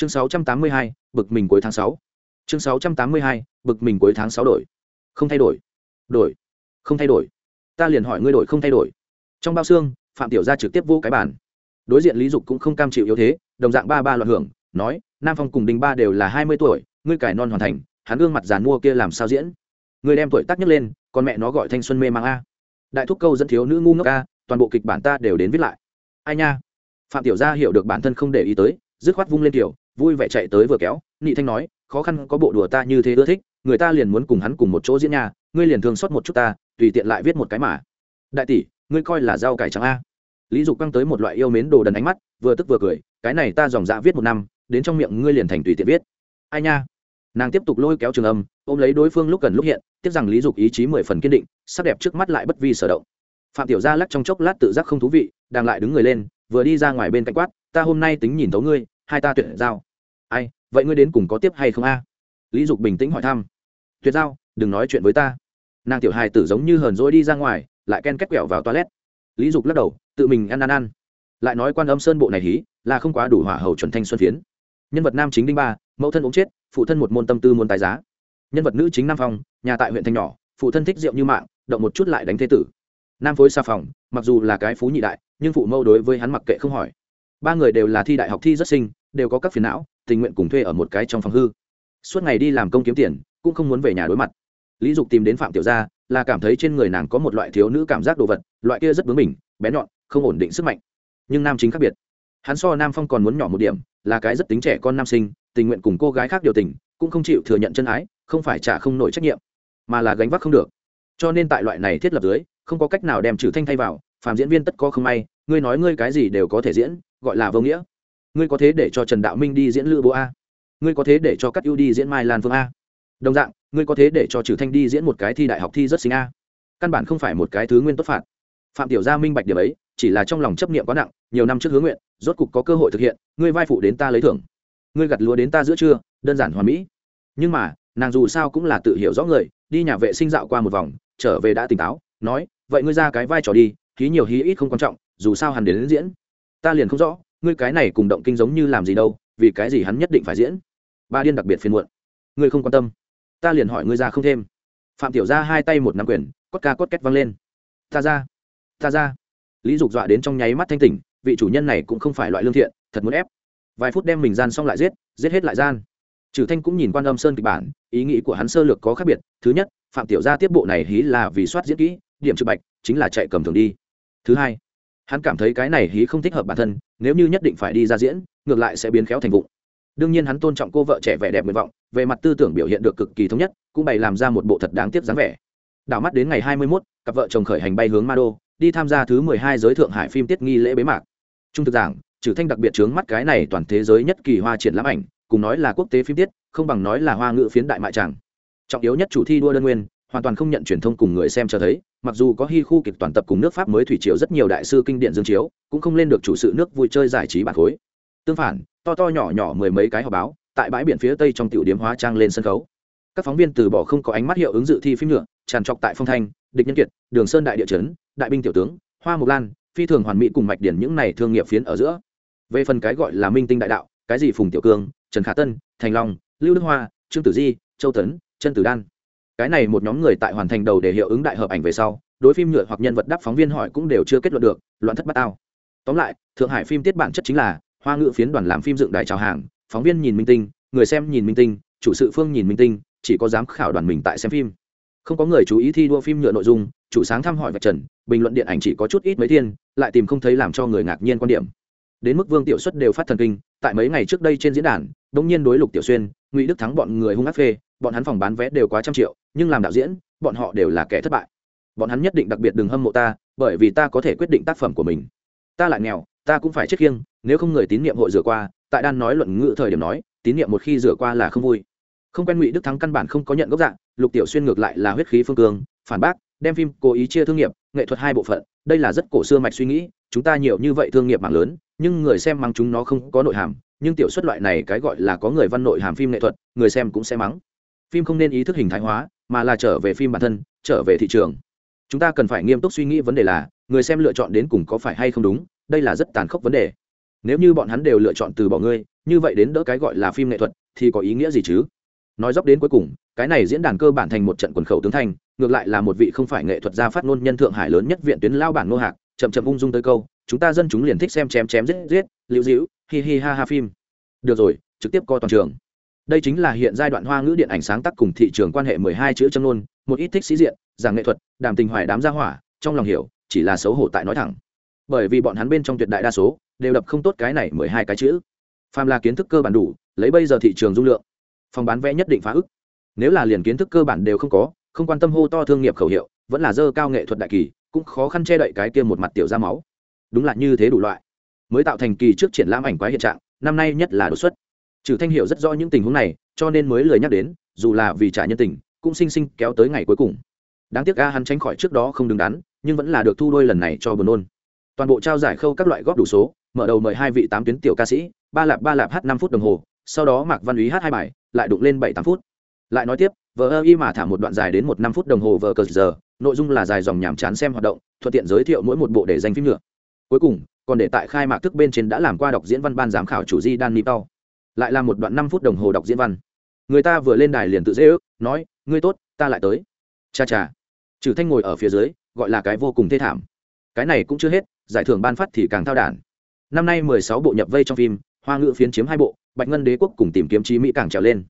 chương 682, bực mình cuối tháng 6. chương 682, bực mình cuối tháng 6 đổi. Không thay đổi. Đổi. Không thay đổi. Ta liền hỏi ngươi đổi không thay đổi. Trong bao xương phạm tiểu gia trực tiếp vô cái bàn. Đối diện lý dục cũng không cam chịu yếu thế đồng dạng ba ba loạn hưởng nói nam phong cùng đình ba đều là hai mươi tuổi ngươi cải non hoàn thành hắn gương mặt giàn mua kia làm sao diễn? Ngươi đem tuổi tác nhấc lên con mẹ nó gọi thanh xuân mê mang a. Đại thúc câu dẫn thiếu nữ ngu ngốc a toàn bộ kịch bản ta đều đến viết lại. Ai nha? Phạm tiểu gia hiểu được bản thân không để ý tới dứt khoát vung lên tiểu vui vẻ chạy tới vừa kéo, nị thanh nói, khó khăn có bộ đùa ta như thế ưa thích, người ta liền muốn cùng hắn cùng một chỗ diễn nhà ngươi liền thương xót một chút ta, tùy tiện lại viết một cái mà. Đại tỷ, ngươi coi là rau cải trắng a. Lý dục căng tới một loại yêu mến đồ đần ánh mắt, vừa tức vừa cười, cái này ta dòng dạ viết một năm, đến trong miệng ngươi liền thành tùy tiện viết. Ai nha? Nàng tiếp tục lôi kéo trường âm, ôm lấy đối phương lúc gần lúc hiện, tiếc rằng lý dục ý chí mười phần kiên định, sắc đẹp trước mắt lại bất vi sở động. Phạm tiểu gia lắc trong chốc lát tự giác không thú vị, đang lại đứng người lên, vừa đi ra ngoài bên cạnh quát, ta hôm nay tính nhìn thấu ngươi hai ta tuyệt giao. Ai, vậy ngươi đến cùng có tiếp hay không a? Lý dục bình tĩnh hỏi thăm. Tuyệt giao, đừng nói chuyện với ta. Nàng tiểu hài tử giống như hờn dỗi đi ra ngoài, lại ken kết quẹo vào toilet. Lý dục lắc đầu, tự mình ăn ăn ăn. Lại nói quan âm sơn bộ này hí, là không quá đủ hỏa hầu chuẩn thanh xuân phiến. Nhân vật nam chính đinh ba, mẫu thân ống chết, phụ thân một môn tâm tư muốn tài giá. Nhân vật nữ chính nam phong nhà tại huyện thanh nhỏ, phụ thân thích rượu như mạng, động một chút lại đánh thế tử. Nam phối xa phòng, mặc dù là cái phú nhị đại, nhưng phụ mẫu đối với hắn mặc kệ không hỏi ba người đều là thi đại học thi rất sinh, đều có các phiền não, tình nguyện cùng thuê ở một cái trong phòng hư. Suốt ngày đi làm công kiếm tiền, cũng không muốn về nhà đối mặt. Lý dục tìm đến phạm tiểu gia, là cảm thấy trên người nàng có một loại thiếu nữ cảm giác đồ vật, loại kia rất bướng bỉnh, bé nhọn, không ổn định sức mạnh. Nhưng nam chính khác biệt. Hắn so nam phong còn muốn nhỏ một điểm, là cái rất tính trẻ con nam sinh, tình nguyện cùng cô gái khác điều tình, cũng không chịu thừa nhận chân ái, không phải trả không nổi trách nhiệm, mà là gánh vác không được. Cho nên tại loại này thiết lập dưới, không có cách nào đem trừ thanh thay vào phàm diễn viên tất có không may, ngươi nói ngươi cái gì đều có thể diễn gọi là vô nghĩa. Ngươi có thế để cho trần đạo minh đi diễn lữ bố a? Ngươi có thế để cho các ưu đi diễn mai lan phương a? Đồng dạng ngươi có thế để cho trừ thanh đi diễn một cái thi đại học thi rất xinh a? Căn bản không phải một cái thứ nguyên tốt phạt. Phạm tiểu gia minh bạch điểm ấy chỉ là trong lòng chấp niệm quá nặng nhiều năm trước hướng nguyện rốt cục có cơ hội thực hiện ngươi vai phụ đến ta lấy thưởng. Ngươi gặt lúa đến ta giữa trưa đơn giản hoàn mỹ. Nhưng mà nàng dù sao cũng là tự hiểu rõ người đi nhà vệ sinh dạo qua một vòng trở về đã tỉnh táo nói vậy ngươi ra cái vai trò đi hí nhiều hí ít không quan trọng dù sao hắn đến, đến diễn ta liền không rõ, ngươi cái này cùng động kinh giống như làm gì đâu, vì cái gì hắn nhất định phải diễn? Ba điên đặc biệt phiền muộn. Ngươi không quan tâm. Ta liền hỏi ngươi ra không thêm. Phạm tiểu ra hai tay một nắm quyền, cốt ca cốt két văng lên. Ta ra. Ta ra. Lý dục dọa đến trong nháy mắt thanh tỉnh, vị chủ nhân này cũng không phải loại lương thiện, thật muốn ép. Vài phút đem mình gian xong lại giết giết hết lại gian. Trừ thanh cũng nhìn quan âm sơn kịch bản, ý nghĩ của hắn sơ lược có khác biệt. Thứ nhất, phạm tiểu gia tiếp bộ này hí là vì soát diễn kỹ, điểm trực bạch, chính là chạy cầm thường đi. Thứ hai hắn cảm thấy cái này hí không thích hợp bản thân nếu như nhất định phải đi ra diễn ngược lại sẽ biến khéo thành vụng. Đương nhiên hắn tôn trọng cô vợ trẻ vẻ đẹp nguyện vọng về mặt tư tưởng biểu hiện được cực kỳ thống nhất cũng bày làm ra một bộ thật đáng tiếc dáng vẻ. Đảo mắt đến ngày hai mươi 21, cặp vợ chồng khởi hành bay hướng ma đô đi tham gia thứ mười hai giới thượng hải phim tiết nghi lễ bế mạc. Trung thực giảng trừ thanh đặc biệt trướng mắt cái này toàn thế giới nhất kỳ hoa triển lãm ảnh cùng nói là quốc tế phim tiết không bằng nói là hoa ngữ phiến đại mại tràng. Trọng yếu nhất chủ thi đua đơn nguyên hoàn toàn không nhận truyền thông cùng người xem cho thấy, mặc dù có hy khu kịch toàn tập cùng nước pháp mới thủy triều rất nhiều đại sư kinh điển dương chiếu, cũng không lên được chủ sự nước vui chơi giải trí bản khối. Tương phản, to to nhỏ nhỏ mười mấy cái họp báo, tại bãi biển phía tây trong tiểu điếm hóa trang lên sân khấu. Các phóng viên từ bỏ không có ánh mắt hiệu ứng dự thi phim nhựa tràn trọc tại phong thanh, địch nhân kiệt, đường sơn đại địa chấn, đại binh tiểu tướng, hoa mộc lan, phi thường hoàn mỹ cùng mạch điển những này thương nghiệp phiến ở giữa. Về phần cái gọi là minh tinh đại đạo, cái gì phùng tiểu cương, trần khả tân, thành long, lưu đức hoa, trương tử di, châu tấn chân tử đan cái này một nhóm người tại hoàn thành đầu để hiệu ứng đại hợp ảnh về sau, đối phim nhựa hoặc nhân vật đáp phóng viên hỏi cũng đều chưa kết luận được, loạn thất bát ao tóm lại, thượng hải phim tiết bản chất chính là hoa ngữ phiến đoàn làm phim dựng đại chào hàng, phóng viên nhìn minh tinh, người xem nhìn minh tinh, chủ sự phương nhìn minh tinh, chỉ có giám khảo đoàn mình tại xem phim. Không có người chú ý thi đua phim nhựa nội dung, chủ sáng thăm hỏi vạch trần, bình luận điện ảnh chỉ có chút ít mấy thiên, lại tìm không thấy làm cho người ngạc nhiên quan điểm. Đến mức vương tiểu xuất đều phát thần kinh, tại mấy ngày trước đây trên diễn đàn, đông nhiên đối lục tiểu xuyên, ngụy đức thắng bọn người hung ác phê bọn hắn phòng bán vé đều quá trăm triệu, nhưng làm đạo diễn, bọn họ đều là kẻ thất bại. Bọn hắn nhất định đặc biệt đừng hâm mộ ta, bởi vì ta có thể quyết định tác phẩm của mình. Ta lại nghèo, ta cũng phải chết khiêng, nếu không người tín nhiệm hội rửa qua, tại đan nói luận ngữ thời điểm nói, tín nhiệm một khi rửa qua là không vui. Không quen ngụy đức thắng căn bản không có nhận gốc dạng lục tiểu xuyên ngược lại là huyết khí phương cương phản bác, đem phim cố ý chia thương nghiệp, nghệ thuật hai bộ phận, đây là rất cổ xưa mạch suy nghĩ, chúng ta nhiều như vậy thương nghiệp mạng lớn, nhưng người xem mắng chúng nó không có nội hàm, nhưng tiểu xuất loại này cái gọi là có người văn nội hàm phim nghệ thuật, người xem cũng sẽ mắng phim không nên ý thức hình thái hóa, mà là trở về phim bản thân, trở về thị trường. Chúng ta cần phải nghiêm túc suy nghĩ vấn đề là, người xem lựa chọn đến cùng có phải hay không đúng, đây là rất tàn khốc vấn đề. Nếu như bọn hắn đều lựa chọn từ bỏ ngươi, như vậy đến đỡ cái gọi là phim nghệ thuật, thì có ý nghĩa gì chứ? Nói dốc đến cuối cùng, cái này diễn đàn cơ bản thành một trận quần khẩu tướng thanh, ngược lại là một vị không phải nghệ thuật gia phát ngôn nhân thượng hải lớn nhất viện tuyến lao bản nô hạc, chậm chậm ung dung tới câu, chúng ta dân chúng liền thích xem chém chém giết giết, liễu dĩu hi hi ha ha phim. Được rồi, trực tiếp co toàn trường đây chính là hiện giai đoạn hoa ngữ điện ảnh sáng tác cùng thị trường quan hệ mười hai chữ châm nôn, một ít thích sĩ diện, giảng nghệ thuật, đàm tình hoài đám gia hỏa, trong lòng hiểu, chỉ là xấu hổ tại nói thẳng. Bởi vì bọn hắn bên trong tuyệt đại đa số, đều đập không tốt cái này mười hai cái chữ. Phàm là kiến thức cơ bản đủ, lấy bây giờ thị trường dung lượng, phòng bán vé nhất định phá ức. Nếu là liền kiến thức cơ bản đều không có, không quan tâm hô to thương nghiệp khẩu hiệu, vẫn là dơ cao nghệ thuật đại kỳ, cũng khó khăn che đậy cái kia một mặt tiểu ra máu. Đúng là như thế đủ loại. Mới tạo thành kỳ trước triển lãm ảnh quái hiện trạng, năm nay nhất là đột xuất trừ thanh hiểu rất rõ những tình huống này, cho nên mới lời nhắc đến, dù là vì trả nhân tình, cũng sinh sinh kéo tới ngày cuối cùng. Đáng tiếc ga hắn tránh khỏi trước đó không đứng đắn, nhưng vẫn là được thu đôi lần này cho buồn nôn. Toàn bộ trao giải khâu các loại góp đủ số, mở đầu mời hai vị tám tuyến tiểu ca sĩ, ba lạp ba lạp hát năm phút đồng hồ, sau đó mạc văn úy hát hai bài, lại đụng lên bảy tám phút. Lại nói tiếp, vờ ơ y mà thả một đoạn dài đến một năm phút đồng hồ vờ cờ giờ, nội dung là dài dòng nhàm chán xem hoạt động, thuận tiện giới thiệu mỗi một bộ để danh phim nữa. Cuối cùng, còn để tại khai mạc thức bên trên đã làm qua đọc diễn văn ban giám khảo chủ di dan nipau lại là một đoạn năm phút đồng hồ đọc diễn văn. Người ta vừa lên đài liền tự dễ ước, nói, ngươi tốt, ta lại tới. Cha cha. Trừ thanh ngồi ở phía dưới, gọi là cái vô cùng thê thảm. Cái này cũng chưa hết, giải thưởng ban phát thì càng thao đản. Năm nay mười sáu bộ nhập vây trong phim, hoa ngữ phiến chiếm hai bộ, bạch ngân đế quốc cùng tìm kiếm trí mỹ càng trèo lên.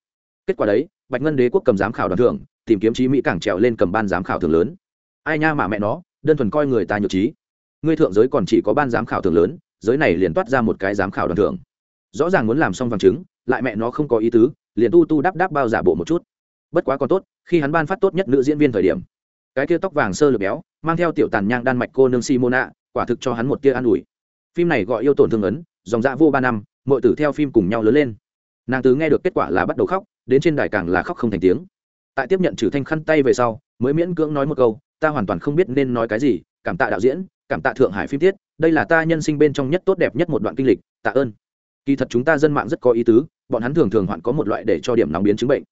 Kết quả đấy, bạch ngân đế quốc cầm giám khảo đoàn thưởng, tìm kiếm trí mỹ càng trèo lên cầm ban giám khảo thưởng lớn. Ai nha mà mẹ nó, đơn thuần coi người ta nhược trí. Ngươi thượng giới còn chỉ có ban giám khảo thưởng lớn, giới này liền toát ra một cái giám khảo đoàn thưởng rõ ràng muốn làm xong vàng chứng lại mẹ nó không có ý tứ, liền tu tu đáp đáp bao giả bộ một chút. Bất quá còn tốt, khi hắn ban phát tốt nhất nữ diễn viên thời điểm. Cái tia tóc vàng sơ lược béo, mang theo tiểu tàn nhang đan mạch cô nương simona, quả thực cho hắn một tia an ủi. Phim này gọi yêu tổn thương ấn, dòng dạ vô ba năm, mọi tử theo phim cùng nhau lớn lên. Nàng tứ nghe được kết quả là bắt đầu khóc, đến trên đài càng là khóc không thành tiếng. Tại tiếp nhận trừ thanh khăn tay về sau, mới miễn cưỡng nói một câu, ta hoàn toàn không biết nên nói cái gì, cảm tạ đạo diễn, cảm tạ thượng hải phim tiết, đây là ta nhân sinh bên trong nhất tốt đẹp nhất một đoạn kinh lịch, tạ ơn kỳ thật chúng ta dân mạng rất có ý tứ, bọn hắn thường thường hoạn có một loại để cho điểm nóng biến chứng bệnh.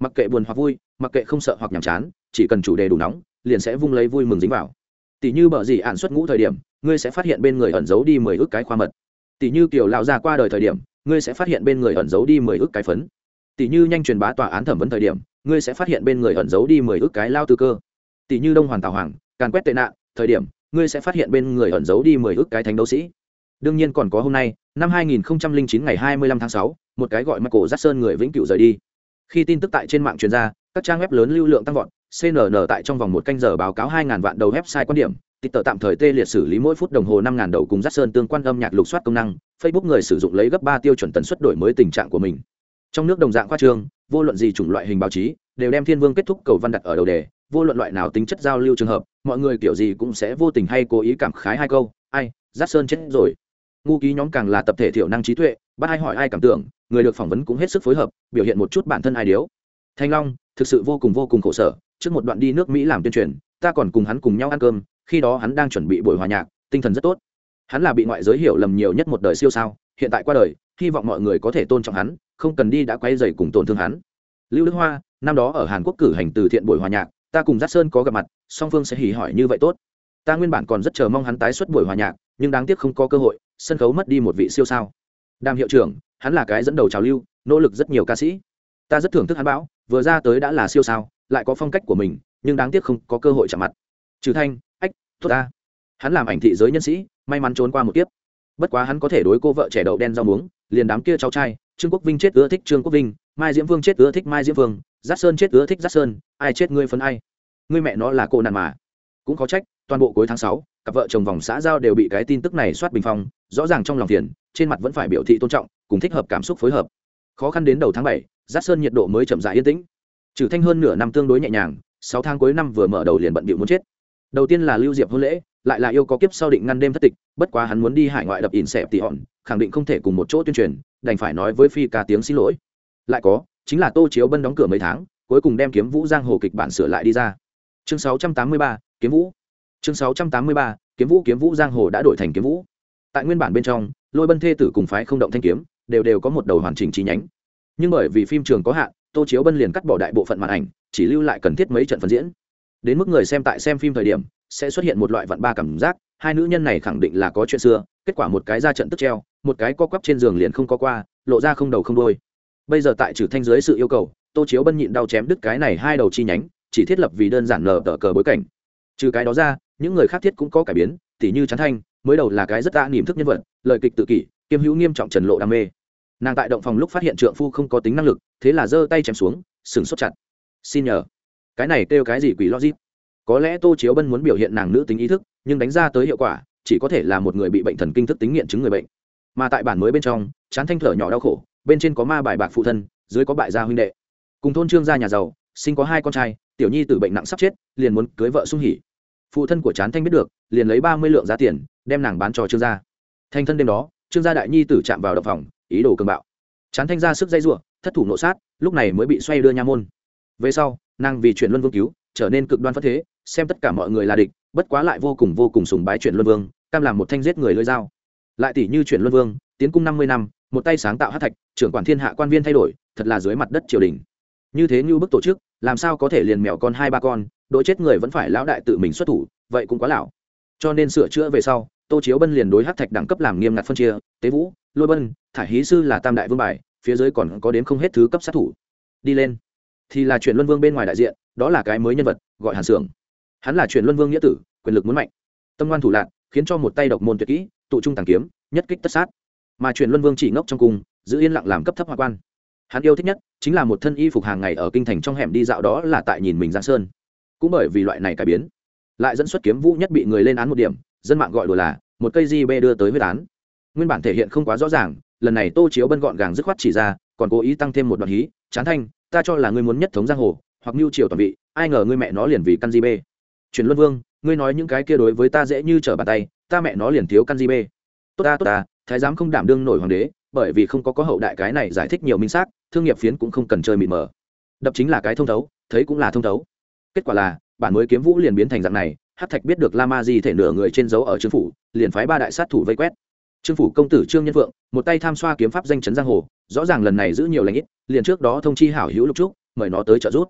Mặc kệ buồn hoặc vui, mặc kệ không sợ hoặc nhàm chán, chỉ cần chủ đề đủ nóng, liền sẽ vung lấy vui mừng dính vào. Tỷ như bở gì ạn xuất ngũ thời điểm, ngươi sẽ phát hiện bên người ẩn giấu đi mười ước cái khoa mật. Tỷ như kiểu lao ra qua đời thời điểm, ngươi sẽ phát hiện bên người ẩn giấu đi mười ước cái phấn. Tỷ như nhanh truyền bá tòa án thẩm vấn thời điểm, ngươi sẽ phát hiện bên người ẩn giấu đi mười ước cái lao tư cơ. Tỷ như đông hoàn tào hoàng, càn quét tệ nạn thời điểm, ngươi sẽ phát hiện bên người ẩn giấu đi mười ước cái thánh đấu sĩ đương nhiên còn có hôm nay năm 2009 ngày 25 tháng 6, một cái gọi Michael Jackson người vĩnh cửu rời đi. Khi tin tức tại trên mạng truyền ra, các trang web lớn lưu lượng tăng vọt, CNN tại trong vòng một canh giờ báo cáo 2.000 vạn đầu website quan điểm, tờ tạm thời tê liệt xử lý mỗi phút đồng hồ 5.000 đầu cùng Jackson tương quan âm nhạc lục soát công năng, Facebook người sử dụng lấy gấp 3 tiêu chuẩn tần suất đổi mới tình trạng của mình. Trong nước đồng dạng khoa trương, vô luận gì chủng loại hình báo chí, đều đem Thiên Vương kết thúc cầu văn đặt ở đầu đề, vô luận loại nào tính chất giao lưu trường hợp, mọi người kiểu gì cũng sẽ vô tình hay cố ý cảm khái hai câu, ai, Jackson chết rồi ngu ký nhóm càng là tập thể thiểu năng trí tuệ, bắt ai hỏi ai cảm tưởng, người được phỏng vấn cũng hết sức phối hợp, biểu hiện một chút bản thân ai điếu. Thanh long, thực sự vô cùng vô cùng khổ sở, trước một đoạn đi nước mỹ làm tuyên truyền, ta còn cùng hắn cùng nhau ăn cơm, khi đó hắn đang chuẩn bị buổi hòa nhạc, tinh thần rất tốt. Hắn là bị ngoại giới hiểu lầm nhiều nhất một đời siêu sao, hiện tại qua đời, hy vọng mọi người có thể tôn trọng hắn, không cần đi đã quay dày cùng tổn thương hắn. Lưu đức hoa, năm đó ở hàn quốc cử hành từ thiện buổi hòa nhạc, ta cùng giác sơn có gặp mặt, song phương sẽ hỉ hỏi như vậy tốt. Ta nguyên bản còn rất chờ mong hắn tái xuất buổi hòa nhạc, nhưng đáng tiếc không có cơ hội sân khấu mất đi một vị siêu sao. Đàm hiệu trưởng, hắn là cái dẫn đầu trào lưu, nỗ lực rất nhiều ca sĩ. Ta rất thưởng thức hắn bão, vừa ra tới đã là siêu sao, lại có phong cách của mình, nhưng đáng tiếc không có cơ hội chạm mặt. Trừ thanh, ách, thốt ta hắn làm ảnh thị giới nhân sĩ, may mắn trốn qua một kiếp. Bất quá hắn có thể đối cô vợ trẻ đậu đen rau muống, liền đám kia cháu trai, trương quốc vinh chết ưa thích trương quốc vinh, mai diễm vương chết ưa thích mai diễm vương giác sơn chết ưa thích giác sơn, ai chết ngươi phân ai. Ngươi mẹ nó là cô nạn mà. Cũng có trách, toàn bộ cuối tháng sáu, cặp vợ chồng vòng xã giao đều bị cái tin tức này soát bình phong rõ ràng trong lòng tiền trên mặt vẫn phải biểu thị tôn trọng, cùng thích hợp cảm xúc phối hợp. Khó khăn đến đầu tháng bảy giáp sơn nhiệt độ mới chậm dại yên tĩnh. Trừ thanh hơn nửa năm tương đối nhẹ nhàng, sáu tháng cuối năm vừa mở đầu liền bận bịu muốn chết. Đầu tiên là lưu diệp hôn lễ, lại là yêu có kiếp sau định ngăn đêm thất tịch, bất quá hắn muốn đi hải ngoại đập ỉn xẹp tỉ hòn, khẳng định không thể cùng một chỗ tuyên truyền, đành phải nói với phi ca tiếng xin lỗi. Lại có, chính là tô chiếu bân đóng cửa mấy tháng, cuối cùng đem kiếm vũ giang hồ kịch bản sửa lại đi ra. Chương sáu trăm tám mươi ba, kiếm vũ. Chương sáu trăm tám mươi ba, kiếm vũ kiếm vũ giang hồ đã đổi thành kiếm vũ tại nguyên bản bên trong, lôi bân thê tử cùng phái không động thanh kiếm, đều đều có một đầu hoàn chỉnh chi nhánh. Nhưng bởi vì phim trường có hạn, tô chiếu bân liền cắt bỏ đại bộ phận màn ảnh, chỉ lưu lại cần thiết mấy trận phân diễn. Đến mức người xem tại xem phim thời điểm, sẽ xuất hiện một loại vặn ba cảm giác, hai nữ nhân này khẳng định là có chuyện xưa, kết quả một cái ra trận tức treo, một cái co quắp trên giường liền không có qua, lộ ra không đầu không đôi bây giờ tại trừ thanh dưới sự yêu cầu, tô chiếu bân nhịn đau chém đứt cái này hai đầu chi nhánh, chỉ thiết lập vì đơn giản nở tờ cờ bối cảnh. Trừ cái đó ra, những người khác thiết cũng có cải biến, tỉ như chán thanh mới đầu là cái rất tạ niềm thức nhân vật, lời kịch tự kỷ, kiêm hữu nghiêm trọng trần lộ đam mê. Nàng tại động phòng lúc phát hiện trượng phu không có tính năng lực, thế là giơ tay chém xuống, sừng sốt chặt. Xin nhờ. Cái này kêu cái gì quỷ logic? Có lẽ tô chiếu bân muốn biểu hiện nàng nữ tính ý thức, nhưng đánh ra tới hiệu quả, chỉ có thể là một người bị bệnh thần kinh thức tính nghiện chứng người bệnh. Mà tại bản mới bên trong chán thanh thở nhỏ đau khổ, bên trên có ma bài bạc phụ thân, dưới có bại gia huynh đệ. Cùng thôn trương gia nhà giàu, sinh có hai con trai, tiểu nhi tử bệnh nặng sắp chết, liền muốn cưới vợ sung hỉ. Phụ thân của chán thanh biết được, liền lấy ba mươi lượng giá tiền đem nàng bán cho trương gia. Thanh thân đêm đó, trương gia đại nhi tử chạm vào đập phòng, ý đồ cường bạo. Chán thanh ra sức dây giụa, thất thủ nộ sát, lúc này mới bị xoay đưa nha môn. Về sau, nàng vì chuyện luân vương cứu, trở nên cực đoan phất thế, xem tất cả mọi người là địch, bất quá lại vô cùng vô cùng sùng bái chuyện luân vương, cam làm một thanh giết người lưỡi dao. Lại tỷ như chuyện luân vương, tiến cung năm mươi năm, một tay sáng tạo hát thạch, trưởng quản thiên hạ quan viên thay đổi, thật là dưới mặt đất triều đình. Như thế như bức tổ chức, làm sao có thể liền mèo con hai ba con, đội chết người vẫn phải lão đại tự mình xuất thủ, vậy cũng quá lão. Cho nên sửa chữa về sau tô chiếu bân liền đối hát thạch đẳng cấp làm nghiêm ngặt phân chia tế vũ lôi bân thả hí sư là tam đại vương bài phía dưới còn có đến không hết thứ cấp sát thủ. Đi lên. Thì là chuyển luân vương bên ngoài đại diện đó là cái mới nhân vật gọi hàn sưởng, hắn là chuyển luân vương nghĩa tử quyền lực muốn mạnh. Tâm ngoan thủ lạc khiến cho một tay độc môn tuyệt kỹ tụ trung tàng kiếm nhất kích tất sát. Mà chuyển luân vương chỉ ngốc trong cung giữ yên lặng làm cấp thấp hoa quan. Hắn yêu thích nhất chính là một thân y phục hàng ngày ở kinh thành trong hẻm đi dạo đó là tại nhìn mình giang sơn. Cũng bởi vì loại này cải biến lại dẫn xuất kiếm vũ nhất bị người lên án một điểm dân mạng gọi đùa là, một cây di bê đưa tới huyết án. Nguyên bản thể hiện không quá rõ ràng, lần này tô chiếu bân gọn gàng dứt khoát chỉ ra, còn cố ý tăng thêm một đoạn hí, chán thanh, ta cho là ngươi muốn nhất thống giang hồ, hoặc mưu triều toàn vị, ai ngờ ngươi mẹ nó liền vì căn di bê truyền luân vương, ngươi nói những cái kia đối với ta dễ như trở bàn tay, ta mẹ nó liền thiếu căn di bê tốt ta tốt ta, thái giám không đảm đương nổi hoàng đế, bởi vì không có có hậu đại cái này giải thích nhiều minh xác, thương nghiệp phiến cũng không cần chơi mịt mờ. Đập chính là cái thông thấu, thấy cũng là thông thấu. Kết quả là, bản mới kiếm vũ liền biến thành dạng này hát thạch biết được la ma di thể nửa người trên dấu ở trương phủ, liền phái ba đại sát thủ vây quét. Trương phủ công tử trương nhân vượng, một tay tham xoa kiếm pháp danh chấn giang hồ, rõ ràng lần này giữ nhiều lãnh ít, liền trước đó thông chi hảo hữu lục trúc, mời nó tới trợ giúp.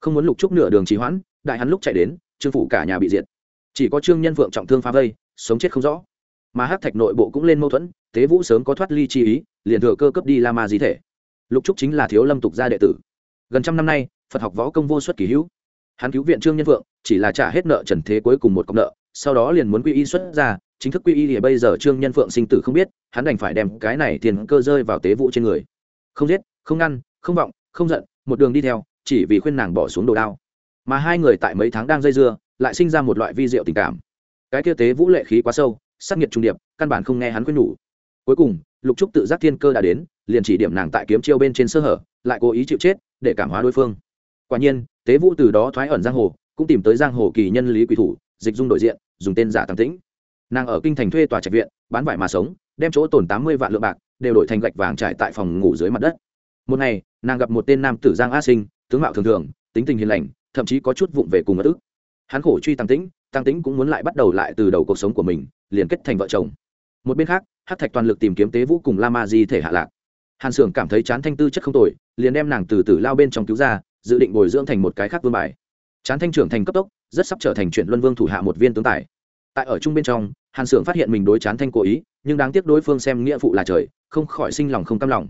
Không muốn lục trúc nửa đường trì hoãn, đại hắn lúc chạy đến, trương phủ cả nhà bị diệt. Chỉ có trương nhân vượng trọng thương phá vây, sống chết không rõ. Mà hát thạch nội bộ cũng lên mâu thuẫn, tế vũ sớm có thoát ly chi ý, liền thừa cơ cấp đi la ma di thể. Lục trúc chính là thiếu lâm tục gia đệ tử. Gần trăm năm nay, phật học võ công vô xuất kỳ hữu hắn cứu viện trương nhân vượng chỉ là trả hết nợ trần thế cuối cùng một cọc nợ, sau đó liền muốn quy y xuất ra, chính thức quy y thì bây giờ trương nhân phượng sinh tử không biết, hắn đành phải đem cái này tiền cơ rơi vào tế vụ trên người. Không giết, không ngăn, không vọng, không giận, một đường đi theo, chỉ vì khuyên nàng bỏ xuống đồ đao. Mà hai người tại mấy tháng đang dây dưa, lại sinh ra một loại vi diệu tình cảm. Cái kia tế vũ lệ khí quá sâu sắc nhiệt trung điệp, căn bản không nghe hắn khuyên nhủ. Cuối cùng, lục trúc tự giác thiên cơ đã đến, liền chỉ điểm nàng tại kiếm chiêu bên trên sơ hở, lại cố ý chịu chết, để cảm hóa đối phương quả nhiên, tế vũ từ đó thoái ẩn giang hồ, cũng tìm tới giang hồ kỳ nhân lý quỷ thủ, dịch dung đổi diện, dùng tên giả tăng tĩnh. Nàng ở kinh thành thuê tòa trạch viện, bán vải mà sống, đem chỗ tồn tám mươi vạn lượng bạc, đều đổi thành gạch vàng trải tại phòng ngủ dưới mặt đất. Một ngày, nàng gặp một tên nam tử giang a sinh, tướng mạo thường thường, tính tình hiền lành, thậm chí có chút vụng về cùng ất ức. Hắn khổ truy tăng tĩnh tăng tĩnh cũng muốn lại bắt đầu lại từ đầu cuộc sống của mình, liền kết thành vợ chồng. Một bên khác hát thạch toàn lực tìm kiếm tế vũ cùng la ma di thể hạ lạc. Hàn s ư ở n g cảm thấy chán thanh tư chất không tồi, liền đem nàng từ từ lao bên trong cứu ra dự định bồi dưỡng thành một cái khác vương bài. Chán thanh trưởng thành cấp tốc, rất sắp trở thành chuyện luân vương thủ hạ một viên tướng tài. Tại ở chung bên trong, hàn s ư ở n g phát hiện mình đối chán thanh cố ý, nhưng đáng tiếc đối phương xem nghĩa phụ là trời, không khỏi sinh lòng không cam lòng.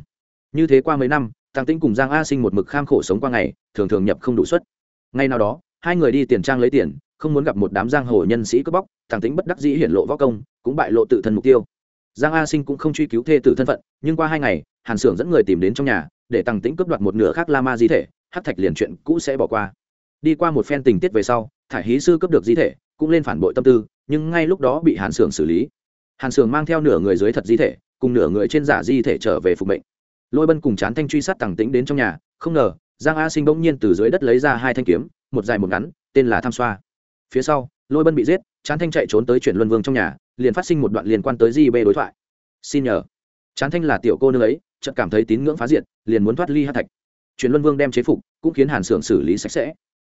Như thế qua mấy năm tăng tĩnh cùng giang a sinh một mực kham khổ sống qua ngày, thường thường nhập không đủ suất. Ngay nào đó, hai người đi tiền trang lấy tiền, không muốn gặp một đám giang hồ nhân sĩ cướp bóc tăng tĩnh bất đắc dĩ hiển lộ võ công, cũng bại lộ tự thân mục tiêu. Giang a sinh cũng không truy cứu thê tử thân phận, nhưng qua hai ngày, hàn s ư ở n g dẫn người tìm đến trong nhà, để tăng tĩnh cướp đoạt một nửa khác la ma di thể hát thạch liền chuyện cũ sẽ bỏ qua. Đi qua một phen tình tiết về sau, thải hí sư cấp được di thể, cũng lên phản bội tâm tư, nhưng ngay lúc đó bị hàn sường xử lý. Hàn sường mang theo nửa người dưới thật di thể, cùng nửa người trên giả di thể trở về phục mệnh. Lôi bân cùng chán thanh truy sát tàng tĩnh đến trong nhà, không ngờ, giang a sinh bỗng nhiên từ dưới đất lấy ra hai thanh kiếm, một dài một ngắn, tên là tham xoa. Phía sau, lôi bân bị giết, chán thanh chạy trốn tới chuyển luân vương trong nhà, liền phát sinh một đoạn liên quan tới di bê đối thoại. Xin nhờ. Chán thanh là tiểu cô nương ấy, chợt cảm thấy tín ngưỡng phá diệt, liền muốn thoát ly hát thạch truyền luân vương đem chế phục, cũng khiến hàn sưởng xử lý sạch sẽ.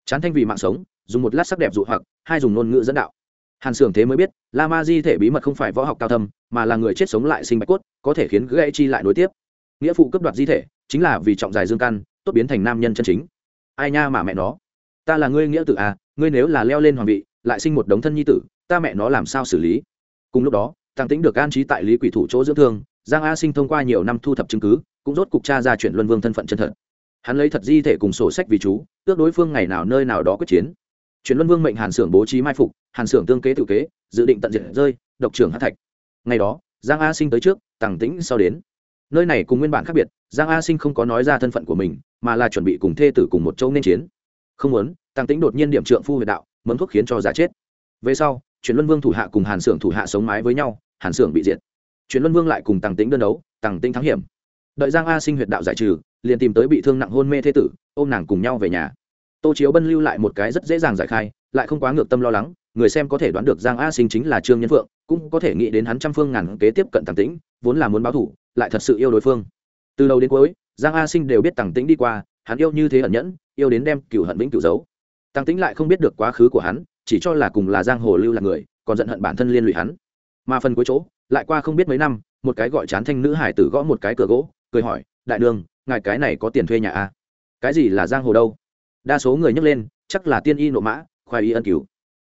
Chán thanh vì mạng sống, dùng một lát sắc đẹp dụ hoặc, hai dùng ngôn ngữ dẫn đạo. Hàn sưởng thế mới biết, la ma di thể bí mật không phải võ học cao thâm, mà là người chết sống lại sinh bạch cốt, có thể khiến gãy chi lại nối tiếp. Nghĩa phụ cấp đoạt di thể, chính là vì trọng dài dương căn, tốt biến thành nam nhân chân chính. Ai nha mà mẹ nó. Ta là ngươi nghĩa tử à ngươi nếu là leo lên hoàng vị, lại sinh một đống thân nhi tử, ta mẹ nó làm sao xử lý? Cùng lúc đó tăng tĩnh được an trí tại lý quỷ thủ chỗ dưỡng thương, giang a sinh thông qua nhiều năm thu thập chứng cứ, cũng rốt cục tra ra chuyện luân vương thân phận chân thật hắn lấy thật di thể cùng sổ sách vì chú ước đối phương ngày nào nơi nào đó quyết chiến. Chuyển luân vương mệnh hàn xưởng bố trí mai phục, hàn xưởng tương kế tự kế, dự định tận diệt rơi, độc trưởng hát thạch. Ngày đó, giang a sinh tới trước tàng tĩnh sau đến. Nơi này cùng nguyên bản khác biệt, giang a sinh không có nói ra thân phận của mình, mà là chuẩn bị cùng thê tử cùng một châu nên chiến. Không muốn tàng tĩnh đột nhiên điểm trượng phu huyệt đạo, mấm thuốc khiến cho giả chết. Về sau, chuyển luân vương thủ hạ cùng hàn xưởng thủ hạ sống mái với nhau, hàn xưởng bị diệt. Chuyển luân vương lại cùng tàng tĩnh đơn đấu tàng tĩnh thắng hiểm đợi giang a sinh huyệt đạo giải trừ liền tìm tới bị thương nặng hôn mê thế tử ôm nàng cùng nhau về nhà tô chiếu bân lưu lại một cái rất dễ dàng giải khai lại không quá ngược tâm lo lắng người xem có thể đoán được giang a sinh chính là trương nhân phượng cũng có thể nghĩ đến hắn trăm phương ngàn kế tiếp cận tàng tĩnh vốn là muốn báo thủ lại thật sự yêu đối phương từ đầu đến cuối giang a sinh đều biết tàng tĩnh đi qua hắn yêu như thế ẩn nhẫn yêu đến đem cựu hận vĩnh cựu giấu tàng tĩnh lại không biết được quá khứ của hắn chỉ cho là cùng là giang hồ lưu là người còn giận hận bản thân liên lụy hắn mà phần cuối chỗ lại qua không biết mấy năm một cái gọi chán thanh nữ hải tử gõ một cái cửa gỗ cười hỏi, đại đường ngài cái này có tiền thuê nhà à? cái gì là giang hồ đâu? Đa số người nhấc lên, chắc là tiên y nộ mã, khoai y ân cứu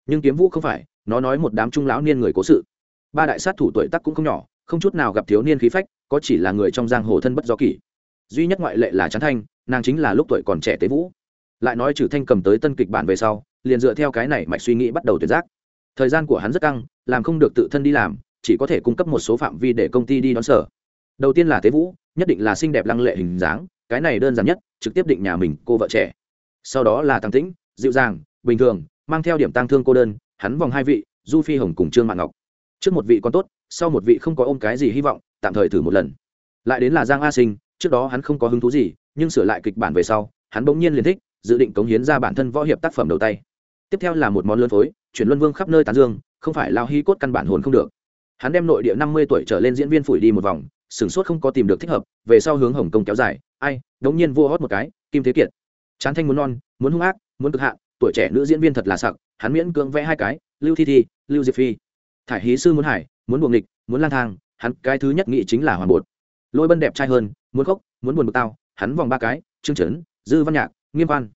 nhưng kiếm vũ không phải, nó nói một đám trung lão niên người cố sự. Ba đại sát thủ tuổi tắc cũng không nhỏ, không chút nào gặp thiếu niên khí phách, có chỉ là người trong giang hồ thân bất do kỷ. Duy nhất ngoại lệ là trán thanh, nàng chính là lúc tuổi còn trẻ tế vũ. Lại nói trừ thanh cầm tới tân kịch bản về sau, liền dựa theo cái này mạch suy nghĩ bắt đầu tuyệt giác. Thời gian của hắn rất căng, làm không được tự thân đi làm, chỉ có thể cung cấp một số phạm vi để công ty đi đón sở. Đầu tiên là tế vũ nhất định là xinh đẹp lăng lệ hình dáng, cái này đơn giản nhất, trực tiếp định nhà mình cô vợ trẻ. Sau đó là tăng tĩnh, dịu dàng, bình thường, mang theo điểm tăng thương cô đơn, hắn vòng hai vị, du phi hồng cùng trương mạng ngọc. Trước một vị còn tốt, sau một vị không có ôm cái gì hy vọng, tạm thời thử một lần. Lại đến là giang a sinh, trước đó hắn không có hứng thú gì, nhưng sửa lại kịch bản về sau, hắn bỗng nhiên liền thích, dự định cống hiến ra bản thân võ hiệp tác phẩm đầu tay. Tiếp theo là một món lớn phối, chuyển luân vương khắp nơi tán dương, không phải lao hy cốt căn bản hồn không được. Hắn đem nội địa năm mươi tuổi trở lên diễn viên phủi đi một vòng sửng sốt không có tìm được thích hợp, về sau hướng hồng kông kéo dài. Ai, đống nhiên vua hót một cái, kim thế kiệt. Chán thanh muốn non, muốn hung ác, muốn cực hạn, tuổi trẻ nữ diễn viên thật là sặc, hắn miễn cưỡng vẽ hai cái, lưu thi thi, lưu diệp phi. Thải hí sư muốn hải muốn buồng địch muốn lang thang, hắn cái thứ nhất nghĩ chính là hoàng bột. Lôi bân đẹp trai hơn, muốn khóc, muốn buồn bực tao, hắn vòng ba cái, trương trấn, dư văn nhạc, nghiêm văn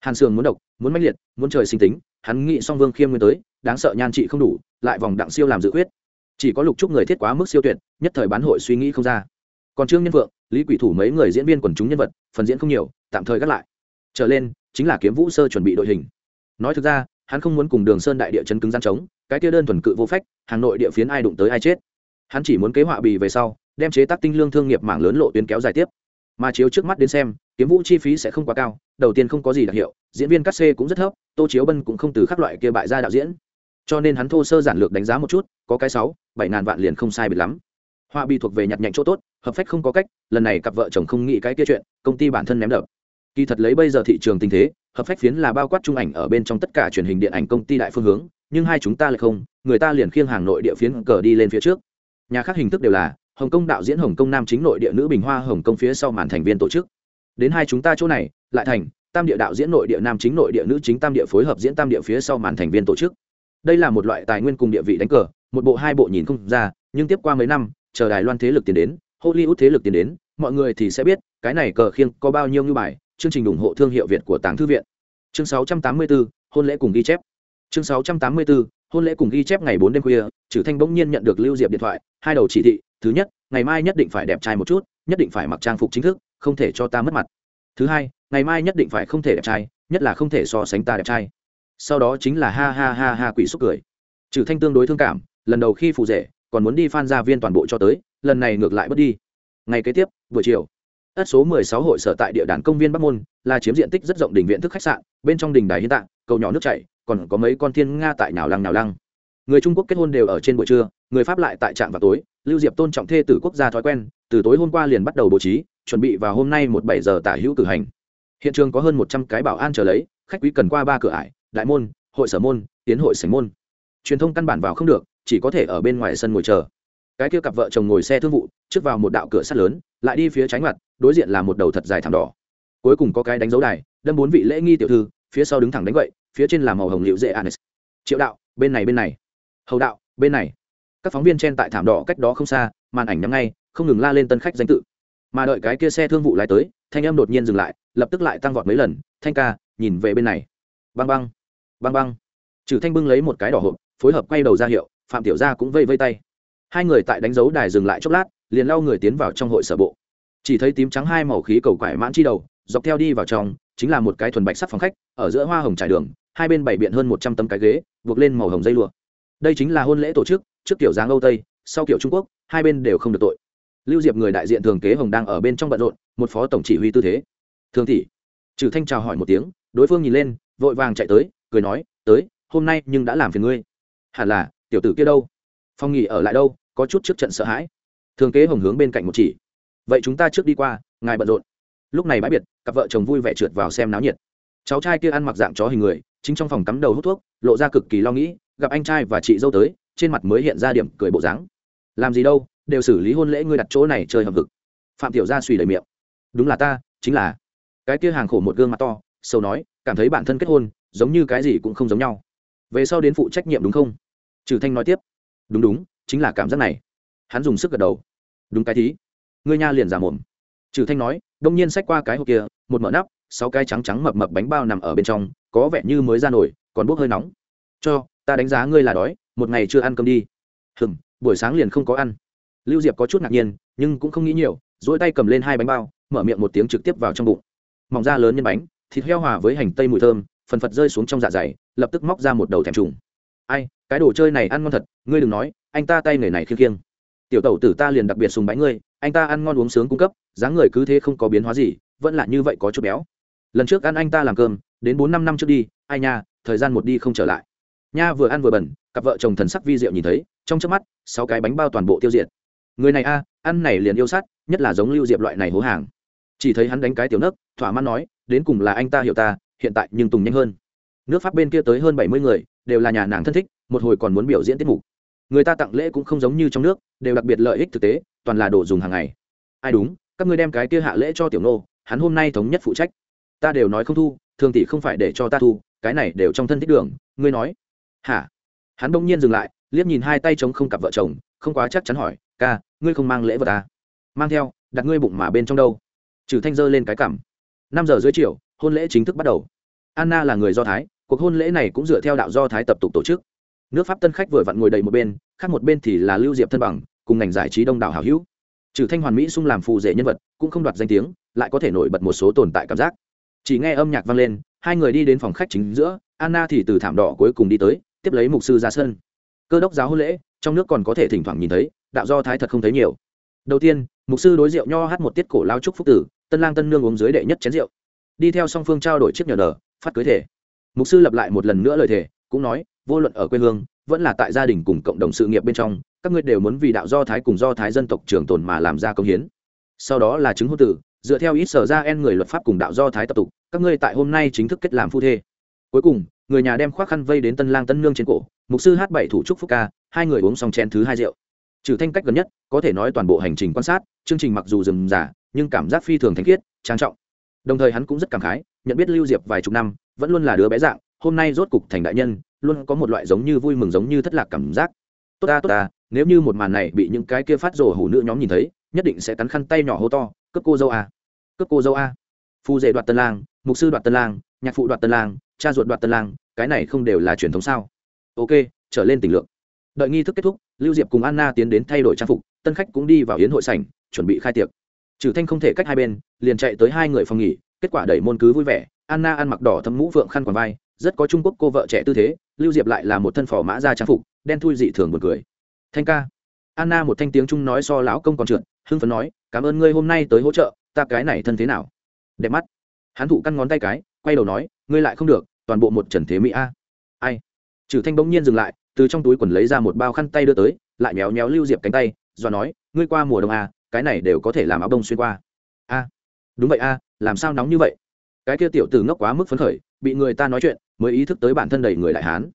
hàn sường muốn độc, muốn mãnh liệt, muốn trời sinh tính, hắn nghĩ song vương khiêm nguyên tới, đáng sợ nhan trị không đủ, lại vòng đặng siêu làm dự quyết chỉ có lục trúc người thiết quá mức siêu tuyệt, nhất thời bán hội suy nghĩ không ra. Còn trương nhân vượng, lý quỷ thủ mấy người diễn viên quần chúng nhân vật, phần diễn không nhiều, tạm thời gác lại. Trở lên, chính là kiếm vũ sơ chuẩn bị đội hình. Nói thực ra, hắn không muốn cùng đường sơn đại địa chấn cứng gian trống, cái kia đơn thuần cự vô phách hàng nội địa phiến ai đụng tới ai chết. Hắn chỉ muốn kế họa bì về sau, đem chế tác tinh lương thương nghiệp mảng lớn lộ tuyến kéo dài tiếp. Mà chiếu trước mắt đến xem, kiếm vũ chi phí sẽ không quá cao, đầu tiên không có gì đặc hiệu, diễn viên cắt xê cũng rất thấp, tô chiếu bân cũng không từ các loại kia bại ra đạo diễn cho nên hắn thô sơ giản lược đánh giá một chút, có cái sáu, bảy ngàn vạn liền không sai biệt lắm. Họa bị thuộc về nhặt nhạnh chỗ tốt, hợp phách không có cách, lần này cặp vợ chồng không nghĩ cái kia chuyện, công ty bản thân ném đập. Kỳ thật lấy bây giờ thị trường tình thế, hợp phách phiến là bao quát trung ảnh ở bên trong tất cả truyền hình điện ảnh công ty đại phương hướng, nhưng hai chúng ta lại không, người ta liền khiêng hàng nội địa phiến cờ đi lên phía trước. Nhà khác hình thức đều là, hồng kông đạo diễn hồng kông nam chính nội địa nữ bình hoa hồng kông phía sau màn thành viên tổ chức. Đến hai chúng ta chỗ này, lại thành, tam địa đạo diễn nội địa nam chính nội địa nữ chính tam địa phối hợp diễn tam địa phía sau màn thành viên tổ chức đây là một loại tài nguyên cùng địa vị đánh cờ một bộ hai bộ nhìn không ra nhưng tiếp qua mấy năm chờ đài loan thế lực tiến đến hollywood thế lực tiến đến mọi người thì sẽ biết cái này cờ khiêng có bao nhiêu như bài chương trình ủng hộ thương hiệu việt của tàng thư viện. Chương 684, hôn lễ cùng ghi chép. Chương 684, hôn lễ cùng ghi chép ngày bốn đêm khuya trừ thanh bỗng nhiên nhận được lưu diệp điện thoại hai đầu chỉ thị thứ nhất ngày mai nhất định phải đẹp trai một chút nhất định phải mặc trang phục chính thức không thể cho ta mất mặt. Thứ hai ngày mai nhất định phải không thể đẹp trai nhất là không thể so sánh ta đẹp trai sau đó chính là ha ha ha ha quỷ xúc cười. Trừ thanh tương đối thương cảm, lần đầu khi phụ rể, còn muốn đi phan gia viên toàn bộ cho tới, lần này ngược lại bất đi. Ngày kế tiếp, buổi chiều, ất số 16 hội sở tại địa đàn công viên bắc môn, là chiếm diện tích rất rộng đình viện thức khách sạn, bên trong đình đài hiến tạng, cầu nhỏ nước chảy, còn có mấy con thiên nga tại nào lăng nào lăng. Người trung quốc kết hôn đều ở trên buổi trưa, người pháp lại tại trạm vào tối, lưu diệp tôn trọng thê tử quốc gia thói quen, từ tối hôm qua liền bắt đầu bố trí, chuẩn bị vào hôm nay một bảy giờ tả hữu cử hành. Hiện trường có hơn một trăm cái bảo an chờ lấy, khách quý cần qua ba cửa ải đại môn, hội sở môn, tiến hội sảnh môn. Truyền thông căn bản vào không được, chỉ có thể ở bên ngoài sân ngồi chờ. Cái kia cặp vợ chồng ngồi xe thương vụ, trước vào một đạo cửa sắt lớn, lại đi phía trái mặt đối diện là một đầu thật dài thảm đỏ. Cuối cùng có cái đánh dấu đài, đâm bốn vị lễ nghi tiểu thư, phía sau đứng thẳng đánh vậy phía trên là màu hồng liệu dễ anes. Triệu đạo, bên này bên này. Hầu đạo, bên này. Các phóng viên trên tại thảm đỏ cách đó không xa, màn ảnh nhắm ngay, không ngừng la lên tân khách danh tự. Mà đợi cái kia xe thương vụ lái tới, thanh em đột nhiên dừng lại, lập tức lại tăng vọt mấy lần, thanh ca, nhìn về bên này. Băng băng băng băng. Trừ thanh bưng lấy một cái đỏ hộp, phối hợp quay đầu ra hiệu, phạm tiểu gia cũng vây vây tay. Hai người tại đánh dấu đài dừng lại chốc lát, liền lau người tiến vào trong hội sở bộ. Chỉ thấy tím trắng hai màu khí cầu quải mãn chi đầu, dọc theo đi vào trong, chính là một cái thuần bạch sắc phòng khách, ở giữa hoa hồng trải đường, hai bên bày biện hơn một trăm tấm cái ghế, buộc lên màu hồng dây lụa. Đây chính là hôn lễ tổ chức, trước kiểu dáng âu tây, sau kiểu trung quốc, hai bên đều không được tội. Lưu diệp người đại diện thường kế hồng đang ở bên trong bận rộn, một phó tổng chỉ huy tư thế. Thường tỷ. Trừ thanh chào hỏi một tiếng, đối phương nhìn lên, vội vàng chạy tới cười nói, tới, hôm nay nhưng đã làm phiền ngươi. Hẳn là, tiểu tử kia đâu? Phong nghỉ ở lại đâu? Có chút trước trận sợ hãi. Thường kế hồng hướng bên cạnh một chỉ. Vậy chúng ta trước đi qua, ngài bận rộn. Lúc này bãi biệt, cặp vợ chồng vui vẻ trượt vào xem náo nhiệt. Cháu trai kia ăn mặc dạng chó hình người, chính trong phòng cắm đầu hút thuốc, lộ ra cực kỳ lo nghĩ, gặp anh trai và chị dâu tới, trên mặt mới hiện ra điểm cười bộ dáng. Làm gì đâu, đều xử lý hôn lễ ngươi đặt chỗ này chơi hợp vực phạm tiểu gia suy đầy miệng. Đúng là ta, chính là. Cái kia hàng khổ một gương mặt to sâu nói, cảm thấy bản thân kết hôn giống như cái gì cũng không giống nhau. Về sau đến phụ trách nhiệm đúng không? Trừ thanh nói tiếp. Đúng đúng, chính là cảm giác này. Hắn dùng sức gật đầu. Đúng cái thí. Ngươi nha liền giả mồm. Trừ thanh nói, đông nhiên xách qua cái hộp kia, một mở nắp, sáu cái trắng trắng mập mập bánh bao nằm ở bên trong, có vẻ như mới ra nổi, còn bốc hơi nóng. Cho, ta đánh giá ngươi là đói, một ngày chưa ăn cơm đi. Hừm, buổi sáng liền không có ăn. Lưu diệp có chút ngạc nhiên, nhưng cũng không nghĩ nhiều, duỗi tay cầm lên hai bánh bao, mở miệng một tiếng trực tiếp vào trong bụng. Mỏng da lớn nhân bánh, thịt heo hòa với hành tây mùi thơm phần phật rơi xuống trong dạ dày, lập tức móc ra một đầu thèm trùng. Ai, cái đồ chơi này ăn ngon thật, ngươi đừng nói, anh ta tay nghề này khiêng khiêng. Tiểu tẩu tử ta liền đặc biệt sùng bái ngươi, anh ta ăn ngon uống sướng cung cấp, dáng người cứ thế không có biến hóa gì, vẫn là như vậy có chút béo. Lần trước ăn anh ta làm cơm, đến bốn năm năm trước đi, ai nha, thời gian một đi không trở lại. Nha vừa ăn vừa bẩn, cặp vợ chồng thần sắc vi diệu nhìn thấy, trong trước mắt, sáu cái bánh bao toàn bộ tiêu diệt. Người này a, ăn này liền yêu sát, nhất là giống lưu diệp loại này hố hàng. Chỉ thấy hắn đánh cái tiểu nấc, thỏa mãn nói, đến cùng là anh ta hiểu ta hiện tại nhưng tùng nhanh hơn. Nước pháp bên kia tới hơn bảy mươi người, đều là nhà nàng thân thích, một hồi còn muốn biểu diễn tiết mục. Người ta tặng lễ cũng không giống như trong nước, đều đặc biệt lợi ích thực tế, toàn là đồ dùng hàng ngày. Ai đúng, các ngươi đem cái kia hạ lễ cho tiểu nô, hắn hôm nay thống nhất phụ trách. Ta đều nói không thu, thường tỷ không phải để cho ta thu, cái này đều trong thân thích đường, ngươi nói. Hả? Hắn bỗng nhiên dừng lại, liếc nhìn hai tay chống không cặp vợ chồng, không quá chắc chắn hỏi, ca, ngươi không mang lễ vật à? mang theo, đặt ngươi bụng mà bên trong đâu? Trừ thanh dơ lên cái cảm năm giờ dưới chiều hôn lễ chính thức bắt đầu. Anna là người do thái, cuộc hôn lễ này cũng dựa theo đạo do thái tập tục tổ chức. Nước pháp tân khách vừa vặn ngồi đầy một bên, khác một bên thì là lưu diệp thân bằng, cùng ngành giải trí đông đảo hảo hữu. Trừ thanh hoàn mỹ sung làm phù rể nhân vật, cũng không đoạt danh tiếng, lại có thể nổi bật một số tồn tại cảm giác. Chỉ nghe âm nhạc vang lên, hai người đi đến phòng khách chính giữa, anna thì từ thảm đỏ cuối cùng đi tới, tiếp lấy mục sư ra sân. Cơ đốc giáo hôn lễ, trong nước còn có thể thỉnh thoảng nhìn thấy, đạo do thái thật không thấy nhiều. Đầu tiên, mục sư đối rượu nho hát một tiết cổ lao trúc phúc tử, tân lang tân nương uống dưới đệ nhất chén rượu đi theo song phương trao đổi chiếc nhờ nở phát cưới thể mục sư lập lại một lần nữa lời thề, cũng nói, vô luận ở quê hương, vẫn là tại gia đình cùng cộng đồng sự nghiệp bên trong, các ngươi đều muốn vì đạo do thái cùng do thái dân tộc trường tồn mà làm ra công hiến. Sau đó là chứng hôn tử, dựa theo ít sở ra en người luật pháp cùng đạo do thái tập tục, các ngươi tại hôm nay chính thức kết làm phu thê. Cuối cùng, người nhà đem khoác khăn vây đến tân lang tân nương trên cổ, mục sư hát bảy thủ trúc phúc ca, hai người uống xong chén thứ hai rượu. Trừ thanh cách gần nhất, có thể nói toàn bộ hành trình quan sát, chương trình mặc dù dừng giả nhưng cảm giác phi thường thanh khiết, trang trọng đồng thời hắn cũng rất cảm khái, nhận biết lưu diệp vài chục năm, vẫn luôn là đứa bé dạng, hôm nay rốt cục thành đại nhân, luôn có một loại giống như vui mừng giống như thất lạc cảm giác. Tốt ta tốt ta, nếu như một màn này bị những cái kia phát rồ hủ nữ nhóm nhìn thấy, nhất định sẽ cắn khăn tay nhỏ hô to, cướp cô dâu a cướp cô dâu a phu rể đoạt tân lang, mục sư đoạt tân lang, nhạc phụ đoạt tân lang, cha ruột đoạt tân lang, cái này không đều là truyền thống sao? Ok, trở lên tình lượng. Đợi nghi thức kết thúc, lưu diệp cùng anna tiến đến thay đổi trang phục, tân khách cũng đi vào yến hội sảnh, chuẩn bị khai tiệc trừ thanh không thể cách hai bên, liền chạy tới hai người phòng nghỉ, kết quả đẩy môn cứ vui vẻ, anna ăn mặc đỏ thâm mũ vượng khăn quàng vai, rất có trung quốc cô vợ trẻ tư thế, lưu diệp lại là một thân phò mã ra trang phục, đen thui dị thường buồn cười. Thanh ca. Anna một thanh tiếng trung nói so lão công còn trượt, hưng phấn nói, cảm ơn ngươi hôm nay tới hỗ trợ, ta cái này thân thế nào? Đẹp mắt. Hắn thụ căn ngón tay cái, quay đầu nói, ngươi lại không được, toàn bộ một trần thế mỹ a. Ai? Trừ thanh bỗng nhiên dừng lại, từ trong túi quần lấy ra một bao khăn tay đưa tới, lại méo méo lưu diệp cánh tay, do nói, ngươi qua mùa đông a cái này đều có thể làm áo đông xuyên qua. A đúng vậy a làm sao nóng như vậy? Cái kia tiểu tử ngốc quá mức phấn khởi bị người ta nói chuyện mới ý thức tới bản thân đầy người đại hán.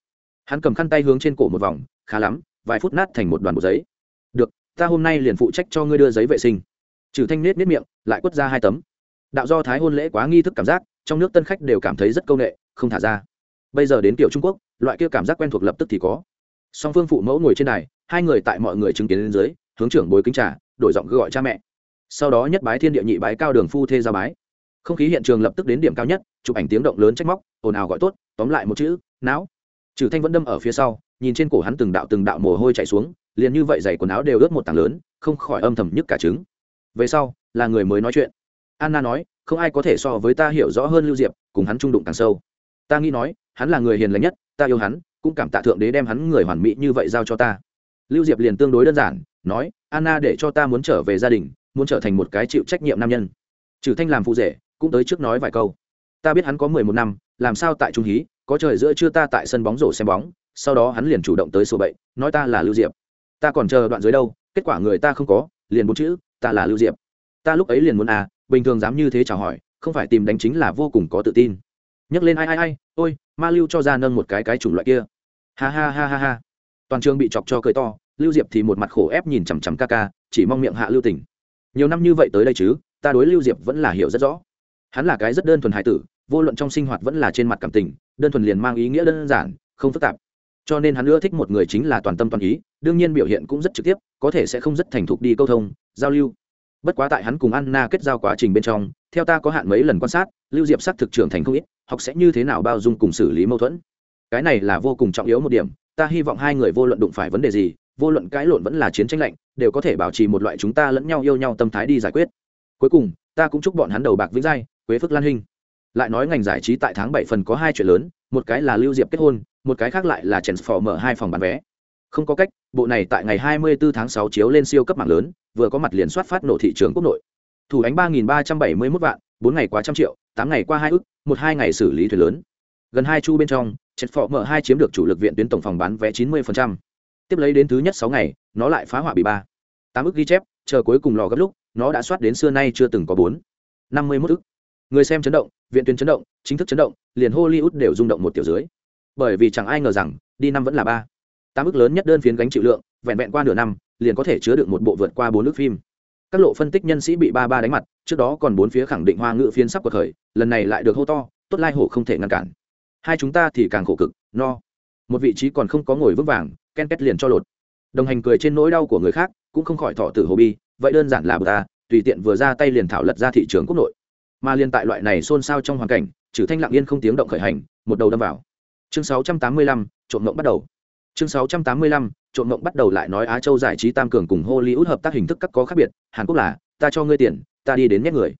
Hắn cầm khăn tay hướng trên cổ một vòng khá lắm vài phút nát thành một đoàn bột giấy. Được ta hôm nay liền phụ trách cho ngươi đưa giấy vệ sinh. Trừ thanh nết nết miệng lại quất ra hai tấm. Đạo do thái hôn lễ quá nghi thức cảm giác trong nước tân khách đều cảm thấy rất công nghệ, không thả ra. Bây giờ đến tiểu trung quốc loại kia cảm giác quen thuộc lập tức thì có. Song phương phụ mẫu ngồi trên này, hai người tại mọi người chứng kiến lên dưới hướng trưởng bối kính trả đổi giọng gọi cha mẹ. Sau đó nhất bái thiên địa nhị bái cao đường phu thê ra bái. Không khí hiện trường lập tức đến điểm cao nhất, chụp ảnh tiếng động lớn trách móc, ồn ào gọi tốt, tóm lại một chữ, não. Trừ thanh vẫn đâm ở phía sau, nhìn trên cổ hắn từng đạo từng đạo mồ hôi chạy xuống, liền như vậy giày quần áo đều ướt một tảng lớn, không khỏi âm thầm nhức cả trứng. Về sau, là người mới nói chuyện. Anna nói, không ai có thể so với ta hiểu rõ hơn lưu diệp, cùng hắn trung đụng càng sâu. Ta nghĩ nói, hắn là người hiền lành nhất, ta yêu hắn, cũng cảm tạ thượng đế đem hắn người hoàn mỹ như vậy giao cho ta. Lưu diệp liền tương đối đơn giản nói, anna để cho ta muốn trở về gia đình, muốn trở thành một cái chịu trách nhiệm nam nhân. Trừ thanh làm phụ rể, cũng tới trước nói vài câu. Ta biết hắn có mười một năm, làm sao tại trung hí, có trời giữa chưa ta tại sân bóng rổ xem bóng, sau đó hắn liền chủ động tới sổ bậy, nói ta là lưu diệp. Ta còn chờ đoạn dưới đâu, kết quả người ta không có, liền bốn chữ, ta là lưu diệp. Ta lúc ấy liền muốn à bình thường dám như thế chào hỏi, không phải tìm đánh chính là vô cùng có tự tin. Nhấc lên ai ai ai, ôi, ma lưu cho ra nâng một cái cái chủng loại kia. Ha ha ha ha ha. Toàn trường bị chọc cho cười to lưu diệp thì một mặt khổ ép nhìn chằm chằm ca ca, chỉ mong miệng hạ lưu tỉnh nhiều năm như vậy tới đây chứ, ta đối lưu diệp vẫn là hiểu rất rõ. Hắn là cái rất đơn thuần hải tử, vô luận trong sinh hoạt vẫn là trên mặt cảm tình, đơn thuần liền mang ý nghĩa đơn giản, không phức tạp. Cho nên hắn ưa thích một người chính là toàn tâm toàn ý, đương nhiên biểu hiện cũng rất trực tiếp, có thể sẽ không rất thành thục đi câu thông, giao lưu. Bất quá tại hắn cùng anna kết giao quá trình bên trong, theo ta có hạn mấy lần quan sát, lưu diệp sắc thực trưởng thành không ít, học sẽ như thế nào bao dung cùng xử lý mâu thuẫn. Cái này là vô cùng trọng yếu một điểm, ta hy vọng hai người vô luận đụng phải vấn đề gì vô luận cãi lộn vẫn là chiến tranh lạnh, đều có thể bảo trì một loại chúng ta lẫn nhau yêu nhau tâm thái đi giải quyết. Cuối cùng, ta cũng chúc bọn hắn đầu bạc vĩnh giai, quế phước lan hình. Lại nói ngành giải trí tại tháng bảy phần có hai chuyện lớn, một cái là lưu diệp kết hôn, một cái khác lại là chèn phò mở hai phòng bán vé. Không có cách, bộ này tại ngày 24 tháng 6 chiếu lên siêu cấp mạng lớn, vừa có mặt liền soát phát nổ thị trường quốc nội. Thủ ánh 3.371 vạn, bốn ngày qua trăm triệu, tám ngày qua hai ức, một hai ngày xử lý thuyền lớn. Gần hai chu bên trong chèn phò mở hai chiếm được chủ lực viện tuyến tổng phòng bán vé 90% tiếp lấy đến thứ nhất sáu ngày, nó lại phá hỏa bị ba. Tám ức ghi chép, chờ cuối cùng lò gấp lúc, nó đã soát đến xưa nay chưa từng có bốn. Năm mươi mốt ức. Người xem chấn động, viện tuyến chấn động, chính thức chấn động, liền hollywood đều rung động một tiểu dưới. Bởi vì chẳng ai ngờ rằng, đi năm vẫn là ba. Tám ức lớn nhất đơn phiến gánh chịu lượng, vẹn vẹn qua nửa năm, liền có thể chứa được một bộ vượt qua bốn ức phim. Các lộ phân tích nhân sĩ bị ba ba đánh mặt, trước đó còn bốn phía khẳng định hoa ngữ phiến sắp cuộc khởi, lần này lại được hô to, tốt lai hổ không thể ngăn cản. Hai chúng ta thì càng khổ cực, no. Một vị trí còn không có ngồi vững vàng ken két liền cho lột. Đồng hành cười trên nỗi đau của người khác cũng không khỏi thọ tử hồ bi vậy đơn giản là bờ ta tùy tiện vừa ra tay liền thảo lật ra thị trường quốc nội. Mà liên tại loại này xôn xao trong hoàn cảnh trừ thanh lặng yên không tiếng động khởi hành một đầu đâm vào. Chương 685, trộm mộng bắt đầu. Chương 685, trộm mộng bắt đầu lại nói á châu giải trí tam cường cùng hollywood hợp tác hình thức các có khác biệt hàn quốc là ta cho ngươi tiền ta đi đến nhét người.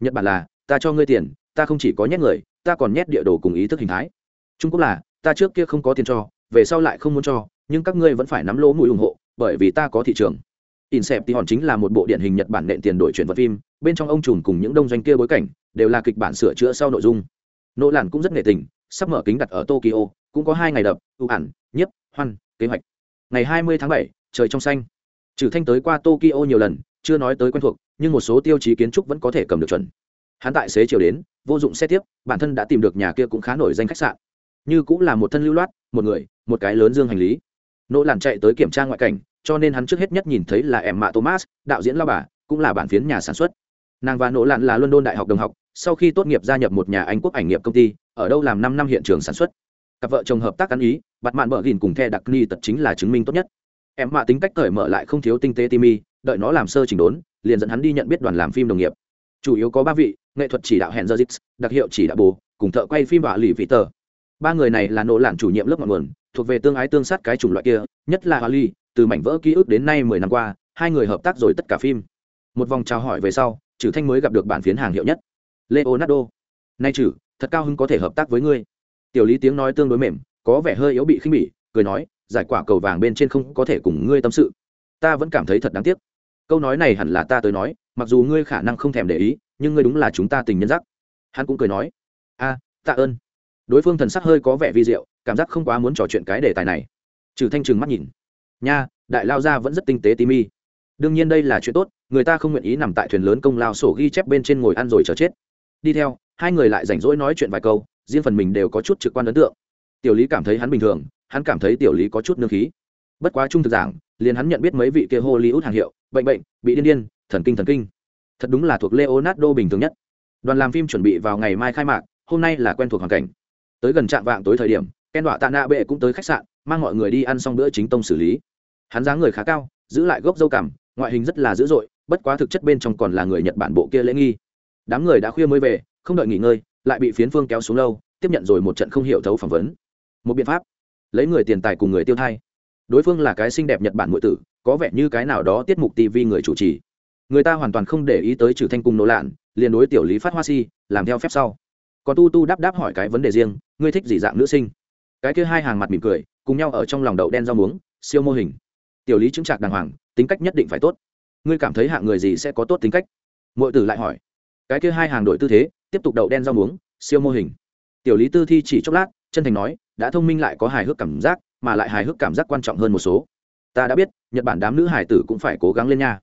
Nhật bản là ta cho ngươi tiền ta không chỉ có nhét người ta còn nhét địa đồ cùng ý thức hình thái. Trung quốc là ta trước kia không có tiền cho về sau lại không muốn cho nhưng các ngươi vẫn phải nắm lỗ mũi ủng hộ bởi vì ta có thị trường Inception chính là một bộ điển hình Nhật Bản nện tiền đổi chuyển vật phim, bên trong ông trùm cùng những đông doanh kia bối cảnh đều là kịch bản sửa chữa sau nội dung. Nỗ Lạn cũng rất nghệ tình, sắp mở kính đặt ở Tokyo, cũng có hai ngày đập, ưu ẩn, nhiếp, hoan, kế hoạch. Ngày 20 tháng 7, trời trong xanh. Trừ Thanh tới qua Tokyo nhiều lần, chưa nói tới quen thuộc, nhưng một số tiêu chí kiến trúc vẫn có thể cầm được chuẩn. Hắn tại xế chiều đến, vô dụng xe tiếp, bản thân đã tìm được nhà kia cũng khá nổi danh khách sạn. Như cũng là một thân lưu loát, một người, một cái lớn dương hành lý. Nỗ làn chạy tới kiểm tra ngoại cảnh, cho nên hắn trước hết nhất nhìn thấy là em mạ thomas đạo diễn lao bà cũng là bản phiến nhà sản xuất. Nàng và nỗ lặn là london đại học đồng học sau khi tốt nghiệp gia nhập một nhà anh quốc ảnh nghiệp công ty ở đâu làm năm năm hiện trường sản xuất. Cặp vợ chồng hợp tác ăn ý bặt mạn bờ gìn cùng the đặc ni tật chính là chứng minh tốt nhất. Em mạ tính cách cởi mở lại không thiếu tinh tế timi đợi nó làm sơ chỉnh đốn liền dẫn hắn đi nhận biết đoàn làm phim đồng nghiệp. Chủ yếu có ba vị nghệ thuật chỉ đạo hẹn giờ dix đặc hiệu chỉ đạo bồ cùng thợ quay phim và lì vị tờ. Ba người này là nỗ lạn chủ nhiệm lớp ngọn nguồn thuộc về tương ái tương sát cái chủng loại kia, nhất là ali từ mảnh vỡ ký ức đến nay mười năm qua, hai người hợp tác rồi tất cả phim. Một vòng chào hỏi về sau trừ thanh mới gặp được bản phiến hàng hiệu nhất, leonardo. Nay trừ thật cao hứng có thể hợp tác với ngươi. Tiểu lý tiếng nói tương đối mềm, có vẻ hơi yếu bị khinh bỉ, cười nói, giải quả cầu vàng bên trên không có thể cùng ngươi tâm sự. Ta vẫn cảm thấy thật đáng tiếc. Câu nói này hẳn là ta tới nói, mặc dù ngươi khả năng không thèm để ý, nhưng ngươi đúng là chúng ta tình nhân giác. Hắn cũng cười nói, a, tạ ơn. Đối phương thần sắc hơi có vẻ vi diệu cảm giác không quá muốn trò chuyện cái đề tài này. Trừ thanh trừng mắt nhìn. Nha, đại lao gia vẫn rất tinh tế tí mi đương nhiên đây là chuyện tốt, người ta không nguyện ý nằm tại thuyền lớn công lao sổ ghi chép bên trên ngồi ăn rồi chờ chết. Đi theo, hai người lại rảnh rỗi nói chuyện vài câu, riêng phần mình đều có chút trực quan ấn tượng. Tiểu lý cảm thấy hắn bình thường, hắn cảm thấy tiểu lý có chút nương khí. Bất quá trung thực giảng, liền hắn nhận biết mấy vị kia hollywood hàng hiệu, bệnh bệnh, bị điên điên, thần kinh thần kinh. Thật đúng là thuộc leonardo bình thường nhất. Đoàn làm phim chuẩn bị vào ngày mai khai mạc, hôm nay là quen thuộc hoàn cảnh. Tới gần trạm vạng tối thời điểm ken đọa tạ nạ bệ cũng tới khách sạn, mang mọi người đi ăn xong bữa chính tông xử lý. Hắn dáng người khá cao, giữ lại gốc dâu cằm, ngoại hình rất là dữ dội, bất quá thực chất bên trong còn là người nhật bản bộ kia lễ nghi. Đám người đã khuya mới về, không đợi nghỉ ngơi, lại bị phiến phương kéo xuống lâu, tiếp nhận rồi một trận không hiểu thấu phỏng vấn. Một biện pháp, lấy người tiền tài cùng người tiêu thai. Đối phương là cái xinh đẹp nhật bản ngụy tử, có vẻ như cái nào đó tiết mục tv người chủ trì. Người ta hoàn toàn không để ý tới trừ thanh cung nỗ lạn, liền đối tiểu lý phát hoa si, làm theo phép sau. Còn tu tu đáp đáp hỏi cái vấn đề riêng, ngươi thích gì dạng nữ sinh? Cái kia hai hàng mặt mỉm cười, cùng nhau ở trong lòng đậu đen rau muống, siêu mô hình. Tiểu lý chứng trạc đàng hoàng, tính cách nhất định phải tốt. Ngươi cảm thấy hạng người gì sẽ có tốt tính cách? Mọi tử lại hỏi. Cái kia hai hàng đội tư thế, tiếp tục đậu đen rau muống, siêu mô hình. Tiểu lý tư thi chỉ chốc lát, chân thành nói, đã thông minh lại có hài hước cảm giác, mà lại hài hước cảm giác quan trọng hơn một số. Ta đã biết, nhật bản đám nữ hải tử cũng phải cố gắng lên nha.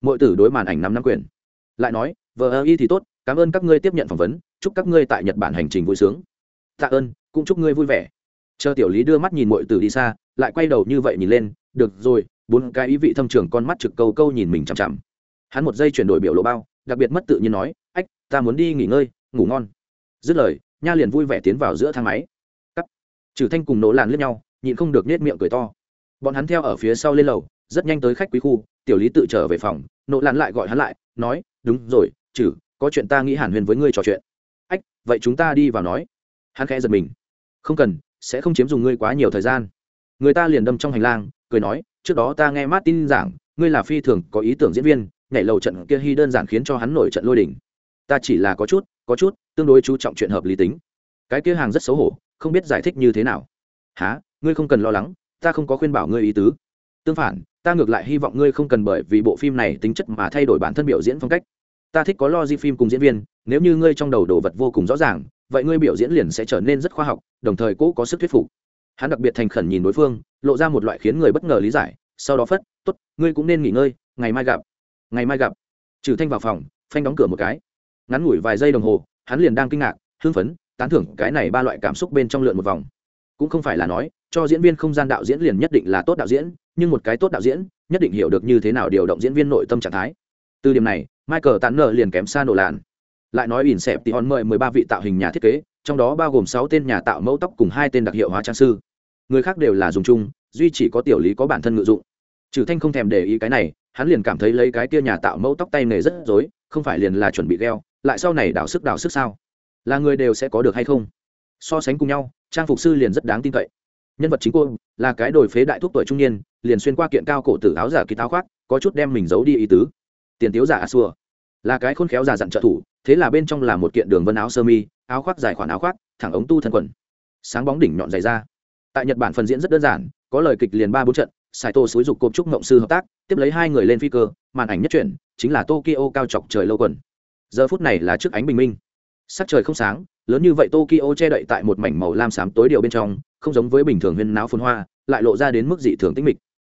Mọi tử đối màn ảnh năm năm quyền. Lại nói, vờ ơ y thì tốt, cảm ơn các ngươi tiếp nhận phỏng vấn, chúc các ngươi tại nhật bản hành trình vui sướng. Tạ ơn, cũng chúc ngươi vui vẻ chờ tiểu lý đưa mắt nhìn mọi tử đi xa, lại quay đầu như vậy nhìn lên, được rồi, bốn cái ý vị thâm trường con mắt trực câu câu nhìn mình chằm chằm. Hắn một giây chuyển đổi biểu lộ bao, đặc biệt mất tự nhiên nói, ách, ta muốn đi nghỉ ngơi, ngủ ngon. Dứt lời, nha liền vui vẻ tiến vào giữa thang máy. Cắt. Trừ thanh cùng nỗ làn lướt nhau, nhịn không được nết miệng cười to. Bọn hắn theo ở phía sau lên lầu, rất nhanh tới khách quý khu, tiểu lý tự trở về phòng, nỗ làn lại gọi hắn lại, nói, đúng rồi, trừ, có chuyện ta nghĩ hàn huyền với ngươi trò chuyện. Ách, vậy chúng ta đi vào nói. Hắn khẽ giật mình. Không cần sẽ không chiếm dùng ngươi quá nhiều thời gian. Người ta liền đâm trong hành lang, cười nói, trước đó ta nghe martin giảng, ngươi là phi thường có ý tưởng diễn viên, nhảy lầu trận kia hy đơn giản khiến cho hắn nổi trận lôi đỉnh ta chỉ là có chút có chút, tương đối chú trọng chuyện hợp lý tính. Cái kia hàng rất xấu hổ, không biết giải thích như thế nào. Há ngươi không cần lo lắng, ta không có khuyên bảo ngươi ý tứ. Tương phản, ta ngược lại hy vọng ngươi không cần bởi vì bộ phim này tính chất mà thay đổi bản thân biểu diễn phong cách. Ta thích có lo di phim cùng diễn viên, nếu như ngươi trong đầu đồ vật vô cùng rõ ràng vậy ngươi biểu diễn liền sẽ trở nên rất khoa học, đồng thời cố có sức thuyết phục. Hắn đặc biệt thành khẩn nhìn đối phương, lộ ra một loại khiến người bất ngờ lý giải, sau đó phất t ố t ngươi cũng nên nghỉ ngơi, ngày mai gặp. Ngày mai gặp. Trừ thanh vào phòng, phanh đóng cửa một cái. Ngắn ngủi vài giây đồng hồ, hắn liền đang kinh ngạc, hưng phấn, tán thưởng cái này ba loại cảm xúc bên trong lượn một vòng. Cũng không phải là nói, cho diễn viên không gian đạo diễn liền nhất định là tốt đạo diễn, nhưng một cái tốt đạo diễn, nhất định hiểu được như thế nào điều động diễn viên nội tâm trạng thái. Từ điểm này, michael tán nợ liền kém xa nổ làn lại nói ỉn xẹp thì hòn mời mười ba vị tạo hình nhà thiết kế, trong đó bao gồm sáu tên nhà tạo mẫu tóc cùng hai tên đặc hiệu hóa trang sư. Người khác đều là dùng chung, duy chỉ có tiểu lý có bản thân ngự dụng. Trừ thanh không thèm để ý cái này, hắn liền cảm thấy lấy cái kia nhà tạo mẫu tóc tay nghề rất dối không phải liền là chuẩn bị đeo lại sau này đảo sức đảo sức sao? Là người đều sẽ có được hay không? So sánh cùng nhau, trang phục sư liền rất đáng tin cậy. Nhân vật chính cô là cái đổi phế đại thúc tuổi trung niên, liền xuyên qua kiện cao cổ tử áo giả kỳ táo khoác, có chút đem mình giấu đi ý tứ. Tiền tiếu giả a xua là cái khôn khéo già dặn trợ thủ, thế là bên trong là một kiện đường vân áo sơ mi, áo khoác dài khoản áo khoác, thẳng ống tu thân quần. Sáng bóng đỉnh nhọn dày ra. Tại nhật bản phần diễn rất đơn giản, có lời kịch liền ba bốn trận sài tô xúi dục cộp trúc mộng sư hợp tác, tiếp lấy hai người lên phi cơ, màn ảnh nhất chuyển, chính là tokyo cao chọc trời lâu quần. Giờ phút này là trước ánh bình minh. Sắc trời không sáng, lớn như vậy tokyo che đậy tại một mảnh màu lam xám tối điều bên trong, không giống với bình thường huyên náo phun hoa, lại lộ ra đến mức dị thường tĩnh mịch.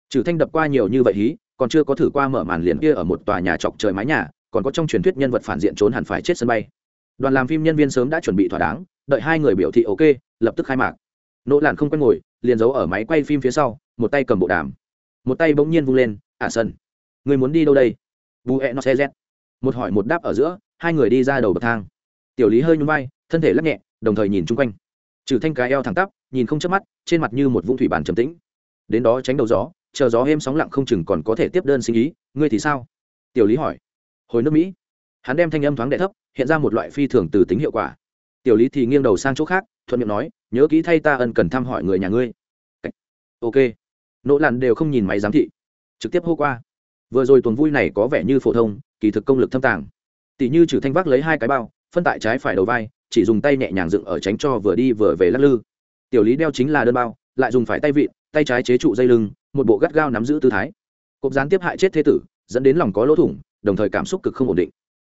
Trừ thanh đập qua nhiều như vậy hí, còn chưa có thử qua mở màn liền kia ở một tòa nhà chọc trời mái nhà còn có trong truyền thuyết nhân vật phản diện trốn hẳn phải chết sân bay. Đoàn làm phim nhân viên sớm đã chuẩn bị thỏa đáng, đợi hai người biểu thị ok, lập tức khai mạc. Nỗ làn không quen ngồi, liền giấu ở máy quay phim phía sau, một tay cầm bộ đàm. Một tay bỗng nhiên vung lên ả à sân người muốn đi đâu đây? Bù e nó xe z. Một hỏi một đáp ở giữa, hai người đi ra đầu bậc thang. Tiểu lý hơi nhún vai, thân thể lắc nhẹ, đồng thời nhìn chung quanh. Trừ thanh cái eo thẳng tắp, nhìn không chớp mắt, trên mặt như một vũng thủy bàn trầm tĩnh. Đến đó tránh đầu gió, chờ gió êm sóng lặng không chừng còn có thể tiếp đơn sinh ý, ngươi thì sao? Tiểu lý hỏi hồi nước mỹ. Hắn đem thanh âm thoáng đệ thấp, hiện ra một loại phi thường từ tính hiệu quả. Tiểu lý thì nghiêng đầu sang chỗ khác, thuận miệng nói, nhớ kỹ thay ta ân cần thăm hỏi người nhà ngươi. Ok. Nỗ lặn đều không nhìn máy giám thị. Trực tiếp hô qua. Vừa rồi tuần vui này có vẻ như phổ thông, kỳ thực công lực thâm tàng. Tỷ như trừ thanh vác lấy hai cái bao, phân tại trái phải đầu vai, chỉ dùng tay nhẹ nhàng dựng ở tránh cho vừa đi vừa về lắc lư. Tiểu lý đeo chính là đơn bao, lại dùng phải tay vịn, tay trái chế trụ dây lưng, một bộ gắt gao nắm giữ tư thái. Cộp gián tiếp hại chết thế tử, dẫn đến lòng có lỗ thủng đồng thời cảm xúc cực không ổn định.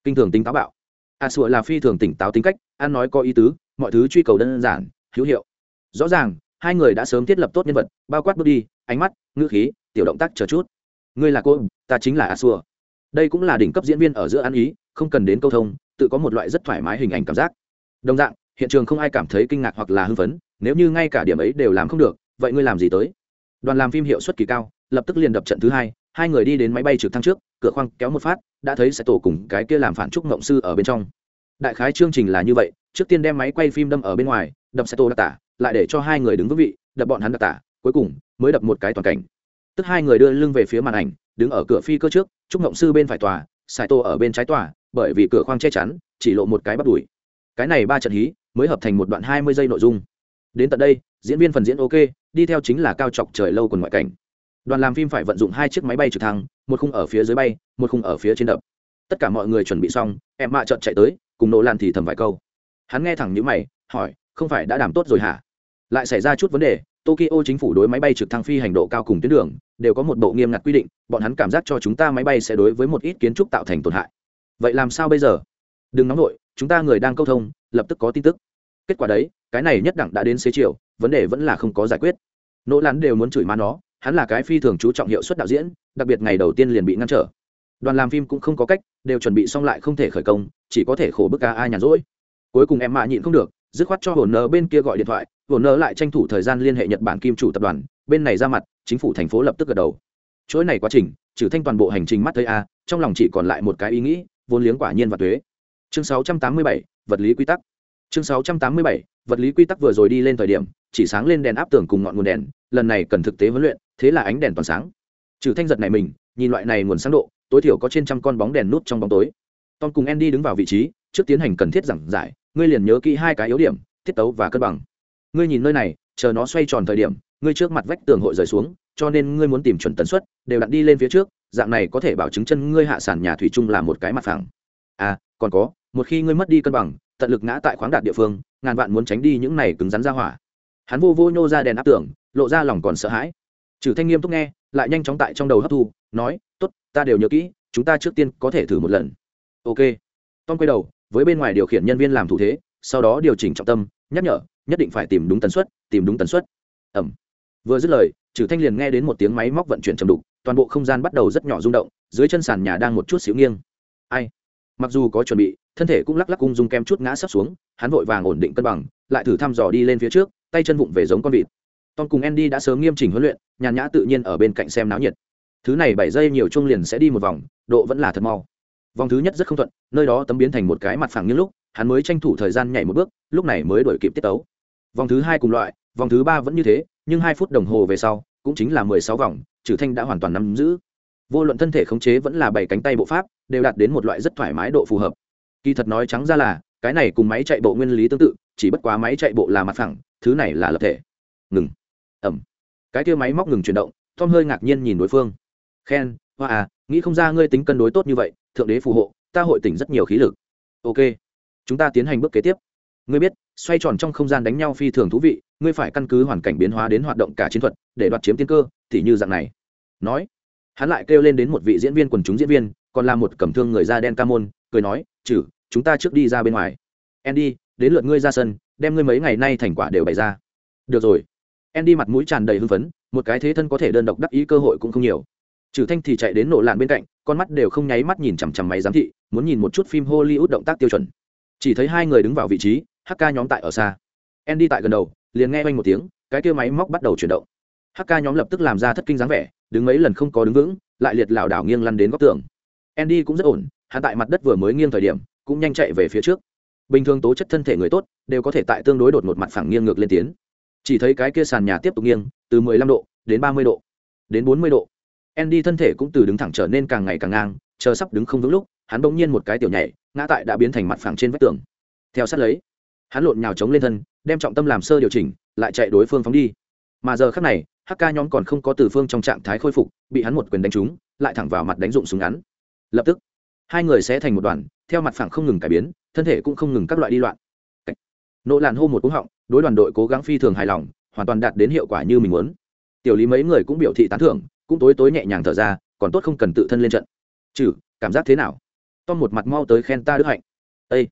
Kinh thường tính táo bạo. A à, là phi thường tỉnh táo tính cách ăn nói có ý tứ mọi thứ truy cầu đơn giản hữu hiệu. Rõ ràng hai người đã sớm thiết lập tốt nhân vật bao quát bước đi ánh mắt ngữ khí tiểu động tác chờ chút. Ngươi là cô ta chính là a xua đây cũng là đỉnh cấp diễn viên ở giữa ăn ý không cần đến câu thông tự có một loại rất thoải mái hình ảnh cảm giác. Đồng dạng hiện trường không ai cảm thấy kinh ngạc hoặc là hưng phấn nếu như ngay cả điểm ấy đều làm không được vậy ngươi làm gì tới? Đoàn làm phim hiệu suất kỳ cao lập tức liền đập trận thứ hai hai người đi đến máy bay trực thăng trước, cửa khoang kéo một phát, đã thấy sẽ tổ cùng cái kia làm phản trúc ngộng sư ở bên trong. Đại khái chương trình là như vậy, trước tiên đem máy quay phim đâm ở bên ngoài, đập sẽ tổ đặc tả, lại để cho hai người đứng vững vị, đập bọn hắn đặc tả, cuối cùng mới đập một cái toàn cảnh. Tức hai người đưa lưng về phía màn ảnh, đứng ở cửa phi cơ trước trúc ngộng sư bên phải tòa Sài tô ở bên trái tòa, bởi vì cửa khoang che chắn, chỉ lộ một cái bắt đùi. Cái này ba trận hí, mới hợp thành một đoạn hai mươi giây nội dung. Đến tận đây, diễn viên phần diễn ok, đi theo chính là cao chọc trời lâu còn ngoại cảnh đoàn làm phim phải vận dụng hai chiếc máy bay trực thăng, một khung ở phía dưới bay, một khung ở phía trên đập. Tất cả mọi người chuẩn bị xong, em mạ trợt chạy tới, cùng nỗ lan thì thầm vài câu. Hắn nghe thẳng những mày, hỏi, không phải đã đảm tốt rồi hả? Lại xảy ra chút vấn đề, tokyo chính phủ đối máy bay trực thăng phi hành độ cao cùng tuyến đường, đều có một bộ nghiêm ngặt quy định, bọn hắn cảm giác cho chúng ta máy bay sẽ đối với một ít kiến trúc tạo thành tổn hại. Vậy làm sao bây giờ? Đừng nóng nổi chúng ta người đang câu thông, lập tức có tin tức. Kết quả đấy, cái này nhất đẳng đã đến xế chiều, vấn đề vẫn là không có giải quyết. Nỗ lắn đều muốn chửi má nó hắn là cái phi thường chú trọng hiệu suất đạo diễn đặc biệt ngày đầu tiên liền bị ngăn trở. Đoàn làm phim cũng không có cách đều chuẩn bị xong lại không thể khởi công chỉ có thể khổ bức ca ai nhàn rỗi. Cuối cùng em mạ nhịn không được dứt khoát cho hồn nơ bên kia gọi điện thoại hồn nơ lại tranh thủ thời gian liên hệ nhật bản kim chủ tập đoàn bên này ra mặt chính phủ thành phố lập tức gật đầu. Chuỗi này quá trình trừ thanh toàn bộ hành trình mắt thấy a trong lòng chỉ còn lại một cái ý nghĩ vốn liếng quả nhiên và thuế chương 687, vật lý quy tắc. Chương 687, vật lý quy tắc vừa rồi đi lên thời điểm chỉ sáng lên đèn áp tường cùng ngọn nguồn đèn lần này cần thực tế huấn luyện, thế là ánh đèn toàn sáng. Trừ thanh giật này mình, nhìn loại này nguồn sáng độ, tối thiểu có trên trăm con bóng đèn nút trong bóng tối. Tom cùng andy đứng vào vị trí, trước tiến hành cần thiết giảng giải, ngươi liền nhớ kỹ hai cái yếu điểm tiết tấu và cân bằng. Ngươi nhìn nơi này, chờ nó xoay tròn thời điểm, ngươi trước mặt vách tường hội rời xuống, cho nên ngươi muốn tìm chuẩn tần suất, đều đặn đi lên phía trước, dạng này có thể bảo chứng chân ngươi hạ sản nhà thủy chung là một cái mặt phẳng. À còn có, một khi ngươi mất đi cân bằng, tận lực ngã tại khoáng đạt địa phương, ngàn vạn muốn tránh đi những này cứng rắn ra hỏa hắn vô vô nhô ra đèn áp tưởng lộ ra lòng còn sợ hãi. Trừ thanh nghiêm túc nghe, lại nhanh chóng tại trong đầu hấp thu, nói, tốt, ta đều nhớ kỹ, chúng ta trước tiên có thể thử một lần. Ok. Tom quay đầu, với bên ngoài điều khiển nhân viên làm thủ thế, sau đó điều chỉnh trọng tâm, nhắc nhở, nhất định phải tìm đúng tần suất, tìm đúng tần suất. Ẩm. Vừa dứt lời, trừ thanh liền nghe đến một tiếng máy móc vận chuyển chầm đục, toàn bộ không gian bắt đầu rất nhỏ rung động, dưới chân sàn nhà đang một chút xíu nghiêng. Ai? Mặc dù có chuẩn bị, thân thể cũng lắc lắc cung dung kem chút ngã sắp xuống, hắn vội vàng ổn định cân bằng, lại thử thăm dò đi lên phía trước tay chân vụng về giống con vịt. Tom cùng andy đã sớm nghiêm chỉnh huấn luyện, nhàn nhã tự nhiên ở bên cạnh xem náo nhiệt. Thứ này bảy giây nhiều chung liền sẽ đi một vòng, độ vẫn là thật mau. Vòng thứ nhất rất không thuận, nơi đó tấm biến thành một cái mặt phẳng như lúc, hắn mới tranh thủ thời gian nhảy một bước, lúc này mới đổi kịp tiết tấu. Vòng thứ hai cùng loại, vòng thứ ba vẫn như thế, nhưng hai phút đồng hồ về sau, cũng chính là mười sáu vòng, trừ thanh đã hoàn toàn nắm giữ. Vô luận thân thể khống chế vẫn là bảy cánh tay bộ pháp, đều đạt đến một loại rất thoải mái độ phù hợp. Kỳ thật nói trắng ra là, cái này cùng máy chạy bộ nguyên lý tương tự, chỉ bất quá máy chạy bộ là mặt phẳng thứ này là lập thể. Ngừng. Ẩm. Cái kia máy móc ngừng chuyển động, tom hơi ngạc nhiên nhìn đối phương. Khen, hoa à nghĩ không ra ngươi tính cân đối tốt như vậy, thượng đế phù hộ, ta hội tỉnh rất nhiều khí lực. Ok, chúng ta tiến hành bước kế tiếp. Ngươi biết, xoay tròn trong không gian đánh nhau phi thường thú vị, ngươi phải căn cứ hoàn cảnh biến hóa đến hoạt động cả chiến thuật, để đoạt chiếm tiên cơ thì như dạng này. Nói, hắn lại kêu lên đến một vị diễn viên quần chúng diễn viên, còn là một cầm thương người da đen ca môn, cười nói chử chúng ta trước đi ra bên ngoài. Andy, đến lượt ngươi ra sân đem ngươi mấy ngày nay thành quả đều bày ra. Được rồi. Andy mặt mũi tràn đầy hưng phấn, một cái thế thân có thể đơn độc đắc ý cơ hội cũng không nhiều. Trừ thanh thì chạy đến nổ lạn bên cạnh, con mắt đều không nháy mắt nhìn chằm chằm máy giám thị, muốn nhìn một chút phim hollywood động tác tiêu chuẩn. Chỉ thấy hai người đứng vào vị trí hk nhóm tại ở xa. Andy tại gần đầu, liền nghe oanh một tiếng, cái kia máy móc bắt đầu chuyển động. Hk nhóm lập tức làm ra thất kinh dáng vẻ, đứng mấy lần không có đứng vững, lại liệt lảo đảo nghiêng lăn đến góc tường. Andy cũng rất ổn, hắn tại mặt đất vừa mới nghiêng thời điểm, cũng nhanh chạy về phía trước bình thường tố chất thân thể người tốt, đều có thể tại tương đối đột một mặt phẳng nghiêng ngược lên tiến. Chỉ thấy cái kia sàn nhà tiếp tục nghiêng, từ 15 độ đến 30 độ, đến 40 độ. Andy thân thể cũng từ đứng thẳng trở nên càng ngày càng ngang, chờ sắp đứng không vững lúc, hắn bỗng nhiên một cái tiểu nhảy, ngã tại đã biến thành mặt phẳng trên vách tường. Theo sát lấy, hắn lộn nhào chống lên thân, đem trọng tâm làm sơ điều chỉnh, lại chạy đối phương phóng đi. Mà giờ khác này hk nhóm còn không có từ phương trong trạng thái khôi phục, bị hắn một quyền đánh trúng, lại thẳng vào mặt đánh dụng súng ngắn. Lập tức, hai người sẽ thành một đoàn theo mặt phẳng không ngừng cải biến, thân thể cũng không ngừng các loại đi loạn. Nỗ làn hô một cúng họng, đối đoàn đội cố gắng phi thường hài lòng, hoàn toàn đạt đến hiệu quả như mình muốn. Tiểu lý mấy người cũng biểu thị tán thưởng, cũng tối tối nhẹ nhàng thở ra, còn tốt không cần tự thân lên trận. Trừ, cảm giác thế nào? Tom một mặt mau tới khen ta đức hạnh. Ây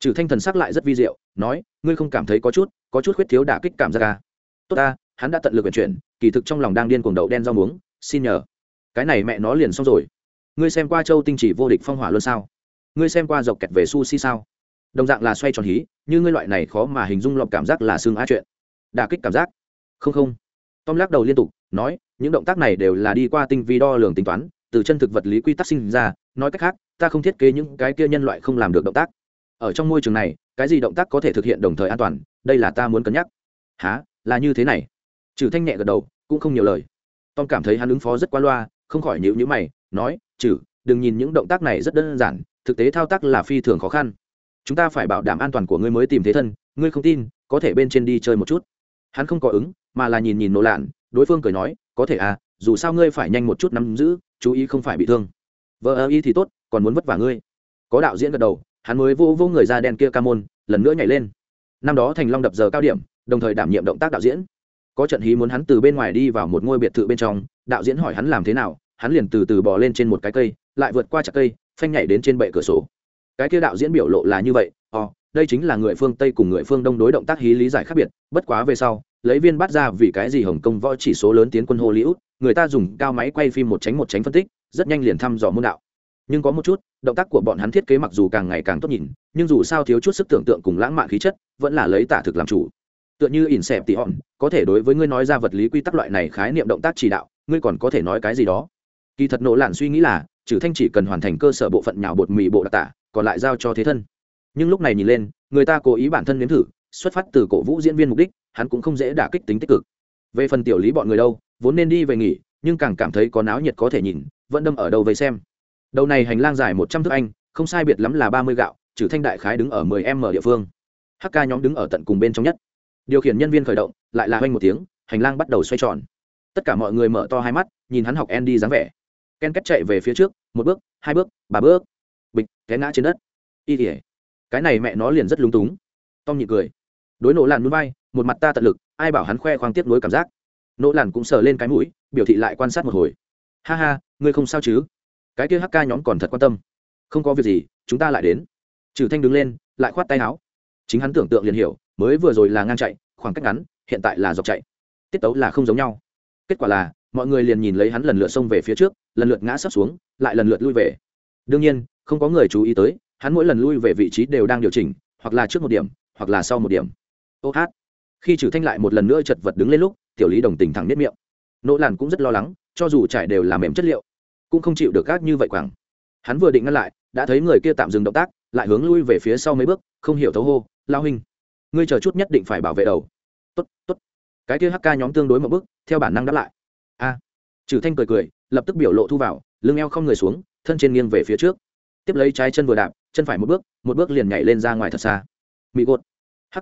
trừ thanh thần sắc lại rất vi diệu, nói, ngươi không cảm thấy có chút có chút khuyết thiếu đả kích cảm giác ca à? tốt ta, hắn đã tận lực vận chuyển, kỳ thực trong lòng đang điên cuồng đậu đen rau muống, xin nhờ. Cái này mẹ nó liền xong rồi. Ngươi xem qua châu tinh chỉ vô địch phong hỏa luôn sao? Ngươi xem qua dọc kẹt về sushi sao? Đồng dạng là xoay tròn hí, như ngươi loại này khó mà hình dung lọc cảm giác là xương á chuyện. Đả kích cảm giác. Không không. Tom lắc đầu liên tục, nói, những động tác này đều là đi qua tinh vi đo lường tính toán, từ chân thực vật lý quy tắc sinh ra, nói cách khác, ta không thiết kế những cái kia nhân loại không làm được động tác. Ở trong môi trường này, cái gì động tác có thể thực hiện đồng thời an toàn, đây là ta muốn cân nhắc. Há là như thế này. Trừ thanh nhẹ gật đầu, cũng không nhiều lời. Tom cảm thấy hắn ứng phó rất qua loa, không khỏi nhịu nhữ mày, nói, trừ, đừng nhìn những động tác này rất đơn giản thực tế thao tác là phi thường khó khăn. Chúng ta phải bảo đảm an toàn của ngươi mới tìm thế thân, ngươi không tin, có thể bên trên đi chơi một chút. Hắn không có ứng, mà là nhìn nhìn nổ lạn, đối phương cười nói, có thể à dù sao ngươi phải nhanh một chút nắm giữ, chú ý không phải bị thương. Vợ ơ y thì tốt, còn muốn vất vả ngươi. Có đạo diễn gật đầu, hắn mới vô vô người da đen kia ca môn, lần nữa nhảy lên. Năm đó thành long đập giờ cao điểm, đồng thời đảm nhiệm động tác đạo diễn. Có trận hí muốn hắn từ bên ngoài đi vào một ngôi biệt thự bên trong, đạo diễn hỏi hắn làm thế nào, hắn liền từ từ bò lên trên một cái cây, lại vượt qua chặt cây phanh nhảy đến trên bệ cửa sổ. Cái kia đạo diễn biểu lộ là như vậy ò、oh, đây chính là người phương tây cùng người phương đông đối động tác hí lý giải khác biệt bất quá về sau lấy viên bắt ra vì cái gì hồng kông võ chỉ số lớn tiến quân hollywood người ta dùng cao máy quay phim một tránh một tránh phân tích rất nhanh liền thăm dò môn đạo. Nhưng có một chút động tác của bọn hắn thiết kế mặc dù càng ngày càng tốt nhìn nhưng dù sao thiếu chút sức tưởng tượng cùng lãng mạn khí chất vẫn là lấy tả thực làm chủ. Tựa như ỉn xẹp tỉ hòn có thể đối với ngươi nói ra vật lý quy tắc loại này khái niệm động tác chỉ đạo ngươi còn có thể nói cái gì đó? Kỳ thật nộ lạn suy nghĩ là, trừ thanh chỉ cần hoàn thành cơ sở bộ phận nhào bột mì bộ đặc tả còn lại giao cho thế thân. Nhưng lúc này nhìn lên, người ta cố ý bản thân nếm thử, xuất phát từ cổ vũ diễn viên mục đích, hắn cũng không dễ đả kích tính tích cực. Về phần tiểu lý bọn người đâu, vốn nên đi về nghỉ, nhưng càng cảm thấy có náo nhiệt có thể nhìn, vẫn đâm ở đâu vây xem. Đầu này hành lang dài một trăm thước anh, không sai biệt lắm là ba mươi gạo, trừ thanh đại khái đứng ở mười m địa phương. Hk nhóm đứng ở tận cùng bên trong nhất. Điều khiển nhân viên khởi động, lại là hoanh một tiếng, hành lang bắt đầu xoay tròn. Tất cả mọi người mở to hai mắt, nhìn hắn học andy dáng vẻ ken kết chạy về phía trước, một bước, hai bước, ba bước. Bịch, té ngã trên đất. Y tỉa cái này mẹ nó liền rất lúng túng. Tom nhị cười. Đối nổ làn núi bay một mặt ta tận lực, ai bảo hắn khoe khoang tiếp nối cảm giác. Nỗ làn cũng sờ lên cái mũi, biểu thị lại quan sát một hồi. Ha ha, ngươi không sao chứ? Cái kia hk nhóm còn thật quan tâm. Không có việc gì, chúng ta lại đến. Trừ thanh đứng lên, lại khoát tay áo. Chính hắn tưởng tượng liền hiểu, mới vừa rồi là ngang chạy, khoảng cách ngắn, hiện tại là dọc chạy. Tiết tấu là không giống nhau. Kết quả là mọi người liền nhìn lấy hắn lần lượt xông về phía trước, lần lượt ngã sấp xuống, lại lần lượt lui về. Đương nhiên, không có người chú ý tới, hắn mỗi lần lui về vị trí đều đang điều chỉnh, hoặc là trước một điểm, hoặc là sau một điểm. Ô hát. Khi trừ thanh lại một lần nữa chật vật đứng lên lúc, tiểu lý đồng tình thẳng nếp miệng. Nỗ làn cũng rất lo lắng, cho dù trải đều là mềm chất liệu, cũng không chịu được gác như vậy quảng hắn vừa định ngăn lại, đã thấy người kia tạm dừng động tác, lại hướng lui về phía sau mấy bước, không hiểu thấu hô lao hình ngươi chờ chút nhất định phải bảo vệ đầu. Tốt tốt. Cái kia hk nhóm tương đối một bước, theo bản năng đáp lại a. Trừ thanh cười cười, lập tức biểu lộ thu vào, lưng eo không người xuống, thân trên nghiêng về phía trước. Tiếp lấy trái chân vừa đạp, chân phải một bước một bước liền nhảy lên ra ngoài thật xa. Mỹ gột.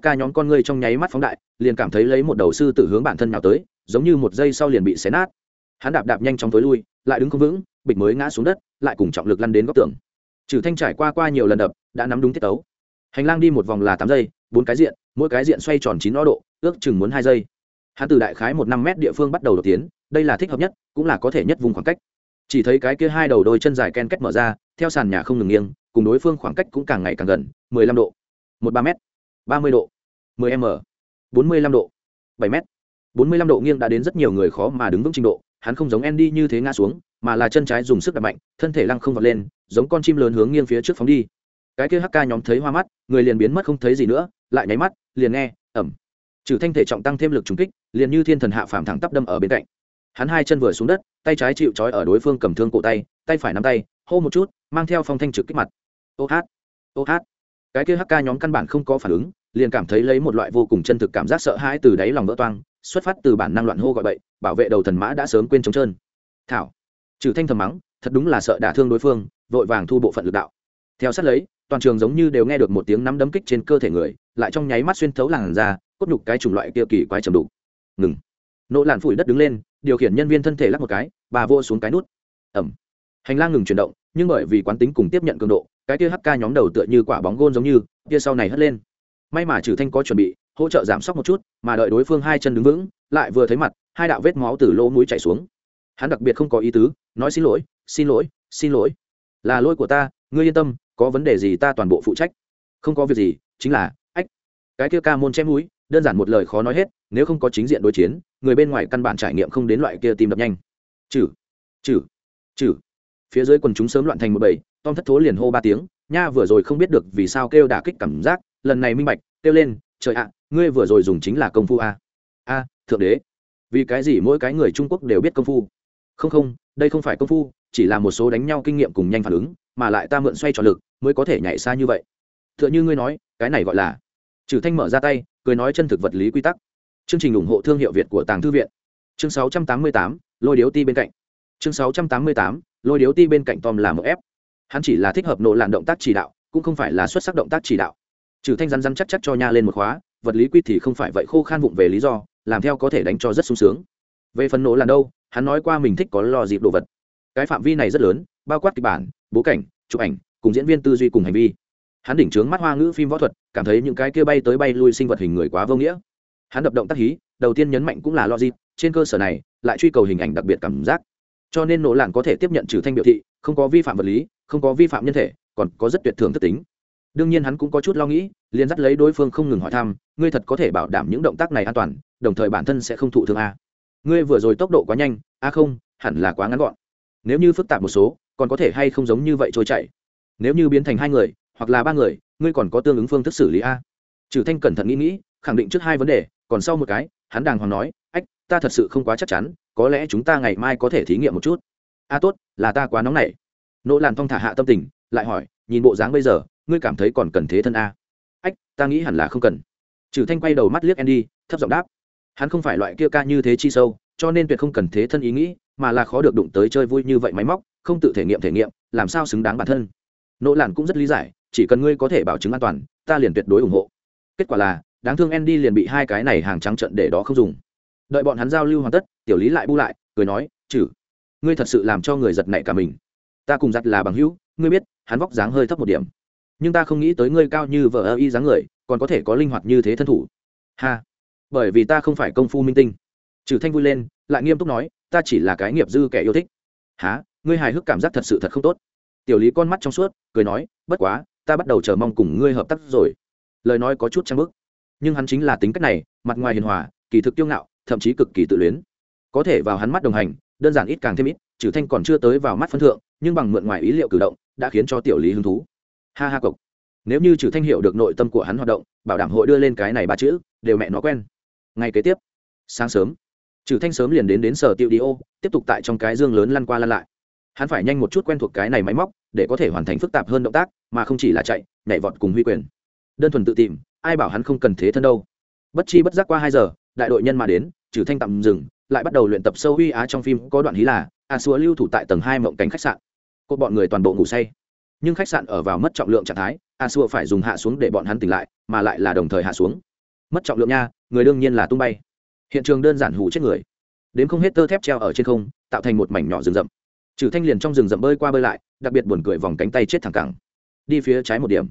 Ca nhóm con ngươi trong nháy mắt phóng đại, liền cảm thấy lấy một đầu sư tử hướng bản thân nào tới, giống như một giây sau liền bị xé nát. Hắn đạp đạp nhanh chóng tối lui, lại đứng không vững, bịch mới ngã xuống đất, lại cùng trọng lực lăn đến góc tường. Trừ thanh trải qua qua nhiều lần đập, đã nắm đúng tiết tấu. Hành lang đi một vòng là tám giây, bốn cái diện, mỗi cái diện xoay tròn chín o độ, ước chừng muốn hai giây. Hắn từ đại khái một năm mét địa phương bắt đầu đột tiến đây là thích hợp nhất cũng là có thể nhất vùng khoảng cách chỉ thấy cái kia hai đầu đôi chân dài ken kết mở ra theo sàn nhà không ngừng nghiêng cùng đối phương khoảng cách cũng càng ngày càng gần mười lăm độ một ba m ba mươi độ mười m bốn mươi lăm độ bảy m bốn mươi lăm độ nghiêng đã đến rất nhiều người khó mà đứng vững trình độ hắn không giống Andy như thế ngã xuống, mà là chân trái dùng sức đạp mạnh, thân thể lăng không vọt lên, giống con chim lớn hướng nghiêng phía trước phóng đi. Cái kia HK nhóm thấy hoa mắt, người liền biến mất không thấy gì nữa, lại nháy mắt, liền nghe, ầm. Trừ thanh thể trọng tăng thêm lực trùng kích, liền như thiên thần hạ phàm thẳng tắp đâm ở bên cạnh. Hắn hai chân vừa xuống đất, tay trái chịu trói ở đối phương cầm thương cổ tay, tay phải nắm tay, hô một chút, mang theo phong thanh trực kích mặt. Ô hát, ô hát. Cái kia HK nhóm căn bản không có phản ứng, liền cảm thấy lấy một loại vô cùng chân thực cảm giác sợ hãi từ đáy lòng vỡ toang, xuất phát từ bản năng loạn hô gọi bậy bảo vệ đầu thần mã đã sớm quên trống trơn thảo trừ thanh thầm mắng thật đúng là sợ đả thương đối phương vội vàng thu bộ phận lực đạo theo sát lấy toàn trường giống như đều nghe được một tiếng nắm đấm kích trên cơ thể người lại trong nháy mắt xuyên thấu làn ra cốt nhục cái chủng loại kia kỳ quái trầm đủ ngừng nỗ làn phủi đất đứng lên điều khiển nhân viên thân thể lắc một cái, bà vô xuống cái nút. Ẩm. Hành lang ngừng chuyển động, nhưng bởi vì quán tính cùng tiếp nhận cường độ, cái kia hk nhóm đầu tựa như quả bóng gôn giống như, kia sau này hất lên. May mà trừ thanh có chuẩn bị, hỗ trợ giảm sốc một chút, mà đợi đối phương hai chân đứng vững, lại vừa thấy mặt, hai đạo vết máu từ lỗ mũi chảy xuống. Hắn đặc biệt không có ý tứ, nói xin lỗi xin lỗi xin lỗi. Là lỗi của ta, ngươi yên tâm, có vấn đề gì ta toàn bộ phụ trách. Không có việc gì, chính là, ách. Cái kia ca môn chém mũi đơn giản một lời khó nói hết, nếu không có chính diện đối chiến, người bên ngoài căn bản trải nghiệm không đến loại kia tìm đập nhanh. Chử chử chử. Phía dưới quần chúng sớm loạn thành một bầy, tom thất thố liền hô ba tiếng, nha, vừa rồi không biết được vì sao kêu đả kích cảm giác, lần này minh bạch, kêu lên, trời ạ, ngươi vừa rồi dùng chính là công phu a. A, thượng đế. Vì cái gì mỗi cái người trung quốc đều biết công phu? Không không, đây không phải công phu, chỉ là một số đánh nhau kinh nghiệm cùng nhanh phản ứng, mà lại ta mượn xoay tròn lực mới có thể nhảy xa như vậy. T h ư ợ n h ư ngươi nói, cái này gọi là trừ thanh mở ra tay cười nói chân thực vật lý quy tắc. Chương trình ủng hộ thương hiệu việt của tàng thư viện. Chương 688, lôi điếu ti bên cạnh. Chương 688, lôi điếu ti bên cạnh tom là một ép. Hắn chỉ là thích hợp nộ làn động tác chỉ đạo cũng không phải là xuất sắc động tác chỉ đạo. Trừ thanh rắn rắn chắc chắc cho nha lên một khóa vật lý quy thì không phải vậy khô khan vụng về lý do làm theo có thể đánh cho rất sung sướng. Về phần nổ là đâu hắn nói qua mình thích có lo dịp đồ vật. Cái phạm vi này rất lớn bao quát kịch bản bố cảnh chụp ảnh cùng diễn viên tư duy cùng hành vi. Hắn đỉnh trướng mắt hoa ngữ phim võ thuật cảm thấy những cái kia bay tới bay lui sinh vật hình người quá vô nghĩa. Hắn đập động tác hí, đầu tiên nhấn mạnh cũng là logic, trên cơ sở này, lại truy cầu hình ảnh đặc biệt cảm giác. Cho nên nổ lạn có thể tiếp nhận trừ thanh biểu thị, không có vi phạm vật lý, không có vi phạm nhân thể, còn có rất tuyệt thường thất tính. Đương nhiên hắn cũng có chút lo nghĩ, liền dắt lấy đối phương không ngừng hỏi thăm, ngươi thật có thể bảo đảm những động tác này an toàn, đồng thời bản thân sẽ không thụ thương a. Ngươi vừa rồi tốc độ quá nhanh, a không, hẳn là quá ngắn gọn. Nếu như phức tạp một số, còn có thể hay không giống như vậy trôi chảy. Nếu như biến thành hai người hoặc là ba người, ngươi còn có tương ứng phương thức xử lý a? Trừ thanh cẩn thận nghĩ nghĩ, khẳng định trước hai vấn đề, còn sau một cái, hắn đàng hoàng nói, ách, ta thật sự không quá chắc chắn, có lẽ chúng ta ngày mai có thể thí nghiệm một chút. A, tốt, là ta quá nóng nảy. Nỗ làn thong thả hạ tâm tình, lại hỏi, nhìn bộ dáng bây giờ, ngươi cảm thấy còn cần thế thân a? Ách, ta nghĩ hẳn là không cần. Trừ thanh quay đầu mắt liếc andy, thấp giọng đáp, hắn không phải loại kia ca như thế chi sâu, cho nên tuyệt không cần thế thân ý nghĩ, mà là khó được đụng tới chơi vui như vậy máy móc, không tự thể nghiệm thể nghiệm, làm sao xứng đáng bản thân? Nỗ làn cũng rất lý giải chỉ cần ngươi có thể bảo chứng an toàn, ta liền tuyệt đối ủng hộ. Kết quả là, đáng thương andy liền bị hai cái này hàng trắng trận để đó không dùng. Đợi bọn hắn giao lưu hoàn tất, tiểu lý lại bu lại, cười nói chử ngươi thật sự làm cho người giật nảy cả mình. Ta cùng giặt là bằng hữu, ngươi biết, hắn vóc dáng hơi thấp một điểm. Nhưng ta không nghĩ tới ngươi cao như vợ ơ y dáng người, còn có thể có linh hoạt như thế thân thủ. Ha, bởi vì ta không phải công phu minh tinh. Trừ thanh vui lên, lại nghiêm túc nói, ta chỉ là cái nghiệp dư kẻ yêu thích. Há ngươi hài hước cảm giác thật sự thật không tốt. Tiểu lý con mắt trong suốt, cười nói, bất quá ta bắt đầu chờ mong cùng ngươi hợp tác rồi. Lời nói có chút trang bức nhưng hắn chính là tính cách này, mặt ngoài hiền hòa, kỳ thực kiêu ngạo, thậm chí cực kỳ tự luyến. Có thể vào hắn mắt đồng hành, đơn giản ít càng thêm ít, trừ thanh còn chưa tới vào mắt phân thượng, nhưng bằng mượn ngoài ý liệu cử động, đã khiến cho tiểu lý hứng thú. Ha ha cộc nếu như trừ thanh hiểu được nội tâm của hắn hoạt động, bảo đảm hội đưa lên cái này ba chữ, đều mẹ nó quen. Ngay kế tiếp. Sáng sớm. Trừ thanh sớm liền đến đến sở tiệu đi ô, tiếp tục tại trong cái dương lớn lăn qua lăn lại. Hắn phải nhanh một chút quen thuộc cái này máy móc để có thể hoàn thành phức tạp hơn động tác, mà không chỉ là chạy, nhảy vọt cùng huy quyền. Đơn thuần tự tìm, ai bảo hắn không cần thế thân đâu. Bất chi bất giác qua hai giờ, đại đội nhân mà đến, trừ thanh tạm dừng, lại bắt đầu luyện tập sâu huy á trong phim có đoạn hí là, a xúa lưu thủ tại tầng hai mộng cảnh khách sạn. Cột bọn người toàn bộ ngủ say. Nhưng khách sạn ở vào mất trọng lượng trạng thái, a xua phải dùng hạ xuống để bọn hắn tỉnh lại, mà lại là đồng thời hạ xuống. Mất trọng lượng nha, người đương nhiên là tung bay. Hiện trường đơn giản hủ chết người. Đến không hết tơ thép treo ở trên không, tạo thành một mảnh nhỏ rừng rậm trừ thanh liền trong rừng rậm bơi qua bơi lại, đặc biệt buồn cười vòng cánh tay chết thẳng cẳng. Đi phía trái một điểm.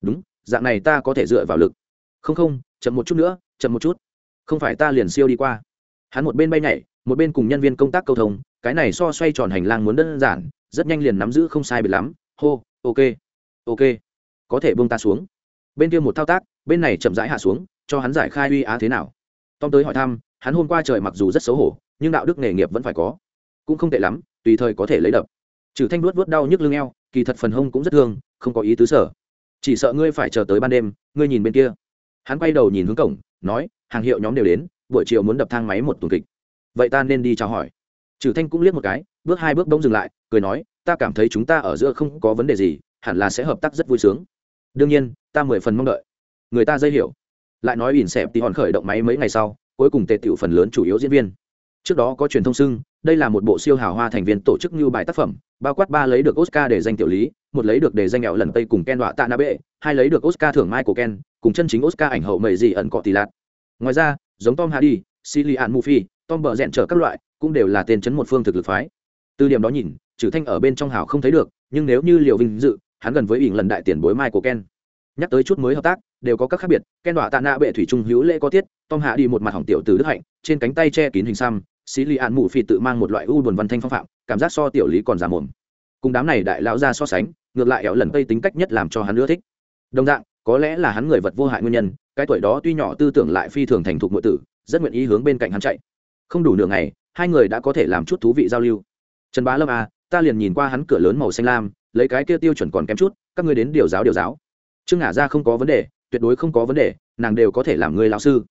Đúng, dạng này ta có thể dựa vào lực. Không không, chậm một chút nữa, chậm một chút. Không phải ta liền siêu đi qua. Hắn một bên bay nhảy, một bên cùng nhân viên công tác câu thông, cái này so xoay tròn hành lang muốn đơn giản, rất nhanh liền nắm giữ không sai biệt lắm. Hô, ok ok. Có thể buông ta xuống. Bên kia một thao tác, bên này chậm rãi hạ xuống, cho hắn giải khai uy á thế nào. Tom tới hỏi thăm, hắn hôm qua trời mặc dù rất xấu hổ, nhưng đạo đức nghề nghiệp vẫn phải có cũng không tệ lắm, tùy thời có thể lấy đập. Trừ thanh đuốt vớt đau nhức lưng eo, kỳ thật phần hông cũng rất thương, không có ý tứ sở. Chỉ sợ ngươi phải chờ tới ban đêm, ngươi nhìn bên kia. Hắn quay đầu nhìn hướng cổng, nói, hàng hiệu nhóm đều đến, buổi chiều muốn đập thang máy một tuần kịch. Vậy ta nên đi chào hỏi. Trừ thanh cũng liếc một cái, bước hai bước bỗng dừng lại, cười nói, ta cảm thấy chúng ta ở giữa không có vấn đề gì, hẳn là sẽ hợp tác rất vui sướng. Đương nhiên, ta mười phần mong đợi. Người ta dây hiểu. Lại nói ỉn xẹp thì hòn khởi động máy mấy ngày sau, cuối cùng tề tiểu phần lớn chủ yếu diễn viên. Trước đó có truyền thông xưng đây là một bộ siêu hào hoa thành viên tổ chức như bài tác phẩm, bao quát ba lấy được oscar để danh tiểu lý, một lấy được để danh nghèo lần tây cùng ken đọa tạ na bệ hai lấy được oscar thưởng mai của ken, cùng chân chính oscar ảnh hậu mầy gì ẩn cọ tỷ lạt. Ngoài ra, giống tom hardy silian murphy, tom bờ rẽn trở các loại, cũng đều là tên chấn một phương thực lực phái. Từ điểm đó nhìn trừ thanh ở bên trong hào không thấy được, nhưng nếu như liệu vinh dự, hắn gần với ỉn lần đại tiền bối mai của ken. Nhắc tới chút mới hợp tác, đều có các khác biệt, ken đọa tạ nạ bệ thủy trung hữu lễ có tiết, tom hạ đi một mặt hỏng tiểu từ đức hạnh, trên cánh tay che kín hình xăm xí lì an mù phi tự mang một loại u buồn văn thanh phong phạm, cảm giác so tiểu lý còn giả mồm. Cùng đám này đại lão ra so sánh, ngược lại éo lần tây tính cách nhất làm cho hắn ưa thích. Đồng dạng, có lẽ là hắn người vật vô hại nguyên nhân, cái tuổi đó tuy nhỏ tư tưởng lại phi thường thành thục nội tử, rất nguyện ý hướng bên cạnh hắn chạy. Không đủ nửa ngày, hai người đã có thể làm chút thú vị giao lưu. Trần bá lâm à ta liền nhìn qua hắn cửa lớn màu xanh lam, lấy cái kia tiêu chuẩn còn kém chút, các ngươi đến điều giáo điều giáo. Trương ngả ra không có vấn đề, tuyệt đối không có vấn đề, nàng đều có thể làm người lão sư.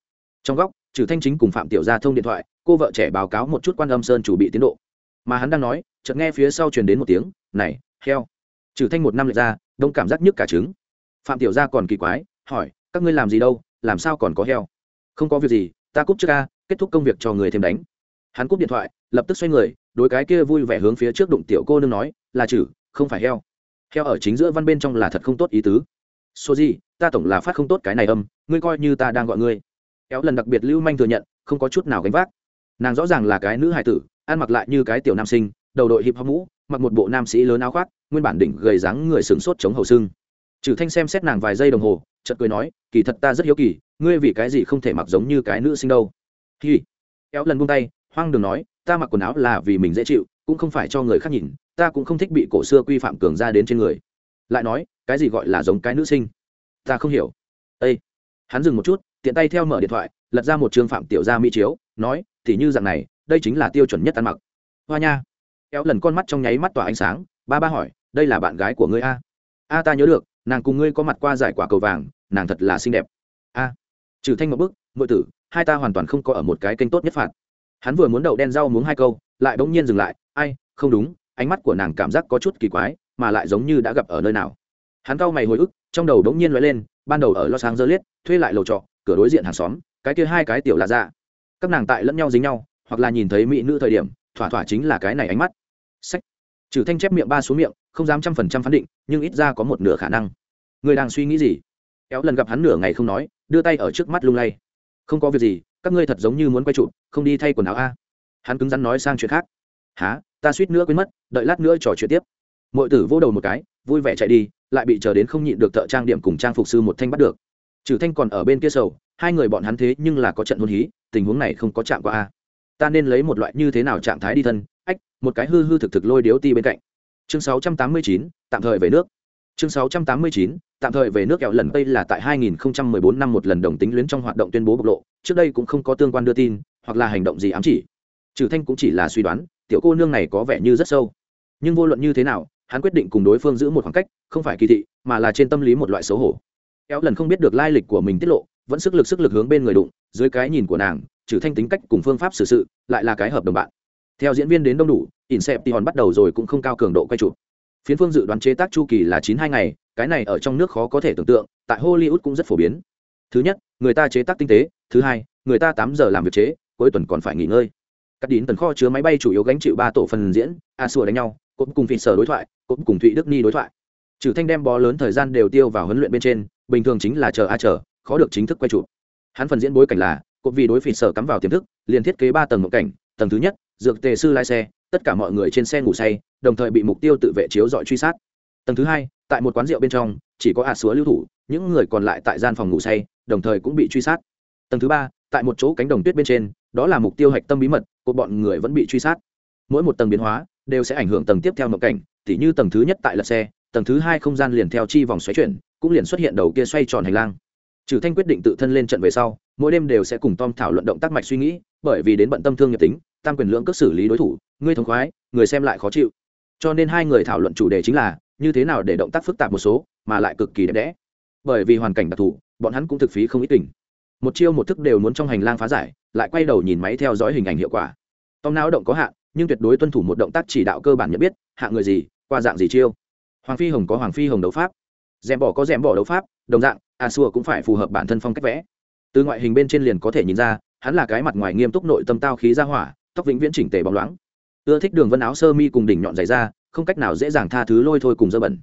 Trong góc trừ thanh chính cùng phạm tiểu gia thông điện thoại, cô vợ trẻ báo cáo một chút quan âm sơn chủ bị tiến độ. Mà hắn đang nói, chợt nghe phía sau truyền đến một tiếng, này, heo. Trừ thanh một năm lệch ra, đông cảm giác nhức cả trứng. Phạm tiểu gia còn kỳ quái, hỏi, các ngươi làm gì đâu, làm sao còn có heo? Không có việc gì, ta cúp trước ca, kết thúc công việc cho người thêm đánh. Hắn cúp điện thoại, lập tức xoay người, đối cái kia vui vẻ hướng phía trước đụng tiểu cô nương nói, là chử không phải heo. Heo ở chính giữa văn bên trong là thật không tốt ý tứ. Số gì ta tổng là phát không tốt cái này âm, ngươi coi như ta đang gọi ngươi éo lần đặc biệt lưu manh thừa nhận, không có chút nào gánh vác. Nàng rõ ràng là cái nữ hài tử, ăn mặc lại như cái tiểu nam sinh, đầu đội hip hop mũ, mặc một bộ nam sĩ lớn áo khoác, nguyên bản đỉnh gầy dáng người sướng sốt chống hầu sưng. Trừ thanh xem xét nàng vài giây đồng hồ, chợt cười nói, kỳ thật ta rất hiếu kỳ, ngươi vì cái gì không thể mặc giống như cái nữ sinh đâu? Hi. Kéo lần buông tay, hoang đường nói, ta mặc quần áo là vì mình dễ chịu, cũng không phải cho người khác nhìn, ta cũng không thích bị cổ xưa quy phạm cường ra đến trên người. Lại nói, cái gì gọi là giống cái nữ sinh? Ta không hiểu. Ây hắn dừng một chút tiện tay theo mở điện thoại, lật ra một trường phạm tiểu gia mỹ chiếu, nói, thì như dạng này, đây chính là tiêu chuẩn nhất ăn mặc. Hoa nha. Kéo lần con mắt trong nháy mắt tỏa ánh sáng, ba ba hỏi, đây là bạn gái của ngươi a? A, ta nhớ được, nàng cùng ngươi có mặt qua giải quả cầu vàng, nàng thật là xinh đẹp. A. Trừ thanh một bức ngụy tử, hai ta hoàn toàn không có ở một cái kênh tốt nhất phạt. Hắn vừa muốn đậu đen rau muống hai câu, lại bỗng nhiên dừng lại, ai, không đúng, ánh mắt của nàng cảm giác có chút kỳ quái, mà lại giống như đã gặp ở nơi nào. Hắn cau mày hồi ức trong đầu đống nhiên lóe lên, ban đầu ở los angeles, thuê lại lầu trọ, cửa đối diện hàng xóm, cái kia hai cái tiểu lạ dạ. Các nàng tại lẫn nhau dính nhau, hoặc là nhìn thấy mỹ nữ thời điểm, thỏa thỏa chính là cái này ánh mắt. Sách. Trừ thanh chép miệng ba xuống miệng, không dám trăm phần trăm phán định, nhưng ít ra có một nửa khả năng. Người đang suy nghĩ gì? Éo lần gặp hắn nửa ngày không nói, đưa tay ở trước mắt lung lay. Không có việc gì, các ngươi thật giống như muốn quay trụ không đi thay quần áo a. Hắn cứng rắn nói sang chuyện khác. Há ta suýt nữa quên mất, đợi lát nữa trò chuyện tiếp. Mọi tử vô đầu một cái, vui vẻ chạy đi lại bị chờ đến không nhịn được thợ trang điểm cùng trang phục sư một thanh bắt được. Trừ thanh còn ở bên kia sầu hai người bọn hắn thế nhưng là có trận hôn hí tình huống này không có chạm qua a. Ta nên lấy một loại như thế nào trạng thái đi thân? Ách một cái hư hư thực thực lôi điếu ti bên cạnh. Chương 689, tạm thời về nước. Chương 689, tạm thời về nước kẹo lần đây là tại 2014 năm một lần đồng tính luyến trong hoạt động tuyên bố bộc lộ trước đây cũng không có tương quan đưa tin hoặc là hành động gì ám chỉ. Trừ thanh cũng chỉ là suy đoán tiểu cô nương này có vẻ như rất sâu. Nhưng vô luận như thế nào hắn quyết định cùng đối phương giữ một khoảng cách, không phải kỳ thị, mà là trên tâm lý một loại xấu hổ. Éo lần không biết được lai lịch của mình tiết lộ, vẫn sức lực sức lực hướng bên người đụng, dưới cái nhìn của nàng, trừ thanh tính cách cùng phương pháp xử sự, lại là cái hợp đồng bạn. Theo diễn viên đến đông đủ, ỉn xẹp thì hòn bắt đầu rồi cũng không cao cường độ quay chụp. Phiến phương dự đoán chế tác chu kỳ là chín hai ngày, cái này ở trong nước khó có thể tưởng tượng, tại hollywood cũng rất phổ biến. Thứ nhất, người ta chế tác tinh tế, thứ hai, người ta tám giờ làm việc chế, cuối tuần còn phải nghỉ ngơi. Cắt đín tần kho chứa máy bay chủ yếu gánh chịu ba tổ phần diễn, a xua đánh nhau cũng cùng phi sở đối thoại cũng cùng thụy đức ni đối thoại. Trừ thanh đem bó lớn thời gian đều tiêu vào huấn luyện bên trên, bình thường chính là chờ a chờ, khó được chính thức quay chụp. Hắn phần diễn bối cảnh là cũng vì đối phi sở cắm vào tiềm thức, liền thiết kế ba tầng ngộ cảnh, tầng thứ nhất, dược tề sư lái xe, tất cả mọi người trên xe ngủ say, đồng thời bị mục tiêu tự vệ chiếu dọi truy sát. Tầng thứ hai, tại một quán rượu bên trong, chỉ có a xúa lưu thủ, những người còn lại tại gian phòng ngủ say, đồng thời cũng bị truy sát. Tầng thứ ba, tại một chỗ cánh đồng tuyết bên trên, đó là mục tiêu hạch tâm bí mật của bọn người vẫn bị truy sát. Mỗi một tầng biến hóa, đều sẽ ảnh hưởng tầng tiếp theo mộng cảnh tỉ như tầng thứ nhất tại lật xe, tầng thứ hai không gian liền theo chi vòng xoáy chuyển, cũng liền xuất hiện đầu kia xoay tròn hành lang. Trừ thanh quyết định tự thân lên trận về sau, mỗi đêm đều sẽ cùng tom thảo luận động tác mạch suy nghĩ, bởi vì đến bận tâm thương nghiệp tính, tam quyền lưỡng cước xử lý đối thủ, ngươi thống khoái, người xem lại khó chịu. Cho nên hai người thảo luận chủ đề chính là, như thế nào để động tác phức tạp một số, mà lại cực kỳ đẹp đẽ. Bởi vì hoàn cảnh đặc thù, bọn hắn cũng thực phí không ít tình. Một chiêu một thức đều muốn trong hành lang phá giải, lại quay đầu nhìn máy theo dõi hình ảnh hiệu quả. Tom não động có hạn nhưng tuyệt đối tuân thủ một động tác chỉ đạo cơ bản nhận biết hạng người gì, qua dạng gì chiêu. Hoàng phi hồng có hoàng phi hồng đấu pháp, rèm bỏ có rèm bỏ đấu pháp, đồng dạng, a xua cũng phải phù hợp bản thân phong cách vẽ. Từ ngoại hình bên trên liền có thể nhìn ra, hắn là cái mặt ngoài nghiêm túc nội tâm tao khí ra hỏa, tóc vĩnh viễn chỉnh tề bóng loáng. Ưa thích đường vân áo sơ mi cùng đỉnh nhọn dày ra, không cách nào dễ dàng tha thứ lôi thôi cùng dơ bẩn.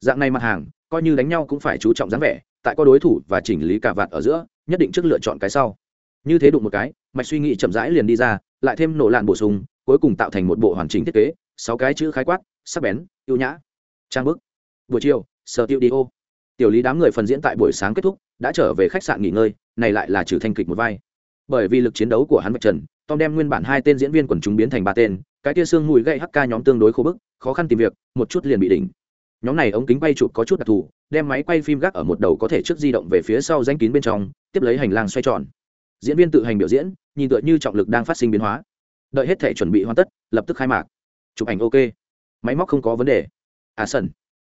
Dạng này mặt hàng, coi như đánh nhau cũng phải chú trọng dáng vẻ, tại có đối thủ và chỉnh lý cả vạt ở giữa, nhất định trước lựa chọn cái sau. Như thế đụng một cái, mạch suy nghĩ chậm rãi liền đi ra, lại thêm nổ lạn bổ sung cuối cùng tạo thành một bộ hoàn chỉnh thiết kế, sáu cái chữ khái quát, sắc bén, ưu nhã. Trang bức. Buổi chiều, sở tiêu đi ô. Tiểu lý đám người phần diễn tại buổi sáng kết thúc, đã trở về khách sạn nghỉ ngơi, này lại là trừ thanh kịch một vai. Bởi vì lực chiến đấu của hắn vạch trần, tom đem nguyên bản hai tên diễn viên quần chúng biến thành ba tên, cái tia xương mùi gậy hk nhóm tương đối khô bức, khó khăn tìm việc, một chút liền bị đỉnh. Nhóm này ống kính quay chụp có chút đặc thù, đem máy quay phim gác ở một đầu có thể trước di động về phía sau danh kín bên trong, tiếp lấy hành lang xoay tròn. Diễn viên tự hành biểu diễn, nhìn tựa như trọng lực đang phát sinh biến hóa đợi hết thể chuẩn bị hoàn tất, lập tức khai mạc. Chụp ảnh ok. Máy móc không có vấn đề. À sần.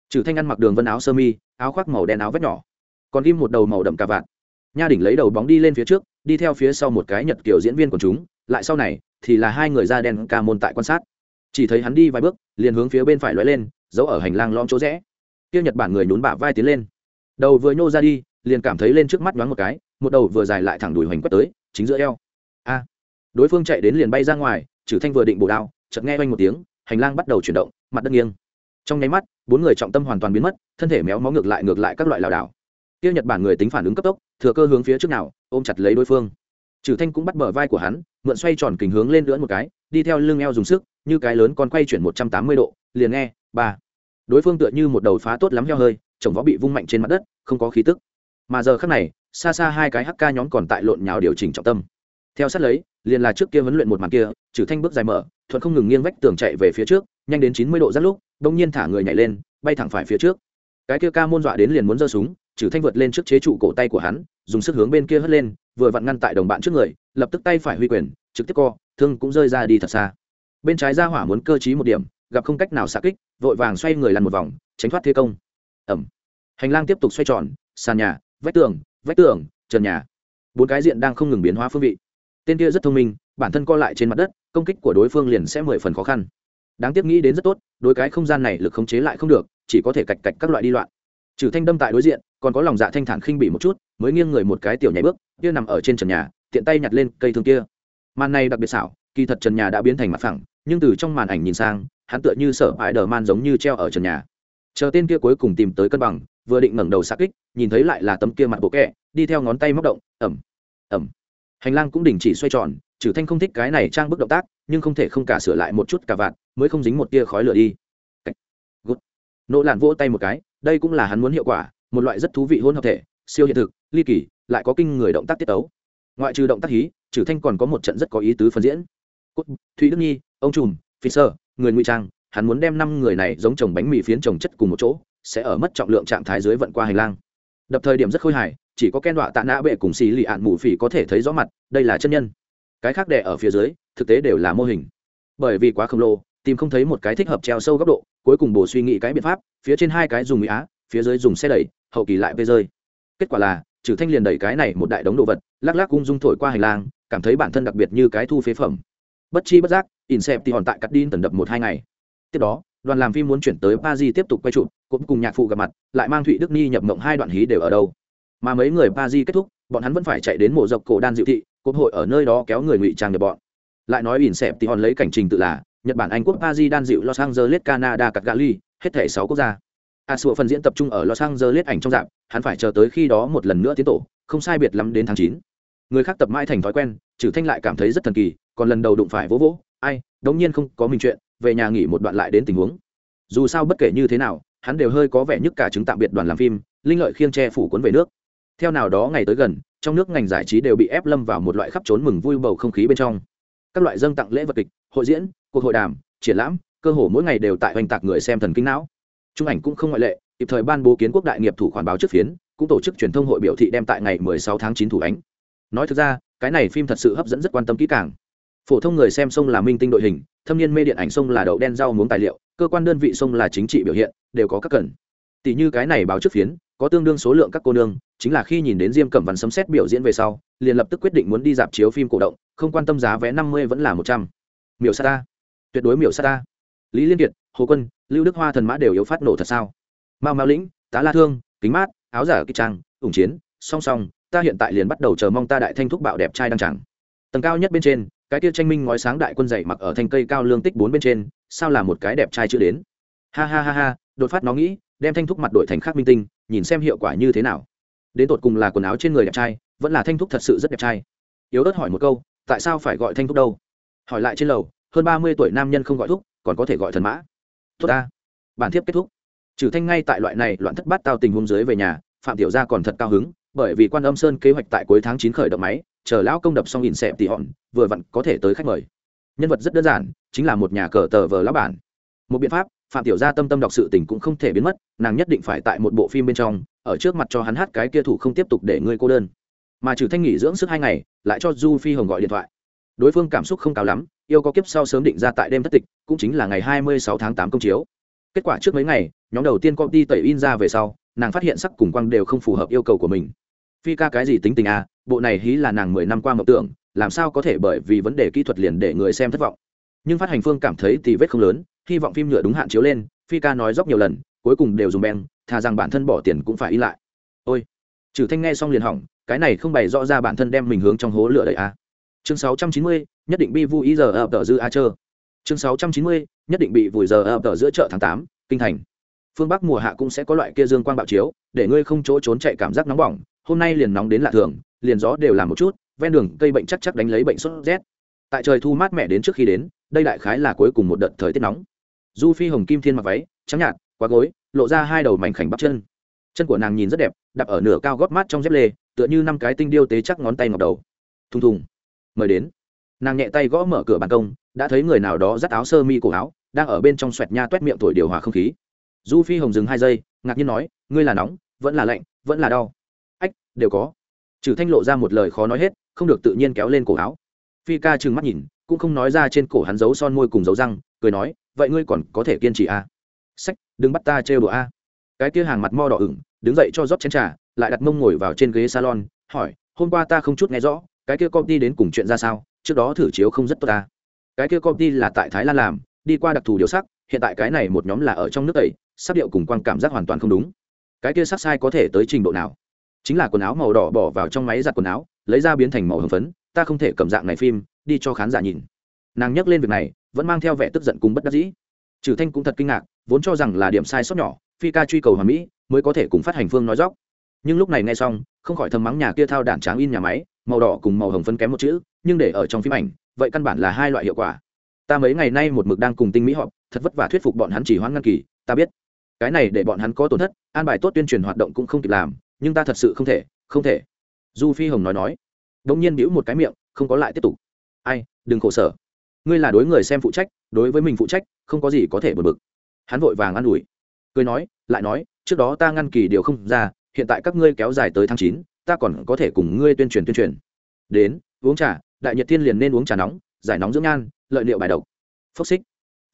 Trừ thanh ăn mặc đường vân áo sơ mi, áo khoác màu đen áo vét nhỏ. Còn ghim một đầu màu đậm cà vạt. Nha đỉnh lấy đầu bóng đi lên phía trước, đi theo phía sau một cái nhật kiểu diễn viên của chúng. Lại sau này, thì là hai người da đen ca môn tại quan sát. Chỉ thấy hắn đi vài bước, liền hướng phía bên phải lóe lên, giấu ở hành lang lõm chỗ rẽ. Kia nhật bản người nhún bả vai tiến lên. Đầu vừa nhô ra đi, liền cảm thấy lên trước mắt nhoáng một cái, một đầu vừa dài lại thẳng đùi hoành quất tới, chính giữa eo. A đối phương chạy đến liền bay ra ngoài trừ thanh vừa định bổ đao, chợt nghe oanh một tiếng, hành lang bắt đầu chuyển động, mặt đất nghiêng. Trong nháy mắt, bốn người trọng tâm hoàn toàn biến mất, thân thể méo mó ngược lại ngược lại các loại lảo đảo. Kia nhật bản người tính phản ứng cấp tốc, thừa cơ hướng phía trước nào, ôm chặt lấy đối phương. Trừ thanh cũng bắt bờ vai của hắn, mượn xoay tròn kình hướng lên lưỡn một cái, đi theo lưng eo dùng sức, như cái lớn còn quay chuyển một trăm tám mươi độ, liền nghe, ba. Đối phương tựa như một đầu phá tốt lắm heo hơi, chồng võ bị vung mạnh trên mặt đất, không có khí tức. Mà giờ khắc này, xa xa hai cái hk nhóm còn tại lộn nhào điều chỉnh trọng tâm. Theo sát lấy liền là trước kia huấn luyện một màn kia trừ thanh bước dài mở, thuận không ngừng nghiêng vách tường chạy về phía trước, nhanh đến chín mươi độ rất lúc đông nhiên thả người nhảy lên, bay thẳng phải phía trước. Cái kia ca môn dọa đến liền muốn giơ súng trừ thanh vượt lên trước chế trụ cổ tay của hắn, dùng sức hướng bên kia hất lên, vừa vặn ngăn tại đồng bạn trước người, lập tức tay phải huy quyền, trực tiếp co, thương cũng rơi ra đi thật xa. Bên trái ra hỏa muốn cơ trí một điểm, gặp không cách nào xạ kích, vội vàng xoay người lăn một vòng, tránh thoát thế công. Ẩm. Hành lang tiếp tục xoay tròn, sàn nhà, vách tường vách tường, trần nhà. Bốn cái diện đang không ngừng biến hóa phương vị tên kia rất thông minh, bản thân co lại trên mặt đất, công kích của đối phương liền sẽ mười phần khó khăn. Đáng tiếc nghĩ đến rất tốt, đối cái không gian này lực khống chế lại không được, chỉ có thể cạch cạch các loại đi loạn. Trừ thanh đâm tại đối diện, còn có lòng dạ thanh thản khinh bị một chút, mới nghiêng người một cái tiểu nhảy bước, kia nằm ở trên trần nhà, tiện tay nhặt lên cây thương kia. Màn này đặc biệt xảo, kỳ thật trần nhà đã biến thành mặt phẳng, nhưng từ trong màn ảnh nhìn sang, hắn tựa như sở hãi đờ man giống như treo ở trần nhà. Chờ tên kia cuối cùng tìm tới cân bằng, vừa định ngẩng đầu xa kích, nhìn thấy lại là tấm kia mặt bộ kẹ, đi theo ngón tay móc động ẩm ẩm hành lang cũng đình chỉ xoay tròn trừ thanh không thích cái này trang bức động tác nhưng không thể không cả sửa lại một chút cả vạt mới không dính một tia khói lửa đi. Good. nỗ lạn vỗ tay một cái đây cũng là hắn muốn hiệu quả một loại rất thú vị hôn hợp thể siêu hiện thực ly kỳ lại có kinh người động tác tiết tấu. Ngoại trừ động tác hí trừ thanh còn có một trận rất có ý tứ phân diễn. Cốt, thụy đức nhi ông trùm phi sơ người ngụy trang hắn muốn đem năm người này giống chồng bánh mì phiến chồng chất cùng một chỗ sẽ ở mất trọng lượng trạng thái dưới vận qua hành lang. Đập thời điểm rất khôi hài chỉ có ken đọa tạ nã bệ cùng xì lì ạn mù phỉ có thể thấy rõ mặt, đây là chân nhân. Cái khác đẻ ở phía dưới, thực tế đều là mô hình. Bởi vì quá khổng lồ, tìm không thấy một cái thích hợp treo sâu góc độ, cuối cùng bổ suy nghĩ cái biện pháp, phía trên hai cái dùng mỹ á, phía dưới dùng xe đẩy, hậu kỳ lại vây rơi. Kết quả là trừ thanh liền đẩy cái này một đại đống đồ vật, lắc lắc ung dung thổi qua hành lang, cảm thấy bản thân đặc biệt như cái thu phế phẩm. Bất chi bất giác, in xẹp thì hòn tại cắt đin tần đập một hai ngày. Tiếp đó, đoàn làm phim muốn chuyển tới paris tiếp tục quay chụp, cũng cùng nhạc phụ gặp mặt, lại mang thụy đức ni nhập mộng hai đoạn hí đều ở đâu mà mấy người paris kết thúc, bọn hắn vẫn phải chạy đến mộ dọc cổ đan diệu thị quốc hội ở nơi đó kéo người ngụy trang nhập bọn. Lại nói ỉn xẹp thì hòn lấy cảnh trình tự là, nhật bản, anh quốc paris đan diệu los angeles, canada cắt gali hết thể sáu quốc gia. A-sụa phần diễn tập trung ở los angeles ảnh trong dạp hắn phải chờ tới khi đó một lần nữa tiến tổ, không sai biệt lắm đến tháng chín. Người khác tập mãi thành thói quen trừ thanh lại cảm thấy rất thần kỳ, còn lần đầu đụng phải vỗ vỗ, ai, đống nhiên không có mình chuyện, về nhà nghỉ một đoạn lại đến tình huống. Dù sao bất kể như thế nào, hắn đều hơi có vẻ nhất cả chứng tạm biệt đoàn làm phim, linh lợi khiêng che phủ cuốn về nước theo nào đó ngày tới gần, trong nước ngành giải trí đều bị ép lâm vào một loại khắp trốn mừng vui bầu không khí bên trong. Các loại dâng tặng lễ vật kịch, hội diễn, cuộc hội đàm, triển lãm, cơ hồ mỗi ngày đều tại hoành tạc người xem thần kinh não. Trung ảnh cũng không ngoại lệ, kịp thời ban bố kiến quốc đại nghiệp thủ khoản báo trước phiến, cũng tổ chức truyền thông hội biểu thị đem tại ngày 16 tháng 9 thủ ánh. Nói thực ra, cái này phim thật sự hấp dẫn rất quan tâm kỹ càng. Phổ thông người xem sông là minh tinh đội hình, thâm niên mê điện ảnh sông là đậu đen rau muống tài liệu, cơ quan đơn vị sông là chính trị biểu hiện, đều có các cần. Tỷ như cái này báo trước phiến có tương đương số lượng các cô nương, chính là khi nhìn đến diêm cẩm văn sấm xét biểu diễn về sau, liền lập tức quyết định muốn đi dạp chiếu phim cổ động, không quan tâm giá vé năm mươi vẫn là một trăm. Miểu sa ta. Tuyệt đối miểu sa ta. Lý liên kiệt, hồ quân, lưu đức hoa thần mã đều yếu phát nổ thật sao? Mao mao lĩnh, tá la thương, kính mát, áo giả kịch trang, ủng chiến, song song, ta hiện tại liền bắt đầu chờ mong ta đại thanh thúc bạo đẹp trai đăng chẳng tầng cao nhất bên trên, cái kia tranh minh ngói sáng đại quân dày mặc ở thanh cây cao lương tích bốn bên trên, sao là một cái đẹp trai chưa đến? Ha ha ha ha, đột phát nó nghĩ đem thanh thúc mặt đổi thành khác minh tinh, nhìn xem hiệu quả như thế nào. Đến tột cùng là quần áo trên người đẹp trai, vẫn là thanh thúc thật sự rất đẹp trai. Yếu ớt hỏi một câu, tại sao phải gọi thanh thúc đâu? Hỏi lại trên lầu, hơn ba mươi tuổi nam nhân không gọi thúc, còn có thể gọi thần mã. Tốt ta. Bản thiếp kết thúc. Trừ thanh ngay tại loại này loạn thất bát tao tình huống dưới về nhà, phạm tiểu gia còn thật cao hứng, bởi vì quan âm sơn kế hoạch tại cuối tháng chín khởi động máy, chờ lão công đập xong ỉn xẹp tỉ hòn, vừa vặn có thể tới khách mời. Nhân vật rất đơn giản, chính là một nhà cờ tờ vờ lão bản một biện pháp, phạm tiểu gia tâm tâm đọc sự tình cũng không thể biến mất, nàng nhất định phải tại một bộ phim bên trong, ở trước mặt cho hắn hát cái kia thủ không tiếp tục để ngươi cô đơn. Mà trừ thanh nghỉ dưỡng sức hai ngày, lại cho du phi hồng gọi điện thoại. Đối phương cảm xúc không cao lắm, yêu có kiếp sau sớm định ra tại đêm thất tịch, cũng chính là ngày hai mươi sáu tháng tám công chiếu. Kết quả trước mấy ngày, nhóm đầu tiên công ty tẩy in ra về sau, nàng phát hiện sắc cùng quang đều không phù hợp yêu cầu của mình. Phi ca cái gì tính tình à bộ này hí là nàng mười năm qua mộng tưởng, làm sao có thể bởi vì vấn đề kỹ thuật liền để người xem thất vọng. Nhưng phát hành phương cảm thấy thì vết không lớn hy vọng phim nhựa đúng hạn chiếu lên, phi ca nói dốc nhiều lần, cuối cùng đều dùng beng, thà rằng bản thân bỏ tiền cũng phải in lại. Ôi trừ thanh nghe xong liền hỏng, cái này không bày rõ ra bản thân đem mình hướng trong hố lửa đầy à. chương sáu trăm chín mươi, nhất định bi vu ý giờ ập tờ dư a chơ. Chương sáu trăm chín mươi, nhất định bị vùi giờ ập tờ giữa chợ tháng tám, kinh thành. Phương bắc mùa hạ cũng sẽ có loại kia dương quang bạo chiếu, để ngươi không chỗ trốn chạy cảm giác nóng bỏng, hôm nay liền nóng đến lạ thường, liền gió đều làm một chút, ven đường cây bệnh chắc chắc đánh lấy bệnh sốt rét tại trời thu mát mẻ đến trước khi đến, đây đại khái là cuối cùng một đợt thời tiết nóng. Du phi hồng kim thiên mặc váy, trắng nhạt, quá gối, lộ ra hai đầu mảnh khảnh bắp chân. Chân của nàng nhìn rất đẹp, đạp ở nửa cao gót mát trong dép lê, tựa như năm cái tinh điêu tế chắc ngón tay ngọc đầu. Thùng thùng. Mời đến. Nàng nhẹ tay gõ mở cửa ban công, đã thấy người nào đó dắt áo sơ mi cổ áo, đang ở bên trong xoẹt nha t u é t miệng thổi điều hòa không khí. Du phi hồng dừng hai giây, ngạc nhiên nói, ngươi là nóng, vẫn là lạnh, vẫn là đau. Ách, đều có. Trừ thanh lộ ra một lời khó nói hết, không được tự nhiên kéo lên cổ áo phi ca trừng mắt nhìn, cũng không nói ra trên cổ hắn giấu son môi cùng dấu răng, cười nói, vậy ngươi còn có thể kiên trì à? sách, đừng bắt ta trêu đùa a cái kia hàng mặt mo đỏ ửng, đứng dậy cho rót chén trà, lại đặt mông ngồi vào trên ghế salon, hỏi, hôm qua ta không chút nghe rõ, cái kia công ty đến cùng chuyện ra sao? Trước đó thử chiếu không rất tốt ta cái kia công ty là tại thái lan làm, đi qua đặc thù điều sắc, hiện tại cái này một nhóm là ở trong nước tẩy, sắc điệu cùng quan cảm giác hoàn toàn không đúng. Cái kia sắc sai có thể tới trình độ nào? Chính là quần áo màu đỏ bỏ vào trong máy giặt quần áo lấy ra biến thành màu hồng phấn, ta không thể cầm dạng này phim, đi cho khán giả nhìn. Nàng nhắc lên việc này, vẫn mang theo vẻ tức giận cùng bất đắc dĩ. Trừ thanh cũng thật kinh ngạc, vốn cho rằng là điểm sai sót nhỏ, phi ca truy cầu hòa mỹ, mới có thể cùng phát hành phương nói dóc. Nhưng lúc này nghe xong, không khỏi thầm mắng nhà kia thao đản tráng in nhà máy, màu đỏ cùng màu hồng phân kém một chữ, nhưng để ở trong phim ảnh, vậy căn bản là hai loại hiệu quả. Ta mấy ngày nay một mực đang cùng tinh mỹ họp, thật vất vả thuyết phục bọn hắn chỉ hoãn ngăn kỳ, ta biết. Cái này để bọn hắn có tổn thất, an bài tốt tuyên truyền hoạt động cũng không kịp làm, nhưng ta thật sự không thể không thể du phi hồng nói nói đ ỗ n g nhiên bĩu một cái miệng, không có lại tiếp tục. Ai, đừng khổ sở. Ngươi là đối người xem phụ trách, đối với mình phụ trách, không có gì có thể bật bực. Hắn vội vàng an ủi. Cười nói, lại nói, trước đó ta ngăn kỳ điều không ra, hiện tại các ngươi kéo dài tới tháng chín, ta còn có thể cùng ngươi tuyên truyền tuyên truyền. Đến, uống trà, đại nhật thiên liền nên uống trà nóng, giải nóng dưỡng nhan, lợi liệu bài độc. Phốc xích.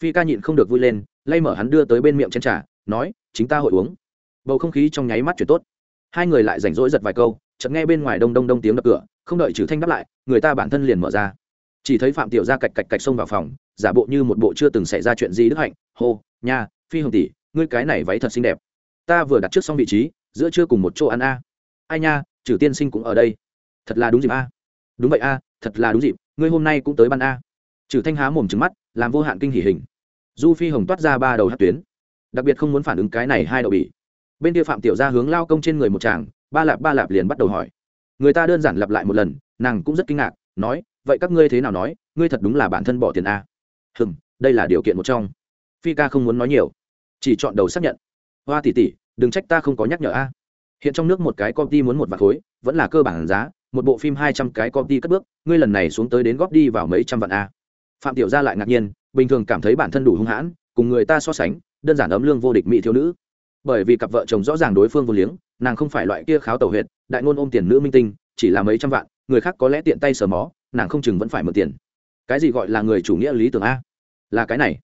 Phi ca nhịn không được vui lên, lay mở hắn đưa tới bên miệng chén trà, nói, chính ta hội uống. Bầu không khí trong nháy mắt chuyển tốt. Hai người lại rảnh rỗi giật vài câu chợt nghe bên ngoài đông đông đông tiếng đập cửa, không đợi trừ thanh đáp lại, người ta bản thân liền mở ra. Chỉ thấy phạm tiểu gia cạch cạch cạch xông vào phòng, giả bộ như một bộ chưa từng xảy ra chuyện gì đức hạnh. Hô, nha, phi hồng tỷ, ngươi cái này váy thật xinh đẹp. Ta vừa đặt trước xong vị trí, giữa chưa cùng một chỗ ăn a. Ai nha trừ tiên sinh cũng ở đây. Thật là đúng dịp a. Đúng vậy a, thật là đúng dịp, ngươi hôm nay cũng tới ban a. Trừ thanh há mồm trừng mắt, làm vô hạn kinh hỉ hình. Du phi hồng toát ra ba đầu hát tuyến. Đặc biệt không muốn phản ứng cái này hai đậu bỉ. Bên kia phạm tiểu gia hướng lao công trên người một chàng ba lạp ba lạp liền bắt đầu hỏi. Người ta đơn giản lặp lại một lần, nàng cũng rất kinh ngạc, nói, vậy các ngươi thế nào nói, ngươi thật đúng là bản thân bỏ tiền a? Hừm, đây là điều kiện một trong. Phi ca không muốn nói nhiều, chỉ chọn đầu xác nhận. Hoa tỷ tỷ, đừng trách ta không có nhắc nhở a. Hiện trong nước một cái công ty muốn một vạn khối, vẫn là cơ bản giá, một bộ phim hai trăm cái công ty cất bước, ngươi lần này xuống tới đến góp đi vào mấy trăm vạn a. Phạm tiểu gia lại ngạc nhiên, bình thường cảm thấy bản thân đủ hung hãn, cùng người ta so sánh, đơn giản ấm lương vô địch mỹ thiếu nữ bởi vì cặp vợ chồng rõ ràng đối phương vô liếng, nàng không phải loại kia kháo tẩu huyệt, đại ngôn ôm tiền nữ minh tinh, chỉ là mấy trăm vạn, người khác có lẽ tiện tay sờ mó, nàng không chừng vẫn phải mượn tiền. Cái gì gọi là người chủ nghĩa lý tưởng a? Là cái này.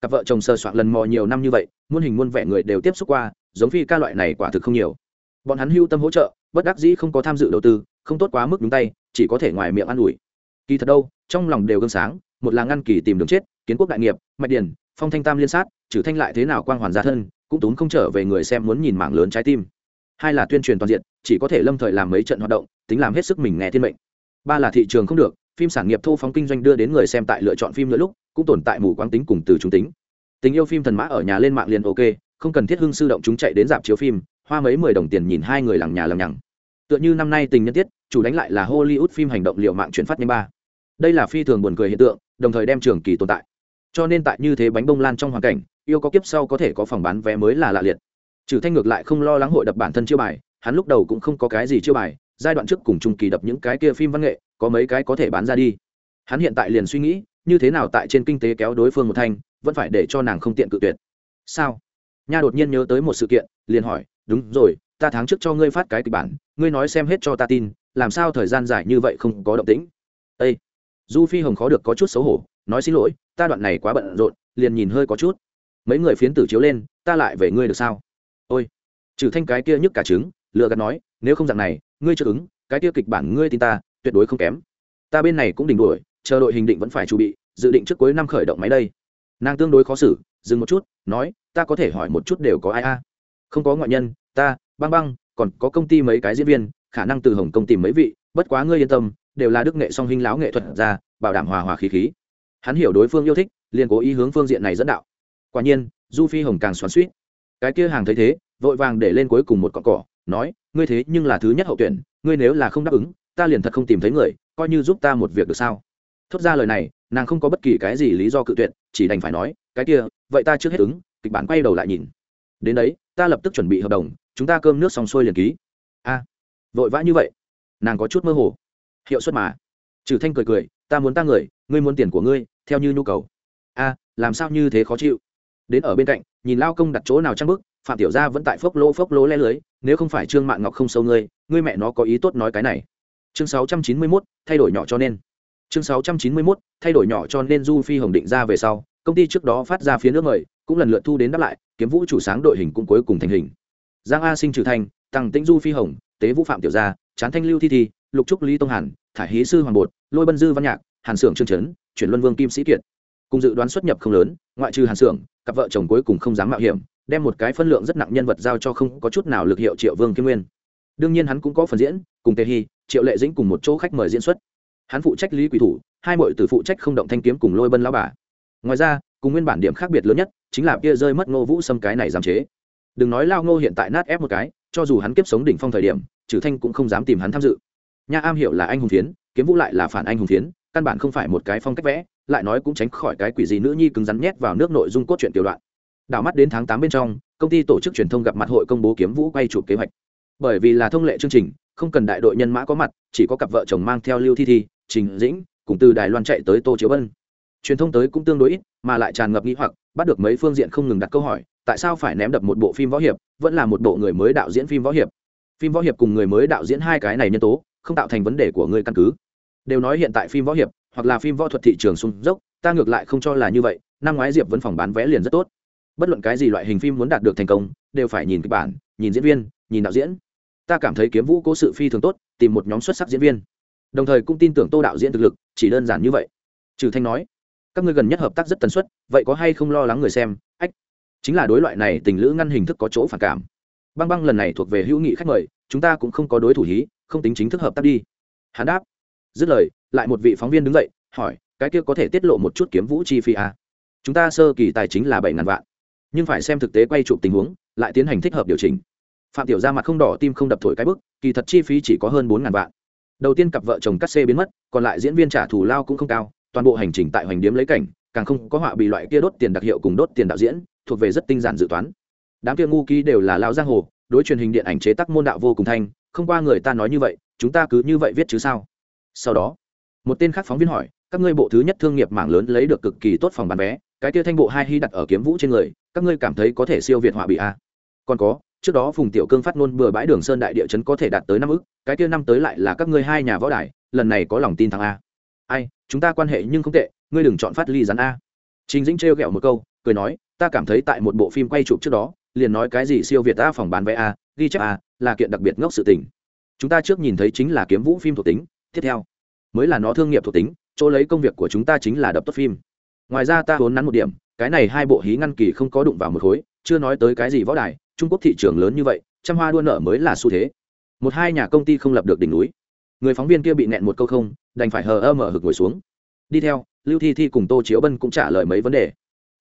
Cặp vợ chồng sờ soạn lần mò nhiều năm như vậy, muôn hình muôn vẻ người đều tiếp xúc qua, giống phi ca loại này quả thực không nhiều. Bọn hắn hưu tâm hỗ trợ, bất đắc dĩ không có tham dự đầu tư, không tốt quá mức đúng tay, chỉ có thể ngoài miệng an ủi. Kỳ thật đâu, trong lòng đều gương sáng, một là ngăn kỳ tìm đường chết, kiến quốc đại nghiệp, mạch điển, phong thanh tam liên sát, trừ thanh lại thế nào quang hoàn gia thân cũng tốn không trở về người xem muốn nhìn mảng lớn trái tim. Hai là tuyên truyền toàn diện, chỉ có thể lâm thời làm mấy trận hoạt động, tính làm hết sức mình nghe thiên mệnh. Ba là thị trường không được, phim sản nghiệp thu phóng kinh doanh đưa đến người xem tại lựa chọn phim nữa lúc, cũng tồn tại mù quáng tính cùng từ chúng tính. Tình yêu phim thần mã ở nhà lên mạng liền ok, không cần thiết hưng sư động chúng chạy đến dạp chiếu phim, hoa mấy mười đồng tiền nhìn hai người lằng nhà lằng nhằng. Tựa như năm nay tình nhân tiết, chủ đánh lại là hollywood phim hành động liệu mạng chuyển phát nhanh ba. Đây là phi thường buồn cười hiện tượng, đồng thời đem trường kỳ tồn tại. Cho nên tại như thế bánh bông lan trong hoàn cảnh yêu có kiếp sau có thể có phòng bán vé mới là lạ liệt. Trừ thanh ngược lại không lo lắng hội đập bản thân chiêu bài, hắn lúc đầu cũng không có cái gì chiêu bài, giai đoạn trước cùng trung kỳ đập những cái kia phim văn nghệ, có mấy cái có thể bán ra đi. Hắn hiện tại liền suy nghĩ, như thế nào tại trên kinh tế kéo đối phương một thanh vẫn phải để cho nàng không tiện cự tuyệt. Sao? Nha đột nhiên nhớ tới một sự kiện, liền hỏi, đúng rồi, ta tháng trước cho ngươi phát cái kịch bản, ngươi nói xem hết cho ta tin, làm sao thời gian dài như vậy không có động tĩnh? Ây du phi hồng khó được có chút xấu hổ, nói xin lỗi, ta đoạn này quá bận rộn, liền nhìn hơi có chút mấy người phiến tử chiếu lên, ta lại về ngươi được sao? Ôi, trừ thanh cái kia nhức cả trứng lựa gạt nói, nếu không dạng này, ngươi chưa ứng, cái kia kịch bản ngươi tin ta, tuyệt đối không kém. Ta bên này cũng đỉnh đuổi, chờ đội hình định vẫn phải chuẩn bị, dự định trước cuối năm khởi động máy đây. Nàng tương đối khó xử, dừng một chút, nói, ta có thể hỏi một chút đều có ai a? Không có ngoại nhân, ta, băng băng, còn có công ty mấy cái diễn viên, khả năng từ hồng công tìm mấy vị, bất quá ngươi yên tâm, đều là đức nghệ song hình láo nghệ thuật ra bảo đảm hòa hòa khí khí. Hắn hiểu đối phương yêu thích, liền cố ý hướng phương diện này dẫn đạo quả nhiên, du phi hồng càng xoắn suýt cái kia hàng thấy thế, vội vàng để lên cuối cùng một cọn cỏ, nói, ngươi thế nhưng là thứ nhất hậu tuyển, ngươi nếu là không đáp ứng, ta liền thật không tìm thấy người, coi như giúp ta một việc được sao? Thốt ra lời này, nàng không có bất kỳ cái gì lý do cự tuyệt, chỉ đành phải nói, cái kia, vậy ta trước hết ứng. Kịch bản quay đầu lại nhìn. Đến đấy, ta lập tức chuẩn bị hợp đồng, chúng ta cơm nước xong xuôi liền ký. A, vội vã như vậy? Nàng có chút mơ hồ. Hiệu suất mà. Trừ thanh cười cười, ta muốn ta người, ngươi muốn tiền của ngươi, theo như nhu cầu. A, làm sao như thế khó chịu? Đến ở bên cạnh nhìn lao công đặt chỗ nào trang bức phạm tiểu gia vẫn tại phốc lỗ phốc lỗ le lưới nếu không phải trương mạng ngọc không sâu ngươi ngươi mẹ nó có ý tốt nói cái này. Chương 691, thay đổi nhỏ cho nên. Chương 691, thay đổi nhỏ cho nên du phi hồng định ra về sau công ty trước đó phát ra phía nước mời cũng lần lượt thu đến đáp lại kiếm vũ chủ sáng đội hình cũng cuối cùng thành hình. Giang a sinh trừ thanh tăng tĩnh du phi hồng tế vũ phạm tiểu gia chán thanh lưu thi thi lục trúc lý tông hàn thải hí sư hoàng bột lôi bân dư văn nhạc hàn sưởng trương trấn chuyển luân vương kim sĩ kiệt cùng dự đoán xuất nhập không lớn, ngoại trừ hàn xưởng cặp vợ chồng cuối cùng không dám mạo hiểm, đem một cái phân lượng rất nặng nhân vật giao cho không có chút nào lực hiệu triệu vương kim nguyên. Đương nhiên hắn cũng có phần diễn, cùng tề hy, triệu lệ dĩnh cùng một chỗ khách mời diễn xuất. Hắn phụ trách lý quỷ thủ, hai mọi từ phụ trách không động thanh kiếm cùng lôi bân lao bà. Ngoài ra, cùng nguyên bản điểm khác biệt lớn nhất, chính là kia rơi mất ngô vũ xâm cái này giảm chế. Đừng nói lao ngô hiện tại nát ép một cái, cho dù hắn kiếp sống đỉnh phong thời điểm, trừ thanh cũng không dám tìm hắn tham dự. Nha am hiểu là anh hùng phiến, kiếm vũ lại là phản anh hùng phiến, căn bản không phải một cái phong cách vẽ lại nói cũng tránh khỏi cái quỷ gì nữ nhi cứng rắn nhét vào nước nội dung cốt truyện tiểu đoạn. Đảo mắt đến tháng tám bên trong, công ty tổ chức truyền thông gặp mặt hội công bố kiếm vũ quay chụp kế hoạch. Bởi vì là thông lệ chương trình, không cần đại đội nhân mã có mặt, chỉ có cặp vợ chồng mang theo lưu thi thi, trình dĩnh, cùng từ đài loan chạy tới tô chiếu bân truyền thông tới cũng tương đối ít, mà lại tràn ngập nghĩ hoặc, bắt được mấy phương diện không ngừng đặt câu hỏi, tại sao phải ném đập một bộ phim võ hiệp, vẫn là một bộ người mới đạo diễn phim võ hiệp? Phim võ hiệp cùng người mới đạo diễn hai cái này nhân tố, không tạo thành vấn đề của người căn cứ. Đều nói hiện tại phim võ hiệp hoặc là phim võ thuật thị trường sung dốc, ta ngược lại không cho là như vậy, năm ngoái diệp vẫn phòng bán vé liền rất tốt. Bất luận cái gì loại hình phim muốn đạt được thành công, đều phải nhìn kịch bản, nhìn diễn viên, nhìn đạo diễn. Ta cảm thấy kiếm vũ cố sự phi thường tốt, tìm một nhóm xuất sắc diễn viên. Đồng thời cũng tin tưởng tô đạo diễn thực lực, chỉ đơn giản như vậy. Trừ thanh nói, các ngươi gần nhất hợp tác rất tần suất, vậy có hay không lo lắng người xem? Ách, chính là đối loại này tình lữ ngăn hình thức có chỗ phản cảm. Băng băng lần này thuộc về hữu nghị khách mời, chúng ta cũng không có đối thủ hí, không tính chính thức hợp tác đi. Hắn đáp, dứt lời lại một vị phóng viên đứng dậy, hỏi, cái kia có thể tiết lộ một chút kiếm vũ chi phí à? chúng ta sơ kỳ tài chính là bảy ngàn vạn, nhưng phải xem thực tế quay chụp tình huống, lại tiến hành thích hợp điều chỉnh. Phạm tiểu ra mặt không đỏ tim không đập thổi cái bức, kỳ thật chi phí chỉ có hơn bốn ngàn vạn. Đầu tiên cặp vợ chồng cắt xê biến mất, còn lại diễn viên trả thù lao cũng không cao, toàn bộ hành trình tại hoành điếm lấy cảnh, càng không có họa bị loại kia đốt tiền đặc hiệu cùng đốt tiền đạo diễn, thuộc về rất tinh giản dự toán. Đám kia ngu ký đều là lao giang hồ, đối truyền hình điện ảnh chế tác môn đạo vô cùng thanh, không qua người ta nói như vậy, chúng ta cứ như vậy viết chứ sao? Sau đó một tên khác phóng viên hỏi, các ngươi bộ thứ nhất thương nghiệp mảng lớn lấy được cực kỳ tốt phòng bán vé, cái kia thanh bộ hai hy đặt ở kiếm vũ trên người, các ngươi cảm thấy có thể siêu việt họa bị a còn có, trước đó phùng tiểu cương phát ngôn bừa bãi đường sơn đại địa chấn có thể đạt tới năm ức, cái kia năm tới lại là các ngươi hai nhà võ đài, lần này có lòng tin thắng a. Ai, chúng ta quan hệ nhưng không tệ, ngươi đừng chọn phát ly rắn a. Chính dĩnh trêu ghẹo một câu, cười nói, ta cảm thấy tại một bộ phim quay chụp trước đó, liền nói cái gì siêu việt a phòng bán vé a, ghi chép a, là kiện đặc biệt ngốc sự tình. Chúng ta trước nhìn thấy chính là kiếm vũ phim thuộc tính, tiếp theo mới là nó thương nghiệp thuộc tính, chỗ lấy công việc của chúng ta chính là đập tốt phim. Ngoài ra ta vốn nắn một điểm, cái này hai bộ hí ngăn kỳ không có đụng vào một khối, chưa nói tới cái gì võ đài, trung quốc thị trường lớn như vậy, trăm hoa đua nợ mới là xu thế. Một hai nhà công ty không lập được đỉnh núi. Người phóng viên kia bị nẹn một câu không, đành phải hờ ơ mở hực ngồi xuống. Đi theo, lưu thi thi cùng tô chiếu bân cũng trả lời mấy vấn đề.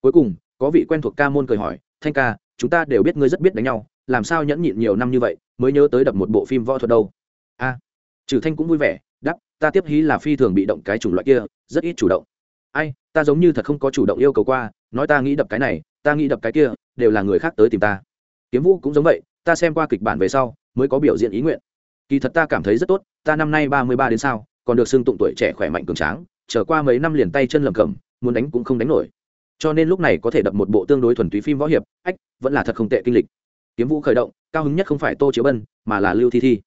Cuối cùng, có vị quen thuộc ca môn cười hỏi, thanh ca, chúng ta đều biết ngươi rất biết đánh nhau, làm sao nhẫn nhịn nhiều năm như vậy, mới nhớ tới đập một bộ phim võ thuật đâu? A. Trừ thanh cũng vui vẻ ta tiếp hí là phi thường bị động cái chủng loại kia, rất ít chủ động. Ai, ta giống như thật không có chủ động yêu cầu qua, nói ta nghĩ đập cái này, ta nghĩ đập cái kia, đều là người khác tới tìm ta. Kiếm vũ cũng giống vậy, ta xem qua kịch bản về sau, mới có biểu diễn ý nguyện. Kỳ thật ta cảm thấy rất tốt, ta năm nay ba mươi ba đến sao, còn được xưng tụng tuổi trẻ khỏe mạnh cường tráng trở qua mấy năm liền tay chân lầm cầm muốn đánh cũng không đánh nổi. Cho nên lúc này có thể đập một bộ tương đối thuần túy phim võ hiệp, ách, vẫn là thật không tệ kinh lịch. Kiếm vũ khởi động, cao hứng nhất không phải tô chiếu bân, mà là lưu thi thi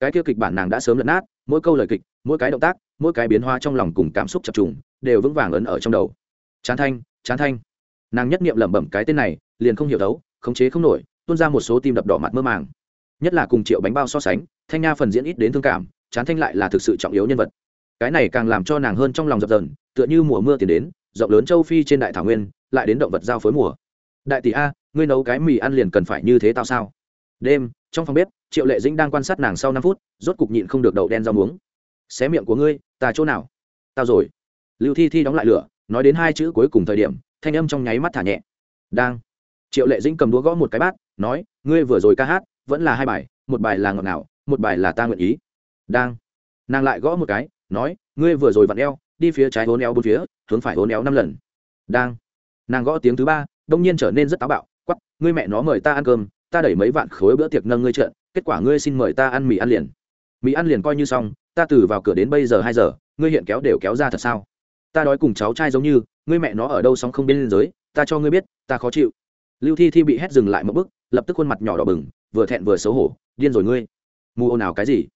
cái kia kịch bản nàng đã sớm lật nát, mỗi câu lời kịch, mỗi cái động tác, mỗi cái biến hóa trong lòng cùng cảm xúc chập trùng, đều vững vàng ấn ở trong đầu. Chán thanh chán thanh. Nàng nhất nghiệm lẩm bẩm cái tên này, liền không hiểu đấu khống chế không nổi, tuôn ra một số tim đập đỏ mặt mơ màng. Nhất là cùng triệu bánh bao so sánh, thanh nha phần diễn ít đến thương cảm, chán thanh lại là thực sự trọng yếu nhân vật. Cái này càng làm cho nàng hơn trong lòng dập dần tựa như mùa mưa tiền đến, rộng lớn châu phi trên đại thảo nguyên, lại đến động vật giao phối mùa. Đại tỷ a, ngươi nấu cái mì ăn liền cần phải như thế tao sao? Đêm trong phòng bếp, triệu lệ dĩnh đang quan sát nàng sau năm phút, rốt cục nhịn không được đậu đen rau muống. Xé miệng của ngươi, ta chỗ nào? Tao rồi. Lưu thi thi đóng lại lửa, nói đến hai chữ cuối cùng thời điểm, thanh âm trong nháy mắt thả nhẹ. Đang. Triệu lệ dĩnh cầm đũa gõ một cái bát, nói, ngươi vừa rồi ca hát, vẫn là hai bài, một bài là ngọt nào một bài là ta nguyện ý. Đang. Nàng lại gõ một cái, nói, ngươi vừa rồi vặn eo, đi phía trái hôn eo bốn phía, hướng phải hôn eo năm lần. Đang. Nàng gõ tiếng thứ ba, đông nhiên trở nên rất táo bạo quắp ngươi mẹ nó mời ta ăn cơm ta đẩy mấy vạn khối bữa tiệc nâng ngươi trợn kết quả ngươi xin mời ta ăn mì ăn liền. Mì ăn liền coi như xong, ta từ vào cửa đến bây giờ hai giờ, ngươi hiện kéo đều kéo ra thật sao? Ta đói cùng cháu trai giống như, ngươi mẹ nó ở đâu sóng không biên giới, ta cho ngươi biết, ta khó chịu. Lưu thi thi bị hét dừng lại một bức lập tức khuôn mặt nhỏ đỏ bừng, vừa thẹn vừa xấu hổ, điên rồi ngươi. Mù ồn ào cái gì?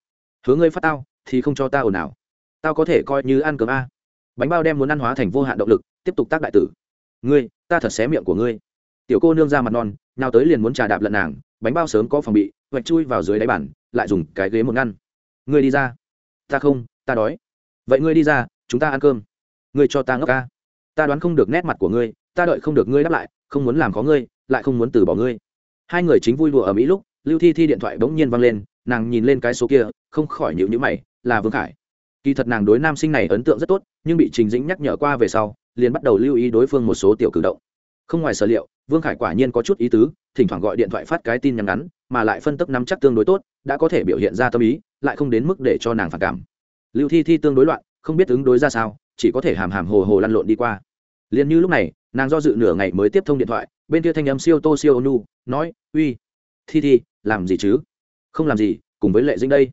Hứa ngươi phát tao, thì không cho ta ồn ào. Tao có thể coi như ăn cơm a. Bánh bao đem muốn ăn hóa thành vô hạn động lực, tiếp tục tác đại tử. Ngươi, ta thật xé miệng của ngươi. Tiểu cô nương ra mặt non nào tới liền muốn trà đạp lận nàng bánh bao sớm có phòng bị vạch chui vào dưới đáy bàn, lại dùng cái ghế một ngăn. Ngươi đi ra. Ta không ta đói. Vậy ngươi đi ra chúng ta ăn cơm. Ngươi cho ta ngốc ca. Ta đoán không được nét mặt của ngươi ta đợi không được ngươi đáp lại không muốn làm khó ngươi lại không muốn từ bỏ ngươi. Hai người chính vui đùa ở mỹ lúc lưu thi thi điện thoại bỗng nhiên văng lên nàng nhìn lên cái số kia không khỏi nhịu nhữ mày là vương khải. Kỳ thật nàng đối nam sinh này ấn tượng rất tốt nhưng bị trình dĩnh nhắc nhở qua về sau liền bắt đầu lưu ý đối phương một số tiểu cử động không ngoài sở liệu, vương khải quả nhiên có chút ý tứ, thỉnh thoảng gọi điện thoại phát cái tin nhắn ngắn, mà lại phân tấp nắm chắc tương đối tốt, đã có thể biểu hiện ra tâm ý, lại không đến mức để cho nàng phản cảm. Lưu thi thi tương đối loạn, không biết ứng đối ra sao, chỉ có thể hàm hàm hồ hồ lăn lộn đi qua. Liền như lúc này, nàng do dự nửa ngày mới tiếp thông điện thoại, bên kia thanh âm siêu tô siêu nu nói, uy, thi thi, làm gì chứ? Không làm gì, cùng với lệ dinh đây.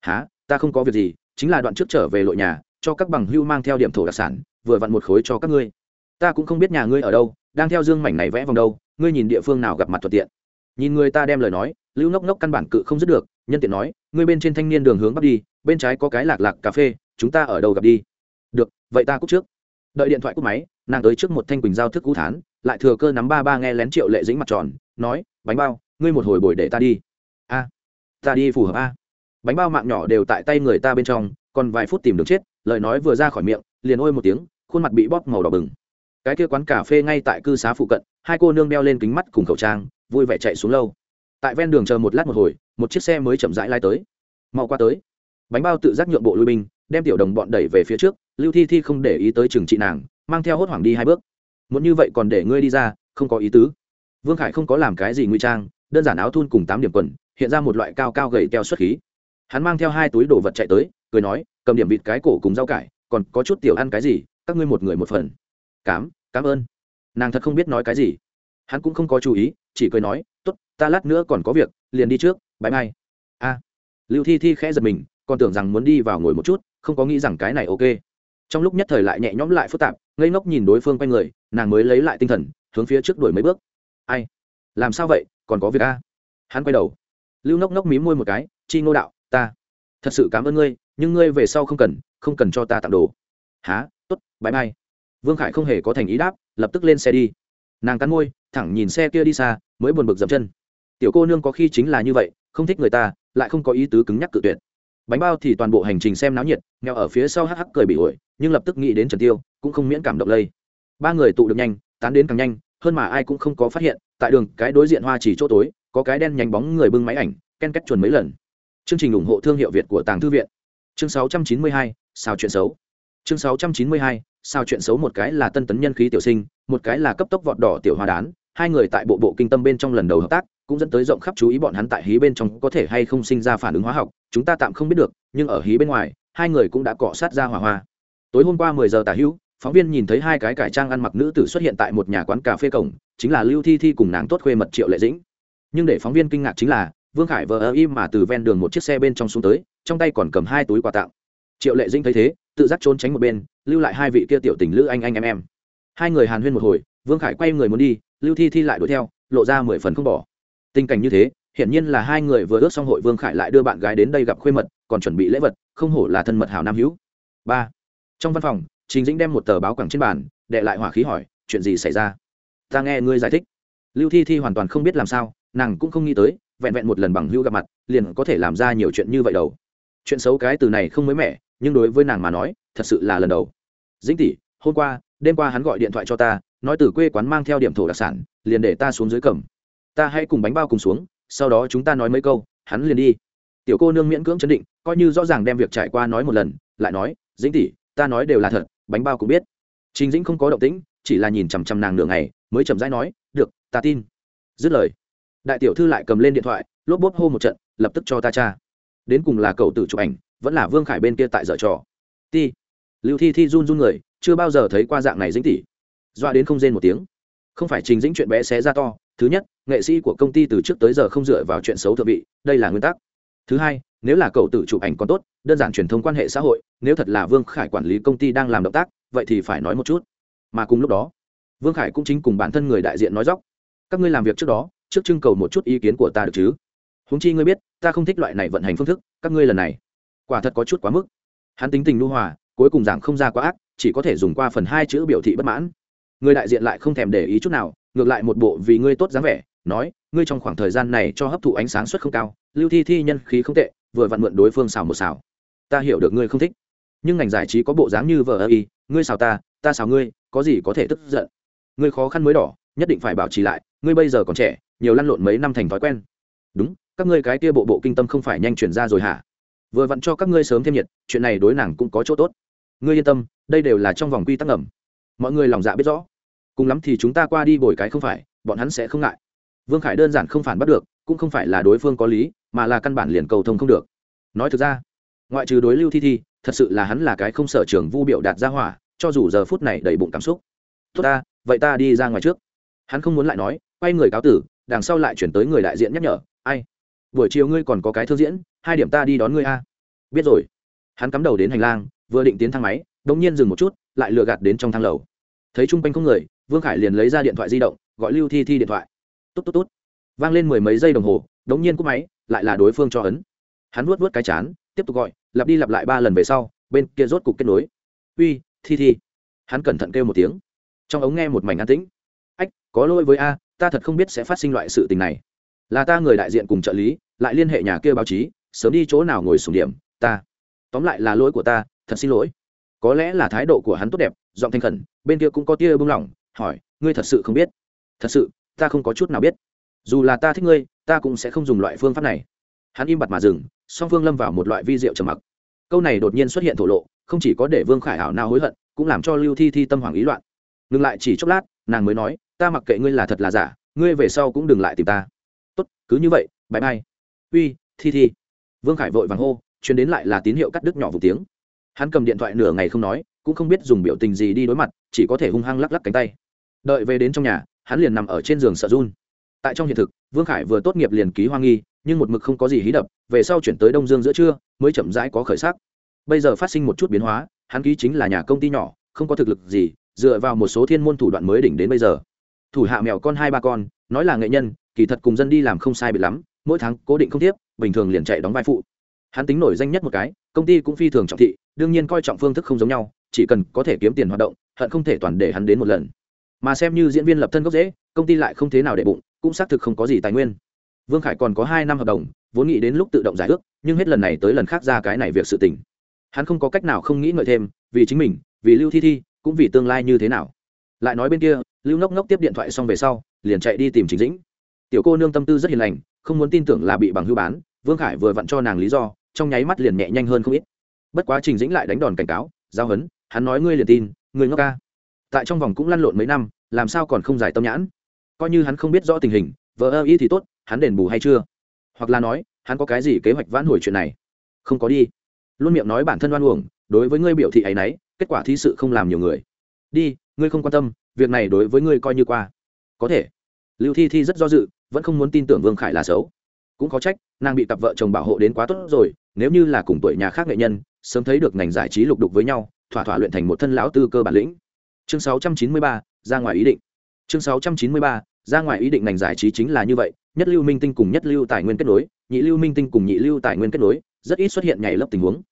Há ta không có việc gì, chính là đoạn trước trở về lội nhà, cho các bằng hưu mang theo điểm thổ đặc sản, vừa vặn một khối cho các ngươi. Ta cũng không biết nhà ngươi ở đâu đang theo dương mảnh này vẽ vòng đâu, ngươi nhìn địa phương nào gặp mặt thuận tiện. Nhìn người ta đem lời nói, lưu nốc nốc căn bản cự không dứt được, nhân tiện nói, ngươi bên trên thanh niên đường hướng bắc đi, bên trái có cái lạc lạc cà phê, chúng ta ở đâu gặp đi? Được, vậy ta cúc trước. Đợi điện thoại cúp máy, nàng tới trước một thanh quỳnh giao thức cú thán, lại thừa cơ nắm ba ba nghe lén triệu lệ dĩnh mặt tròn, nói, bánh bao, ngươi một hồi bồi để ta đi. A, ta đi phù hợp a. Bánh bao mạng nhỏ đều tại tay người ta bên trong, còn vài phút tìm được chết, lời nói vừa ra khỏi miệng, liền ôi một tiếng, khuôn mặt bị bóp màu đỏ bừng cái kia quán cà phê ngay tại cư xá phụ cận, hai cô nương đeo lên kính mắt cùng khẩu trang, vui vẻ chạy xuống lâu. Tại ven đường chờ một lát một hồi, một chiếc xe mới chậm rãi lai tới. Mau qua tới. Bánh bao tự giác nhượng bộ lui binh, đem tiểu đồng bọn đẩy về phía trước, lưu thi thi không để ý tới trừng trị nàng, mang theo hốt hoảng đi hai bước. Muốn như vậy còn để ngươi đi ra, không có ý tứ. Vương khải không có làm cái gì nguy trang, đơn giản áo thun cùng tám điểm quần, hiện ra một loại cao cao gầy teo xuất khí. Hắn mang theo hai túi đồ vật chạy tới, cười nói, cầm điểm vịt cái cổ cùng rau cải, còn có chút tiểu ăn cái gì, các ngươi một người một phần cám cảm ơn. Nàng thật không biết nói cái gì. Hắn cũng không có chú ý, chỉ cười nói t ố t ta lát nữa còn có việc, liền đi trước bãi mai a. Lưu thi thi khẽ giật mình, còn tưởng rằng muốn đi vào ngồi một chút, không có nghĩ rằng cái này ok. Trong lúc nhất thời lại nhẹ nhõm lại phức tạp, ngây ngốc nhìn đối phương quanh người, nàng mới lấy lại tinh thần, hướng phía trước đuổi mấy bước. Ai? Làm sao vậy? Còn có việc a? Hắn quay đầu. Lưu nốc nốc mím môi một cái, chi ngô đạo, ta thật sự cảm ơn ngươi, nhưng ngươi về sau không cần không cần cho ta tặng đồ. Há t ố t bãi mai vương khải không hề có thành ý đáp lập tức lên xe đi. Nàng cắn môi thẳng nhìn xe kia đi xa mới buồn bực dậm chân. Tiểu cô nương có khi chính là như vậy không thích người ta lại không có ý tứ cứng nhắc cự tuyệt. Bánh bao thì toàn bộ hành trình xem náo nhiệt nghèo ở phía sau hắc hắc cười bị ổi nhưng lập tức nghĩ đến trần tiêu cũng không miễn cảm động lây. Ba người tụ được nhanh tán đến càng nhanh hơn mà ai cũng không có phát hiện tại đường cái đối diện hoa chỉ chỗ tối có cái đen nhánh bóng người bưng máy ảnh ken kết chuồn mấy lần. Chương trình ủng hộ thương hiệu việt của tàng thư viện. Chương 692, sao chuyện xấu chương 692, sao chuyện xấu một cái là tân tấn nhân khí tiểu sinh một cái là cấp tốc vọt đỏ tiểu hoa đán. Hai người tại bộ bộ kinh tâm bên trong lần đầu hợp tác cũng dẫn tới rộng khắp chú ý bọn hắn tại hí bên trong có thể hay không sinh ra phản ứng hóa học chúng ta tạm không biết được nhưng ở hí bên ngoài hai người cũng đã cọ sát ra hỏa hoa. Tối hôm qua mười giờ tả hữu phóng viên nhìn thấy hai cái cải trang ăn mặc nữ tử xuất hiện tại một nhà quán cà phê cổng chính là lưu thi thi cùng nàng tốt khuê mật triệu lệ dĩnh. Nhưng để phóng viên kinh ngạc chính là vương khải vờ ơ im mà từ ven đường một chiếc xe bên trong xuống tới trong tay còn cầm hai túi quà tặng triệu lệ dĩnh thấy thế, tự giác trốn tránh một bên, lưu lại hai vị kia tiểu tình lữ anh anh em em. Hai người hàn huyên một hồi, vương khải quay người muốn đi, lưu thi thi lại đuổi theo, lộ ra mười phần không bỏ. Tình cảnh như thế, hiển nhiên là hai người vừa ước xong hội vương khải lại đưa bạn gái đến đây gặp khuê mật, còn chuẩn bị lễ vật, không hổ là thân mật hảo nam hữu. Ba. Trong văn phòng, trình dĩnh đem một tờ báo quẳng trên bàn đệ lại hỏa khí hỏi, chuyện gì xảy ra? Ta nghe ngươi giải thích. Lưu thi thi hoàn toàn không biết làm sao, nàng cũng không nghĩ tới, vẹn vẹn một lần bằng hữu gặp mặt, liền có thể làm ra nhiều chuyện như vậy đâu. Chuyện xấu cái từ này không mới mẻ nhưng đối với nàng mà nói, thật sự là lần đầu. Dĩnh tỷ, hôm qua, đêm qua hắn gọi điện thoại cho ta, nói từ quê quán mang theo điểm thổ đặc sản, liền để ta xuống dưới cầm. Ta hãy cùng bánh bao cùng xuống, sau đó chúng ta nói mấy câu, hắn liền đi. Tiểu cô nương miễn cưỡng chấn định, coi như rõ ràng đem việc trải qua nói một lần, lại nói, dĩnh tỷ, ta nói đều là thật, bánh bao cũng biết. Trình dĩnh không có động tĩnh, chỉ là nhìn chằm chằm nàng nửa ngày, mới chậm rãi nói, được, ta tin. Dứt lời, đại tiểu thư lại cầm lên điện thoại, lốp bốp hô một trận, lập tức cho ta cha. Đến cùng là cậu tự chụp ảnh vẫn là vương khải bên kia tại dở trò. Ti lưu thi thi run run người chưa bao giờ thấy qua dạng này dính tỉ, doa đến không rên một tiếng. Không phải trình dĩnh chuyện bé xé ra to. Thứ nhất nghệ sĩ của công ty từ trước tới giờ không dựa vào chuyện xấu thượng vị đây là nguyên tắc. Thứ hai nếu là cậu tự chụp ảnh còn tốt đơn giản truyền thông quan hệ xã hội nếu thật là vương khải quản lý công ty đang làm động tác vậy thì phải nói một chút. Mà cùng lúc đó vương khải cũng chính cùng bản thân người đại diện nói dóc. Các ngươi làm việc trước đó trước trưng cầu một chút ý kiến của ta được chứ? Húng chi ngươi biết ta không thích loại này vận hành phương thức các ngươi lần này quả thật có chút quá mức. Hắn tính tình nu hòa, cuối cùng giảng không ra quá ác, chỉ có thể dùng qua phần hai chữ biểu thị bất mãn. Người đại diện lại không thèm để ý chút nào, ngược lại một bộ vì ngươi tốt dáng vẻ, nói, ngươi trong khoảng thời gian này cho hấp thụ ánh sáng suất không cao, lưu thi thi nhân khí không tệ, vừa vặn mượn đối phương xào một xào. Ta hiểu được ngươi không thích, nhưng ngành giải trí có bộ dáng như vợ ơ y, ngươi xào ta ta xào ngươi, có gì có thể tức giận? Ngươi khó khăn mới đỏ, nhất định phải bảo trì lại, ngươi bây giờ còn trẻ, nhiều lăn lộn mấy năm thành thói quen. Đúng, các ngươi cái kia bộ bộ kinh tâm không phải nhanh chuyển ra rồi hả? Vừa vặn cho các ngươi sớm thêm nhiệt, chuyện này đối nàng cũng có chỗ tốt. Ngươi yên tâm, đây đều là trong vòng quy tắc ngầm. Mọi người lòng dạ biết rõ. Cùng lắm thì chúng ta qua đi bồi cái không phải, bọn hắn sẽ không ngại. Vương khải đơn giản không phản bắt được, cũng không phải là đối phương có lý, mà là căn bản liền cầu thông không được. Nói thực ra, ngoại trừ đối lưu thi thi, thật sự là hắn là cái không sở trường vu biểu đạt ra hỏa, cho dù giờ phút này đầy bụng cảm xúc. Tốt ta, vậy ta đi ra ngoài trước. Hắn không muốn lại nói, quay người cáo tử, đằng sau lại chuyển tới người đại diện nhắc nhở, ai buổi chiều ngươi còn có cái thư diễn, hai điểm ta đi đón ngươi a. Biết rồi. Hắn cắm đầu đến hành lang, vừa định tiến thang máy đống nhiên dừng một chút, lại lừa gạt đến trong thang lầu. Thấy chung quanh không người, vương khải liền lấy ra điện thoại di động, gọi lưu thi thi điện thoại. Tốt tốt tốt vang lên mười mấy giây đồng hồ đống nhiên cúp máy, lại là đối phương cho ấn. Hắn vuốt vuốt cái chán, tiếp tục gọi, lặp đi lặp lại ba lần về sau, bên kia rốt cục kết nối. Uy, thi thi. Hắn cẩn thận kêu một tiếng. Trong ống nghe một mảnh an tĩnh. Ách, có lỗi với a, ta thật không biết sẽ phát sinh loại sự tình này là ta người đại diện cùng trợ lý, lại liên hệ nhà kia báo chí, sớm đi chỗ nào ngồi sùng điểm, ta. Tóm lại là lỗi của ta, thật xin lỗi. Có lẽ là thái độ của hắn tốt đẹp, giọng thanh khẩn, bên kia cũng có tia bưng lỏng hỏi, ngươi thật sự không biết? Thật sự, ta không có chút nào biết. Dù là ta thích ngươi, ta cũng sẽ không dùng loại phương pháp này. Hắn im bặt mà dừng, song phương lâm vào một loại vi rượu trầm mặc. Câu này đột nhiên xuất hiện thổ lộ, không chỉ có để vương khải ảo nào hối hận, cũng làm cho lưu thi thi tâm hoàng ý loạn. Ngừng lại chỉ chốc lát, nàng mới nói, ta mặc kệ ngươi là thật là giả, ngươi về sau cũng đừng lại tìm ta tốt, cứ như vậy bãi bay uy, thi thi. Vương khải vội vàng hô chuyến đến lại là tín hiệu cắt đứt nhỏ vụ tiếng. Hắn cầm điện thoại nửa ngày không nói, cũng không biết dùng biểu tình gì đi đối mặt, chỉ có thể hung hăng lắc lắc cánh tay. Đợi về đến trong nhà, hắn liền nằm ở trên giường sợ run. Tại trong hiện thực, vương khải vừa tốt nghiệp liền ký hoa nghi, nhưng một mực không có gì hí đập, về sau chuyển tới đông dương giữa trưa, mới chậm rãi có khởi sắc. Bây giờ phát sinh một chút biến hóa, hắn ký chính là nhà công ty nhỏ, không có thực lực gì, dựa vào một số thiên môn thủ đoạn mới đỉnh đến bây giờ. Thủ hạ mèo con hai ba con nói là nghệ nhân, kỳ thật cùng dân đi làm không sai bị lắm, mỗi tháng cố định không tiếp, bình thường liền chạy đóng vai phụ. Hắn tính nổi danh nhất một cái, công ty cũng phi thường trọng thị, đương nhiên coi trọng phương thức không giống nhau, chỉ cần có thể kiếm tiền hoạt động, hận không thể toàn để hắn đến một lần. Mà xem như diễn viên lập thân gốc dễ công ty lại không thế nào để bụng, cũng xác thực không có gì tài nguyên. Vương khải còn có hai năm hợp đồng, vốn nghĩ đến lúc tự động giải ước, nhưng hết lần này tới lần khác ra cái này việc sự tình. Hắn không có cách nào không nghĩ ngợi thêm, vì chính mình, vì lưu thi thi, cũng vì tương lai như thế nào. Lại nói bên kia lưu ngốc ngốc tiếp điện thoại xong về sau, liền chạy đi tìm chính dĩnh. Tiểu cô nương tâm tư rất hiền lành, không muốn tin tưởng là bị bằng hưu bán, vương khải vừa vặn cho nàng lý do, trong nháy mắt liền nhẹ nhanh hơn không ít. Bất quá trình dĩnh lại đánh đòn cảnh cáo, giao hấn, hắn nói ngươi liền tin, ngươi ngốc ca. Tại trong vòng cũng lăn lộn mấy năm, làm sao còn không giải tâm nhãn? Coi như hắn không biết rõ tình hình vợ ơ ý thì tốt, hắn đền bù hay chưa? Hoặc là nói, hắn có cái gì kế hoạch vãn hồi chuyện này? Không có đi. Luôn miệng nói bản thân oan uổng, đối với ngươi biểu thị ấy nấy, kết quả thí sự không làm nhiều người. Đi, ngươi không quan tâm việc này đối với ngươi coi như qua. Có thể. Lưu thi thi rất do dự vẫn không muốn tin tưởng vương khải là xấu. Cũng có trách nàng bị cặp vợ chồng bảo hộ đến quá tốt rồi nếu như là cùng tuổi nhà khác nghệ nhân sớm thấy được ngành giải trí lục đục với nhau thỏa thỏa luyện thành một thân lão tư cơ bản lĩnh. Chương 693, ra ngoài ý định. Chương 693, ra ngoài ý định ngành giải trí chính là như vậy nhất lưu minh tinh cùng nhất lưu tài nguyên kết nối nhị lưu minh tinh cùng nhị lưu tài nguyên kết nối rất ít xuất hiện nhảy lớp tình huống.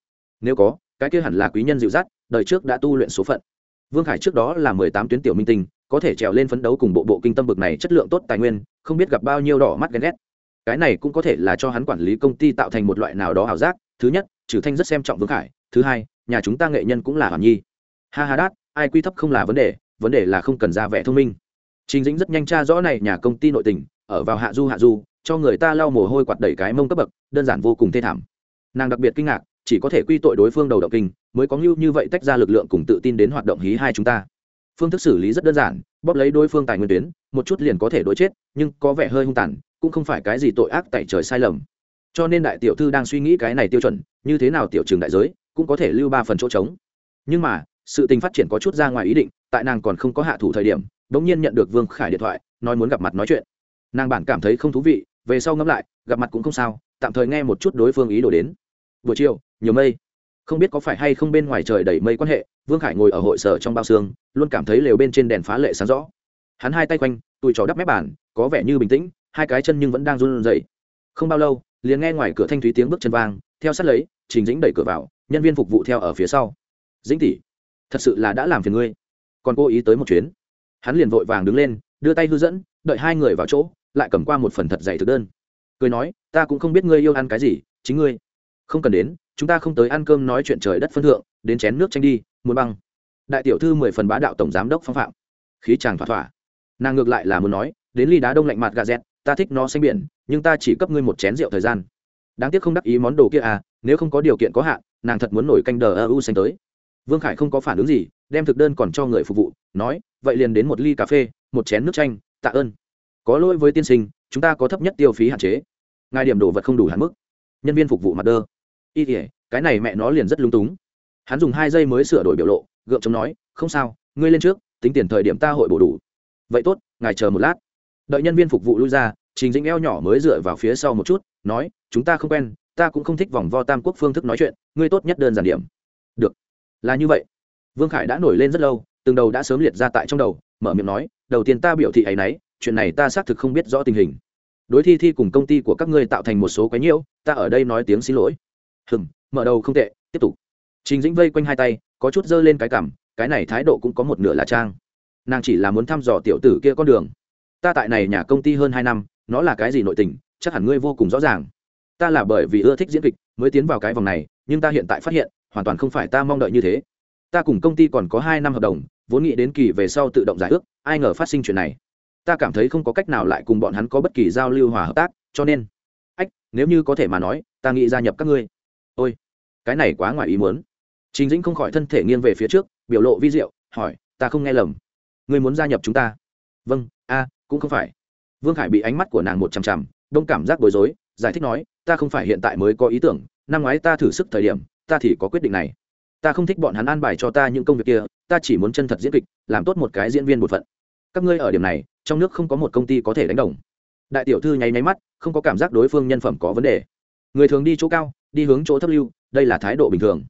Nếu có cái kia hẳn là quý nhân dịu dắt đời trước đã tu luyện số phận vương khải trước đó là mười tám tuyến tiểu minh tinh, có thể trèo lên phấn đấu cùng bộ bộ kinh tâm bực này chất lượng tốt tài nguyên, không biết gặp bao nhiêu đỏ mắt ghen ghét. Cái này cũng có thể là cho hắn quản lý công ty tạo thành một loại nào đó ảo giác. Thứ nhất, trừ thanh rất xem trọng vương khải. Thứ hai, nhà chúng ta nghệ nhân cũng là hoàn nhi. Ha ha đát, ai quy thấp không là vấn đề vấn đề là không cần ra vẻ thông minh. Trình dĩnh rất nhanh tra rõ này nhà công ty nội tình, ở vào hạ du hạ du, cho người ta lau mồ hôi quạt đẩy cái mông cấp bậc, đơn giản vô cùng thê thảm. Nàng đặc biệt kinh ngạc chỉ có thể quy tội đối phương đầu động kinh, mới có như như vậy tách ra lực lượng cùng tự tin đến hoạt động hí hai chúng ta. Phương thức xử lý rất đơn giản, bóp lấy đối phương tài nguyên tuyến, một chút liền có thể đối chết, nhưng có vẻ hơi hung tàn, cũng không phải cái gì tội ác tại trời sai lầm. Cho nên đại tiểu thư đang suy nghĩ cái này tiêu chuẩn, như thế nào tiểu trường đại giới cũng có thể lưu ba phần chỗ trống. Nhưng mà, sự tình phát triển có chút ra ngoài ý định, tại nàng còn không có hạ thủ thời điểm đ ỗ n g nhiên nhận được vương khải điện thoại, nói muốn gặp mặt nói chuyện. Nàng bản cảm thấy không thú vị, về sau ngẫm lại, gặp mặt cũng không sao, tạm thời nghe một chút đối phương ý đồ đến. Buổi chiều nhiều mây. Không biết có phải hay không bên ngoài trời đầy mây quan hệ, vương khải ngồi ở hội sở trong bao xương, luôn cảm thấy lều bên trên đèn phá lệ sáng rõ. Hắn hai tay quanh tụi chó đắp mép bàn, có vẻ như bình tĩnh, hai cái chân nhưng vẫn đang run rẩy. Không bao lâu, liền nghe ngoài cửa thanh thúy tiếng bước chân vang, theo sát lấy, trình dĩnh đẩy cửa vào, nhân viên phục vụ theo ở phía sau. Dĩnh tỷ, thật sự là đã làm phiền ngươi. Còn cố ý tới một chuyến. Hắn liền vội vàng đứng lên, đưa tay hư dẫn, đợi hai người vào chỗ, lại cầm qua một phần thật dày thực đơn. Cười nói, ta cũng không biết ngươi yêu ăn cái gì, chính ngươi. Không cần đến chúng ta không tới ăn cơm nói chuyện trời đất phân thượng, đến chén nước tranh đi, muốn băng. Đại tiểu thư mười phần bá đạo tổng giám đốc phong phạm. Khí chàng thỏa thỏa. Nàng ngược lại là muốn nói, đến ly đá đông lạnh mặt gà dẹt, ta thích nó xanh biển, nhưng ta chỉ cấp ngươi một chén rượu thời gian. Đáng tiếc không đắc ý món đồ kia à nếu không có điều kiện có hạn, nàng thật muốn nổi canh đờ ơ u xanh tới. Vương khải không có phản ứng gì, đem thực đơn còn cho người phục vụ, nói, vậy liền đến một ly cà phê, một chén nước chanh, tạ ơn. Có lỗi với tiên sinh, chúng ta có thấp nhất tiêu phí hạn chế. Ngài điểm đồ vật không đủ hạn mức. Nhân viên phục vụ mặt đơ y thể cái này mẹ nó liền rất lung túng. Hắn dùng hai giây mới sửa đổi biểu lộ, gượng chống nói, không sao, ngươi lên trước, tính tiền thời điểm ta hội bổ đủ. Vậy tốt, ngài chờ một lát. Đợi nhân viên phục vụ lui ra, trình dĩnh eo nhỏ mới dựa vào phía sau một chút, nói, chúng ta không quen, ta cũng không thích vòng vo tam quốc phương thức nói chuyện, ngươi tốt nhất đơn giản điểm. Được. Là như vậy. Vương khải đã nổi lên rất lâu, từng đầu đã sớm liệt ra tại trong đầu, mở miệng nói, đầu tiên ta biểu thị ấ y n ấ y chuyện này ta xác thực không biết rõ tình hình. Đối thi thi cùng công ty của các ngươi tạo thành một số quái nhiễu, ta ở đây nói tiếng xin lỗi hừng mở đầu không tệ, tiếp tục. Trình dĩnh vây quanh hai tay, có chút giơ lên cái cảm, cái này thái độ cũng có một nửa là trang. Nàng chỉ là muốn thăm dò tiểu tử kia con đường. Ta tại này nhà công ty hơn hai năm, nó là cái gì nội tình, chắc hẳn ngươi vô cùng rõ ràng. Ta là bởi vì ưa thích diễn kịch mới tiến vào cái vòng này, nhưng ta hiện tại phát hiện, hoàn toàn không phải ta mong đợi như thế. Ta cùng công ty còn có hai năm hợp đồng, vốn nghĩ đến kỳ về sau tự động giải ước, ai ngờ phát sinh chuyện này. Ta cảm thấy không có cách nào lại cùng bọn hắn có bất kỳ giao lưu hòa hợp tác, cho nên, ách, nếu như có thể mà nói, ta nghĩ gia nhập các ngươi ôi, cái này quá ngoài ý muốn. Chính dĩnh không khỏi thân thể nghiêng về phía trước, biểu lộ vi diệu, hỏi, ta không nghe lầm. Ngươi muốn gia nhập chúng ta? Vâng a, cũng không phải. Vương khải bị ánh mắt của nàng một chằm chằm, đông cảm giác bối rối, giải thích nói, ta không phải hiện tại mới có ý tưởng, năm ngoái ta thử sức thời điểm, ta thì có quyết định này. Ta không thích bọn hắn an bài cho ta những công việc kia, ta chỉ muốn chân thật diễn kịch, làm tốt một cái diễn viên một phận. Các ngươi ở điểm này, trong nước không có một công ty có thể đánh đồng. Đại tiểu thư nháy nháy mắt, không có cảm giác đối phương nhân phẩm có vấn đề người thường đi chỗ cao, đi hướng chỗ thấp lưu, đây là thái độ bình thường.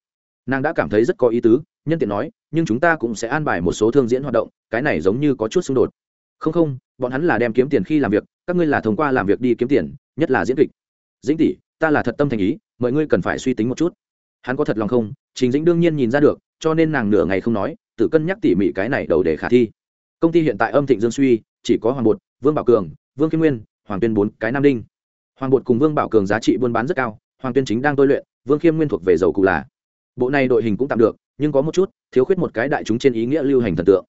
Nàng đã cảm thấy rất có ý tứ, nhân tiện nói, nhưng chúng ta cũng sẽ an bài một số thương diễn hoạt động, cái này giống như có chút xung đột. Không không, bọn hắn là đem kiếm tiền khi làm việc, các ngươi là thông qua làm việc đi kiếm tiền, nhất là diễn kịch. Dĩnh tỷ, ta là thật tâm thành ý, mọi ngươi cần phải suy tính một chút. Hắn có thật lòng không? Chính dĩnh đương nhiên nhìn ra được, cho nên nàng nửa ngày không nói, tự cân nhắc tỉ mỉ cái này đầu để khả thi. Công ty hiện tại âm thịnh dương suy, chỉ có hoàng bột, vương bảo cường, vương kim nguyên, hoàng tuyên bốn, cái nam đinh hoàng bột cùng vương bảo cường giá trị buôn bán rất cao, hoàng tuyên chính đang tôi luyện, vương khiêm nguyên thuộc về dầu cụ là. Bộ này đội hình cũng tạm được, nhưng có một chút, thiếu khuyết một cái đại chúng trên ý nghĩa lưu hành thần tượng.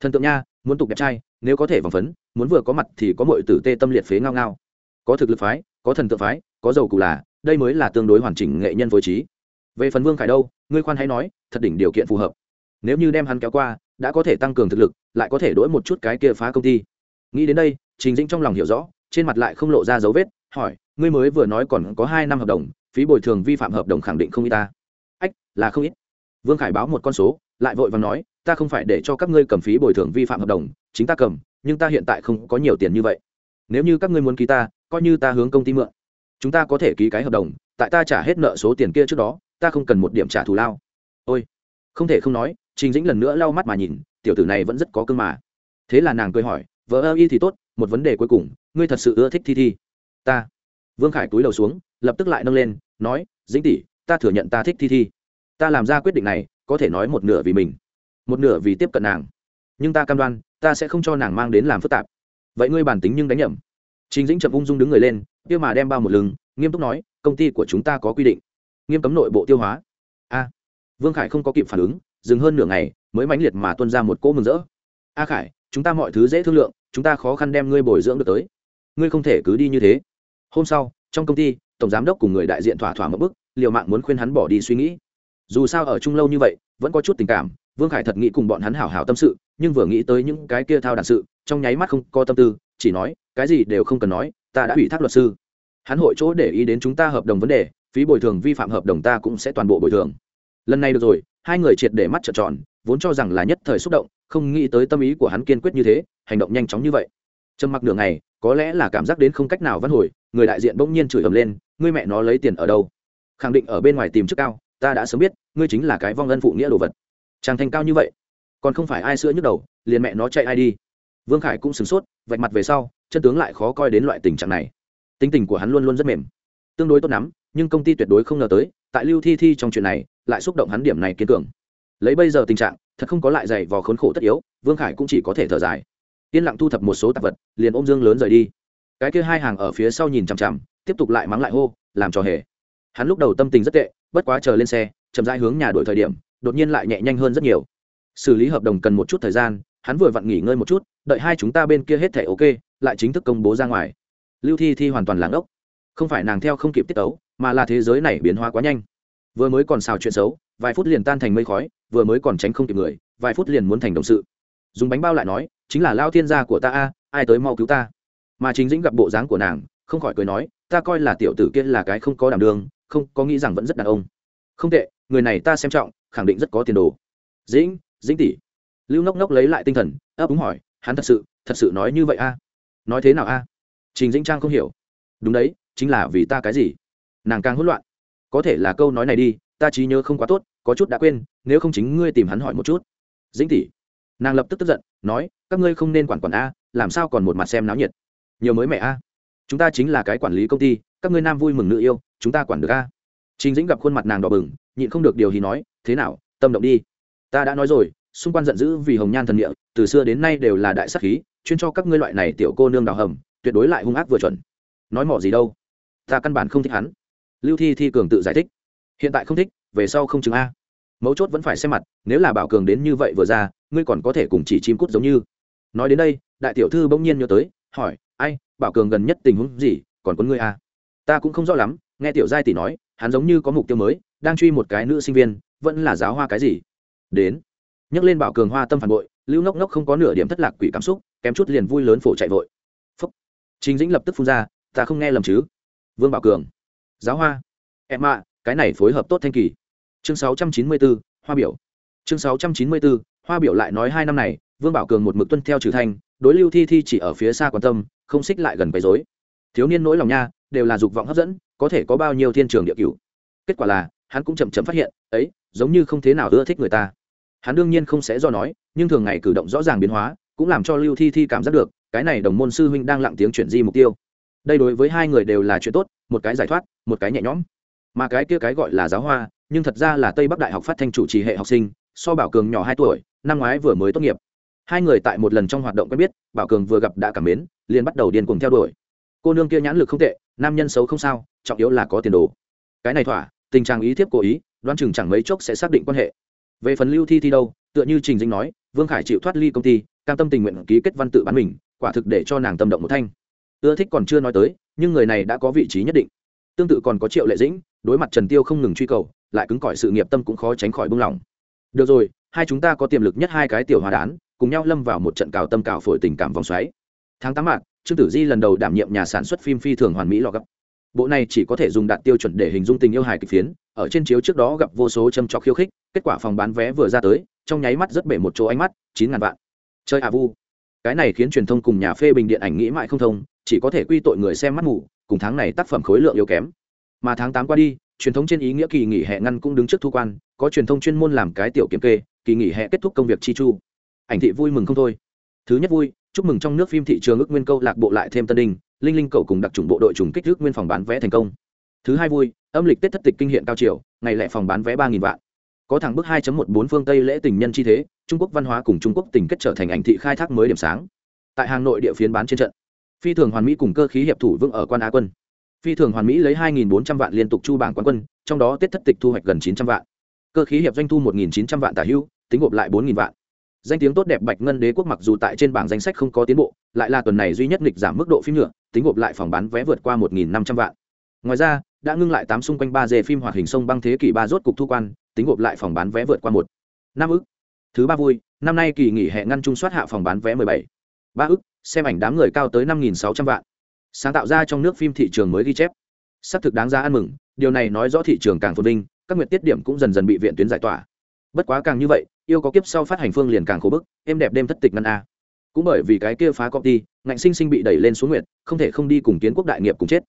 Thần tượng nha, muốn tục đẹp trai, nếu có thể vòng phấn, muốn vừa có mặt thì có mọi tử tê tâm liệt phế ngao ngao. Có thực lực phái, có thần tượng phái, có dầu cụ là, đây mới là tương đối hoàn chỉnh nghệ nhân phối trí. Về phần vương khải đâu, ngươi khoan hãy nói, thật đỉnh điều kiện phù hợp. Nếu như đem hắn kéo qua, đã có thể tăng cường thực lực, lại có thể đổi một chút cái kia phá công ty. Nghĩ đến đây, trình dĩnh trong lòng hiểu rõ, trên mặt lại không lộ ra dấu vết hỏi, ngươi mới vừa nói còn có hai năm hợp đồng, phí bồi thường vi phạm hợp đồng khẳng định không ít ta. Ách, là không ít. Vương khải báo một con số, lại vội và nói, ta không phải để cho các ngươi cầm phí bồi thường vi phạm hợp đồng, chính ta cầm, nhưng ta hiện tại không có nhiều tiền như vậy. Nếu như các ngươi muốn ký ta, coi như ta hướng công ty mượn. Chúng ta có thể ký cái hợp đồng, tại ta trả hết nợ số tiền kia trước đó, ta không cần một điểm trả thù lao. Ôi, không thể không nói, trình dĩnh lần nữa lau mắt mà nhìn, tiểu tử này vẫn rất có cương mà. Thế là nàng cười hỏi, vợ ơ y thì tốt, một vấn đề cuối cùng, ngươi thật sự ưa thích thi thi ta vương khải túi đầu xuống lập tức lại nâng lên nói dĩnh tỷ ta thừa nhận ta thích thi thi ta làm ra quyết định này có thể nói một nửa vì mình một nửa vì tiếp cận nàng nhưng ta cam đoan ta sẽ không cho nàng mang đến làm phức tạp vậy ngươi bản tính nhưng đánh nhầm chính Dĩnh chậm ung dung đứng người lên, kia mà đem bao một lưng, nghiêm túc nói, công ty của chúng ta có quy định, nghiêm cấm nội bộ tiêu hóa. A. Vương Khải không có kịp phản ứng, dừng hơn nửa ngày, mới mãnh liệt mà tuôn ra một cỗ mừng rỡ. A Khải, chúng ta mọi thứ dễ thương lượng, chúng ta khó khăn đem ngươi bồi dưỡng được tới. Ngươi không thể cứ đi như thế. Hôm sau, trong công ty, tổng giám đốc cùng người đại diện thỏa thỏa một bức, liều mạng muốn khuyên hắn bỏ đi suy nghĩ. Dù sao ở chung lâu như vậy, vẫn có chút tình cảm, Vương Khải thật nghĩ cùng bọn hắn hảo hảo tâm sự, nhưng vừa nghĩ tới những cái kia thao đàn sự, trong nháy mắt không có tâm tư, chỉ nói, cái gì đều không cần nói ta đã ủy thác luật sư. Hắn hội chỗ để ý đến chúng ta hợp đồng vấn đề phí bồi thường vi phạm hợp đồng ta cũng sẽ toàn bộ bồi thường. Lần này được rồi hai người triệt để mắt trợn tròn vốn cho rằng là nhất thời xúc động không nghĩ tới tâm ý của hắn kiên quyết như thế hành động nhanh chóng như vậy. Trầm mặc đường này có lẽ là cảm giác đến không cách nào văn hồi người đại diện bỗng nhiên chửi ầm lên, ngươi mẹ nó lấy tiền ở đâu? Khẳng định ở bên ngoài tìm chức cao, ta đã sớm biết, ngươi chính là cái vong ân phụ nghĩa đồ vật. Chàng thành cao như vậy, còn không phải ai sữa nhức đầu, liền mẹ nó chạy ai đi. Vương khải cũng sửng sốt, vạch mặt về sau, chân tướng lại khó coi đến loại tình trạng này. Tính tình của hắn luôn luôn rất mềm, tương đối tốt lắm, nhưng công ty tuyệt đối không ngờ tới, tại lưu thi thi trong chuyện này, lại xúc động hắn điểm này kiên cường. Lấy bây giờ tình trạng, thật không có lại dày vò khốn khổ tất yếu, vương khải cũng chỉ có thể thở dài. Yên lặng thu thập một số tạp vật, liền ôm dương lớn rời đi cái kia hai hàng ở phía sau nhìn chằm chằm, tiếp tục lại mắng lại hô, làm trò hề. Hắn lúc đầu tâm tình rất tệ, bất quá chờ lên xe, chậm rãi hướng nhà đổi thời điểm, đột nhiên lại nhẹ nhanh hơn rất nhiều. Xử lý hợp đồng cần một chút thời gian, hắn vừa vặn nghỉ ngơi một chút, đợi hai chúng ta bên kia hết thẻ ok, lại chính thức công bố ra ngoài. Lưu thi thi hoàn toàn làng ốc. Không phải nàng theo không kịp tiết tấu, mà là thế giới này biến hóa quá nhanh. Vừa mới còn xào chuyện xấu, vài phút liền tan thành mây khói, vừa mới còn tránh không kịp người, vài phút liền muốn thành đồng sự. Dùng bánh bao lại nói, chính là lao thiên gia của ta a, ai tới mau cứu ta? Mà chính dĩnh gặp bộ dáng của nàng, không khỏi cười nói, ta coi là tiểu tử kia là cái không có đảm đường không có nghĩ rằng vẫn rất đàn ông. Không tệ, người này ta xem trọng, khẳng định rất có tiền đồ. Dĩnh dĩnh tỷ. Lưu nốc nốc lấy lại tinh thần, ấp úng hỏi, hắn thật sự thật sự nói như vậy a? Nói thế nào a? Trình dĩnh trang không hiểu. Đúng đấy, chính là vì ta cái gì? Nàng càng hỗn loạn. Có thể là câu nói này đi, ta trí nhớ không quá tốt, có chút đã quên, nếu không chính ngươi tìm hắn hỏi một chút. Dĩnh tỷ. Nàng lập tức tức giận, nói, các ngươi không nên quản quản a, làm sao còn một mặt xem náo nhiệt nhiều mới mẹ a. Chúng ta chính là cái quản lý công ty, các ngươi nam vui mừng nữ yêu, chúng ta quản được a. Trình dĩnh gặp khuôn mặt nàng đỏ bừng, nhịn không được điều thì nói, thế nào, tâm động đi. Ta đã nói rồi, xung quanh giận dữ vì hồng nhan thần địa, từ xưa đến nay đều là đại sắc khí, chuyên cho các ngươi loại này tiểu cô nương đào hầm, tuyệt đối lại hung ác vừa chuẩn. Nói mỏ gì đâu? Ta căn bản không thích hắn. Lưu thi thi cường tự giải thích. Hiện tại không thích, về sau không chứng a. Mấu chốt vẫn phải xem mặt, nếu là bảo cường đến như vậy vừa ra, ngươi còn có thể cùng chỉ chim cút giống như. Nói đến đây, đại tiểu thư bỗng nhiên nhớ tới hỏi ai bảo cường gần nhất tình huống gì còn có ngươi à? Ta cũng không rõ lắm nghe tiểu giai tỷ nói hắn giống như có mục tiêu mới đang truy một cái nữ sinh viên vẫn là giáo hoa cái gì? Đến. Nhắc lên bảo cường hoa tâm phản bội lưu ngốc ngốc không có nửa điểm thất lạc quỷ cảm xúc kém chút liền vui lớn phổ chạy vội. Phúc. Chính dĩnh lập tức phun ra ta không nghe lầm chứ? Vương bảo cường. Giáo hoa. Em ạ cái này phối hợp tốt thanh kỳ. Chương 694, hoa biểu. Chương 694, hoa biểu lại nói hai năm này vương bảo cường một mực tuân theo trừ thanh đối lưu thi thi chỉ ở phía xa quan tâm, không xích lại gần quấy dối thiếu niên nỗi lòng nha, đều là dục vọng hấp dẫn, có thể có bao nhiêu thiên trường địa cửu. Kết quả là, hắn cũng chậm chậm phát hiện, ấy, giống như không thế nào ưa thích người ta. Hắn đương nhiên không sẽ do nói, nhưng thường ngày cử động rõ ràng biến hóa, cũng làm cho lưu thi thi cảm giác được, cái này đồng môn sư huynh đang lặng tiếng chuyển di mục tiêu. Đây đối với hai người đều là chuyện tốt, một cái giải thoát, một cái nhẹ nhõm. Mà cái kia cái gọi là giáo hoa, nhưng thật ra là tây bắc đại học phát thanh chủ trì hệ học sinh, so bảo cường nhỏ hai tuổi, năm ngoái vừa mới tốt nghiệp hai người tại một lần trong hoạt động quen biết, bảo cường vừa gặp đã cảm mến, liền bắt đầu điên cùng theo đuổi. Cô nương kia nhãn lực không tệ, nam nhân xấu không sao, trọng yếu là có tiền đồ. Cái này thỏa, tình trạng ý thiếp cố ý, đoán chừng chẳng mấy chốc sẽ xác định quan hệ. Về phần lưu thi thi đâu, tựa như trình dinh nói, vương khải chịu thoát ly công ty, cam tâm tình nguyện ký kết văn tự bán mình, quả thực để cho nàng tâm động một thanh. Ưa thích còn chưa nói tới, nhưng người này đã có vị trí nhất định. Tương tự còn có triệu lệ dĩnh, đối mặt trần tiêu không ngừng truy cầu, lại cứng cỏi sự nghiệp tâm cũng khó tránh khỏi buông lỏng được rồi, hai chúng ta có tiềm lực nhất hai cái tiểu hòa đán cùng nhau lâm vào một trận cào tâm cào phổi tình cảm vòng xoáy. Tháng tám mạng trương tử di lần đầu đảm nhiệm nhà sản xuất phim phi thường hoàn mỹ lò gấp. Bộ này chỉ có thể dùng đạt tiêu chuẩn để hình dung tình yêu hài kịch phiến, ở trên chiếu trước đó gặp vô số châm trọc khiêu khích, kết quả phòng bán vé vừa ra tới, trong nháy mắt rất bể một chỗ ánh mắt, chín ngàn vạn. Chơi à vu. Cái này khiến truyền thông cùng nhà phê bình điện ảnh nghĩ mãi không thông, chỉ có thể quy tội người xem mắt mù, cùng tháng này tác phẩm khối lượng yếu kém. Mà tháng tám qua đi, truyền thống trên ý nghĩa kỳ nghỉ hè ngăn cũng đứng trước thu quan, có truyền thông chuyên môn làm cái tiểu kiểm kê, kỳ nghỉ hè kết thúc công việc chi chu ảnh thị vui mừng không thôi. Thứ nhất vui, chúc mừng trong nước phim thị trường ước nguyên câu lạc bộ lại thêm tân đình linh linh cầu cùng đặc trùng bộ đội trùng kích ước nguyên phòng bán vé thành công. Thứ hai vui, âm lịch tết thất tịch kinh hiện cao triều ngày lẻ phòng bán vé ba nghìn vạn. Có thẳng bước 2.14 phương tây lễ tình nhân chi thế, trung quốc văn hóa cùng trung quốc tình kết trở thành ảnh thị khai thác mới điểm sáng. Tại hàng nội địa phiến bán trên trận, phi thường hoàn mỹ cùng cơ khí hiệp thủ vững ở quan á quân. Phi thường hoàn mỹ lấy 2.400 vạn liên tục chu bảng quán quân, trong đó tết thất tịch thu hoạch gần 900 vạn. Cơ khí hiệp doanh thu 1.900 vạn tả hữu tính gộp lại 4.000 vạn danh tiếng tốt đẹp bạch ngân đế quốc mặc dù tại trên bảng danh sách không có tiến bộ, lại là tuần này duy nhất nghịch giảm mức độ phim nhựa tính gộp lại phòng bán vé vượt qua 1.500 vạn. Ngoài ra, đã ngưng lại tám xung quanh ba dê phim hoạt hình sông băng thế kỷ ba rốt cục thu quan, tính gộp lại phòng bán vé vượt qua một. Năm ức. Thứ ba vui, năm nay kỳ nghỉ hè ngăn trung soát hạ phòng bán vé mười bảy. Ba ức, xem ảnh đám người cao tới năm nghìn sáu trăm vạn. Sáng tạo ra trong nước phim thị trường mới ghi chép. Xác thực đáng giá ăn mừng, điều này nói rõ thị trường càng phồn vinh, các nguyện tiết điểm cũng dần dần bị viện tuyến giải tỏa. Bất quá càng như vậy yêu có kiếp sau phát hành phương liền càng khổ bức em đẹp đêm thất tịch ngăn a. Cũng bởi vì cái kia phá công ty ngạnh sinh sinh bị đẩy lên xuống nguyện không thể không đi cùng kiến quốc đại nghiệp cùng chết.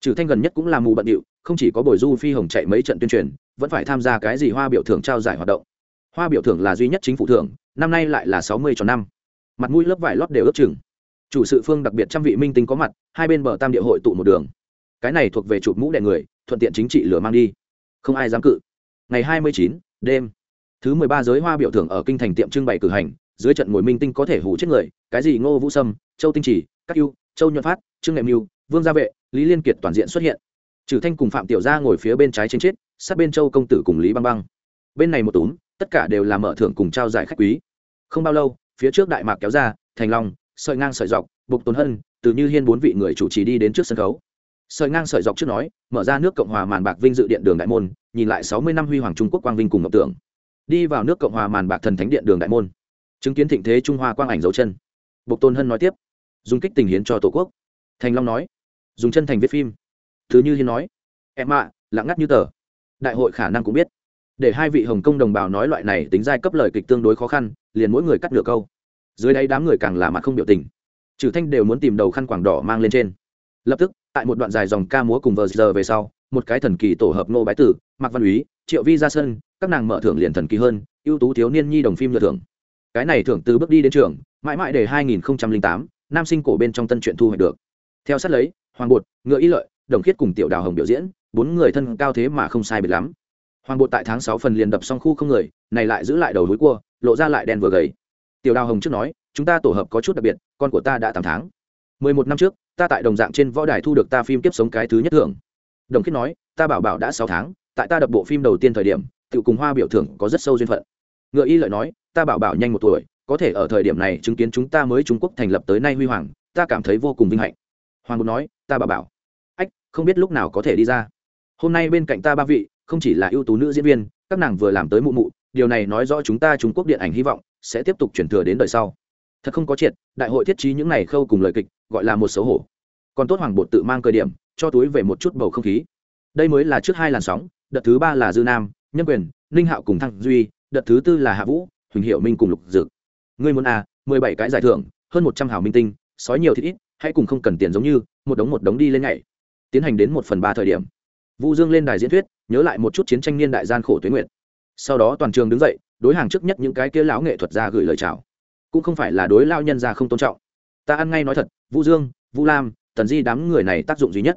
Trừ thanh gần nhất cũng là mù bận điệu, không chỉ có bồi du phi hồng chạy mấy trận tuyên truyền, vẫn phải tham gia cái gì hoa biểu thưởng trao giải hoạt động. Hoa biểu thưởng là duy nhất chính phủ thưởng, năm nay lại là sáu mươi cho năm. Mặt mũi lớp vải lót đều ước chừng. Chủ sự phương đặc biệt trăm vị minh tinh có mặt, hai bên bờ tam địa hội tụ một đường. Cái này thuộc về chụp mũ đệ người, thuận tiện chính trị lửa mang đi. Không ai dám cự. Ngày hai mươi chín, đêm thứ mười ba giới hoa biểu thưởng ở kinh thành tiệm trưng bày cử hành, dưới trận ngồi minh tinh có thể hủ chết người, cái gì ngô vũ sâm, châu tinh trì các ưu, châu nhuận phát, trương nghệ mưu vương gia vệ, lý liên kiệt toàn diện xuất hiện. Trừ thanh cùng phạm tiểu gia ngồi phía bên trái trên chết, sát bên châu công tử cùng lý băng băng. Bên này một túm, tất cả đều là mở thưởng cùng trao giải khách quý. Không bao lâu, phía trước đại mạc kéo ra, thành long, sợi ngang sợi dọc, bục tuấn hân, từ như hiên bốn vị người chủ trì đi đến trước sân khấu. Sợi ngang sợi dọc trước nói, mở ra nước cộng hòa màn bạc vinh dự điện đường đại môn, nhìn lại sáu mươi năm huy hoàng trung quốc quang vinh cùng ngọc tưởng đi vào nước cộng hòa màn bạc thần thánh điện đường đại môn. Chứng kiến thịnh thế trung hoa quang ảnh dấu chân. Bộc tôn hân nói tiếp, dùng kích tình hiến cho tổ quốc. Thành long nói, dùng chân thành viết phim. Thứ như hiên nói, em ạ, lặng ngắt như tờ. Đại hội khả năng cũng biết. Để hai vị hồng kông đồng bào nói loại này tính giai cấp lời kịch tương đối khó khăn, liền mỗi người cắt nửa câu. Dưới đây đám người càng là mặt không biểu tình. Trừ thanh đều muốn tìm đầu khăn quảng đỏ mang lên trên. Lập tức, tại một đoạn dài dòng ca múa cùng vờ giờ về sau, một cái thần kỳ tổ hợp nô bái tử, mạc văn úy, triệu vi ra sân các nàng mở thưởng liền thần kỳ hơn ưu tú thiếu niên nhi đồng phim lựa thưởng. Cái này thưởng từ bước đi đến trường mãi mãi để 2008, nam sinh cổ bên trong tân truyện thu hoạch được. Theo sát lấy hoàng bột ngựa ý lợi đồng khiết cùng tiểu đào hồng biểu diễn bốn người thân cao thế mà không sai biệt lắm. Hoàng bột tại tháng sáu phần liền đập xong khu không người này lại giữ lại đầu núi cua lộ ra lại đen vừa gầy. Tiểu đào hồng trước nói chúng ta tổ hợp có chút đặc biệt con của ta đã tám tháng. Mười một năm trước ta tại đồng dạng trên võ đài thu được ta phim kiếp sống cái thứ nhất thưởng. Đồng khiết nói ta bảo bảo đã sáu tháng tại ta đập bộ phim đầu tiên thời điểm tự cùng hoa biểu thưởng có rất sâu duyên phận. Ngựa y lợi nói, ta bảo bảo nhanh một tuổi, có thể ở thời điểm này chứng kiến chúng ta mới trung quốc thành lập tới nay huy hoàng, ta cảm thấy vô cùng vinh hạnh. Hoàng bột nói, ta bảo bảo. Ách, không biết lúc nào có thể đi ra. Hôm nay bên cạnh ta ba vị, không chỉ là ưu tú nữ diễn viên, các nàng vừa làm tới mụ mụ, điều này nói rõ chúng ta trung quốc điện ảnh hy vọng sẽ tiếp tục chuyển thừa đến đời sau. Thật không có triệt, đại hội thiết trí những này khâu cùng lời kịch, gọi là một xấu hổ. Còn tốt hoàng bột tự mang cơ điểm, cho túi về một chút bầu không khí. Đây mới là trước hai làn sóng, đợt thứ ba là dư nam nhân quyền, ninh hạo cùng thăng duy, đợt thứ tư là hạ vũ, huỳnh hiệu minh cùng lục dực. Ngươi muốn à mười bảy cái giải thưởng, hơn một trăm hào minh tinh, sói nhiều thì ít, hãy cùng không cần tiền giống như, một đống một đống đi lên ngày tiến hành đến một phần ba thời điểm. Vu dương lên đài diễn thuyết, nhớ lại một chút chiến tranh niên đại gian khổ tuyến nguyện sau đó toàn trường đứng dậy, đối hàng trước nhất những cái kia lão nghệ thuật ra gửi lời chào. Cũng không phải là đối lao nhân ra không tôn trọng. Ta ăn ngay nói thật, vu dương, vu lam, tần di đám người này tác dụng duy nhất.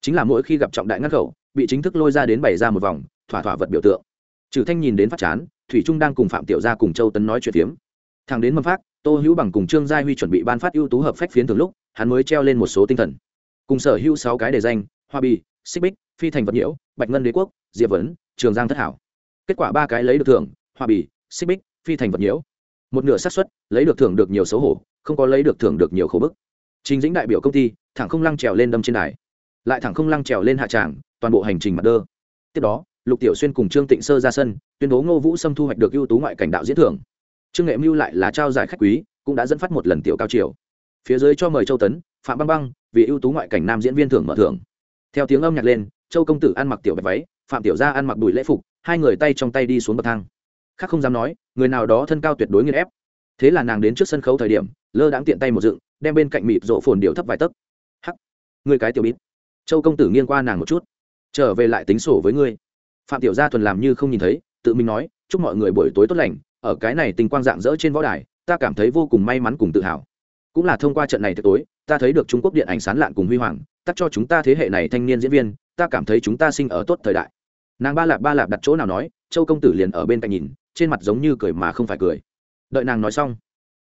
Chính là mỗi khi gặp trọng đại ngắt khẩu, bị chính thức lôi ra đến bày ra một vòng thỏa thỏa vật biểu tượng. Trừ thanh nhìn đến phát chán, thủy trung đang cùng phạm tiểu gia cùng châu tấn nói chuyện tiếm. thằng đến mâm phát, tô hữu bằng cùng trương gia huy chuẩn bị ban phát ưu tú hợp phách phiến thường lúc, hắn mới treo lên một số tinh thần. Cùng sở hữu sáu cái đề danh, hoa bì, xích bích, phi thành vật nhiễu, bạch ngân đế quốc, diệp vấn, trường giang thất hảo. Kết quả ba cái lấy được thưởng, hoa bì, xích bích, phi thành vật nhiễu. Một nửa xác suất, lấy được thưởng được nhiều xấu hổ, không có lấy được thưởng được nhiều khổ bức. Trình dĩnh đại biểu công ty, thẳng không lăng trèo lên đâm trên đài. Lại thẳng không lăng trèo lên hạ tràng, toàn bộ hành trình mặt đơ. Tiếp đó lục tiểu xuyên cùng trương tịnh sơ ra sân, tuyên bố ngô vũ xâm thu hoạch được ưu tú ngoại cảnh đạo diễn thưởng. Trương nghệ mưu lại là trao giải khách quý, cũng đã dẫn phát một lần tiểu cao triều. Phía dưới cho mời châu tấn, phạm băng băng, vì ưu tú ngoại cảnh nam diễn viên thưởng mở thưởng. Theo tiếng âm nhạc lên, châu công tử ăn mặc tiểu bạch váy, phạm tiểu gia ăn mặc đùi lễ phục, hai người tay trong tay đi xuống bậc thang. Khác không dám nói, người nào đó thân cao tuyệt đối nghiên ép. Thế là nàng đến trước sân khấu thời điểm, lơ đãng tiện tay một dựng, đem bên cạnh mịt rộ phồn điệu thấp vài tấc. Hắc, người cái tiểu bít. Châu công tử nghiêng qua nàng một chút. Trở về lại tính sổ với ngươi phạm tiểu gia thuần làm như không nhìn thấy, tự mình nói, chúc mọi người buổi tối tốt lành, ở cái này tình quang dạng dỡ trên võ đài, ta cảm thấy vô cùng may mắn cùng tự hào. Cũng là thông qua trận này tối, ta thấy được trung quốc điện ảnh sán lạn cùng huy hoàng, tắt cho chúng ta thế hệ này thanh niên diễn viên, ta cảm thấy chúng ta sinh ở tốt thời đại. Nàng ba lạp ba lạp đặt chỗ nào nói, châu công tử liền ở bên cạnh nhìn, trên mặt giống như cười mà không phải cười. Đợi nàng nói xong,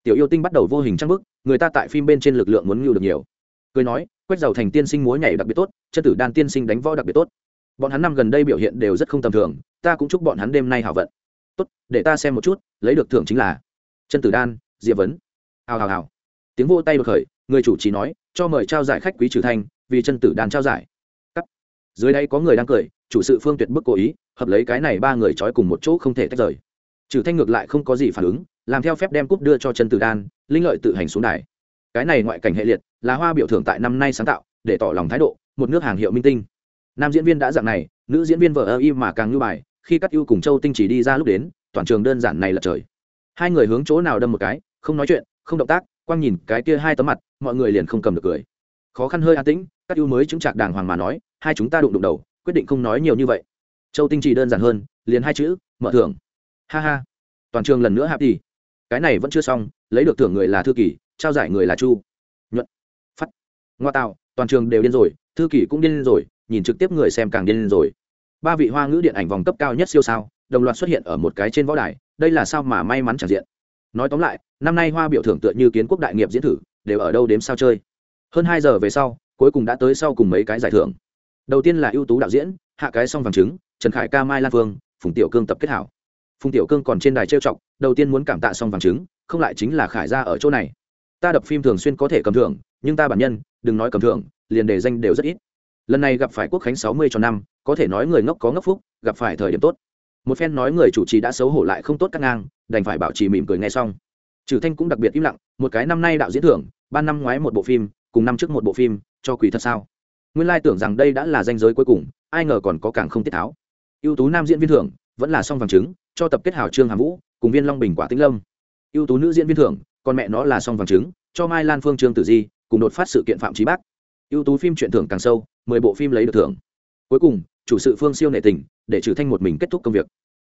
tiểu yêu tinh bắt đầu vô hình trang bức người ta tại phim bên trên lực lượng muốn ngưu được nhiều. Cười nói, quách giàu thành tiên sinh múa nhảy đặc biệt tốt, chân tử đan tiên sinh đánh võ đặc biệt tốt bọn hắn năm gần đây biểu hiện đều rất không tầm thường, ta cũng chúc bọn hắn đêm nay hảo vận. Tốt, để ta xem một chút, lấy được thưởng chính là chân tử đan, diệp vấn. Hào hào hào. Tiếng vô tay bật khởi, người chủ trì nói, cho mời trao giải khách quý trừ thanh, vì chân tử đan trao giải. Cắt. dưới đây có người đang cười, chủ sự phương tuyệt bức cố ý, hợp lấy cái này ba người trói cùng một chỗ không thể tách rời. Trừ thanh ngược lại không có gì phản ứng, làm theo phép đem cúp đưa cho chân tử đan, linh lợi tự hành xuống đài. Cái này ngoại cảnh hệ liệt, là hoa biểu thưởng tại năm nay sáng tạo, để tỏ lòng thái độ, một nước hàng hiệu minh tinh nam diễn viên đã dạng này, nữ diễn viên vợ ơ y mà càng ngư bài, khi cắt ưu cùng châu tinh chỉ đi ra lúc đến, toàn trường đơn giản này là trời. Hai người hướng chỗ nào đâm một cái, không nói chuyện, không động tác, quang nhìn cái kia hai tấm mặt, mọi người liền không cầm được cười. Khó khăn hơi an tĩnh, các ưu mới chứng trạc đàng hoàng mà nói, hai chúng ta đụng đụng đầu, quyết định không nói nhiều như vậy. Châu tinh trì đơn giản hơn, liền hai chữ, mở thưởng. Ha ha. Toàn trường lần nữa hạp đi cái này vẫn chưa xong, lấy được thưởng người là thư kỷ, trao giải người là chu. Nhuận. Phát. Ngoa tạo, toàn trường đều điên rồi, thư kỷ cũng điên rồi nhìn trực tiếp người xem càng điên lên rồi. Ba vị hoa ngữ điện ảnh vòng cấp cao nhất siêu sao, đồng loạt xuất hiện ở một cái trên võ đài, đây là sao mà may mắn chẳng diện. Nói tóm lại, năm nay hoa biểu thưởng tựa như kiến quốc đại nghiệp diễn thử, đều ở đâu đếm sao chơi. Hơn hai giờ về sau, cuối cùng đã tới sau cùng mấy cái giải thưởng. Đầu tiên là ưu tú đạo diễn, hạ cái song vàng trứng, trần khải ca, mai lan phương phùng tiểu cương tập kết hảo. Phùng tiểu cương còn trên đài trêu chọc, đầu tiên muốn cảm tạ song vàng trứng, không lại chính là khải ra ở chỗ này. Ta đập phim thường xuyên có thể cầm thưởng, nhưng ta bản nhân, đừng nói cầm thưởng, liền đề danh đều rất ít lần này gặp phải quốc khánh sáu mươi cho năm, có thể nói người ngốc có ngốc phúc, gặp phải thời điểm tốt. Một phen nói người chủ trì đã xấu hổ lại không tốt cắt ngang, đành phải bảo trì mỉm cười nghe xong. Trừ thanh cũng đặc biệt im lặng, một cái năm nay đạo diễn thưởng, ba năm ngoái một bộ phim, cùng năm trước một bộ phim, cho quỷ thật sao? Nguyên lai tưởng rằng đây đã là danh giới cuối cùng, ai ngờ còn có càng không tiết tháo. Ưu tú nam diễn viên thưởng, vẫn là song vàng trứng, cho tập kết hảo trương hàm vũ, cùng viên long bình quả tĩnh lâm. Ưu tú nữ diễn viên thưởng còn mẹ nó là song vàng trứng, cho mai lan phương trương tử di, cùng đột phát sự kiện phạm trí bác ưu tú phim truyện thưởng càng sâu, mười bộ phim lấy được thưởng. Cuối cùng, chủ sự phương siêu nệ tình, để trừ thanh một mình kết thúc công việc.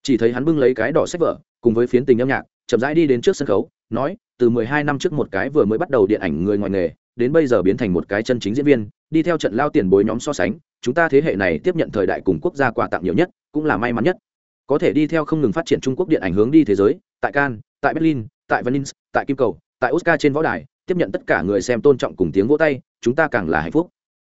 Chỉ thấy hắn bưng lấy cái đỏ sách vở, cùng với phiến tình âm nhạc, chậm rãi đi đến trước sân khấu, nói, từ mười hai năm trước một cái vừa mới bắt đầu điện ảnh người ngoài nghề, đến bây giờ biến thành một cái chân chính diễn viên, đi theo trận lao tiền bối nhóm so sánh, chúng ta thế hệ này tiếp nhận thời đại cùng quốc gia quà tặng nhiều nhất, cũng là may mắn nhất. Có thể đi theo không ngừng phát triển trung quốc điện ảnh hướng đi thế giới, tại cannes, tại berlin, tại venice, tại kim cầu, tại oscar trên võ đài, tiếp nhận tất cả người xem tôn trọng cùng tiếng vỗ tay chúng ta càng là hạnh phúc.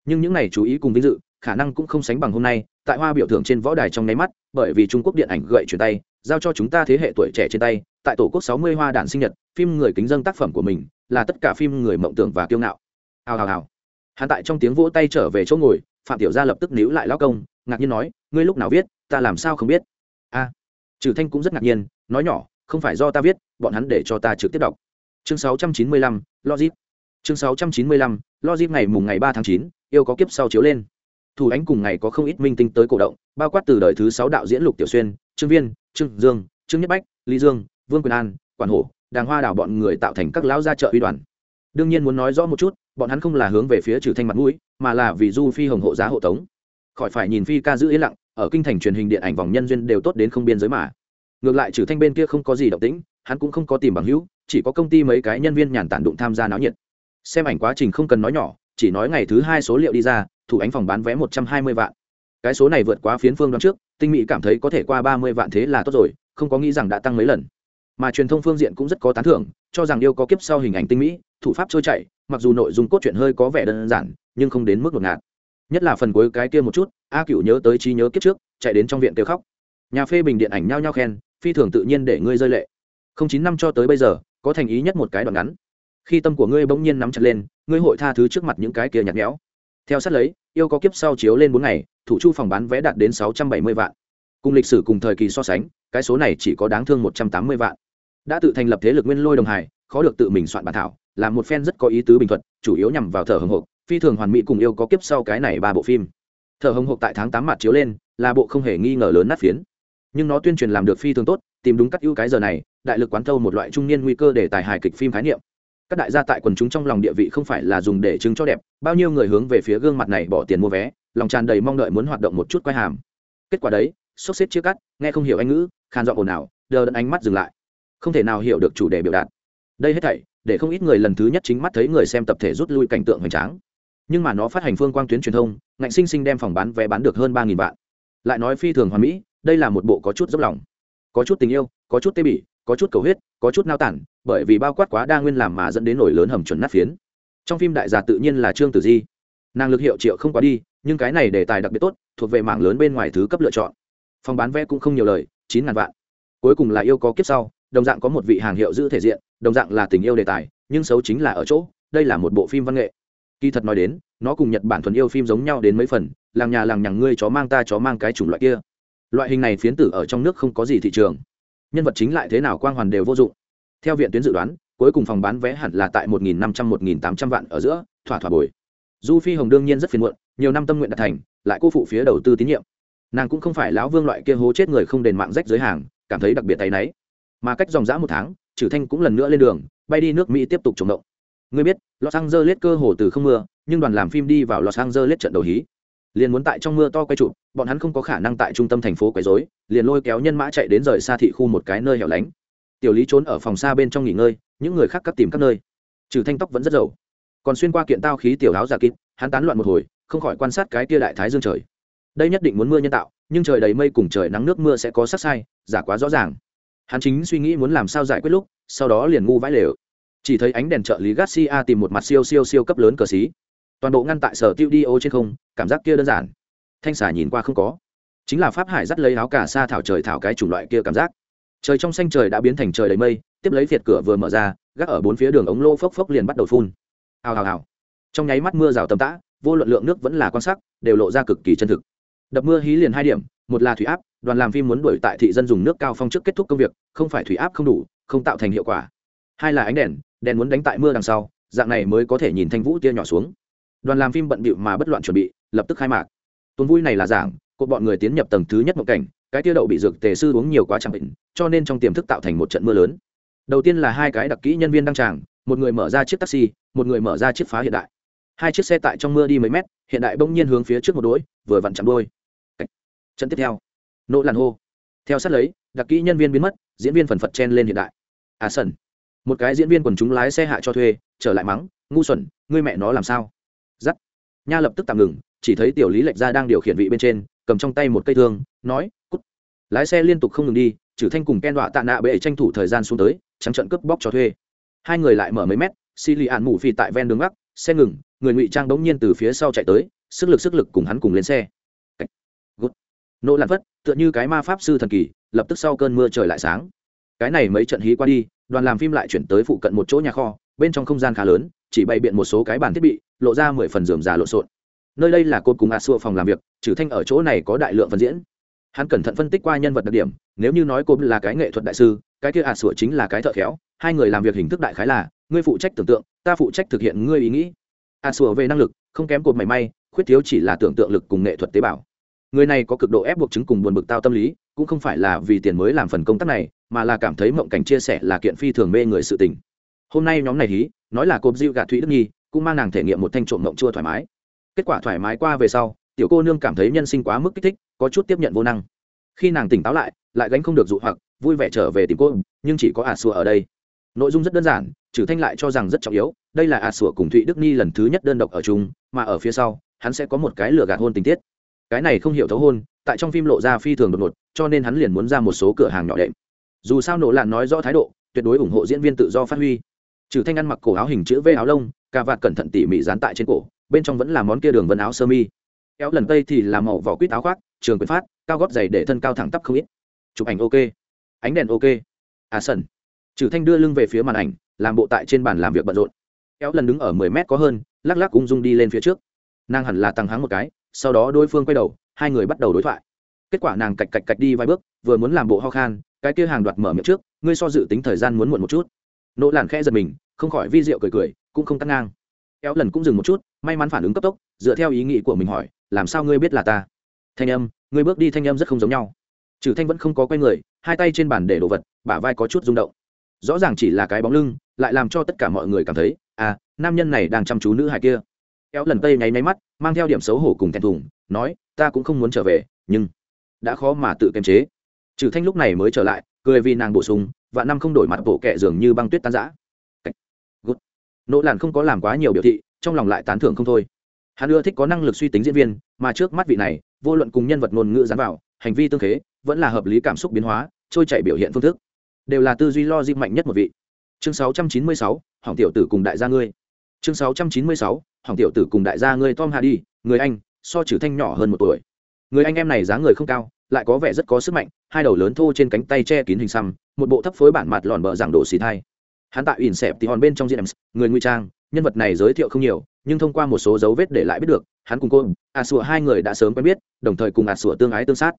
Nhưng những này chú ý cùng vinh dự khả năng cũng không sánh bằng hôm nay tại hoa biểu thưởng trên võ đài trong nháy mắt bởi vì trung quốc điện ảnh gậy chuyển tay giao cho chúng ta thế hệ tuổi trẻ trên tay tại tổ quốc sáu mươi hoa đản sinh nhật phim người kính dân tác phẩm của mình là tất cả phim người mộng tưởng và kiêu ngạo. Hào hào hào. Hắn tại trong tiếng vỗ tay trở về chỗ ngồi phạm tiểu gia lập tức níu lại lão công ngạc nhiên nói ngươi lúc nào viết ta làm sao không biết? A. À, trừ thanh cũng rất ngạc nhiên nói nhỏ không phải do ta viết bọn hắn để cho ta trực tiếp đọc. Chương 695, logic chương 695, logic ngày mùng ngày ba tháng chín yêu có kiếp sau chiếu lên. Thủ ánh cùng ngày có không ít minh tinh tới cổ động bao quát từ đời thứ sáu đạo diễn lục tiểu xuyên trương viên trương dương trương nhất bách lý dương vương quyền an quản hổ đàng hoa đảo bọn người tạo thành các lão gia trợ uy đoàn. Đương nhiên muốn nói rõ một chút bọn hắn không là hướng về phía trừ thanh mặt mũi mà là vì du phi hồng hộ giá hộ tống. Khỏi phải nhìn phi ca giữ yên lặng ở kinh thành truyền hình điện ảnh vòng nhân duyên đều tốt đến không biên giới mà. Ngược lại trừ thanh bên kia không có gì động tĩnh hắn cũng không có tìm bằng hữu chỉ có công ty mấy cái nhân viên nhàn tản đụng tham gia náo nhiệt xem ảnh quá trình không cần nói nhỏ, chỉ nói ngày thứ hai số liệu đi ra, thủ ánh phòng bán vé một trăm hai mươi vạn. Cái số này vượt quá phiến phương đoán trước, tinh mỹ cảm thấy có thể qua ba mươi vạn thế là tốt rồi, không có nghĩ rằng đã tăng mấy lần. Mà truyền thông phương diện cũng rất có tán thưởng, cho rằng yêu có kiếp sau hình ảnh tinh mỹ, thủ pháp trôi chảy, mặc dù nội dung cốt truyện hơi có vẻ đơn giản, nhưng không đến mức ngột ngạt. Nhất là phần cuối cái kia một chút, a cựu nhớ tới trí nhớ kiếp trước, chạy đến trong viện kêu khóc. Nhà phê bình điện ảnh nhao nhao khen, phi thường tự nhiên để ngươi rơi lệ. Không chín năm cho tới bây giờ, có thành ý nhất một cái đoạn ngắn khi tâm của ngươi bỗng nhiên nắm chặt lên, ngươi hội tha thứ trước mặt những cái kia nhạt nhẽo. Theo sát lấy, yêu có kiếp sau chiếu lên bốn ngày, thủ chu phòng bán vé đạt đến sáu trăm bảy mươi vạn. Cùng lịch sử cùng thời kỳ so sánh, cái số này chỉ có đáng thương một trăm tám mươi vạn. Đã tự thành lập thế lực nguyên lôi đồng hải, khó được tự mình soạn bản thảo, là một fan rất có ý tứ bình thuận, chủ yếu nhằm vào thở hồng hộc, phi thường hoàn mỹ cùng yêu có kiếp sau cái này ba bộ phim. Thở hồng hộc tại tháng tám mặt chiếu lên, là bộ không hề nghi ngờ lớn nát phiến. Nhưng nó tuyên truyền làm được phi thường tốt, tìm đúng cắt ưu cái giờ này, đại lực quán thâu một loại trung niên nguy cơ để tài hài kịch phim khái niệm các đại gia tại quần chúng trong lòng địa vị không phải là dùng để chứng cho đẹp, bao nhiêu người hướng về phía gương mặt này bỏ tiền mua vé, lòng tràn đầy mong đợi muốn hoạt động một chút quay hàm. Kết quả đấy, sốc xếp chia cắt, nghe không hiểu anh ngữ, khàn dọa ồn ào, đờ đẫn ánh mắt dừng lại. Không thể nào hiểu được chủ đề biểu đạt. Đây hết thảy, để không ít người lần thứ nhất chính mắt thấy người xem tập thể rút lui cảnh tượng hoành tráng. Nhưng mà nó phát hành phương quang tuyến truyền thông, ngạnh sinh sinh đem phòng bán vé bán được hơn ba vạn. Lại nói phi thường hoàn mỹ, đây là một bộ có chút dốc lòng, có chút tình yêu, có chút tê bỉ có chút cầu huyết, có chút nao tản, bởi vì bao quát quá đa nguyên làm mà dẫn đến nổi lớn hầm chuẩn nát phiến. Trong phim đại gia tự nhiên là trương tử di. Nàng lực hiệu triệu không quá đi, nhưng cái này đề tài đặc biệt tốt, thuộc về mảng lớn bên ngoài thứ cấp lựa chọn. Phòng bán vé cũng không nhiều lời, chín ngàn vạn. Cuối cùng là yêu có kiếp sau, đồng dạng có một vị hàng hiệu giữ thể diện, đồng dạng là tình yêu đề tài, nhưng xấu chính là ở chỗ, đây là một bộ phim văn nghệ. Kỳ thật nói đến, nó cùng nhật bản thuần yêu phim giống nhau đến mấy phần, làng nhà làng nhằng ngươi chó mang ta chó mang cái chủng loại kia. Loại hình này phiến tử ở trong nước không có gì thị trường nhân vật chính lại thế nào quang hoàn đều vô dụng. Theo viện tuyến dự đoán, cuối cùng phòng bán vé hẳn là tại một nghìn năm trăm, một nghìn tám trăm vạn ở giữa, thỏa thỏa bồi. Du phi hồng đương nhiên rất phiền muộn, nhiều năm tâm nguyện đạt thành, lại cô phụ phía đầu tư tín nhiệm. Nàng cũng không phải lão vương loại kia hố chết người không đền mạng rách giới hàng, cảm thấy đặc biệt tay náy. Mà cách dòng dã một tháng trừ thanh cũng lần nữa lên đường, bay đi nước mỹ tiếp tục trồng động ngươi biết, los angeles cơ hồ từ không mưa, nhưng đoàn làm phim đi vào los angeles trận đầu hí liền muốn tại trong mưa to quay trụ, bọn hắn không có khả năng tại trung tâm thành phố quấy rối, liền lôi kéo nhân mã chạy đến rời xa thị khu một cái nơi hẻo lánh. Tiểu lý trốn ở phòng xa bên trong nghỉ ngơi, những người khác cắt tìm các nơi. Trừ thanh tóc vẫn rất giàu. Còn xuyên qua kiện tao khí tiểu áo giả kín hắn tán loạn một hồi, không khỏi quan sát cái kia đại thái dương trời. Đây nhất định muốn mưa nhân tạo, nhưng trời đầy mây cùng trời nắng nước mưa sẽ có sắc sai, giả quá rõ ràng. Hắn chính suy nghĩ muốn làm sao giải quyết lúc, sau đó liền ngu vãi lều. Chỉ thấy ánh đèn trợ lý garcia tìm một mặt siêu siêu siêu cấp lớn cờ xí toàn bộ ngăn tại sở tiêu đi ô trên không, cảm giác kia đơn giản. Thanh xà nhìn qua không có. Chính là pháp hải dắt lấy áo cả xa thảo trời thảo cái chủng loại kia cảm giác. Trời trong xanh trời đã biến thành trời đầy mây, tiếp lấy việt cửa vừa mở ra, gác ở bốn phía đường ống lô phốc phốc liền bắt đầu phun. Hào hào hào. Trong nháy mắt mưa rào tầm tã, vô luận lượng nước vẫn là quan sắc, đều lộ ra cực kỳ chân thực. Đập mưa hí liền hai điểm, một là thủy áp, đoàn làm phim muốn đuổi tại thị dân dùng nước cao phong trước kết thúc công việc, không phải thủy áp không đủ, không tạo thành hiệu quả. Hai là ánh đèn đèn muốn đánh tại mưa đằng sau, dạng này mới có thể nhìn thanh vũ tia nhỏ xuống đoàn làm phim bận bịu mà bất loạn chuẩn bị lập tức khai mạc. Tuần vui này là giảng cột bọn người tiến nhập tầng thứ nhất một cảnh cái tia đậu bị dược tề sư uống nhiều quá chẳng bệnh cho nên trong tiềm thức tạo thành một trận mưa lớn. Đầu tiên là hai cái đặc kỹ nhân viên đăng tràng một người mở ra chiếc taxi một người mở ra chiếc phá hiện đại. Hai chiếc xe tại trong mưa đi mấy mét hiện đại bỗng nhiên hướng phía trước một đuôi, vừa vặn chạm đôi. Trận tiếp theo. Nỗ làn hô. Theo sát lấy đặc kỹ nhân viên biến mất diễn viên phần phật chen lên hiện đại. À sần. Một cái diễn viên quần chúng lái xe hạ cho thuê trở lại mắng ngu xuẩn ngươi mẹ nó làm sao? Nha lập tức tạm ngừng, chỉ thấy tiểu lý lệch ra đang điều khiển vị bên trên, cầm trong tay một cây thương, nói, cút. Lái xe liên tục không ngừng đi, trừ thanh cùng ken đọa tạ nạ bệ tranh thủ thời gian xuống tới, trắng trận cướp bóc cho thuê. Hai người lại mở mấy mét xì lì ạn mù phi tại ven đường gác xe ngừng, người ngụy trang đống nhiên từ phía sau chạy tới, sức lực sức lực cùng hắn cùng lên xe. Good. nỗ lặn vất, tựa như cái ma pháp sư thần kỳ, lập tức sau cơn mưa trời lại sáng. Cái này mấy trận hí qua đi, đoàn làm phim lại chuyển tới phụ cận một chỗ nhà kho, bên trong không gian khá lớn chỉ bày biện một số cái bàn thiết bị, lộ ra mười phần giường già lộn xộn. Nơi đây là cột cùng a xua phòng làm việc, trừ thanh ở chỗ này có đại lượng phần diễn. Hắn cẩn thận phân tích qua nhân vật đặc điểm, nếu như nói cột là cái nghệ thuật đại sư, cái kia a xua chính là cái thợ khéo, hai người làm việc hình thức đại khái là, ngươi phụ trách tưởng tượng, ta phụ trách thực hiện ngươi ý nghĩ. A xua về năng lực, không kém cột mảy may, khuyết thiếu chỉ là tưởng tượng lực cùng nghệ thuật tế bào. Người này có cực độ ép buộc chứng cùng buồn bực tao tâm lý, cũng không phải là vì tiền mới làm phần công tác này, mà là cảm thấy mộng cảnh chia sẻ là kiện phi thường mê người sự tình hôm nay nhóm này hí, nói là cộp diệu gạt thụy đức nhi, cũng mang nàng thể nghiệm một thanh trộm mộng chua thoải mái. Kết quả thoải mái qua về sau, tiểu cô nương cảm thấy nhân sinh quá mức kích thích, có chút tiếp nhận vô năng. Khi nàng tỉnh táo lại lại gánh không được dụ hoặc, vui vẻ trở về tìm cô, nhưng chỉ có ả sùa ở đây. Nội dung rất đơn giản, trừ thanh lại cho rằng rất trọng yếu, đây là ả sùa cùng thụy đức nhi lần thứ nhất đơn độc ở chung, mà ở phía sau, hắn sẽ có một cái lừa gạt hôn tình tiết. Cái này không hiểu thấu hôn, tại trong phim lộ ra phi thường đột ngột, cho nên hắn liền muốn ra một số cửa hàng nhỏ đệm. Dù sao nổ lạn nói rõ thái độ, tuyệt đối ủng hộ diễn viên tự do phát huy trừ thanh ăn mặc cổ áo hình chữ v áo lông, cà vạt cẩn thận tỉ mỉ dán tại trên cổ, bên trong vẫn là món kia đường vân áo sơ mi. Kéo lần tây thì là màu vỏ quýt áo khoác, trường quyền phát, cao gót dày để thân cao thẳng tắp không ít. Chụp ảnh ok. Ánh đèn ok. À sần. Trừ thanh đưa lưng về phía màn ảnh, làm bộ tại trên bàn làm việc bận rộn. Kéo lần đứng ở mười mét có hơn, lắc lắc ung dung đi lên phía trước. Nàng hẳn là tăng háng một cái, sau đó đối phương quay đầu, hai người bắt đầu đối thoại. Kết quả nàng cạch cạch cạch đi vài bước, vừa muốn làm bộ ho khan, cái kia hàng đoạt mở miệng trước, ngươi so dự tính thời gian muốn muộn một chút nỗ làn khẽ giật mình, không khỏi vi diệu cười cười, cũng không tắt ngang. Kéo lần cũng dừng một chút, may mắn phản ứng cấp tốc, dựa theo ý nghĩ của mình hỏi, làm sao ngươi biết là ta? Thanh âm, ngươi bước đi thanh âm rất không giống nhau. Trừ thanh vẫn không có quay người, hai tay trên bàn để đồ vật, bả vai có chút rung động. Rõ ràng chỉ là cái bóng lưng, lại làm cho tất cả mọi người cảm thấy à nam nhân này đang chăm chú nữ hài kia. Kéo lần tây nháy nháy mắt, mang theo điểm xấu hổ cùng thẹn thùng, nói, ta cũng không muốn trở về, nhưng đã khó mà tự kiềm chế. Trừ thanh lúc này mới trở lại, cười vì nàng bổ sung và năm không đổi mặt bộ kệ dường như băng tuyết tan giã nỗ làn không có làm quá nhiều biểu thị trong lòng lại tán thưởng không thôi. Hắn ưa thích có năng lực suy tính diễn viên mà trước mắt vị này vô luận cùng nhân vật ngôn ngữ dán vào hành vi tương khế vẫn là hợp lý cảm xúc biến hóa trôi chảy biểu hiện phương thức đều là tư duy lo dịp mạnh nhất một vị. Chương 696, hỏng tiểu tử cùng đại gia ngươi. Chương 696, hỏng tiểu tử cùng đại gia ngươi tom hardy người anh so trừ thanh nhỏ hơn một tuổi. Người anh em này dáng người không cao lại có vẻ rất có sức mạnh, hai đầu lớn thô trên cánh tay che kín hình xăm, một bộ thấp phối bản mặt lòn bờ giảng đổ xì thai. Hắn tại ỉn xẹp thì hòn bên trong diễn người nguy trang, nhân vật này giới thiệu không nhiều, nhưng thông qua một số dấu vết để lại biết được, hắn cùng cô, a sủa hai người đã sớm quen biết, đồng thời cùng a sủa tương ái tương sát.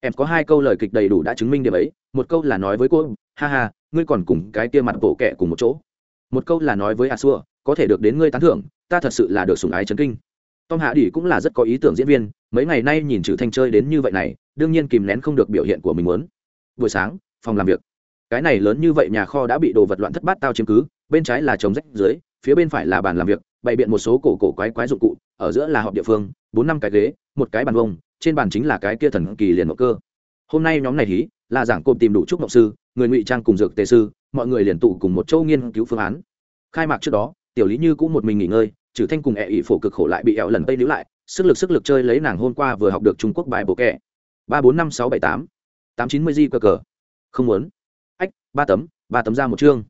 Em có hai câu lời kịch đầy đủ đã chứng minh điểm ấy, một câu là nói với cô, ha ha, ngươi còn cùng cái kia mặt bộ kẹ cùng một chỗ. Một câu là nói với a sủa, có thể được đến ngươi tán thưởng, ta thật sự là được sủng ái chấn kinh. Tom hạ đỉ cũng là rất có ý tưởng diễn viên, mấy ngày nay nhìn trừ thanh chơi đến như vậy này đương nhiên kìm nén không được biểu hiện của mình muốn. Buổi sáng, phòng làm việc. Cái này lớn như vậy nhà kho đã bị đồ vật loạn thất bát tao chiếm cứ, bên trái là trồng rách dưới, phía bên phải là bàn làm việc, bày biện một số cổ cổ quái quái dụng cụ, ở giữa là họp địa phương, bốn năm cái ghế, một cái bàn vông, trên bàn chính là cái kia thần kỳ liền mộng cơ. Hôm nay nhóm này hí, là giảng cộm tìm đủ trúc mộng sư, người ngụy trang cùng dược tề sư, mọi người liền tụ cùng một châu nghiên cứu phương án. Khai mạc trước đó, tiểu lý như cũng một mình nghỉ ngơi, trừ thanh cùng e ẹ ỉ phổ cực khổ lại bị ẹo lần tây níu lại, sức lực sức lực chơi lấy nàng hôm qua vừa học được trung quốc bài bộ kẹ ba bốn năm sáu bảy tám tám chín mươi di cơ cờ không muốn. Ách, ba tấm ba tấm ra một chương.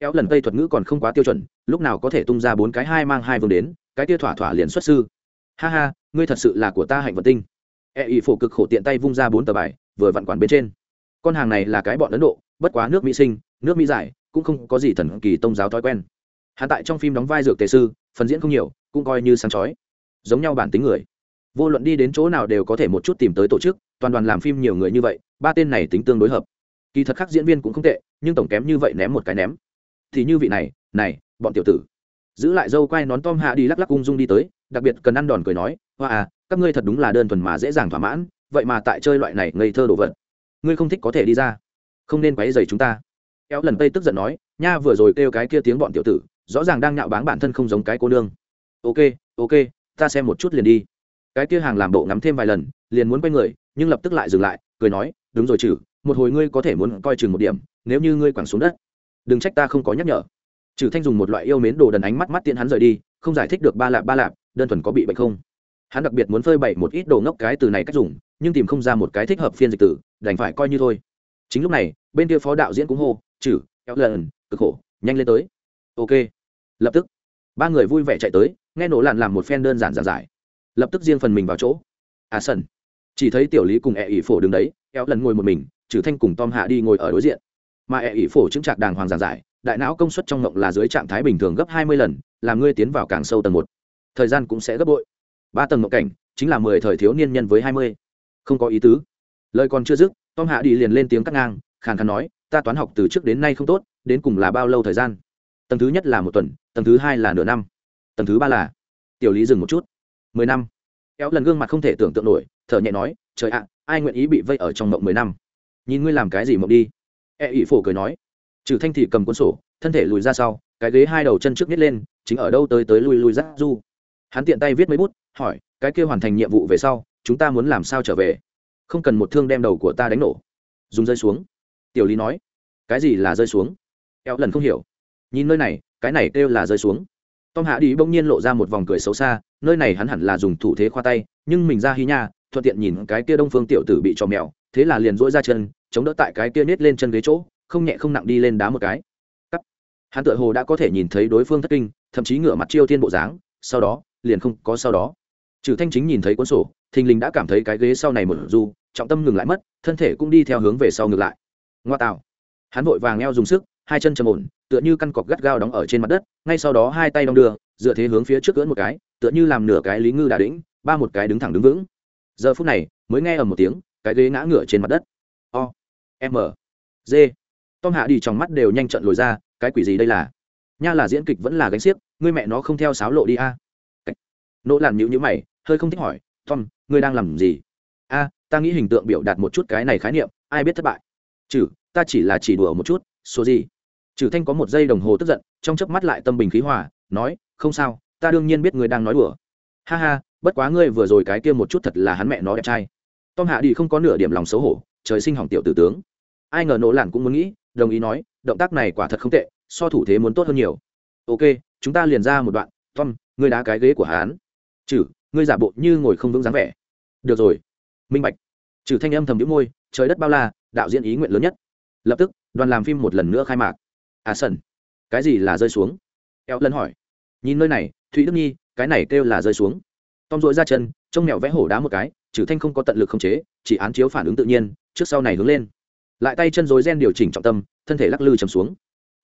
Kéo lần tây thuật ngữ còn không quá tiêu chuẩn, lúc nào có thể tung ra bốn cái hai mang hai vương đến, cái tia thỏa thỏa liền xuất sư. Ha ha, ngươi thật sự là của ta hạnh vật tinh. E ỵ phổ cực khổ tiện tay vung ra bốn tờ bài, vừa vặn quản bên trên. Con hàng này là cái bọn ấn độ, bất quá nước mỹ sinh, nước mỹ giải, cũng không có gì thần kỳ tôn giáo thói quen. Hạ tại trong phim đóng vai dược tề sư, phần diễn không nhiều, cũng coi như sáng chói. Giống nhau bản tính người vô luận đi đến chỗ nào đều có thể một chút tìm tới tổ chức, toàn đoàn làm phim nhiều người như vậy, ba tên này tính tương đối hợp. Kỳ thật khác diễn viên cũng không tệ, nhưng tổng kém như vậy ném một cái ném. Thì như vị này này, bọn tiểu tử. Giữ lại dâu quay nón tom hạ đi lắc lắc ung dung đi tới, đặc biệt cần ăn đòn cười nói, hoa à các ngươi thật đúng là đơn thuần mà dễ dàng thỏa mãn, vậy mà tại chơi loại này ngây thơ đồ vật. Ngươi không thích có thể đi ra. Không nên quấy dày chúng ta. Kéo lần tây tức giận nói, nha, vừa rồi kêu cái kia tiếng bọn tiểu tử, rõ ràng đang nhạo báng bản thân không giống cái cô nương. Ok ok, ta xem một chút liền đi cái kia hàng làm bộ ngắm thêm vài lần liền muốn quay người nhưng lập tức lại dừng lại cười nói đúng rồi trừ. một hồi ngươi có thể muốn coi chừng một điểm nếu như ngươi quẳng xuống đất đừng trách ta không có nhắc nhở. Trừ thanh dùng một loại yêu mến đồ đần ánh mắt mắt tiện hắn rời đi không giải thích được ba lạp ba lạp đơn thuần có bị bệnh không. Hắn đặc biệt muốn phơi bày một ít đồ ngốc cái từ này cách dùng nhưng tìm không ra một cái thích hợp phiên dịch tử đành phải coi như thôi. Chính lúc này bên kia phó đạo diễn cũng hô trừ, kéo lần cực khổ nhanh lên tới. Ok. Lập tức ba người vui vẻ chạy tới nghe nổ lạn làm một phen đơn giản giản giải lập tức riêng phần mình vào chỗ. À sân chỉ thấy tiểu lý cùng ẹ ỉ phổ đứng đấy éo lần ngồi một mình, trừ thanh cùng tom hạ đi ngồi ở đối diện. Mà ẹ ỉ phổ chứng trạc đàng hoàng giảng giải, đại não công suất trong mộng là dưới trạng thái bình thường gấp hai mươi lần, làm ngươi tiến vào càng sâu tầng một. Thời gian cũng sẽ gấp bội. Ba tầng mộng cảnh, chính là mười thời thiếu niên nhân với hai mươi. Không có ý tứ. Lời còn chưa dứt, tom hạ đi liền lên tiếng cắt ngang, khàn khàn nói, ta toán học từ trước đến nay không tốt, đến cùng là bao lâu thời gian? Tầng thứ nhất là một tuần, tầng thứ hai là nửa năm, tầng thứ ba là tiểu lý dừng một chút mười năm. Kéo lần gương mặt không thể tưởng tượng nổi, thở nhẹ nói, trời ạ, ai nguyện ý bị vây ở trong mộng mười năm? Nhìn ngươi làm cái gì mộng đi. E ỷ phổ cười nói, trừ thanh thị cầm cuốn sổ, thân thể lùi ra sau, cái ghế hai đầu chân trước nhét lên, chính ở đâu tới tới lui lui rác du. Hắn tiện tay viết mấy bút, hỏi, cái kia hoàn thành nhiệm vụ về sau, chúng ta muốn làm sao trở về? Không cần một thương đem đầu của ta đánh nổ. Dùng rơi xuống. Tiểu lý nói, cái gì là rơi xuống? Eo lần không hiểu. Nhìn nơi này, cái này kêu là rơi xuống tom hạ đi bỗng nhiên lộ ra một vòng cười xấu xa, nơi này hắn hẳn là dùng thủ thế khoa tay, nhưng mình ra hí nha, thuận tiện nhìn cái kia đông phương tiểu tử bị cho mèo, thế là liền dỗi ra chân, chống đỡ tại cái kia nết lên chân ghế chỗ, không nhẹ không nặng đi lên đá một cái. Cắt. Hắn tựa hồ đã có thể nhìn thấy đối phương thất kinh, thậm chí ngửa mặt chiêu tiên bộ dáng, sau đó, liền không có sau đó. Trừ thanh chính nhìn thấy cuốn sổ, thình lình đã cảm thấy cái ghế sau này một du trọng tâm ngừng lại mất, thân thể cũng đi theo hướng về sau ngược lại. Ngoa tạo. Hắn vội vàng eo dùng sức hai chân trầm ổn, tựa như căn cọc gắt gao đóng ở trên mặt đất, ngay sau đó hai tay đong đưa, dựa thế hướng phía trước cưỡn một cái, tựa như làm nửa cái lý ngư đà đĩnh, ba một cái đứng thẳng đứng vững. Giờ phút này, mới nghe ở một tiếng, cái ghế ngã ngửa trên mặt đất. O, m, g. Tom hạ đi trong mắt đều nhanh trận lồi ra, cái quỷ gì đây là? Nha là diễn kịch vẫn là gánh xiếc, ngươi mẹ nó không theo sáo lộ đi a. À. nỗ làm nhữ nhữ mày, hơi không thích hỏi, tom, ngươi đang làm gì? A, ta nghĩ hình tượng biểu đạt một chút cái này khái niệm, ai biết thất bại? Chử ta chỉ là chỉ đùa một chút, số gì? Trừ thanh có một giây đồng hồ tức giận, trong chớp mắt lại tâm bình khí hòa, nói, không sao, ta đương nhiên biết ngươi đang nói đùa. Ha ha, bất quá ngươi vừa rồi cái kia một chút thật là hắn mẹ nó đẹp trai. Tom hạ đi không có nửa điểm lòng xấu hổ, trời sinh hỏng tiểu tử tướng. Ai ngờ nỗ lản cũng muốn nghĩ, đồng ý nói, động tác này quả thật không tệ, so thủ thế muốn tốt hơn nhiều. Ok, chúng ta liền ra một đoạn, tom, ngươi đá cái ghế của hắn. Chử ngươi giả bộ như ngồi không vững dáng vẻ. Được rồi. Minh bạch. Trừ thanh âm thầm nhíu môi, trời đất bao la, đạo diễn ý nguyện lớn nhất. Lập tức, đoàn làm phim một lần nữa khai mạc à sân cái gì là rơi xuống? Eo lần hỏi. Nhìn nơi này, thụy đức nhi, cái này kêu là rơi xuống. Tom dội ra chân, trông mèo vẽ hổ đá một cái, trừ thanh không có tận lực khống chế, chỉ án chiếu phản ứng tự nhiên, trước sau này hướng lên. Lại tay chân dối gen điều chỉnh trọng tâm, thân thể lắc lư chầm xuống.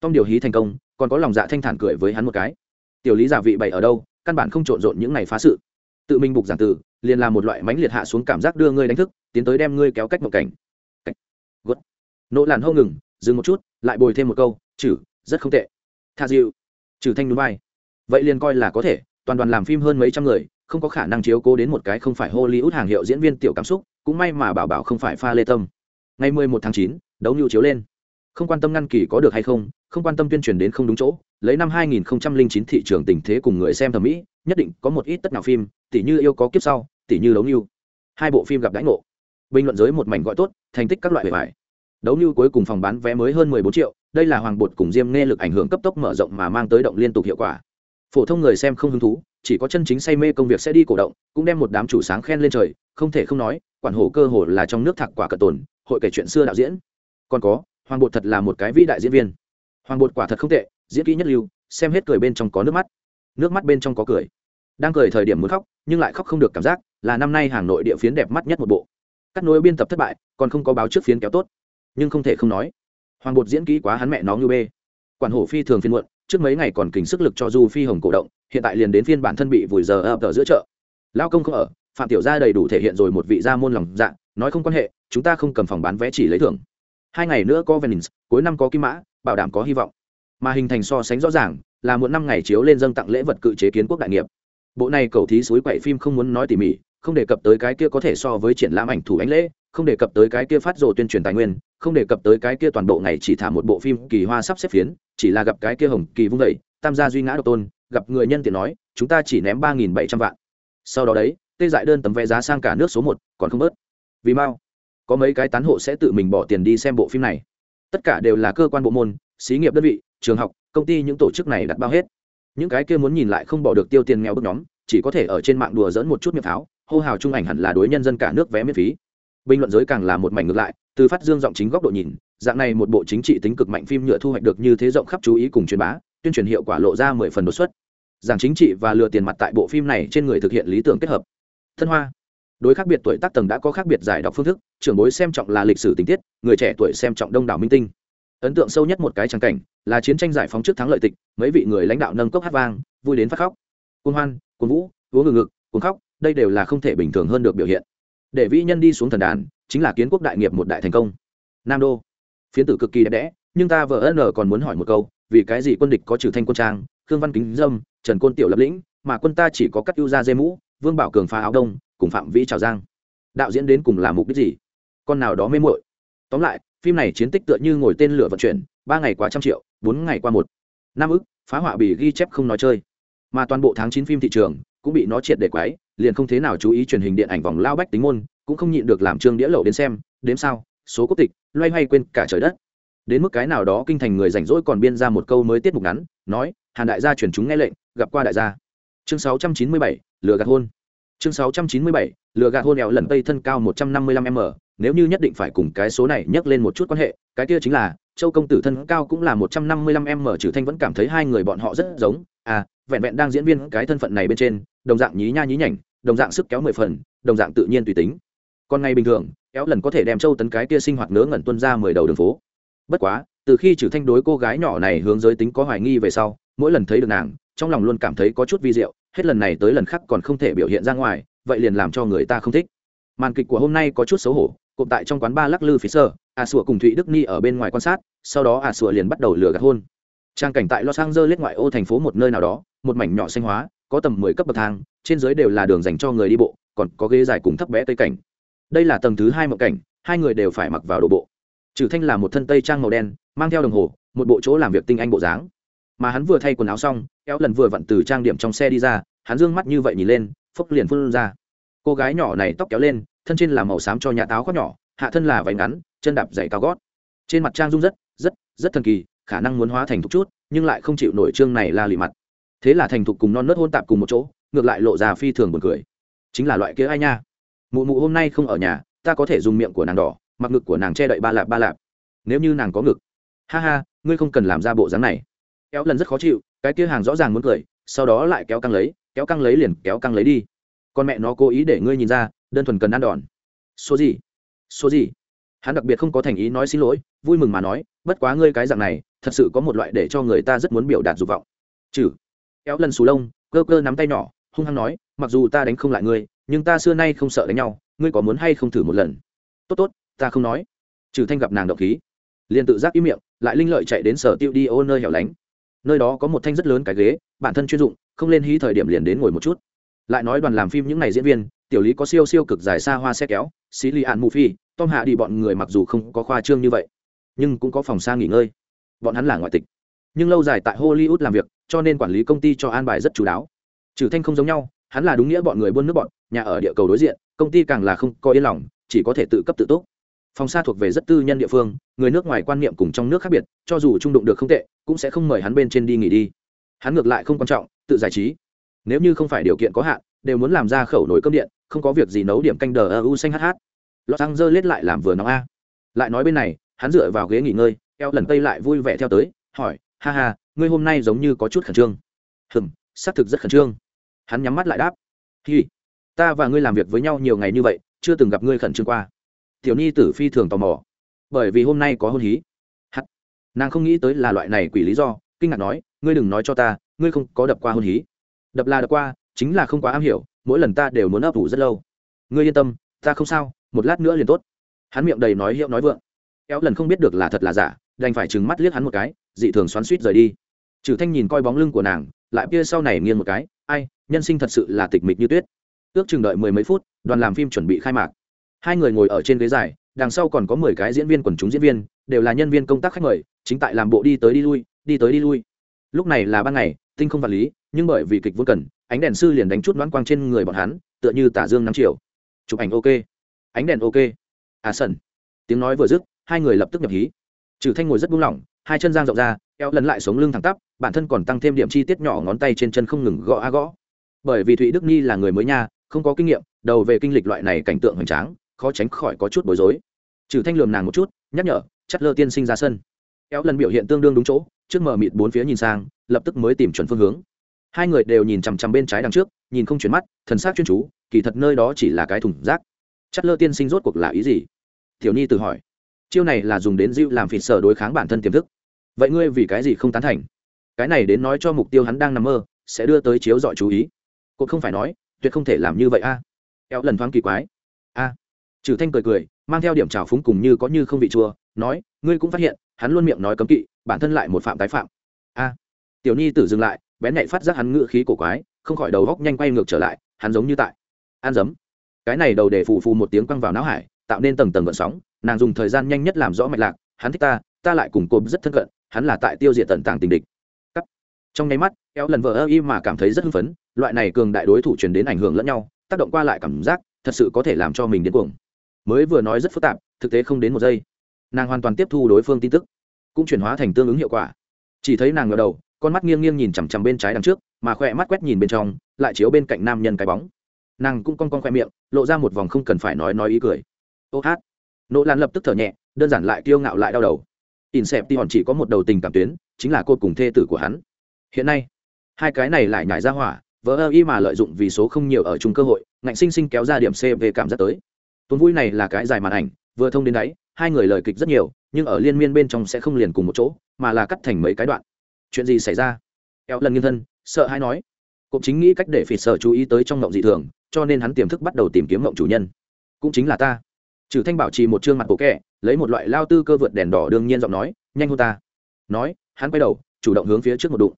Tom điều hí thành công, còn có lòng dạ thanh thản cười với hắn một cái. Tiểu lý giả vị bày ở đâu, căn bản không trộn rộn những ngày phá sự. Tự mình bục giảng từ, liền là một loại mánh liệt hạ xuống cảm giác đưa ngươi đánh thức, tiến tới đem ngươi kéo cách một cảnh. Good. nỗ làn hâu ngừng, dừng một chút, lại bồi thêm một câu chử rất không tệ. Tha dịu trừ thanh núi vai vậy liền coi là có thể toàn đoàn làm phim hơn mấy trăm người không có khả năng chiếu cố đến một cái không phải hollywood hàng hiệu diễn viên tiểu cảm xúc cũng may mà bảo bảo không phải pha lê tâm. Ngày 11 tháng 9, đấu nhu chiếu lên. Không quan tâm ngăn kỳ có được hay không không quan tâm tuyên truyền đến không đúng chỗ lấy năm 2009 thị trường tình thế cùng người xem thẩm mỹ nhất định có một ít tất nào phim tỷ như yêu có kiếp sau tỷ như đấu nhu. Hai bộ phim gặp đãi ngộ. Bình luận giới một mảnh gọi tốt thành tích các loại bề bài. Đấu nhu cuối cùng phòng bán vé mới hơn 14 triệu đây là hoàng bột cùng diêm nghe lực ảnh hưởng cấp tốc mở rộng mà mang tới động liên tục hiệu quả. Phổ thông người xem không hứng thú, chỉ có chân chính say mê công việc sẽ đi cổ động, cũng đem một đám chủ sáng khen lên trời, không thể không nói, quản hổ cơ hồ là trong nước thạc quả cận tồn, hội kể chuyện xưa đạo diễn. Còn có, hoàng bột thật là một cái vĩ đại diễn viên. Hoàng bột quả thật không tệ, diễn kỹ nhất lưu, xem hết cười bên trong có nước mắt. Nước mắt bên trong có cười. Đang cười thời điểm muốn khóc, nhưng lại khóc không được cảm giác, là năm nay hà nội địa phiến đẹp mắt nhất một bộ. Cắt nối biên tập thất bại, còn không có báo trước phiến kéo tốt. Nhưng không thể không nói hoàng bột diễn kỹ quá hắn mẹ nó như bê. Quản hổ phi thường phiên muộn, trước mấy ngày còn kình sức lực cho du phi hồng cổ động, hiện tại liền đến phiên bản thân bị vùi giờ ập ở giữa chợ. Lao công không ở, phạm tiểu gia đầy đủ thể hiện rồi một vị gia môn lòng dạ nói không quan hệ, chúng ta không cầm phòng bán vé chỉ lấy thưởng. Hai ngày nữa có venice, cuối năm có kim mã, bảo đảm có hy vọng. Mà hình thành so sánh rõ ràng, là một năm ngày chiếu lên dâng tặng lễ vật cự chế kiến quốc đại nghiệp. Bộ này cầu thí suối quậy phim không muốn nói tỉ mỉ, không đề cập tới cái kia có thể so với triển lãm ảnh thủ ánh lễ không đề cập tới cái kia phát rồ tuyên truyền tài nguyên, không đề cập tới cái kia toàn bộ ngày chỉ thả một bộ phim kỳ hoa sắp xếp phiến, chỉ là gặp cái kia hồng kỳ vung vẩy tam gia duy ngã độc tôn, gặp người nhân tiện nói, chúng ta chỉ ném ba nghìn bảy trăm vạn. Sau đó đấy, tê dại đơn tấm vé giá sang cả nước số một, còn không bớt. Vì mau, có mấy cái tán hộ sẽ tự mình bỏ tiền đi xem bộ phim này. Tất cả đều là cơ quan bộ môn, xí nghiệp đơn vị, trường học, công ty những tổ chức này đặt bao hết. Những cái kia muốn nhìn lại không bỏ được tiêu tiền nghèo bước nhóm, chỉ có thể ở trên mạng đùa dỡn một chút miệng pháo hô hào trung ảnh hẳn là đối nhân dân cả nước vé miễn phí bình luận giới càng là một mảnh ngược lại, từ phát dương giọng chính góc độ nhìn, dạng này một bộ chính trị tính cực mạnh phim nhựa thu hoạch được như thế rộng khắp chú ý cùng truyền bá, tuyên truyền hiệu quả lộ ra mười phần đột xuất. Giảng chính trị và lừa tiền mặt tại bộ phim này trên người thực hiện lý tưởng kết hợp. Thân hoa. Đối khác biệt tuổi tác tầng đã có khác biệt giải đọc phương thức, trưởng bối xem trọng là lịch sử tình tiết, người trẻ tuổi xem trọng đông đảo minh tinh. Ấn tượng sâu nhất một cái trang cảnh, là chiến tranh giải phóng trước thắng lợi tịch, mấy vị người lãnh đạo nâng cốc hát vang, vui đến phát khóc. Côn hoan côn vũ uống ngừng ngực cuốn khóc, đây đều là không thể bình thường hơn được biểu hiện để vĩ nhân đi xuống thần đàn, chính là kiến quốc đại nghiệp một đại thành công. Nam đô. Phiến tử cực kỳ đẹp đẽ, nhưng ta vợ ân còn muốn hỏi một câu, vì cái gì quân địch có trừ thanh quân trang, khương văn kính dâm, trần côn tiểu lập lĩnh, mà quân ta chỉ có cắt ưu ra dê mũ, vương bảo cường phá áo đông, cùng phạm vĩ trào giang. Đạo diễn đến cùng là mục đích gì? Con nào đó mê muội. Tóm lại, phim này chiến tích tựa như ngồi tên lửa vận chuyển, ba ngày qua trăm triệu, bốn ngày qua một. Năm ức, phá họa bị ghi chép không nói chơi. Mà toàn bộ tháng chín phim thị trường cũng bị nó triệt để quái liền không thế nào chú ý truyền hình điện ảnh vòng lao bách tính môn cũng không nhịn được làm trương đĩa lậu đến xem đếm sao số quốc tịch loay hoay quên cả trời đất đến mức cái nào đó kinh thành người rảnh rỗi còn biên ra một câu mới tiết mục ngắn nói hàn đại gia truyền chúng nghe lệnh gặp qua đại gia chương 697, lừa gạt hôn chương 697, lừa gạt hôn eo lần tây thân cao 155 m nếu như nhất định phải cùng cái số này nhắc lên một chút quan hệ cái kia chính là châu công tử thân cao cũng là 155 m trừ thanh vẫn cảm thấy hai người bọn họ rất giống à vẹn vẹn đang diễn viên cái thân phận này bên trên đồng dạng nhí nha nhí nhảnh, đồng dạng sức kéo mười phần, đồng dạng tự nhiên tùy tính. Còn ngày bình thường, kéo lần có thể đem châu tấn cái kia sinh hoạt ngớ ngẩn tuân ra mười đầu đường phố. Bất quá, từ khi trừ thanh đối cô gái nhỏ này hướng giới tính có hoài nghi về sau, mỗi lần thấy được nàng, trong lòng luôn cảm thấy có chút vi diệu, hết lần này tới lần khác còn không thể biểu hiện ra ngoài, vậy liền làm cho người ta không thích. Màn kịch của hôm nay có chút xấu hổ, cụm tại trong quán ba lắc lư phía sơ, a sủa cùng thụy đức ni ở bên ngoài quan sát, sau đó a sủa liền bắt đầu lừa gạt hôn. Trang cảnh tại los angeles ngoại ô thành phố một nơi nào đó, một mảnh nhỏ xanh hóa có tầm mười cấp bậc thang, trên dưới đều là đường dành cho người đi bộ, còn có ghế dài cùng thấp bé tây cảnh. Đây là tầng thứ hai mộng cảnh, hai người đều phải mặc vào đồ bộ. Trừ thanh là một thân tây trang màu đen, mang theo đồng hồ, một bộ chỗ làm việc tinh anh bộ dáng. Mà hắn vừa thay quần áo xong, kéo lần vừa vặn từ trang điểm trong xe đi ra, hắn dương mắt như vậy nhìn lên, phốc liền phun ra. Cô gái nhỏ này tóc kéo lên, thân trên là màu xám cho nhà táo khoác nhỏ, hạ thân là váy ngắn, chân đạp dày cao gót. Trên mặt trang dung rất rất rất thần kỳ, khả năng muốn hóa thành thục chút, nhưng lại không chịu nổi trương này la lì mặt thế là thành thục cùng non nớt hôn tạp cùng một chỗ, ngược lại lộ ra phi thường buồn cười. Chính là loại kia ai nha? Mụ mụ hôm nay không ở nhà, ta có thể dùng miệng của nàng đỏ, mặc ngực của nàng che đậy ba lạp ba lạp. Nếu như nàng có ngực. Ha ha, ngươi không cần làm ra bộ dáng này. Kéo lần rất khó chịu, cái kia hàng rõ ràng muốn cười, sau đó lại kéo căng lấy, kéo căng lấy liền kéo căng lấy đi. Con mẹ nó cố ý để ngươi nhìn ra, đơn thuần cần ăn đòn. Số gì? Số gì? Hắn đặc biệt không có thành ý nói xin lỗi, vui mừng mà nói, bất quá ngươi cái dạng này, thật sự có một loại để cho người ta rất muốn biểu đạt dục vọng. Chử kéo lần xù lông, cơ cơ nắm tay nhỏ, hung hăng nói, mặc dù ta đánh không lại ngươi, nhưng ta xưa nay không sợ đánh nhau, ngươi có muốn hay không thử một lần? Tốt tốt, ta không nói. Trừ thanh gặp nàng độc khí, liền tự giác ý miệng, lại linh lợi chạy đến sở tiêu đi ô nơi hẻo lánh. Nơi đó có một thanh rất lớn cái ghế, bản thân chuyên dụng, không lên hí thời điểm liền đến ngồi một chút. Lại nói đoàn làm phim những ngày diễn viên, tiểu lý có siêu siêu cực dài xa hoa xe kéo, xí li an mù phi, tom hạ đi bọn người mặc dù không có khoa trương như vậy, nhưng cũng có phòng xa nghỉ ngơi. Bọn hắn là ngoại tịch. Nhưng lâu dài tại hollywood làm việc cho nên quản lý công ty cho an bài rất chú đáo. Trừ thanh không giống nhau, hắn là đúng nghĩa bọn người buôn nước bọn, nhà ở địa cầu đối diện, công ty càng là không có yên lòng, chỉ có thể tự cấp tự túc. Phòng xa thuộc về rất tư nhân địa phương, người nước ngoài quan niệm cùng trong nước khác biệt, cho dù trung đụng được không tệ, cũng sẽ không mời hắn bên trên đi nghỉ đi. Hắn ngược lại không quan trọng, tự giải trí. Nếu như không phải điều kiện có hạn, đều muốn làm ra khẩu nổi cơm điện, không có việc gì nấu điểm canh đờ u xanh hh lọt xăng dơ lết lại làm vừa nóng a. Lại nói bên này, hắn dựa vào ghế nghỉ ngơi, eo lần tây lại vui vẻ theo tới, hỏi, ha ha ngươi hôm nay giống như có chút khẩn trương. Hừm, xác thực rất khẩn trương. Hắn nhắm mắt lại đáp. Hi, ta và ngươi làm việc với nhau nhiều ngày như vậy, chưa từng gặp ngươi khẩn trương qua. Tiểu nhi tử phi thường tò mò. Bởi vì hôm nay có hôn hí. Hắt. Nàng không nghĩ tới là loại này quỷ lý do, kinh ngạc nói, ngươi đừng nói cho ta, ngươi không có đập qua hôn hí. Đập là đập qua, chính là không quá am hiểu, mỗi lần ta đều muốn ấp ủ rất lâu. Ngươi yên tâm, ta không sao, một lát nữa liền tốt. Hắn miệng đầy nói hiệu nói vượng. Kéo lần không biết được là thật là giả, đành phải trừng mắt liếc hắn một cái, dị thường xoắn suýt rời đi trừ thanh nhìn coi bóng lưng của nàng, lại kia sau này nghiêng một cái, ai, nhân sinh thật sự là tịch mịch như tuyết. Ước chừng đợi mười mấy phút, đoàn làm phim chuẩn bị khai mạc. Hai người ngồi ở trên ghế dài, đằng sau còn có mười cái diễn viên quần chúng diễn viên, đều là nhân viên công tác khách mời, chính tại làm bộ đi tới đi lui, đi tới đi lui. Lúc này là ban ngày, tinh không vật lý, nhưng bởi vì kịch vốn cần, ánh đèn sư liền đánh chút đoán quang trên người bọn hắn, tựa như tả dương nắng chiều. chụp ảnh ok. Ánh đèn ok. À sần. Tiếng nói vừa dứt, hai người lập tức nhập hí. Trừ thanh ngồi rất buông lỏng, hai chân giang rộng ra eo lần lại sống lưng thẳng tắp, bản thân còn tăng thêm điểm chi tiết nhỏ ngón tay trên chân không ngừng gõ a gõ. Bởi vì thụy đức nhi là người mới nha, không có kinh nghiệm, đầu về kinh lịch loại này cảnh tượng hoành tráng, khó tránh khỏi có chút bối rối. Trừ thanh lườm nàng một chút, nhắc nhở, chắt lơ tiên sinh ra sân. Eo lần biểu hiện tương đương đúng chỗ, trước mở mịt bốn phía nhìn sang, lập tức mới tìm chuẩn phương hướng. Hai người đều nhìn chằm chằm bên trái đằng trước, nhìn không chuyển mắt, thần sắc chuyên chú, kỳ thật nơi đó chỉ là cái thùng rác. Chắt lơ tiên sinh rốt cuộc là ý gì? Thiểu nhi tự hỏi. Chiêu này là dùng đến dịu làm phịt sở đối kháng bản thân tiềm thức vậy ngươi vì cái gì không tán thành? Cái này đến nói cho mục tiêu hắn đang nằm mơ, sẽ đưa tới chiếu dọi chú ý. Cô không phải nói, tuyệt không thể làm như vậy a. À? eo lần thoáng kỳ quái. A. Trừ thanh cười cười, mang theo điểm trào phúng cùng như có như không vị chua, nói, ngươi cũng phát hiện, hắn luôn miệng nói cấm kỵ, bản thân lại một phạm tái phạm. A. Tiểu nhi tử dừng lại, bén nhạy phát giác hắn ngựa khí cổ quái, không khỏi đầu góc nhanh quay ngược trở lại, hắn giống như tại an dấm. Cái này đầu để phù phù một tiếng quăng vào não hải, tạo nên tầng tầng gợn sóng, nàng dùng thời gian nhanh nhất làm rõ mạch lạc, hắn thích ta ta lại cùng cô rất thân cận hắn là tại tiêu diệt tận tàng tình địch. Cắt. trong nháy mắt, kéo lần vờ ơ y mà cảm thấy rất hưng phấn, loại này cường đại đối thủ truyền đến ảnh hưởng lẫn nhau, tác động qua lại cảm giác, thật sự có thể làm cho mình điên cuồng. Mới vừa nói rất phức tạp, thực tế không đến một giây. Nàng hoàn toàn tiếp thu đối phương tin tức, cũng chuyển hóa thành tương ứng hiệu quả. Chỉ thấy nàng ngờ đầu, con mắt nghiêng nghiêng nhìn chằm chằm bên trái đằng trước, mà khỏe mắt quét nhìn bên trong, lại chiếu bên cạnh nam nhân cái bóng. Nàng cũng con con khoe miệng, lộ ra một vòng không cần phải nói nói ý cười. Ô hát. Nỗ lan lập tức thở nhẹ, đơn giản lại kiêu ngạo lại đau đầu in xẹp thì chỉ có một đầu tình cảm tuyến chính là cô cùng thê tử của hắn. Hiện nay hai cái này lại nhảy ra hỏa vỡ ơ y mà lợi dụng vì số không nhiều ở chung cơ hội ngạnh sinh sinh kéo ra điểm c về cảm giác tới. Tuần vui này là cái dài màn ảnh vừa thông đến đấy, hai người lời kịch rất nhiều nhưng ở liên miên bên trong sẽ không liền cùng một chỗ mà là cắt thành mấy cái đoạn. Chuyện gì xảy ra? Eo lần nghiêng thân sợ hãi nói. Cũng chính nghĩ cách để phỉ sợ chú ý tới trong ngộng dị thường cho nên hắn tiềm thức bắt đầu tìm kiếm ngộng chủ nhân. Cũng chính là ta. Trừ thanh bảo trì một chương mặt bộ kẹ lấy một loại lao tư cơ vượt đèn đỏ đương nhiên giọng nói, nhanh hôn ta. Nói, hắn quay đầu, chủ động hướng phía trước một đụng.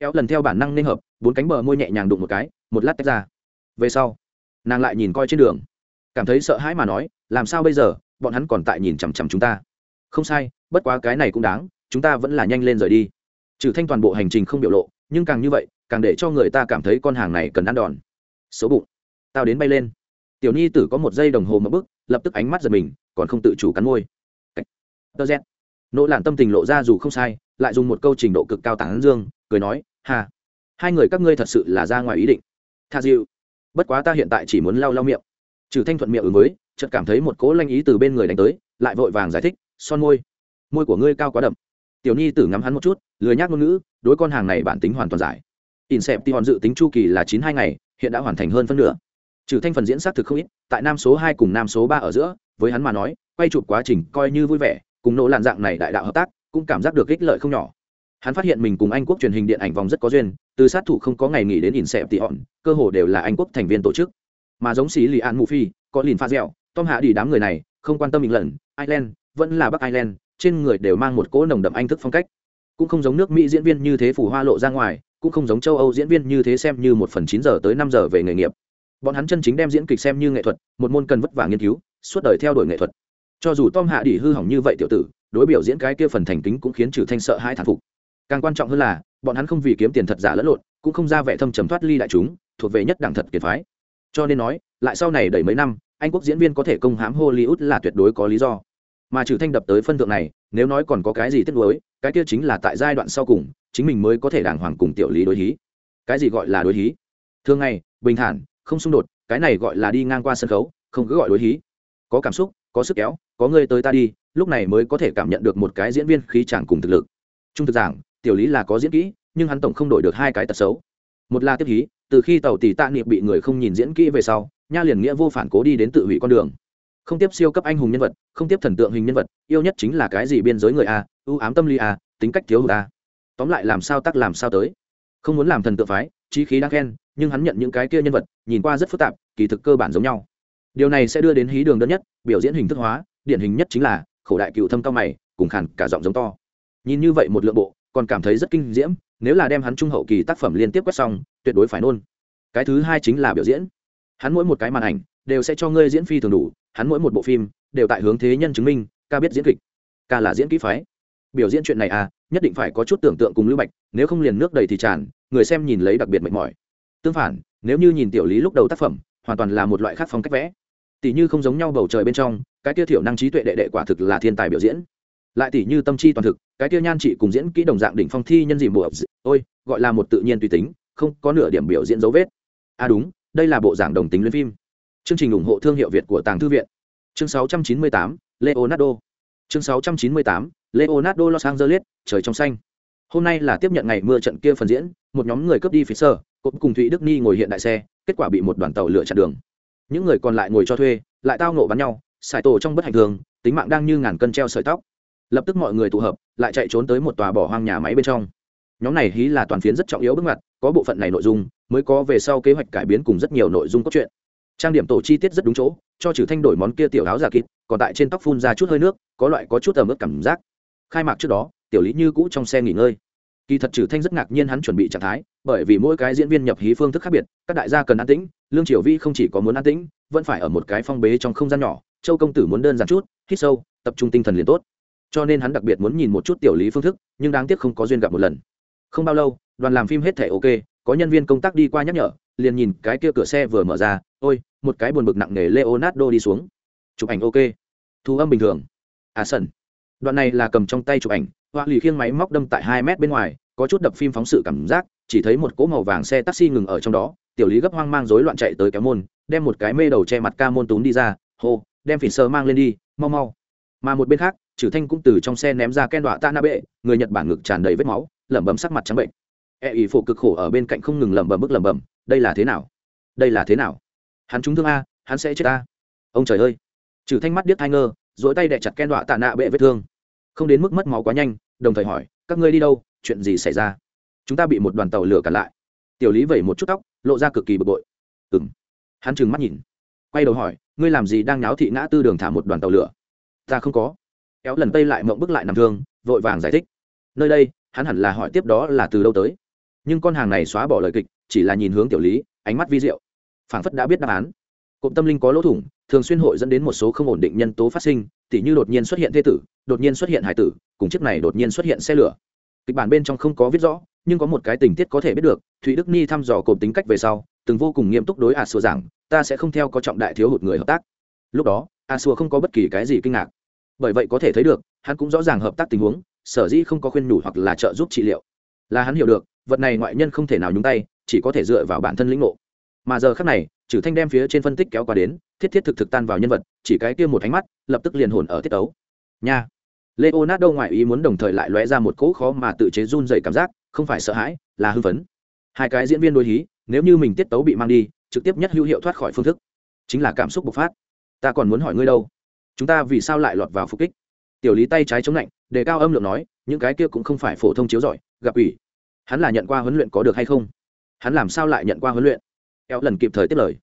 Kéo lần theo bản năng nên hợp, bốn cánh bờ môi nhẹ nhàng đụng một cái, một lát tách ra. Về sau, nàng lại nhìn coi trên đường. Cảm thấy sợ hãi mà nói, làm sao bây giờ? Bọn hắn còn tại nhìn chằm chằm chúng ta. Không sai, bất quá cái này cũng đáng, chúng ta vẫn là nhanh lên rời đi. Trừ thanh toàn bộ hành trình không biểu lộ, nhưng càng như vậy, càng để cho người ta cảm thấy con hàng này cần ăn đòn. Xấu bụng. Tao đến bay lên tiểu nhi tử có một giây đồng hồ một bức lập tức ánh mắt giật mình, còn không tự chủ cắn môi. Tơ z. Nỗ lạn tâm tình lộ ra dù không sai, lại dùng một câu trình độ cực cao tản dương, cười nói hà hai người các ngươi thật sự là ra ngoài ý định. Tha dịu bất quá ta hiện tại chỉ muốn lau lau miệng. Trừ thanh thuận miệng ứng với, chợt cảm thấy một cỗ lanh ý từ bên người đánh tới, lại vội vàng giải thích, son môi. Môi của ngươi cao quá đậm. Tiểu nhi tử ngắm hắn một chút, lười nhác ngôn ngữ, đối con hàng này bản tính hoàn toàn giải. In xẹp thì hòn dự tính chu kỳ là chín hai ngày, hiện đã hoàn thành hơn phân nửa trừ thanh phần diễn xác thực không ít, tại nam số hai cùng nam số ba ở giữa, với hắn mà nói, quay chụp quá trình coi như vui vẻ, cùng nỗ làn dạng này đại đạo hợp tác, cũng cảm giác được ích lợi không nhỏ. Hắn phát hiện mình cùng anh quốc truyền hình điện ảnh vòng rất có duyên, từ sát thủ không có ngày nghỉ đến in xẹp tị hòn, cơ hồ đều là anh quốc thành viên tổ chức. Mà giống xí lì an mù phi, có lìn pha dẻo, tom hạ đi đám người này, không quan tâm mình lần ireland, vẫn là bắc ireland, trên người đều mang một cỗ nồng đậm anh thức phong cách. Cũng không giống nước mỹ diễn viên như thế phủ hoa lộ ra ngoài, cũng không giống châu âu diễn viên như thế xem như một phần chín giờ tới năm giờ về nghề nghiệp bọn hắn chân chính đem diễn kịch xem như nghệ thuật, một môn cần vất vả nghiên cứu, suốt đời theo đuổi nghệ thuật. Cho dù tom hạ đỉ hư hỏng như vậy tiểu tử, đối biểu diễn cái kia phần thành kính cũng khiến trừ thanh sợ hai thản phục. Càng quan trọng hơn là, bọn hắn không vì kiếm tiền thật giả lẫn lộn, cũng không ra vẻ thâm trầm thoát ly đại chúng, thuộc về nhất đẳng thật kiệt phái. Cho nên nói, lại sau này đầy mấy năm, anh quốc diễn viên có thể công hãm hollywood là tuyệt đối có lý do. Mà trừ thanh đập tới phân thượng này, nếu nói còn có cái gì tiếc nuối, cái kia chính là tại giai đoạn sau cùng, chính mình mới có thể đàng hoàng cùng tiểu lý đối hí. Cái gì gọi là đối hí? Thường ngày, bình thản không xung đột, cái này gọi là đi ngang qua sân khấu, không cứ gọi đối hí. Có cảm xúc, có sức kéo, có người tới ta đi, lúc này mới có thể cảm nhận được một cái diễn viên khí chàng cùng thực lực. Trung thực giảng, tiểu lý là có diễn kỹ, nhưng hắn tổng không đổi được hai cái tật xấu. Một là tiếp hí, từ khi tàu tỷ tạ niệm bị người không nhìn diễn kỹ về sau, nha liền nghĩa vô phản cố đi đến tự hủy con đường. Không tiếp siêu cấp anh hùng nhân vật, không tiếp thần tượng hình nhân vật, yêu nhất chính là cái gì biên giới người a, ưu ám tâm lý a, tính cách thiếu hụt a. Tóm lại làm sao tắc làm sao tới không muốn làm thần tượng phái trí khí đang khen, nhưng hắn nhận những cái kia nhân vật, nhìn qua rất phức tạp, kỳ thực cơ bản giống nhau. Điều này sẽ đưa đến hí đường đơn nhất, biểu diễn hình thức hóa, điển hình nhất chính là khẩu đại cựu thâm cao mày, cùng khản cả giọng giống to. Nhìn như vậy một lượng bộ, còn cảm thấy rất kinh diễm, nếu là đem hắn trung hậu kỳ tác phẩm liên tiếp quét xong, tuyệt đối phải nôn. Cái thứ hai chính là biểu diễn. Hắn mỗi một cái màn ảnh, đều sẽ cho ngươi diễn phi thường đủ, hắn mỗi một bộ phim, đều tại hướng thế nhân chứng minh, ca biết diễn kịch, ca là diễn kỹ phái. Biểu diễn chuyện này à nhất định phải có chút tưởng tượng cùng lưu bạch nếu không liền nước đầy thì tràn người xem nhìn lấy đặc biệt mệt mỏi. Tương phản nếu như nhìn tiểu lý lúc đầu tác phẩm hoàn toàn là một loại khác phong cách vẽ. Tỷ như không giống nhau bầu trời bên trong cái kia thiểu năng trí tuệ đệ đệ quả thực là thiên tài biểu diễn. Lại tỷ như tâm chi toàn thực cái kia nhan trị cùng diễn kỹ đồng dạng đỉnh phong thi nhân dị mùa ôi gọi là một tự nhiên tùy tính không có nửa điểm biểu diễn dấu vết. À đúng đây là bộ giảng đồng tính lên phim. Chương trình ủng hộ thương hiệu việt của tàng thư viện. Chương 698, leonardo. Chương 698, leonardo los angeles trời trong xanh. Hôm nay là tiếp nhận ngày mưa trận kia phần diễn một nhóm người cướp đi phía sở, cũng cùng thụy đức ni ngồi hiện đại xe kết quả bị một đoàn tàu lửa chặn đường. Những người còn lại ngồi cho thuê lại tao nổ bắn nhau xài tổ trong bất hạnh thường tính mạng đang như ngàn cân treo sợi tóc. Lập tức mọi người tụ hợp lại chạy trốn tới một tòa bỏ hoang nhà máy bên trong. Nhóm này hí là toàn phiến rất trọng yếu bước ngoặt có bộ phận này nội dung mới có về sau kế hoạch cải biến cùng rất nhiều nội dung cốt truyện. Trang điểm tổ chi tiết rất đúng chỗ cho trừ thanh đổi món kia tiểu áo giả kịt còn tại trên tóc phun ra chút hơi nước có loại có chút ẩm ướt cảm giác khai mạc trước đó, tiểu lý như cũ trong xe nghỉ ngơi. Kỳ thật trừ thanh rất ngạc nhiên hắn chuẩn bị trạng thái, bởi vì mỗi cái diễn viên nhập hí phương thức khác biệt, các đại gia cần an tĩnh, lương triều vi không chỉ có muốn an tĩnh, vẫn phải ở một cái phong bế trong không gian nhỏ, châu công tử muốn đơn giản chút, hít sâu, tập trung tinh thần liền tốt. Cho nên hắn đặc biệt muốn nhìn một chút tiểu lý phương thức, nhưng đáng tiếc không có duyên gặp một lần. Không bao lâu, đoàn làm phim hết thẻ ok, có nhân viên công tác đi qua nhắc nhở, liền nhìn cái kia cửa xe vừa mở ra, ôi, một cái buồn bực nặng nề leonardo đi xuống. Chụp ảnh ok. Thu âm bình thường. À sần đoạn này là cầm trong tay chụp ảnh, họa lì khiêng máy móc đâm tại hai mét bên ngoài, có chút đập phim phóng sự cảm giác, chỉ thấy một cỗ màu vàng xe taxi ngừng ở trong đó, tiểu lý gấp hoang mang rối loạn chạy tới kéo môn, đem một cái mê đầu che mặt ca môn tún đi ra, hô, đem phỉ sơ mang lên đi, mau mau. Mà một bên khác trừ thanh cũng từ trong xe ném ra ken đọa ta na bệ người nhật bản ngực tràn đầy vết máu, lẩm bẩm sắc mặt trắng bệnh. E ỉ phổ cực khổ ở bên cạnh không ngừng lẩm bẩm bức lẩm bẩm, đây là thế nào? Đây là thế nào? Hắn trúng thương a, hắn sẽ chết a. Ông trời ơi. Trừ thanh mắt điếc thai ngơ dỗi tay đè chặt ken đọa tạ nạ bệ vết thương không đến mức mất máu quá nhanh, đồng thời hỏi, các ngươi đi đâu? Chuyện gì xảy ra? Chúng ta bị một đoàn tàu lửa cản lại. Tiểu lý vẩy một chút tóc, lộ ra cực kỳ bực bội. Ừng hắn trừng mắt nhìn, quay đầu hỏi, ngươi làm gì đang náo thị ngã tư đường thả một đoàn tàu lửa? Ta không có. Kéo lần tây lại mộng bức lại nằm thương, vội vàng giải thích, nơi đây, hắn hẳn là hỏi tiếp đó là từ đâu tới. Nhưng con hàng này xóa bỏ lời kịch, chỉ là nhìn hướng tiểu lý, ánh mắt vi diệu. Phảng phất đã biết đáp án. Cụm tâm linh có lỗ thủng, thường xuyên hội dẫn đến một số không ổn định nhân tố phát sinh tỉ như đột nhiên xuất hiện thê tử, đột nhiên xuất hiện hải tử, cùng chiếc này đột nhiên xuất hiện xe lửa. Kịch bản bên trong không có viết rõ, nhưng có một cái tình tiết có thể biết được, thụy đức ni thăm dò cộm tính cách về sau, từng vô cùng nghiêm túc đối a xua rằng, ta sẽ không theo có trọng đại thiếu hụt người hợp tác. Lúc đó, a xua không có bất kỳ cái gì kinh ngạc. Bởi vậy có thể thấy được, hắn cũng rõ ràng hợp tác tình huống, sở dĩ không có khuyên nhủ hoặc là trợ giúp trị liệu. Là hắn hiểu được, vật này ngoại nhân không thể nào nhúng tay, chỉ có thể dựa vào bản thân lĩnh ngộ. Mà giờ khác này, trừ thanh đem phía trên phân tích kéo qua đến thiết thiết thực thực tan vào nhân vật, chỉ cái kia một ánh mắt, lập tức liền hồn ở tiết ấu. Nha. Leonardo ngoại ý muốn đồng thời lại lóe ra một cỗ khó mà tự chế run dày cảm giác, không phải sợ hãi, là hưng phấn. Hai cái diễn viên đối hí, nếu như mình tiết tấu bị mang đi, trực tiếp nhất hữu hiệu thoát khỏi phương thức. Chính là cảm xúc bộc phát. Ta còn muốn hỏi ngươi đâu? Chúng ta vì sao lại lọt vào phục kích? Tiểu lý tay trái chống lạnh, đề cao âm lượng nói, những cái kia cũng không phải phổ thông chiếu giỏi gặp ủy. Hắn là nhận qua huấn luyện có được hay không? Hắn làm sao lại nhận qua huấn luyện? Eo lần kịp thời tiếp lời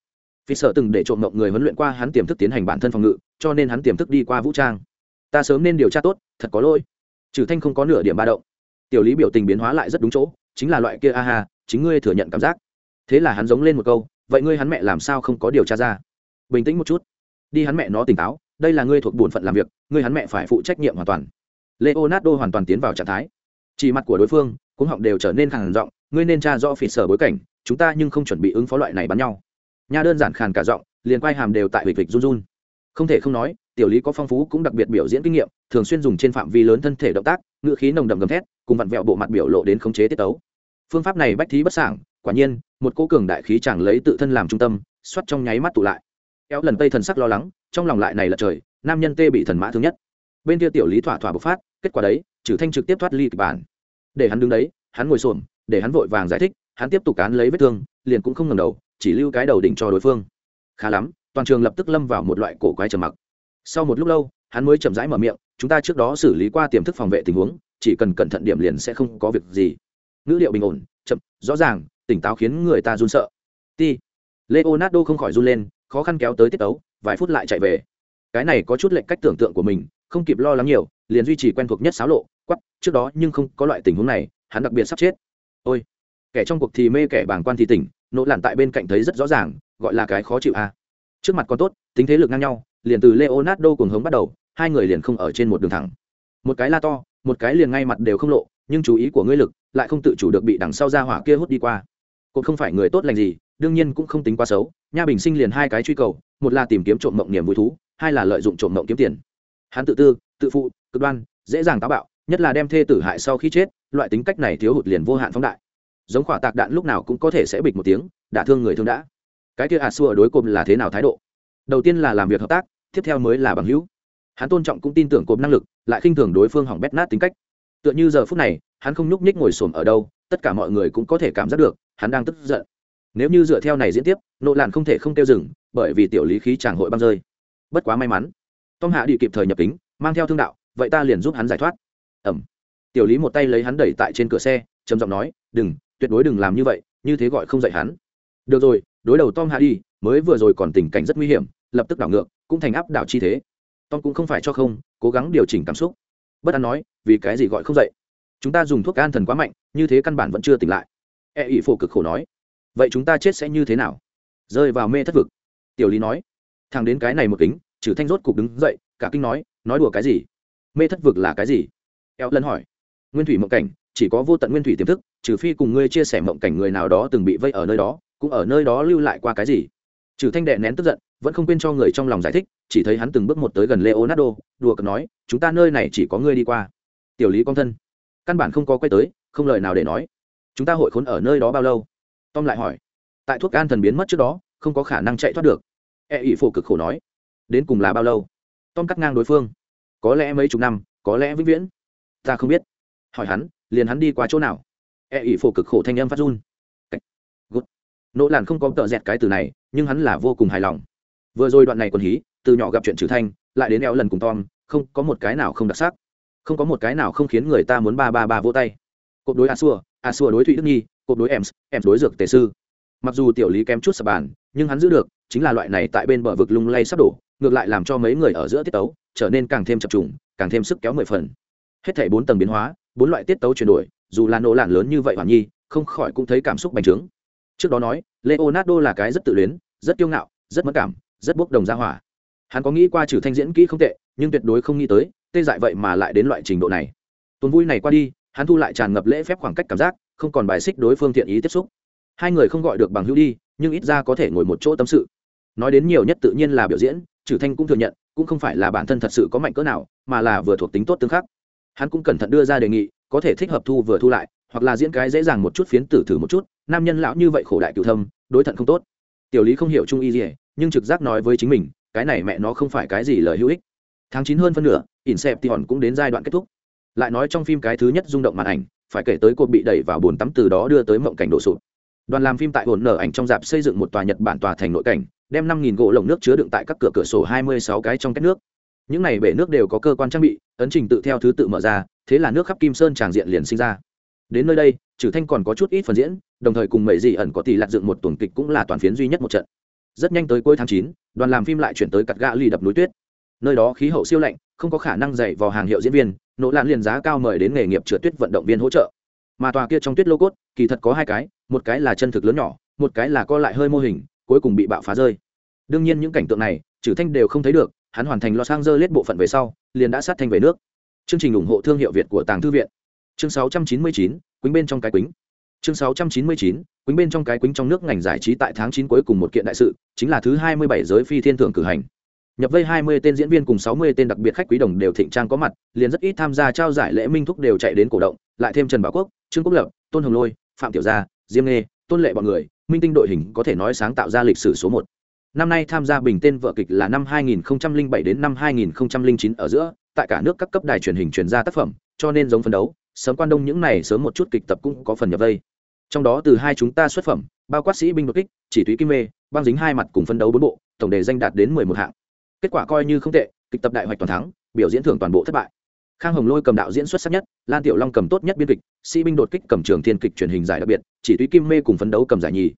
vì sợ từng để trộm mộng người huấn luyện qua hắn tiềm thức tiến hành bản thân phòng ngự, cho nên hắn tiềm thức đi qua vũ trang. Ta sớm nên điều tra tốt, thật có lỗi. Trừ thanh không có nửa điểm ba động. Tiểu lý biểu tình biến hóa lại rất đúng chỗ, chính là loại kia a ha, chính ngươi thừa nhận cảm giác. Thế là hắn giống lên một câu, vậy ngươi hắn mẹ làm sao không có điều tra ra? Bình tĩnh một chút. Đi hắn mẹ nó tỉnh táo, đây là ngươi thuộc bổn phận làm việc, ngươi hắn mẹ phải phụ trách nhiệm hoàn toàn. Leonardo hoàn toàn tiến vào trạng thái. Chỉ mặt của đối phương cũng họng đều trở nên khàn giọng, ngươi nên tra rõ phỉ sở bối cảnh, chúng ta nhưng không chuẩn bị ứng phó loại này bắn nhau nha đơn giản khàn cả giọng, liền quay hàm đều tại vịch vịch run run. Không thể không nói, tiểu lý có phong phú cũng đặc biệt biểu diễn kinh nghiệm, thường xuyên dùng trên phạm vi lớn thân thể động tác, ngựa khí nồng đậm gầm thét, cùng vặn vẹo bộ mặt biểu lộ đến khống chế tiết tấu. Phương pháp này bách thí bất sảng, quả nhiên, một cô cường đại khí chẳng lấy tự thân làm trung tâm xoắt trong nháy mắt tụ lại. Kéo lần tây thần sắc lo lắng, trong lòng lại này là trời, nam nhân tê bị thần mã thứ nhất. Bên kia tiểu lý thỏa thỏa bộc phát, kết quả đấy, trừ thanh trực tiếp thoát ly kịch bản. Để hắn đứng đấy, hắn ngồi xổm, để hắn vội vàng giải thích, hắn tiếp tục cán lấy vết thương, liền cũng không ngẩng đầu chỉ lưu cái đầu đỉnh cho đối phương. Khá lắm, toàn trường lập tức lâm vào một loại cổ quái trầm mặc. Sau một lúc lâu, hắn mới chậm rãi mở miệng, chúng ta trước đó xử lý qua tiềm thức phòng vệ tình huống, chỉ cần cẩn thận điểm liền sẽ không có việc gì. Ngữ liệu bình ổn, chậm, rõ ràng, tỉnh táo khiến người ta run sợ. Ti. Leonardo không khỏi run lên, khó khăn kéo tới tiết ấu vài phút lại chạy về. Cái này có chút lệnh cách tưởng tượng của mình, không kịp lo lắng nhiều, liền duy trì quen thuộc nhất xáo lộ quắp trước đó nhưng không có loại tình huống này, hắn đặc biệt sắp chết. Ôi. Kẻ trong cuộc thì mê kẻ bàng quan thì tỉnh nỗ lặn tại bên cạnh thấy rất rõ ràng, gọi là cái khó chịu a. Trước mặt còn tốt, tính thế lực ngang nhau, liền từ leonardo cùng hống bắt đầu, hai người liền không ở trên một đường thẳng. Một cái la to, một cái liền ngay mặt đều không lộ, nhưng chú ý của ngươi lực lại không tự chủ được bị đằng sau ra hỏa kia hút đi qua. Cột không phải người tốt lành gì, đương nhiên cũng không tính quá xấu, nha bình sinh liền hai cái truy cầu, một là tìm kiếm trộm mộng niềm vui thú, hai là lợi dụng trộm mộng kiếm tiền. Hắn tự tư, tự phụ, cực đoan, dễ dàng táo bạo, nhất là đem thê tử hại sau khi chết, loại tính cách này thiếu hụt liền vô hạn phóng đại giống khỏa tạc đạn lúc nào cũng có thể sẽ bịch một tiếng, đả thương người thương đã. Cái kia a xua đối cộp là thế nào thái độ? Đầu tiên là làm việc hợp tác, tiếp theo mới là bằng hữu. Hắn tôn trọng cũng tin tưởng cộm năng lực, lại khinh thường đối phương hỏng bét nát tính cách. Tựa như giờ phút này, hắn không nhúc nhích ngồi xổm ở đâu, tất cả mọi người cũng có thể cảm giác được, hắn đang tức giận. Nếu như dựa theo này diễn tiếp, nộ làn không thể không tiêu dừng, bởi vì tiểu lý khí chàng hội băng rơi. Bất quá may mắn, tom hạ đi kịp thời nhập kính, mang theo thương đạo, vậy ta liền giúp hắn giải thoát. Ẩm. Tiểu lý một tay lấy hắn đẩy tại trên cửa xe, trầm giọng nói, đừng tuyệt đối đừng làm như vậy, như thế gọi không dạy hắn. Được rồi, đối đầu tom hạ đi mới vừa rồi còn tình cảnh rất nguy hiểm, lập tức đảo ngược, cũng thành áp đảo chi thế. Tom cũng không phải cho không, cố gắng điều chỉnh cảm xúc. Bất an nói, vì cái gì gọi không dậy chúng ta dùng thuốc an thần quá mạnh, như thế căn bản vẫn chưa tỉnh lại. E ỷ phổ cực khổ nói. Vậy chúng ta chết sẽ như thế nào? Rơi vào mê thất vực. Tiểu lý nói. Thằng đến cái này một kính trừ thanh rốt cục đứng dậy, cả kinh nói nói đùa cái gì? Mê thất vực là cái gì? Eo lân hỏi. Nguyên thủy mộng cảnh chỉ có vô tận nguyên thủy tiềm thức, trừ phi cùng ngươi chia sẻ mộng cảnh người nào đó từng bị vây ở nơi đó, cũng ở nơi đó lưu lại qua cái gì. Trừ thanh đệ nén tức giận, vẫn không quên cho người trong lòng giải thích, chỉ thấy hắn từng bước một tới gần leonardo, đùa cợt nói, chúng ta nơi này chỉ có ngươi đi qua. Tiểu lý con thân. Căn bản không có quay tới, không lời nào để nói. Chúng ta hội khốn ở nơi đó bao lâu? Tom lại hỏi. Tại thuốc an thần biến mất trước đó, không có khả năng chạy thoát được. E ỷ phổ cực khổ nói. Đến cùng là bao lâu? Tom cắt ngang đối phương. Có lẽ mấy chục năm, có lẽ vĩnh viễn. Ta không biết. Hỏi hắn liền hắn đi qua chỗ nào? E ỷ phổ cực khổ thanh âm phát run. Good. nỗ làn không có tợ dẹt cái từ này, nhưng hắn là vô cùng hài lòng. Vừa rồi đoạn này còn hí, từ nhỏ gặp chuyện trừ thanh, lại đến eo lần cùng tom, không, có một cái nào không đặc sắc. Không có một cái nào không khiến người ta muốn ba ba ba vỗ tay. Cột đối a xua a xua đối thụy đức nhi, cột đối em em đối dược tề sư. Mặc dù tiểu lý kém chút sập bàn, nhưng hắn giữ được, chính là loại này tại bên bờ vực lung lay sắp đổ, ngược lại làm cho mấy người ở giữa tiết tấu, trở nên càng thêm chập trùng, càng thêm sức kéo mười phần. Hết thảy bốn tầng biến hóa bốn loại tiết tấu chuyển đổi, dù là nỗ lạn lớn như vậy hoàn nhi, không khỏi cũng thấy cảm xúc bành trướng. Trước đó nói, leonardo là cái rất tự luyến, rất kiêu ngạo, rất mất cảm, rất bốc đồng ra hỏa. Hắn có nghĩ qua trừ thanh diễn kỹ không tệ, nhưng tuyệt đối không nghĩ tới, tê dại vậy mà lại đến loại trình độ này. Tuần vui này qua đi, hắn thu lại tràn ngập lễ phép khoảng cách cảm giác, không còn bài xích đối phương thiện ý tiếp xúc. Hai người không gọi được bằng hữu đi, nhưng ít ra có thể ngồi một chỗ tâm sự. Nói đến nhiều nhất tự nhiên là biểu diễn, trừ thanh cũng thừa nhận, cũng không phải là bản thân thật sự có mạnh cỡ nào, mà là vừa thuộc tính tốt tương khắc hắn cũng cẩn thận đưa ra đề nghị, có thể thích hợp thu vừa thu lại, hoặc là diễn cái dễ dàng một chút phiến tử thử một chút, nam nhân lão như vậy khổ đại cựu thâm, đối thận không tốt. Tiểu lý không hiểu trung y gì nhưng trực giác nói với chính mình, cái này mẹ nó không phải cái gì lời hữu ích. Tháng chín hơn phân nửa, ỉn xẹp thì hòn cũng đến giai đoạn kết thúc. Lại nói trong phim cái thứ nhất rung động màn ảnh, phải kể tới cuộc bị đẩy vào bồn tắm từ đó đưa tới mộng cảnh đổ sụp. Đoàn làm phim tại hồn nở ảnh trong dạp xây dựng một tòa nhật bản tòa thành nội cảnh, đem năm nghìn gỗ lồng nước chứa đựng tại các cửa cửa sổ hai mươi sáu cái trong cách nước. Những này bể nước đều có cơ quan trang bị ấn trình tự theo thứ tự mở ra, thế là nước khắp kim sơn tràng diện liền sinh ra. Đến nơi đây trừ thanh còn có chút ít phần diễn, đồng thời cùng mấy dị ẩn có tỷ lạc dựng một tuần kịch cũng là toàn phiến duy nhất một trận. Rất nhanh tới cuối tháng chín, đoàn làm phim lại chuyển tới cặt gã lì đập núi tuyết. Nơi đó khí hậu siêu lạnh, không có khả năng dạy vào hàng hiệu diễn viên, nỗ lạn liền giá cao mời đến nghề nghiệp trượt tuyết vận động viên hỗ trợ. Mà tòa kia trong tuyết lô cốt, kỳ thật có hai cái, một cái là chân thực lớn nhỏ, một cái là co lại hơi mô hình, cuối cùng bị bạo phá rơi. Đương nhiên những cảnh tượng này trừ thanh đều không thấy được, hắn hoàn thành lo sang dơ lết bộ phận về sau liền đã sát thanh về nước. Chương trình ủng hộ thương hiệu việt của tàng thư viện. Chương 699, quýnh bên trong cái quýnh. Chương 699, quýnh bên trong cái quýnh trong nước ngành giải trí tại tháng 9 cuối cùng một kiện đại sự chính là thứ 27 giới phi thiên thưởng cử hành. Nhập vây 20 tên diễn viên cùng 60 tên đặc biệt khách quý đồng đều thịnh trang có mặt liền rất ít tham gia trao giải lễ minh thúc đều chạy đến cổ động lại thêm trần bảo quốc trương quốc lập tôn hồng lôi phạm tiểu gia diêm nghê tôn lệ bọn người minh tinh đội hình có thể nói sáng tạo ra lịch sử số một năm nay tham gia bình tên vợ kịch là năm 2007 đến năm 2009 ở giữa, tại cả nước các cấp đài truyền hình truyền ra tác phẩm, cho nên giống phân đấu, sớm quan đông những này sớm một chút kịch tập cũng có phần nhập vây. Trong đó từ hai chúng ta xuất phẩm, bao quát sĩ binh đột kích, chỉ túy kim mê, băng dính hai mặt cùng phân đấu bốn bộ, tổng đề danh đạt đến mười một hạng. Kết quả coi như không tệ, kịch tập đại hoạch toàn thắng, biểu diễn thưởng toàn bộ thất bại. Khang hồng lôi cầm đạo diễn xuất sắc nhất, lan tiểu long cầm tốt nhất biên kịch, sĩ binh đột kích cầm trường thiên kịch truyền hình giải đặc biệt, chỉ túy kim mê cùng phấn đấu cầm giải nhì.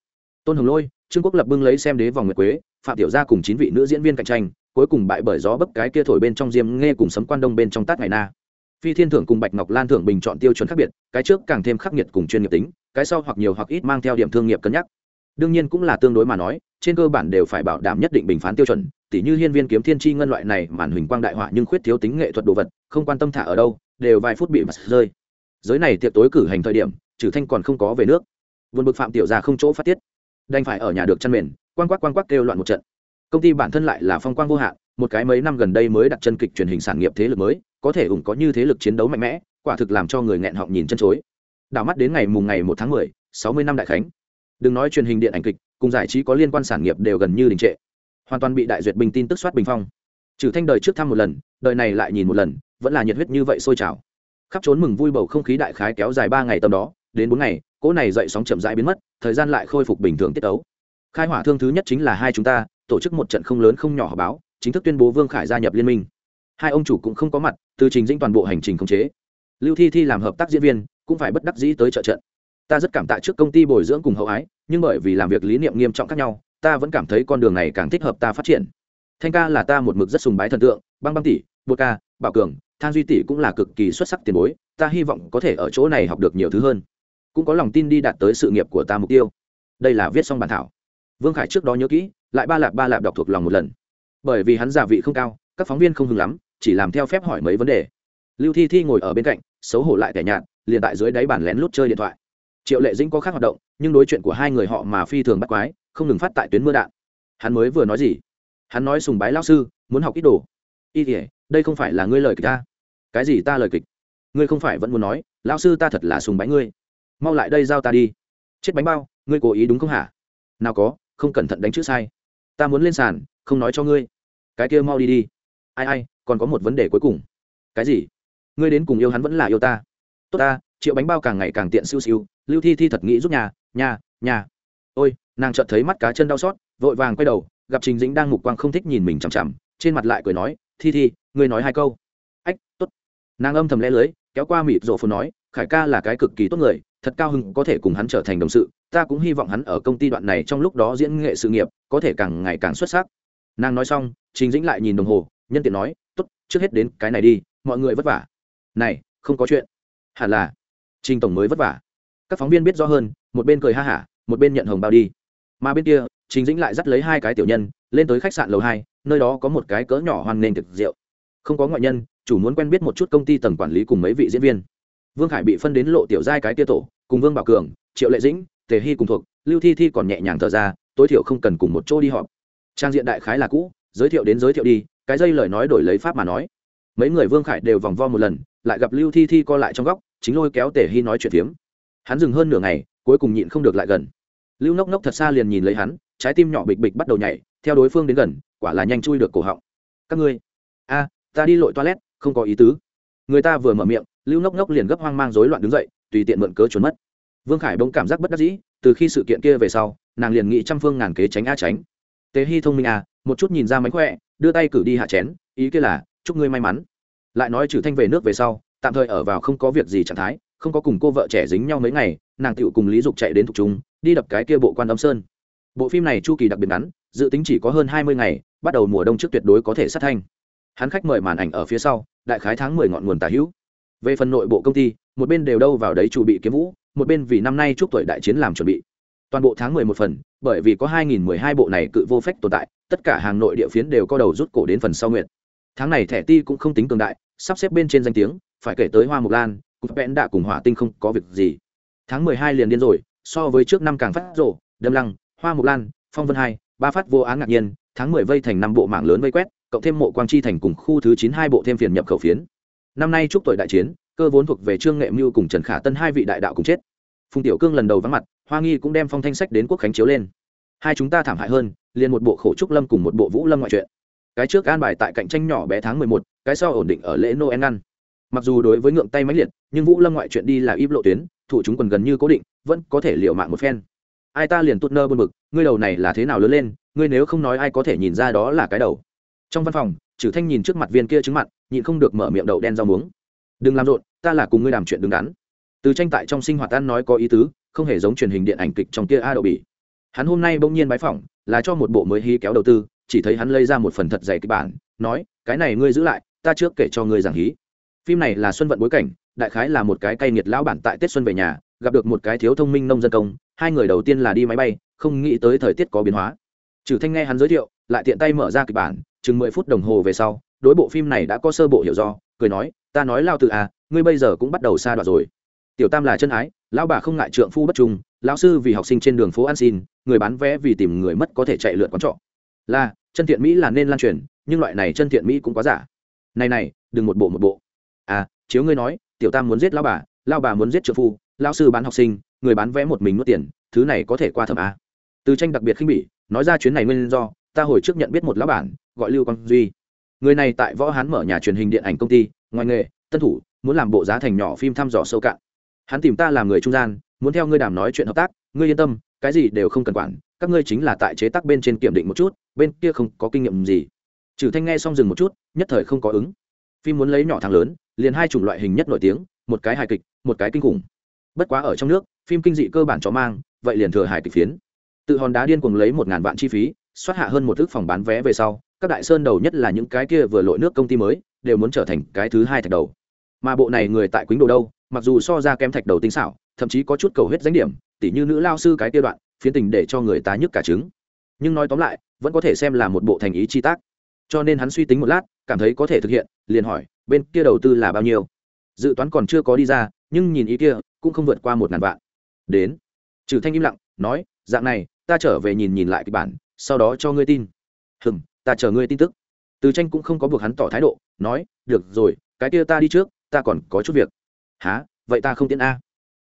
Tôn hồng lôi trương quốc lập bưng lấy xem đế vòng nguyệt quế, phạm tiểu gia cùng chín vị nữ diễn viên cạnh tranh, cuối cùng bại bởi gió bấp cái kia thổi bên trong diêm nghe cùng sấm quan đông bên trong tát ngày na. Phi thiên thưởng cùng bạch ngọc lan thưởng bình chọn tiêu chuẩn khác biệt, cái trước càng thêm khắc nghiệt cùng chuyên nghiệp tính, cái sau hoặc nhiều hoặc ít mang theo điểm thương nghiệp cân nhắc. Đương nhiên cũng là tương đối mà nói, trên cơ bản đều phải bảo đảm nhất định bình phán tiêu chuẩn, tỉ như hiên viên kiếm thiên tri ngân loại này màn hình quang đại họa nhưng khuyết thiếu tính nghệ thuật đồ vật, không quan tâm thả ở đâu, đều vài phút bị mặt rơi. Giới này tiệc tối cử hành thời điểm, trừ thanh còn không có về nước. Vườn bực phạm tiểu Gia không chỗ phát tiết đành phải ở nhà được chăn mền, quang quắc quang quắc kêu loạn một trận. Công ty bản thân lại là phong quang vô hạn, một cái mấy năm gần đây mới đặt chân kịch truyền hình sản nghiệp thế lực mới, có thể ủng có như thế lực chiến đấu mạnh mẽ, quả thực làm cho người nghẹn họng nhìn chân chối. Đảo mắt đến ngày mùng ngày một tháng mười, sáu mươi năm đại khánh. Đừng nói truyền hình điện ảnh kịch, cùng giải trí có liên quan sản nghiệp đều gần như đình trệ. Hoàn toàn bị đại duyệt bình tin tức soát bình phong. Trừ thanh đời trước thăm một lần, đời này lại nhìn một lần, vẫn là nhiệt huyết như vậy sôi trào. Khắp trốn mừng vui bầu không khí đại khái kéo dài ba ngày tầm đó, đến bốn ngày cỗ này dậy sóng chậm rãi biến mất, thời gian lại khôi phục bình thường tiết ấu khai hỏa thương thứ nhất chính là hai chúng ta, tổ chức một trận không lớn không nhỏ họp báo, chính thức tuyên bố vương khải gia nhập liên minh. Hai ông chủ cũng không có mặt, từ trình dĩnh toàn bộ hành trình khống chế. Lưu thi thi làm hợp tác diễn viên, cũng phải bất đắc dĩ tới trợ trận. Ta rất cảm tạ trước công ty bồi dưỡng cùng hậu ái, nhưng bởi vì làm việc lý niệm nghiêm trọng khác nhau, ta vẫn cảm thấy con đường này càng thích hợp ta phát triển. Thanh ca là ta một mực rất sùng bái thần tượng, băng băng tỷ, bột ca, bảo cường, than duy tỷ cũng là cực kỳ xuất sắc tiền bối, ta hy vọng có thể ở chỗ này học được nhiều thứ hơn cũng có lòng tin đi đạt tới sự nghiệp của ta mục tiêu. Đây là viết xong bản thảo. Vương khải trước đó nhớ kỹ, lại ba lạp ba lạp đọc thuộc lòng một lần. Bởi vì hắn giả vị không cao, các phóng viên không hứng lắm, chỉ làm theo phép hỏi mấy vấn đề. Lưu thi thi ngồi ở bên cạnh, xấu hổ lại tẻ nhạt, liền tại dưới đáy bàn lén lút chơi điện thoại. Triệu lệ dĩnh có khác hoạt động, nhưng đối chuyện của hai người họ mà phi thường bắt quái, không ngừng phát tại tuyến mưa đạn. Hắn mới vừa nói gì? Hắn nói sùng bái lao sư, muốn học ít đồ. Y thể đây không phải là ngươi lời kịch ta. Cái gì ta lời kịch? Ngươi không phải vẫn muốn nói lao sư ta thật là sùng bái ngươi mau lại đây giao ta đi. Chết bánh bao, ngươi cố ý đúng không hả? Nào có, không cẩn thận đánh chữ sai. Ta muốn lên sàn, không nói cho ngươi. Cái kia mau đi đi. Ai ai, còn có một vấn đề cuối cùng. Cái gì? Ngươi đến cùng yêu hắn vẫn là yêu ta. Tốt ta, triệu bánh bao càng ngày càng tiện siêu siêu. Lưu thi thi thật nghĩ giúp nhà nhà nhà. Ôi, nàng chợt thấy mắt cá chân đau xót, vội vàng quay đầu, gặp trình dĩnh đang mục quang không thích nhìn mình chằm chằm, trên mặt lại cười nói, thi thi, ngươi nói hai câu. Ách, tốt. Nàng âm thầm lẽ lưới, kéo qua mịt rộ phù nói, khải ca là cái cực kỳ tốt người thật cao hưng có thể cùng hắn trở thành đồng sự, ta cũng hy vọng hắn ở công ty đoạn này trong lúc đó diễn nghệ sự nghiệp, có thể càng ngày càng xuất sắc. Nàng nói xong, trình dĩnh lại nhìn đồng hồ, nhân tiện nói, tốt, trước hết đến cái này đi, mọi người vất vả. Này, không có chuyện. Hẳn là. Trình tổng mới vất vả. Các phóng viên biết rõ hơn, một bên cười ha hả, một bên nhận hồng bao đi. Mà bên kia, trình dĩnh lại dắt lấy hai cái tiểu nhân, lên tới khách sạn lầu hai, nơi đó có một cái cỡ nhỏ hoan nghênh thực rượu. Không có ngoại nhân, chủ muốn quen biết một chút công ty tầng quản lý cùng mấy vị diễn viên vương khải bị phân đến lộ tiểu giai cái tia tổ, cùng vương bảo cường, triệu lệ dĩnh, tề hy cùng thuộc, lưu thi thi còn nhẹ nhàng thở ra, tối thiểu không cần cùng một chỗ đi họp. Trang diện đại khái là cũ, giới thiệu đến giới thiệu đi, cái dây lời nói đổi lấy pháp mà nói. Mấy người vương khải đều vòng vo một lần, lại gặp lưu thi thi co lại trong góc, chính lôi kéo tề hy nói chuyện phiếm. Hắn dừng hơn nửa ngày, cuối cùng nhịn không được lại gần. Lưu nốc nốc thật xa liền nhìn lấy hắn, trái tim nhỏ bịch bịch bắt đầu nhảy, theo đối phương đến gần, quả là nhanh chui được cổ họng. Các ngươi, a, ta đi lội toilet, không có ý tứ. Người ta vừa mở miệng lưu nốc nốc liền gấp hoang mang rối loạn đứng dậy, tùy tiện mượn cớ trốn mất. Vương khải bỗng cảm giác bất đắc dĩ, từ khi sự kiện kia về sau, nàng liền nghĩ trăm phương ngàn kế tránh a tránh. Tế hy thông minh à một chút nhìn ra mánh khỏe, đưa tay cử đi hạ chén, ý kia là, chúc ngươi may mắn. Lại nói trừ thanh về nước về sau, tạm thời ở vào không có việc gì trạng thái, không có cùng cô vợ trẻ dính nhau mấy ngày, nàng tựu cùng lý dục chạy đến thuộc chúng đi đập cái kia bộ quan âm sơn. Bộ phim này chu kỳ đặc biệt ngắn, dự tính chỉ có hơn hai mươi ngày, bắt đầu mùa đông trước tuyệt đối có thể sát thanh. Hắn khách mời màn ảnh ở phía sau, đại khái tháng mười ngọn nguồn tà hữu về phần nội bộ công ty, một bên đều đâu vào đấy chủ bị kiếm vũ, một bên vì năm nay chúc tuổi đại chiến làm chuẩn bị. Toàn bộ tháng mười một phần, bởi vì có hai nghìn mười hai bộ này cự vô phách tồn tại, tất cả hàng nội địa phiến đều có đầu rút cổ đến phần sau nguyện. Tháng này thẻ ti cũng không tính cường đại, sắp xếp bên trên danh tiếng, phải kể tới hoa mục lan, cục vẽn đã cùng hỏa tinh không có việc gì. Tháng mười hai liền điên rồi, so với trước năm càng phát rộ, đâm lăng, hoa mục lan, phong vân hai, ba phát vô án ngạc nhiên, tháng mười vây thành năm bộ mạng lớn vây quét, cộng thêm mộ quang chi thành cùng khu thứ chín hai bộ thêm phiền nhập khẩu phiến năm nay chúc tuổi đại chiến, cơ vốn thuộc về trương nghệ mưu cùng trần khả tân hai vị đại đạo cùng chết. Phùng tiểu cương lần đầu vắng mặt, hoa nghi cũng đem phong thanh sách đến quốc khánh chiếu lên. Hai chúng ta thảm hại hơn, liền một bộ khổ trúc lâm cùng một bộ vũ lâm ngoại truyện. Cái trước an bài tại cạnh tranh nhỏ bé tháng mười một, cái sau ổn định ở lễ noel ngăn. Mặc dù đối với ngượng tay máy liệt, nhưng vũ lâm ngoại truyện đi là íp lộ tuyến, thủ chúng còn gần như cố định, vẫn có thể liệu mạng một phen. Ai ta liền tốt nơ buồn bực, ngươi đầu này là thế nào lớn lên, ngươi nếu không nói ai có thể nhìn ra đó là cái đầu. Trong văn phòng trừ thanh nhìn trước mặt viên kia chứng mặt nhịn không được mở miệng đậu đen rau muống. Đừng làm rộn, ta là cùng ngươi làm chuyện đứng đắn. Từ tranh tại trong sinh hoạt ăn nói có ý tứ, không hề giống truyền hình điện ảnh kịch trong kia a đậu bỉ. Hắn hôm nay bỗng nhiên bái phỏng, là cho một bộ mới hí kéo đầu tư, chỉ thấy hắn lấy ra một phần thật dày kịch bản, nói, cái này ngươi giữ lại, ta trước kể cho ngươi giảng hí. Phim này là xuân vận bối cảnh, đại khái là một cái cay nghiệt lão bản tại tết xuân về nhà, gặp được một cái thiếu thông minh nông dân công, hai người đầu tiên là đi máy bay, không nghĩ tới thời tiết có biến hóa. Trừ thanh nghe hắn giới thiệu, lại tiện tay mở ra kịch bản, chừng mười phút đồng hồ về sau đối bộ phim này đã có sơ bộ hiểu do, cười nói, ta nói lao tự à ngươi bây giờ cũng bắt đầu xa đoạn rồi. Tiểu tam là chân ái, lão bà không ngại trượng phu bất trung, lão sư vì học sinh trên đường phố ăn xin, người bán vé vì tìm người mất có thể chạy lượn quán trọ. Là, chân thiện mỹ là nên lan truyền, nhưng loại này chân thiện mỹ cũng quá giả. Này này, đừng một bộ một bộ. À chiếu ngươi nói, tiểu tam muốn giết lão bà lão bà muốn giết trượng phu, lão sư bán học sinh, người bán vé một mình nuốt tiền, thứ này có thể qua thẩm à. từ tranh đặc biệt khinh bỉ, nói ra chuyến này nguyên do, ta hồi trước nhận biết một lão bản, gọi lưu quang duy người này tại võ hán mở nhà truyền hình điện ảnh công ty, ngoài nghề, tân thủ, muốn làm bộ giá thành nhỏ phim thăm dò sâu cạn. Hắn tìm ta làm người trung gian, muốn theo ngươi đàm nói chuyện hợp tác, ngươi yên tâm, cái gì đều không cần quản, các ngươi chính là tại chế tác bên trên kiểm định một chút, bên kia không có kinh nghiệm gì. Trừ thanh nghe xong dừng một chút, nhất thời không có ứng. Phim muốn lấy nhỏ thằng lớn, liền hai chủng loại hình nhất nổi tiếng, một cái hài kịch, một cái kinh khủng. Bất quá ở trong nước, phim kinh dị cơ bản cho mang, vậy liền thừa hài kịch phiến. Tự hòn đá điên cuồng lấy một ngàn vạn chi phí, xoát hạ hơn một thước phòng bán vé về sau các đại sơn đầu nhất là những cái kia vừa lội nước công ty mới, đều muốn trở thành cái thứ hai thạch đầu. Mà bộ này người tại quýnh đồ đâu, mặc dù so ra kém thạch đầu tinh xảo, thậm chí có chút cầu hết danh điểm, tỉ như nữ lao sư cái kia đoạn, phiến tình để cho người ta nhức cả trứng. Nhưng nói tóm lại, vẫn có thể xem là một bộ thành ý chi tác. Cho nên hắn suy tính một lát, cảm thấy có thể thực hiện, liền hỏi, bên kia đầu tư là bao nhiêu? Dự toán còn chưa có đi ra, nhưng nhìn ý kia, cũng không vượt qua một ngàn vạn. Đến. Trừ thanh im lặng, nói, dạng này, ta trở về nhìn nhìn lại kịch bản, sau đó cho ngươi tin. Hừm ta chờ ngươi tin tức. Từ tranh cũng không có buộc hắn tỏ thái độ, nói, được rồi, cái kia ta đi trước, ta còn có chút việc. Há vậy ta không tiện a.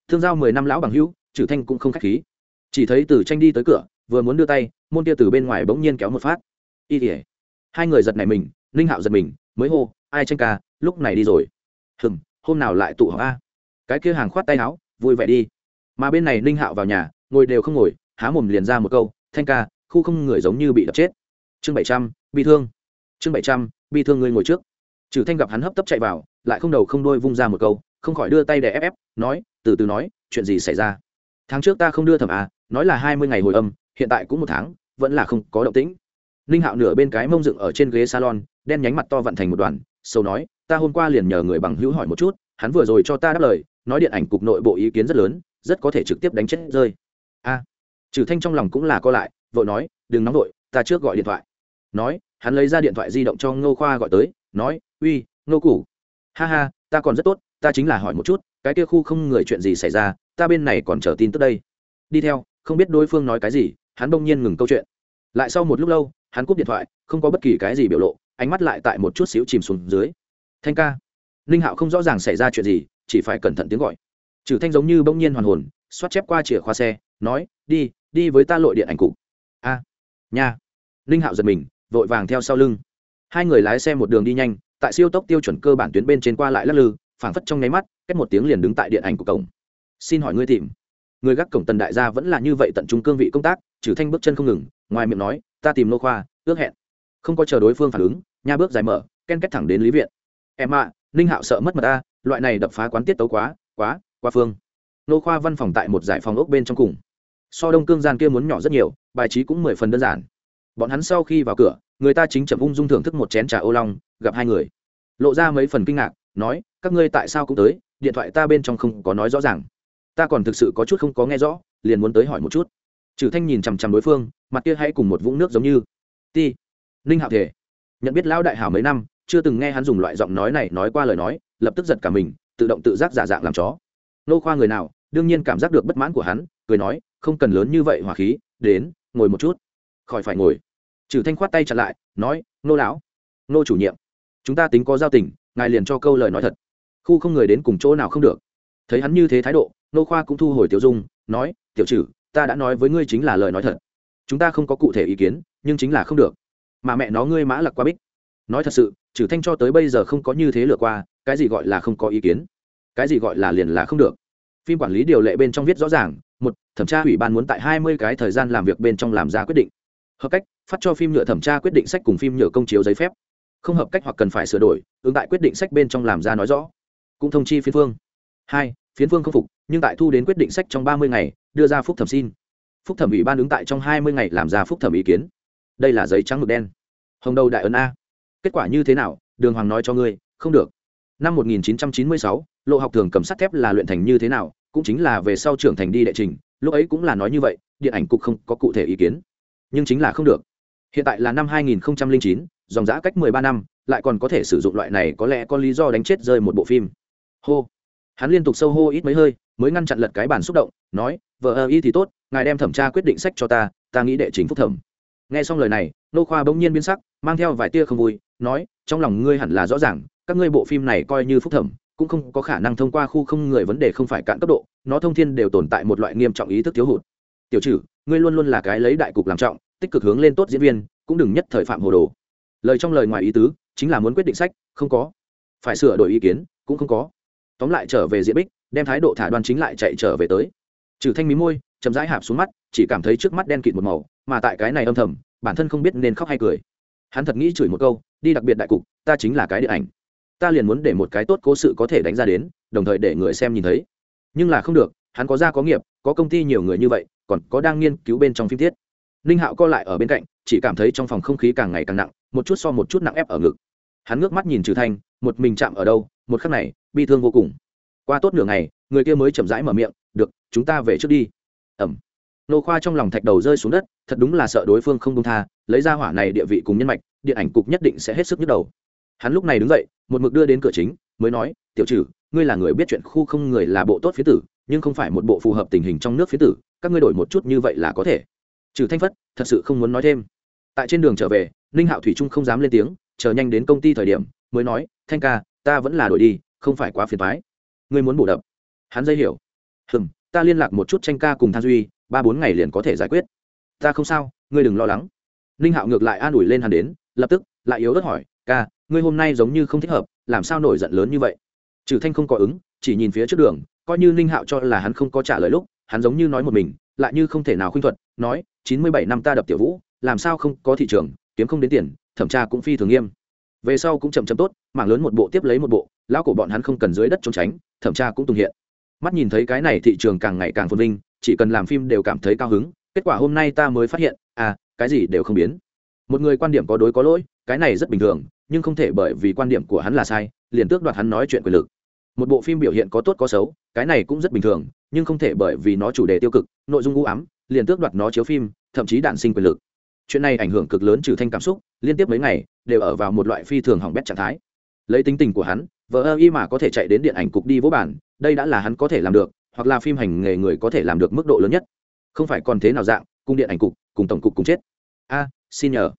Thương giao mười năm lão bằng hữu trừ thanh cũng không k h á c h khí. Chỉ thấy từ tranh đi tới cửa, vừa muốn đưa tay, môn kia từ bên ngoài bỗng nhiên kéo một phát. Y tỉa hai người giật này mình, ninh hạo giật mình, mới hô, ai tranh ca, lúc này đi rồi. Hừm, hôm nào lại tụ họp a? Cái kia hàng khoát tay áo, vui vẻ đi. Mà bên này ninh hạo vào nhà, ngồi đều không ngồi, há mồm liền ra một câu, thanh ca, khu không người giống như bị đập chết chương bảy trăm, bi thương. Chương bảy trăm, bi thương người ngồi trước. Trừ thanh gặp hắn hấp tấp chạy vào, lại không đầu không đôi vung ra một câu, không khỏi đưa tay để ép ép, nói, từ từ nói, chuyện gì xảy ra? Tháng trước ta không đưa thẩm à nói là hai mươi ngày hồi âm, hiện tại cũng một tháng, vẫn là không có động tĩnh. Ninh hạo nửa bên cái mông dựng ở trên ghế salon, đen nhánh mặt to vận thành một đoàn, sâu nói, ta hôm qua liền nhờ người bằng hữu hỏi một chút, hắn vừa rồi cho ta đáp lời, nói điện ảnh cục nội bộ ý kiến rất lớn, rất có thể trực tiếp đánh chết rơi. A. Trừ thanh trong lòng cũng là co lại, vội nói, đừng nóng vội, ta trước gọi điện thoại nói, hắn lấy ra điện thoại di động cho ngô khoa gọi tới, nói, uy, ngô củ ha ha, ta còn rất tốt, ta chính là hỏi một chút, cái kia khu không người chuyện gì xảy ra, ta bên này còn chờ tin tức đây. Đi theo, không biết đối phương nói cái gì, hắn bỗng nhiên ngừng câu chuyện. Lại sau một lúc lâu, hắn cúp điện thoại, không có bất kỳ cái gì biểu lộ, ánh mắt lại tại một chút xíu chìm xuống dưới. Thanh ca, ninh hạo không rõ ràng xảy ra chuyện gì, chỉ phải cẩn thận tiếng gọi. Trừ thanh giống như bỗng nhiên hoàn hồn, xoát chép qua chìa khóa xe, nói, đi đi với ta lội điện ảnh cụ a, nha. Ninh hạo giật mình vội vàng theo sau lưng. Hai người lái xe một đường đi nhanh, tại siêu tốc tiêu chuẩn cơ bản tuyến bên trên qua lại lắc lư, phảng phất trong nháy mắt cách một tiếng liền đứng tại điện ảnh của cổng. Xin hỏi ngươi tìm. Người gác cổng tần đại gia vẫn là như vậy tận trung cương vị công tác, trừ thanh bước chân không ngừng, ngoài miệng nói, ta tìm nô khoa, ước hẹn. Không có chờ đối phương phản ứng nha bước dài mở, ken kết thẳng đến lý viện. Em ạ, ninh hạo sợ mất mật ta, loại này đập phá quán tiết tấu quá quá qua phương. Nô khoa văn phòng tại một giải phòng ốc bên trong cùng. So đông cương gian kia muốn nhỏ rất nhiều, bài trí cũng mười phần đơn giản bọn hắn sau khi vào cửa, người ta chính chậm ung dung thưởng thức một chén trà ô long, gặp hai người. Lộ ra mấy phần kinh ngạc, nói, các ngươi tại sao cũng tới? Điện thoại ta bên trong không có nói rõ ràng. Ta còn thực sự có chút không có nghe rõ, liền muốn tới hỏi một chút. Trừ thanh nhìn chằm chằm đối phương, mặt kia hãy cùng một vũng nước giống như. Ti, ninh hạo thể. Nhận biết lão đại hảo mấy năm, chưa từng nghe hắn dùng loại giọng nói này nói qua lời nói, lập tức giật cả mình, tự động tự giác giả dạng làm chó. Nô khoa người nào, đương nhiên cảm giác được bất mãn của hắn, cười nói, không cần lớn như vậy hòa khí, đến, ngồi một chút. Khỏi phải ngồi trừ thanh khoát tay chặn lại, nói, nô lão, nô chủ nhiệm, chúng ta tính có giao tình, ngài liền cho câu lời nói thật. Khu không người đến cùng chỗ nào không được. Thấy hắn như thế thái độ, nô khoa cũng thu hồi tiểu dung, nói, tiểu trừ, ta đã nói với ngươi chính là lời nói thật. Chúng ta không có cụ thể ý kiến, nhưng chính là không được. Mà mẹ nó ngươi mã lặc qua bích. Nói thật sự, trừ thanh cho tới bây giờ không có như thế lừa qua, cái gì gọi là không có ý kiến? Cái gì gọi là liền là không được? Phim quản lý điều lệ bên trong viết rõ ràng, một, thẩm tra ủy ban muốn tại hai mươi cái thời gian làm việc bên trong làm ra quyết định hợp cách phát cho phim nhựa thẩm tra quyết định sách cùng phim nhựa công chiếu giấy phép. Không hợp cách hoặc cần phải sửa đổi ứng tại quyết định sách bên trong làm ra nói rõ. Cũng thông chi phiên phương. Hai phiến phương không phục nhưng tại thu đến quyết định sách trong ba mươi ngày đưa ra phúc thẩm xin. Phúc thẩm ủy ban ứng tại trong hai mươi ngày làm ra phúc thẩm ý kiến. Đây là giấy trắng mực đen. Hồng đầu đại ấn a. Kết quả như thế nào? Đường hoàng nói cho ngươi không được. Năm 1996, lộ học thường cầm sắt thép là luyện thành như thế nào cũng chính là về sau trưởng thành đi đệ trình lúc ấy cũng là nói như vậy điện ảnh cục không có cụ thể ý kiến nhưng chính là không được. Hiện tại là năm 2009, dòng giã cách 13 năm lại còn có thể sử dụng loại này có lẽ có lý do đánh chết rơi một bộ phim. Hô. Hắn liên tục sâu hô ít mấy hơi mới ngăn chặn lật cái bàn xúc động nói vợ ơ y thì tốt ngài đem thẩm tra quyết định sách cho ta ta nghĩ đệ chính phúc thẩm. Nghe xong lời này nô khoa bỗng nhiên biến sắc mang theo vài tia không vui nói trong lòng ngươi hẳn là rõ ràng các ngươi bộ phim này coi như phúc thẩm cũng không có khả năng thông qua khu không người vấn đề không phải cạn cấp độ nó thông thiên đều tồn tại một loại nghiêm trọng ý thức thiếu hụt. Tiểu trừ ngươi luôn luôn là cái lấy đại cục làm trọng, tích cực hướng lên tốt diễn viên, cũng đừng nhất thời phạm hồ đồ. Lời trong lời ngoài ý tứ, chính là muốn quyết định sách, không có. Phải sửa đổi ý kiến, cũng không có. Tóm lại trở về diễn bích, đem thái độ thả đoan chính lại chạy trở về tới. Trừ thanh mí môi, chậm rãi hạp xuống mắt, chỉ cảm thấy trước mắt đen kịt một màu, mà tại cái này âm thầm, bản thân không biết nên khóc hay cười. Hắn thật nghĩ chửi một câu, đi đặc biệt đại cục, ta chính là cái điện ảnh. Ta liền muốn để một cái tốt cố sự có thể đánh ra đến, đồng thời để người xem nhìn thấy. Nhưng là không được, hắn có gia có nghiệp, có công ty nhiều người như vậy còn có đang nghiên cứu bên trong phim tiết ninh hạo co lại ở bên cạnh, chỉ cảm thấy trong phòng không khí càng ngày càng nặng, một chút so một chút nặng ép ở ngực. Hắn ngước mắt nhìn trừ thanh, một mình chạm ở đâu, một khắc này, bi thương vô cùng. Qua tốt nửa ngày, người kia mới chậm rãi mở miệng, được, chúng ta về trước đi. Ẩm nô khoa trong lòng thạch đầu rơi xuống đất, thật đúng là sợ đối phương không công tha, lấy ra hỏa này địa vị cùng nhân mạch, điện ảnh cục nhất định sẽ hết sức nhức đầu. Hắn lúc này đứng dậy, một mực đưa đến cửa chính, mới nói, tiểu trừ, ngươi là người biết chuyện khu không người là bộ tốt phía tử, nhưng không phải một bộ phù hợp tình hình trong nước phía tử các ngươi đổi một chút như vậy là có thể. Trừ thanh phất, thật sự không muốn nói thêm. Tại trên đường trở về, ninh hạo thủy trung không dám lên tiếng, chờ nhanh đến công ty thời điểm, mới nói, thanh ca, ta vẫn là đổi đi, không phải quá phiền thoái ngươi muốn bổ đập. Hắn dây hiểu. Hừm, ta liên lạc một chút tranh ca cùng than duy, ba bốn ngày liền có thể giải quyết. Ta không sao, ngươi đừng lo lắng. Ninh hạo ngược lại an ủi lên hắn đến, lập tức, lại yếu đất hỏi, ca, ngươi hôm nay giống như không thích hợp, làm sao nổi giận lớn như vậy? Trừ thanh không có ứng, chỉ nhìn phía trước đường, coi như ninh hạo cho là hắn không có trả lời lúc hắn giống như nói một mình, lại như không thể nào khuynh thuật, nói, chín mươi bảy năm ta đập tiểu vũ, làm sao không có thị trường, kiếm không đến tiền, thẩm tra cũng phi thường nghiêm. Về sau cũng chậm chậm tốt, mảng lớn một bộ tiếp lấy một bộ, lão cổ bọn hắn không cần dưới đất trốn tránh, thẩm tra cũng tùng hiện. Mắt nhìn thấy cái này thị trường càng ngày càng phồn vinh, chỉ cần làm phim đều cảm thấy cao hứng, kết quả hôm nay ta mới phát hiện à cái gì đều không biến. Một người quan điểm có đối có lỗi, cái này rất bình thường, nhưng không thể bởi vì quan điểm của hắn là sai, liền tước đoạt hắn nói chuyện quyền lực. Một bộ phim biểu hiện có tốt có xấu, cái này cũng rất bình thường nhưng không thể bởi vì nó chủ đề tiêu cực, nội dung u ám, liền tước đoạt nó chiếu phim, thậm chí đạn sinh quyền lực. Chuyện này ảnh hưởng cực lớn trừ thanh cảm xúc, liên tiếp mấy ngày, đều ở vào một loại phi thường hỏng bét trạng thái. Lấy tính tình của hắn, vợ ơ y mà có thể chạy đến điện ảnh cục đi vỗ bản, đây đã là hắn có thể làm được, hoặc là phim hành nghề người có thể làm được mức độ lớn nhất. Không phải còn thế nào dạng cung điện ảnh cục, cùng tổng cục cùng chết. A, xin nhờ.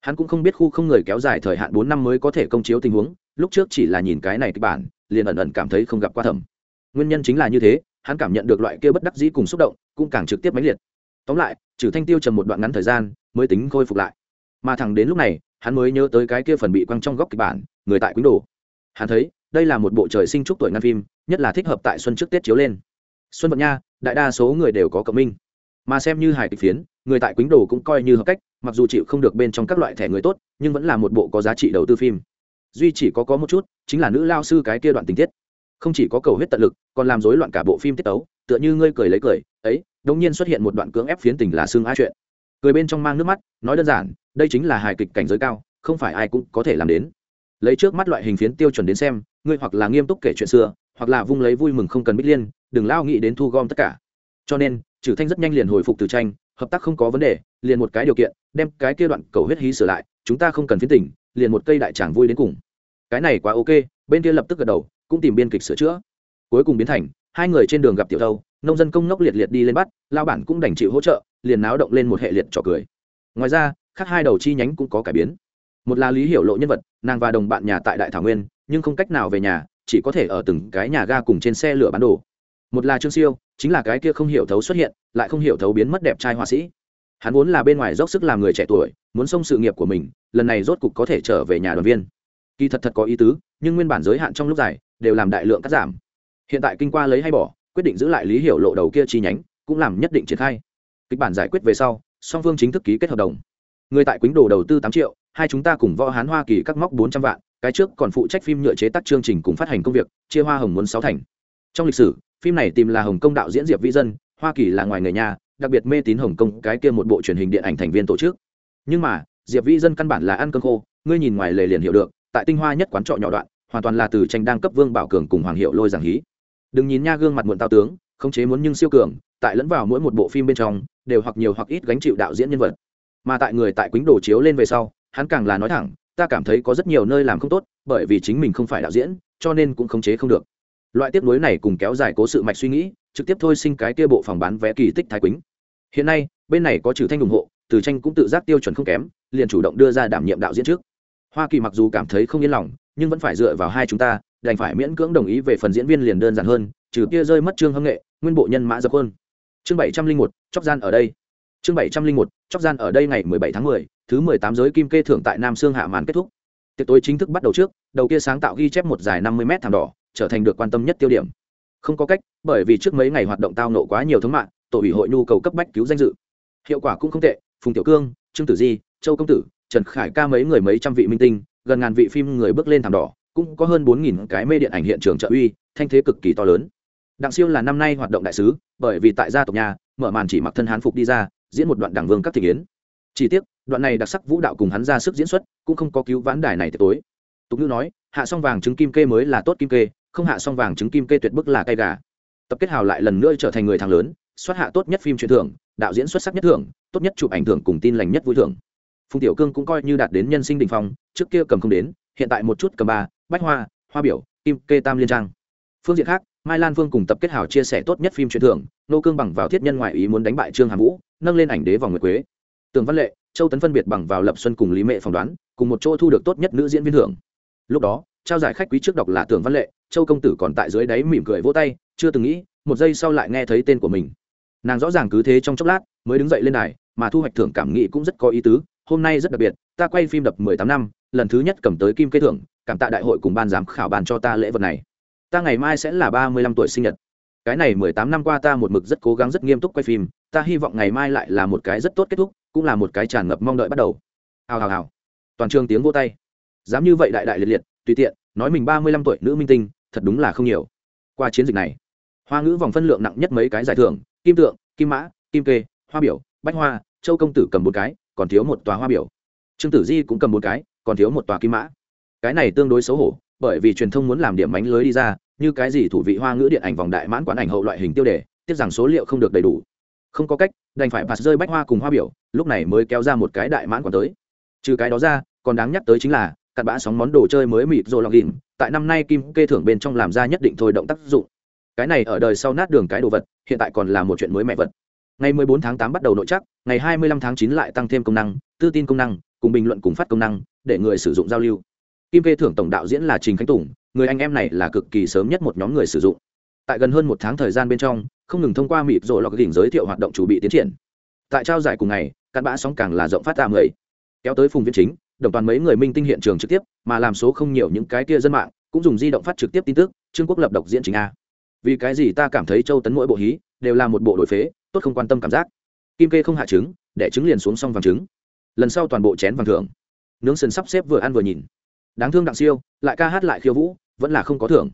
Hắn cũng không biết khu không người kéo dài thời hạn bốn năm mới có thể công chiếu tình huống, lúc trước chỉ là nhìn cái này kịch bản, liền ẩn ẩn cảm thấy không gặp qua thẩm. Nguyên nhân chính là như thế hắn cảm nhận được loại kia bất đắc dĩ cùng xúc động, cũng càng trực tiếp mãnh liệt. Tóm lại, trừ thanh tiêu trầm một đoạn ngắn thời gian, mới tính khôi phục lại. Mà thẳng đến lúc này, hắn mới nhớ tới cái kia phần bị quăng trong góc kịch bản, người tại quýnh đồ. Hắn thấy, đây là một bộ trời sinh trúc tuổi ngăn phim, nhất là thích hợp tại xuân trước tết chiếu lên. Xuân vận nha, đại đa số người đều có cộng minh. Mà xem như hài kịch phiến, người tại quýnh đồ cũng coi như hợp cách, mặc dù chịu không được bên trong các loại thẻ người tốt, nhưng vẫn là một bộ có giá trị đầu tư phim. Duy chỉ có có một chút, chính là nữ lao sư cái kia đoạn tình tiết không chỉ có cầu hết tận lực còn làm rối loạn cả bộ phim tiết tấu tựa như ngươi cười lấy cười ấy đống nhiên xuất hiện một đoạn cưỡng ép phiến tình là xương a chuyện. Cười bên trong mang nước mắt nói đơn giản đây chính là hài kịch cảnh giới cao không phải ai cũng có thể làm đến. Lấy trước mắt loại hình phiến tiêu chuẩn đến xem ngươi hoặc là nghiêm túc kể chuyện xưa hoặc là vung lấy vui mừng không cần bích liên đừng lao nghĩ đến thu gom tất cả. Cho nên trừ thanh rất nhanh liền hồi phục từ tranh hợp tác không có vấn đề liền một cái điều kiện đem cái kia đoạn cầu huyết hí sửa lại chúng ta không cần phiến tình, liền một cây đại tràng vui đến cùng. Cái này quá ok bên kia lập tức gật đầu cũng tìm biên kịch sửa chữa. Cuối cùng biến thành, hai người trên đường gặp tiểu thâu, nông dân công ngốc liệt liệt đi lên bắt lao bản cũng đành chịu hỗ trợ, liền náo động lên một hệ liệt trò cười. Ngoài ra, khác hai đầu chi nhánh cũng có cải biến. Một là lý hiểu lộ nhân vật, nàng và đồng bạn nhà tại đại thảo nguyên, nhưng không cách nào về nhà, chỉ có thể ở từng cái nhà ga cùng trên xe lửa bán đồ. Một là trương siêu, chính là cái kia không hiểu thấu xuất hiện, lại không hiểu thấu biến mất đẹp trai họa sĩ. Hắn vốn là bên ngoài dốc sức làm người trẻ tuổi, muốn xông sự nghiệp của mình, lần này rốt cục có thể trở về nhà đoàn viên. Kỳ thật thật có ý tứ nhưng nguyên bản giới hạn trong lúc dài, đều làm đại lượng cắt giảm. Hiện tại kinh qua lấy hay bỏ, quyết định giữ lại lý hiểu lộ đầu kia chi nhánh, cũng làm nhất định triển khai. Kịch bản giải quyết về sau, song phương chính thức ký kết hợp đồng. Người tại quýnh đồ đầu tư tám triệu, hai chúng ta cùng võ hán hoa kỳ cắt móc bốn trăm vạn, cái trước còn phụ trách phim nhựa chế tác chương trình cùng phát hành công việc, chia hoa hồng muốn sáu thành. Trong lịch sử, phim này tìm là hồng công đạo diễn diệp vĩ dân, hoa kỳ là ngoài người nhà, đặc biệt mê tín hồng kông, cái kia một bộ truyền hình điện ảnh thành viên tổ chức. Nhưng mà, diệp vĩ dân căn bản là ăn cơm khô, ngươi nhìn ngoài lề liền hiểu được, tại tinh hoa nhất quán trọ nhỏ đoạn hoàn toàn là từ tranh đang cấp vương bảo cường cùng hoàng hiệu lôi giảng hí. Đừng nhìn nha gương mặt muộn tao tướng, khống chế muốn nhưng siêu cường, tại lẫn vào mỗi một bộ phim bên trong, đều hoặc nhiều hoặc ít gánh chịu đạo diễn nhân vật. Mà tại người tại quýnh đồ chiếu lên về sau, hắn càng là nói thẳng, ta cảm thấy có rất nhiều nơi làm không tốt, bởi vì chính mình không phải đạo diễn, cho nên cũng khống chế không được. Loại tiếp nối này cùng kéo dài cố sự mạch suy nghĩ, trực tiếp thôi sinh cái kia bộ phòng bán vé kỳ tích thái quýnh. Hiện nay, bên này có trừ thanh ủng hộ, từ tranh cũng tự giác tiêu chuẩn không kém, liền chủ động đưa ra đảm nhiệm đạo diễn trước. Hoa kỳ mặc dù cảm thấy không yên lòng nhưng vẫn phải dựa vào hai chúng ta, đành phải miễn cưỡng đồng ý về phần diễn viên liền đơn giản hơn, trừ kia rơi mất trương hâm nghệ, nguyên bộ nhân mã dập hơn chương bảy trăm linh một, chóc gian ở đây. Chương bảy trăm linh một, chóc gian ở đây ngày mười bảy tháng mười, thứ mười tám giới kim kê thưởng tại nam sương hạ màn kết thúc. Tiệc tối chính thức bắt đầu trước, đầu kia sáng tạo ghi chép một dài năm mươi mét thảm đỏ, trở thành được quan tâm nhất tiêu điểm. Không có cách, bởi vì trước mấy ngày hoạt động tao nộ quá nhiều thống mạng, tổ ủy hội nhu cầu cấp bách cứu danh dự. Hiệu quả cũng không tệ, phùng tiểu cương, trương tử di, châu công tử, trần khải ca mấy người mấy trăm vị minh tinh gần ngàn vị phim người bước lên thảm đỏ, cũng có hơn bốn nghìn cái mê điện ảnh hiện trường trợ uy, thanh thế cực kỳ to lớn. Đặng siêu là năm nay hoạt động đại sứ, bởi vì tại gia tộc nhà, mở màn chỉ mặc thân hán phục đi ra, diễn một đoạn đảng vương các thị kiến chỉ tiếc, đoạn này đặc sắc vũ đạo cùng hắn ra sức diễn xuất, cũng không có cứu vãn đài này tối. Tục ngữ nói, hạ xong vàng trứng kim kê mới là tốt kim kê, không hạ xong vàng trứng kim kê tuyệt bức là cây gà. Tập kết hào lại lần nữa trở thành người thằng lớn xuất hạ tốt nhất phim truyền thưởng, đạo diễn xuất sắc nhất thưởng, tốt nhất chụp ảnh thưởng cùng tin lành nhất vui thưởng phùng tiểu cương cũng coi như đạt đến nhân sinh đình phong, trước kia cầm không đến, hiện tại một chút cầm ba, bách hoa hoa biểu, kim, kê, tam, liên trang. Phương diện khác, mai lan phương cùng tập kết hào chia sẻ tốt nhất phim truyền thưởng, nô cương bằng vào thiết nhân ngoại ý muốn đánh bại trương hàm vũ, nâng lên ảnh đế vòng nguyệt quế. Tường văn lệ, châu tấn phân biệt bằng vào lập xuân cùng lý mệ phỏng đoán, cùng một chỗ thu được tốt nhất nữ diễn viên thưởng. Lúc đó, trao giải khách quý trước đọc là Tường văn lệ, châu công tử còn tại dưới đáy mỉm cười vỗ tay, chưa từng nghĩ, một giây sau lại nghe thấy tên của mình. Nàng rõ ràng cứ thế trong chốc lát, mới đứng dậy lên đài, mà thu hoạch thưởng cảm nghĩ cũng rất có ý tứ hôm nay rất đặc biệt, ta quay phim đập mười tám năm, lần thứ nhất cầm tới kim kê thưởng, cảm tạ đại hội cùng ban giám khảo bàn cho ta lễ vật này. Ta ngày mai sẽ là ba mươi lăm tuổi sinh nhật. Cái này mười tám năm qua ta một mực rất cố gắng rất nghiêm túc quay phim, ta hy vọng ngày mai lại là một cái rất tốt kết thúc, cũng là một cái tràn ngập mong đợi bắt đầu. Hào hào hào. Toàn trường tiếng vô tay. Dám như vậy đại đại liệt liệt, tùy tiện, nói mình ba mươi lăm tuổi nữ minh tinh, thật đúng là không nhiều. Qua chiến dịch này, hoa ngữ vòng phân lượng nặng nhất mấy cái giải thưởng, kim tượng, kim mã, kim kê, hoa biểu, bách hoa, châu công tử cầm một cái còn thiếu một tòa hoa biểu. Trương tử di cũng cầm một cái, còn thiếu một tòa kim mã. Cái này tương đối xấu hổ, bởi vì truyền thông muốn làm điểm mánh lưới đi ra, như cái gì thủ vị hoa ngữ điện ảnh vòng đại mãn quán ảnh hậu loại hình tiêu đề, tiếc rằng số liệu không được đầy đủ. Không có cách, đành phải bạt rơi bách hoa cùng hoa biểu, lúc này mới kéo ra một cái đại mãn quán tới. Trừ cái đó ra, còn đáng nhắc tới chính là, cặn bã sóng món đồ chơi mới mịt rồi lọc đỉnh tại năm nay kim kê thưởng bên trong làm ra nhất định thôi động tác dụng. Cái này ở đời sau nát đường cái đồ vật, hiện tại còn là một chuyện mới mẹ vật ngày 14 tháng 8 bắt đầu nội chắc ngày 25 tháng 9 lại tăng thêm công năng, tư tin công năng, cùng bình luận cùng phát công năng, để người sử dụng giao lưu. Kim kê thưởng tổng đạo diễn là trình khánh tùng, người anh em này là cực kỳ sớm nhất một nhóm người sử dụng. Tại gần hơn một tháng thời gian bên trong, không ngừng thông qua mịp rồi lọc đỉnh giới thiệu hoạt động chủ bị tiến triển. Tại trao giải cùng ngày cặn bã sóng càng là rộng phát tạm người kéo tới phùng viên chính, đồng toàn mấy người minh tinh hiện trường trực tiếp, mà làm số không nhiều những cái kia dân mạng, cũng dùng di động phát trực tiếp tin tức, trương quốc lập độc diễn chính a vì cái gì ta cảm thấy châu tấn mỗi bộ hí đều là một bộ đổi phế, tốt không quan tâm cảm giác. Kim kê không hạ trứng để trứng liền xuống xong vàng trứng. Lần sau toàn bộ chén vàng thưởng. Nướng sần sắp xếp vừa ăn vừa nhìn. Đáng thương đặng siêu, lại ca hát lại khiêu vũ, vẫn là không có thưởng.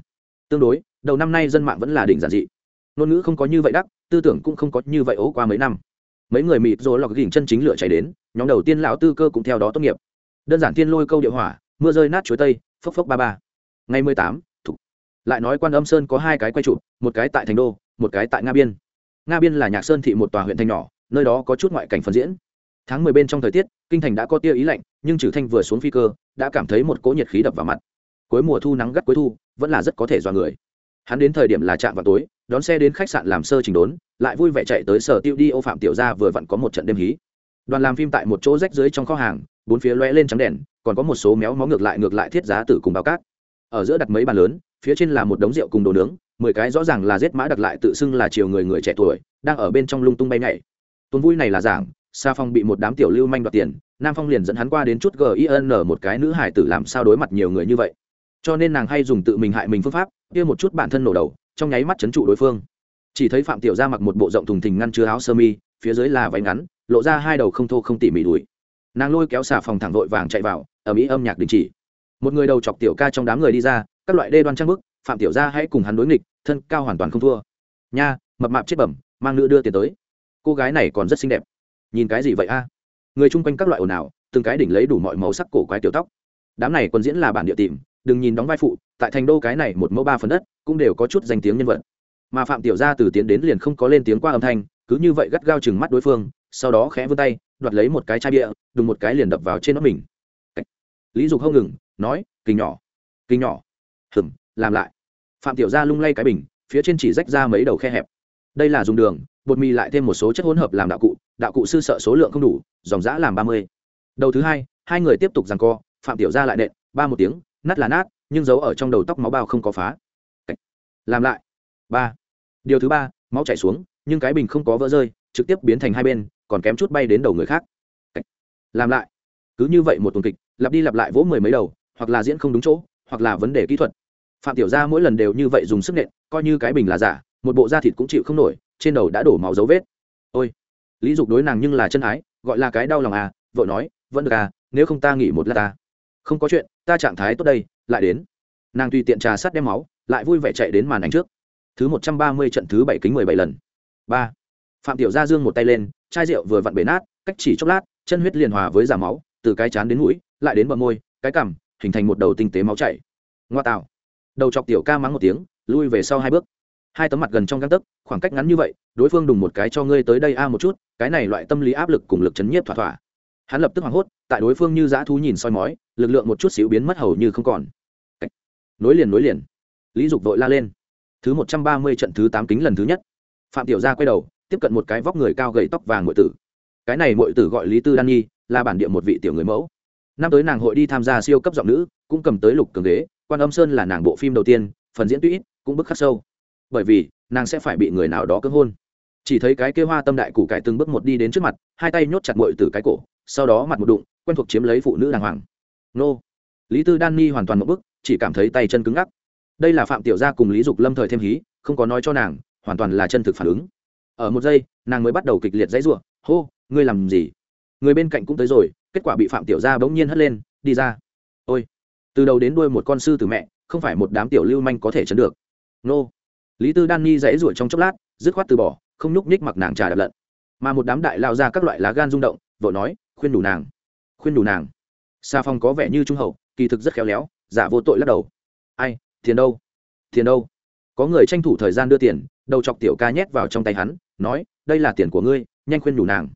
Tương đối, đầu năm nay dân mạng vẫn là đỉnh giản dị. Ngôn ngữ không có như vậy đắc, tư tưởng cũng không có như vậy ố qua mấy năm. Mấy người mịt rồi lọc gỉnh chân chính lửa chạy đến, nhóm đầu tiên lão tư cơ cũng theo đó tốt nghiệp. Đơn giản tiên lôi câu địa hỏa, mưa rơi nát chuối tây, phốc phốc ba ba. Ngày mười tám thục lại nói quan âm sơn có hai cái quay trụ, một cái tại thành đô, một cái tại nga biên. Nga biên là nhạc sơn thị một tòa huyện thành nhỏ, nơi đó có chút ngoại cảnh phân diễn. Tháng mười bên trong thời tiết, kinh thành đã có tia ý lạnh, nhưng trừ thanh vừa xuống phi cơ, đã cảm thấy một cỗ nhiệt khí đập vào mặt. Cuối mùa thu nắng gắt cuối thu, vẫn là rất có thể dọa người. Hắn đến thời điểm là chạm vào tối, đón xe đến khách sạn làm sơ trình đốn, lại vui vẻ chạy tới sở tiêu đi ô phạm tiểu gia vừa vặn có một trận đêm hí. Đoàn làm phim tại một chỗ rách dưới trong kho hàng, bốn phía lóe lên trắng đèn, còn có một số méo mó ngược lại ngược lại thiết giá tử cùng báo cát. Ở giữa đặt mấy bàn lớn phía trên là một đống rượu cùng đồ nướng, mười cái rõ ràng là giết mã đặt lại tự xưng là chiều người người trẻ tuổi, đang ở bên trong lung tung bay nhảy. Tuần vui này là giảng, sa phong bị một đám tiểu lưu manh đoạt tiền, nam phong liền dẫn hắn qua đến chút gin một cái nữ hải tử làm sao đối mặt nhiều người như vậy. Cho nên nàng hay dùng tự mình hại mình phương pháp, kia một chút bản thân nổ đầu, trong nháy mắt chấn trụ đối phương. Chỉ thấy phạm tiểu gia mặc một bộ rộng thùng thình ngăn chứa áo sơ mi, phía dưới là váy ngắn, lộ ra hai đầu không thô không tỉ mỉ đuổi nàng lôi kéo xà phòng thẳng vội vàng chạy vào ở mỹ âm nhạc đình chỉ. Một người đầu chọc tiểu ca trong đám người đi ra các loại đê đoan trang bức, phạm tiểu gia hãy cùng hắn đối nghịch, thân cao hoàn toàn không thua. Nha, mập mạp chết bẩm, mang nữ đưa tiền tới. Cô gái này còn rất xinh đẹp. Nhìn cái gì vậy a? Người chung quanh các loại ồn ào, từng cái đỉnh lấy đủ mọi màu sắc cổ quái tiểu tóc. Đám này còn diễn là bản địa tìm, đừng nhìn đóng vai phụ, tại thành đô cái này một mẫu ba phần đất, cũng đều có chút danh tiếng nhân vật. Mà phạm tiểu gia từ tiến đến liền không có lên tiếng qua âm thanh, cứ như vậy gắt gao chừng mắt đối phương, sau đó khẽ vươn tay, đoạt lấy một cái chai bia, đùng một cái liền đập vào trên nó mình. Lý dục không ngừng, nói kinh nhỏ kinh nhỏ hừm, làm lại. Phạm tiểu gia lung lay cái bình, phía trên chỉ rách ra mấy đầu khe hẹp. Đây là dùng đường, bột mì lại thêm một số chất hỗn hợp làm đạo cụ đạo cụ sư sợ số lượng không đủ, dòng giã làm ba mươi. Đầu thứ hai hai người tiếp tục rằng co, phạm tiểu gia lại nện, ba một tiếng, nát là nát, nhưng giấu ở trong đầu tóc máu bao không có phá. Làm lại. Ba. Điều thứ ba, máu chảy xuống, nhưng cái bình không có vỡ rơi, trực tiếp biến thành hai bên, còn kém chút bay đến đầu người khác. Làm lại. Cứ như vậy một tuần kịch, lặp đi lặp lại vỗ mười mấy đầu, hoặc là diễn không đúng chỗ, hoặc là vấn đề kỹ thuật phạm tiểu gia mỗi lần đều như vậy dùng sức nện, coi như cái bình là giả, một bộ da thịt cũng chịu không nổi, trên đầu đã đổ máu dấu vết. Ôi, lý dục đối nàng nhưng là chân ái, gọi là cái đau lòng à vợ nói, vẫn được à nếu không ta nghỉ một lát ta. Không có chuyện, ta trạng thái tốt đây, lại đến. Nàng tùy tiện trà sát đem máu, lại vui vẻ chạy đến màn ảnh trước. Thứ một trăm ba mươi trận thứ bảy kính mười bảy lần. Ba. Phạm tiểu gia dương một tay lên, chai rượu vừa vặn bể nát, cách chỉ chốc lát, chân huyết liền hòa với giả máu, từ cái chán đến mũi, lại đến bờ môi, cái cằm, hình thành một đầu tinh tế máu chảy. Ngoa tạo đầu chọc tiểu ca mắng một tiếng, lui về sau hai bước. Hai tấm mặt gần trong găng tấc, khoảng cách ngắn như vậy, đối phương đùng một cái cho ngươi tới đây a một chút, cái này loại tâm lý áp lực cùng lực chấn nhiếp thỏa thỏa. Hắn lập tức hoảng hốt, tại đối phương như dã thú nhìn soi mói, lực lượng một chút xíu biến mất hầu như không còn. Nối liền nối liền. Lý dục vội la lên. Thứ một trăm ba mươi trận thứ tám kính lần thứ nhất. Phạm tiểu gia quay đầu, tiếp cận một cái vóc người cao gầy tóc vàng ngụy tử. Cái này ngụy tử gọi lý tư đan nhi, là bản địa một vị tiểu người mẫu. Năm tới nàng hội đi tham gia siêu cấp giọng nữ, cũng cầm tới lục cường ghế quan âm sơn là nàng bộ phim đầu tiên, phần diễn tuy ít, cũng bức khắc sâu. Bởi vì, nàng sẽ phải bị người nào đó cưỡng hôn. Chỉ thấy cái kêu hoa tâm đại củ cải từng bước một đi đến trước mặt, hai tay nhốt chặt mội từ cái cổ, sau đó mặt một đụng, quen thuộc chiếm lấy phụ nữ đàng hoàng. Nô. Lý tư đan ni hoàn toàn một bức chỉ cảm thấy tay chân cứng ngắc. Đây là phạm tiểu gia cùng lý dục lâm thời thêm hí, không có nói cho nàng, hoàn toàn là chân thực phản ứng. Ở một giây, nàng mới bắt đầu kịch liệt dãy rủa, hô, ngươi làm gì? Người bên cạnh cũng tới rồi, kết quả bị phạm tiểu gia bỗng nhiên hất lên, đi ra. Ôi từ đầu đến đuôi một con sư từ mẹ, không phải một đám tiểu lưu manh có thể chấn được. Nô. Lý tư đan Nhi dãy ruổi trong chốc lát, dứt khoát từ bỏ, không nhúc nhích mặc nàng trà đập lận. Mà một đám đại lao ra các loại lá gan rung động vợ nói, khuyên đủ nàng, khuyên đủ nàng. Xa phong có vẻ như trung hậu, kỳ thực rất khéo léo, giả vô tội lắc đầu. Ai, tiền đâu? Tiền đâu? Có người tranh thủ thời gian đưa tiền, đầu chọc tiểu ca nhét vào trong tay hắn, nói, đây là tiền của ngươi, nhanh khuyên đủ nàng.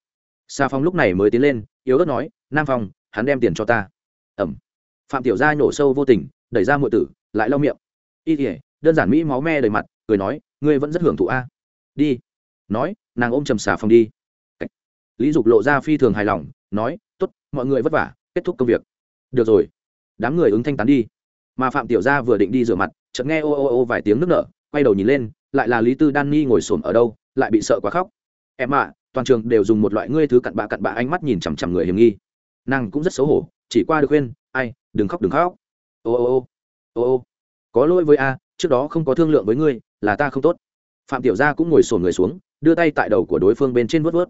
Xa phong lúc này mới tiến lên, yếu ớt nói, nam phong, hắn đem tiền cho ta. Ẩm phạm tiểu gia nhổ sâu vô tình đẩy ra muội tử lại lau miệng. Y thể đơn giản mỹ máu me đầy mặt cười nói ngươi vẫn rất hưởng thụ a. Đi. Nói nàng ôm trầm xà phòng đi. Lý dục lộ ra phi thường hài lòng nói tốt, mọi người vất vả kết thúc công việc. Được rồi. Đám người ứng thanh tán đi. Mà phạm tiểu gia vừa định đi rửa mặt chợt nghe ô ô ô vài tiếng nước nở quay đầu nhìn lên lại là lý tư đan ni ngồi xổm ở đâu lại bị sợ quá khóc. Em ạ toàn trường đều dùng một loại ngươi thứ cặn bạ cặn bạ ánh mắt nhìn chằm chằm người hiểm nghi. Nàng cũng rất xấu hổ chỉ qua được khuyên ai đừng khóc đừng khóc. Ô ô ô ô ô. Có lỗi với a, trước đó không có thương lượng với ngươi, là ta không tốt. Phạm tiểu gia cũng ngồi sồn người xuống, đưa tay tại đầu của đối phương bên trên vớt vớt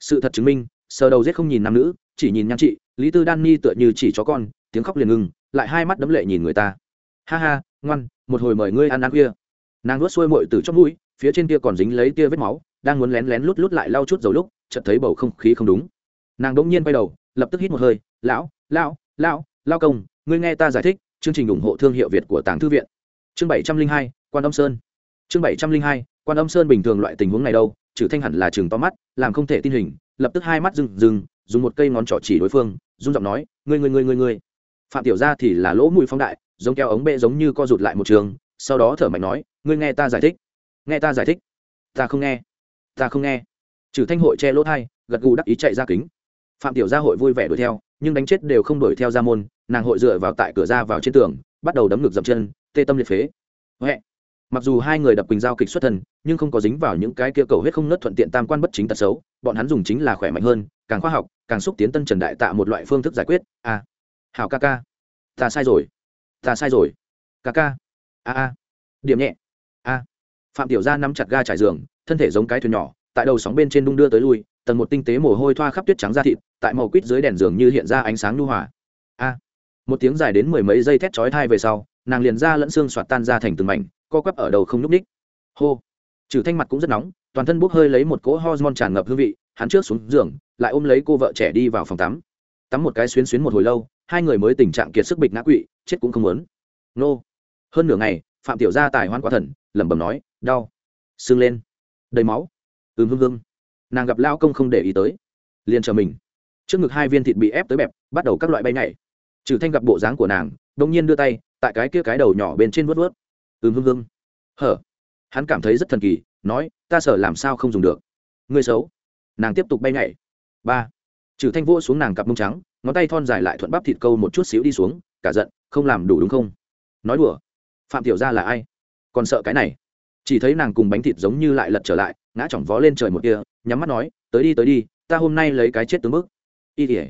sự thật chứng minh, sờ đầu giết không nhìn nam nữ, chỉ nhìn nhan chị, lý tư đan ni tựa như chỉ chó con, tiếng khóc liền ngừng, lại hai mắt đấm lệ nhìn người ta. Ha ha, ngoan, một hồi mời ngươi ăn ăn kia nàng nuốt xuôi mội từ trong mũi, phía trên kia còn dính lấy tia vết máu, đang muốn lén lén lút lút lại lau chút dầu lúc, chợt thấy bầu không khí không đúng. Nàng đỗng nhiên quay đầu, lập tức hít một hơi, lão lão lão lao công, ngươi nghe ta giải thích, chương trình ủng hộ thương hiệu việt của tàng thư viện. Chương bảy trăm linh hai, quan âm sơn. Chương bảy trăm linh hai, quan âm sơn bình thường loại tình huống này đâu? Trừ thanh hẳn là chừng to mắt, làm không thể tin hình, lập tức hai mắt rừng rừng dùng một cây ngón trỏ chỉ đối phương, run giọng nói, ngươi ngươi ngươi ngươi ngươi. Phạm tiểu gia thì là lỗ mũi phóng đại, giống keo ống bệ giống như co rụt lại một trường, sau đó thở mạnh nói, ngươi nghe ta giải thích, nghe ta giải thích. Ta không nghe, ta không nghe. Trừ thanh hội che lỗ thai, gật gù đắc ý chạy ra kính phạm tiểu gia hội vui vẻ đuổi theo, nhưng đánh chết đều không đuổi theo ra môn, nàng hội dựa vào tại cửa ra vào trên tường, bắt đầu đấm ngực dậm chân, tê tâm liệt phế. Huệ. mặc dù hai người đập quỳnh giao kịch xuất thân nhưng không có dính vào những cái kia cầu huyết không nớt thuận tiện tam quan bất chính tật xấu, bọn hắn dùng chính là khỏe mạnh hơn, càng khoa học, càng xúc tiến tân trần đại tạ một loại phương thức giải quyết. A à. hảo ca ca. Ta sai rồi. Ta sai rồi. Ca ca. A a. Điểm nhẹ. A. Phạm tiểu gia nắm chặt ga trải giường, thân thể giống cái thuyền nhỏ, tại đầu sóng bên trên đung đưa tới lui tầng một tinh tế mồ hôi thoa khắp tuyết trắng da thịt, tại màu quýt dưới đèn giường như hiện ra ánh sáng nhu hòa. A! Một tiếng dài đến mười mấy giây thét chói thai về sau, nàng liền ra lẫn xương soạt tan ra thành từng mảnh, co quắp ở đầu không nhúc ních hô! Trừ thanh mặt cũng rất nóng, toàn thân bốc hơi lấy một cỗ hormone tràn ngập hương vị, hắn trước xuống giường, lại ôm lấy cô vợ trẻ đi vào phòng tắm. Tắm một cái xuyến xuyến một hồi lâu, hai người mới tình trạng kiệt sức bịch ngã quỵ, chết cũng không muốn. Nô! Hơn nửa ngày, phạm tiểu gia tài hoan quá thần, lẩm bẩm nói, đau. Sưng lên. Đầy máu. Ừm hương hương nàng gặp lao công không để ý tới, liền chờ mình. Trước ngực hai viên thịt bị ép tới bẹp, bắt đầu các loại bay nhảy. Trừ thanh gặp bộ dáng của nàng, đông nhiên đưa tay, tại cái kia cái đầu nhỏ bên trên vớt vớt ừm hương hương hở? Hắn cảm thấy rất thần kỳ, nói, ta sợ làm sao không dùng được. Người xấu. Nàng tiếp tục bay nhảy. Ba. Trừ thanh vỗ xuống nàng cặp mông trắng, ngón tay thon dài lại thuận bắp thịt câu một chút xíu đi xuống, cả giận, không làm đủ đúng không? Nói đùa. Phạm tiểu gia là ai? Còn sợ cái này. Chỉ thấy nàng cùng bánh thịt giống như lại lật trở lại ngã chỏng vó lên trời một kia, nhắm mắt nói, tới đi tới đi, ta hôm nay lấy cái chết tướng mức y tỉa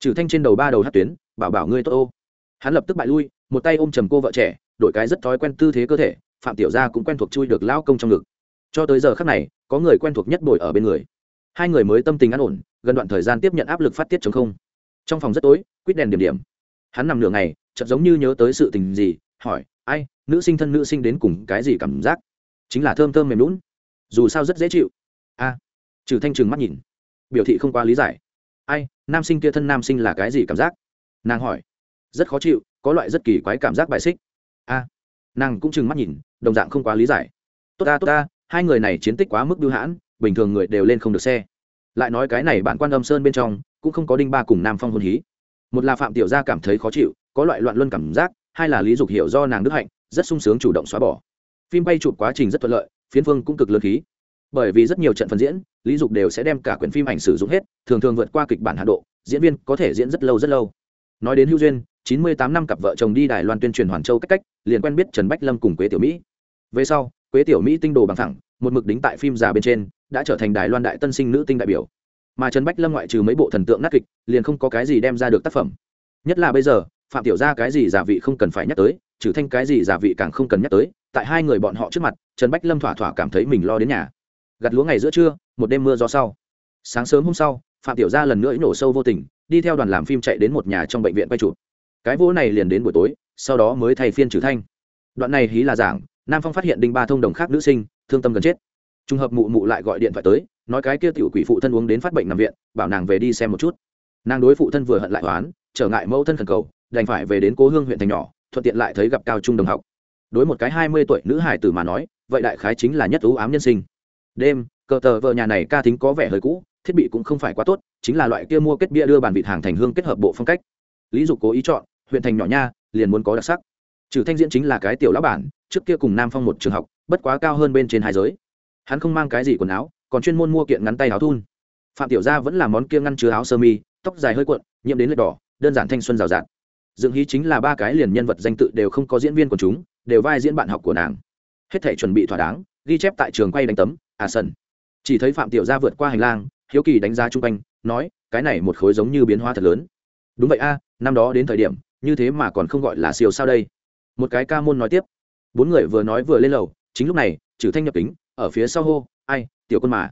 trừ thanh trên đầu ba đầu hát tuyến, bảo bảo ngươi tốt ô. Hắn lập tức bại lui, một tay ôm trầm cô vợ trẻ, đổi cái rất thói quen tư thế cơ thể, phạm tiểu gia cũng quen thuộc chui được lao công trong ngực. Cho tới giờ khắc này, có người quen thuộc nhất bồi ở bên người. Hai người mới tâm tình an ổn, gần đoạn thời gian tiếp nhận áp lực phát tiết chống không. Trong phòng rất tối, quýt đèn điểm điểm. Hắn nằm nửa ngày, chợt giống như nhớ tới sự tình gì, hỏi, ai, nữ sinh thân nữ sinh đến cùng cái gì cảm giác? Chính là thơm thơm mềm lún dù sao rất dễ chịu. A, trừ thanh trừng mắt nhìn. Biểu thị không quá lý giải. Ai, nam sinh kia thân nam sinh là cái gì cảm giác? Nàng hỏi. Rất khó chịu, có loại rất kỳ quái cảm giác bài xích. A, nàng cũng trừng mắt nhìn, đồng dạng không quá lý giải. Tốt ta tốt ta, hai người này chiến tích quá mức bưu hãn, bình thường người đều lên không được xe. Lại nói cái này bạn quan âm sơn bên trong, cũng không có đinh ba cùng nam phong hôn hí. Một là phạm tiểu gia cảm thấy khó chịu, có loại loạn luân cảm giác, hai là lý dục hiểu do nàng đức hạnh, rất sung sướng chủ động xóa bỏ. Phim bay chụp quá trình rất thuận lợi phiến phương cũng cực lớn khí. Bởi vì rất nhiều trận phân diễn, lý dục đều sẽ đem cả quyển phim ảnh sử dụng hết, thường thường vượt qua kịch bản hạ độ, diễn viên có thể diễn rất lâu rất lâu. Nói đến hữu duyên, chín mươi tám năm cặp vợ chồng đi đài loan tuyên truyền hoàn châu cách cách, liền quen biết trần bách lâm cùng quế tiểu mỹ. Về sau, quế tiểu mỹ tinh đồ bằng thẳng một mực đính tại phim già bên trên, đã trở thành đài loan đại tân sinh nữ tinh đại biểu. Mà trần bách lâm ngoại trừ mấy bộ thần tượng nát kịch, liền không có cái gì đem ra được tác phẩm. Nhất là bây giờ, phạm tiểu ra cái gì giả vị không cần phải nhắc tới, trừ thanh cái gì giả vị càng không cần nhắc tới tại hai người bọn họ trước mặt, trần bách lâm thỏa thỏa cảm thấy mình lo đến nhà. Gặt lúa ngày giữa trưa, một đêm mưa gió sau. Sáng sớm hôm sau, phạm tiểu gia lần nữa nổ sâu vô tình, đi theo đoàn làm phim chạy đến một nhà trong bệnh viện quay chụp. Cái vỗ này liền đến buổi tối, sau đó mới thay phiên trừ thanh. Đoạn này hí là giảng, nam phong phát hiện đinh ba thông đồng khác nữ sinh, thương tâm gần chết. Trùng hợp mụ mụ lại gọi điện thoại tới, nói cái kia tiểu quỷ phụ thân uống đến phát bệnh nằm viện, bảo nàng về đi xem một chút. Nàng đối phụ thân vừa hận lại hoán trở ngại mẫu thân khẩn cầu, đành phải về đến cố hương huyện thành nhỏ, thuận tiện lại thấy gặp cao trung đồng học đối một cái hai mươi tuổi nữ hải tử mà nói, vậy đại khái chính là nhất ưu ám nhân sinh. Đêm, cờ tờ vợ nhà này ca thính có vẻ hơi cũ, thiết bị cũng không phải quá tốt, chính là loại kia mua kết bia đưa bàn vịt hàng thành hương kết hợp bộ phong cách. Lý dục cố ý chọn, huyện thành nhỏ nha, liền muốn có đặc sắc. Trừ thanh diễn chính là cái tiểu lão bản, trước kia cùng nam phong một trường học, bất quá cao hơn bên trên hai giới. Hắn không mang cái gì quần áo, còn chuyên môn mua kiện ngắn tay áo thun. Phạm tiểu gia vẫn là món kia ngăn chứa áo sơ mi, tóc dài hơi cuộn, nhiễm đến lệch đỏ, đơn giản thanh xuân rào rạt. Dựng hí chính là ba cái liền nhân vật danh tự đều không có diễn viên của chúng đều vai diễn bạn học của nàng. Hết thể chuẩn bị thỏa đáng, ghi chép tại trường quay đánh tấm à sân chỉ thấy phạm tiểu gia vượt qua hành lang, hiếu kỳ đánh giá chung quanh, nói, cái này một khối giống như biến hóa thật lớn. Đúng vậy a, năm đó đến thời điểm, như thế mà còn không gọi là siêu sao đây. Một cái ca môn nói tiếp. Bốn người vừa nói vừa lên lầu, chính lúc này, trừ thanh nhập kính, ở phía sau hô, ai, tiểu quân mà.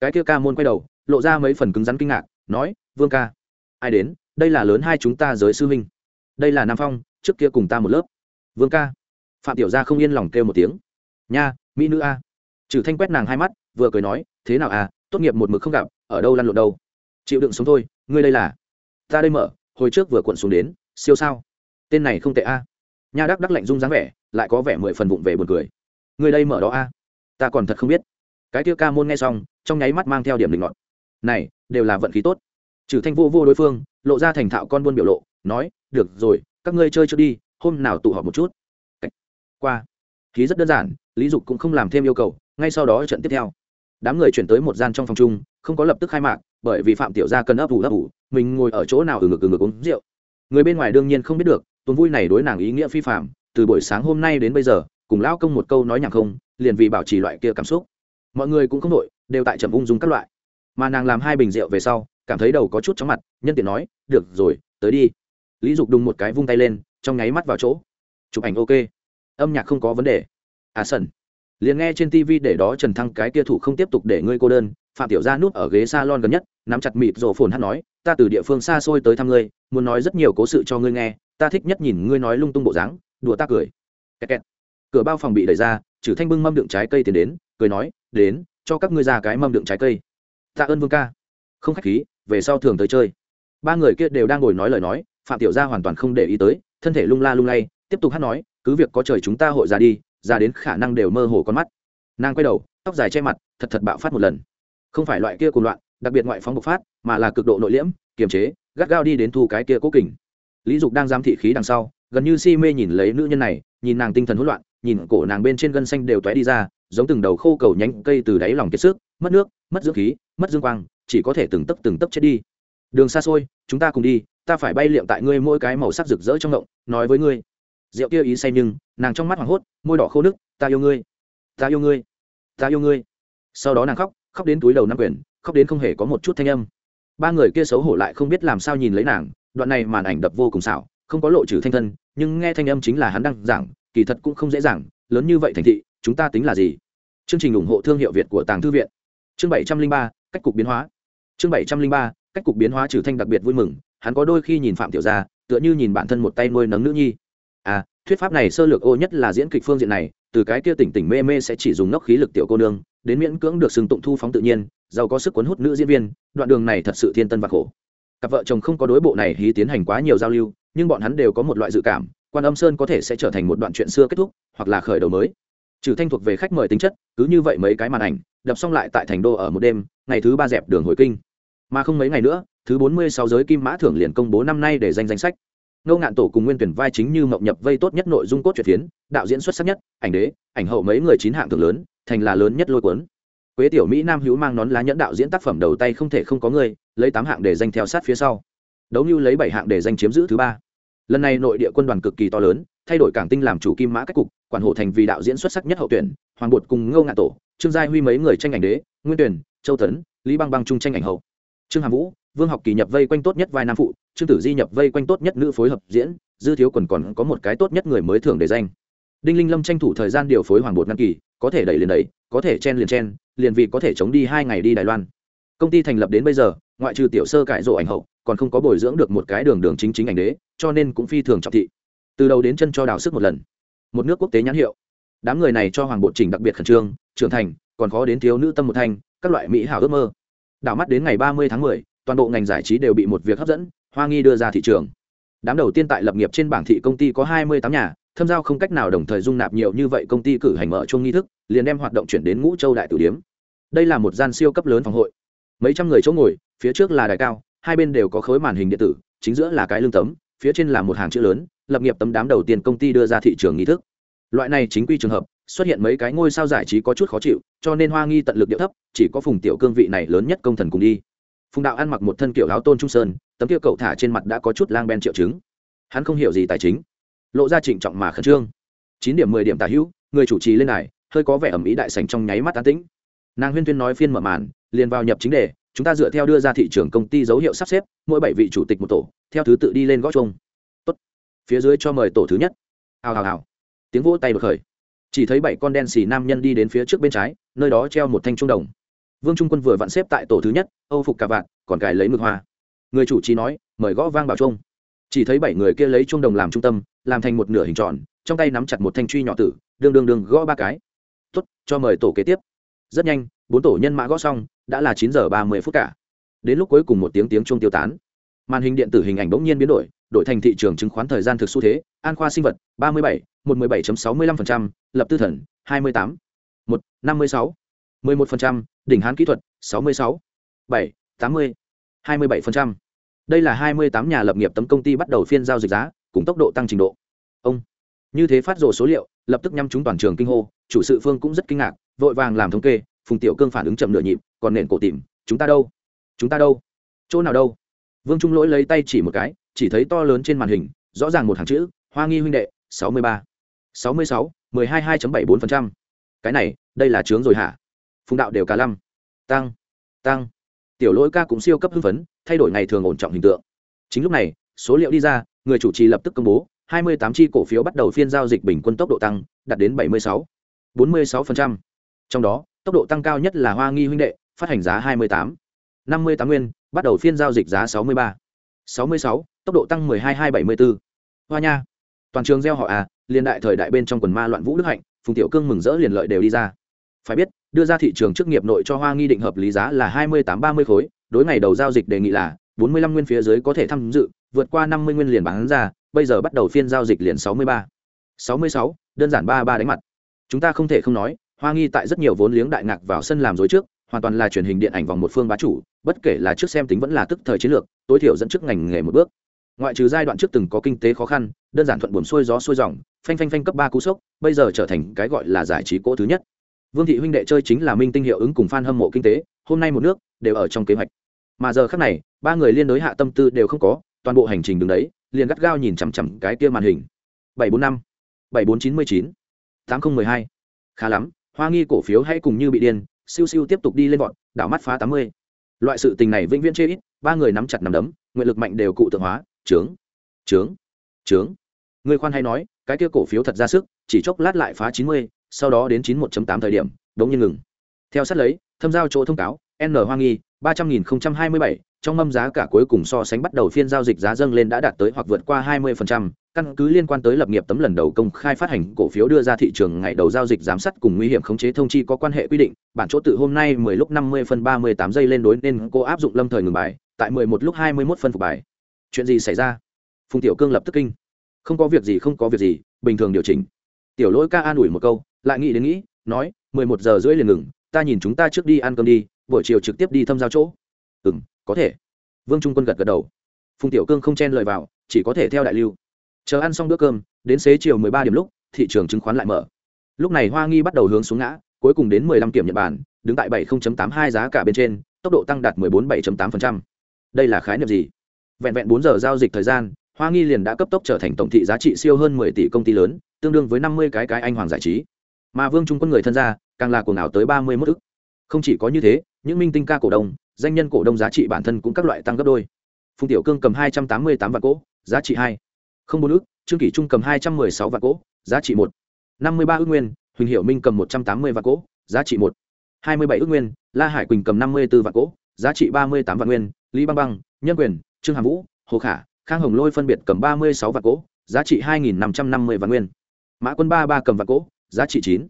Cái kia ca môn quay đầu, lộ ra mấy phần cứng rắn kinh ngạc, nói, vương ca. Ai đến? Đây là lớn hai chúng ta giới sư huynh. Đây là nam phong, trước kia cùng ta một lớp. Vương ca phạm tiểu gia không yên lòng kêu một tiếng. Nha, mỹ nữ a. Trừ thanh quét nàng hai mắt, vừa cười nói, thế nào à tốt nghiệp một mực không gặp, ở đâu lăn lộn đâu? Chịu đựng sống thôi, ngươi đây là? Ta đây mở, hồi trước vừa cuộn xuống đến, siêu sao? Tên này không tệ a. Nha đắc đắc lạnh rung dáng vẻ, lại có vẻ mười phần vụng về buồn cười. Ngươi đây mở đó a, ta còn thật không biết. Cái tiêu ca môn nghe xong, trong nháy mắt mang theo điểm định luận này, đều là vận khí tốt. Trừ thanh vô vô đối phương, lộ ra thành thạo con buôn biểu lộ, nói, được rồi, các ngươi chơi trước đi, hôm nào tụ họp một chút qua. Khí rất đơn giản lý dục cũng không làm thêm yêu cầu ngay sau đó trận tiếp theo. Đám người chuyển tới một gian trong phòng chung không có lập tức khai mạc bởi vì phạm tiểu gia cần ấp ủ ấp ủ mình ngồi ở chỗ nào ừ ngực ừ ngực uống rượu. Người bên ngoài đương nhiên không biết được tuần vui này đối nàng ý nghĩa phi phạm từ buổi sáng hôm nay đến bây giờ cùng lão công một câu nói nhảm không liền vì bảo trì loại kia cảm xúc. Mọi người cũng không nổi, đều tại trầm ung dung các loại. Mà nàng làm hai bình rượu về sau cảm thấy đầu có chút chóng mặt nhân tiện nói được rồi tới đi. Lý dục đùng một cái vung tay lên trong nháy mắt vào chỗ. Chụp ảnh ok âm nhạc không có vấn đề. À sần liền nghe trên tv để đó trần thăng cái kia thủ không tiếp tục để ngươi cô đơn, phạm tiểu gia núp ở ghế salon gần nhất, nắm chặt mịt rổ phồn hát nói, ta từ địa phương xa xôi tới thăm ngươi, muốn nói rất nhiều cố sự cho ngươi nghe, ta thích nhất nhìn ngươi nói lung tung bộ dáng, đùa ta cười. Kẹt kẹt. cửa bao phòng bị đẩy ra Chử thanh bưng mâm đựng trái cây tiến đến, cười nói, đến, cho các ngươi ra cái mâm đựng trái cây. Tạ ơn vương ca. Không khách khí, về sau thường tới chơi. Ba người kia đều đang ngồi nói lời nói, phạm tiểu gia hoàn toàn không để ý tới, thân thể lung la lung lay, tiếp tục hát nói cứ việc có trời chúng ta hội ra đi ra đến khả năng đều mơ hồ con mắt. Nàng quay đầu, tóc dài che mặt, thật thật bạo phát một lần. Không phải loại kia cùng loạn, đặc biệt ngoại phóng bộc phát, mà là cực độ nội liễm, kiềm chế, gắt gao đi đến thu cái kia cố kình. Lý dục đang giám thị khí đằng sau, gần như si mê nhìn lấy nữ nhân này, nhìn nàng tinh thần hỗn loạn, nhìn cổ nàng bên trên gân xanh đều tóe đi ra, giống từng đầu khô cầu nhánh cây từ đáy lòng kiệt sức, mất nước, mất dưỡng khí, mất dương quang, chỉ có thể từng tấc từng tấc chết đi. Đường xa xôi, chúng ta cùng đi, ta phải bay liệm tại ngươi mỗi cái màu sắc rực rỡ trong ngộng, nói với ngươi rượu kia ý say nhưng, nàng trong mắt hoảng hốt, môi đỏ khô nước ta yêu ngươi, ta yêu ngươi, ta yêu ngươi. Sau đó nàng khóc khóc đến túi đầu năm quyền, khóc đến không hề có một chút thanh âm. Ba người kia xấu hổ lại không biết làm sao nhìn lấy nàng, đoạn này màn ảnh đập vô cùng xảo, không có lộ trừ thanh thân, nhưng nghe thanh âm chính là hắn đang giảng, kỳ thật cũng không dễ dàng lớn như vậy thành thị, chúng ta tính là gì? Chương trình ủng hộ thương hiệu việt của tàng thư viện. Chương bảy trăm linh ba, cách cục biến hóa. Chương bảy trăm linh ba, cách cục biến hóa trừ thanh đặc biệt vui mừng, hắn có đôi khi nhìn phạm tiểu gia, tựa như nhìn bản thân một tay nuôi nấng nữ nhi à thuyết pháp này sơ lược ô nhất là diễn kịch phương diện này, từ cái kia tỉnh tỉnh mê mê sẽ chỉ dùng nốc khí lực tiểu cô nương, đến miễn cưỡng được sừng tụng thu phóng tự nhiên, giàu có sức cuốn hút nữ diễn viên, đoạn đường này thật sự thiên tân và khổ. Cặp vợ chồng không có đối bộ này hí tiến hành quá nhiều giao lưu, nhưng bọn hắn đều có một loại dự cảm, quan âm sơn có thể sẽ trở thành một đoạn chuyện xưa kết thúc, hoặc là khởi đầu mới. Trừ thanh thuộc về khách mời tính chất, cứ như vậy mấy cái màn ảnh, đập xong lại tại thành đô ở một đêm, ngày thứ ba dẹp đường hồi kinh. Mà không mấy ngày nữa, thứ bốn mươi sáu giới kim mã thưởng liền công bố năm nay để danh danh sách ngô ngạn tổ cùng nguyên tuyển vai chính như mộng nhập vây tốt nhất nội dung cốt truyện phiến, đạo diễn xuất sắc nhất, ảnh đế, ảnh hậu mấy người chín hạng thưởng lớn, thành là lớn nhất lôi cuốn. Quế tiểu mỹ nam hữu mang nón lá nhẫn đạo diễn tác phẩm đầu tay không thể không có người, lấy tám hạng để danh theo sát phía sau. Đấu như lấy bảy hạng để danh chiếm giữ thứ ba. Lần này nội địa quân đoàn cực kỳ to lớn, thay đổi cảng tinh làm chủ kim mã cách cục, quản hộ thành vì đạo diễn xuất sắc nhất hậu tuyển, hoàng bột cùng ngô ngạn tổ, trương Gia huy mấy người tranh ảnh đế, nguyên tuyển, châu tấn, lý băng băng trung tranh ảnh hậu. Trương hàm vũ vương học kỳ nhập vây quanh tốt nhất vai nam phụ trương tử di nhập vây quanh tốt nhất nữ phối hợp diễn dư thiếu quần còn có một cái tốt nhất người mới thưởng để danh. Đinh linh lâm tranh thủ thời gian điều phối hoàng bột ngăn kỳ có thể đẩy liền đẩy có thể chen liền chen liền vì có thể chống đi hai ngày đi đài loan. Công ty thành lập đến bây giờ ngoại trừ tiểu sơ cải rộ ảnh hậu còn không có bồi dưỡng được một cái đường đường chính chính ảnh đế cho nên cũng phi thường trọng thị. Từ đầu đến chân cho đào sức một lần. Một nước quốc tế nhãn hiệu. Đám người này cho hoàng bộ trình đặc biệt khẩn trương trưởng thành còn khó đến thiếu nữ tâm một thanh các loại mỹ hảo ước mơ. Đảo mắt đến ngày ba mươi tháng 10, toàn bộ ngành giải trí đều bị một việc hấp dẫn, hoa nghi đưa ra thị trường. Đám đầu tiên tại lập nghiệp trên bảng thị công ty có hai mươi tám nhà, thâm giao không cách nào đồng thời dung nạp nhiều như vậy công ty cử hành mở chung nghi thức, liền đem hoạt động chuyển đến ngũ châu đại tử điếm. Đây là một gian siêu cấp lớn phòng hội. Mấy trăm người chỗ ngồi, phía trước là đài cao, hai bên đều có khối màn hình điện tử, chính giữa là cái lương tấm, phía trên là một hàng chữ lớn, lập nghiệp tấm đám đầu tiên công ty đưa ra thị trường nghi thức. Loại này chính quy trường hợp, xuất hiện mấy cái ngôi sao giải trí có chút khó chịu, cho nên hoa nghi tận lực điệu thấp, chỉ có phùng tiểu cương vị này lớn nhất công thần cùng đi phùng đạo ăn mặc một thân kiểu áo tôn trung sơn, tấm kia cậu thả trên mặt đã có chút lang ben triệu chứng. Hắn không hiểu gì tài chính, lộ ra trịnh trọng mà khẩn trương. Chín điểm, mười điểm tả hữu, người chủ trì lên này, hơi có vẻ ẩm ý đại sành trong nháy mắt tán tĩnh. Nàng huyên tuyên nói phiên mở màn, liền vào nhập chính đề, chúng ta dựa theo đưa ra thị trường công ty dấu hiệu sắp xếp, mỗi bảy vị chủ tịch một tổ, theo thứ tự đi lên gót chung. Tốt. Phía dưới cho mời tổ thứ nhất. Hào hào hào. Tiếng vỗ tay bật khởi. Chỉ thấy bảy con đen xì nam nhân đi đến phía trước bên trái, nơi đó treo một thanh trung đồng vương trung quân vừa vặn xếp tại tổ thứ nhất, âu phục cả vạn còn cài lấy mực hoa. Người chủ trì nói, mời gõ vang bảo trung chỉ thấy bảy người kia lấy trung đồng làm trung tâm, làm thành một nửa hình tròn, trong tay nắm chặt một thanh truy nhỏ tử đường đường đường gõ ba cái. Tốt, cho mời tổ kế tiếp. Rất nhanh, bốn tổ nhân mã gõ xong, đã là chín giờ ba mươi phút cả. Đến lúc cuối cùng một tiếng tiếng chuông tiêu tán. Màn hình điện tử hình ảnh bỗng nhiên biến đổi đổi thành thị trường chứng khoán thời gian thực xu thế, an khoa sinh vật ba mươi bảy, một mươi bảy sáu mươi lăm lập tư thần, hai mươi tám, một năm mươi sáu mười một đỉnh hán kỹ thuật, sáu mươi sáu, bảy, tám mươi, hai mươi bảy đây là hai mươi tám nhà lập nghiệp tấm công ty bắt đầu phiên giao dịch giá, cùng tốc độ tăng trình độ. Ông, như thế phát rồ số liệu, lập tức nhắm chúng toàn trường kinh hô, chủ sự phương cũng rất kinh ngạc, vội vàng làm thống kê, phùng tiểu cương phản ứng chậm nửa nhịp, còn nền cổ tìm, chúng ta đâu? Chúng ta đâu? Chỗ nào đâu? Vương trung lỗi lấy tay chỉ một cái, chỉ thấy to lớn trên màn hình, rõ ràng một hàng chữ, hoa nghi huynh đệ, sáu mươi ba, sáu mươi sáu, mười hai hai bảy bốn phần trăm. Cái này, đây là chướng rồi hả? Phùng đạo đều cả lăm. Tăng tăng. Tiểu lỗi ca cũng siêu cấp hưng phấn, thay đổi ngày thường ổn trọng hình tượng. Chính lúc này, số liệu đi ra, người chủ trì lập tức công bố 28 chi cổ phiếu bắt đầu phiên giao dịch bình quân tốc độ tăng, đạt đến 76 46%. trong đó, tốc độ tăng cao nhất là hoa nghi huynh đệ, phát hành giá 28 58 nguyên, bắt đầu phiên giao dịch giá 63 66 tốc độ tăng 12 274. hoa nha. Toàn trường gieo họ à liên đại thời đại bên trong quần ma loạn vũ đức hạnh, phùng tiểu cương mừng rỡ liền lợi đều đi ra. Phải biết đưa ra thị trường chức nghiệp nội cho hoa nghi định hợp lý giá là 28 30 khối, đối ngày đầu giao dịch đề nghị là 45 nguyên phía dưới có thể tham dự, vượt qua 50 nguyên liền bán ra, bây giờ bắt đầu phiên giao dịch liền 63 66 đơn giản ba ba đánh mặt. Chúng ta không thể không nói, hoa nghi tại rất nhiều vốn liếng đại ngạc vào sân làm dối trước, hoàn toàn là truyền hình điện ảnh vòng một phương bá chủ, bất kể là trước xem tính vẫn là tức thời chiến lược, tối thiểu dẫn trước ngành nghề một bước. Ngoại trừ giai đoạn trước từng có kinh tế khó khăn, đơn giản thuận buồm xuôi gió xuôi dòng, phanh phanh phanh cấp ba cú sốc, bây giờ trở thành cái gọi là giải trí cỗ thứ nhất vương thị huynh đệ chơi chính là minh tinh hiệu ứng cùng f a n hâm mộ kinh tế, hôm nay một nước, đều ở trong kế hoạch. Mà giờ khác này, ba người liên đối hạ tâm tư đều không có, toàn bộ hành trình đứng đấy, liền gắt gao nhìn chằm chằm cái kia màn hình. Bảy bốn năm, bảy bốn chín mươi chín, tám nghìn mười hai. Khá lắm, hoa nghi cổ phiếu hãy cùng như bị điên, siêu siêu tiếp tục đi lên vọt, đảo mắt phá tám mươi. Loại sự tình này vĩnh viễn chê ít, ba người nắm chặt nắm đấm, nguyện lực mạnh đều cụ tượng hóa trướng trướng trướng người khoan hay nói, cái kia cổ phiếu thật ra sức, chỉ chốc lát lại phá chín mươi sau đó đến chín 91.8 thời điểm đống nhiên ngừng theo sát lấy thâm giao chỗ thông cáo n hoa nghi ba trăm nghìn hai mươi bảy trong mâm giá cả cuối cùng so sánh bắt đầu phiên giao dịch giá dâng lên đã đạt tới hoặc vượt qua 20%, căn cứ liên quan tới lập nghiệp tấm lần đầu công khai phát hành cổ phiếu đưa ra thị trường ngày đầu giao dịch giám sát cùng nguy hiểm khống chế thông chi có quan hệ quy định, bản chỗ tự hôm nay 10 lúc 50 phân 38 giây lên đối nên cô áp dụng lâm thời ngừng bài, tại 11 lúc 21 phân phục bài. Chuyện gì xảy ra? Phùng Tiểu Cương lập tức kinh. Không có việc gì không có việc gì, bình thường điều chỉnh. Tiểu Lỗi ca an ủi một câu, lại nghĩ đến nghĩ, nói, 11 giờ rưỡi liền ngừng, ta nhìn chúng ta trước đi ăn cơm đi, buổi chiều trực tiếp đi thăm giao chỗ. Ừm, có thể. Vương trung quân gật gật đầu. Phùng tiểu cương không chen lời vào chỉ có thể theo đại lưu. Chờ ăn xong bữa cơm đến xế chiều mười ba điểm lúc thị trường chứng khoán lại mở. Lúc này hoa nghi bắt đầu hướng xuống ngã cuối cùng đến mười lăm kiểm nhật bản đứng tại bảy tám hai giá cả bên trên tốc độ tăng đạt mười bốn bảy tám đây là khái niệm gì? Vẹn vẹn bốn giờ giao dịch thời gian hoa nghi liền đã cấp tốc trở thành tổng thị giá trị siêu hơn mười tỷ công ty lớn tương đương với năm mươi cái cái anh hoàng giải trí. Mà vương trung quân người thân gia, càng là cuồng ảo tới ba mươi mốt ức. Không chỉ có như thế, những minh tinh ca cổ đông, danh nhân cổ đông giá trị bản thân cũng các loại tăng gấp đôi. Phùng tiểu cương cầm hai trăm tám mươi tám vạn cỗ giá trị hai. Không bốn ước trương kỷ trung cầm hai trăm m ư ơ i sáu vạn cỗ giá trị một. năm mươi ba ước nguyên, huỳnh hiệu minh cầm một trăm tám mươi vạn cỗ giá trị một. hai mươi bảy ước nguyên, la hải quỳnh cầm năm mươi b ố vạn cỗ giá trị ba mươi tám vạn nguyên, lý băng băng, nhân quyền, trương hàm vũ, hồ khả, khang hồng lôi phân biệt cầm ba mươi sáu vạn cỗ giá trị hai nghìn năm trăm năm mươi vạn nguyên mã quân ba ba cầm vạn cỗ, giá trị chín.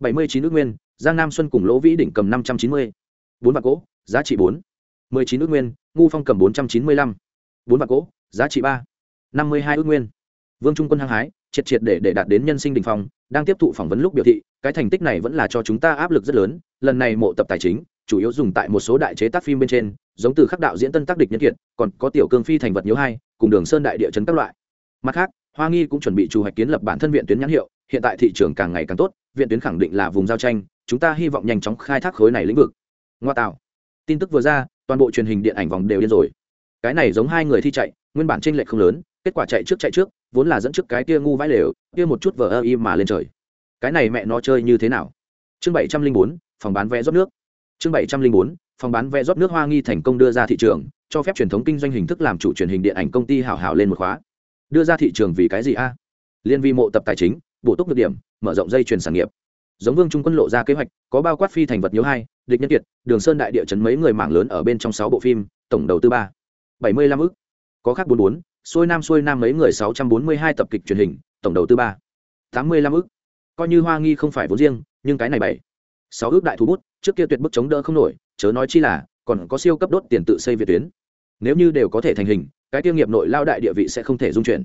Bảy mươi chín ước nguyên, giang nam xuân cùng lỗ vĩ đỉnh cầm năm trăm chín mươi. Bốn vạn cỗ, giá trị bốn. Mười chín ước nguyên, ngu phong cầm bốn trăm chín mươi lăm. Bốn vạn cỗ, giá trị ba. Năm mươi hai ước nguyên. Vương trung quân hăng hái, triệt triệt để để đạt đến nhân sinh đình phong, đang tiếp thụ phỏng vấn lúc biểu thị, cái thành tích này vẫn là cho chúng ta áp lực rất lớn, lần này mộ tập tài chính, chủ yếu dùng tại một số đại chế tác phim bên trên, giống từ khắc đạo diễn tân tác địch nhân kiệt, còn có tiểu cương phi thành vật nhớ hai, cùng đường sơn đại địa chấn các loại. Mặt khác hoa nghi cũng chuẩn bị chủ hoạch kiến lập bản thân viện tuyến nhãn hiệu, hiện tại thị trường càng ngày càng tốt, viện tuyến khẳng định là vùng giao tranh, chúng ta hy vọng nhanh chóng khai thác khối này lĩnh vực. Ngoa tạo. Tin tức vừa ra, toàn bộ truyền hình điện ảnh vòng đều điên rồi. Cái này giống hai người thi chạy, nguyên bản tranh lệch không lớn, kết quả chạy trước chạy trước, vốn là dẫn trước cái kia ngu vãi lều, kia một chút vờ ơ im mà lên trời. Cái này mẹ nó chơi như thế nào? Chương bảy trăm linh bốn, phòng bán vé rót nước. Chương bảy trăm linh bốn, phòng bán vé rót nước hoa nghi thành công đưa ra thị trường, cho phép truyền thống kinh doanh hình thức làm chủ truyền hình điện ảnh công ty hảo hảo lên một khóa đưa ra thị trường vì cái gì a? Liên vi mộ tập tài chính, bổ túc được điểm, mở rộng dây chuyển sản nghiệp. Giống vương trung quân lộ ra kế hoạch, có bao quát phi thành vật nhiễu hai, địch nhân kiệt, đường sơn đại địa chấn mấy người mảng lớn ở bên trong sáu bộ phim, tổng đầu tư ba. Bảy mươi lăm ức. Có khác bốn bốn, xuôi nam xuôi nam mấy người sáu trăm bốn mươi hai tập kịch truyền hình, tổng đầu tư ba. Tám mươi lăm ức. Coi như hoa nghi không phải vốn riêng, nhưng cái này bảy. Sáu ước đại thú bút, trước kia tuyệt bức chống đỡ không nổi, chớ nói chi là, còn có siêu cấp đốt tiền tự xây việt tuyến nếu như đều có thể thành hình, cái tiêu nghiệp nội lao đại địa vị sẽ không thể dung chuyển.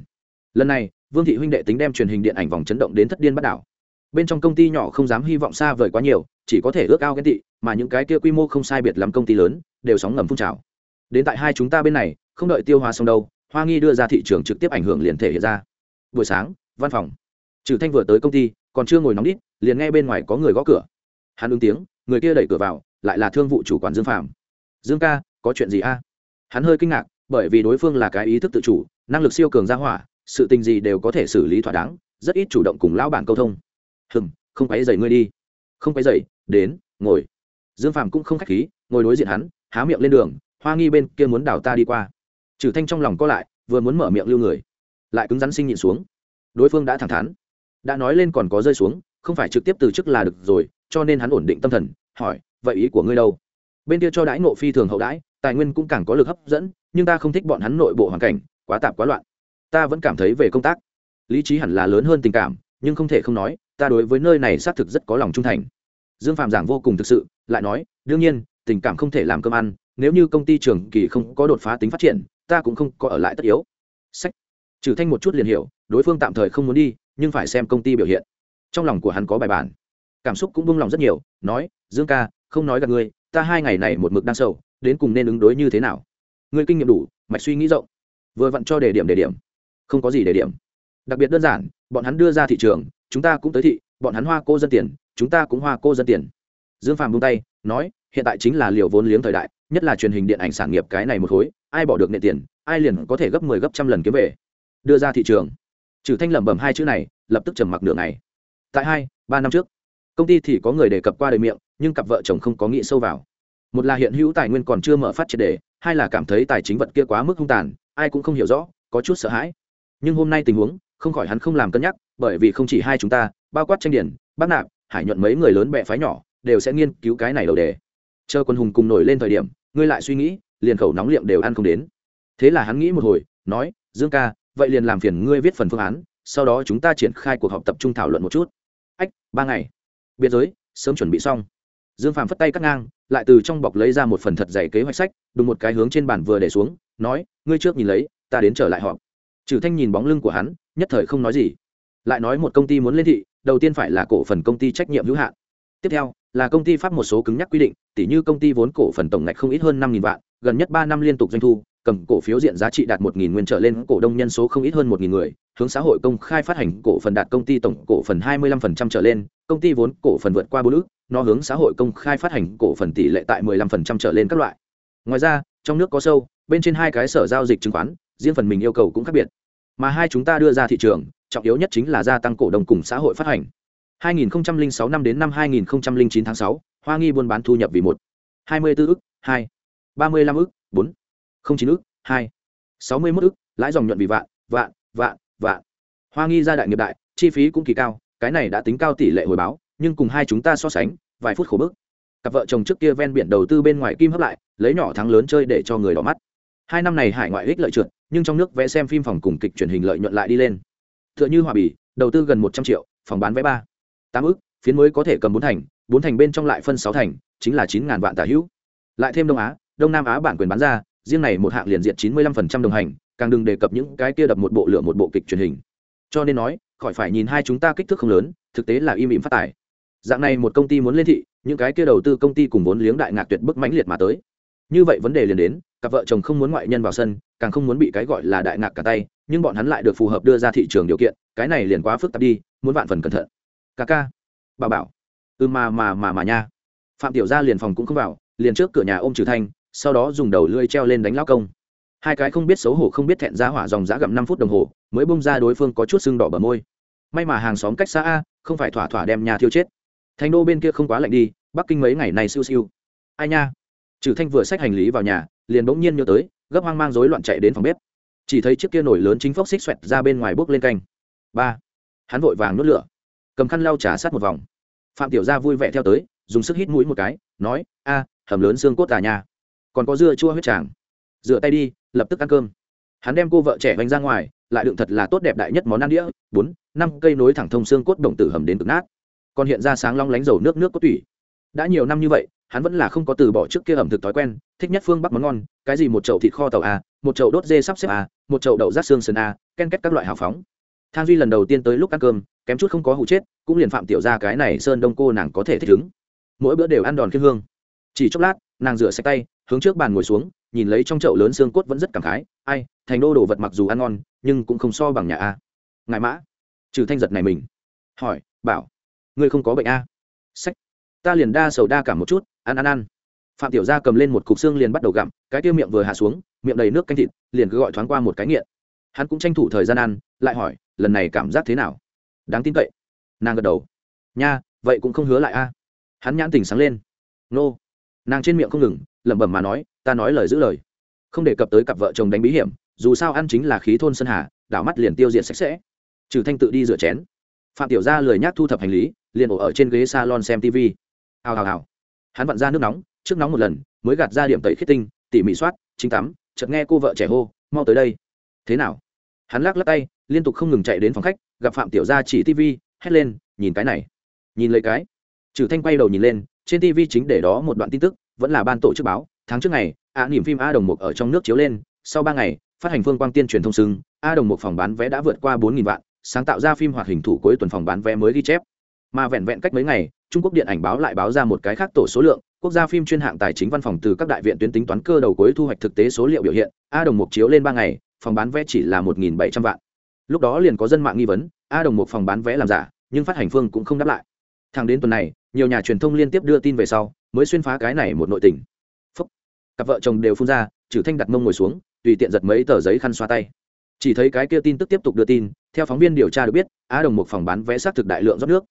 Lần này, vương thị huynh đệ tính đem truyền hình điện ảnh vòng chấn động đến thất điên bắt đảo. Bên trong công ty nhỏ không dám hy vọng xa vời quá nhiều, chỉ có thể ước ao ghen tị, mà những cái kia quy mô không sai biệt lắm công ty lớn, đều sóng ngầm phun trào. Đến tại hai chúng ta bên này, không đợi tiêu hóa xong đâu, hoa nghi đưa ra thị trường trực tiếp ảnh hưởng liền thể hiện ra. Buổi sáng, văn phòng. Trừ thanh vừa tới công ty, còn chưa ngồi nóng đít, liền nghe bên ngoài có người gõ cửa. Hắn ứng tiếng, người kia đẩy cửa vào, lại là thương vụ chủ quản dương phạm dương ca, có chuyện gì a? Hắn hơi kinh ngạc, bởi vì đối phương là cái ý thức tự chủ, năng lực siêu cường gia hỏa, sự tình gì đều có thể xử lý thỏa đáng, rất ít chủ động cùng lão bản câu thông. Hừm, không quấy dậy ngươi đi. Không quấy dậy đến, ngồi. Dương phạm cũng không khách khí, ngồi đối diện hắn, há miệng lên đường, hoa nghi bên kia muốn đào ta đi qua. Trừ thanh trong lòng có lại, vừa muốn mở miệng lưu người, lại cứng rắn sinh nhịn xuống. Đối phương đã thẳng thắn, đã nói lên còn có rơi xuống, không phải trực tiếp từ chức là được rồi, cho nên hắn ổn định tâm thần, hỏi, vậy ý của ngươi đâu? Bên kia cho đãi nộ phi thường hậu đãi tài nguyên cũng càng có lực hấp dẫn, nhưng ta không thích bọn hắn nội bộ hoàn cảnh, quá tạp quá loạn. Ta vẫn cảm thấy về công tác, lý trí hẳn là lớn hơn tình cảm, nhưng không thể không nói, ta đối với nơi này xác thực rất có lòng trung thành. Dương phạm giảng vô cùng thực sự, lại nói, đương nhiên, tình cảm không thể làm cơm ăn, nếu như công ty trường kỳ không có đột phá tính phát triển, ta cũng không có ở lại tất yếu. Sách. Trừ thanh một chút liền hiểu, đối phương tạm thời không muốn đi, nhưng phải xem công ty biểu hiện. Trong lòng của hắn có bài bản. Cảm xúc cũng buông lòng rất nhiều, nói, dương ca, không nói gặp ngươi, ta hai ngày này một mực đang sầu đến cùng nên ứng đối như thế nào? Ngươi kinh nghiệm đủ, mạch suy nghĩ rộng. Vừa vặn cho đề điểm đề điểm. Không có gì đề điểm. Đặc biệt đơn giản, bọn hắn đưa ra thị trường, chúng ta cũng tới thị, bọn hắn hoa cô dân tiền, chúng ta cũng hoa cô dân tiền. Dương phàm buông tay, nói, hiện tại chính là liều vốn liếng thời đại, nhất là truyền hình điện ảnh sản nghiệp cái này một khối, ai bỏ được nệ tiền, ai liền có thể gấp mười 10 gấp trăm lần kiếm về. Đưa ra thị trường. Trừ thanh lẩm bẩm hai chữ này, lập tức trầm mặc nửa ngày. Tại hai, ba năm trước, công ty thì có người đề cập qua đời miệng, nhưng cặp vợ chồng không có nghĩ sâu vào một là hiện hữu tài nguyên còn chưa mở phát triệt đề, hai là cảm thấy tài chính vật kia quá mức hung tàn, ai cũng không hiểu rõ, có chút sợ hãi. Nhưng hôm nay tình huống, không khỏi hắn không làm cân nhắc, bởi vì không chỉ hai chúng ta, bao quát tranh điển bác nạp, hải nhuận mấy người lớn bẹ phái nhỏ, đều sẽ nghiên cứu cái này đầu đề. Chờ quân hùng cùng nổi lên thời điểm, ngươi lại suy nghĩ, liền khẩu nóng liệm đều ăn không đến. Thế là hắn nghĩ một hồi, nói, dương ca, vậy liền làm phiền ngươi viết phần phương án, sau đó chúng ta triển khai cuộc họp tập trung thảo luận một chút. Ách, ba ngày. Biên giới, sớm chuẩn bị xong dương Phàm phất tay cắt ngang, lại từ trong bọc lấy ra một phần thật dày kế hoạch sách, đùng một cái hướng trên bàn vừa để xuống, nói, ngươi trước nhìn lấy, ta đến trở lại họp. Trừ thanh nhìn bóng lưng của hắn, nhất thời không nói gì. Lại nói một công ty muốn lên thị, đầu tiên phải là cổ phần công ty trách nhiệm hữu hạn. Tiếp theo, là công ty pháp một số cứng nhắc quy định, tỉ như công ty vốn cổ phần tổng ngạch không ít hơn năm vạn, gần nhất ba năm liên tục doanh thu cầm cổ phiếu diện giá trị đạt một nguyên trở lên cổ đông nhân số không ít hơn một người. Hướng xã hội công khai phát hành cổ phần đạt công ty tổng cổ phần 25% trở lên công ty vốn cổ phần vượt qua bốn ước nó hướng xã hội công khai phát hành cổ phần tỷ lệ tại 15% trở lên các loại. Ngoài ra trong nước có sâu bên trên hai cái sở giao dịch chứng khoán riêng phần mình yêu cầu cũng khác biệt. Mà hai chúng ta đưa ra thị trường trọng yếu nhất chính là gia tăng cổ đông cùng xã hội phát hành. 2006 năm đến năm 2009 tháng 6, Hoa Nghi buôn bán thu nhập vì một 24 ức, 2, 35 ức, 4, 09 ức, 2, 61 ức, lãi dòng nhuận vì vạn, vạn, vạn, vạn. Hoa Nghi gia đại nghiệp đại, chi phí cũng kỳ cao, cái này đã tính cao tỷ lệ hồi báo, nhưng cùng hai chúng ta so sánh, vài phút khổ bức. Cặp vợ chồng trước kia ven biển đầu tư bên ngoài kim hấp lại, lấy nhỏ thắng lớn chơi để cho người đỏ mắt. Hai năm này hải ngoại ích lợi trượt, nhưng trong nước vẽ xem phim phòng cùng kịch truyền hình lợi nhuận lại đi lên. Tựa như Hòa Bỉ, đầu tư gần 100 triệu, phòng bán vé ba tám ức phiến mới có thể cầm bốn thành bốn thành bên trong lại phân sáu thành chính là chín ngàn vạn tả hữu lại thêm đông á đông nam á bản quyền bán ra riêng này một hạng liền diện chín mươi lăm phần trăm đồng hành, càng đừng đề cập những cái kia đập một bộ lựa một bộ kịch truyền hình. Cho nên nói, khỏi phải nhìn hai chúng ta kích thước không lớn, thực tế là im ỉm phát tài dạng này một công ty muốn lên thị, những cái kia đầu tư công ty cùng vốn liếng đại ngạc tuyệt bức mãnh liệt mà tới. Như vậy vấn đề liền đến, cặp vợ chồng không muốn ngoại nhân vào sân, càng không muốn bị cái gọi là đại ngạc cả tay, nhưng bọn hắn lại được phù hợp đưa ra thị trường điều kiện, cái này liền quá phức tạp đi, muốn vạn phần cẩn thận. Ca ca, bà bảo. Ừ mà mà mà mà nha. Phạm tiểu gia liền phòng cũng không vào, liền trước cửa nhà ôm trừ thanh sau đó dùng đầu lưỡi treo lên đánh lao công. Hai cái không biết xấu hổ không biết thẹn ra hỏa dòng giá gặm năm phút đồng hồ, mới bung ra đối phương có chút sưng đỏ bờ môi. May mà hàng xóm cách xa a, không phải thỏa thỏa đem nhà thiêu chết. Thành đô bên kia không quá lạnh đi, bắc kinh mấy ngày này siêu siêu. Ai nha? Trừ thanh vừa xách hành lý vào nhà, liền bỗng nhiên nhớ tới, gấp hoang mang rối loạn chạy đến phòng bếp. Chỉ thấy chiếc kia nổi lớn chính phốc xích xoẹt ra bên ngoài bốc lên canh. Ba. Hắn vội vàng nuốt lửa. Cầm khăn lau trà sát một vòng. Phạm tiểu gia vui vẻ theo tới, dùng sức hít mũi một cái, nói, a, hầm lớn xương cốt tà nha còn có dưa chua huyết tràng. Rửa tay đi, lập tức ăn cơm. Hắn đem cô vợ trẻ vanh ra ngoài, lại đựng thật là tốt đẹp đại nhất món ăn đĩa, bốn, năm cây nối thẳng thông xương cốt đồng tử hầm đến cực nát. Còn hiện ra sáng long lánh dầu nước nước cốt tủy. Đã nhiều năm như vậy, hắn vẫn là không có từ bỏ trước kia ẩm thực thói quen, thích nhất phương bắc món ngon, cái gì một chậu thịt kho tàu a, một chậu đốt dê sắp xếp a, một chậu đậu rát xương sườn a, ken kết các loại hào phóng. Thang duy lần đầu tiên tới lúc ăn cơm, kém chút không có hụ chết, cũng liền phạm tiểu ra cái này sơn đông cô nàng có thể thích ứng. Mỗi bữa đều ăn đòn kiên hương. Chỉ chốc lát, nàng rửa sạch tay hướng trước bàn ngồi xuống, nhìn lấy trong chậu lớn xương cốt vẫn rất cảm khái, ai, thành đô đồ vật mặc dù ăn ngon, nhưng cũng không so bằng nhà a. Ngại mã. Trừ thanh giật này mình. Hỏi, bảo, ngươi không có bệnh a? Sách, ta liền đa sầu đa cảm một chút, ăn ăn ăn. Phạm tiểu gia cầm lên một cục xương liền bắt đầu gặm, cái tiêu miệng vừa hạ xuống, miệng đầy nước canh thịt, liền cứ gọi thoáng qua một cái nghiện. Hắn cũng tranh thủ thời gian ăn, lại hỏi, lần này cảm giác thế nào? Đáng tin cậy. Nàng gật đầu. Nha, vậy cũng không hứa lại a. Hắn nhãn tình sáng lên. Nô. Nàng trên miệng không ngừng lẩm bẩm mà nói, ta nói lời giữ lời. Không đề cập tới cặp vợ chồng đánh bí hiểm, dù sao ăn chính là khí thôn sơn hà, đảo mắt liền tiêu diệt sạch sẽ. Trừ thanh tự đi rửa chén. Phạm tiểu gia lười nhác thu thập hành lý, liền ổ ở trên ghế salon xem tv hào hào hào. Hắn vặn ra nước nóng, trước nóng một lần, mới gạt ra điểm tẩy khiết tinh, tỉ mỉ soát, chính tắm, chợt nghe cô vợ trẻ hô, mau tới đây. Thế nào? Hắn lắc lắc tay, liên tục không ngừng chạy đến phòng khách, gặp phạm tiểu gia chỉ tv hét lên, nhìn cái này. Nhìn lấy cái. Trừ thanh quay đầu nhìn lên, trên tv chính để đó một đoạn tin tức vẫn là ban tổ chức báo, tháng trước ngày, a niềm phim a đồng mục ở trong nước chiếu lên, sau ba ngày, phát hành phương quang tiên truyền thông xưng, a đồng mục phòng bán vé đã vượt qua bốn vạn, sáng tạo ra phim hoạt hình thủ cuối tuần phòng bán vé mới ghi chép. Mà vẹn vẹn cách mấy ngày, trung quốc điện ảnh báo lại báo ra một cái khác tổ số lượng, quốc gia phim chuyên hạng tài chính văn phòng từ các đại viện tuyến tính toán cơ đầu cuối thu hoạch thực tế số liệu biểu hiện, a đồng mục chiếu lên ba ngày, phòng bán vé chỉ là một bảy trăm vạn. Lúc đó liền có dân mạng nghi vấn, a đồng mục phòng bán vé làm giả, nhưng phát hành phương cũng không đáp lại. Thẳng đến tuần này nhiều nhà truyền thông liên tiếp đưa tin về sau, mới xuyên phá cái này một nội tình. Phúc. cặp vợ chồng đều phun ra trừ thanh đặt mông ngồi xuống, tùy tiện giật mấy tờ giấy khăn xoa tay. Chỉ thấy cái kia tin tức tiếp tục đưa tin, theo phóng viên điều tra được biết, á đồng một phòng bán vé xác thực đại lượng rót nước.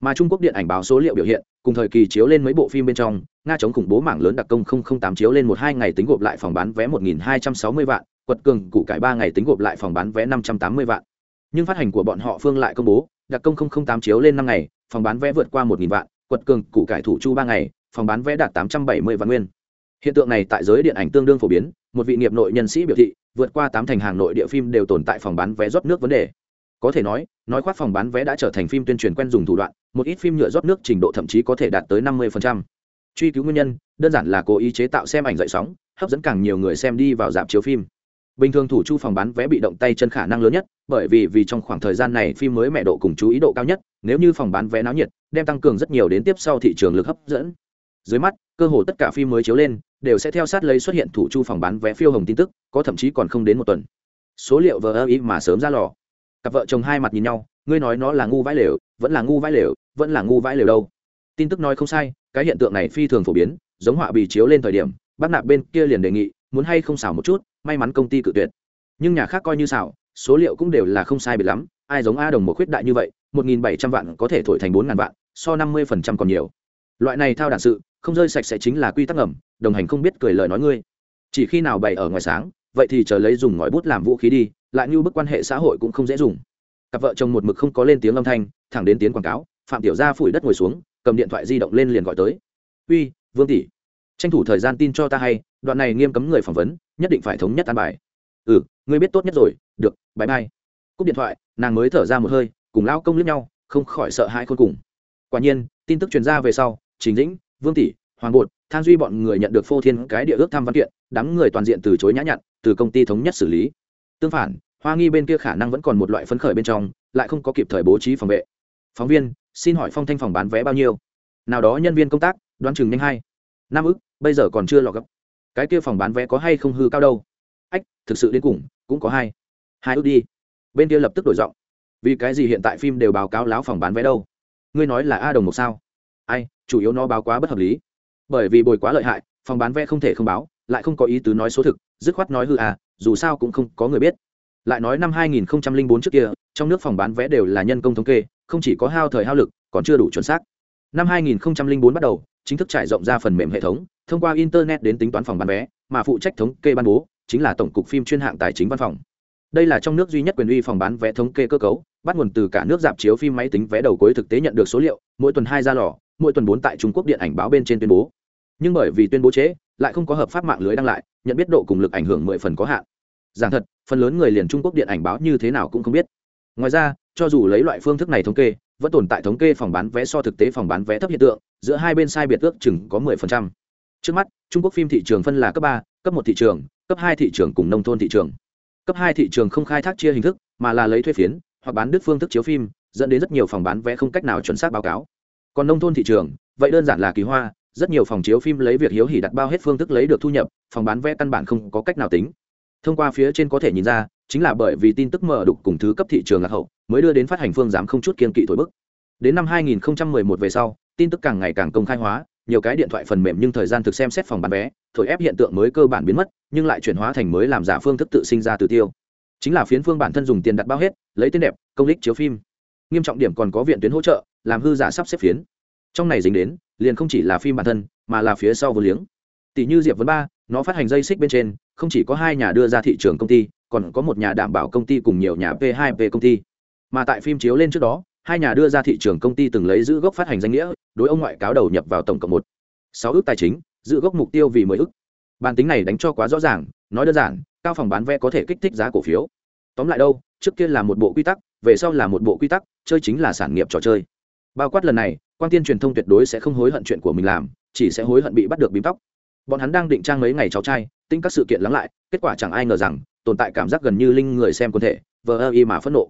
Mà trung quốc điện ảnh báo số liệu biểu hiện, cùng thời kỳ chiếu lên mấy bộ phim bên trong, nga chống khủng bố mảng lớn đặc công tám chiếu lên một hai ngày tính gộp lại phòng bán vé một nghìn hai trăm sáu mươi vạn, quật cường cụ cải ba ngày tính gộp lại phòng bán vé năm trăm tám mươi vạn. Nhưng phát hành của bọn họ phương lại công bố, đặc công tám chiếu lên năm ngày, phòng bán vé vượt qua một nghìn vạn quật cường cụ cải thủ chu ba ngày, phòng bán vé đạt tám trăm bảy mươi vạn nguyên. Hiện tượng này tại giới điện ảnh tương đương phổ biến, một vị nghiệp nội nhân sĩ biểu thị, vượt qua tám thành hàng nội địa phim đều tồn tại phòng bán vé rót nước vấn đề. Có thể nói nói khoác phòng bán vé đã trở thành phim tuyên truyền quen dùng thủ đoạn, một ít phim nhựa rót nước trình độ thậm chí có thể đạt tới năm mươi truy cứu nguyên nhân, đơn giản là cố ý chế tạo xem ảnh dậy sóng, hấp dẫn càng nhiều người xem đi vào dạp chiếu phim bình thường thủ chu phòng bán vé bị động tay chân khả năng lớn nhất, bởi vì vì trong khoảng thời gian này phim mới mẹ độ cùng chú ý độ cao nhất, nếu như phòng bán vé náo nhiệt, đem tăng cường rất nhiều đến tiếp sau thị trường lực hấp dẫn. Dưới mắt, cơ hồ tất cả phim mới chiếu lên, đều sẽ theo sát lấy xuất hiện thủ chu phòng bán vé phiêu hồng tin tức, có thậm chí còn không đến một tuần. Số liệu vờ ơ ý mà sớm ra lò. Cặp vợ chồng hai mặt nhìn nhau, ngươi nói nó là ngu vãi lều, vẫn là ngu vãi lều, vẫn là ngu vãi lều đâu? Tin tức nói không sai, cái hiện tượng này phi thường phổ biến, giống họa bị chiếu lên thời điểm, bác nạp bên kia liền đề nghị, muốn hay không xảo một chút may mắn công ty cự tuyệt. Nhưng nhà khác coi như xảo, số liệu cũng đều là không sai biệt lắm, ai giống a đồng một khuyết đại như vậy, một nghìn bảy trăm vạn có thể thổi thành bốn ngàn vạn, so năm mươi phần trăm còn nhiều. Loại này thao đạn sự, không rơi sạch sẽ chính là quy tắc ngầm, đồng hành không biết cười lời nói ngươi. Chỉ khi nào bày ở ngoài sáng, vậy thì chờ lấy dùng ngòi bút làm vũ khí đi, lại như bức quan hệ xã hội cũng không dễ dùng. Cặp vợ chồng một mực không có lên tiếng âm thanh, thẳng đến tiếng quảng cáo, phạm tiểu gia phủi đất ngồi xuống, cầm điện thoại di động lên liền gọi tới. Uy, vương tỷ tranh thủ thời gian tin cho ta hay, đoạn này nghiêm cấm người phỏng vấn, nhất định phải thống nhất an bài. Ừ ngươi biết tốt nhất rồi, được bãi mai cúp điện thoại, nàng mới thở ra một hơi, cùng lao công lướt nhau, không khỏi sợ hãi khôn cùng. Quả nhiên, tin tức truyền ra về sau chính dĩnh, vương tỷ, hoàng bột than duy bọn người nhận được phô thiên cái địa ước thăm văn kiện, đám người toàn diện từ chối nhã nhặn, từ công ty thống nhất xử lý. Tương phản, hoa nghi bên kia khả năng vẫn còn một loại phấn khởi bên trong, lại không có kịp thời bố trí phòng vệ. Phóng viên, xin hỏi phong thanh phòng bán vé bao nhiêu? Nào đó nhân viên công tác, đoán chừng nhanh hai năm ức, bây giờ còn chưa lọ gấp cái kia phòng bán vé có hay không hư cao đâu? Ách, thực sự đến cùng, cũng có hai. Hai ước đi. Bên kia lập tức đổi giọng. Vì cái gì hiện tại phim đều báo cáo láo phòng bán vé đâu? Ngươi nói là a đồng một sao? Ai, chủ yếu nó báo quá bất hợp lý. Bởi vì bồi quá lợi hại, phòng bán vé không thể không báo, lại không có ý tứ nói số thực, dứt khoát nói hư à dù sao cũng không có người biết. Lại nói năm 2004 trước kia, trong nước phòng bán vé đều là nhân công thống kê, không chỉ có hao thời hao lực, còn chưa đủ chuẩn xác. Năm 2004 bắt đầu chính thức trải rộng ra phần mềm hệ thống, thông qua internet đến tính toán phòng bán vé, mà phụ trách thống kê ban bố chính là tổng cục phim chuyên hạng tài chính văn phòng. Đây là trong nước duy nhất quyền uy phòng bán vé thống kê cơ cấu, bắt nguồn từ cả nước dạp chiếu phim máy tính vé đầu cuối thực tế nhận được số liệu, mỗi tuần hai ra lò, mỗi tuần bốn tại trung quốc điện ảnh báo bên trên tuyên bố. Nhưng bởi vì tuyên bố chế, lại không có hợp pháp mạng lưới đăng lại, nhận biết độ cùng lực ảnh hưởng mười phần có hạn. Giảng thật, phần lớn người liền trung quốc điện ảnh báo như thế nào cũng không biết. Ngoài ra, cho dù lấy loại phương thức này thống kê vẫn tồn tại thống kê phòng bán vé so thực tế phòng bán vé thấp hiện tượng, giữa hai bên sai biệt ước chừng có mười phần trăm. Trước mắt, trung quốc phim thị trường phân là cấp ba, cấp một thị trường, cấp hai thị trường cùng nông thôn thị trường. Cấp hai thị trường không khai thác chia hình thức, mà là lấy thuê phiến, hoặc bán đứt phương thức chiếu phim, dẫn đến rất nhiều phòng bán vé không cách nào chuẩn xác báo cáo. Còn nông thôn thị trường, vậy đơn giản là kỳ hoa, rất nhiều phòng chiếu phim lấy việc hiếu hỉ đặt bao hết phương thức lấy được thu nhập, phòng bán vé căn bản không có cách nào tính. Thông qua phía trên có thể nhìn ra, chính là bởi vì tin tức mở đục cùng thứ cấp thị trường lạc hậu mới đưa đến phát hành phương dám không chút kiên kỵ thổi bức. Đến năm 2011 về sau, tin tức càng ngày càng công khai hóa, nhiều cái điện thoại phần mềm nhưng thời gian thực xem xét phòng bán vé, thổi ép hiện tượng mới cơ bản biến mất, nhưng lại chuyển hóa thành mới làm giả phương thức tự sinh ra từ tiêu. Chính là phiến phương bản thân dùng tiền đặt bao hết, lấy tên đẹp, công lích chiếu phim. Nghiêm trọng điểm còn có viện tuyến hỗ trợ, làm hư giả sắp xếp phiến. Trong này dính đến, liền không chỉ là phim bản thân, mà là phía sau vô liếng. Tỷ như diệp vấn ba, nó phát hành dây xích bên trên, không chỉ có hai nhà đưa ra thị trường công ty, còn có một nhà đảm bảo công ty cùng nhiều nhà p 2 p công ty mà tại phim chiếu lên trước đó, hai nhà đưa ra thị trường công ty từng lấy giữ gốc phát hành danh nghĩa, đối ông ngoại cáo đầu nhập vào tổng cộng một, sáu ước tài chính, giữ gốc mục tiêu vì mười ước. Bản tính này đánh cho quá rõ ràng, nói đơn giản, cao phòng bán vé có thể kích thích giá cổ phiếu. Tóm lại đâu, trước kia là một bộ quy tắc, về sau là một bộ quy tắc, chơi chính là sản nghiệp trò chơi. Bao quát lần này quan tiên truyền thông tuyệt đối sẽ không hối hận chuyện của mình làm, chỉ sẽ hối hận bị bắt được bím tóc. Bọn hắn đang định trang mấy ngày cháu trai, tính các sự kiện lắng lại, kết quả chẳng ai ngờ rằng, tồn tại cảm giác gần như linh người xem quân thể, vờ ơ y mà phẫn nộ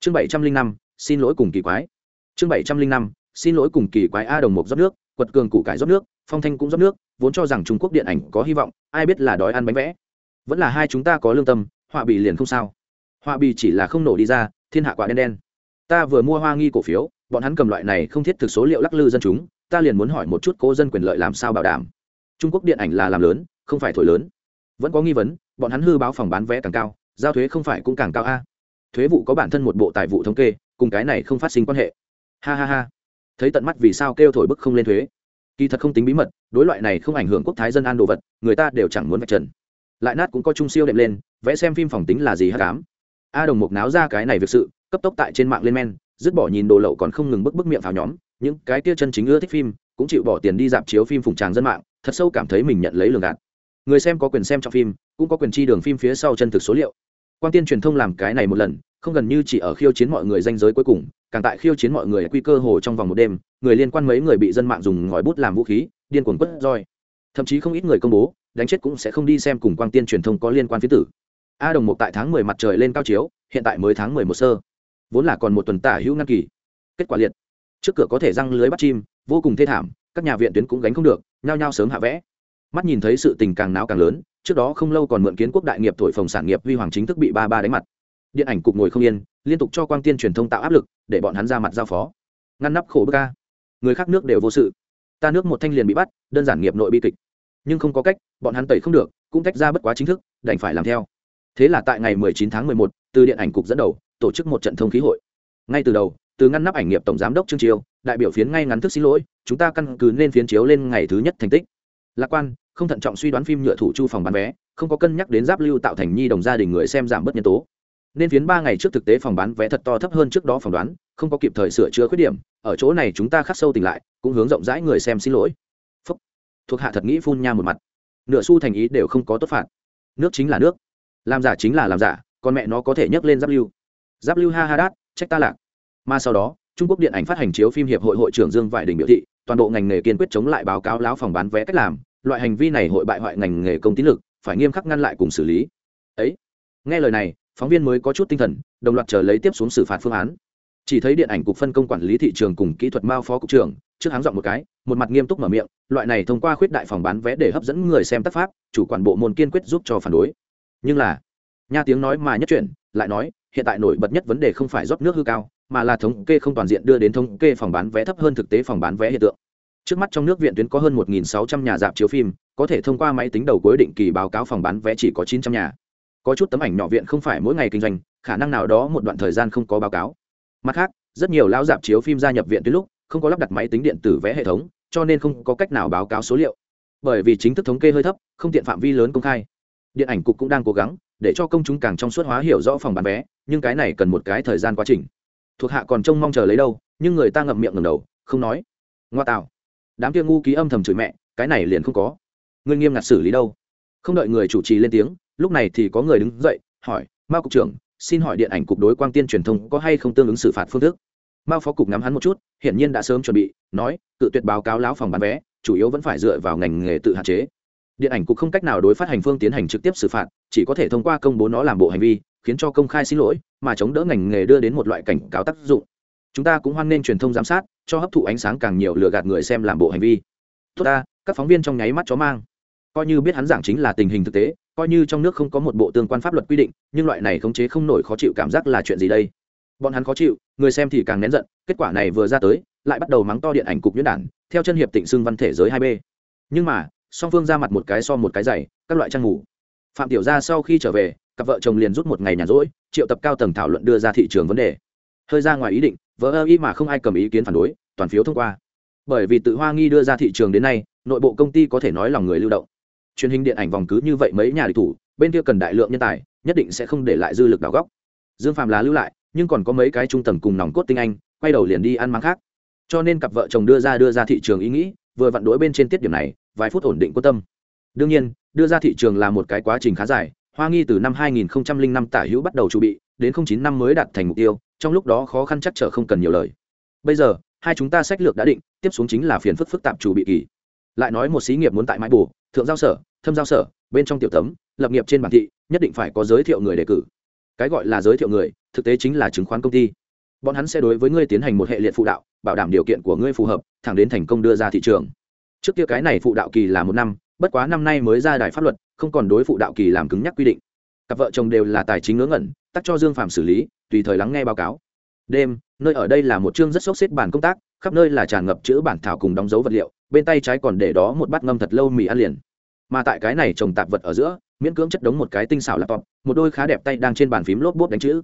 chương bảy trăm linh năm, xin lỗi cùng kỳ quái. Chương bảy trăm linh năm, xin lỗi cùng kỳ quái a đồng mục rót nước, quật cường củ cải rót nước, phong thanh cũng rót nước, vốn cho rằng trung quốc điện ảnh có hy vọng, ai biết là đói ăn bánh vẽ. Vẫn là hai chúng ta có lương tâm, họa bì liền không sao. Họa bì chỉ là không nổ đi ra, thiên hạ quả đen đen. Ta vừa mua hoa nghi cổ phiếu, bọn hắn cầm loại này không thiết thực số liệu lắc lư dân chúng, ta liền muốn hỏi một chút cố dân quyền lợi làm sao bảo đảm. Trung quốc điện ảnh là làm lớn, không phải thổi lớn. Vẫn có nghi vấn, bọn hắn hư báo phòng bán vé càng cao, giao thuế không phải cũng càng cao a thuế vụ có bản thân một bộ tài vụ thống kê, cùng cái này không phát sinh quan hệ. Ha ha ha. Thấy tận mắt vì sao kêu thổi bức không lên thuế. Kỳ thật không tính bí mật, đối loại này không ảnh hưởng quốc thái dân an đồ vật, người ta đều chẳng muốn vạch trần. Lại nát cũng có trung siêu đệm lên, vẽ xem phim phòng tính là gì hát cám a đồng mục náo ra cái này việc sự, cấp tốc tại trên mạng lên men, dứt bỏ nhìn đồ lậu còn không ngừng bức bức miệng vào nhóm, những cái kia chân chính ưa thích phim, cũng chịu bỏ tiền đi dạp chiếu phim phùng tràng dân mạng, thật sâu cảm thấy mình nhận lấy lường gạt. Người xem có quyền xem trong phim, cũng có quyền chi đường phim phía sau chân thực số liệu quan tiên truyền thông làm cái này một lần, không gần như chỉ ở khiêu chiến mọi người danh giới cuối cùng, càng tại khiêu chiến mọi người quy cơ hồ trong vòng một đêm, người liên quan mấy người bị dân mạng dùng ngòi bút làm vũ khí, điên cuồng quất roi. Thậm chí không ít người công bố, đánh chết cũng sẽ không đi xem cùng quang tiên truyền thông có liên quan phía tử. A đồng một tại tháng mười mặt trời lên cao chiếu, hiện tại mới tháng mười một sơ. Vốn là còn một tuần tả hữu ngăn kỳ. Kết quả liệt. Trước cửa có thể răng lưới bắt chim, vô cùng thê thảm, các nhà viện tuyến cũng gánh không được, nhao nhao sớm hạ vẽ mắt nhìn thấy sự tình càng náo càng lớn trước đó không lâu còn mượn kiến quốc đại nghiệp thổi phồng sản nghiệp huy hoàng chính thức bị ba ba đánh mặt. Điện ảnh cục ngồi không yên liên tục cho quang tiên truyền thông tạo áp lực để bọn hắn ra mặt giao phó. Ngăn nắp khổ bức ca người khác nước đều vô sự. Ta nước một thanh liền bị bắt đơn giản nghiệp nội bi kịch. Nhưng không có cách bọn hắn tẩy không được cũng tách ra bất quá chính thức đành phải làm theo. Thế là tại ngày 19 tháng 11, từ điện ảnh cục dẫn đầu tổ chức một trận thông khí hội. Ngay từ đầu từ ngăn nắp ảnh nghiệp tổng giám đốc trương triều đại biểu phiến ngay ngắn thức xin lỗi chúng ta căn cứ lên phiến chiếu lên ngày thứ nhất thành tích lạc quan, không thận trọng suy đoán phim nhựa thủ chu phòng bán vé, không có cân nhắc đến giáp lưu tạo thành nhi đồng gia đình người xem giảm bớt nhân tố. Nên phiến ba ngày trước thực tế phòng bán vé thật to thấp hơn trước đó phỏng đoán, không có kịp thời sửa chữa khuyết điểm, ở chỗ này chúng ta khắc sâu tỉnh lại, cũng hướng rộng rãi người xem xin lỗi. Phúc. thuộc hạ thật nghĩ phun nha một mặt. Nửa xu thành ý đều không có tốt phạt. Nước chính là nước. Làm giả chính là làm giả, còn mẹ nó có thể nhấc lên giáp lưu. Giáp lưu ha ha đát, trách ta lạc. Mà sau đó, trung quốc điện ảnh phát hành chiếu phim hiệp hội hội trưởng dương vải đình biểu thị, toàn bộ ngành nghề kiên quyết chống lại báo cáo láo phòng bán vé cách làm loại hành vi này hội bại hoại ngành nghề công tín lực, phải nghiêm khắc ngăn lại cùng xử lý. Ấy, nghe lời này, phóng viên mới có chút tinh thần, đồng loạt chờ lấy tiếp xuống xử phạt phương án. Chỉ thấy điện ảnh cục phân công quản lý thị trường cùng kỹ thuật mao phó cục trưởng, trước háng dọn một cái, một mặt nghiêm túc mở miệng, loại này thông qua khuyết đại phòng bán vé để hấp dẫn người xem tác pháp, chủ quản bộ môn kiên quyết giúp cho phản đối. Nhưng là, nha tiếng nói mà nhất chuyển, lại nói, hiện tại nổi bật nhất vấn đề không phải rót nước hư cao, mà là thống kê không toàn diện đưa đến thống kê phòng bán vé thấp hơn thực tế phòng bán vé hiện tượng trước mắt trong nước viện tuyến có hơn 1.600 nhà dạp chiếu phim, có thể thông qua máy tính đầu cuối định kỳ báo cáo phòng bán vé chỉ có 900 nhà. Có chút tấm ảnh nhỏ viện không phải mỗi ngày kinh doanh, khả năng nào đó một đoạn thời gian không có báo cáo. Mặt khác, rất nhiều lão dạp chiếu phim gia nhập viện tuyến lúc, không có lắp đặt máy tính điện tử vé hệ thống, cho nên không có cách nào báo cáo số liệu. Bởi vì chính thức thống kê hơi thấp, không tiện phạm vi lớn công khai. Điện ảnh cục cũng đang cố gắng để cho công chúng càng trong suốt hóa hiểu rõ phòng bán vé, nhưng cái này cần một cái thời gian quá trình. Thuộc hạ còn trông mong chờ lấy đâu, nhưng người ta ngậm miệng ngầm đầu, không nói. Ngoa tạo đám kia ngu ký âm thầm chửi mẹ, cái này liền không có. Ngươi nghiêm ngặt xử lý đâu? Không đợi người chủ trì lên tiếng, lúc này thì có người đứng dậy, hỏi, mao cục trưởng, xin hỏi điện ảnh cục đối quang tiên truyền thông có hay không tương ứng xử phạt phương thức? Mao phó cục ngắm hắn một chút, hiển nhiên đã sớm chuẩn bị, nói, cự tuyệt báo cáo lão phòng bán vé, chủ yếu vẫn phải dựa vào ngành nghề tự hạn chế. Điện ảnh cục không cách nào đối phát hành phương tiến hành trực tiếp xử phạt, chỉ có thể thông qua công bố nó làm bộ hành vi, khiến cho công khai xin lỗi, mà chống đỡ ngành nghề đưa đến một loại cảnh cáo tác dụng chúng ta cũng hoan nghênh truyền thông giám sát, cho hấp thụ ánh sáng càng nhiều lừa gạt người xem làm bộ hành vi. Tốt ta, các phóng viên trong nháy mắt chó mang. Coi như biết hắn giảng chính là tình hình thực tế, coi như trong nước không có một bộ tương quan pháp luật quy định, nhưng loại này khống chế không nổi khó chịu cảm giác là chuyện gì đây? Bọn hắn khó chịu, người xem thì càng nén giận, kết quả này vừa ra tới, lại bắt đầu mắng to điện ảnh cục nhuyễn đản theo chân hiệp tịnh xưng văn thể giới hai b. Nhưng mà, song phương ra mặt một cái so một cái dày, các loại trang ngủ. Phạm tiểu gia sau khi trở về, cặp vợ chồng liền rút một ngày nhàn rỗi, triệu tập cao tầng thảo luận đưa ra thị trường vấn đề hơi ra ngoài ý định, vỡ ơ y mà không ai cầm ý kiến phản đối, toàn phiếu thông qua. Bởi vì tự hoa nghi đưa ra thị trường đến nay, nội bộ công ty có thể nói lòng người lưu động. Truyền hình điện ảnh vòng cứ như vậy mấy nhà địch thủ, bên kia cần đại lượng nhân tài, nhất định sẽ không để lại dư lực đào góc. Dương phạm là lưu lại, nhưng còn có mấy cái trung tầng cùng nòng cốt tinh anh, quay đầu liền đi ăn mắng khác. Cho nên cặp vợ chồng đưa ra đưa ra thị trường ý nghĩ, vừa vặn đối bên trên tiết điểm này, vài phút ổn định quan tâm. Đương nhiên, đưa ra thị trường là một cái quá trình khá dài, hoa nghi từ năm 2005 tả hữu bắt đầu chuẩn bị, đến 09 năm mới đạt thành mục tiêu trong lúc đó khó khăn chắc trở không cần nhiều lời. Bây giờ, hai chúng ta sách lược đã định, tiếp xuống chính là phiền phức phức tạp chủ bị kỳ. Lại nói một xí nghiệp muốn tại mãi bù, thượng giao sở, thâm giao sở, bên trong tiểu tấm, lập nghiệp trên bản thị, nhất định phải có giới thiệu người đề cử. Cái gọi là giới thiệu người, thực tế chính là chứng khoán công ty. Bọn hắn sẽ đối với ngươi tiến hành một hệ liệt phụ đạo, bảo đảm điều kiện của ngươi phù hợp, thẳng đến thành công đưa ra thị trường. Trước kia cái này phụ đạo kỳ là một năm, bất quá năm nay mới ra đài pháp luật, không còn đối phụ đạo kỳ làm cứng nhắc quy định. Cặp vợ chồng đều là tài chính ngớ ngẩn tắt cho dương phạm xử lý tùy thời lắng nghe báo cáo. Đêm, nơi ở đây là một chương rất sốc xếp bàn công tác, khắp nơi là tràn ngập chữ bản thảo cùng đóng dấu vật liệu, bên tay trái còn để đó một bát ngâm thật lâu mì ăn liền. Mà tại cái này trồng tạp vật ở giữa, miễn cưỡng chất đống một cái tinh xảo laptop, một đôi khá đẹp tay đang trên bàn phím lốp bốp đánh chữ.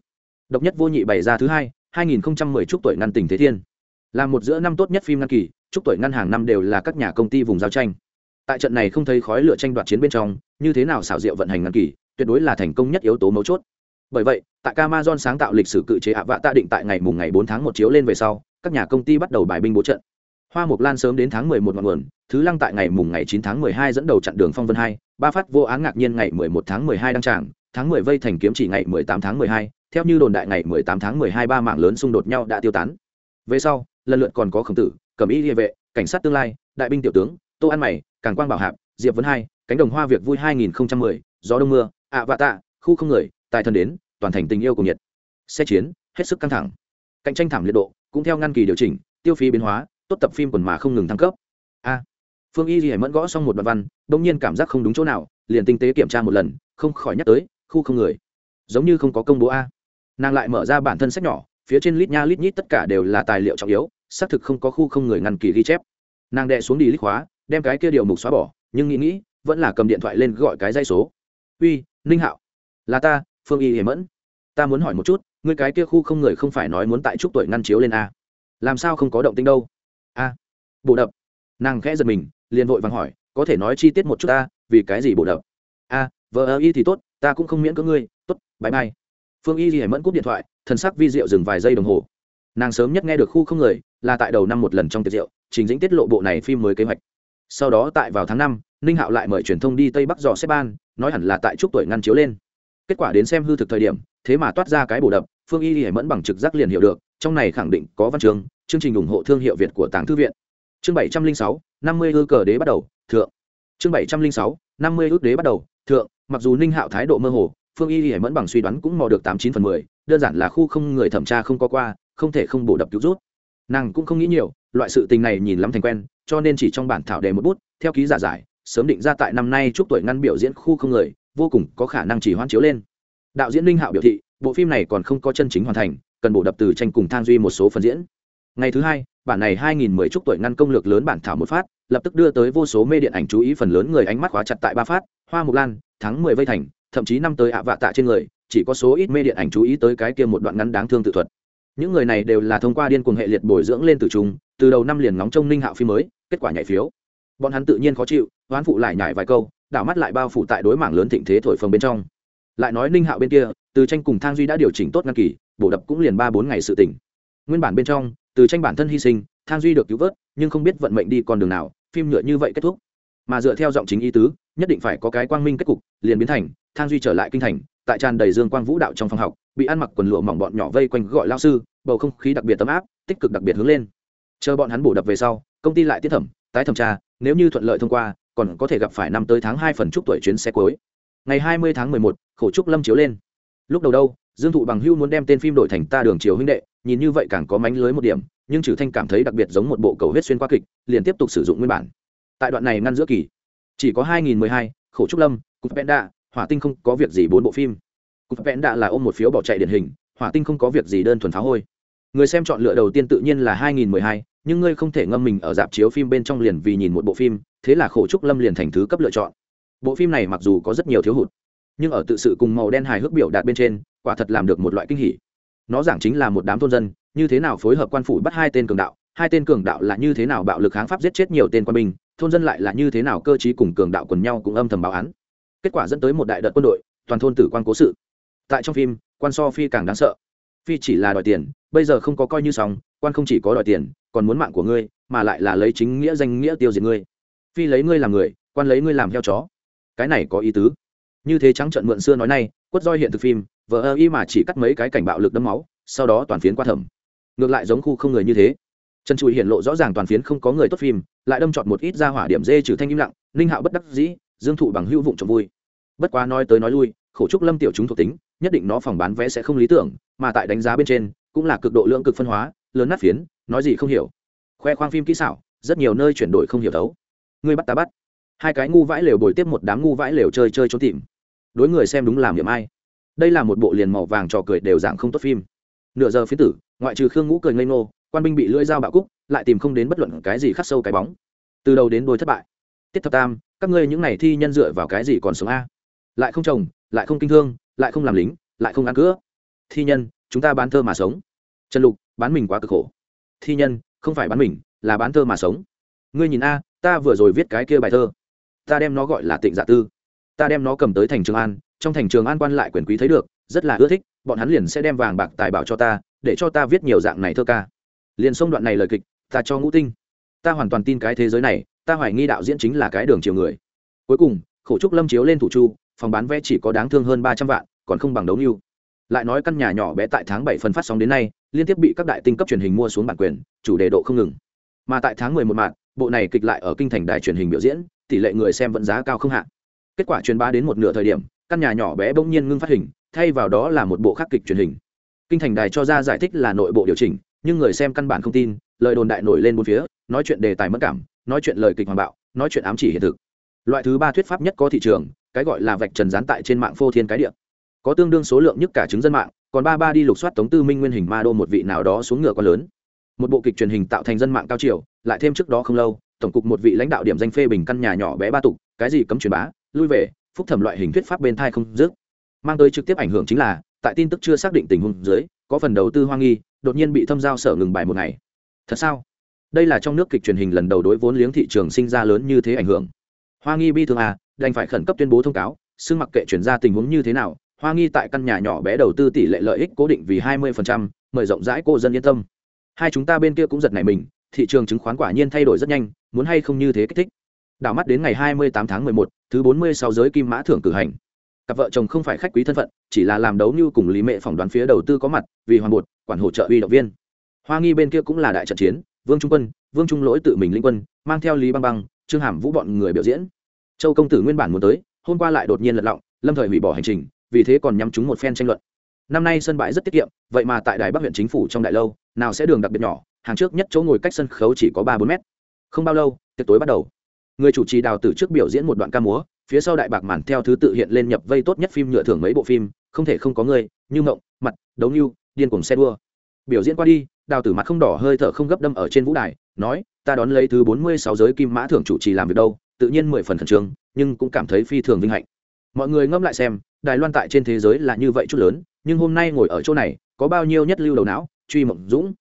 Độc nhất vô nhị bày ra thứ hai 2010 chúc tuổi ngăn tình thế thiên. Là một giữa năm tốt nhất phim ngăn kỳ, chúc tuổi ngăn hàng năm đều là các nhà công ty vùng giao tranh. Tại trận này không thấy khói lửa tranh đoạt chiến bên trong, như thế nào xảo diệu vận hành ngăn kỳ, tuyệt đối là thành công nhất yếu tố mấu chốt bởi vậy tại Amazon sáng tạo lịch sử cự chế ạ vạ tạ định tại ngày mùng ngày bốn tháng một chiếu lên về sau các nhà công ty bắt đầu bài binh bố trận. Hoa mục lan sớm đến tháng 11 ngọn nguồn thứ lăng tại ngày mùng ngày chín tháng 12 dẫn đầu chặn đường phong vân hai ba phát vô án ngạc nhiên ngày 11 tháng 12 đăng tràng tháng 10 vây thành kiếm chỉ ngày 18 tháng 12 theo như đồn đại ngày 18 tháng 12 ba mạng lớn xung đột nhau đã tiêu tán. Về sau lần lượt còn có khổng tử cẩm y địa vệ cảnh sát tương lai đại binh tiểu tướng tô an mày càng quang bảo hạp diệp vấn hai cánh đồng hoa việc vui 2010, gió đông mưa ạ vạ tạ khu không người tài thần đến toàn thành tình yêu cùng nhiệt. Xe chiến, hết sức căng thẳng. Cạnh tranh thảm liệt độ, cũng theo ngăn kỳ điều chỉnh, tiêu phí biến hóa, tốt tập phim quần mà không ngừng thăng cấp. A. Phương y thì mẫn gõ xong một đoạn văn đông nhiên cảm giác không đúng chỗ nào, liền tinh tế kiểm tra một lần, không khỏi nhắc tới, khu không người. Giống như không có công bố a. Nàng lại mở ra bản thân sách nhỏ, phía trên lít nha lít nhít tất cả đều là tài liệu trọng yếu, xác thực không có khu không người ngăn kỳ ghi chép. Nàng đệ xuống đi lít khóa, đem cái kia điều mục xóa bỏ, nhưng nghĩ nghĩ, vẫn là cầm điện thoại lên gọi cái dây số. Uy, ninh hạo. Là ta, phương y hiểm mẫn ta muốn hỏi một chút, ngươi cái kia khu không người không phải nói muốn tại chúc tuổi ngăn chiếu lên a. Làm sao không có động tinh đâu? A. Bộ đập. Nàng khẽ giật mình, liền vội vàng hỏi, có thể nói chi tiết một chút ta, vì cái gì bộ đập? A vợ ơ y thì tốt, ta cũng không miễn cưỡng ngươi, tốt bãi bay phương y thì mẫn cúp điện thoại, thần sắc vi rượu dừng vài giây đồng hồ. Nàng sớm nhất nghe được khu không người, là tại đầu năm một lần trong tiệc rượu, trình dĩnh tiết lộ bộ này phim mới kế hoạch. Sau đó tại vào tháng năm, ninh hạo lại mời truyền thông đi tây bắc dò xếp ban, nói hẳn là tại chúc tuổi ngăn chiếu lên. Kết quả đến xem hư thực thời điểm thế mà toát ra cái bổ đập, phương y hải mẫn bằng trực giác liền hiểu được, trong này khẳng định có văn chương chương trình ủng hộ thương hiệu việt của tàng thư viện. Chương bảy trăm linh sáu, năm mươi ư cờ đế bắt đầu, thượng. Chương bảy trăm linh sáu, năm mươi ước đế bắt đầu, thượng. Mặc dù ninh hạo thái độ mơ hồ, phương y hải mẫn bằng suy đoán cũng mò được tám chín phần mười, đơn giản là khu không người thẩm tra không có qua, không thể không bổ đập cứu rút. Nàng cũng không nghĩ nhiều, loại sự tình này nhìn lắm thành quen, cho nên chỉ trong bản thảo đề một bút, theo ký giả giải, sớm định ra tại năm nay chúc tuổi ngăn biểu diễn khu không người, vô cùng có khả năng chỉ hoãn chiếu lên đạo diễn linh hạo biểu thị, bộ phim này còn không có chân chính hoàn thành, cần bổ đập từ tranh cùng thang duy một số phần diễn. Ngày thứ hai, bản này 2010 chúc tuổi ngăn công lược lớn bản thảo một phát, lập tức đưa tới vô số mê điện ảnh chú ý phần lớn người ánh mắt khóa chặt tại ba phát, hoa mục lan tháng 10 vây thành, thậm chí năm tới ạ vạ tạ trên người, chỉ có số ít mê điện ảnh chú ý tới cái kia một đoạn ngắn đáng thương tự thuật. Những người này đều là thông qua điên cuồng hệ liệt bồi dưỡng lên từ trung từ đầu năm liền ngóng trông ninh hạo phim mới, kết quả nhảy phiếu. Bọn hắn tự nhiên khó chịu, hoán phụ lại nhảy vài câu, đảo mắt lại bao phủ tại đối mảng lớn thịnh thế thổi phồng bên trong lại nói ninh hạo bên kia, từ tranh cùng thang duy đã điều chỉnh tốt ngăn kỳ, bổ đập cũng liền ba bốn ngày sự tỉnh nguyên bản bên trong, từ tranh bản thân hy sinh, thang duy được cứu vớt, nhưng không biết vận mệnh đi con đường nào, phim nhựa như vậy kết thúc. Mà dựa theo giọng chính ý tứ, nhất định phải có cái quang minh kết cục, liền biến thành, thang duy trở lại kinh thành, tại tràn đầy dương quang vũ đạo trong phòng học, bị ăn mặc quần lụa mỏng bọn nhỏ vây quanh gọi lao sư, bầu không khí đặc biệt tấm áp, tích cực đặc biệt hướng lên. Chờ bọn hắn bổ đập về sau, công ty lại tiết thẩm, tái thẩm tra, nếu như thuận lợi thông qua, còn có thể gặp phải năm tới tháng hai phần chúc tuổi chuyến xe cuối ngày hai mươi tháng mười một khổ trúc lâm chiếu lên. Lúc đầu đâu dương thụ bằng hưu muốn đem tên phim đổi thành ta đường chiều huynh đệ nhìn như vậy càng có mánh lưới một điểm nhưng trừ thanh cảm thấy đặc biệt giống một bộ cầu huyết xuyên qua kịch liền tiếp tục sử dụng nguyên bản. Tại đoạn này ngăn giữa kỳ chỉ có 2012, khổ trúc lâm cục penda hỏa tinh không có việc gì bốn bộ phim. Cục penda là ôm một phiếu bỏ chạy điển hình hỏa tinh không có việc gì đơn thuần phá hôi. Người xem chọn lựa đầu tiên tự nhiên là 2012, nhưng ngươi không thể ngâm mình ở dạp chiếu phim bên trong liền vì nhìn một bộ phim thế là khổ trúc lâm liền thành thứ cấp lựa chọn bộ phim này mặc dù có rất nhiều thiếu hụt, nhưng ở tự sự cùng màu đen hài hước biểu đạt bên trên, quả thật làm được một loại kinh hỉ. Nó giảng chính là một đám thôn dân, như thế nào phối hợp quan phủ bắt hai tên cường đạo, hai tên cường đạo là như thế nào bạo lực kháng pháp giết chết nhiều tên quân binh, thôn dân lại là như thế nào cơ chí cùng cường đạo quần nhau cũng âm thầm báo án. Kết quả dẫn tới một đại đợt quân đội, toàn thôn tử quan cố sự. Tại trong phim, quan so phi càng đáng sợ. Phi chỉ là đòi tiền, bây giờ không có coi như xong, quan không chỉ có đòi tiền, còn muốn mạng của ngươi, mà lại là lấy chính nghĩa danh nghĩa tiêu diệt ngươi. Phi lấy ngươi làm người, quan lấy ngươi làm heo chó cái này có ý tứ. Như thế trắng trận mượn xưa nói nay, quất roi hiện thực phim, vờ ơ y mà chỉ cắt mấy cái cảnh bạo lực đấm máu, sau đó toàn phiến qua thẩm. Ngược lại giống khu không người như thế. Trần trụi hiện lộ rõ ràng toàn phiến không có người tốt phim, lại đâm chọn một ít ra hỏa điểm dê trừ thanh im lặng, ninh hạo bất đắc dĩ, dương thụ bằng hữu vụng trộm vui. Bất quá nói tới nói lui, khổ trúc lâm tiểu chúng thuộc tính, nhất định nó phòng bán vé sẽ không lý tưởng, mà tại đánh giá bên trên, cũng là cực độ lượng cực phân hóa, lớn nát phiến, nói gì không hiểu. Khoe khoang phim kỹ xảo, rất nhiều nơi chuyển đổi không hiểu thấu ngươi bắt ta bắt hai cái ngu vãi lều bồi tiếp một đám ngu vãi lều chơi chơi trốn tìm. Đối người xem đúng làm điểm ai. Đây là một bộ liền màu vàng trò cười đều dạng không tốt phim. Nửa giờ phía tử, ngoại trừ khương ngũ cười ngây ngô, quan binh bị lưỡi dao bạo cúc, lại tìm không đến bất luận cái gì khắc sâu cái bóng. Từ đầu đến đôi thất bại. Tiết thập tam, các ngươi những này thi nhân dựa vào cái gì còn sống a? Lại không trồng, lại không kinh thương, lại không làm lính, lại không ăn cữa thi nhân, chúng ta bán thơ mà sống. Trần lục, bán mình quá cực khổ. Thi nhân, không phải bán mình, là bán thơ mà sống. Ngươi nhìn a, ta vừa rồi viết cái kia bài thơ ta đem nó gọi là tịnh dạ tư. Ta đem nó cầm tới thành trường an, trong thành trường an quan lại quyền quý thấy được, rất là ưa thích, bọn hắn liền sẽ đem vàng bạc tài bảo cho ta, để cho ta viết nhiều dạng này thơ ca. Liền xông đoạn này lời kịch, ta cho ngũ tinh. Ta hoàn toàn tin cái thế giới này, ta hoài nghi đạo diễn chính là cái đường chiều người. Cuối cùng, khổ trúc lâm chiếu lên thủ chu, phòng bán vé chỉ có đáng thương hơn ba trăm vạn, còn không bằng đấu mưu lại nói căn nhà nhỏ bé tại tháng bảy phần phát sóng đến nay, liên tiếp bị các đại tinh cấp truyền hình mua xuống bản quyền, chủ đề độ không ngừng. Mà tại tháng mười một mạng bộ này kịch lại ở kinh thành đài truyền hình biểu diễn tỷ lệ người xem vẫn giá cao không hạn kết quả truyền bá đến một nửa thời điểm, căn nhà nhỏ bé bỗng nhiên ngưng phát hình, thay vào đó là một bộ khắc kịch truyền hình. Kinh thành đài cho ra giải thích là nội bộ điều chỉnh, nhưng người xem căn bản không tin, lời đồn đại nổi lên bốn phía, nói chuyện đề tài mất cảm, nói chuyện lời kịch hoàng bạo, nói chuyện ám chỉ hiện thực. Loại thứ ba thuyết pháp nhất có thị trường, cái gọi là vạch trần gián tại trên mạng phô thiên cái địa. Có tương đương số lượng nhất cả chứng dân mạng, còn ba ba đi lục soát tống tư minh nguyên hình ma đô một vị nào đó xuống ngựa quá lớn. Một bộ kịch truyền hình tạo thành dân mạng cao triều lại thêm trước đó không lâu tổng cục một vị lãnh đạo điểm danh phê bình căn nhà nhỏ bé ba tục, cái gì cấm truyền bá, lui về, phúc thẩm loại hình thuyết pháp bên thai không dứt. Mang tới trực tiếp ảnh hưởng chính là, tại tin tức chưa xác định tình huống dưới, có phần đầu tư hoang nghi, đột nhiên bị thâm giao sở ngừng bài một ngày. Thật sao? Đây là trong nước kịch truyền hình lần đầu đối vốn liếng thị trường sinh ra lớn như thế ảnh hưởng. Hoa nghi bi thường à đành phải khẩn cấp tuyên bố thông cáo, xưng mặc kệ chuyển ra tình huống như thế nào hoa nghi tại căn nhà nhỏ bé đầu tư tỷ lệ lợi ích cố định vì hai mươi mời rộng rãi cô dân yên tâm. Hai chúng ta bên kia cũng giật này mình thị trường chứng khoán quả nhiên thay đổi rất nhanh muốn hay không như thế kích thích. Đảo mắt đến ngày hai mươi tám tháng một, thứ bốn mươi sáu giới kim mã thưởng cử hành. Cặp vợ chồng không phải khách quý thân phận chỉ là làm đấu như cùng lý mệ phỏng đoán phía đầu tư có mặt vì hoàn bột quản hỗ trợ uy động viên. Hoa nghi bên kia cũng là đại trận chiến vương trung quân vương trung lỗi tự mình linh quân mang theo lý băng băng trương hàm vũ bọn người biểu diễn. Châu công tử nguyên bản muốn tới hôm qua lại đột nhiên lật lọng lâm thời hủy bỏ hành trình vì thế còn nhắm chúng một phen tranh luận. Năm nay sân bãi rất tiết kiệm vậy mà tại đài bắc huyện chính phủ trong đại lâu nào sẽ đường đặc biệt nhỏ hàng trước nhất chỗ ngồi cách sân khấu chỉ có ba bốn mét. Không bao lâu, tiệc tối bắt đầu. Người chủ trì đào tử trước biểu diễn một đoạn ca múa, phía sau đại bạc màn theo thứ tự hiện lên nhập vây tốt nhất phim nhựa thưởng mấy bộ phim, không thể không có người, như mộng, mặt đấu như điên cùng xe đua. Biểu diễn qua đi, đào tử mặt không đỏ hơi thở không gấp đâm ở trên vũ đài, nói, ta đón lấy thứ bốn mươi sáu giới kim mã thưởng chủ trì làm việc đâu, tự nhiên mười phần khẩn trương, nhưng cũng cảm thấy phi thường vinh hạnh. Mọi người ngẫm lại xem, đài loan tại trên thế giới là như vậy chút lớn, nhưng hôm nay ngồi ở chỗ này, có bao nhiêu nhất lưu đầu não, truy mộng dũng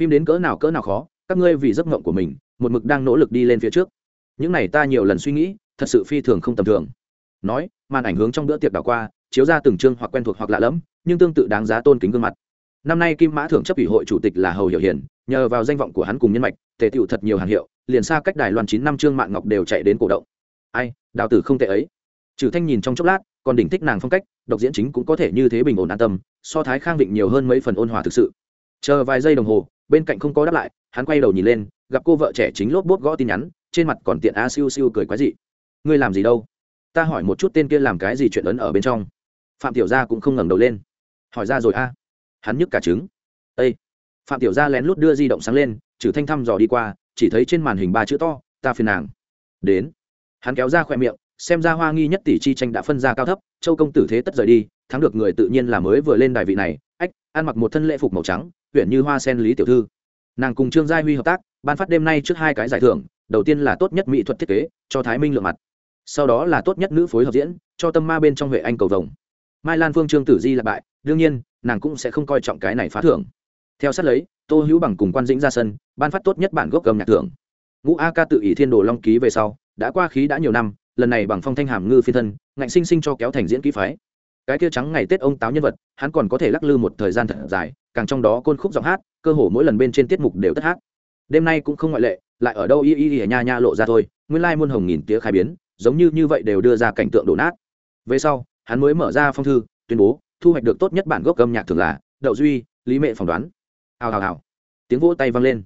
phim đến cỡ nào cỡ nào khó, các ngươi vì giấc mộng của mình, một mực đang nỗ lực đi lên phía trước. Những này ta nhiều lần suy nghĩ, thật sự phi thường không tầm thường. Nói, màn ảnh hướng trong bữa tiệc đảo qua, chiếu ra từng chương hoặc quen thuộc hoặc lạ lẫm, nhưng tương tự đáng giá tôn kính gương mặt. Năm nay kim mã thưởng chấp ủy hội chủ tịch là hầu hiểu hiền, nhờ vào danh vọng của hắn cùng nhân mạch, tề tựu thật nhiều hàng hiệu, liền xa cách đài loan chín năm trương mạng ngọc đều chạy đến cổ động. Ai, đào tử không tệ ấy. Trừ thanh nhìn trong chốc lát, còn đỉnh thích nàng phong cách, độc diễn chính cũng có thể như thế bình ổn an tâm, so thái khang vịnh nhiều hơn mấy phần ôn hòa thực sự. Chờ vài giây đồng hồ bên cạnh không có đáp lại, hắn quay đầu nhìn lên, gặp cô vợ trẻ chính lốp bốt gõ tin nhắn, trên mặt còn tiện a siêu siêu cười quái dị. Ngươi làm gì đâu? Ta hỏi một chút tên kia làm cái gì chuyện ấn ở bên trong. Phạm tiểu gia cũng không ngẩng đầu lên. Hỏi ra rồi a. Hắn nhức cả trứng. Ây phạm tiểu gia lén lút đưa di động sáng lên, trừ thanh thăm dò đi qua, chỉ thấy trên màn hình ba chữ to, ta phiền nàng. Đến. Hắn kéo ra khoe miệng xem ra hoa nghi nhất tỷ chi tranh đã phân ra cao thấp, châu công tử thế tất rời đi, thắng được người tự nhiên là mới vừa lên đài vị này. Ách, ăn mặc một thân lễ phục màu trắng, huyện như hoa sen lý tiểu thư. Nàng cùng trương gia huy hợp tác, ban phát đêm nay trước hai cái giải thưởng, đầu tiên là tốt nhất mỹ thuật thiết kế, cho thái minh lượng mặt. Sau đó là tốt nhất nữ phối hợp diễn, cho tâm ma bên trong huệ anh cầu vồng. Mai lan phương trương tử di là bại, đương nhiên, nàng cũng sẽ không coi trọng cái này phá thưởng. Theo sát lấy, tô hữu bằng cùng quan dĩnh ra sân, ban phát tốt nhất bản gốc cầm nhạc thưởng. Ngũ a ca tự ỷ thiên đồ long ký về sau, đã qua khí đã nhiều năm lần này bằng phong thanh hàm ngư phi thân, ngạnh sinh sinh cho kéo thành diễn kỹ phái. Cái kia trắng ngày tết ông táo nhân vật, hắn còn có thể lắc lư một thời gian thật dài, càng trong đó côn khúc giọng hát, cơ hồ mỗi lần bên trên tiết mục đều tất hát. Đêm nay cũng không ngoại lệ, lại ở đâu y y y nha nha lộ ra thôi, nguyên lai muôn hồng nghìn tía khai biến, giống như như vậy đều đưa ra cảnh tượng đổ nát. Về sau, hắn mới mở ra phong thư, tuyên bố, thu hoạch được tốt nhất bản gốc âm nhạc thường là, đậu duy, lý mệ phỏng đoán. Hào hào hào. Tiếng vỗ tay vang lên.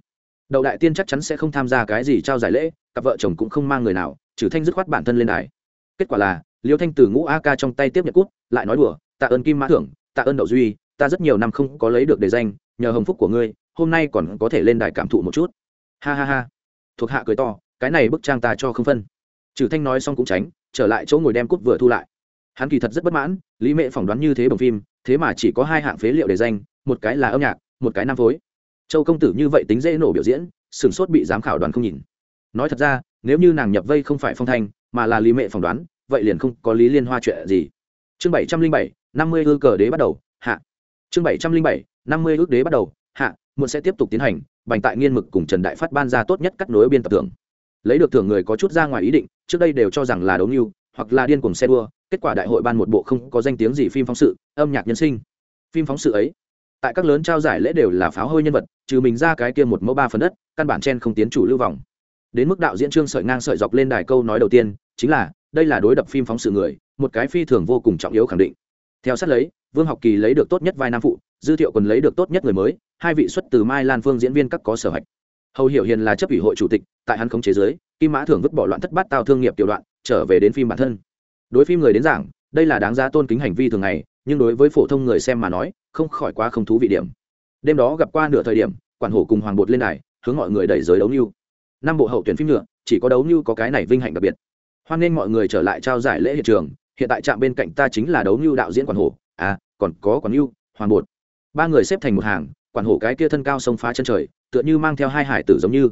Đậu đại tiên chắc chắn sẽ không tham gia cái gì trao giải lễ, cặp vợ chồng cũng không mang người nào trừ thanh dứt khoát bản thân lên đài. Kết quả là, liêu thanh từ ngũ a ca trong tay tiếp nhận cút lại nói đùa, tạ ơn kim mã thưởng, tạ ơn đậu duy, ta rất nhiều năm không có lấy được đề danh, nhờ hồng phúc của ngươi, hôm nay còn có thể lên đài cảm thụ một chút. Ha ha ha. Thuộc hạ cười to, cái này bức trang ta cho không phân. Trừ thanh nói xong cũng tránh, trở lại chỗ ngồi đem cút vừa thu lại. Hắn kỳ thật rất bất mãn, lý mệ phỏng đoán như thế bằng phim, thế mà chỉ có hai hạng phế liệu để danh, một cái là âm nhạc, một cái nam phối. Châu công tử như vậy tính dễ nổ biểu diễn sửng sốt bị giám khảo đoàn không nhìn. Nói thật ra nếu như nàng nhập vây không phải phong thanh, mà là lý mệ phỏng đoán, vậy liền không có lý liên hoa chuyện gì. Chương bảy trăm linh bảy, năm mươi ư cờ đế bắt đầu, hạ. Chương bảy trăm linh bảy, năm mươi ước đế bắt đầu, hạ, muộn sẽ tiếp tục tiến hành, bành tại nghiên mực cùng trần đại phát ban ra tốt nhất cắt nối biên tập thưởng. Lấy được thưởng người có chút ra ngoài ý định, trước đây đều cho rằng là đấu mưu hoặc là điên cùng xe đua, kết quả đại hội ban một bộ không có danh tiếng gì phim phóng sự, âm nhạc nhân sinh. Phim phóng sự ấy, tại các lớn trao giải lễ đều là pháo hôi nhân vật, trừ mình ra cái kia một mẫu ba phần đất, căn bản chen không tiến chủ lưu vòng đến mức đạo diễn trương sợi ngang sợi dọc lên đài câu nói đầu tiên, chính là, đây là đối đập phim phóng sự người, một cái phi thường vô cùng trọng yếu khẳng định. Theo sát lấy, vương học kỳ lấy được tốt nhất vai nam phụ, dư thiệu còn lấy được tốt nhất người mới, hai vị xuất từ mai lan phương diễn viên các có sở hạch. Hầu hiểu hiền là chấp ủy hội chủ tịch, tại hắn khống chế giới kim mã thường vứt bỏ loạn thất bát tao thương nghiệp tiểu đoạn, trở về đến phim bản thân. Đối phim người đến giảng, đây là đáng giá tôn kính hành vi thường ngày, nhưng đối với phổ thông người xem mà nói, không khỏi quá không thú vị điểm. Đêm đó gặp qua nửa thời điểm, quản hổ cùng hoàng bột lên này hướng mọi người đẩy giới đấu nưu năm bộ hậu tuyển phim nhựa, chỉ có đấu như có cái này vinh hạnh đặc biệt. Hoan nghênh mọi người trở lại trao giải lễ hiện trường, hiện tại trạm bên cạnh ta chính là đấu như đạo diễn quản hổ. À còn có quản nưu hoàng bột. Ba người xếp thành một hàng, quản hổ cái kia thân cao sông phá chân trời, tựa như mang theo hai hải tử giống như.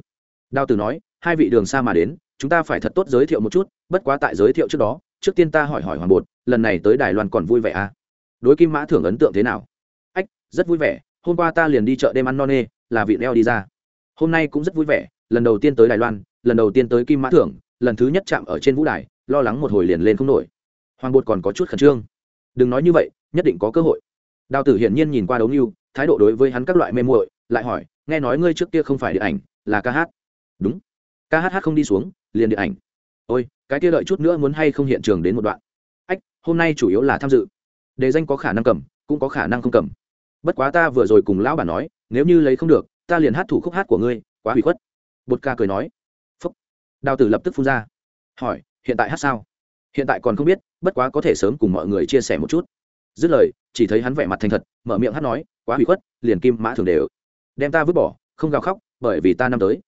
Đao tử nói, hai vị đường xa mà đến, chúng ta phải thật tốt giới thiệu một chút, bất quá tại giới thiệu trước đó, trước tiên ta hỏi hỏi hoàng bột, lần này tới đài loan còn vui vẻ à? Đối kim mã thưởng ấn tượng thế nào? Ách, rất vui vẻ, hôm qua ta liền đi chợ đêm ăn no nê, là vị leo đi ra. Hôm nay cũng rất vui vẻ lần đầu tiên tới đài loan, lần đầu tiên tới kim mã thưởng lần thứ nhất chạm ở trên vũ đài, lo lắng một hồi liền lên không nổi. Hoàng bột còn có chút khẩn trương. Đừng nói như vậy, nhất định có cơ hội. Đào tử hiển nhiên nhìn qua đấu mưu thái độ đối với hắn các loại mê muội, lại hỏi, nghe nói ngươi trước kia không phải điện ảnh, là ca hát? Đúng. Ca hát hát không đi xuống, liền điện ảnh. Ôi, cái kia đợi chút nữa muốn hay không hiện trường đến một đoạn. Ách, hôm nay chủ yếu là tham dự. Đề danh có khả năng cầm, cũng có khả năng không cầm. Bất quá ta vừa rồi cùng lão bà nói, nếu như lấy không được, ta liền hát thủ khúc hát của ngươi, quá hủy khuất bột ca cười nói. Phúc. Đào tử lập tức phun ra. Hỏi hiện tại hát sao? Hiện tại còn không biết bất quá có thể sớm cùng mọi người chia sẻ một chút. Dứt lời chỉ thấy hắn vẻ mặt thành thật mở miệng hát nói quá hủy khuất liền kim mã thường đều. Đem ta vứt bỏ không gào khóc bởi vì ta năm tới.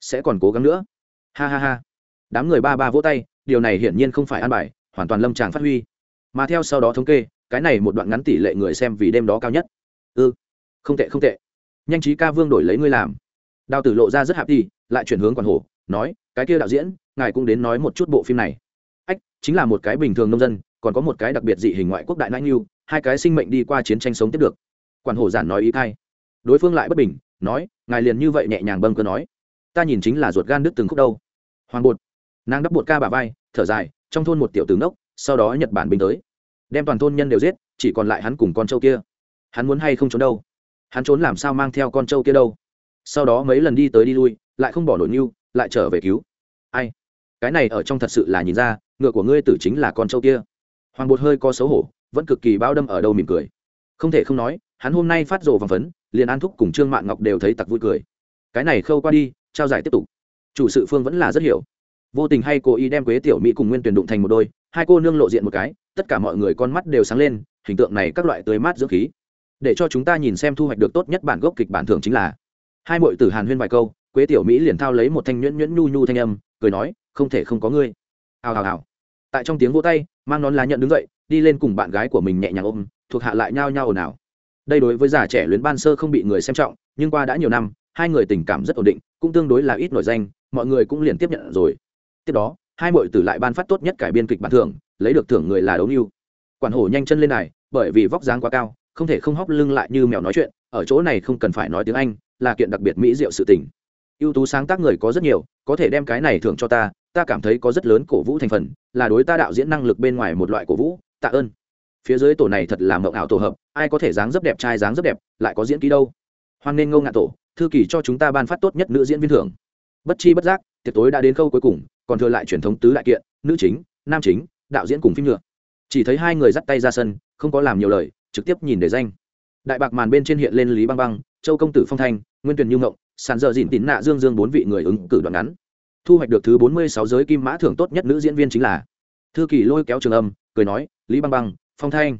Sẽ còn cố gắng nữa. Ha ha ha. Đám người ba ba vỗ tay điều này hiển nhiên không phải an bài hoàn toàn lâm tràng phát huy. Mà theo sau đó thống kê cái này một đoạn ngắn tỷ lệ người xem vì đêm đó cao nhất. Ư ừ, không tệ không tệ. Nhanh trí ca vương đổi lấy ngươi làm. Đào tử lộ ra rất hạp đi lại chuyển hướng quản hổ, nói, cái kia đạo diễn, ngài cũng đến nói một chút bộ phim này. Ách, chính là một cái bình thường nông dân, còn có một cái đặc biệt dị hình ngoại quốc đại nãi nhiêu hai cái sinh mệnh đi qua chiến tranh sống tiếp được. Quản hổ giản nói ý thay đối phương lại bất bình, nói, ngài liền như vậy nhẹ nhàng bâng cơ nói, ta nhìn chính là ruột gan đứt từng khúc đâu. Hoàng bột, nàng đắp bột ca bà vai, thở dài, trong thôn một tiểu tướng đốc sau đó nhật bản bình tới, đem toàn thôn nhân đều giết, chỉ còn lại hắn cùng con trâu kia. Hắn muốn hay không trốn đâu? Hắn trốn làm sao mang theo con trâu kia đâu? Sau đó mấy lần đi tới đi lui, lại không bỏ nổi mưu lại trở về cứu. Ai? Cái này ở trong thật sự là nhìn ra, ngựa của ngươi tử chính là con trâu kia. Hoàng bột hơi có xấu hổ, vẫn cực kỳ bao đâm ở đâu mỉm cười. Không thể không nói, hắn hôm nay phát rồ vàng phấn, liền an thúc cùng trương mạn ngọc đều thấy tặc vui cười. Cái này khâu qua đi, trao giải tiếp tục. Chủ sự phương vẫn là rất hiểu. Vô tình hay cố ý đem quế tiểu mỹ cùng nguyên tuyển đụng thành một đôi, hai cô nương lộ diện một cái, tất cả mọi người con mắt đều sáng lên, hình tượng này các loại tươi mát dưỡng khí. Để cho chúng ta nhìn xem thu hoạch được tốt nhất bản gốc kịch bản thưởng chính là hai mội tử hàn huyên vài câu, quế tiểu mỹ liền thao lấy một thanh nhuyễn nhuyễn nhu nhu thanh âm, cười nói, không thể không có ngươi. Hào hào hào. Tại trong tiếng vỗ tay, mang nón lá nhận đứng dậy, đi lên cùng bạn gái của mình nhẹ nhàng ôm, thuộc hạ lại nhao nhao ồn ào. Đây đối với già trẻ luyến ban sơ không bị người xem trọng, nhưng qua đã nhiều năm, hai người tình cảm rất ổn định, cũng tương đối là ít nổi danh, mọi người cũng liền tiếp nhận rồi. Tiếp đó, hai mọi tử lại ban phát tốt nhất cải biên kịch bản thưởng, lấy được thưởng người là đấu yêu. quản hổ nhanh chân lên này bởi vì vóc dáng quá cao, không thể không hóc lưng lại như mèo nói chuyện, ở chỗ này không cần phải nói tiếng anh là kiện đặc biệt mỹ diệu sự tình. Ưu tú sáng tác người có rất nhiều, có thể đem cái này thưởng cho ta ta cảm thấy có rất lớn cổ vũ thành phần, là đối ta đạo diễn năng lực bên ngoài một loại cổ vũ, tạ ơn. Phía dưới tổ này thật là mộng ảo tổ hợp, ai có thể dáng rất đẹp trai dáng rất đẹp, lại có diễn ký đâu. Hoan nên ngô ngạn tổ, thư kỳ cho chúng ta ban phát tốt nhất nữ diễn viên thưởng. Bất chi bất giác, tiệc tối đã đến khâu cuối cùng, còn thừa lại truyền thống tứ đại kiện, nữ chính, nam chính, đạo diễn cùng phim nhựa chỉ thấy hai người dắt tay ra sân, không có làm nhiều lời, trực tiếp nhìn để danh. Đại bạc màn bên trên hiện lên lý băng băng, châu công tử phong thanh nguyên tuyền như ngộng, sàn dợ dịn tín nạ dương dương bốn vị người ứng cử đoạn ngắn. Thu hoạch được thứ bốn mươi sáu giới kim mã thưởng tốt nhất nữ diễn viên chính là thư kỳ lôi kéo trường âm, cười nói, lý băng băng, phong thanh.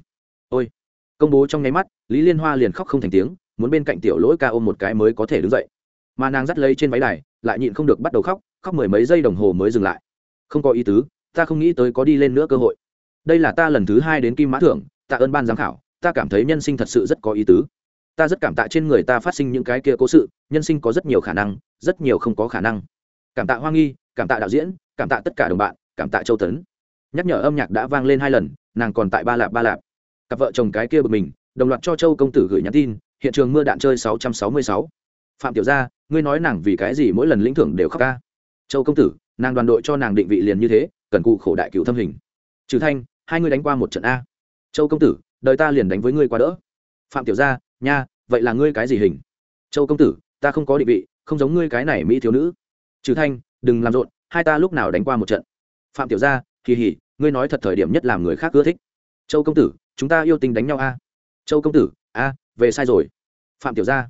Ôi. Công bố trong nháy mắt, lý liên hoa liền khóc không thành tiếng, muốn bên cạnh tiểu lỗi ca ôm một cái mới có thể đứng dậy. Mà nàng dắt lấy trên váy đài, lại nhịn không được bắt đầu khóc khóc mười mấy giây đồng hồ mới dừng lại. Không có ý tứ, ta không nghĩ tới có đi lên nữa cơ hội. Đây là ta lần thứ hai đến kim mã thưởng, tạ ơn ban giám khảo, ta cảm thấy nhân sinh thật sự rất có ý tứ ta rất cảm tạ trên người ta phát sinh những cái kia cố sự, nhân sinh có rất nhiều khả năng, rất nhiều không có khả năng. Cảm tạ hoa nghi, cảm tạ đạo diễn, cảm tạ tất cả đồng bạn, cảm tạ châu tấn. Nhắc nhở âm nhạc đã vang lên hai lần, nàng còn tại ba lạp ba lạp. Cặp vợ chồng cái kia bực mình, đồng loạt cho châu công tử gửi nhắn tin, hiện trường mưa đạn chơi sáu trăm sáu mươi sáu. Phạm tiểu gia, ngươi nói nàng vì cái gì mỗi lần lĩnh thưởng đều khóc ca? Châu công tử, nàng đoàn đội cho nàng định vị liền như thế, cần cụ khổ đại cựu thâm hình. Trừ thanh, hai ngươi đánh qua một trận a. Châu công tử, đời ta liền đánh với ngươi qua đỡ. Phạm tiểu gia nha, vậy là ngươi cái gì hình? Châu công tử, ta không có định vị, không giống ngươi cái này mỹ thiếu nữ. Trừ thanh, đừng làm rộn, hai ta lúc nào đánh qua một trận? Phạm tiểu gia kỳ hỉ ngươi nói thật thời điểm nhất làm người khác ưa thích. Châu công tử, chúng ta yêu tình đánh nhau a. Châu công tử, a, về sai rồi. Phạm tiểu gia,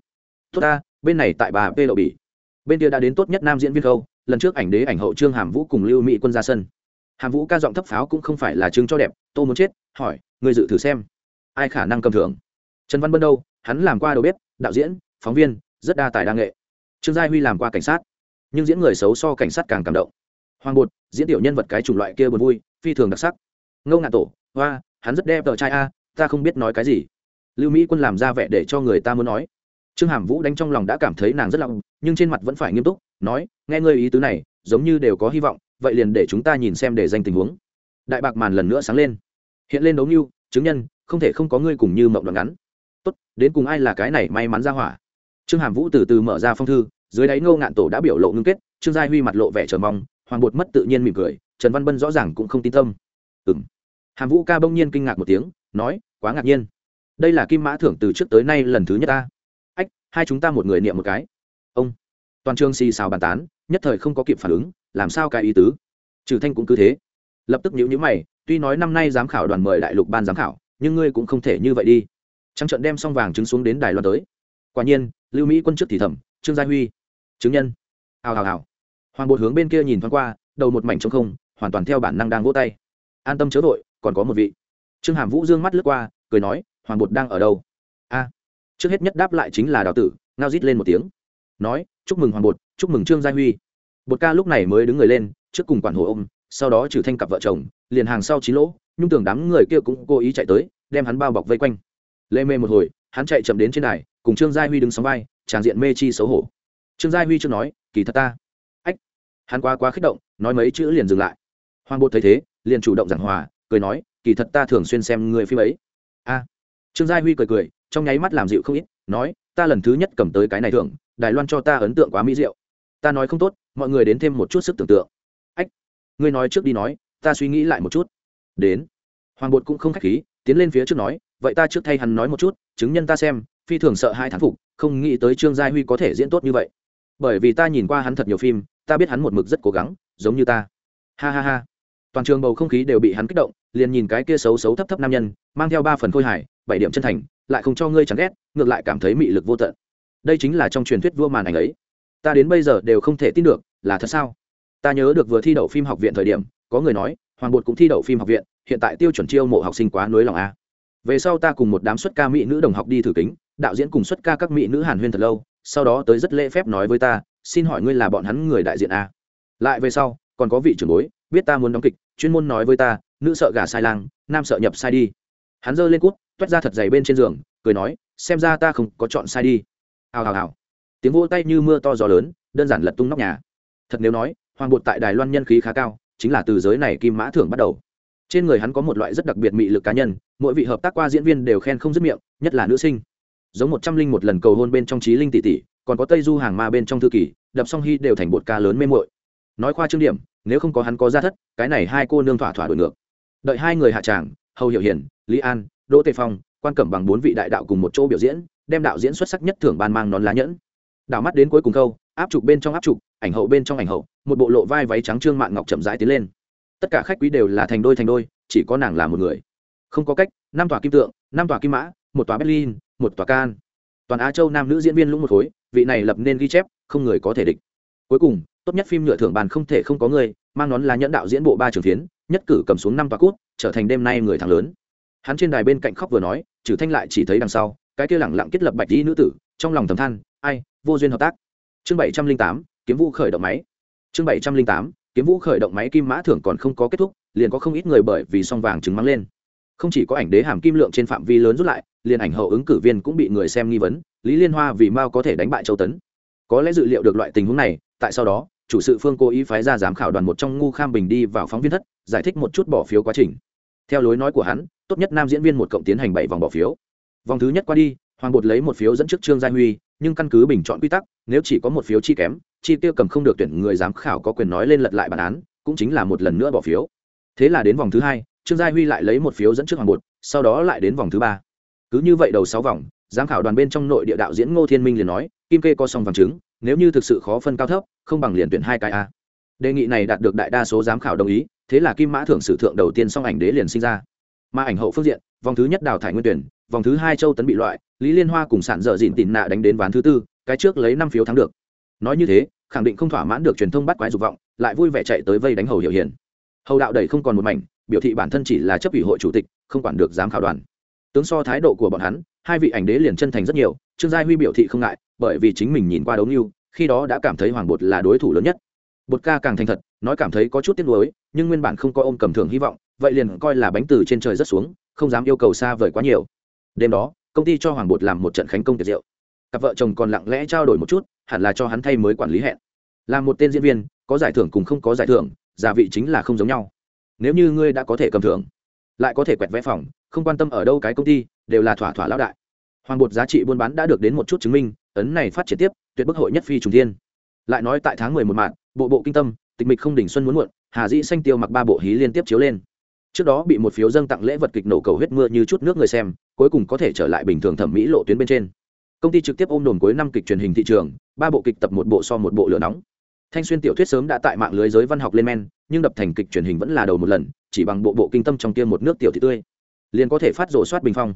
tốt ta, bên này tại bà p lộ bỉ. Bên kia đã đến tốt nhất nam diễn viên khâu, lần trước ảnh đế, ảnh hậu trương hàm vũ cùng lưu mỹ quân ra sân. Hàm vũ ca giọng thấp pháo cũng không phải là chứng cho đẹp, tô muốn chết, hỏi người dự thử xem. Ai khả năng cầm thưởng? Trần văn bân đâu? Hắn làm qua đầu bếp, đạo diễn, phóng viên, rất đa tài đa nghệ. Trương gia huy làm qua cảnh sát, nhưng diễn người xấu so cảnh sát càng cảm động. Hoàng bột, diễn tiểu nhân vật cái chủng loại kia buồn vui, phi thường đặc sắc. Ngô ngạn tổ, hoa, hắn rất đẹp tờ trai a, ta không biết nói cái gì. Lưu mỹ quân làm ra vẻ để cho người ta muốn nói. Trương hàm vũ đánh trong lòng đã cảm thấy nàng rất lòng nhưng trên mặt vẫn phải nghiêm túc, nói, nghe ngơi ý tứ này, giống như đều có hy vọng, vậy liền để chúng ta nhìn xem để danh tình huống. Đại bạc màn lần nữa sáng lên. Hiện lên đấu như chứng nhân, không thể không có ngươi cùng như mộng đoạn ngắn đến cùng ai là cái này may mắn ra hỏa? Trương hàm vũ từ từ mở ra phong thư, dưới đáy ngô ngạn tổ đã biểu lộ ngưng kết, trương gia huy mặt lộ vẻ chờ mong, hoàng bột mất tự nhiên mỉm cười, trần văn bân rõ ràng cũng không tin tâm. Ừng hàm vũ ca bỗng nhiên kinh ngạc một tiếng, nói, quá ngạc nhiên. Đây là kim mã thưởng từ trước tới nay lần thứ nhất ta. Ách, hai chúng ta một người niệm một cái. Ông. Toàn trường xì xào bàn tán, nhất thời không có kịp phản ứng, làm sao cái ý tứ? Trừ thanh cũng cứ thế. Lập tức nhữ nhữ mày, tuy nói năm nay giám khảo đoàn mời đại lục ban giám khảo, nhưng ngươi cũng không thể như vậy đi trắng trận đem xong vàng trứng xuống đến đài loan tới. Quả nhiên, lưu mỹ quân trước thì thẩm trương gia huy, chứng nhân. Hào hào hào. Hoàng bột hướng bên kia nhìn thoáng qua, đầu một mảnh trống không, hoàn toàn theo bản năng đang vỗ tay. An tâm chớ vội, còn có một vị. Trương hàm vũ dương mắt lướt qua, cười nói, hoàng bột đang ở đâu? A. Trước hết nhất đáp lại chính là đào tử, ngao rít lên một tiếng. Nói, chúc mừng hoàng bột, chúc mừng trương gia huy. Bột ca lúc này mới đứng người lên, trước cùng quản hồ ôm, sau đó trừ thanh cặp vợ chồng, liền hàng sau chín lỗ, nhung tưởng đám người kia cũng cố ý chạy tới, đem hắn bao bọc vây quanh lê mê một hồi, hắn chạy chậm đến trên đài, cùng trương gia huy đứng sóng vai, tràng diện mê chi xấu hổ. Trương gia huy chưa nói, kỳ thật ta. Ách. Hắn quá quá kích động, nói mấy chữ liền dừng lại. Hoàng bột thấy thế, liền chủ động giảng hòa, cười nói, kỳ thật ta thường xuyên xem người phim ấy. A. Trương gia huy cười cười, trong nháy mắt làm dịu không ít, nói, ta lần thứ nhất cầm tới cái này thưởng, đài loan cho ta ấn tượng quá mỹ diệu. Ta nói không tốt, mọi người đến thêm một chút sức tưởng tượng. Ách. Ngươi nói trước đi nói, ta suy nghĩ lại một chút. Đến. Hoàng bột cũng không khách khí, tiến lên phía trước nói vậy ta trước thay hắn nói một chút, chứng nhân ta xem, phi thường sợ hai thán phục, không nghĩ tới trương gia huy có thể diễn tốt như vậy. Bởi vì ta nhìn qua hắn thật nhiều phim, ta biết hắn một mực rất cố gắng, giống như ta. Ha ha ha. Toàn trường bầu không khí đều bị hắn kích động, liền nhìn cái kia xấu xấu thấp thấp nam nhân, mang theo ba phần khôi hài, bảy điểm chân thành, lại không cho ngươi chẳng ghét, ngược lại cảm thấy mị lực vô tận. Đây chính là trong truyền thuyết vua màn ảnh ấy. Ta đến bây giờ đều không thể tin được, là thật sao? Ta nhớ được vừa thi đậu phim học viện thời điểm, có người nói, hoàng bột cũng thi đậu phim học viện, hiện tại tiêu chuẩn chiêu mộ học sinh quá nối lòng a về sau ta cùng một đám xuất ca mỹ nữ đồng học đi thử kính, đạo diễn cùng xuất ca các mỹ nữ hàn huyên thật lâu, sau đó tới rất lễ phép nói với ta, xin hỏi ngươi là bọn hắn người đại diện a lại về sau, còn có vị trưởng bối, biết ta muốn đóng kịch, chuyên môn nói với ta, nữ sợ gà sai lang, nam sợ nhập sai đi. Hắn giơ lên cút, toét ra thật dày bên trên giường, cười nói, xem ra ta không có chọn sai đi. Hào hào hào. Tiếng vỗ tay như mưa to gió lớn, đơn giản lật tung nóc nhà. Thật nếu nói, hoàng bột tại đài loan nhân khí khá cao, chính là từ giới này kim mã thưởng bắt đầu trên người hắn có một loại rất đặc biệt mị lực cá nhân, mỗi vị hợp tác qua diễn viên đều khen không dứt miệng, nhất là nữ sinh. Giống một trăm linh một lần cầu hôn bên trong trí linh tỷ tỷ, còn có tây du hàng ma bên trong thư kỳ đập song hy đều thành bột ca lớn mê mội nói khoa trương điểm, nếu không có hắn có ra thất, cái này hai cô nương thỏa thỏa đổi ngược. Đợi hai người hạ tràng, hầu hiểu hiển, lý an, đỗ tề phong, quan cẩm bằng bốn vị đại đạo cùng một chỗ biểu diễn, đem đạo diễn xuất sắc nhất thưởng ban mang nón lá nhẫn. Đảo mắt đến cuối cùng câu, áp trục bên trong áp trục, ảnh hậu bên trong ảnh hậu, một bộ lộ vai váy trắng trương mạng ngọc chậm rãi tiến lên tất cả khách quý đều là thành đôi thành đôi, chỉ có nàng là một người. Không có cách, năm tòa kim tượng, năm tòa kim mã, một tòa berlin, một tòa can toàn á châu nam nữ diễn viên lũng một khối, vị này lập nên ghi chép, không người có thể địch. Cuối cùng, tốt nhất phim nhựa thưởng bàn không thể không có người, mang nón lá nhẫn đạo diễn bộ ba trường phiến, nhất cử cầm xuống năm tòa cút, trở thành đêm nay người thắng lớn. Hắn trên đài bên cạnh khóc vừa nói, trừ thanh lại chỉ thấy đằng sau, cái kia lẳng lặng kết lập bạch dĩ nữ tử, trong lòng thầm than, ai, vô duyên hợp tác. Chương bảy trăm linh tám, kiếm vũ khởi động máy. Chương bảy trăm linh tám kiếm vũ khởi động máy kim mã thưởng còn không có kết thúc, liền có không ít người bởi vì song vàng trứng mắng lên. Không chỉ có ảnh đế hàm kim lượng trên phạm vi lớn rút lại, liền ảnh hậu ứng cử viên cũng bị người xem nghi vấn, lý liên hoa vì mao có thể đánh bại châu tấn. Có lẽ dự liệu được loại tình huống này, tại sau đó, chủ sự phương cố ý phái ra giám khảo đoàn một trong ngu kham bình đi vào phóng viên thất, giải thích một chút bỏ phiếu quá trình. Theo lối nói của hắn, tốt nhất nam diễn viên một cộng tiến hành bảy vòng bỏ phiếu. Vòng thứ nhất qua đi, hoàng bột lấy một phiếu dẫn trước trương gia huy, nhưng căn cứ bình chọn quy tắc, nếu chỉ có một phiếu chi kém chi tiêu cầm không được tuyển người giám khảo có quyền nói lên lật lại bản án, cũng chính là một lần nữa bỏ phiếu. Thế là đến vòng thứ hai, trương gia huy lại lấy một phiếu dẫn trước hoàng bột, sau đó lại đến vòng thứ ba. Cứ như vậy đầu sáu vòng, giám khảo đoàn bên trong nội địa đạo diễn ngô thiên minh liền nói, kim kê có song vàng chứng, nếu như thực sự khó phân cao thấp, không bằng liền tuyển hai cái a. Đề nghị này đạt được đại đa số giám khảo đồng ý, thế là kim mã thưởng sử thượng đầu tiên song ảnh đế liền sinh ra. Mà ảnh hậu phương diện, vòng thứ nhất đào thải nguyên tuyển, vòng thứ hai châu tấn bị loại, lý liên hoa cùng sản dở dịn tịn nạ đánh đến ván thứ tư, cái trước lấy năm phiếu thắng được nói như thế, khẳng định không thỏa mãn được truyền thông bắt quái dục vọng, lại vui vẻ chạy tới vây đánh hầu hiểu hiền. Hầu đạo đầy không còn một mảnh, biểu thị bản thân chỉ là chấp ủy hội chủ tịch, không quản được giám khảo đoàn. Tướng so thái độ của bọn hắn, hai vị ảnh đế liền chân thành rất nhiều, trương gia huy biểu thị không ngại, bởi vì chính mình nhìn qua đấu như khi đó đã cảm thấy hoàng bột là đối thủ lớn nhất. Bột ca càng thành thật, nói cảm thấy có chút tiếc nuối, nhưng nguyên bản không có ôm cầm thường hy vọng, vậy liền coi là bánh từ trên trời rất xuống, không dám yêu cầu xa vời quá nhiều. Đêm đó, công ty cho hoàng bột làm một trận khánh công tiệc rượu. Cặp vợ chồng còn lặng lẽ trao đổi một chút hẳn là cho hắn thay mới quản lý hẹn. Là một tên diễn viên, có giải thưởng cùng không có giải thưởng giả vị chính là không giống nhau. Nếu như ngươi đã có thể cầm thưởng, lại có thể quẹt vẽ phòng, không quan tâm ở đâu cái công ty, đều là thỏa thỏa lão đại. Hoàng bột giá trị buôn bán đã được đến một chút chứng minh, ấn này phát triển tiếp, tuyệt bức hội nhất phi trùng thiên. Lại nói tại tháng mười một mạng bộ bộ kinh tâm, tịch mịch không đỉnh xuân muốn muộn, hà dĩ xanh tiêu mặc ba bộ hí liên tiếp chiếu lên. Trước đó bị một phiếu dâng tặng lễ vật kịch nổ cầu huyết mưa như chút nước người xem, cuối cùng có thể trở lại bình thường thẩm mỹ lộ tuyến bên trên công ty trực tiếp ôm đồn cuối năm kịch truyền hình thị trường ba bộ kịch tập một bộ so một bộ lửa nóng. Thanh xuyên tiểu thuyết sớm đã tại mạng lưới giới văn học lên men nhưng đập thành kịch truyền hình vẫn là đầu một lần chỉ bằng bộ bộ kinh tâm trong tiêm một nước tiểu thị tươi. Liền có thể phát rổ soát bình phong.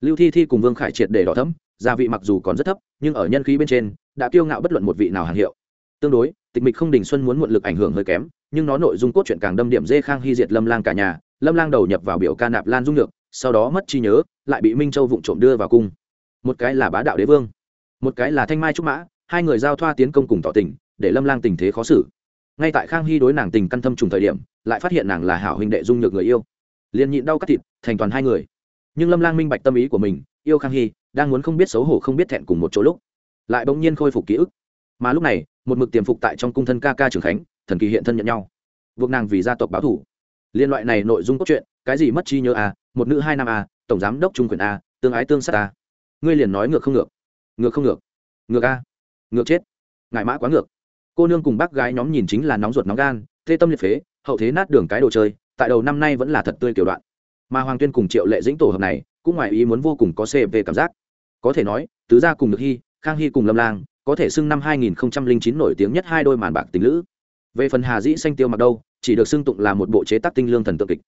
Lưu thi thi cùng vương khải triệt để đỏ thấm gia vị mặc dù còn rất thấp nhưng ở nhân khí bên trên đã kiêu ngạo bất luận một vị nào hàng hiệu. Tương đối tịch mịch không đình xuân muốn muộn lực ảnh hưởng hơi kém nhưng nó nội dung cốt truyện càng đâm điểm dê khang hy diệt lâm lang cả nhà lâm lang đầu nhập vào biểu ca nạp lan dung được, sau đó mất trí nhớ lại bị minh châu vụng trộm đưa vào cung một cái là bá đạo đế vương, một cái là thanh mai trúc mã, hai người giao thoa tiến công cùng tỏ tình, để lâm lang tình thế khó xử. Ngay tại khang hy đối nàng tình căn thâm trùng thời điểm, lại phát hiện nàng là hảo huynh đệ dung nhược người yêu. Liền nhịn đau cắt thịt, thành toàn hai người. Nhưng lâm lang minh bạch tâm ý của mình, yêu khang hy, đang muốn không biết xấu hổ không biết thẹn cùng một chỗ lúc, lại bỗng nhiên khôi phục ký ức. Mà lúc này, một mực tiềm phục tại trong cung thân ca ca trường khánh, thần kỳ hiện thân nhận nhau. Buộc nàng vì gia tộc báo thủ. Liên loại này nội dung cốt truyện, cái gì mất chi nhớ a một nữ hai nam a tổng giám đốc trung quyền a tương ái tương sát a ngươi liền nói ngược không ngược. Ngược không ngược. Ngược a. Ngược chết. Ngại mã quá ngược. Cô nương cùng bác gái nhóm nhìn chính là nóng ruột nóng gan tê tâm liệt phế, hậu thế nát đường cái đồ chơi, tại đầu năm nay vẫn là thật tươi kiểu đoạn. Mà hoàng tuyên cùng triệu lệ dĩnh tổ hợp này, cũng ngoài ý muốn vô cùng có cv cảm giác. Có thể nói, tứ gia cùng được hy khang hy cùng lâm lang, có thể xưng năm 2009 nổi tiếng nhất hai đôi màn bạc tình lữ. Về phần hà dĩ xanh tiêu mặc đâu, chỉ được xưng tụng là một bộ chế tác tinh lương thần tượng kịch.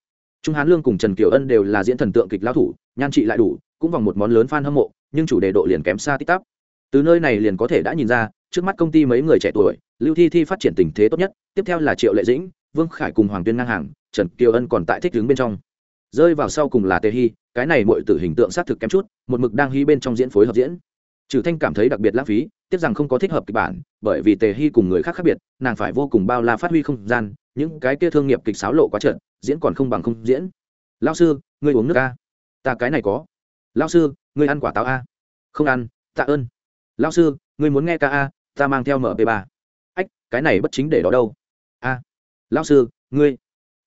Trung hán lương cùng trần kiều ân đều là diễn thần tượng kịch lao thủ, nhan trị lại đủ, cũng vòng một món lớn fan hâm mộ nhưng chủ đề độ liền kém xa tích tắp từ nơi này liền có thể đã nhìn ra, trước mắt công ty mấy người trẻ tuổi, lưu thi thi phát triển tình thế tốt nhất, tiếp theo là triệu lệ dĩnh, vương khải cùng hoàng tuyên ngang hàng, trần kiều ân còn tại thích đứng bên trong. Rơi vào sau cùng là tề hy cái này mọi tử hình tượng xác thực kém chút, một mực đang hy bên trong diễn phối hợp diễn. Trừ thanh cảm thấy đặc biệt lãng phí, tiếc rằng không có thích hợp kịch bản, bởi vì tề hy cùng người khác khác biệt, nàng phải vô cùng bao la phát huy không gian, những cái kia thương nghiệp kịch xáo lộ quá trợn diễn còn không bằng không diễn. Lao sư, ngươi uống nước ca. Ta cái này có. Lao sư ngươi ăn quả táo a. Không ăn, tạ ơn. Lao sư, ngươi muốn nghe ca a, ta mang theo mp ba. Ách, cái này bất chính để đó đâu? A. Lao sư, ngươi.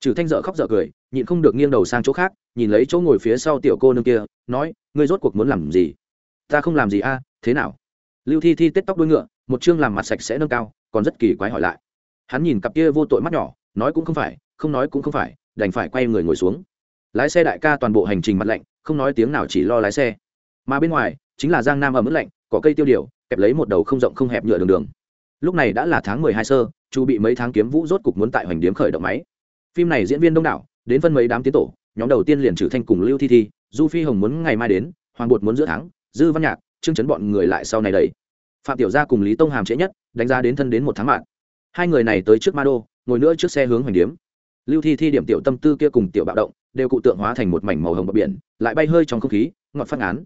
Trừ thanh dợ khóc dợ cười, nhịn không được nghiêng đầu sang chỗ khác, nhìn lấy chỗ ngồi phía sau tiểu cô nương kia, nói, ngươi rốt cuộc muốn làm gì? Ta không làm gì a, thế nào? Lưu thi thi tết tóc đuôi ngựa, một chương làm mặt sạch sẽ nâng cao, còn rất kỳ quái hỏi lại. Hắn nhìn cặp kia vô tội mắt nhỏ, nói cũng không phải, không nói cũng không phải, đành phải quay người ngồi xuống. Lái xe đại ca toàn bộ hành trình mặt lạnh, không nói tiếng nào chỉ lo lái xe mà bên ngoài chính là giang nam ở mức lạnh có cây tiêu điều, kẹp lấy một đầu không rộng không hẹp nhựa đường đường. Lúc này đã là tháng mười hai sơ, chu bị mấy tháng kiếm vũ rốt cục muốn tại hoành điếm khởi động máy. Phim này diễn viên đông đảo, đến phân mấy đám tiến tổ, nhóm đầu tiên liền trừ thanh cùng lưu thi thi, du phi hồng muốn ngày mai đến, hoàng bột muốn giữa tháng, dư văn nhạc chương chấn bọn người lại sau này đầy phạm tiểu gia cùng lý tông hàm trễ nhất, đánh giá đến thân đến một tháng mạng. Hai người này tới trước ma đô ngồi nữa trước xe hướng hoành điếm. Lưu thi thi điểm tiểu tâm tư kia cùng tiểu bạo động, đều cụ tượng hóa thành một mảnh màu hồng bờ biển, lại bay hơi trong không khí, ngọt phát án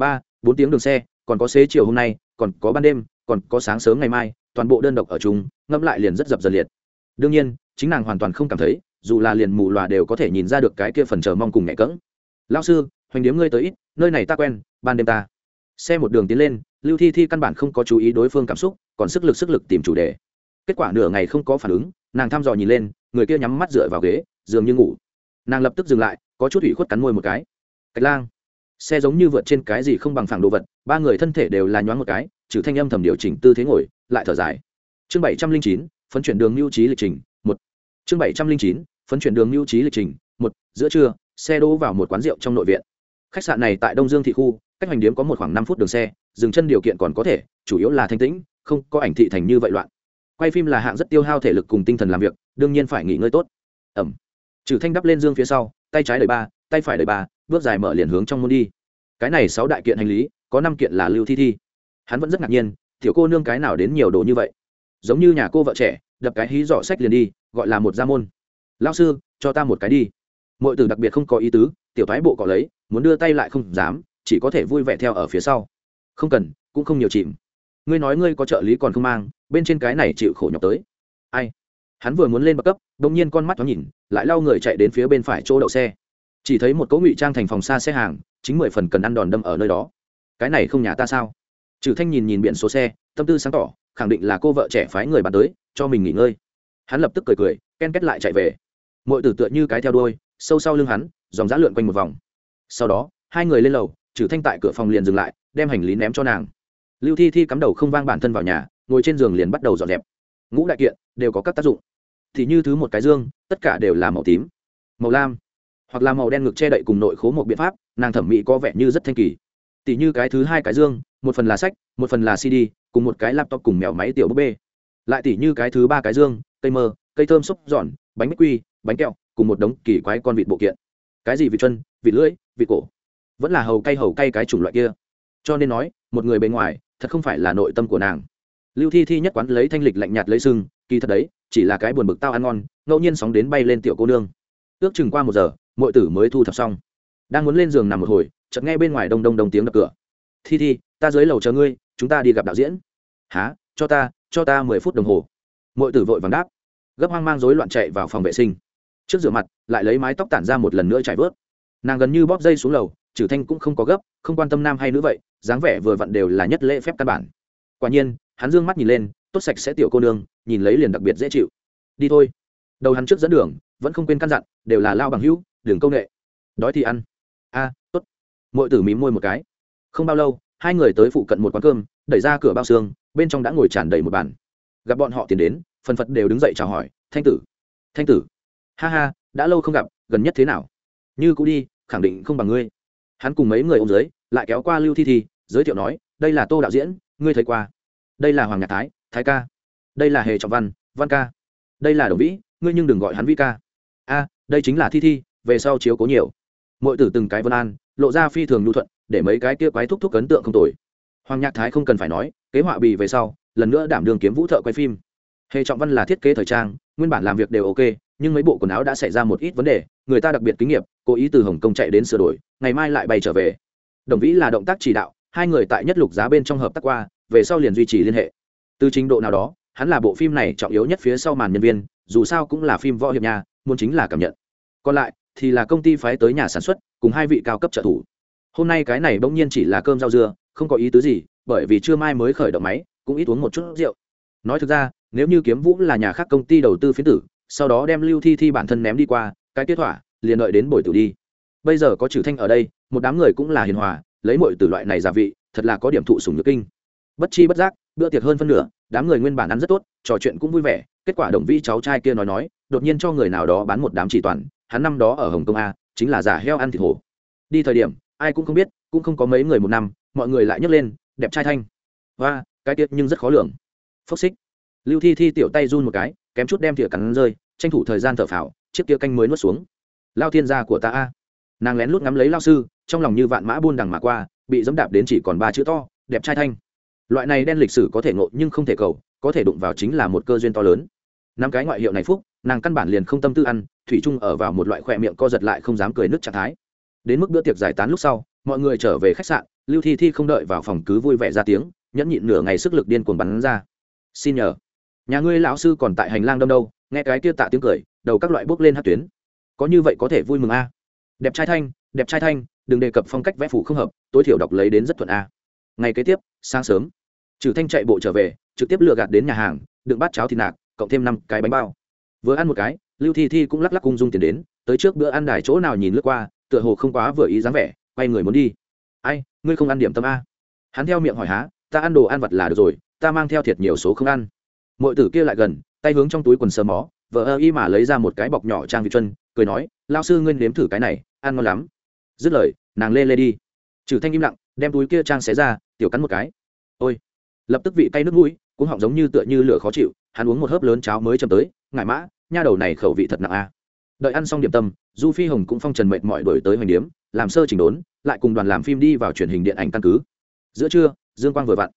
ba, bốn tiếng đường xe, còn có xế chiều hôm nay, còn có ban đêm, còn có sáng sớm ngày mai, toàn bộ đơn độc ở chúng ngâm lại liền rất dập dần liệt. Đương nhiên, chính nàng hoàn toàn không cảm thấy, dù là liền mù lòa đều có thể nhìn ra được cái kia phần chờ mong cùng nhẹ cỡng lao sư, hoành điếm ngươi tới ít, nơi này ta quen, ban đêm ta. Xe một đường tiến lên, lưu thi thi căn bản không có chú ý đối phương cảm xúc, còn sức lực sức lực tìm chủ đề. Kết quả nửa ngày không có phản ứng, nàng thăm dò nhìn lên, người kia nhắm mắt dựa vào ghế, dường như ngủ. Nàng lập tức dừng lại, có chút ủy khuất cắn môi một cái. Cách lang xe giống như vượt trên cái gì không bằng phẳng đồ vật, ba người thân thể đều là nhoáng một cái, trừ thanh âm thầm điều chỉnh tư thế ngồi, lại thở dài. Chương bảy trăm linh chín, phấn chuyển đường mưu trí lịch trình, một. Chương bảy trăm linh chín, phấn chuyển đường mưu trí lịch trình, một. Giữa trưa, xe đỗ vào một quán rượu trong nội viện. Khách sạn này tại đông dương thị khu, cách hoành điếm có một khoảng năm phút đường xe, dừng chân điều kiện còn có thể, chủ yếu là thanh tĩnh, không có ảnh thị thành như vậy loạn. Quay phim là hạng rất tiêu hao thể lực cùng tinh thần làm việc, đương nhiên phải nghỉ ngơi tốt. Ẩm. Trừ thanh đắp lên dương phía sau, tay trái đời ba, tay phải đời ba bước dài mở liền hướng trong môn đi. Cái này sáu đại kiện hành lý, có năm kiện là lưu thi thi. Hắn vẫn rất ngạc nhiên, tiểu cô nương cái nào đến nhiều đồ như vậy. Giống như nhà cô vợ trẻ, đập cái hí dọ sách liền đi, gọi là một gia môn. Lao sư, cho ta một cái đi. Mọi từ đặc biệt không có ý tứ, tiểu thái bộ cọ lấy, muốn đưa tay lại không dám, chỉ có thể vui vẻ theo ở phía sau. Không cần, cũng không nhiều chìm. Ngươi nói ngươi có trợ lý còn không mang, bên trên cái này chịu khổ nhọc tới. Ai? Hắn vừa muốn lên bậc cấp đ ỗ n g nhiên con mắt thoáng nhìn, lại lau người chạy đến phía bên phải chỗ đậu xe chỉ thấy một cỗ ngụy trang thành phòng xa xe hàng chính mười phần cần ăn đòn đâm ở nơi đó. Cái này không nhà ta sao? Trừ thanh nhìn nhìn biển số xe tâm tư sáng tỏ khẳng định là cô vợ trẻ phái người bàn tới cho mình nghỉ ngơi. Hắn lập tức cười cười ken kết lại chạy về. Mọi tử tựa như cái theo đuôi, sâu sau lưng hắn dòng giã lượn quanh một vòng. Sau đó hai người lên lầu trừ thanh tại cửa phòng liền dừng lại đem hành lý ném cho nàng. Lưu thi thi cắm đầu không vang bản thân vào nhà ngồi trên giường liền bắt đầu dọn dẹp. Ngũ đại kiện đều có các tác dụng. Thì như thứ một cái dương tất cả đều là màu tím. Màu lam hoặc là màu đen ngực che đậy cùng nội khố một biện pháp, nàng thẩm mỹ có vẻ như rất thanh kỳ. Tỷ như cái thứ hai cái dương, một phần là sách, một phần là cd, cùng một cái laptop cùng mèo máy tiểu búp bê. Lại tỷ như cái thứ ba cái dương, cây mơ, cây thơm xúc giòn, bánh bích quy, bánh kẹo, cùng một đống kỳ quái con vịt bộ kiện. Cái gì vịt chân, vịt lưỡi, vịt cổ? Vẫn là hầu cay hầu cay cái chủng loại kia. Cho nên nói, một người bên ngoài, thật không phải là nội tâm của nàng. Lưu thi thi nhất quán lấy thanh lịch lạnh nhạt lấy sưng kỳ thật đấy, chỉ là cái buồn bực tao ăn ngon, ngẫu nhiên sóng đến bay lên tiểu cô nương. Ước chừng qua một giờ mọi tử mới thu thập xong. Đang muốn lên giường nằm một hồi, chợt nghe bên ngoài đông đông đông tiếng đập cửa. Thi thi, ta dưới lầu chờ ngươi, chúng ta đi gặp đạo diễn. Há cho ta cho ta mười phút đồng hồ. Mọi tử vội vàng đáp. Gấp hoang mang rối loạn chạy vào phòng vệ sinh. Trước rửa mặt, lại lấy mái tóc tản ra một lần nữa chạy vớt. Nàng gần như bóp dây xuống lầu, trừ thanh cũng không có gấp, không quan tâm nam hay nữ vậy, dáng vẻ vừa vặn đều là nhất lễ phép căn bản. Quả nhiên, hắn dương mắt nhìn lên, tốt sạch sẽ tiểu cô nương, nhìn lấy liền đặc biệt dễ chịu. Đi thôi. Đầu hắn trước dẫn đường, vẫn không quên căn dặn, đều là lao bằng hữu đường công nghệ. Đói thì ăn. A, tốt. Mọi tử mím môi một cái. Không bao lâu, hai người tới phụ cận một quán cơm, đẩy ra cửa bao xương, bên trong đã ngồi tràn đầy một bàn. Gặp bọn họ tiến đến, phần phật đều đứng dậy chào hỏi, thanh tử thanh tử. Ha ha, đã lâu không gặp, gần nhất thế nào? Như cũ đi, khẳng định không bằng ngươi. Hắn cùng mấy người ô m dưới, lại kéo qua lưu thi thi, giới thiệu nói, đây là tô đạo diễn, ngươi thấy qua. Đây là hoàng nhạc thái thái ca. Đây là hề trọng văn văn ca. Đây là đồng vĩ, ngươi nhưng đừng gọi hắn vĩ ca. A, đây chính là thi thi về sau chiếu cố nhiều. Mọi tử từng cái vân an, lộ ra phi thường nhu thuận, để mấy cái kia quái thúc thúc ấn tượng không tồi. Hoàng nhạc thái không cần phải nói, kế họa bì về sau, lần nữa đảm đường kiếm vũ thợ quay phim. Hề trọng văn là thiết kế thời trang, nguyên bản làm việc đều ok, nhưng mấy bộ quần áo đã xảy ra một ít vấn đề, người ta đặc biệt kinh nghiệm cố ý từ hồng kông chạy đến sửa đổi, ngày mai lại bay trở về. Đồng vĩ là động tác chỉ đạo, hai người tại nhất lục giá bên trong hợp tác qua, về sau liền duy trì liên hệ. Từ trình độ nào đó, hắn là bộ phim này trọng yếu nhất phía sau màn nhân viên, dù sao cũng là phim võ hiệp nhà muốn chính là cảm nhận. Còn lại thì là công ty phái tới nhà sản xuất, cùng hai vị cao cấp trợ thủ. Hôm nay cái này bỗng nhiên chỉ là cơm rau dưa, không có ý tứ gì, bởi vì trưa mai mới khởi động máy, cũng ít uống một chút rượu. Nói thực ra, nếu như kiếm vũ là nhà khác công ty đầu tư phiến tử, sau đó đem lưu thi thi bản thân ném đi qua, cái kết thỏa liền đợi đến buổi tử đi. Bây giờ có trừ thanh ở đây, một đám người cũng là hiền hòa, lấy mọi từ loại này gia vị, thật là có điểm thụ sùng nhược kinh. Bất chi bất giác, bữa tiệc hơn phân nửa, đám người nguyên bản ăn rất tốt, trò chuyện cũng vui vẻ, kết quả đồng vi cháu trai kia nói nói, đột nhiên cho người nào đó bán một đám chỉ toàn hắn năm đó ở hồng kông a, chính là giả heo ăn thịt hổ. Đi thời điểm, ai cũng không biết, cũng không có mấy người một năm, mọi người lại nhấc lên, đẹp trai thanh. Và cái tiết nhưng rất khó lường. Phốc xích. Lưu thi thi tiểu tay run một cái, kém chút đem thìa cắn rơi, tranh thủ thời gian thở phào, chiếc kia canh mới nuốt xuống. Lao thiên gia của ta a. Nàng lén lút ngắm lấy lao sư, trong lòng như vạn mã buôn đằng mà qua, bị dẫm đạp đến chỉ còn ba chữ to, đẹp trai thanh. Loại này đen lịch sử có thể ngộ nhưng không thể cầu, có thể đụng vào chính là một cơ duyên to lớn. Năm cái ngoại hiệu này phúc nàng căn bản liền không tâm tư ăn, thủy chung ở vào một loại khoe miệng co giật lại không dám cười nước trạng thái. Đến mức bữa tiệc giải tán lúc sau, mọi người trở về khách sạn, lưu thi thi không đợi vào phòng cứ vui vẻ ra tiếng, nhẫn nhịn nửa ngày sức lực điên cuồng bắn ra. Xin nhờ, nhà ngươi lão sư còn tại hành lang đông đâu? Nghe cái kia tạ tiếng cười, đầu các loại bước lên hát tuyến. Có như vậy có thể vui mừng a? Đẹp trai thanh, đẹp trai thanh, đừng đề cập phong cách vẽ phủ không hợp, tối thiểu đọc lấy đến rất thuận a. Ngày kế tiếp, sáng sớm, trừ thanh chạy bộ trở về, trực tiếp lừa gạt đến nhà hàng, đựng bát cháo thịt nạc, cộng thêm năm cái bánh bao vừa ăn một cái, lưu thi thi cũng lắc lắc cung dung tiền đến, tới trước bữa ăn đài chỗ nào nhìn lướt qua, tựa hồ không quá vừa ý dáng vẻ, quay người muốn đi. Ai, ngươi không ăn điểm tâm a? Hắn theo miệng hỏi há, ta ăn đồ ăn vặt là được rồi, ta mang theo thiệt nhiều số không ăn. Mọi tử kia lại gần, tay hướng trong túi quần sơ mó, vợ ơ y mà lấy ra một cái bọc nhỏ trang vị chân, cười nói lao sư ngươi nếm thử cái này, ăn ngon lắm. Dứt lời, nàng lê lê đi. Trừ thanh im lặng, đem túi kia trang xé ra, tiểu cắn một cái. Ôi. Lập tức vị cay nước mũi cũng họng giống như tựa như lửa khó chịu, hắn uống một hớp lớn cháo mới chầm tới ngại mã, nha đầu này khẩu vị thật nặng a. Đợi ăn xong điểm tâm, du phi hồng cũng phong trần mệt mỏi đổi tới hoành điếm, làm sơ chỉnh đốn, lại cùng đoàn làm phim đi vào truyền hình điện ảnh căn cứ. Giữa trưa, dương quang vừa vặn.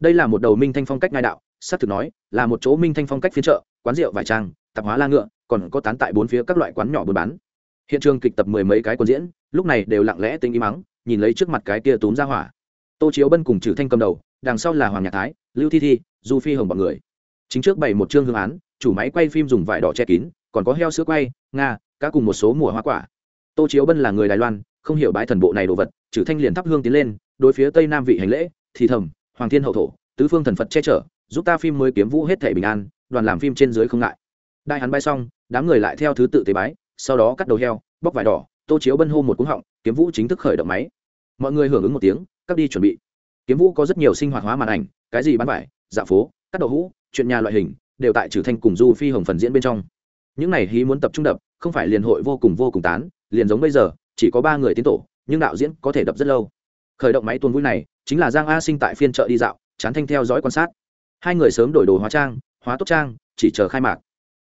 Đây là một đầu minh thanh phong cách ngai đạo s á c thực nói, là một chỗ minh thanh phong cách phiên chợ, quán rượu vải trang, tạp hóa la ngựa, còn có tán tại bốn phía các loại quán nhỏ buôn bán. Hiện trường kịch tập mười mấy cái quân diễn, lúc này đều lặng lẽ tinh im mắng nhìn lấy trước mặt cái tia túm ra hỏa. Tô chiếu bân cùng trừ thanh cầm đầu, đằng sau là hoàng nhạc thái, lưu thi thi, du phi hồng b ọ n người. Chính trước bày một chương hương án chủ máy quay phim dùng vải đỏ che kín, còn có heo sữa quay, nga, cá cùng một số mùa hoa quả. Tô chiếu bân là người đài loan, không hiểu bãi thần bộ này đồ vật, trừ thanh liền thắp hương tiến lên, đối phía tây nam vị hành lễ, thì thầm, hoàng thiên hậu thổ, tứ phương thần phật che chở, giúp ta phim mới kiếm vũ hết thể bình an, đoàn làm phim trên dưới không ngại. Đại hắn bay xong, đám người lại theo thứ tự tế bái, sau đó cắt đầu heo, bóc vải đỏ, tô chiếu bân hô một cúng họng, kiếm vũ chính thức khởi động máy. Mọi người hưởng ứng một tiếng, cắt đi chuẩn bị. Kiếm vũ có rất nhiều sinh hoạt hóa màn ảnh, cái gì bán vải dạ phố, cắt đầu hũ, chuyện nhà loại hình đều tại trừ thanh cùng du phi hồng phần diễn bên trong. Những này hí muốn tập trung đập, không phải liền hội vô cùng vô cùng tán, liền giống bây giờ, chỉ có ba người tiến tổ, nhưng đạo diễn có thể đập rất lâu. Khởi động máy tuôn vui này, chính là giang a sinh tại phiên chợ đi dạo, chán thanh theo dõi quan sát. Hai người sớm đổi đồ hóa trang, hóa tốt trang, chỉ chờ khai mạc.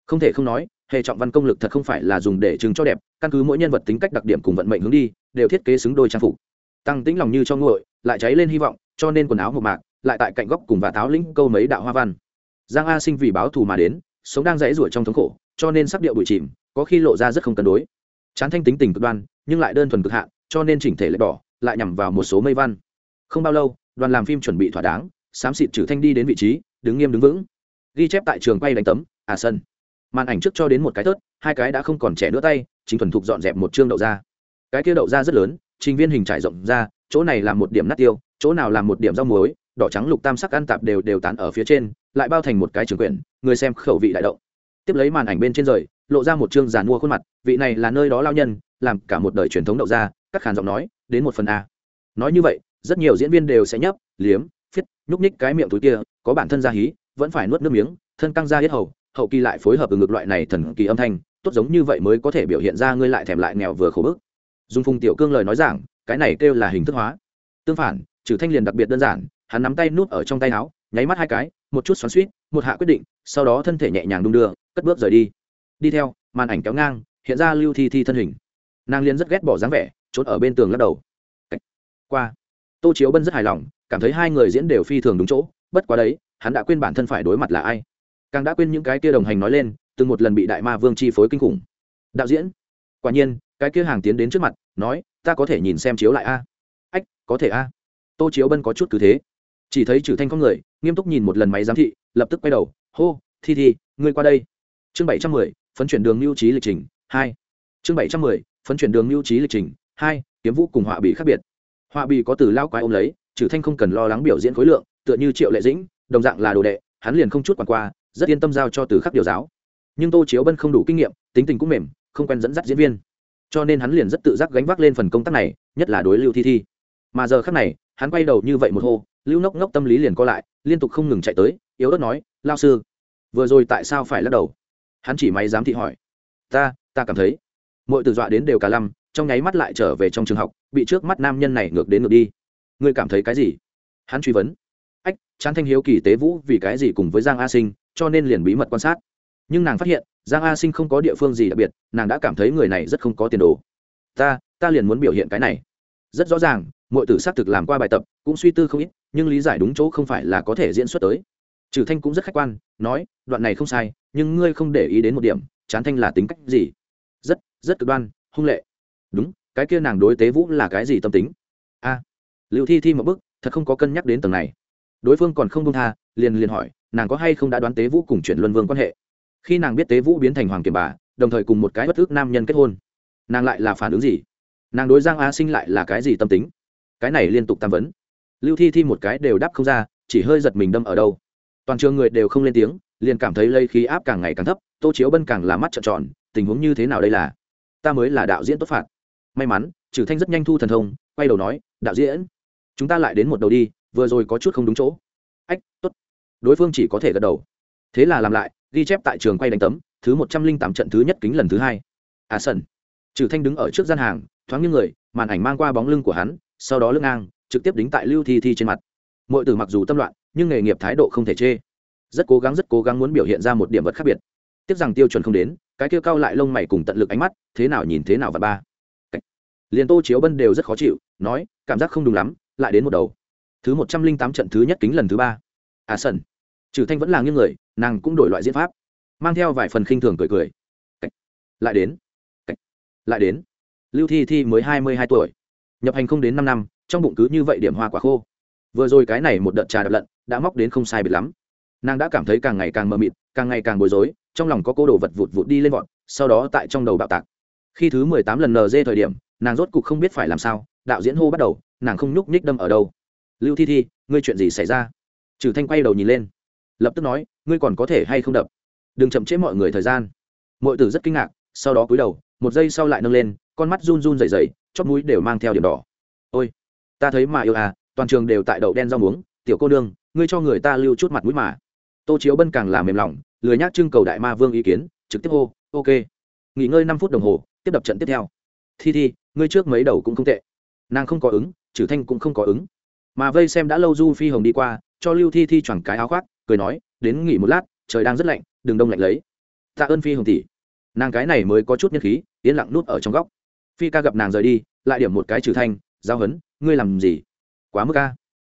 Không thể không nói, hệ trọng văn công lực thật không phải là dùng để chứng cho đẹp, căn cứ mỗi nhân vật tính cách đặc điểm cùng vận mệnh hướng đi, đều thiết kế xứng đôi trang phục. Tăng tĩnh lòng như cho nguội, lại cháy lên hy vọng, cho nên quần áo một mạc, lại tại cạnh góc cùng và táo lĩnh câu mấy đạo hoa văn giang a sinh vì báo thù mà đến, sống đang dãy ruổi trong thống khổ, cho nên sắc điệu bụi chìm, có khi lộ ra rất không cân đối. Chán thanh tính tình cực đoan, nhưng lại đơn thuần cực hạn, cho nên chỉnh thể lệch đỏ lại nhằm vào một số mây văn. Không bao lâu, đoàn làm phim chuẩn bị thỏa đáng, xám xịt trừ thanh đi đến vị trí, đứng nghiêm đứng vững. Ghi chép tại trường quay đánh tấm à sân. Màn ảnh trước cho đến một cái tớt, hai cái đã không còn trẻ nữa tay, chính thuần thục dọn dẹp một chương đậu ra cái kia đậu ra rất lớn, trình viên hình trải rộng ra, chỗ này là một điểm nát tiêu, chỗ nào là một điểm rau muối, đỏ trắng lục tam sắc ăn tạp đều đều tán ở phía trên lại bao thành một cái trường quyển, người xem khẩu vị đại động. Tiếp lấy màn ảnh bên trên rời, lộ ra một chương giàn mua khuôn mặt, vị này là nơi đó lao nhân, làm cả một đời truyền thống đậu ra, các khán giọng nói, đến một phần a. Nói như vậy, rất nhiều diễn viên đều sẽ nhấp, liếm, phiết, nhúc ních cái miệng túi kia, có bản thân ra hí, vẫn phải nuốt nước miếng, thân căng ra hết hầu, hậu kỳ lại phối hợp ở ngược loại này thần kỳ âm thanh, tốt giống như vậy mới có thể biểu hiện ra ngươi lại thèm lại nghèo vừa khổ bức. Dung phùng tiểu cương lời nói rằng cái này kêu là hình thức hóa. Tương phản, trừ thanh liền đặc biệt đơn giản, hắn nắm tay nút ở trong tay áo, nháy mắt hai cái một chút xoắn suýt, một hạ quyết định, sau đó thân thể nhẹ nhàng đung đưa, cất bước rời đi. Đi theo, màn ảnh kéo ngang, hiện ra lưu thi thi thân hình. Nàng liên rất ghét bỏ dáng vẻ, trốn ở bên tường lắc đầu. Qua, tô chiếu bân rất hài lòng, cảm thấy hai người diễn đều phi thường đúng chỗ, bất quá đấy, hắn đã quên bản thân phải đối mặt là ai. Càng đã quên những cái kia đồng hành nói lên, từng một lần bị đại ma vương chi phối kinh khủng. Đạo diễn, quả nhiên, cái kia hàng tiến đến trước mặt, nói, ta có thể nhìn xem chiếu lại a. Ách, có thể a. Tô chiếu bân có chút cứ thế chỉ thấy trừ thanh con người, nghiêm túc nhìn một lần máy giám thị, lập tức quay đầu, hô, thi thi, ngươi qua đây. Chương bảy trăm mười, phấn chuyển đường lưu trí lịch trình, hai. Chương bảy trăm mười, phấn chuyển đường lưu trí lịch trình, hai, kiếm vũ cùng họa bị khác biệt. Họa bị có từ lao quái ôm lấy trừ thanh không cần lo lắng biểu diễn khối lượng, tựa như triệu lệ dĩnh, đồng dạng là đồ đệ, hắn liền không chút quản qua, rất yên tâm giao cho từ khắc điều giáo. Nhưng tô chiếu bân không đủ kinh nghiệm, tính tình cũng mềm, không quen dẫn dắt diễn viên. Cho nên hắn liền rất tự giác gánh vác lên phần công tác này, nhất là đối lưu thi thi. Mà giờ khác này, hắn quay đầu như vậy một hô lưu nốc ngốc tâm lý liền co lại, liên tục không ngừng chạy tới, yếu ớt nói lao sư, vừa rồi tại sao phải lắc đầu? Hắn chỉ máy dám thị hỏi, ta ta cảm thấy mọi từ dọa đến đều cả lăm, trong nháy mắt lại trở về trong trường học, bị trước mắt nam nhân này ngược đến ngược đi. Ngươi cảm thấy cái gì? Hắn truy vấn, ách chán thanh hiếu kỳ tế vũ vì cái gì cùng với giang a sinh, cho nên liền bí mật quan sát. Nhưng nàng phát hiện, giang a sinh không có địa phương gì đặc biệt, nàng đã cảm thấy người này rất không có tiền đồ. Ta ta liền muốn biểu hiện cái này. Rất rõ ràng mọi tử xác thực làm qua bài tập cũng suy tư không ít nhưng lý giải đúng chỗ không phải là có thể diễn xuất tới. Trừ thanh cũng rất khách quan nói đoạn này không sai nhưng ngươi không để ý đến một điểm chán thanh là tính cách gì? Rất rất cực đoan hung lệ. Đúng cái kia nàng đối tế vũ là cái gì tâm tính? A. À, liệu thi thi một bức thật không có cân nhắc đến tầng này. Đối phương còn không đông tha liền liền hỏi nàng có hay không đã đoán tế vũ cùng chuyện luân vương quan hệ? Khi nàng biết tế vũ biến thành hoàng kiểm bà đồng thời cùng một cái bất ước nam nhân kết hôn nàng lại là phản ứng gì? Nàng đối giang a sinh lại là cái gì tâm tính? Cái này liên tục tam vấn. Lưu thi thi một cái đều đáp không ra, chỉ hơi giật mình đâm ở đâu. Toàn trường người đều không lên tiếng, liền cảm thấy lây khí áp càng ngày càng thấp, tô chiếu bân càng là mắt trợn tròn, tình huống như thế nào đây là? Ta mới là đạo diễn tốt phạt. May mắn, trừ thanh rất nhanh thu thần thông, quay đầu nói, đạo diễn, chúng ta lại đến một đầu đi, vừa rồi có chút không đúng chỗ. Ách, tốt. Đối phương chỉ có thể gật đầu. Thế là làm lại, ghi chép tại trường quay đánh tấm, thứ một trăm linh tám trận thứ nhất kính lần thứ hai. À sân trừ thanh đứng ở trước gian hàng, thoáng như người, màn ảnh mang qua bóng lưng của hắn sau đó lưng ngang, trực tiếp đính tại lưu thi thi trên mặt. Mọi từ mặc dù tâm loạn, nhưng nghề nghiệp thái độ không thể chê. Rất cố gắng, rất cố gắng muốn biểu hiện ra một điểm vật khác biệt. Tiếc rằng tiêu chuẩn không đến, cái kia cao lại lông mày cùng tận lực ánh mắt, thế nào nhìn thế nào và ba. Liền tô chiếu bân đều rất khó chịu, nói, cảm giác không đúng lắm, lại đến một đầu. Thứ một trăm linh tám trận thứ nhất kính lần thứ ba. À sân trừ thanh vẫn là nghiêng người, nàng cũng đổi loại diễn pháp. Mang theo vài phần khinh thường cười cười. Lại đến. Lại đến. Lưu thi thi mới hai mươi hai tuổi nhập hành không đến năm năm, trong bụng cứ như vậy điểm hoa quả khô. Vừa rồi cái này một đợt trà đập lận, đã móc đến không sai biệt lắm. Nàng đã cảm thấy càng ngày càng mờ mịt, càng ngày càng bối rối, trong lòng có cô đồ vật vụt vụt đi lên vọt, sau đó tại trong đầu bạo tạc. Khi thứ mười tám lần nd thời điểm, nàng rốt cục không biết phải làm sao, đạo diễn hô bắt đầu, nàng không nhúc nhích đâm ở đâu. Lưu thi thi, ngươi chuyện gì xảy ra? Trừ thanh quay đầu nhìn lên. Lập tức nói, ngươi còn có thể hay không đập? Đừng chậm trễ mọi người thời gian. Mọi tử rất kinh ngạc, sau đó cúi đầu, một giây sau lại nâng lên con mắt run run dày dày chót mũi đều mang theo điểm đỏ. Ôi, ta thấy mà yêu à toàn trường đều tại đậu đen rau muống, tiểu cô nương, ngươi cho người ta lưu chút mặt mũi mà. Tô chiếu bân càng làm mềm lòng, lười nhác trưng cầu đại ma vương ý kiến, trực tiếp hô, ok, nghỉ ngơi năm phút đồng hồ, tiếp đập trận tiếp theo. Thi thi, ngươi trước mấy đầu cũng không tệ. Nàng không có ứng trừ thanh cũng không có ứng. Mà vây xem đã lâu du phi hồng đi qua, cho lưu thi thi choàng cái áo khoác, cười nói, đến nghỉ một lát, trời đang rất lạnh, đừng đông lạnh lấy. Tạ ơn phi hồng tỷ. Nàng cái này mới có chút nhân khí, yên lặng nút ở trong góc phi ca gặp nàng rời đi, lại điểm một cái trừ thanh, giao hấn, ngươi làm gì? Quá mức ca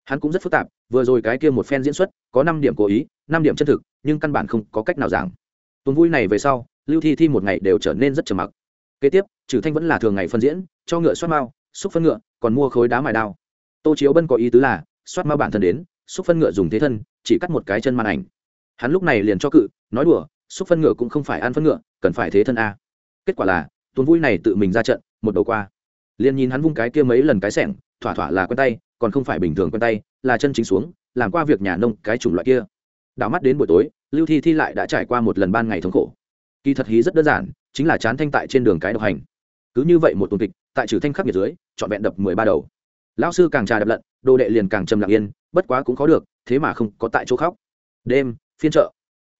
hắn cũng rất phức tạp, vừa rồi cái kia một phen diễn xuất, có năm điểm cố ý, năm điểm chân thực, nhưng căn bản không có cách nào giảng. Tuần vui này về sau, lưu thi thi một ngày đều trở nên rất trầm mặc. Kế tiếp, trừ thanh vẫn là thường ngày phân diễn, cho ngựa xoát mao, xúc phân ngựa, còn mua khối đá mài đao. Tô chiếu bân có ý tứ là, xoát mao bản thân đến, xúc phân ngựa dùng thế thân, chỉ cắt một cái chân màn ảnh. Hắn lúc này liền cho cự, nói đùa, xúc phân ngựa cũng không phải ăn phân ngựa, cần phải thế thân a. Kết quả là, tuần vui này tự mình ra trận một đầu qua. Liền nhìn hắn vung cái kia mấy lần cái sẻng, thỏa thỏa là quen tay, còn không phải bình thường quen tay, là chân chính xuống, làm qua việc nhà nông cái chủng loại kia. Đảo mắt đến buổi tối, lưu thi thi lại đã trải qua một lần ban ngày thống khổ. Kỳ thật hí rất đơn giản, chính là chán thanh tại trên đường cái độc hành. Cứ như vậy một tuần kịch, tại trừ thanh khắc nghiệt dưới, trọn vẹn đập mười ba đầu. Lão sư càng trà đập lận, đồ đệ liền càng trầm lặng yên, bất quá cũng khó được, thế mà không có tại chỗ khóc. Đêm, phiên chợ.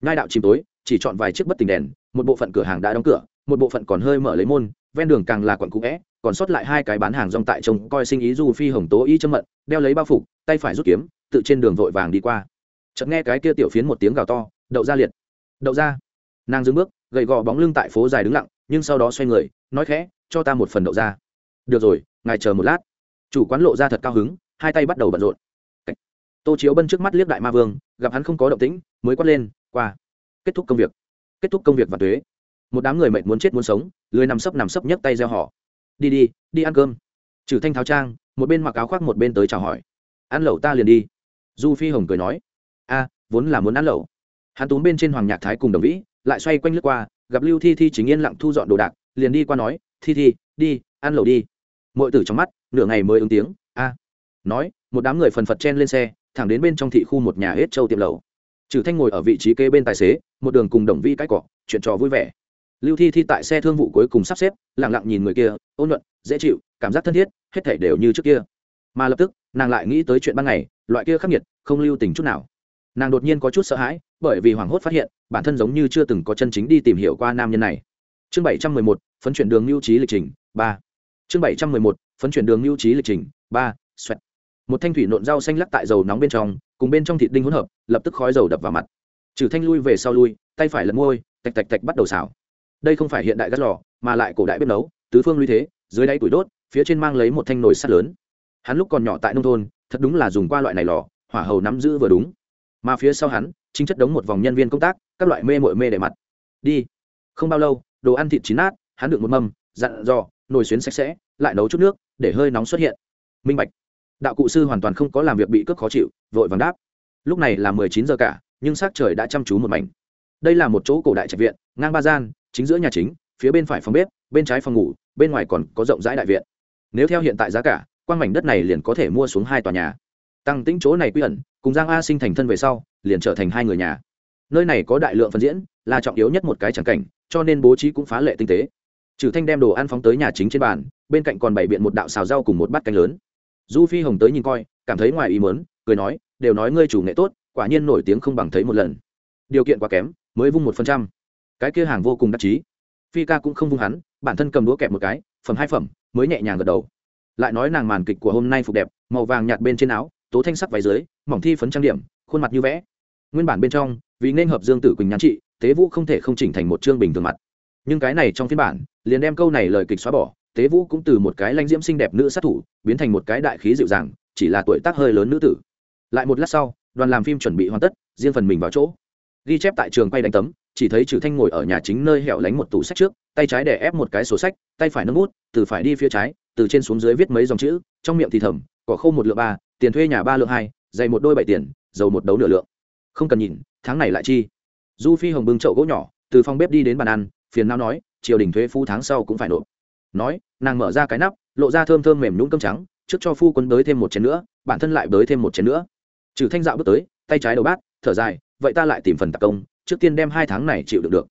Ngai đạo chìm tối, chỉ chọn vài chiếc bất tình đèn, một bộ phận cửa hàng đã đóng cửa, một bộ phận còn hơi mở lấy môn ven đường càng là quận cũ vẽ, còn sót lại hai cái bán hàng rong tại trông coi sinh ý du phi hồng tố y châm mận, đeo lấy bao phục, tay phải rút kiếm, tự trên đường vội vàng đi qua. Chợt nghe cái kia tiểu phiến một tiếng gào to, đậu ra liệt. Đậu ra. Nàng dừng bước, gầy gò bóng lưng tại phố dài đứng lặng, nhưng sau đó xoay người, nói khẽ, cho ta một phần đậu ra. Được rồi, ngài chờ một lát. Chủ quán lộ ra thật cao hứng, hai tay bắt đầu bận rộn. Tô chiếu bân trước mắt liếc đại ma vương, gặp hắn không có động tĩnh, mới quát lên, qua. Kết thúc công việc. Kết thúc công việc và thuế một đám người mệt muốn chết muốn sống, lười nằm sấp nằm sấp nhấc tay gieo họ. Đi đi đi ăn cơm. Trừ thanh tháo trang, một bên mặc áo khoác một bên tới chào hỏi. Ăn lẩu ta liền đi. Du phi hồng cười nói. A, vốn là muốn ăn lẩu. Hắn túm bên trên hoàng nhạc thái cùng đồng vĩ, lại xoay quanh lướt qua, gặp lưu thi thi chính yên lặng thu dọn đồ đạc, liền đi qua nói, thi thi, đi, ăn lẩu đi. Mọi tử trong mắt, nửa ngày mới ứng tiếng, a. Nói, một đám người phần phật chen lên xe, thẳng đến bên trong thị khu một nhà hết châu tiệm lẩu. Trừ thanh ngồi ở vị trí kế bên tài xế, một đường cùng đồng vi cãi cọ, chuyện trò vui vẻ lưu thi thi tại xe thương vụ cuối cùng sắp xếp lẳng lặng nhìn người kia, ôn nhuận, dễ chịu, cảm giác thân thiết, hết thể đều như trước kia. Mà lập tức, nàng lại nghĩ tới chuyện ban ngày, loại kia khắc nghiệt, không lưu tình chút nào. Nàng đột nhiên có chút sợ hãi, bởi vì hoảng hốt phát hiện, bản thân giống như chưa từng có chân chính đi tìm hiểu qua nam nhân này. Chương bảy trăm mười một, phấn chuyển đường lưu trí lịch trình, ba. Chương bảy trăm mười một, phấn chuyển đường lưu trí lịch trình, ba, xoẹt. Một thanh thủy nộn rau xanh lắc tại dầu nóng bên trong, cùng bên trong thịt đinh hỗn hợp, lập tức khói dầu đập vào mặt. Trừ thanh lui về sau lui, tay phải lật môi, tạch tạch tạch bắt đầu xào đây không phải hiện đại gắt lò, mà lại cổ đại bếp nấu, tứ phương lưu thế, dưới đáy tuổi đốt, phía trên mang lấy một thanh nồi sắt lớn. Hắn lúc còn nhỏ tại nông thôn, thật đúng là dùng qua loại này lò, hỏa hầu nắm giữ vừa đúng. Mà phía sau hắn, chính chất đống một vòng nhân viên công tác, các loại mê mội mê để mặt. Đi. Không bao lâu, đồ ăn thịt chín nát, hắn đựng một mâm, dặn dò, nồi xuyến sạch sẽ, lại nấu chút nước, để hơi nóng xuất hiện. Minh bạch. Đạo cụ sư hoàn toàn không có làm việc bị cướp khó chịu, vội vàng đáp. Lúc này là mười chín giờ cả, nhưng s á c trời đã chăm chú một mảnh. Đây là một chỗ cổ đại trạch viện, ngang ba gian chính giữa nhà chính, phía bên phải phòng bếp, bên trái phòng ngủ, bên ngoài còn có rộng rãi đại viện. Nếu theo hiện tại giá cả quan mảnh đất này liền có thể mua xuống hai tòa nhà. Tăng tĩnh chỗ này quy ẩn, cùng giang a sinh thành thân về sau, liền trở thành hai người nhà. Nơi này có đại lượng phân diễn, là trọng yếu nhất một cái tràng cảnh, cho nên bố trí cũng phá lệ tinh tế. Trừ thanh đem đồ ăn phóng tới nhà chính trên bàn, bên cạnh còn bày biện một đạo xào rau cùng một bát canh lớn. Du phi hồng tới nhìn coi, cảm thấy ngoài ý mớn cười nói, đều nói ngươi chủ nghệ tốt, quả nhiên nổi tiếng không bằng thấy một lần. Điều kiện quá kém, mới vung một phần trăm cái kia hàng vô cùng đắc chí. Phi ca cũng không vung hắn bản thân cầm đũa kẹp một cái phẩm hai phẩm mới nhẹ nhàng gật đầu. Lại nói nàng màn kịch của hôm nay phục đẹp màu vàng nhạt bên trên áo tố thanh sắc váy dưới mỏng thi phấn trang điểm khuôn mặt như vẽ. Nguyên bản bên trong vì nên hợp dương tử quỳnh nhắn chị, tế vũ không thể không chỉnh thành một chương bình thường mặt. Nhưng cái này trong phiên bản liền đem câu này lời kịch xóa bỏ tế vũ cũng từ một cái lanh diễm xinh đẹp nữ sát thủ biến thành một cái đại khí dịu dàng chỉ là tuổi tác hơi lớn nữ tử. Lại một lát sau đoàn làm phim chuẩn bị hoàn tất riêng phần mình vào chỗ. Ghi chép tại trường quay đánh tấm chỉ thấy trừ thanh ngồi ở nhà chính nơi hẻo lánh một tủ sách trước, tay trái đè ép một cái sổ sách, tay phải nâng bút, từ phải đi phía trái, từ trên xuống dưới viết mấy dòng chữ, trong miệng thì thầm, cỏ khô một lượng ba, tiền thuê nhà ba lượng hai, dày một đôi bảy tiền, dầu một đấu nửa lượng. Không cần nhìn, tháng này lại chi. Du phi hồng bưng chậu gỗ nhỏ, từ phòng bếp đi đến bàn ăn, phiền não nói, triều đình thuế phu tháng sau cũng phải nộp. Nói, nàng mở ra cái nắp, lộ ra thơm thơm mềm nhũng cơm trắng, trước cho phu quân đới thêm một chén nữa, bản thân lại đới thêm một chén nữa. Trừ thanh dạo bước tới, tay trái đầu bát, thở dài, vậy ta lại tìm phần tạc công trước tiên đem hai tháng này chịu được được.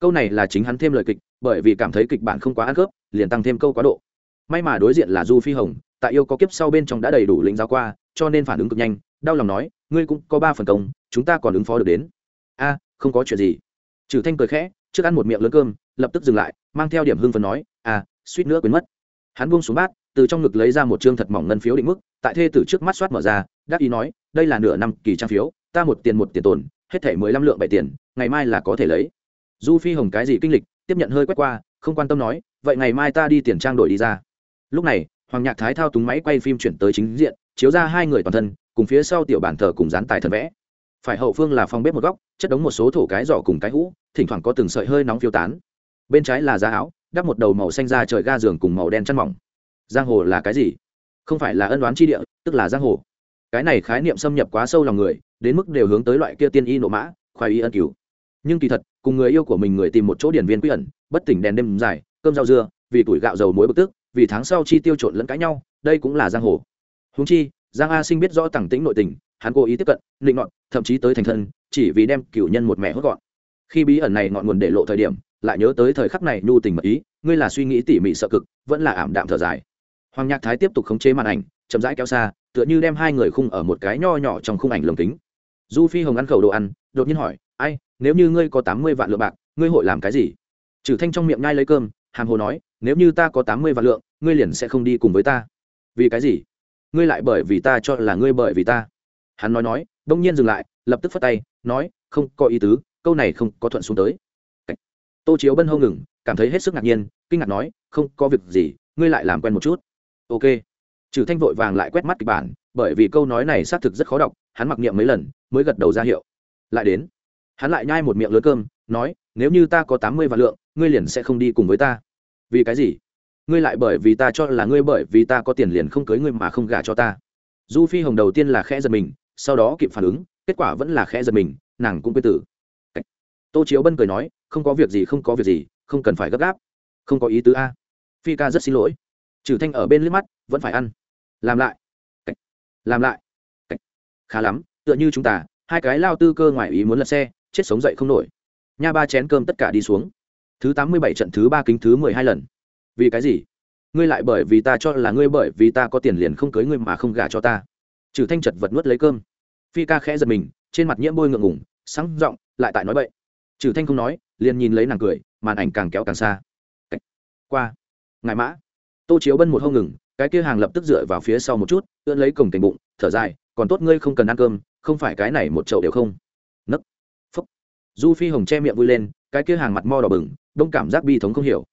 Câu này là chính hắn thêm lời kịch, bởi vì cảm thấy kịch bản không quá ăn khớp, liền tăng thêm câu quá độ. May mà đối diện là du phi hồng, tại yêu có kiếp sau bên trong đã đầy đủ lĩnh giáo qua, cho nên phản ứng cực nhanh, đau lòng nói, ngươi cũng có ba phần công, chúng ta còn ứng phó được đến. A, không có chuyện gì. Trừ thanh cười khẽ, trước ăn một miệng lớn cơm, lập tức dừng lại, mang theo điểm hưng phấn nói à suýt nữa quên mất. Hắn buông xuống bát, từ trong ngực lấy ra một trương thật mỏng ngân phiếu định mức, tại thê tử trước mắt soát mở ra, đắc ý nói, đây là nửa năm kỳ trang phiếu, ta một tiền một tiền tồn, hết thể mười lăm lượng bảy tiền ngày mai là có thể lấy. Du phi hồng cái gì kinh lịch, tiếp nhận hơi quét qua, không quan tâm nói, vậy ngày mai ta đi tiền trang đổi đi ra. Lúc này, hoàng nhạc thái thao túng máy quay phim chuyển tới chính diện, chiếu ra hai người toàn thân, cùng phía sau tiểu bản thờ cùng dán tài thần vẽ. Phải hậu phương là phòng bếp một góc, chất đống một số thổ cái giỏ cùng cái hũ, thỉnh thoảng có từng sợi hơi nóng phiêu tán. Bên trái là giá áo, đắp một đầu màu xanh da trời ga giường cùng màu đen chăn mỏng. Giang hồ là cái gì? Không phải là ân đoán chi địa, tức là giang hồ. Cái này khái niệm xâm nhập quá sâu lòng người, đến mức đều hướng tới loại kia tiên y nộ mã, khoái y ân cứu nhưng kỳ thật, cùng người yêu của mình người tìm một chỗ điển viên quy ẩn, bất tỉnh đèn đêm dài, cơm rau dưa, vì tuổi gạo dầu muối bực tức, vì tháng sau chi tiêu trộn lẫn cãi nhau, đây cũng là giang hồ. Húng chi, giang a sinh biết rõ tẳng tính nội tình, hắn cố ý tiếp cận định ngọn thậm chí tới thành thân, chỉ vì đem cửu nhân một mẹ hốt gọn. Khi bí ẩn này ngọn nguồn để lộ thời điểm, lại nhớ tới thời khắc này nhu tình mật ý, ngươi là suy nghĩ tỉ mỉ sợ cực, vẫn là ảm đạm thở dài. Hoàng nhạc thái tiếp tục khống chế màn ảnh, chậm rãi kéo xa, tựa như đem hai người khung ở một cái nho nhỏ trong khung ảnh lồng kính. Du phi hồng ăn khẩu đồ ăn, đột nhiên hỏi, ai nếu như ngươi có tám mươi vạn lượng bạc, ngươi hội làm cái gì? Trừ thanh trong miệng ngay lấy cơm, hàm hồ nói, nếu như ta có tám mươi vạn lượng, ngươi liền sẽ không đi cùng với ta. Vì cái gì? Ngươi lại bởi vì ta cho là ngươi bởi vì ta. Hắn nói nói, đông nhiên dừng lại, lập tức phất tay, nói, không có ý tứ, câu này không có thuận xuống tới. Tô chiếu bân hâu ngừng, cảm thấy hết sức ngạc nhiên, kinh ngạc nói, không có việc gì, ngươi lại làm quen một chút. Ok. Trừ thanh vội vàng lại quét mắt kịch bản, bởi vì câu nói này xác thực rất khó đọc, hắn mặc niệm mấy lần, mới gật đầu ra hiệu. Lại đến hắn lại nhai một miệng lớn cơm, nói, nếu như ta có tám mươi vạn lượng, ngươi liền sẽ không đi cùng với ta. Vì cái gì? Ngươi lại bởi vì ta cho là ngươi bởi vì ta có tiền liền không cưới ngươi mà không gả cho ta. Du phi hồng đầu tiên là khẽ giật mình, sau đó kịp phản ứng, kết quả vẫn là khẽ giật mình, nàng cũng quyết tử. Tô chiếu bân cười nói, không có việc gì, không có việc gì, không cần phải gấp gáp. Không có ý tứ a. Phi ca rất xin lỗi. Trừ thanh ở bên liếc mắt, vẫn phải ăn. Làm lại. Làm lại. Khá lắm, tựa như chúng ta, hai cái lao tư cơ ngoài ý muốn lật xe chết sống dậy không nổi. Nha ba chén cơm tất cả đi xuống. Thứ tám mươi bảy trận thứ ba kính thứ mười hai lần. Vì cái gì? Ngươi lại bởi vì ta cho là ngươi bởi vì ta có tiền liền không cưới ngươi mà không gả cho ta. Trừ thanh chật vật nuốt lấy cơm. Phi ca khẽ giật mình, trên mặt nhiễm bôi ngượng ngủng sáng r ộ n g lại tại nói b ậ y trừ thanh không nói, liền nhìn lấy nàng cười, màn ảnh càng kéo càng xa. Cách. qua. Ngại mã. Tô chiếu bân một hông ngừng, cái kia hàng lập tức dựa vào phía sau một chút, ưỡn lấy cổng cảnh bụng, thở dài, còn tốt ngươi không cần ăn cơm, không phải cái này một chậu đều không du phi hồng che miệng vui lên, cái kia hàng mặt mo đỏ bừng, đông cảm giác bi thống không hiểu.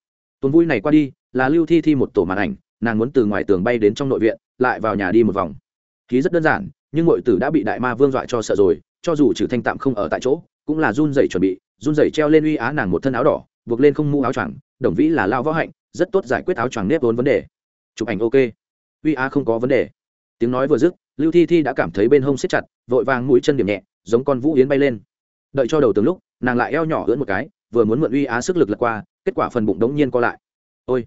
Tuần vui này qua đi, là lưu thi thi một tổ màn ảnh, nàng muốn từ ngoài tường bay đến trong nội viện, lại vào nhà đi một vòng. Ký rất đơn giản, nhưng ngội tử đã bị đại ma vương dọa cho sợ rồi, cho dù trừ thanh tạm không ở tại chỗ, cũng là run rẩy chuẩn bị, run rẩy treo lên uy á nàng một thân áo đỏ, buộc lên không mũ áo choàng, đồng vĩ là lao võ hạnh, rất tốt giải quyết áo choàng nếp vốn vấn đề. Chụp ảnh ok. Uy á không có vấn đề. Tiếng nói vừa dứt, lưu thi thi đã cảm thấy bên hông siết chặt, vội vàng mũi chân điểm nhẹ, giống con vũ yến bay lên đợi cho đầu tướng lúc, nàng lại eo nhỏ ưỡn một cái, vừa muốn mượn uy á sức lực lật qua, kết quả phần bụng đống nhiên co lại. Ôi!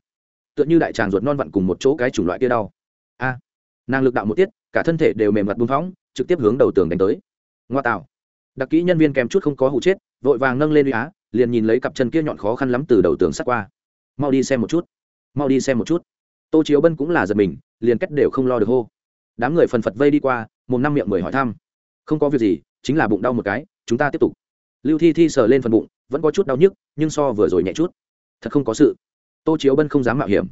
Tựa như đại tràng ruột non vặn cùng một chỗ cái chủng loại kia đau. A! Nàng lực đạo một tiết, cả thân thể đều mềm mặt bung phóng, trực tiếp hướng đầu tường đánh tới. Ngoa tạo! Đặc kỹ nhân viên kèm chút không có hụ chết, vội vàng nâng lên uy á, liền nhìn lấy cặp chân kia nhọn khó khăn lắm từ đầu tường sắt qua. Mau đi xem một chút. Mau đi xem một chút. Tô chiếu bân cũng là giật mình, liền cách đều không lo được hô. Đám người phần phật vây đi qua, một năm miệng mười hỏi thăm. Không có việc gì, chính là bụng đau một cái chúng ta tiếp tục. Lưu thi thi sờ lên phần bụng, vẫn có chút đau nhức, nhưng so vừa rồi nhẹ chút. Thật không có sự. Tô chiếu bân không dám mạo hiểm.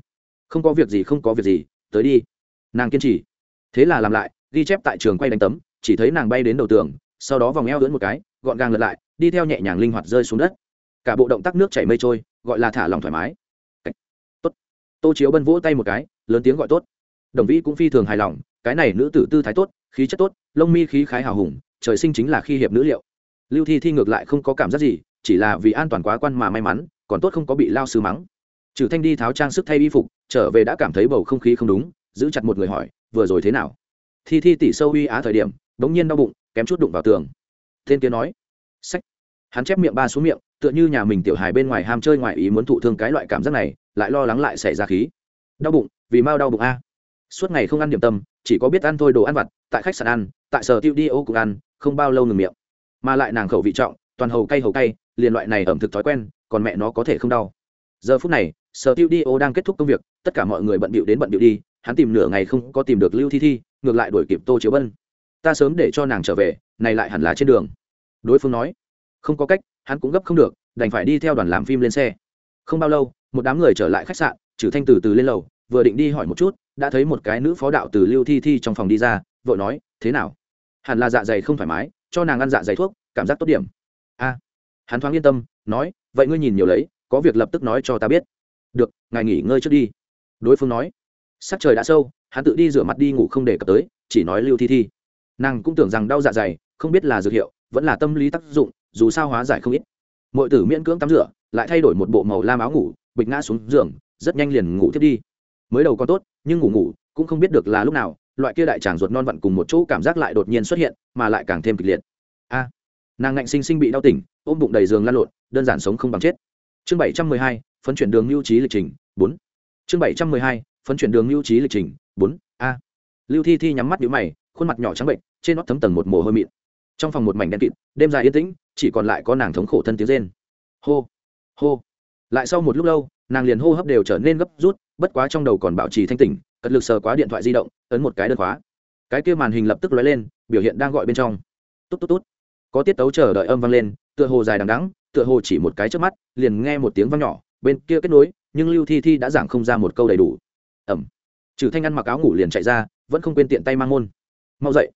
Không có việc gì, không có việc gì, tới đi. Nàng kiên trì. Thế là làm lại, ghi chép tại trường quay đánh tấm, chỉ thấy nàng bay đến đầu tường, sau đó vòng eo lưỡn một cái, gọn gàng lật lại, đi theo nhẹ nhàng linh hoạt rơi xuống đất. Cả bộ động tác nước chảy mây trôi, gọi là thả lòng thoải mái. Tốt. Tô chiếu bân vỗ tay một cái, lớn tiếng gọi tốt. Đồng vĩ cũng phi thường hài lòng, cái này nữ tử tư thái tốt, khí chất tốt, lông mi khí khái hào hùng, trời sinh chính là khi hiệp nữ liệu lưu thi thi ngược lại không có cảm giác gì, chỉ là vì an toàn quá quan mà may mắn, còn tốt không có bị lao sư mắng. Trừ thanh đi tháo trang sức thay y phục, trở về đã cảm thấy bầu không khí không đúng, giữ chặt một người hỏi, vừa rồi thế nào? Thi thi tỉ sâu uy á thời điểm đ ố n g nhiên đau bụng, kém chút đụng vào tường. Tên kia nói, sách. Hắn chép miệng ba xuống miệng, tựa như nhà mình tiểu hài bên ngoài ham chơi ngoài ý muốn thụ thương cái loại cảm giác này, lại lo lắng lại xảy ra khí. Đau bụng, vì mau đau bụng a. Suốt ngày không ăn điểm tâm, chỉ có biết ăn thôi đồ ăn vặt, tại khách sạn ăn, tại sở tiêu đi ô cũng ăn, không bao lâu ngừng miệng mà lại nàng khẩu vị trọng, toàn hầu cay hầu cay, liền loại này ẩm thực thói quen, còn mẹ nó có thể không đau. Giờ phút này, sở tiêu đi ô đang kết thúc công việc, tất cả mọi người bận bịu đến bận bịu đi, hắn tìm nửa ngày không có tìm được lưu thi thi, ngược lại đuổi kịp tô chiếu bân. Ta sớm để cho nàng trở về, này lại hẳn là trên đường. Đối phương nói, không có cách, hắn cũng gấp không được, đành phải đi theo đoàn làm phim lên xe. Không bao lâu, một đám người trở lại khách sạn trừ thanh từ từ lên lầu, vừa định đi hỏi một chút, đã thấy một cái nữ phó đạo từ lưu thi thi trong phòng đi ra vợ nói, thế nào? Hẳn là dạ dày không thoải mái cho nàng ăn dạ dày thuốc, cảm giác tốt điểm. A, hắn thoáng yên tâm, nói, vậy ngươi nhìn nhiều lấy, có việc lập tức nói cho ta biết. Được, ngài nghỉ ngơi trước đi. Đối phương nói. Sắc trời đã sâu, hắn tự đi rửa mặt đi ngủ không để cập tới, chỉ nói lưu thi thi. Nàng cũng tưởng rằng đau dạ dày, không biết là dược hiệu, vẫn là tâm lý tác dụng, dù sao hóa giải không ít. Mọi tử miễn cưỡng tắm rửa, lại thay đổi một bộ màu lam áo ngủ, bịch ngã xuống giường, rất nhanh liền ngủ thiết đi. Mới đầu còn tốt, nhưng ngủ ngủ, cũng không biết được là lúc nào loại kia đại tràng ruột non vặn cùng một chỗ cảm giác lại đột nhiên xuất hiện, mà lại càng thêm kịch liệt. A, nàng ngạnh sinh sinh bị đau tỉnh, ôm bụng đầy giường lăn lộn, đơn giản sống không bằng chết. Chương bảy trăm mười hai, phấn chuyển đường lưu trí lịch trình, bốn. Chương bảy trăm mười hai, phấn chuyển đường lưu trí lịch trình, bốn. A. Lưu thi thi nhắm mắt nhũ mày, khuôn mặt nhỏ trắng bệnh trên nót thấm tầng một mồ hôi mịn. Trong phòng một mảnh đen kịt, đêm dài yên tĩnh, chỉ còn lại có nàng thống khổ thân tiếng rên. Hô hô. Lại sau một lúc lâu, nàng liền hô hấp đều trở nên gấp rút, bất quá trong đầu còn bảo trì thanh tỉnh cật lực sờ quá điện thoại di động, ấn một cái đơn khóa. Cái kia màn hình lập tức lóe lên, biểu hiện đang gọi bên trong. Tốt tốt tốt có tiết tấu chờ đợi âm vang lên, tựa hồ dài đằng đắng tựa hồ chỉ một cái trước mắt, liền nghe một tiếng vang nhỏ, bên kia kết nối, nhưng lưu thi thi đã giảng không ra một câu đầy đủ. Ẩm. Trừ thanh ăn mặc áo ngủ liền chạy ra, vẫn không quên tiện tay mang môn. Mau dậy.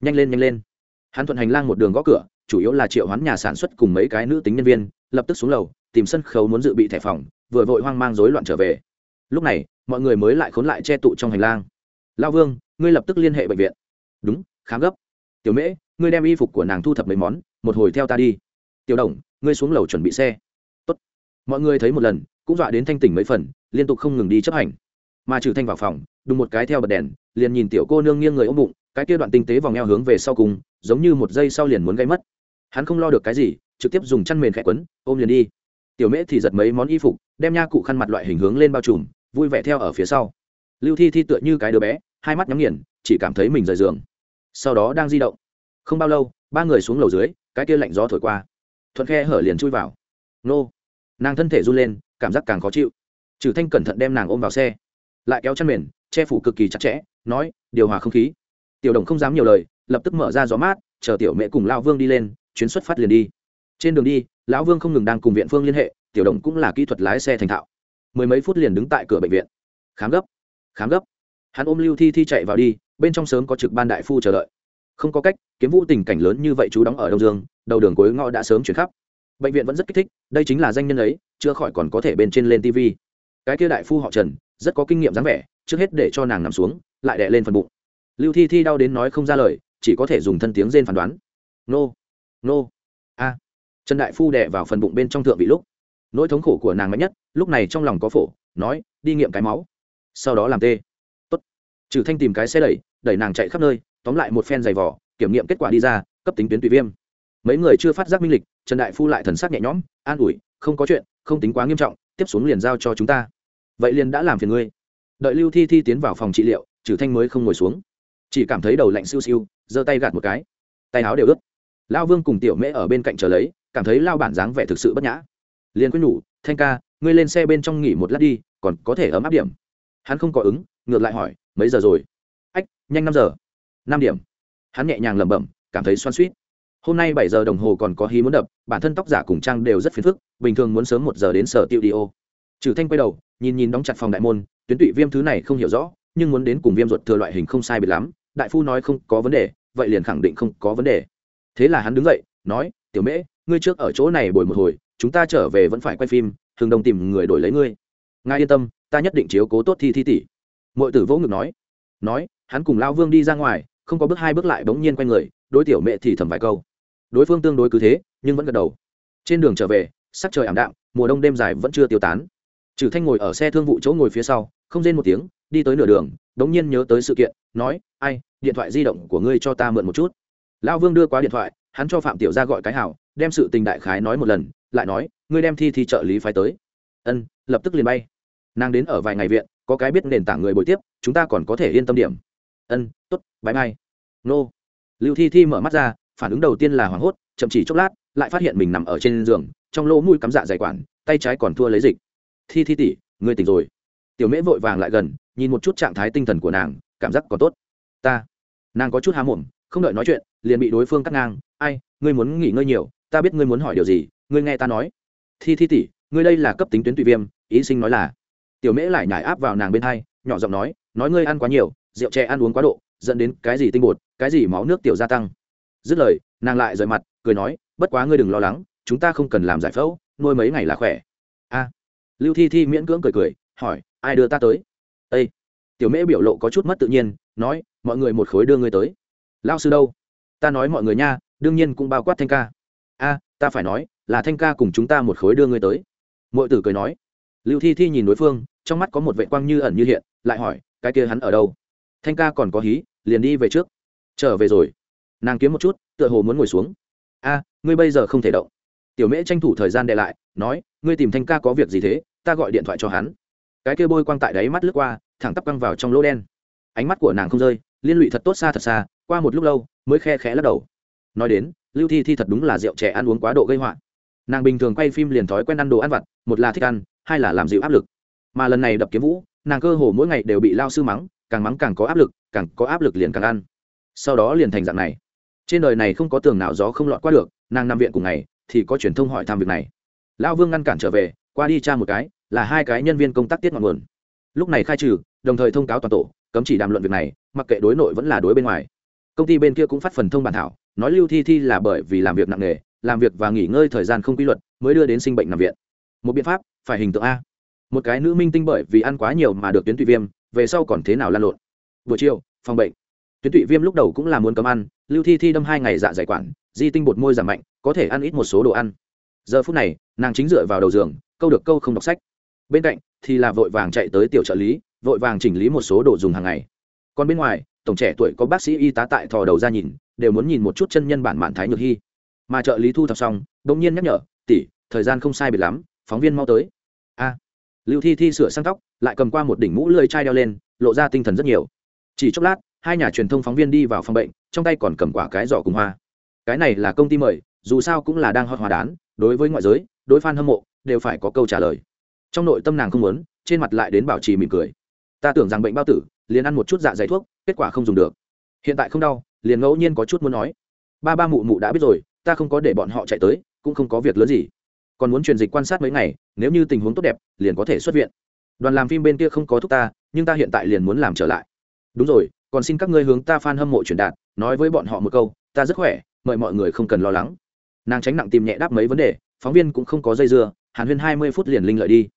Nhanh lên nhanh lên. Hắn thuận hành lang một đường gõ cửa, chủ yếu là triệu hoán nhà sản xuất cùng mấy cái nữ tính nhân viên, lập tức xuống lầu, tìm sân khấu muốn dự bị thẻ phòng, vừa vội hoang mang rối loạn trở về lúc này, mọi người mới lại khốn lại che tụ trong hành lang. Lao vương, ngươi lập tức liên hệ bệnh viện. Đúng, khám gấp. Tiểu mễ, ngươi đem y phục của nàng thu thập mấy món, một hồi theo ta đi. Tiểu đồng, ngươi xuống lầu chuẩn bị xe. Tốt. mọi người thấy một lần, cũng dọa đến thanh tỉnh mấy phần, liên tục không ngừng đi chấp hành. Mà trừ thanh vào phòng, đùng một cái theo bật đèn, liền nhìn tiểu cô nương nghiêng người ôm bụng, cái kia đoạn tinh tế vòng eo hướng về sau cùng, giống như một giây sau liền muốn gây mất. Hắn không lo được cái gì, trực tiếp dùng chăn mền khẽ quấn, ôm liền đi. Tiểu mễ thì giật mấy món y phục, đem nha cụ khăn mặt loại hình hướng lên bao trùm vui vẻ theo ở phía sau. Lưu thi thi tựa như cái đứa bé, hai mắt nhắm nghiền, chỉ cảm thấy mình rời giường. Sau đó đang di động. Không bao lâu, ba người xuống lầu dưới, cái kia lạnh gió thổi qua. Thuận khe hở liền chui vào. Nô. Nàng thân thể run lên, cảm giác càng khó chịu. Trừ thanh cẩn thận đem nàng ôm vào xe, lại kéo chăn mền, che phủ cực kỳ chặt chẽ, nói, điều hòa không khí. Tiểu đồng không dám nhiều lời, lập tức mở ra gió mát, chờ tiểu mẹ cùng lao vương đi lên, chuyến xuất phát liền đi. Trên đường đi, lão vương không ngừng đang cùng viện phương liên hệ, tiểu đồng cũng là kỹ thuật lái xe thành thạo mười mấy phút liền đứng tại cửa bệnh viện. Khám gấp khám gấp. Hắn ôm lưu thi thi chạy vào đi, bên trong sớm có trực ban đại phu chờ đợi. Không có cách, kiếm vũ tình cảnh lớn như vậy chú đóng ở đông dương, đầu đường cuối ngõ đã sớm chuyển khắp. Bệnh viện vẫn rất kích thích, đây chính là danh nhân ấy, chưa khỏi còn có thể bên trên lên tv cái kia đại phu họ trần, rất có kinh nghiệm dáng vẻ, trước hết để cho nàng nằm xuống, lại đè lên phần bụng. Lưu thi thi đau đến nói không ra lời, chỉ có thể dùng thân tiếng rên phán đoán. Nô nô, a. Trần đại phu đè vào phần bụng bên trong thượng vị lúc nỗi thống khổ của nàng mạnh nhất, lúc này trong lòng có phổ, nói, đi nghiệm cái máu. Sau đó làm tê. Tốt. Trừ thanh tìm cái xe đẩy đẩy nàng chạy khắp nơi, tóm lại một phen giày vỏ kiểm nghiệm kết quả đi ra, cấp tính tuyến tụy viêm. Mấy người chưa phát giác minh lịch, trần đại phu lại thần sắc nhẹ nhõm, an ủi, không có chuyện, không tính quá nghiêm trọng, tiếp xuống liền giao cho chúng ta. Vậy liền đã làm phiền ngươi. Đợi lưu thi thi tiến vào phòng trị liệu, trừ thanh mới không ngồi xuống. Chỉ cảm thấy đầu lạnh siêu siêu, giơ tay gạt một cái. Tay áo đều ướt. Lao vương cùng tiểu mễ ở bên cạnh chờ lấy, cảm thấy lao bản dáng vẻ thực sự bất nhã liền quyết nhủ, thanh ca, ngươi lên xe bên trong nghỉ một lát đi, còn có thể ấm áp điểm. Hắn không có ứng, ngược lại hỏi, mấy giờ rồi? Ách, nhanh năm giờ. Năm điểm. Hắn nhẹ nhàng lẩm bẩm, cảm thấy xoan suýt hôm nay bảy giờ đồng hồ còn có hí muốn đập, bản thân tóc giả cùng trang đều rất phiền phức, bình thường muốn sớm một giờ đến sở tiêu đi ô. Trừ thanh quay đầu, nhìn nhìn đóng chặt phòng đại môn, tuyến tụy viêm thứ này không hiểu rõ, nhưng muốn đến cùng viêm ruột thừa loại hình không sai biệt lắm, đại phu nói không có vấn đề, vậy liền khẳng định không có vấn đề. Thế là hắn đứng dậy, nói, tiểu mễ, ngươi trước ở chỗ này bồi một hồi chúng ta trở về vẫn phải quay phim thường đồng tìm người đổi lấy ngươi. Ngài yên tâm, ta nhất định chiếu cố tốt thi thi tỷ. Mọi tử vỗ ngực nói. Nói, hắn cùng lao vương đi ra ngoài, không có bước hai bước lại bỗng nhiên quay người, đối tiểu mẹ thì thầm vài câu. Đối phương tương đối cứ thế, nhưng vẫn gật đầu. Trên đường trở về, sắc trời ảm đạm, mùa đông đêm dài vẫn chưa tiêu tán. Trừ thanh ngồi ở xe thương vụ chỗ ngồi phía sau, không rên một tiếng, đi tới nửa đường, đống nhiên nhớ tới sự kiện, nói, ai, điện thoại di động của ngươi cho ta mượn một chút. Lão vương đưa qua điện thoại, hắn cho phạm tiểu ra gọi cái hảo đem sự tình đại khái nói một lần, lại nói, ngươi đem thi thi trợ lý phái tới. Ân, lập tức liền bay. Nàng đến ở vài ngày viện, có cái biết nền tảng người buổi tiếp, chúng ta còn có thể yên tâm điểm. Ân t ố t bãi mai. Nô. Lưu thi thi mở mắt ra, phản ứng đầu tiên là hoảng hốt, chậm chỉ chốc lát, lại phát hiện mình nằm ở trên giường, trong lỗ mũi cắm dạ dày quản tay trái còn thua lấy dịch. Thi thi tỉ ngươi tỉnh rồi. Tiểu mễ vội vàng lại gần, nhìn một chút trạng thái tinh thần của nàng, cảm giác còn tốt. Ta. Nàng có chút há mồm, không đợi nói chuyện, liền bị đối phương cắt ngang. Ai, ngươi muốn nghỉ ngơi nhiều ta biết ngươi muốn hỏi điều gì ngươi nghe ta nói. Thi thi tỷ, ngươi đây là cấp tính tuyến tụy viêm ý sinh nói là. Tiểu mễ lại nhải áp vào nàng bên hai nhỏ giọng nói nói ngươi ăn quá nhiều rượu chè ăn uống quá độ dẫn đến cái gì tinh bột cái gì máu nước tiểu gia tăng. Dứt lời nàng lại rời mặt cười nói bất quá ngươi đừng lo lắng chúng ta không cần làm giải phẫu nuôi mấy ngày là khỏe. A. Lưu thi thi miễn cưỡng cười cười hỏi ai đưa ta tới? Â tiểu mễ biểu lộ có chút mất tự nhiên nói mọi người một khối đưa ngươi tới. Lao sư đâu? Ta nói mọi người nha đương nhiên cũng bao quát thanh ca a, ta phải nói, là thanh ca cùng chúng ta một khối đưa ngươi tới. Mọi tử cười nói. Lưu thi thi nhìn đối phương, trong mắt có một vệ quang như ẩn như hiện, lại hỏi, cái kia hắn ở đâu? Thanh ca còn có hí, liền đi về trước. Trở về rồi. Nàng kiếm một chút, tựa hồ muốn ngồi xuống. A, ngươi bây giờ không thể động. Tiểu mễ tranh thủ thời gian đệ lại, nói, ngươi tìm thanh ca có việc gì thế, ta gọi điện thoại cho hắn. Cái kia bôi quang tại đáy mắt lướt qua, thẳng tắp căng vào trong lỗ đen. Ánh mắt của nàng không rơi, liên lụy thật tốt xa thật xa, qua một lúc lâu, mới khe khẽ lắc đầu. Nói đến lưu thi thi thật đúng là rượu trẻ ăn uống quá độ gây họa. Nàng bình thường quay phim liền thói quen ăn đồ ăn vặt, một là thích ăn, hai là làm dịu áp lực. Mà lần này đập kiếm vũ, nàng cơ hồ mỗi ngày đều bị lao sư mắng, càng mắng càng có áp lực, càng có áp lực liền càng ăn. Sau đó liền thành dạng này. Trên đời này không có tường nào gió không lọt qua được, nàng nằm viện cùng ngày, thì có truyền thông hỏi thăm việc này. Lão vương ngăn cản trở về, qua đi tra một cái, là hai cái nhân viên công tác tiết ngọn nguồn. Lúc này khai trừ, đồng thời thông cáo toàn tổ, cấm chỉ đàm luận việc này, mặc kệ đối nội vẫn là đối bên ngoài công ty bên kia cũng phát phần thông bản thảo, nói lưu thi thi là bởi vì làm việc nặng nề, làm việc và nghỉ ngơi thời gian không quy luật mới đưa đến sinh bệnh nằm viện. Một biện pháp, phải hình tượng a. Một cái nữ minh tinh bởi vì ăn quá nhiều mà được tuyến tụy viêm, về sau còn thế nào lan lộn? Buổi chiều, phòng bệnh. Tuyến tụy viêm lúc đầu cũng là muốn cấm ăn, lưu thi thi đâm hai ngày dạ dày quản, di tinh bột môi giảm mạnh, có thể ăn ít một số đồ ăn. Giờ phút này, nàng chính dựa vào đầu giường, câu được câu không đọc sách. Bên cạnh thì là vội vàng chạy tới tiểu trợ lý, vội vàng chỉnh lý một số đồ dùng hàng ngày. Còn bên ngoài tổng trẻ tuổi có bác sĩ y tá tại thò đầu ra nhìn, đều muốn nhìn một chút chân nhân bản mạn thái nhược hy. Mà trợ lý thu thập xong đ ỗ n g nhiên nhắc nhở tỉ thời gian không sai biệt lắm, phóng viên mau tới. A. Lưu thi thi sửa sang tóc, lại cầm qua một đỉnh mũ lưỡi chai đeo lên, lộ ra tinh thần rất nhiều. Chỉ chốc lát, hai nhà truyền thông phóng viên đi vào phòng bệnh, trong tay còn cầm quả cái giỏ cùng hoa. Cái này là công ty mời, dù sao cũng là đang hot hòa đán, đối với ngoại giới, đối f a n hâm mộ, đều phải có câu trả lời. Trong nội tâm nàng không muốn, trên mặt lại đến bảo trì mỉm cười. Ta tưởng rằng bệnh bao tử liền ăn một chút dạ dày thuốc, kết quả không dùng được. Hiện tại không đau, liền ngẫu nhiên có chút muốn nói. Ba ba mụ mụ đã biết rồi, ta không có để bọn họ chạy tới, cũng không có việc lớn gì. Còn muốn truyền dịch quan sát mấy ngày, nếu như tình huống tốt đẹp, liền có thể xuất viện. Đoàn làm phim bên kia không có thúc ta, nhưng ta hiện tại liền muốn làm trở lại. Đúng rồi, còn xin các ngươi hướng ta f a n hâm mộ truyền đạt, nói với bọn họ một câu, ta rất khỏe, mời mọi người không cần lo lắng. Nàng tránh nặng tìm nhẹ đáp mấy vấn đề, phóng viên cũng không có dây dưa, hàn huyên hai mươi phút liền linh lợi đi.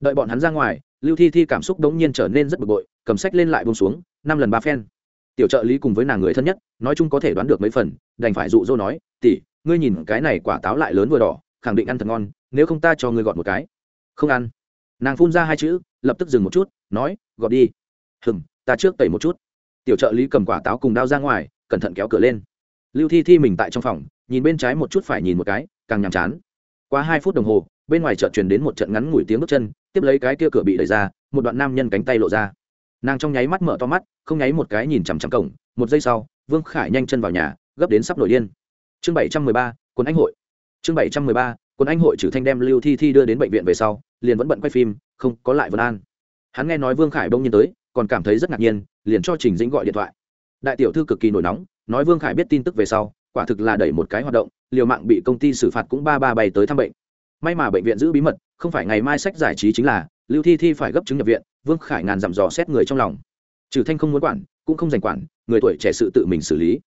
Đợi bọn hắn ra ngoài, lưu thi thi cảm xúc đống nhiên trở nên rất bực bội cầm sách lên lại bông xuống, năm lần ba phen. Tiểu trợ lý cùng với nàng người thân nhất, nói chung có thể đoán được mấy phần, đành phải dụ dỗ nói tỉ ngươi nhìn cái này quả táo lại lớn vừa đỏ, khẳng định ăn thật ngon, nếu không ta cho ngươi gọt một cái. Không ăn. Nàng phun ra hai chữ, lập tức dừng một chút, nói, gọt đi. Hừng ta trước tẩy một chút. Tiểu trợ lý cầm quả táo cùng đao ra ngoài, cẩn thận kéo cửa lên. Lưu thi thi mình tại trong phòng, nhìn bên trái một chút phải nhìn một cái, càng nhàm chán. Qua hai phút đồng hồ, bên ngoài chợt truyền đến một trận ngắn ngủi tiếng bước chân, tiếp lấy cái kia cửa bị đẩy ra, một đoạn nam nhân cánh tay lộ ra nàng trong nháy mắt mở to mắt, không nháy một cái nhìn chằm chằm cổng, một giây sau, vương khải nhanh chân vào nhà, gấp đến sắp nổi điên. Chương bảy trăm mười ba, quân anh hội. Chương bảy trăm mười ba, quân anh hội trừ thanh đem lưu thi thi đưa đến bệnh viện về sau, liền vẫn bận quay phim, không có lại vân an. Hắn nghe nói vương khải bỗng nhiên tới, còn cảm thấy rất ngạc nhiên, liền cho trình dĩnh gọi điện thoại. Đại tiểu thư cực kỳ nổi nóng, nói vương khải biết tin tức về sau, quả thực là đẩy một cái hoạt động, liều mạng bị công ty xử phạt cũng ba ba bay tới thăm bệnh. May mà bệnh viện giữ bí mật, không phải ngày mai sách giải trí chính là, lưu thi thi phải gấp chứng nhập viện vương khải ngàn dặm dò xét người trong lòng. Trừ thanh không muốn quản, cũng không giành quản, người tuổi trẻ sự tự mình xử lý.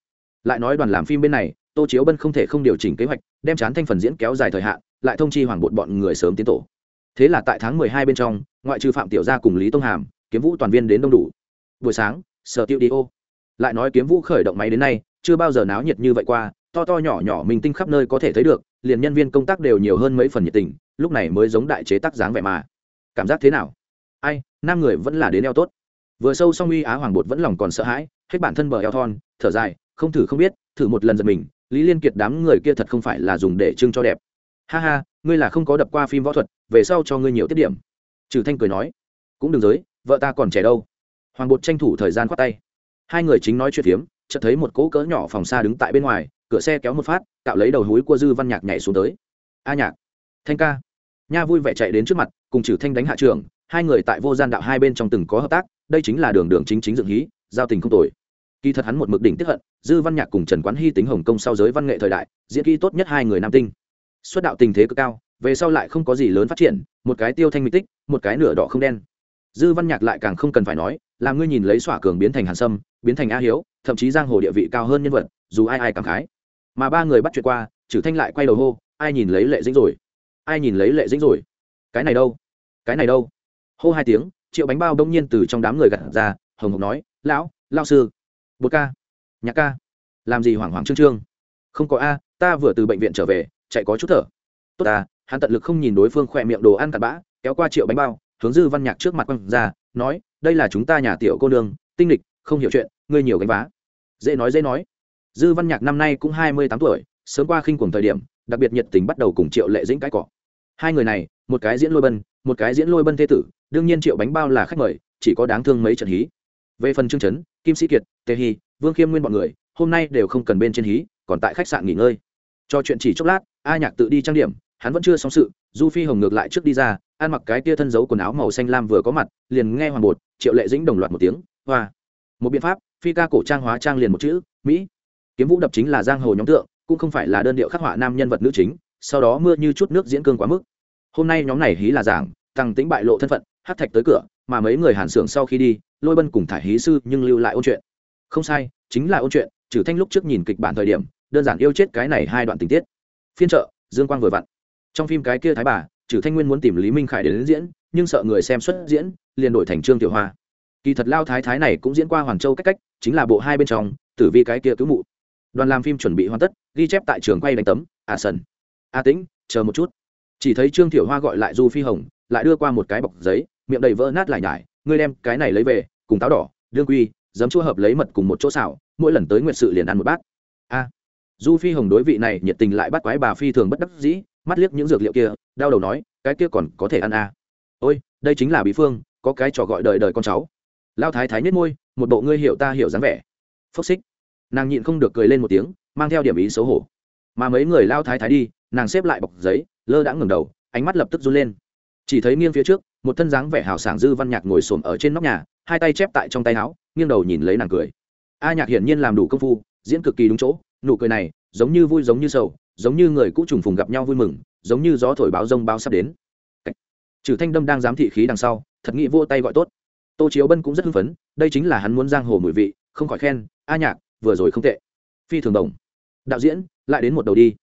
Lại nói đoàn làm phim bên này, tô chiếu bân không thể không điều chỉnh kế hoạch, đem chán thanh phần diễn kéo dài thời hạn, lại thông chi hoàng bột bọn người sớm tiến tổ. Thế là tại tháng mười hai bên trong, ngoại trừ phạm tiểu gia cùng lý tông hàm, kiếm vũ toàn viên đến đông đủ. Buổi sáng, sở tiêu đi ô. Lại nói kiếm vũ khởi động máy đến nay, chưa bao giờ náo nhiệt như vậy qua, to to nhỏ nhỏ mình tinh khắp nơi có thể thấy được, liền nhân viên công tác đều nhiều hơn mấy phần nhiệt tình, lúc này mới giống đại chế tác dáng vẻ mà. Cảm giác thế nào? Nam người vẫn là đến eo tốt. Vừa sâu song uy á hoàng bột vẫn lòng còn sợ hãi, hết bản thân bờ eo thon, thở dài, không thử không biết, thử một lần giật mình, lý liên kiệt đám người kia thật không phải là dùng để trưng cho đẹp. Ha ha, ngươi là không có đập qua phim võ thuật, về sau cho ngươi nhiều tiết điểm. Trừ thanh cười nói, cũng đừng giới, vợ ta còn trẻ đâu. Hoàng bột tranh thủ thời gian khoát tay. Hai người chính nói chuyện phiếm, chợt thấy một cỗ cỡ nhỏ phòng xa đứng tại bên ngoài, cửa xe kéo một phát, cạo lấy đầu húi của dư văn nhạc nhảy xuống tới. A nhạc, thanh ca. Nha vui vẻ chạy đến trước mặt, cùng trừ thanh đánh hạ trường hai người tại vô gian đạo hai bên trong từng có hợp tác, đây chính là đường đường chính chính dựng hí, giao tình không tồi. Kỳ thật hắn một mực đỉnh tiếp hận, dư văn nhạc cùng trần quán hy tính hồng công sau giới văn nghệ thời đại, diễn kỹ tốt nhất hai người nam tinh. Xuất đạo tình thế cực cao, về sau lại không có gì lớn phát triển, một cái tiêu thanh mỹ tích, một cái nửa đỏ không đen. Dư văn nhạc lại càng không cần phải nói, là ngươi nhìn lấy xỏa cường biến thành hàn sâm, biến thành a hiếu, thậm chí giang hồ địa vị cao hơn nhân vật, dù ai ai cảm khái. Mà ba người bắt chuyện qua trừ thanh lại quay đầu hô, ai nhìn lấy lệ dĩnh rồi? Ai nhìn lấy lệ dĩnh rồi? Cái này đâu? Cái này đâu? Hô hai tiếng, triệu bánh bao đông nhiên từ trong đám người gặt ra, hồng hồng nói, lão lao sư. Bột ca. Nhạc ca. Làm gì hoảng hoảng trương trương? Không có a, ta vừa từ bệnh viện trở về, chạy có chút thở. Tốt ta, hắn tận lực không nhìn đối phương khỏe miệng đồ ăn cặn bã, kéo qua triệu bánh bao, hướng dư văn nhạc trước mặt quăng ra, nói, đây là chúng ta nhà tiểu cô nương, tinh lịch, không hiểu chuyện, ngươi nhiều gánh vá. Dễ nói dễ nói. Dư văn nhạc năm nay cũng hai mươi tám tuổi, sớm qua khinh cùng thời điểm, đặc biệt nhiệt tình bắt đầu cùng triệu lệ dĩnh cãi cỏ hai người này, một cái diễn lôi bân, một cái diễn lôi bân thế tử, đương nhiên triệu bánh bao là khách mời, chỉ có đáng thương mấy trận hí. Về phần trương chấn, kim sĩ kiệt, tề hy, vương khiêm nguyên b ọ n người, hôm nay đều không cần bên trên hí, còn tại khách sạn nghỉ ngơi. Cho chuyện chỉ chốc lát, a nhạc tự đi trang điểm, hắn vẫn chưa xong sự, du phi hồng ngược lại trước đi ra, ăn mặc cái tia thân dấu quần áo màu xanh lam vừa có mặt, liền nghe hoàng bột, triệu lệ dĩnh đồng loạt một tiếng, hoa. Một biện pháp, phi ca cổ trang hóa trang liền một chữ, mỹ. Kiếm vũ đập chính là giang hồ nhóm tượng, cũng không phải là đơn điệu khắc họa nam nhân vật nữ chính sau đó mưa như chút nước diễn cương quá mức. Hôm nay nhóm này hí là giảng tăng tính bại lộ thân phận hát thạch tới cửa mà mấy người hàn xưởng sau khi đi lôi bân cùng thải hí sư nhưng lưu lại ôn chuyện. Không sai chính là ôn chuyện trừ thanh lúc trước nhìn kịch bản thời điểm đơn giản yêu chết cái này hai đoạn tình tiết. Phiên trợ dương quang vừa vặn. Trong phim cái kia thái bà trừ thanh nguyên muốn tìm lý minh khải đến, đến diễn nhưng sợ người xem xuất diễn liền đổi thành trương tiểu hoa. Kỳ thật lao thái thái này cũng diễn qua hoàng châu cách cách chính là bộ hai bên trong tử vi cái kia cứu mụ. Đoàn làm phim chuẩn bị hoàn tất ghi chép tại trường quay đánh tấm à sần a tĩnh, chờ một chút. Chỉ thấy trương tiểu hoa gọi lại du phi hồng, lại đưa qua một cái bọc giấy, miệng đầy vỡ nát lại nhải, ngươi đem cái này lấy về, cùng táo đỏ, đương quy dấm chua hợp lấy mật cùng một chỗ xào, mỗi lần tới nguyệt sự liền ăn một bát. A. Du phi hồng đối vị này nhiệt tình lại bắt quái bà phi thường bất đắc dĩ, mắt liếc những dược liệu kia, đau đầu nói, cái kia còn có thể ăn à. ôi, đây chính là bí phương, có cái trò gọi đời đời con cháu. Lao thái thái nhất môi, một bộ ngươi hiểu ta hiểu dáng vẻ. Phốc xích. Nàng nhịn không được cười lên một tiếng, mang theo điểm ý xấu hổ mà mấy người lao thái thái đi, nàng xếp lại bọc giấy, lơ đã ngừng đầu, ánh mắt lập tức run lên. Chỉ thấy nghiêng phía trước, một thân dáng vẻ hào sảng dư văn nhạc ngồi xổm ở trên nóc nhà, hai tay chép tại trong tay áo, nghiêng đầu nhìn lấy nàng cười. A nhạc hiển nhiên làm đủ công phu, diễn cực kỳ đúng chỗ, nụ cười này, giống như vui giống như sầu, giống như người cũ trùng phùng gặp nhau vui mừng, giống như gió thổi báo rông báo sắp đến. Trừ thanh đâm đang giám thị khí đằng sau, thật nghĩ vô tay gọi tốt. Tô chiếu bân cũng rất hưng phấn, đây chính là hắn muốn giang hồ mùi vị, không khỏi khen, a nhạc, vừa rồi không tệ. Phi thường đồng đạo diễn, lại đến một đầu đi.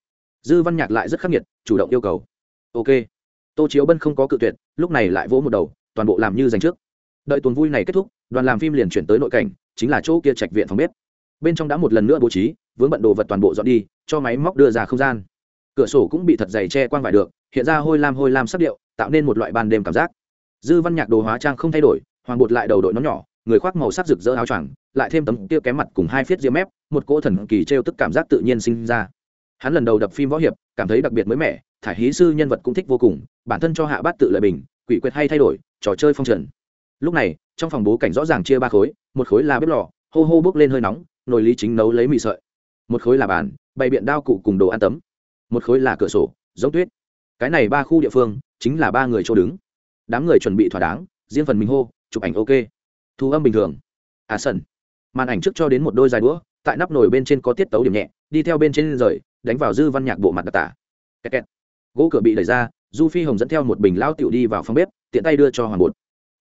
Dư văn nhạc lại rất khắc nghiệt, chủ động yêu cầu. Ok. Tô chiếu bân không có cự tuyệt, lúc này lại vỗ một đầu, toàn bộ làm như dành trước. Đợi tuần vui này kết thúc, đoàn làm phim liền chuyển tới nội cảnh, chính là chỗ kia trạch viện phòng bếp. Bên trong đã một lần nữa bố trí, vướng bận đồ vật toàn bộ dọn đi, cho máy móc đưa ra không gian. Cửa sổ cũng bị thật dày che quang vải được, hiện ra hôi lam hôi lam sắc điệu, tạo nên một loại ban đêm cảm giác. Dư văn nhạc đồ hóa trang không thay đổi, hoàng bột lại đầu đội nó nhỏ người khoác màu sắc rực rỡ áo choàng, lại thêm tấm kia kém mặt cùng hai phiết diêm mép, một cỗ thần kỳ t tức cảm giác tự nhiên sinh ra. Hắn lần đầu đập phim võ hiệp, cảm thấy đặc biệt mới mẻ, thải hí sư nhân vật cũng thích vô cùng, bản thân cho hạ bát tự lợi bình, quỷ quyệt hay thay đổi, trò chơi phong trần. Lúc này, trong phòng bố cảnh rõ ràng chia ba khối, một khối là bếp lò, hô hô bốc lên hơi nóng, nồi lý chính nấu lấy mì sợi. Một khối là bàn, bày biện đao cụ cùng đồ ăn tấm. Một khối là cửa sổ, giống tuyết. Cái này ba khu địa phương, chính là ba người chỗ đứng. Đám người chuẩn bị thỏa đáng, riêng phần mình hô, chụp ảnh ok thu âm bình thường. À sân màn ảnh trước cho đến một đôi dài đũa, tại nắp nồi bên trên có tiết tấu điểm nhẹ, đi theo bên trên rời, đánh vào dư văn nhạc bộ mặt đặc tả. Kẹt kẹt. gỗ cửa bị đẩy ra, du phi hồng dẫn theo một bình lao tiểu đi vào phòng bếp, tiện tay đưa cho hoàng bột.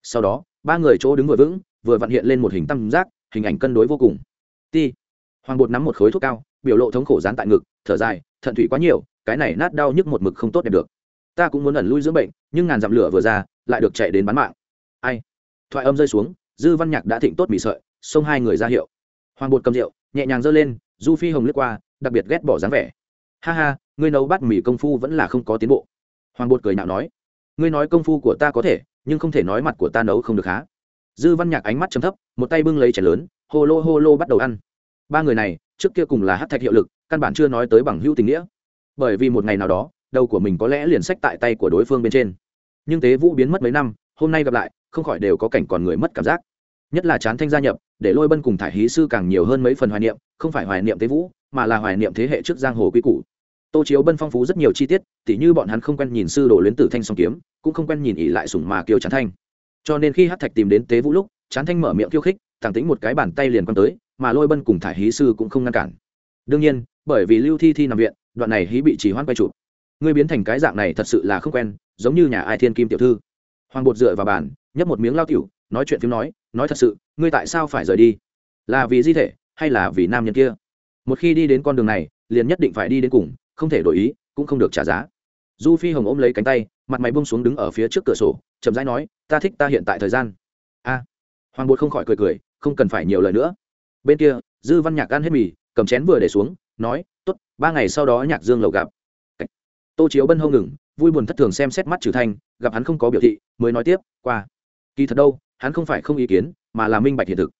Sau đó, ba người chỗ đứng vừa vững, vừa vặn hiện lên một hình tam giác, hình ảnh cân đối vô cùng. Ti. Hoàng bột nắm một khối thuốc cao, biểu lộ thống khổ dán tại ngực, thở dài, thận thủy quá nhiều, cái này nát đau nhức một mực không tốt đẹp được. Ta cũng muốn ẩn lui dưỡng bệnh, nhưng ngàn dặm lửa vừa ra, lại được chạy đến bán mạng. Ai? Thoại âm rơi xuống dư văn nhạc đã thịnh tốt mì sợi, xông hai người ra hiệu. Hoàng bột cầm rượu, nhẹ nhàng giơ lên, du phi hồng lướt qua, đặc biệt ghét bỏ dáng vẻ. Ha ha, ngươi nấu bát mì công phu vẫn là không có tiến bộ. Hoàng bột cười nhạo nói, ngươi nói công phu của ta có thể, nhưng không thể nói mặt của ta nấu không được há. Dư văn nhạc ánh mắt chấm thấp, một tay bưng lấy chén lớn, hô lô hô lô bắt đầu ăn. Ba người này, trước kia cùng là hát thạch hiệu lực, căn bản chưa nói tới bằng hữu tình nghĩa. Bởi vì một ngày nào đó, đầu của mình có lẽ liền sách tại tay của đối phương bên trên. Nhưng tế vũ biến mất mấy năm, hôm nay gặp lại không khỏi đều có cảnh còn người mất cảm giác. Nhất là chán thanh gia nhập, để lôi bân cùng thải hí sư càng nhiều hơn mấy phần hoài niệm, không phải hoài niệm tế vũ, mà là hoài niệm thế hệ trước giang hồ quy củ. Tô chiếu bân phong phú rất nhiều chi tiết, tỉ như bọn hắn không quen nhìn sư đồ luyến tử thanh song kiếm, cũng không quen nhìn ỉ lại sùng mà kiều chán thanh. Cho nên khi hát thạch tìm đến tế vũ lúc, chán thanh mở miệng khiêu khích, thẳng tính một cái bàn tay liền quăng tới, mà lôi bân cùng thải hí sư cũng không ngăn cản. Đương nhiên, bởi vì lưu thi thi nằm viện, đoạn này hí bị chỉ hoãn quay chụp. Ngươi biến thành cái dạng này thật sự là không quen, giống như nhà ai thiên kim tiểu thư. Hoàng bột dựa vào bàn nhấp một miếng lao tiểu, nói chuyện phim nói nói thật sự, ngươi tại sao phải rời đi? Là vì di thể hay là vì nam nhân kia? Một khi đi đến con đường này, liền nhất định phải đi đến cùng, không thể đổi ý, cũng không được trả giá. Du phi hồng ôm lấy cánh tay, mặt mày bông xuống đứng ở phía trước cửa sổ, chậm rãi nói, ta thích ta hiện tại thời gian. A. Hoàng bột không khỏi cười cười, không cần phải nhiều lời nữa. Bên kia, dư văn nhạc ăn hết mì, cầm chén vừa để xuống, nói t ố t ba ngày sau đó nhạc dương lầu gặp. Tô chiếu bân hông ngừng, vui buồn thất thường xem xét mắt trừ thanh, gặp hắn không có biểu thị, mới nói tiếp, qua kỳ thật đâu hắn không phải không ý kiến mà là minh bạch hiện thực.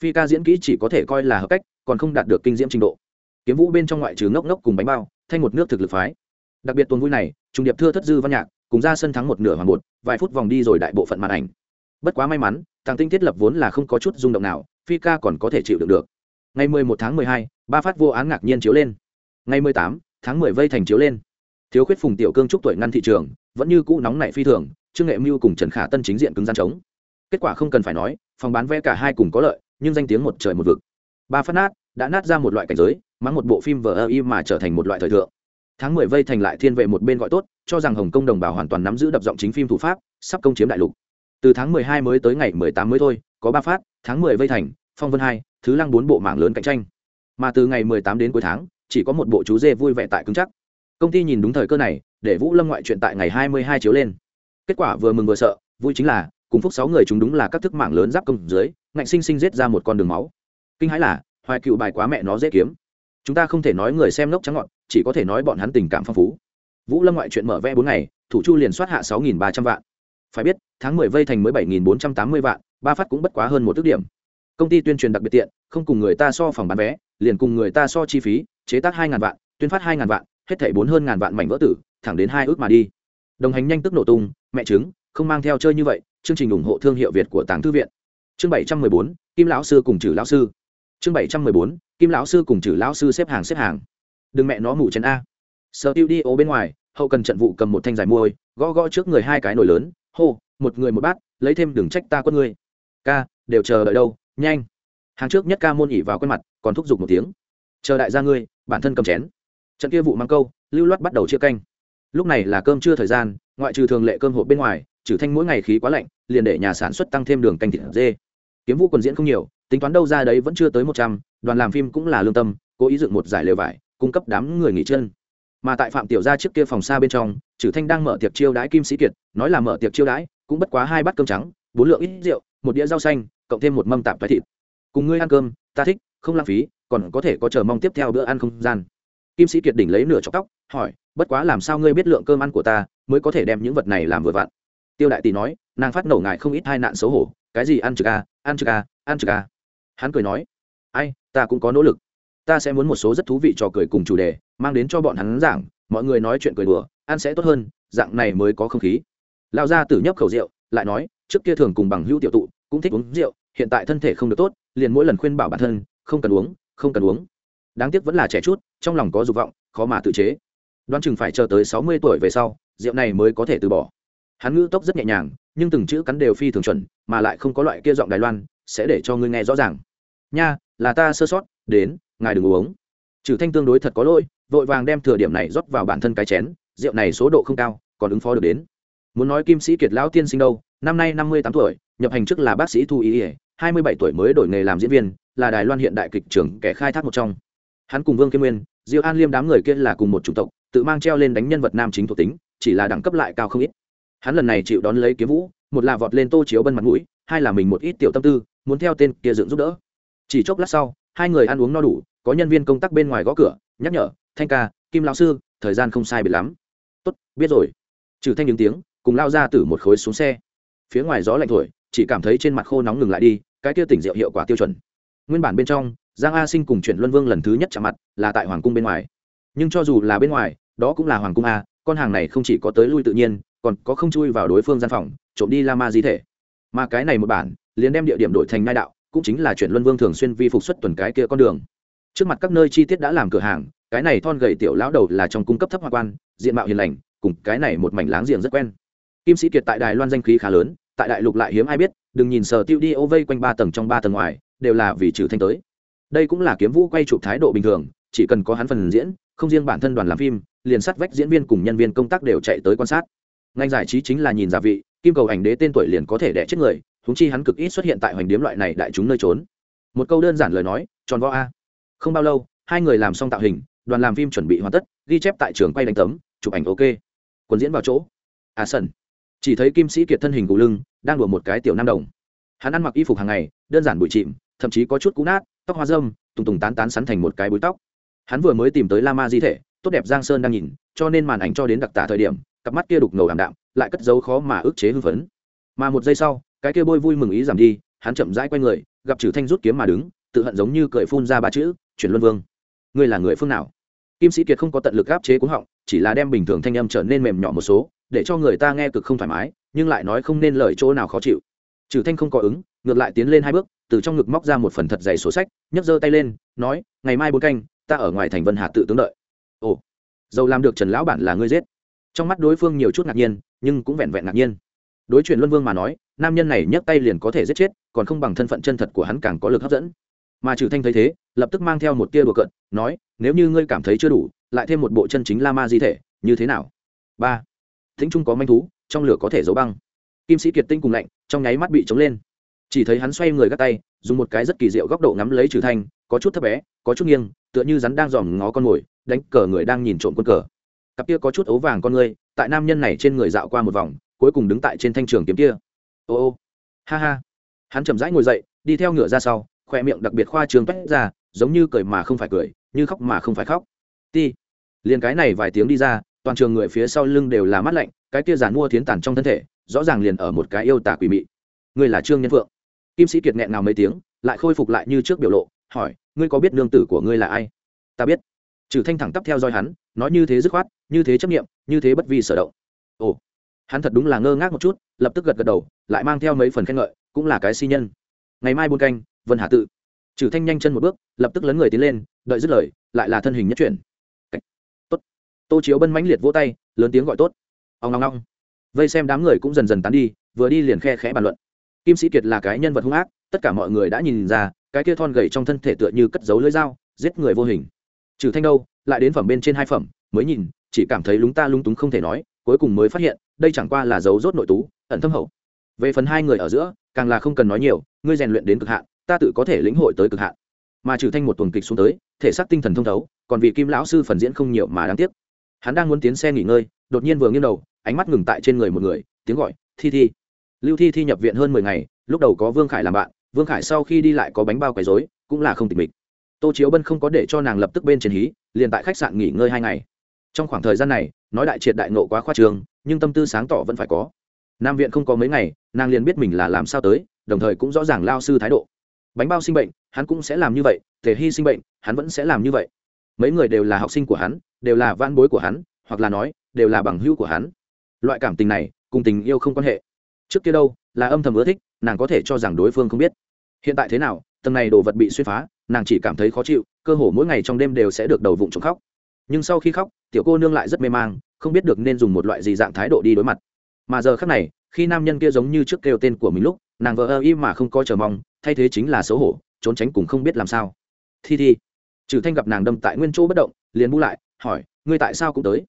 Phi ca diễn kỹ chỉ có thể coi là hợp cách còn không đạt được kinh diễm trình độ. Kiếm vũ bên trong ngoại trừ ngốc ngốc cùng bánh bao thanh một nước thực lực phái. Đặc biệt tuần vui này trùng điệp thưa thất dư văn nhạc cùng ra sân thắng một nửa hoàng một vài phút vòng đi rồi đại bộ phận màn ảnh. Bất quá may mắn thằng tinh thiết lập vốn là không có chút rung động nào phi ca còn có thể chịu đựng được. Ngày 11 tháng 12, ba phát vô án ngạc nhiên chiếu lên. Ngày 18 tháng 10 vây thành chiếu lên. Thiếu khuyết phùng tiểu cương trúc tuổi ngăn thị trường vẫn như cũ nóng nảy phi thường trương nghệ mưu cùng trần khả tân chính diện cứng gian chống. Kết quả không cần phải nói, phòng bán vé cả hai cùng có lợi, nhưng danh tiếng một trời một vực. Ba phát nát, đã nát ra một loại cảnh giới mắng một bộ phim vờ ơ y mà trở thành một loại thời thượng. Tháng mười vây thành lại thiên vệ một bên gọi tốt, cho rằng hồng kông đồng bào hoàn toàn nắm giữ đập giọng chính phim thủ pháp, sắp công chiếm đại lục. Từ tháng mười hai mới tới ngày mười tám mới thôi, có ba phát, tháng mười vây thành, phong vân hai, thứ lăng bốn bộ mạng lớn cạnh tranh. Mà từ ngày mười tám đến cuối tháng, chỉ có một bộ chú dê vui vẻ tại cứng chắc. Công ty nhìn đúng thời cơ này, để vũ lâm ngoại chuyện tại ngày hai mươi hai chiếu lên kết quả vừa mừng vừa sợ, vui chính là, cùng phúc sáu người chúng đúng là các thức mạng lớn giáp công dưới, ngạnh sinh sinh giết ra một con đường máu. Kinh hãi là, hoài cựu bài quá mẹ nó dễ kiếm. Chúng ta không thể nói người xem lốc trắng ngọn, chỉ có thể nói bọn hắn tình cảm phong phú. Vũ lâm ngoại chuyện mở vẽ bốn ngày, thủ chu liền soát hạ sáu nghìn ba trăm vạn. Phải biết, tháng mười vây thành mới bảy nghìn bốn trăm tám mươi vạn, ba phát cũng bất quá hơn một tức điểm. Công ty tuyên truyền đặc biệt tiện, không cùng người ta so phòng bán vé, liền cùng người ta so chi phí, chế tác hai ngàn vạn, tuyên phát hai ngàn vạn, hết thảy bốn hơn ngàn vạn mảnh vỡ tử, thẳng đến hai ước mà đi. Đồng hành nhanh tức nổ tung mẹ chứng không mang theo chơi như vậy, chương trình ủng hộ thương hiệu việt của tàng thư viện. Chương bảy trăm mười bốn, kim lão sư cùng trừ lão sư. Chương bảy trăm mười bốn, kim lão sư cùng trừ lão sư xếp hàng xếp hàng. Đừng mẹ nó mủ chén a. Sở tiêu đi ô bên ngoài, hậu cần trận vụ cầm một thanh dài môi, gõ gõ trước người hai cái nồi lớn, hô, một người một bát, lấy thêm đừng trách ta quất ngươi. Ca, đều chờ đợi đâu, nhanh. Hàng trước nhất ca môn ỉ vào quen mặt, còn thúc giục một tiếng. Chờ đại gia ngươi, bản thân cầm chén. Trận kia vụ mang câu, lưu loát bắt đầu chia canh lúc này là cơm trưa thời gian, ngoại trừ thường lệ cơm hộp bên ngoài, trừ thanh mỗi ngày khí quá lạnh, liền để nhà sản xuất tăng thêm đường canh thịt dê. Kiếm vũ quần diễn không nhiều, tính toán đâu ra đấy vẫn chưa tới một trăm, đoàn làm phim cũng là lương tâm, cố ý dựng một giải lều vải, cung cấp đám người nghỉ chân. Mà tại phạm tiểu gia trước kia phòng xa bên trong trừ thanh đang mở tiệc chiêu đãi kim sĩ kiệt, nói là mở tiệc chiêu đãi, cũng bất quá hai bát cơm trắng, bốn lượng ít rượu, một đĩa rau xanh, cộng thêm một mâm tạp thoái thịt. Cùng ngươi ăn cơm, ta thích, không lãng phí, còn có thể có chờ mong tiếp theo bữa ăn không gian kim sĩ kiệt đỉnh lấy nửa chọc tóc, hỏi, bất quá làm sao ngươi biết lượng cơm ăn của ta mới có thể đem những vật này làm vừa vặn? Tiêu đại tỷ nói, nàng phát nổ ngại không ít hai nạn xấu hổ. Cái gì ăn trực a ăn trực a ăn trực a hắn cười nói, ai, ta cũng có nỗ lực. Ta sẽ muốn một số rất thú vị trò cười cùng chủ đề, mang đến cho bọn hắn giảng. Mọi người nói chuyện cười đùa, ăn sẽ tốt hơn, dạng này mới có không khí. Lao ra tử nhấp khẩu rượu, lại nói, trước kia thường cùng bằng hữu tiểu tụ, cũng thích uống rượu, hiện tại thân thể không được tốt, liền mỗi lần khuyên bảo bản thân, không cần uống, không cần uống đáng tiếc vẫn là trẻ chút trong lòng có dục vọng khó mà tự chế. Đoán chừng phải chờ tới sáu mươi tuổi về sau rượu này mới có thể từ bỏ. Hắn ngữ tốc rất nhẹ nhàng nhưng từng chữ cắn đều phi thường chuẩn mà lại không có loại kia giọng đài loan sẽ để cho ngươi nghe rõ ràng. Nha là ta sơ sót đến ngài đừng uống. Trừ thanh tương đối thật có lỗi vội vàng đem thừa điểm này rót vào bản thân cái chén rượu này số độ không cao còn ứng phó được đến. Muốn nói kim sĩ kiệt lão tiên sinh đâu năm nay năm mươi tám tuổi nhập hành trước là bác sĩ thu ý, ỉa hai mươi bảy tuổi mới đổi nghề làm diễn viên là đài loan hiện đại kịch trưởng kẻ khai thác một trong hắn cùng vương kim nguyên, diêu an liêm đám người kia là cùng một chủng tộc, tự mang treo lên đánh nhân vật nam chính thuộc tính, chỉ là đẳng cấp lại cao không ít. Hắn lần này chịu đón lấy kiếm vũ, một là vọt lên tô chiếu bân mặt mũi, hai là mình một ít tiểu tâm tư, muốn theo tên kia dựng giúp đỡ. Chỉ chốc lát sau, hai người ăn uống no đủ, có nhân viên công tác bên ngoài gõ cửa, nhắc nhở, thanh ca, kim lão sư, thời gian không sai biệt lắm. Tốt, biết rồi. Trừ thanh những tiếng, cùng lao ra từ một khối xuống xe. Phía ngoài gió lạnh thổi, chỉ cảm thấy trên mặt khô nóng ngừng lại đi, cái kia tỉnh rượu hiệu quả tiêu chuẩn. Nguyên bản bên trong giang a sinh cùng chuyện luân vương lần thứ nhất chạm mặt là tại hoàng cung bên ngoài. Nhưng cho dù là bên ngoài, đó cũng là hoàng cung a, con hàng này không chỉ có tới lui tự nhiên, còn có không chui vào đối phương gian phòng, trộm đi la ma di thể. Mà cái này một bản, liền đem địa điểm đổi thành Nai đạo, cũng chính là chuyện luân vương thường xuyên vi phục xuất tuần cái kia con đường. Trước mặt các nơi chi tiết đã làm cửa hàng, cái này thon gầy tiểu lão đầu là trong cung cấp thấp hoa quan, diện mạo hiền lành, cùng cái này một mảnh láng giềng rất quen. Kim sĩ kiệt tại đài loan danh khí khá lớn, tại đại lục lại hiếm ai biết, đừng nhìn sở tiêu đi ô vây quanh ba tầng trong ba tầng ngoài, đều là vì trừ thanh tới đây cũng là kiếm vũ quay chụp thái độ bình thường, chỉ cần có hắn phần diễn, không riêng bản thân đoàn làm phim, liền sát vách diễn viên cùng nhân viên công tác đều chạy tới quan sát. Ngành giải trí chính là nhìn giả vị, kim cầu ảnh đế tên tuổi liền có thể đẻ chết người húng chi hắn cực ít xuất hiện tại hoành điếm loại này đại chúng nơi trốn. Một câu đơn giản lời nói, tròn vo a. Không bao lâu, hai người làm xong tạo hình, đoàn làm phim chuẩn bị hoàn tất, ghi chép tại trường quay đánh tấm, chụp ảnh ok. Quần diễn vào chỗ. À sân chỉ thấy kim sĩ kiệt thân hình cù lưng, đang đùa một cái tiểu nam đồng. Hắn ăn mặc y phục hàng ngày, đơn giản bụi chìm, thậm chí có chút cũ nát tóc hoa dâm tùng tùng tán tán sắn thành một cái búi tóc. Hắn vừa mới tìm tới la ma di thể, tốt đẹp giang sơn đang nhìn, cho nên màn ảnh cho đến đặc tả thời điểm, cặp mắt kia đục ngầu ảm đạm, lại cất dấu khó mà ức chế hưng phấn. Mà một giây sau, cái kia bôi vui mừng ý giảm đi, hắn chậm rãi q u a y người, gặp trừ thanh rút kiếm mà đứng, tự hận giống như cười phun ra ba chữ, chuyển luân vương, ngươi là người phương nào? Kim sĩ kiệt không có tận lực áp chế cúng họng, chỉ là đem bình thường thanh âm trở nên mềm nhỏ một số, để cho người ta nghe cực không thoải mái, nhưng lại nói không nên lời chỗ nào khó chịu. Trừ thanh không có ứng, ngược lại tiến lên hai bước từ trong ngực móc ra một phần thật dày sổ sách, nhấc giơ tay lên, nói, ngày mai bốn canh, ta ở ngoài thành vân hà tự tướng đợi. Ồ, dầu làm được trần lão bản là ngươi giết. Trong mắt đối phương nhiều chút ngạc nhiên, nhưng cũng vẹn vẹn ngạc nhiên. Đối chuyện luân vương mà nói, nam nhân này nhấc tay liền có thể giết chết, còn không bằng thân phận chân thật của hắn càng có lực hấp dẫn. Mà trừ thanh thấy thế, lập tức mang theo một tia đùa cận nói, nếu như ngươi cảm thấy chưa đủ, lại thêm một bộ chân chính la ma di thể, như thế nào? Ba. Thính trung có manh thú, trong lửa có thể giấu băng. Kim sĩ kiệt tinh cùng lạnh, trong nháy mắt bị chống lên chỉ thấy hắn xoay người gác tay, dùng một cái rất kỳ diệu góc độ ngắm lấy trừ thanh, có chút thấp bé, có chút nghiêng, tựa như rắn đang dòm ngó con mồi, đánh cờ người đang nhìn trộm quân cờ. Cặp kia có chút ấu vàng con ngươi, tại nam nhân này trên người dạo qua một vòng, cuối cùng đứng tại trên thanh trường kiếm kia. Ô ô, ha ha. Hắn chậm rãi ngồi dậy, đi theo ngựa ra sau, khoe miệng đặc biệt khoa trường toét ra, giống như cười mà không phải cười, như khóc mà không phải khóc. Ti. Liền cái này vài tiếng đi ra, toàn trường người phía sau lưng đều là mắt lạnh, cái kia giàn mua thiến tàn trong thân thể, rõ ràng liền ở một cái yêu tà quỷ mị. Ngươi là trương nhân phượng kim sĩ kiệt nghẹn nào mấy tiếng, lại khôi phục lại như trước biểu lộ, hỏi, ngươi có biết nương tử của ngươi là ai? Ta biết. Trừ thanh thẳng tắp theo dõi hắn, nói như thế dứt khoát, như thế chấp nghiệm như thế bất vi sở động. Ồ, hắn thật đúng là ngơ ngác một chút, lập tức gật gật đầu, lại mang theo mấy phần khen ngợi, cũng là cái si nhân. Ngày mai buôn canh, vân hà tự. Trừ thanh nhanh chân một bước, lập tức lấn người tiến lên, đợi dứt lời, lại là thân hình nhất chuyển. Tốt. Tô chiếu bân mãnh liệt vỗ tay, lớn tiếng gọi tốt. Ông ngong ngong vây xem đám người cũng dần dần tán đi, vừa đi liền khe khẽ bàn luận kim sĩ kiệt là cái nhân vật hung ác, tất cả mọi người đã nhìn ra, cái kia thon gầy trong thân thể tựa như cất giấu lưỡi dao, giết người vô hình. Trừ thanh đâu, lại đến phẩm bên trên hai phẩm, mới nhìn, chỉ cảm thấy lúng ta lung túng không thể nói, cuối cùng mới phát hiện, đây chẳng qua là dấu rốt nội tú, ẩn thâm hậu. Về phần hai người ở giữa, càng là không cần nói nhiều, ngươi rèn luyện đến cực hạn, ta tự có thể lĩnh hội tới cực hạn. Mà trừ thanh một tuần kịch xuống tới, thể xác tinh thần thông thấu, còn vì kim lão sư phần diễn không nhiều mà đáng tiếc. Hắn đang muốn tiến xe nghỉ ngơi, đột nhiên vừa nghiêng đầu, ánh mắt ngừng tại trên người một người, tiếng gọi, thi thi lưu thi thi nhập viện hơn mười ngày, lúc đầu có vương khải làm bạn, vương khải sau khi đi lại có bánh bao quấy dối cũng là không tịch mịch. Tô chiếu bân không có để cho nàng lập tức bên trên hí, liền tại khách sạn nghỉ ngơi hai ngày. Trong khoảng thời gian này, nói đại triệt đại nộ quá khoa trường nhưng tâm tư sáng tỏ vẫn phải có. Nam viện không có mấy ngày, nàng liền biết mình là làm sao tới, đồng thời cũng rõ ràng lao sư thái độ. Bánh bao sinh bệnh, hắn cũng sẽ làm như vậy thể hy sinh bệnh, hắn vẫn sẽ làm như vậy. Mấy người đều là học sinh của hắn, đều là van bối của hắn, hoặc là nói, đều là bằng hữu của hắn. Loại cảm tình này, cùng tình yêu không quan hệ trước kia đâu, là âm thầm ưa thích, nàng có thể cho rằng đối phương không biết. Hiện tại thế nào, tầng này đồ vật bị xuyên phá, nàng chỉ cảm thấy khó chịu, cơ hồ mỗi ngày trong đêm đều sẽ được đầu vụng trống khóc. Nhưng sau khi khóc, tiểu cô nương lại rất mê mang, không biết được nên dùng một loại gì dạng thái độ đi đối mặt. Mà giờ khác này, khi nam nhân kia giống như trước kêu tên của mình lúc, nàng vợ ơ y mà không có chờ mong, thay thế chính là xấu hổ, trốn tránh cùng không biết làm sao. Thi thi. Trừ thanh gặp nàng đâm tại nguyên chỗ bất động, liền bu lại, hỏi, ngươi tại sao cũng tới?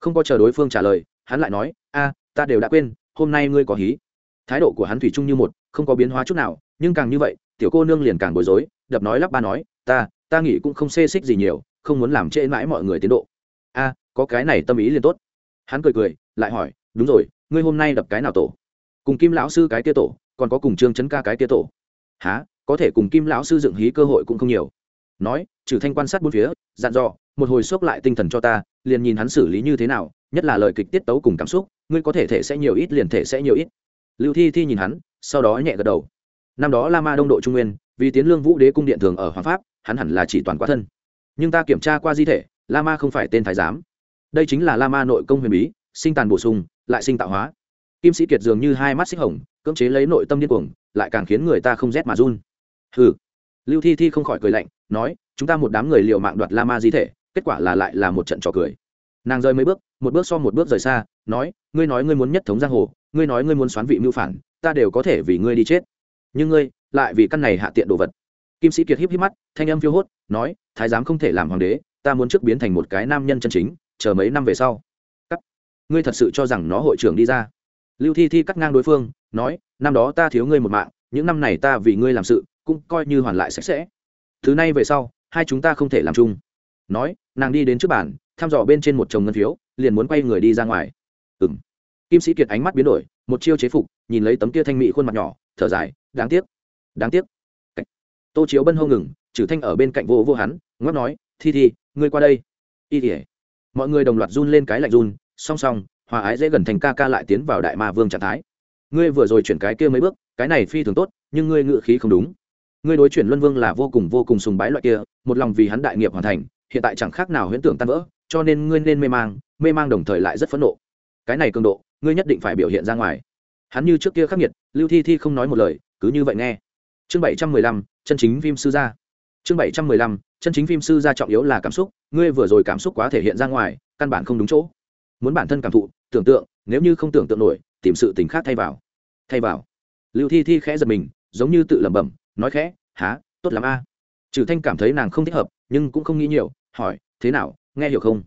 Không có chờ đối phương trả lời, hắn lại nói, a, ta đều đã quên, hôm nay ngươi có hí thái độ của hắn thủy chung như một, không có biến hóa chút nào, nhưng càng như vậy, tiểu cô nương liền càng bối rối, đập nói lắp ba nói, ta ta nghĩ cũng không xê xích gì nhiều, không muốn làm trễ mãi mọi người tiến độ. A, có cái này tâm ý liền tốt. Hắn cười cười, lại hỏi, đúng rồi, ngươi hôm nay đập cái nào tổ? Cùng kim lão sư cái tia tổ, còn có cùng trương chấn ca cái tia tổ. Há có thể cùng kim lão sư dựng hí cơ hội cũng không nhiều. Nói, trừ thanh quan sát bốn phía, dặn dò, một hồi xốc lại tinh thần cho ta, liền nhìn hắn xử lý như thế nào, nhất là lời kịch tiết tấu cùng cảm xúc, ngươi có thể thể sẽ nhiều ít liền thể sẽ nhiều ít lưu thi thi nhìn hắn, sau đó nhẹ gật đầu. Năm đó la ma đông độ trung nguyên, vì tiến lương vũ đế cung điện thường ở hoàng pháp, hắn hẳn là chỉ toàn quá thân. Nhưng ta kiểm tra qua di thể, la ma không phải tên thái giám. Đây chính là la ma nội công huyền bí, sinh tàn bổ sung, lại sinh tạo hóa. Kim sĩ kiệt dường như hai mắt xích hồng, cưỡng chế lấy nội tâm điên cuồng, lại càng khiến người ta không rét mà run. Hừ. Lưu thi thi không khỏi cười lạnh, nói, chúng ta một đám người liều mạng đoạt la ma di thể, kết quả là lại là một trận trò cười. Nàng rơi mấy bước, một bước so một bước rời xa, nói, ngươi nói ngươi muốn nhất thống giang hồ ngươi nói ngươi muốn xoán vị mưu phản, ta đều có thể vì ngươi đi chết. Nhưng ngươi, lại vì căn này hạ tiện đồ vật. Kim sĩ kiệt híp híp mắt, thanh âm phiêu hốt, nói, thái giám không thể làm hoàng đế, ta muốn trước biến thành một cái nam nhân chân chính, chờ mấy năm về sau. Cắt. Ngươi thật sự cho rằng nó hội trưởng đi ra. Lưu thi thi cắt ngang đối phương, nói, năm đó ta thiếu ngươi một mạng, những năm này ta vì ngươi làm sự, cũng coi như hoàn lại sạch sẽ. Thứ này về sau, hai chúng ta không thể làm chung. Nói, nàng đi đến trước bàn, thăm dò bên trên một chồng ngân phiếu, liền muốn quay người đi ra ngoài kim sĩ kiệt ánh mắt biến đổi, một chiêu chế phục, nhìn lấy tấm kia thanh mỹ khuôn mặt nhỏ, thở dài, đáng tiếc đáng tiếc. Tô chiếu bân hô ngừng, trừ thanh ở bên cạnh vô vô hắn ngót nói, thi thi, ngươi qua đây. Y tỉa mọi người đồng loạt run lên cái lạnh run, song song, hòa ái dễ gần thành ca ca lại tiến vào đại ma vương trạng thái. Ngươi vừa rồi chuyển cái kia mấy bước, cái này phi thường tốt, nhưng ngươi ngự khí không đúng. Ngươi đối chuyển luân vương là vô cùng vô cùng sùng bái loại kia, một lòng vì hắn đại nghiệp hoàn thành, hiện tại chẳng khác nào huyễn tưởng tan vỡ, cho nên ngươi nên mê mang mê mang đồng thời lại rất phẫn nộ. Cái này cường độ ngươi nhất định phải biểu hiện ra ngoài. Hắn như trước kia khắc nghiệt, lưu thi thi không nói một lời, cứ như vậy nghe. Chương bảy trăm mười lăm, chân chính phim sư gia. Chương bảy trăm mười lăm, chân chính phim sư gia trọng yếu là cảm xúc, ngươi vừa rồi cảm xúc quá thể hiện ra ngoài, căn bản không đúng chỗ. Muốn bản thân cảm thụ, tưởng tượng, nếu như không tưởng tượng nổi, tìm sự tình khác thay vào. Thay vào. Lưu thi thi khẽ giật mình, giống như tự lẩm bẩm, nói khẽ, há, tốt lắm a. Trừ thanh cảm thấy nàng không thích hợp, nhưng cũng không nghĩ nhiều, hỏi, thế nào, nghe hiểu không?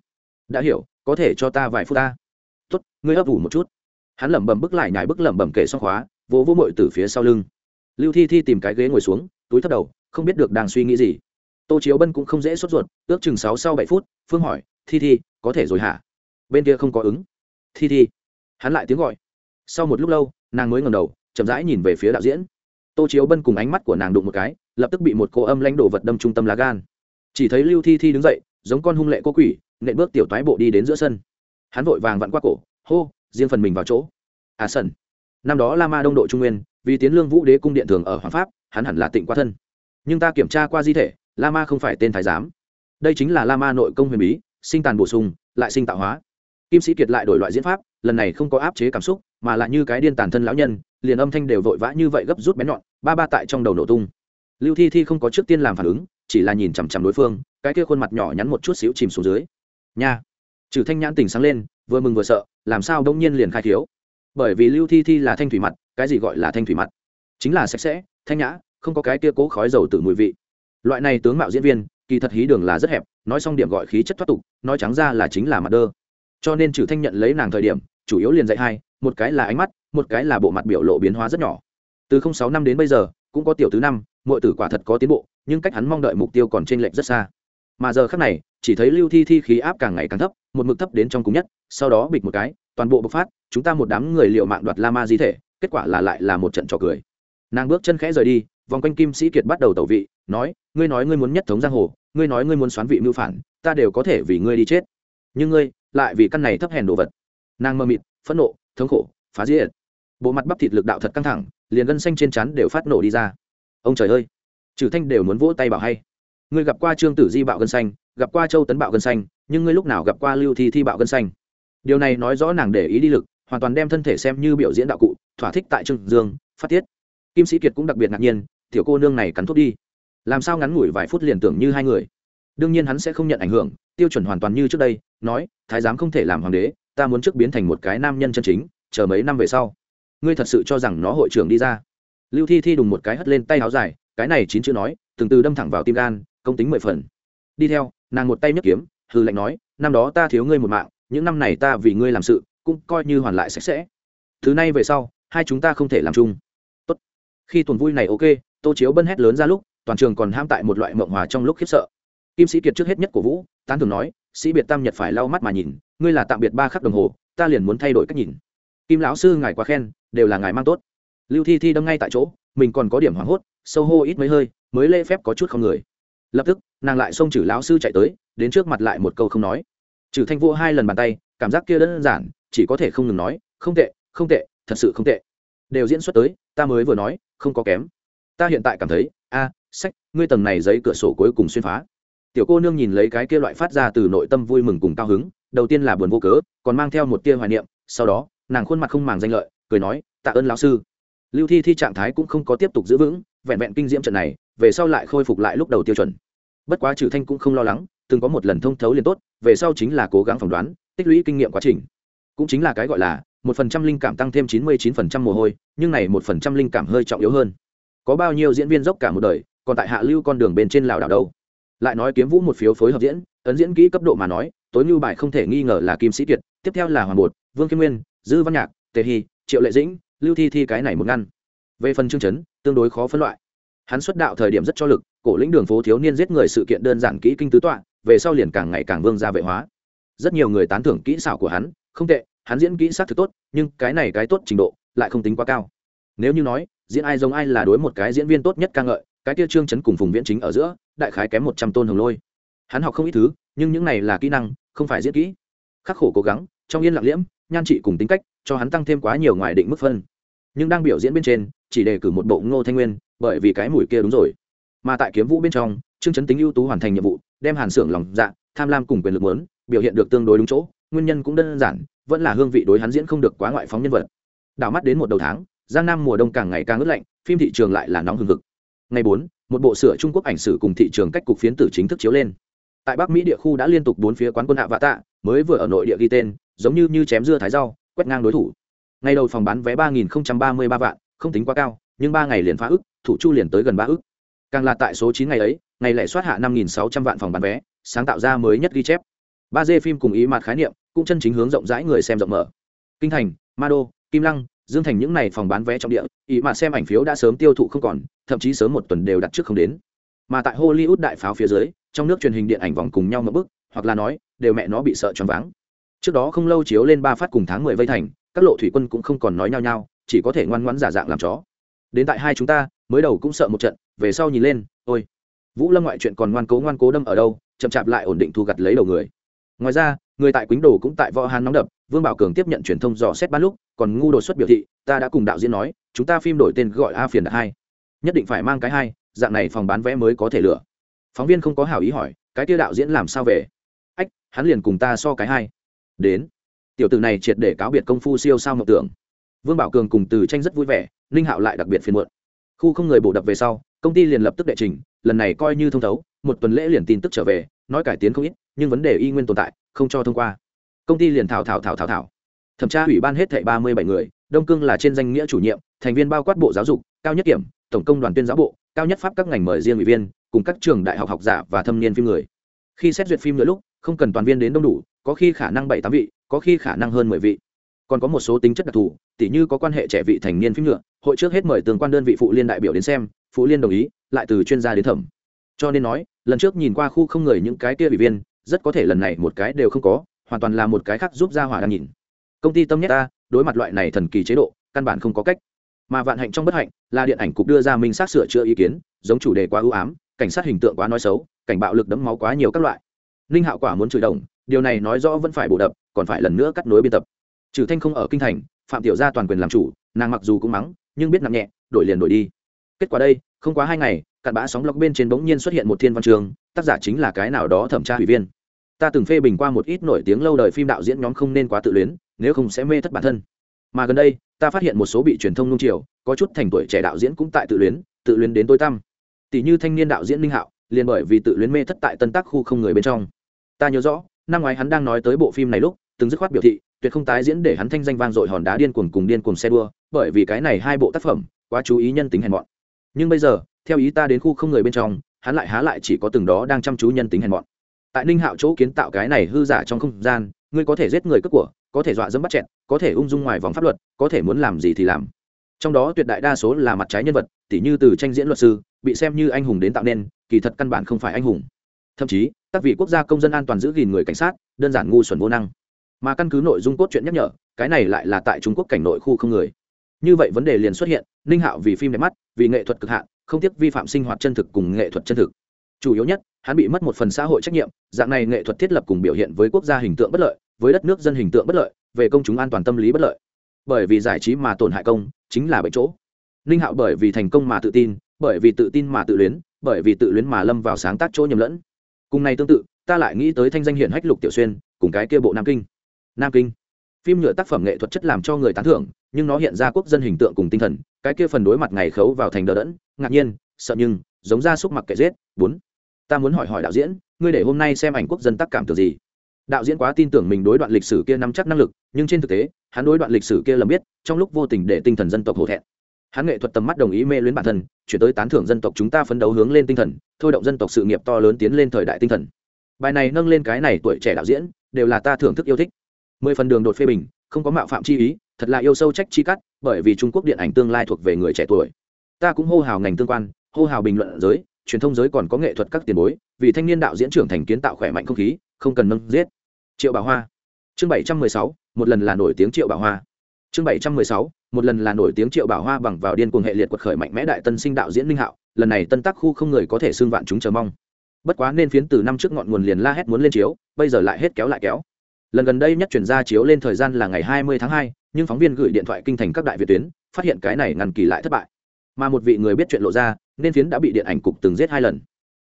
Đã hiểu, có thể cho ta vài phút ta tốt, ngươi ấp ủ một chút. Hắn lẩm bẩm bức lại nhải bức lẩm bẩm kể xong khóa, vỗ vỗ mội từ phía sau lưng. Lưu thi thi tìm cái ghế ngồi xuống, túi thấp đầu, không biết được đang suy nghĩ gì. Tô chiếu bân cũng không dễ sốt ruột, ước chừng sáu sau bảy phút, phương hỏi, thi thi, có thể rồi hả? Bên kia không có ứng. Thi thi. Hắn lại tiếng gọi. Sau một lúc lâu, nàng mới ngầm đầu, chậm rãi nhìn về phía đạo diễn. Tô chiếu bân cùng ánh mắt của nàng đụng một cái, lập tức bị một cô âm lãnh đổ vật đâm trung tâm lá gan. Chỉ thấy lưu thi thi đứng dậy, giống con hung lệ cô quỷ, nện bước tiểu toái bộ đi đến giữa sân hắn vội vàng vặn qua cổ, hô, riêng phần mình vào chỗ. À sần. Năm đó la ma đông độ trung nguyên, vì tiến lương vũ đế cung điện thường ở hoàng pháp, hắn hẳn là tịnh qua thân. Nhưng ta kiểm tra qua di thể, la ma không phải tên thái giám. Đây chính là la ma nội công huyền bí, sinh tàn bổ sung, lại sinh tạo hóa. Kim sĩ kiệt lại đổi loại diễn pháp, lần này không có áp chế cảm xúc, mà là như cái điên tàn thân lão nhân, liền âm thanh đều vội vã như vậy gấp rút bén nhọn, ba ba tại trong đầu nổ tung. Lưu thi thi không có trước tiên làm phản ứng, chỉ là nhìn chằm chằm đối phương, cái kia khuôn mặt nhỏ nhắn một chút xíu chìm xuống dưới. Nha trừ thanh nhãn tỉnh sáng lên, vừa mừng vừa sợ, làm sao đông nhiên liền khai thiếu? Bởi vì lưu thi thi là thanh thủy mặt, cái gì gọi là thanh thủy mặt? Chính là sạch sẽ, thanh nhã, không có cái kia cố khói dầu từ mùi vị. Loại này tướng mạo diễn viên, kỳ thật hí đường là rất hẹp, nói xong điểm gọi khí chất thoát tục, nói trắng ra là chính là mặt đơ. Cho nên trừ thanh nhận lấy nàng thời điểm, chủ yếu liền dạy hai, một cái là ánh mắt, một cái là bộ mặt biểu lộ biến hóa rất nhỏ. Từ sáu năm đến bây giờ, cũng có tiểu thứ năm mọi tử quả thật có tiến bộ, nhưng cách hắn mong đợi mục tiêu còn trên lệch rất xa mà giờ khác này, chỉ thấy lưu thi thi khí áp càng ngày càng thấp, một mực thấp đến trong cùng nhất, sau đó bịch một cái, toàn bộ bộc phát, chúng ta một đám người liệu mạng đoạt la ma di thể, kết quả là lại là một trận trò cười. Nàng bước chân khẽ rời đi, vòng quanh kim sĩ kiệt bắt đầu tẩu vị, nói, ngươi nói ngươi muốn nhất thống giang hồ, ngươi nói ngươi muốn xoán vị mưu phản, ta đều có thể vì ngươi đi chết. Nhưng ngươi, lại vì căn này thấp hèn đồ vật. Nàng mơ mịt, phẫn nộ, thống khổ, phá diệt. Bộ mặt bắp thịt lực đạo thật căng thẳng, liền gân xanh trên chắn đều phát nổ đi ra. Ông trời ơi! Trừ thanh đều muốn vỗ tay bảo hay ngươi gặp qua trương tử di bạo gân xanh, gặp qua châu tấn bạo gân xanh, nhưng ngươi lúc nào gặp qua lưu thi thi bạo gân xanh? Điều này nói rõ nàng để ý đi lực, hoàn toàn đem thân thể xem như biểu diễn đạo cụ, thỏa thích tại trương dương, phát tiết. Kim sĩ kiệt cũng đặc biệt ngạc nhiên, tiểu cô nương này cắn thuốc đi. Làm sao ngắn ngủi vài phút liền tưởng như hai người? Đương nhiên hắn sẽ không nhận ảnh hưởng, tiêu chuẩn hoàn toàn như trước đây, nói, thái giám không thể làm hoàng đế, ta muốn trước biến thành một cái nam nhân chân chính, chờ mấy năm về sau. Ngươi thật sự cho rằng nó hội trưởng đi ra? Lưu thi thi đùng một cái hất lên tay áo dài, cái này chín chữ nói, từng từ đâm thẳng vào tim gan công tính mười phần. Đi theo, nàng một tay nhấc kiếm hư lệnh nói, năm đó ta thiếu ngươi một mạng, những năm này ta vì ngươi làm sự, cũng coi như hoàn lại sạch sẽ. Thứ này về sau, hai chúng ta không thể làm chung. Tốt. khi tuần vui này ok, tô chiếu bân hét lớn ra lúc, toàn trường còn ham tại một loại mộng hòa trong lúc khiếp sợ. Kim sĩ kiệt trước hết nhất của vũ, tán thường nói, sĩ biệt tam nhật phải lau mắt mà nhìn, ngươi là tạm biệt ba khắc đồng hồ, ta liền muốn thay đổi cách nhìn. Kim lão sư ngài quá khen, đều là ngài mang tốt. Lưu thi thi đâm ngay tại chỗ, mình còn có điểm hoảng hốt, sâu hô ít mấy hơi, mới lễ phép có chút không người lập tức, nàng lại xông chử lão sư chạy tới, đến trước mặt lại một câu không nói. Trừ thanh vô hai lần bàn tay, cảm giác kia đơn giản, chỉ có thể không ngừng nói, không tệ không tệ, thật sự không tệ. Đều diễn xuất tới, ta mới vừa nói, không có kém. Ta hiện tại cảm thấy, a, sách, ngươi tầng này giấy cửa sổ cuối cùng xuyên phá. Tiểu cô nương nhìn lấy cái kia loại phát ra từ nội tâm vui mừng cùng cao hứng, đầu tiên là buồn vô cớ, còn mang theo một tia hoài niệm, sau đó, nàng khuôn mặt không màng danh lợi, cười nói, tạ ơn lão sư. Lưu thi thi trạng thái cũng không có tiếp tục giữ vững, vẹn vẹn kinh diễm trận này, về sau lại khôi phục lại lúc đầu tiêu chuẩn bất quá trừ thanh cũng không lo lắng, từng có một lần thông thấu liền tốt, về sau chính là cố gắng phỏng đoán, tích lũy kinh nghiệm quá trình. Cũng chính là cái gọi là, một phần trăm linh cảm tăng thêm chín mươi chín phần trăm mồ hôi, nhưng này một phần trăm linh cảm hơi trọng yếu hơn. Có bao nhiêu diễn viên dốc cả một đời, còn tại hạ lưu con đường bên trên lào đảo đâu? Lại nói kiếm vũ một phiếu phối hợp diễn, ấn diễn kỹ cấp độ mà nói, tối như bài không thể nghi ngờ là kim sĩ kiệt, tiếp theo là hoàng bột, vương kim nguyên, dư văn nhạc, tề hy, triệu lệ dĩnh, lưu thi thi cái này một ngăn. Về phần chương chấn, tương đối khó phân loại. Hắn xuất đạo thời điểm rất cho lực cổ lĩnh đường phố thiếu niên giết người sự kiện đơn giản kỹ kinh tứ tọa, về sau liền càng ngày càng vương gia vệ hóa. Rất nhiều người tán thưởng kỹ xảo của hắn, không tệ, hắn diễn kỹ sát thực tốt, nhưng cái này cái tốt trình độ lại không tính quá cao. Nếu như nói, diễn ai giống ai là đối một cái diễn viên tốt nhất ca ngợi, cái kia trương chấn cùng phùng viễn chính ở giữa, đại khái kém một trăm tôn hồng lôi. Hắn học không ít thứ, nhưng những này là kỹ năng, không phải diễn kỹ. Khắc khổ cố gắng, trong yên lặng liễm, nhan trị cùng tính cách, cho hắn tăng thêm quá nhiều ngoài định mức phân. Nhưng đang biểu diễn bên trên, chỉ đề cử một bộ ngô thanh nguyên, bởi vì cái mùi kia đúng rồi mà tại kiếm vũ bên trong, trương chấn tính ưu tú hoàn thành nhiệm vụ, đem hàn xưởng lòng dạ tham lam cùng quyền lực muốn, biểu hiện được tương đối đúng chỗ, nguyên nhân cũng đơn giản, vẫn là hương vị đối hắn diễn không được quá ngoại phóng nhân vật. Đảo mắt đến một đầu tháng, giang nam mùa đông càng ngày càng ướt lạnh, phim thị trường lại là nóng hừng hực. Ngày bốn, một bộ sửa trung quốc ảnh sử cùng thị trường cách cục phiến tử chính thức chiếu lên. Tại bắc mỹ địa khu đã liên tục bốn phía quán quân hạ vạ tạ, mới vừa ở nội địa ghi tên, giống như như chém dưa thái rau, quét ngang đối thủ. Ngày đầu phòng bán vé ba nghìn ba mươi ba vạn, không tính quá cao, nhưng ba ngày liền phá ức, thủ chu liền tới gần ba ức càng là tại số chín ngày ấy, ngày lẻ soát hạ năm nghìn sáu trăm vạn phòng bán vé, sáng tạo ra mới nhất ghi chép. Ba d phim cùng ý mặt khái niệm, cũng chân chính hướng rộng rãi người xem rộng mở. Kinh thành ma đô kim lăng, dương thành những n à y phòng bán vé trong địa, ý mặt xem ảnh phiếu đã sớm tiêu thụ không còn, thậm chí sớm một tuần đều đặt trước không đến. Mà tại hollywood đại pháo phía dưới, trong nước truyền hình điện ảnh vòng cùng nhau một bức, hoặc là nói, đều mẹ nó bị sợ choáng váng. Trước đó không lâu chiếu lên ba phát cùng tháng mười vây thành, các lộ thủy quân cũng không còn nói nhau nhau, chỉ có thể ngoan ngoãn giả dạng làm chó. Đến tại hai chúng ta mới đầu cũng sợ một trận, về sau nhìn lên, ôi, vũ lâm ngoại chuyện còn ngoan cố ngoan cố đâm ở đâu, chậm chạp lại ổn định thu gặt lấy đầu người. Ngoài ra, người tại quýnh đồ cũng tại võ hán nóng đập, vương bảo cường tiếp nhận truyền thông dò xét ban lúc, còn ngu đột xuất biểu thị, ta đã cùng đạo diễn nói, chúng ta phim đổi tên gọi a phiền hai. Nhất định phải mang cái hai, dạng này phòng bán vé mới có thể lựa. Phóng viên không có hảo ý hỏi, cái tiêu đạo diễn làm sao về? Ách, hắn liền cùng ta so cái hai. Đến. Tiểu tử này triệt để cáo biệt công phu siêu sao mộng tưởng. Vương bảo cường cùng từ tranh rất vui vẻ, ninh hạo lại đặc biệt phiền muộn khu không người bổ đập về sau, công ty liền lập tức đệ trình, lần này coi như thông thấu, một tuần lễ liền tin tức trở về, nói cải tiến không ít, nhưng vấn đề y nguyên tồn tại, không cho thông qua. Công ty liền thảo thảo thảo thảo thảo. Thẩm tra ủy ban hết thảy ba mươi bảy người, đông cương là trên danh nghĩa chủ nhiệm, thành viên bao quát bộ giáo dục, cao nhất kiểm, tổng công đoàn tuyên giáo bộ, cao nhất pháp các ngành mời riêng ủy viên, cùng các trường đại học học giả và thâm niên phim người. Khi xét duyệt phim nữa lúc, không cần toàn viên đến đông đủ, có khi khả năng bảy tám vị, có khi khả năng hơn mười vị còn có một số tính chất đặc thù, tỉ như có quan hệ trẻ vị thành niên phim nhựa, hội trước hết mời tương quan đơn vị phụ liên đại biểu đến xem, phụ liên đồng ý, lại từ chuyên gia đến thẩm. Cho nên nói, lần trước nhìn qua khu không người những cái kia ủy viên, rất có thể lần này một cái đều không có, hoàn toàn là một cái khác giúp ra hỏa đang nhìn. Công ty tâm nhất ta đối mặt loại này thần kỳ chế độ, căn bản không có cách. Mà vạn hạnh trong bất hạnh là điện ảnh cục đưa ra minh xác sửa chữa ý kiến, giống chủ đề quá ưu ám, cảnh sát hình tượng quá nói xấu, cảnh bạo lực đẫm máu quá nhiều các loại. Ninh hạo quả muốn chửi đồng, điều này nói rõ vẫn phải bổ đập, còn phải lần nữa cắt nối biên tập trừ thanh không ở kinh thành, phạm tiểu gia toàn quyền làm chủ, nàng mặc dù cũng mắng, nhưng biết nặng nhẹ, đổi liền đổi đi. Kết quả đây, không quá hai ngày, cặn bã sóng lọc bên trên bỗng nhiên xuất hiện một thiên văn trường, tác giả chính là cái nào đó thẩm tra ủy viên. Ta từng phê bình qua một ít nổi tiếng lâu đời phim đạo diễn nhóm không nên quá tự luyến, nếu không sẽ mê thất bản thân. Mà gần đây, ta phát hiện một số bị truyền thông nung chiều, có chút thành tuổi trẻ đạo diễn cũng tại tự luyến tự luyến đến tối tăm. Tỷ như thanh niên đạo diễn minh hạo, liền bởi vì tự luyến mê thất tại tân tác khu không người bên trong. Ta nhớ rõ, năm ngoái hắn đang nói tới bộ phim này lúc, từng dứt khoát biểu thị tuyệt không tái diễn để hắn thanh danh vang dội hòn đá điên cuồng cùng điên cuồng xe đua, bởi vì cái này hai bộ tác phẩm quá chú ý nhân tính hèn mọn. Nhưng bây giờ, theo ý ta đến khu không người bên trong, hắn lại há lại chỉ có từng đó đang chăm chú nhân tính hèn mọn. Tại ninh hạo chỗ kiến tạo cái này hư giả trong không gian, ngươi có thể giết người cướp của, có thể dọa dẫm bắt chẹn có thể ung dung ngoài vòng pháp luật, có thể muốn làm gì thì làm. Trong đó tuyệt đại đa số là mặt trái nhân vật, tỉ như từ tranh diễn luật sư, bị xem như anh hùng đến tạo nên, kỳ thật căn bản không phải anh hùng. Thậm chí, các vị quốc gia công dân an toàn giữ gìn người cảnh sát, đơn giản ngu xuẩn vô năng mà căn cứ nội dung cốt truyện nhắc nhở, cái này lại là tại trung quốc cảnh nội khu không người. Như vậy vấn đề liền xuất hiện, ninh hạo vì phim đẹp mắt, vì nghệ thuật cực hạn, không tiếc vi phạm sinh hoạt chân thực cùng nghệ thuật chân thực. Chủ yếu nhất, hắn bị mất một phần xã hội trách nhiệm, dạng này nghệ thuật thiết lập cùng biểu hiện với quốc gia hình tượng bất lợi, với đất nước dân hình tượng bất lợi, về công chúng an toàn tâm lý bất lợi. Bởi vì giải trí mà tổn hại công, chính là bệnh chỗ. Ninh hạo bởi vì thành công mà tự tin, bởi vì tự tin mà tự luyến, bởi vì tự luyến mà lâm vào sáng tác chỗ nhầm lẫn. Cùng này tương tự, ta lại nghĩ tới thanh danh hiển hách lục tiểu xuyên, cùng cái kia bộ nam kinh nam kinh. Phim nhựa tác phẩm nghệ thuật chất làm cho người tán thưởng, nhưng nó hiện ra quốc dân hình tượng cùng tinh thần, cái kia phần đối mặt ngày khấu vào thành đờ đẫn, ngạc nhiên, sợ nhưng, giống ra xúc mặc kệ giết. Bốn. Ta muốn hỏi hỏi đạo diễn, ngươi để hôm nay xem ảnh quốc dân tác cảm tưởng gì? Đạo diễn quá tin tưởng mình đối đoạn lịch sử kia nắm chắc năng lực, nhưng trên thực tế, hắn đối đoạn lịch sử kia lầm biết, trong lúc vô tình để tinh thần dân tộc hổ thẹn. Hắn nghệ thuật tầm mắt đồng ý mê luyến bản thân, chuyển tới tán thưởng dân tộc chúng ta phấn đấu hướng lên tinh thần, thôi động dân tộc sự nghiệp to lớn tiến lên thời đại tinh thần. Bài này nâng lên cái này tuổi trẻ đạo diễn, đều là ta thưởng thức yêu thích mười phần đường đột phê bình, không có mạo phạm chi ý, thật là yêu sâu trách chi cắt, bởi vì trung quốc điện ảnh tương lai thuộc về người trẻ tuổi. Ta cũng hô hào ngành tương quan, hô hào bình luận giới, truyền thông giới còn có nghệ thuật các tiền bối, vì thanh niên đạo diễn trưởng thành kiến tạo khỏe mạnh không khí, không cần nâng giết. Triệu bảo hoa. Chương bảy trăm mười sáu, một lần là nổi tiếng triệu bảo hoa. Chương bảy trăm mười sáu, một lần là nổi tiếng triệu bảo hoa bằng vào điên cuồng hệ liệt quật khởi mạnh mẽ đại tân sinh đạo diễn linh hạo, lần này tân tác khu không người có thể xưng vạn chúng chờ mong. Bất quá nên phiến từ năm trước ngọn nguồn liền la hét muốn lên chiếu, bây giờ lại hết kéo lại kéo lần gần đây nhất chuyển ra chiếu lên thời gian là ngày hai mươi tháng 2, nhưng phóng viên gửi điện thoại kinh thành các đại việt tuyến phát hiện cái này ngăn kỳ lại thất bại. Mà một vị người biết chuyện lộ ra nên phiến đã bị điện ảnh cục từng giết hai lần.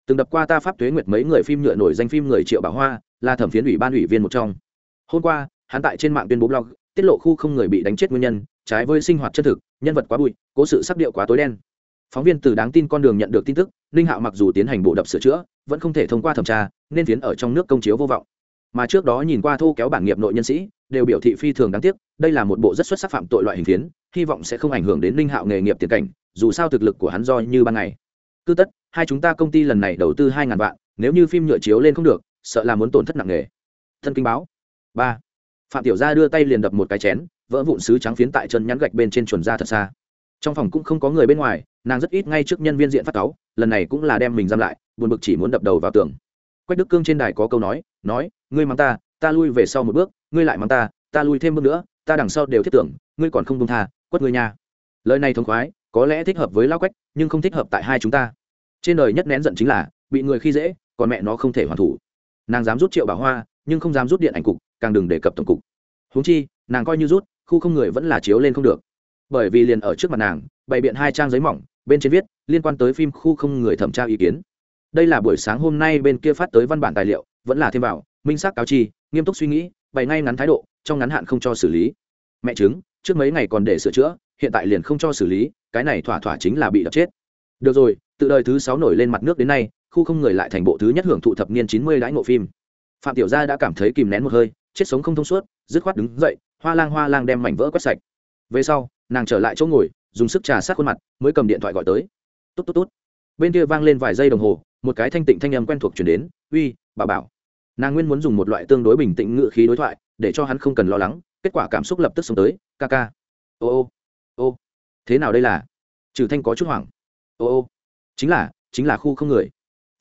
Từng đập qua ta pháp tuế nguyệt mấy người phim nhựa nổi danh phim người triệu bảo hoa là thẩm phiến ủy ban ủy viên một trong. Hôm qua hắn tại trên mạng tuyên bố blog tiết lộ khu không người bị đánh chết nguyên nhân trái với sinh hoạt chân thực nhân vật quá bụi cố sự sắc điệu quá tối đen. Phóng viên từ đáng tin con đường nhận được tin tức ninh hạo mặc dù tiến hành bộ đập sửa chữa vẫn không thể thông qua thẩm tra nên phiến ở trong nước công chiếu vô vọng mà trước đó nhìn qua thô kéo bản nghiệp nội nhân sĩ, đều biểu thị phi thường đáng tiếc, đây là một bộ rất xuất sắc phạm tội loại hình phiến, hy vọng sẽ không ảnh hưởng đến linh hạo nghề nghiệp tiền cảnh, dù sao thực lực của hắn do như ban ngày. Cứ tất, hai chúng ta công ty lần này đầu tư hai ngàn vạn, nếu như phim nhựa chiếu lên không được, sợ là muốn tổn thất nặng nề. Thân kinh báo. Ba. Phạm tiểu gia đưa tay liền đập một cái chén, vỡ vụn sứ trắng phiến tại chân nhắn gạch bên trên chuẩn ra thật xa. Trong phòng cũng không có người bên ngoài, nàng rất ít ngay trước nhân viên diện phát cáu, lần này cũng là đem mình giam lại, buồn bực chỉ muốn đập đầu vào tường quách đức cương trên đài có câu nói nói, ngươi mắng ta ta lui về sau một bước, ngươi lại mắng ta ta lui thêm bước nữa, ta đằng sau đều thiết tưởng, ngươi còn không công tha, quất ngươi nha. Lời này thông khoái, có lẽ thích hợp với lao quách, nhưng không thích hợp tại hai chúng ta. Trên đời nhất nén giận chính là, bị người khi dễ, còn mẹ nó không thể hoàn thủ. Nàng dám rút triệu bảo hoa, nhưng không dám rút điện ảnh cục, càng đừng đề cập tổng cục. Huống chi, nàng coi như rút, khu không người vẫn là chiếu lên không được. Bởi vì liền ở trước mặt nàng, bày biện hai trang giấy mỏng, bên trên viết, liên quan tới phim khu không người thẩm tra ý kiến đây là buổi sáng hôm nay bên kia phát tới văn bản tài liệu, vẫn là thêm vào, minh xác cáo chi, nghiêm túc suy nghĩ, bày ngay ngắn thái độ, trong ngắn hạn không cho xử lý. Mẹ chứng trước mấy ngày còn để sửa chữa, hiện tại liền không cho xử lý, cái này thỏa thỏa chính là bị đập chết. Được rồi từ đời thứ sáu nổi lên mặt nước đến nay, khu không người lại thành bộ thứ nhất hưởng thụ thập niên chín mươi đãi ngộ phim. Phạm tiểu gia đã cảm thấy kìm nén một hơi, chết sống không thông suốt, dứt khoát đứng dậy, hoa lang hoa lang đem mảnh vỡ quét sạch. Về sau, nàng trở lại chỗ ngồi, dùng sức trà sát khuôn mặt, mới cầm điện thoại gọi tới. Tốt tốt tốt bên kia vang lên vài giây đồng hồ một cái thanh tịnh thanh âm quen thuộc chuyển đến, uy, bà bảo. Nàng nguyên muốn dùng một loại tương đối bình tĩnh ngự khí đối thoại, để cho hắn không cần lo lắng, kết quả cảm xúc lập tức xông tới, ca ca. Ô ô ô. Thế nào đây là? Trừ thanh có chút hoảng. Ô ô, chính là chính là khu không người.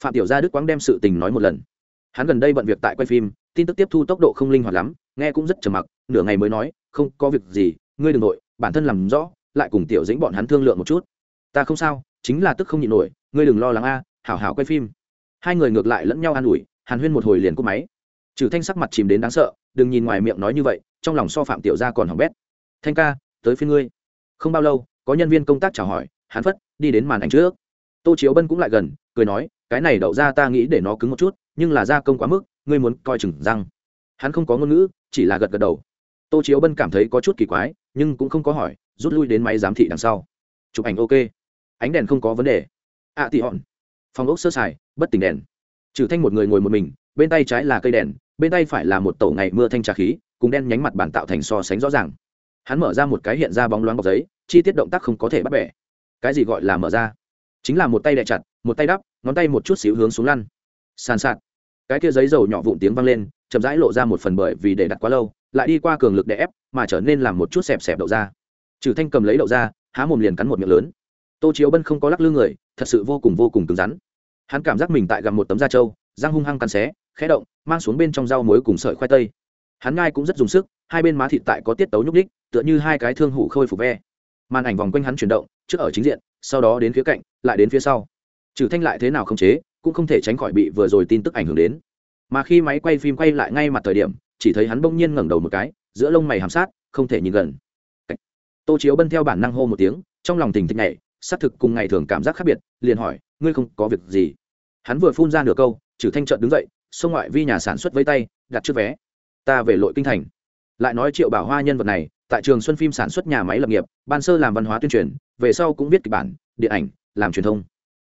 Phạm tiểu gia đức quang đem sự tình nói một lần. Hắn gần đây bận việc tại quay phim, tin tức tiếp thu tốc độ không linh hoạt lắm, nghe cũng rất trầm mặc, nửa ngày mới nói, không, có việc gì, ngươi đừng nội, bản thân làm rõ, lại cùng tiểu dĩnh bọn hắn thương lượng một chút. Ta không sao, chính là tức không nhịn nổi, ngươi đừng lo lắng a hảo hảo quay phim. Hai người ngược lại lẫn nhau an ủi hàn huyên một hồi liền cúp máy. Trừ thanh sắc mặt chìm đến đáng sợ đừng nhìn ngoài miệng nói như vậy trong lòng so phạm tiểu gia còn hỏng bét. Thanh ca tới phía ngươi. Không bao lâu có nhân viên công tác chào hỏi hắn phất đi đến màn ảnh trước. Tô chiếu bân cũng lại gần cười nói cái này đậu ra ta nghĩ để nó cứng một chút nhưng là gia công quá mức ngươi muốn coi chừng răng. Hắn không có ngôn ngữ chỉ là gật gật đầu. Tô chiếu bân cảm thấy có chút kỳ quái nhưng cũng không có hỏi rút lui đến máy giám thị đằng sau. Chụp ảnh ok. Ánh đèn không có vấn đề. Ạ à, tị hòn phòng ốc sơ sài, bất tỉnh đèn. Trừ thanh một người ngồi một mình, bên tay trái là cây đèn, bên tay phải là một tổ ngày mưa thanh trà khí, cùng đen nhánh mặt bản tạo thành so sánh rõ ràng. Hắn mở ra một cái hiện ra bóng loáng bọc giấy, chi tiết động tác không có thể bắt bẻ. Cái gì gọi là mở ra? Chính là một tay đè chặt, một tay đắp, ngón tay một chút xíu hướng xuống lăn. Sàn sạt. Cái kia giấy dầu nhỏ vụn tiếng vang lên, chậm rãi lộ ra một phần bởi vì để đặt quá lâu, lại đi qua cường lực để ép, mà trở nên làm một chút xẹp xẹp đậu ra. Trừ thanh cầm lấy đậu ra, há mồm liền cắn một miệng lớn. Tô chiếu bân không có lắc lư người, thật sự vô cùng vô cùng cứng rắn hắn cảm giác mình tại gặp một tấm da trâu, răng hung hăng cắn xé, khẽ động, mang xuống bên trong rau muối cùng sợi khoai tây. Hắn ngai cũng rất dùng sức, hai bên má thịt tại có tiết tấu nhúc đích tựa như hai cái thương hủ khôi phục ve. Màn ảnh vòng quanh hắn chuyển động, trước ở chính diện, sau đó đến phía cạnh, lại đến phía sau. Trừ thanh lại thế nào không chế, cũng không thể tránh khỏi bị vừa rồi tin tức ảnh hưởng đến. Mà khi máy quay phim quay lại ngay mặt thời điểm, chỉ thấy hắn bỗng nhiên ngẩng đầu một cái, giữa lông mày hàm sát, không thể nhìn gần. Tô chiếu bân theo bản năng hô một tiếng, trong lòng tình thích nhảy, xác thực cùng ngày thường cảm giác khác biệt, liền hỏi ngươi không có việc gì. Hắn vừa phun ra nửa câu trừ thanh trợn đứng dậy, xông ngoại vi nhà sản xuất với tay, đặt trước vé. Ta về lội kinh thành. Lại nói triệu bảo hoa nhân vật này, tại trường xuân phim sản xuất nhà máy lập nghiệp, ban sơ làm văn hóa tuyên truyền, về sau cũng viết kịch bản, điện ảnh, làm truyền thông.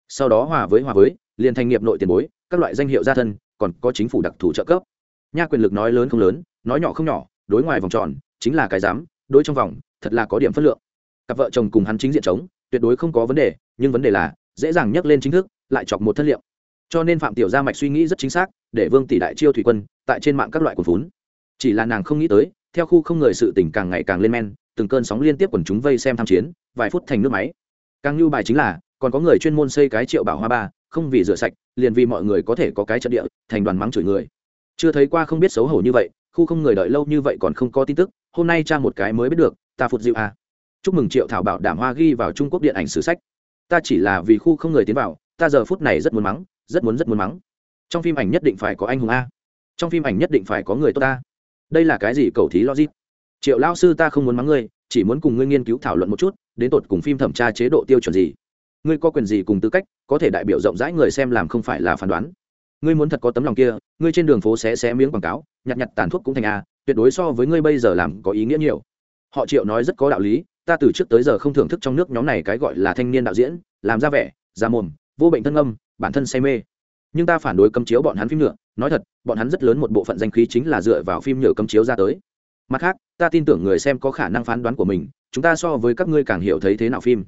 Sau đó hòa với hòa với, liền thành nghiệp nội tiền bối, các loại danh hiệu gia thân, còn có chính phủ đặc thù trợ cấp. Nha quyền lực nói lớn không lớn, nói nhỏ không nhỏ, đối ngoài vòng tròn, chính là cái dám đối trong vòng, thật là có điểm phất lượng. Cặp vợ chồng cùng hắn chính diện chống, tuyệt đối không có vấn đề, nhưng vấn đề là dễ dàng nhắc lên chính thức, lại chọc một thân liệu. Cho nên phạm tiểu gia mạch suy nghĩ rất chính xác, để vương tỷ đại chiêu thủy quân tại trên mạng các loại quần vốn chỉ là nàng không nghĩ tới, theo khu không người sự tình càng ngày càng lên men, từng cơn sóng liên tiếp quần chúng vây xem tham chiến, vài phút thành nước máy. Càng lưu bài chính là, còn có người chuyên môn xây cái triệu bảo hoa ba, không vì rửa sạch, liền vì mọi người có thể có cái trận địa, thành đoàn mắng chửi người. Chưa thấy qua không biết xấu hổ như vậy, khu không người đợi lâu như vậy còn không có tin tức, hôm nay tra một cái mới biết được, ta phụt dịu à. chúc mừng triệu thảo bảo đảm hoa ghi vào trung quốc điện ảnh sử sách ta chỉ là vì khu không người tiến vào, ta giờ phút này rất muốn mắng, rất muốn rất muốn mắng. Trong phim ảnh nhất định phải có anh hùng a. Trong phim ảnh nhất định phải có người tốt ta đây là cái gì cầu thí logic? Triệu lao sư ta không muốn mắng ngươi, chỉ muốn cùng ngươi nghiên cứu thảo luận một chút, đến tột cùng phim thẩm tra chế độ tiêu chuẩn gì. Ngươi có quyền gì cùng tư cách, có thể đại biểu rộng rãi người xem làm không phải là phán đoán. Ngươi muốn thật có tấm lòng kia, ngươi trên đường phố xé xé miếng quảng cáo, nhặt nhặt tàn thuốc cũng thành a, tuyệt đối so với ngươi bây giờ làm có ý nghĩa nhiều. Họ triệu nói rất có đạo lý ta từ trước tới giờ không thưởng thức trong nước nhóm này cái gọi là thanh niên đạo diễn, làm ra vẻ ra mồm, vô bệnh thân âm bản thân say mê. Nhưng ta phản đối cấm chiếu bọn hắn phim nhựa, nói thật, bọn hắn rất lớn một bộ phận danh khí chính là dựa vào phim nhựa cấm chiếu ra tới. Mặt khác, ta tin tưởng người xem có khả năng phán đoán của mình, chúng ta so với các ngươi càng hiểu thấy thế nào phim.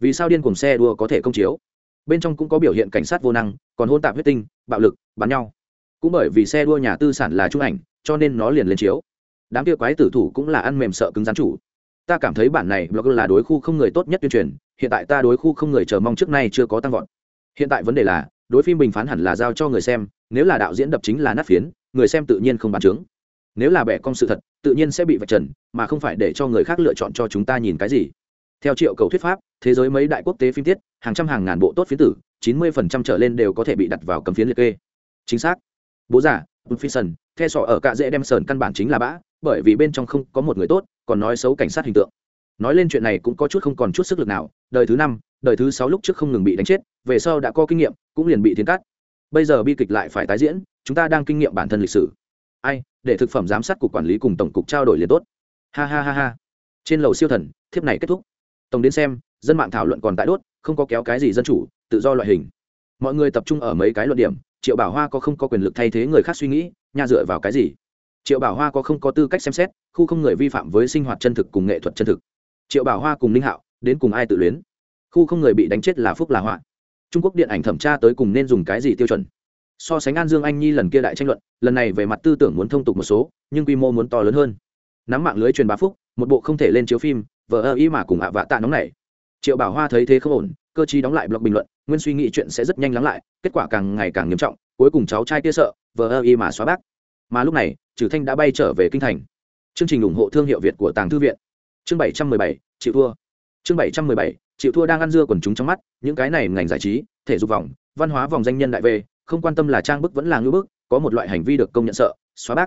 Vì sao điên cùng xe đua có thể công chiếu? Bên trong cũng có biểu hiện cảnh sát vô năng, còn hôn tạp huyết tinh, bạo lực, bắn nhau. Cũng bởi vì xe đua nhà tư sản là trung ảnh, cho nên nó liền lên chiếu. Đám kia quái tử thủ cũng là ăn mềm sợ cứng rắn chủ ta cảm thấy bản này blog là đối khu không người tốt nhất tuyên truyền, hiện tại ta đối khu không người chờ mong trước nay chưa có tăng vọt. Hiện tại vấn đề là, đối phim bình phán hẳn là giao cho người xem, nếu là đạo diễn đập chính là nát phiến, người xem tự nhiên không bán chứng nếu là bẻ cong sự thật, tự nhiên sẽ bị vạch trần, mà không phải để cho người khác lựa chọn cho chúng ta nhìn cái gì. Theo triệu cầu thuyết pháp, thế giới mấy đại quốc tế phim tiết, hàng trăm hàng ngàn bộ tốt phiến tử, chín mươi phần trăm trở lên đều có thể bị đặt vào cấm phiến liệt kê. Chính xác. Bố giả Phi the sọ ở cạ dễ đem sờn căn bản chính là bã, bởi vì bên trong không có một người tốt còn nói xấu cảnh sát hình tượng. Nói lên chuyện này cũng có chút không còn chút sức lực nào, đời thứ năm, đời thứ sáu lúc trước không ngừng bị đánh chết, về sau đã có kinh nghiệm, cũng liền bị thiến cắt. Bây giờ bi kịch lại phải tái diễn, chúng ta đang kinh nghiệm bản thân lịch sử. Ai, để thực phẩm giám sát cục quản lý cùng tổng cục trao đổi liền tốt. Ha ha ha ha. Trên lầu siêu thần, thiếp này kết thúc. Tổng đến xem, dân mạng thảo luận còn tại đốt, không có kéo cái gì dân chủ, tự do loại hình. Mọi người tập trung ở mấy cái luận điểm, triệu bảo hoa có không có quyền lực thay thế người khác suy nghĩ, nhà dựa vào cái gì? Triệu bảo hoa có không có tư cách xem xét, khu không người vi phạm với sinh hoạt chân thực cùng nghệ thuật chân thực. Triệu bảo hoa cùng ninh hạo, đến cùng ai tự luyến? Khu không người bị đánh chết là phúc là họa. Trung quốc điện ảnh thẩm tra tới cùng nên dùng cái gì tiêu chuẩn? So sánh an dương anh nhi lần kia đại tranh luận, lần này về mặt tư tưởng muốn thông tục một số, nhưng quy mô muốn to lớn hơn. Nắm mạng lưới truyền bá phúc, một bộ không thể lên chiếu phim vợ ơ ý mà cùng ạ vạ tạ nóng này triệu bảo hoa thấy thế không ổn, cơ chí đóng lại blog bình luận, nguyên suy nghĩ chuyện sẽ rất nhanh lắng lại, kết quả càng ngày càng nghiêm trọng, cuối cùng cháu trai kia sợ vợ ơ ý mà xóa bác mà lúc này, trừ thanh đã bay trở về kinh thành. Chương trình ủng hộ thương hiệu việt của tàng thư viện. Chương bảy trăm mười bảy, chịu thua. Chương bảy trăm mười bảy, chịu thua đang ăn dưa quần chúng trong mắt, những cái này ngành giải trí, thể dục vòng, văn hóa vòng danh nhân đại về, không quan tâm là trang bức vẫn là ngữ bức, có một loại hành vi được công nhận sợ, xóa bác.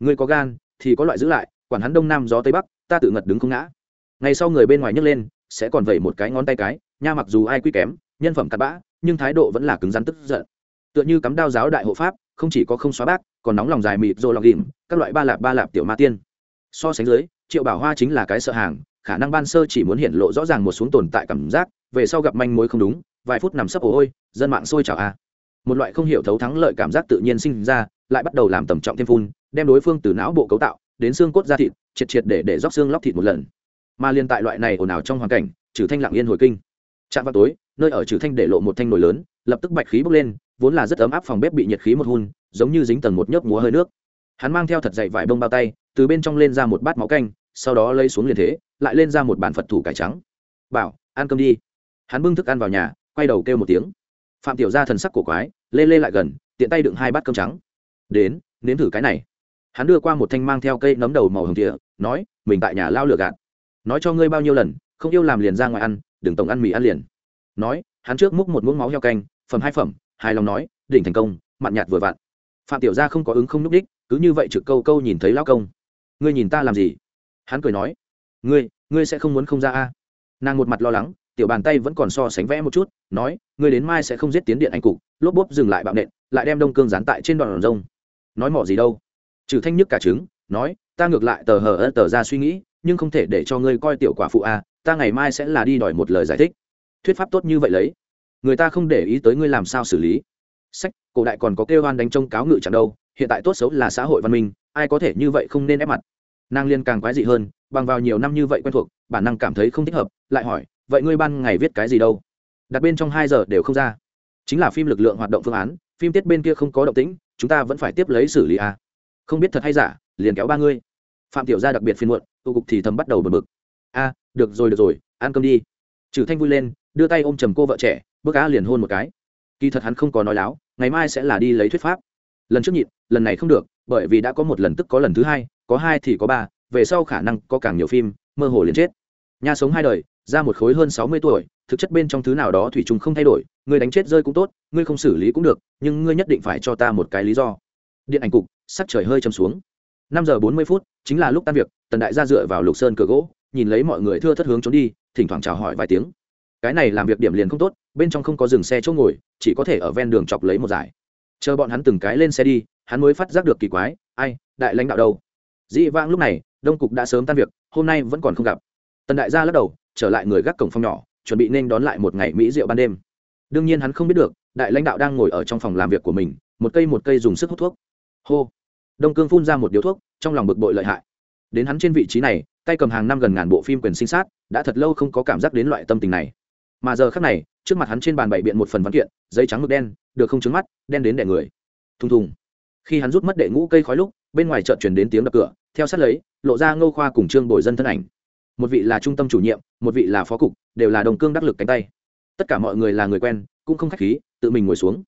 Người có gan thì có loại giữ lại, quản hắn đông nam gió tây bắc, ta tự ngật đứng không ngã. Ngày sau người bên ngoài nhấc lên, sẽ còn vẩy một cái ngón tay cái, nha mặc dù ai quy kém, nhân phẩm cặn bã, nhưng thái độ vẫn là cứng rắn tức giận. Tựa như cắm đao giáo đại hộ pháp không chỉ có không xóa bác, còn nóng lòng dài mịt rồi lòng ghìm, các loại ba lạp ba lạp tiểu ma tiên. So sánh dưới, triệu bảo hoa chính là cái sợ hàng, khả năng ban sơ chỉ muốn hiện lộ rõ ràng một xuống tồn tại cảm giác, về sau gặp manh mối không đúng, vài phút nằm sấp ồ ôi dân mạng sôi chảo a. Một loại không hiểu thấu thắng lợi cảm giác tự nhiên sinh ra, lại bắt đầu làm tầm trọng thêm phun, đem đối phương từ não bộ cấu tạo, đến xương cốt da thịt, triệt triệt để để róc xương lóc thịt một lần. Mà liên tại loại này ồn ào trong hoàn cảnh trừ thanh lặng yên hồi kinh. Chạm vào tối, nơi ở trừ thanh để lộ một thanh nồi lớn, lập tức bạch khí bốc lên vốn là rất ấm áp phòng bếp bị nhiệt khí một hun, giống như dính tầng một nhớp múa hơi nước. Hắn mang theo thật dậy vải bông bao tay, từ bên trong lên ra một bát máu canh, sau đó lấy xuống liền thế, lại lên ra một bàn phật thủ cải trắng. Bảo, ăn cơm đi. Hắn bưng thức ăn vào nhà, quay đầu kêu một tiếng. Phạm tiểu gia thần sắc cổ quái, lê lê lại gần, tiện tay đựng hai bát cơm trắng. Đến, nếm thử cái này. Hắn đưa qua một thanh mang theo cây nấm đầu màu hồng tỉa nói, mình tại nhà lao lửa gạt. Nói cho ngươi bao nhiêu lần, không yêu làm liền ra ngoài ăn, đừng tổng ăn mì ăn liền. Nói, hắn trước múc một muỗng máu heo canh, phẩm hai phẩm hài lòng nói, đỉnh thành công mặn nhạt vừa vặn. Phạm tiểu gia không có ứng không núp đích, cứ như vậy trực câu câu nhìn thấy lão công. Ngươi nhìn ta làm gì? Hắn cười nói, ngươi ngươi sẽ không muốn không ra a? Nàng một mặt lo lắng, tiểu bàn tay vẫn còn so sánh vẽ một chút, nói, ngươi đến mai sẽ không giết tiến điện anh cục, lốp bốp dừng lại bạo nện, lại đem đông cương dán tại trên đoạn rông nói mỏ gì đâu. Trừ thanh nhức cả trứng, nói, ta ngược lại tờ hờ tờ ra suy nghĩ, nhưng không thể để cho ngươi coi tiểu quả phụ a, ta ngày mai sẽ là đi đòi một lời giải thích. Thuyết pháp tốt như vậy lấy người ta không để ý tới ngươi làm sao xử lý. Sách, cổ đại còn có kêu oan đánh trông cáo ngự chẳng đâu, hiện tại tốt xấu là xã hội văn minh, ai có thể như vậy không nên ép mặt. Nàng liên càng quái dị hơn, bằng vào nhiều năm như vậy quen thuộc, bản năng cảm thấy không thích hợp, lại hỏi, vậy ngươi ban ngày viết cái gì đâu? Đặt bên trong hai giờ đều không ra. Chính là phim lực lượng hoạt động phương án, phim tiết bên kia không có động tĩnh, chúng ta vẫn phải tiếp lấy xử lý à? không biết thật hay giả, liền kéo ba ngươi. Phạm tiểu gia đặc biệt phiên muộn, tụ cục thì thầm bắt đầu bật bực. A, được rồi được rồi, ăn cơm đi. Trừ thanh vui lên đưa tay ôm trầm cô vợ trẻ, bước á liền hôn một cái. Kỳ thật hắn không có nói láo, ngày mai sẽ là đi lấy thuyết pháp. Lần trước nhịn, lần này không được, bởi vì đã có một lần tức có lần thứ hai, có hai thì có ba, về sau khả năng có càng nhiều phim, mơ hồ liền chết. Nhà sống hai đời, ra một khối hơn sáu mươi tuổi, thực chất bên trong thứ nào đó thủy chung không thay đổi ngươi đánh chết rơi cũng tốt ngươi không xử lý cũng được, nhưng ngươi nhất định phải cho ta một cái lý do. Điện ảnh cục, sắc trời hơi châm xuống. Năm giờ bốn mươi phút, chính là lúc tan việc, tần đại gia dựa vào lục sơn cửa gỗ, nhìn lấy mọi người thưa thất hướng trốn đi, thỉnh thoảng chào hỏi vài tiếng cái này làm việc điểm liền không tốt, bên trong không có dừng xe chỗ ngồi, chỉ có thể ở ven đường chọc lấy một giải. Chờ bọn hắn từng cái lên xe đi, hắn mới phát giác được kỳ quái, ai, đại lãnh đạo đâu? Dĩ vãng lúc này, đông cục đã sớm tan việc, hôm nay vẫn còn không gặp. Tần đại gia lắc đầu, trở lại người gác cổng phòng nhỏ, chuẩn bị nên đón lại một ngày mỹ rượu ban đêm. Đương nhiên hắn không biết được, đại lãnh đạo đang ngồi ở trong phòng làm việc của mình, một cây một cây dùng sức hút thuốc. Hô. Đông cương phun ra một điếu thuốc, trong lòng bực bội lợi hại. Đến hắn trên vị trí này, tay cầm hàng năm gần ngàn bộ phim quyền sinh sát, đã thật lâu không có cảm giác đến loại tâm tình này mà giờ khác này, trước mặt hắn trên bàn bày biện một phần văn kiện, giấy trắng mực đen, được không trứng mắt, đen đến đẻ người. Thùng thùng. Khi hắn rút mất đệ ngũ cây khói lúc, bên ngoài chợ chuyển đến tiếng đập cửa, theo sát lấy, lộ ra ngô khoa cùng trương bồi dân thân ảnh. Một vị là trung tâm chủ nhiệm, một vị là phó cục, đều là đồng cương đắc lực cánh tay. Tất cả mọi người là người quen, cũng không khách khí, tự mình ngồi xuống.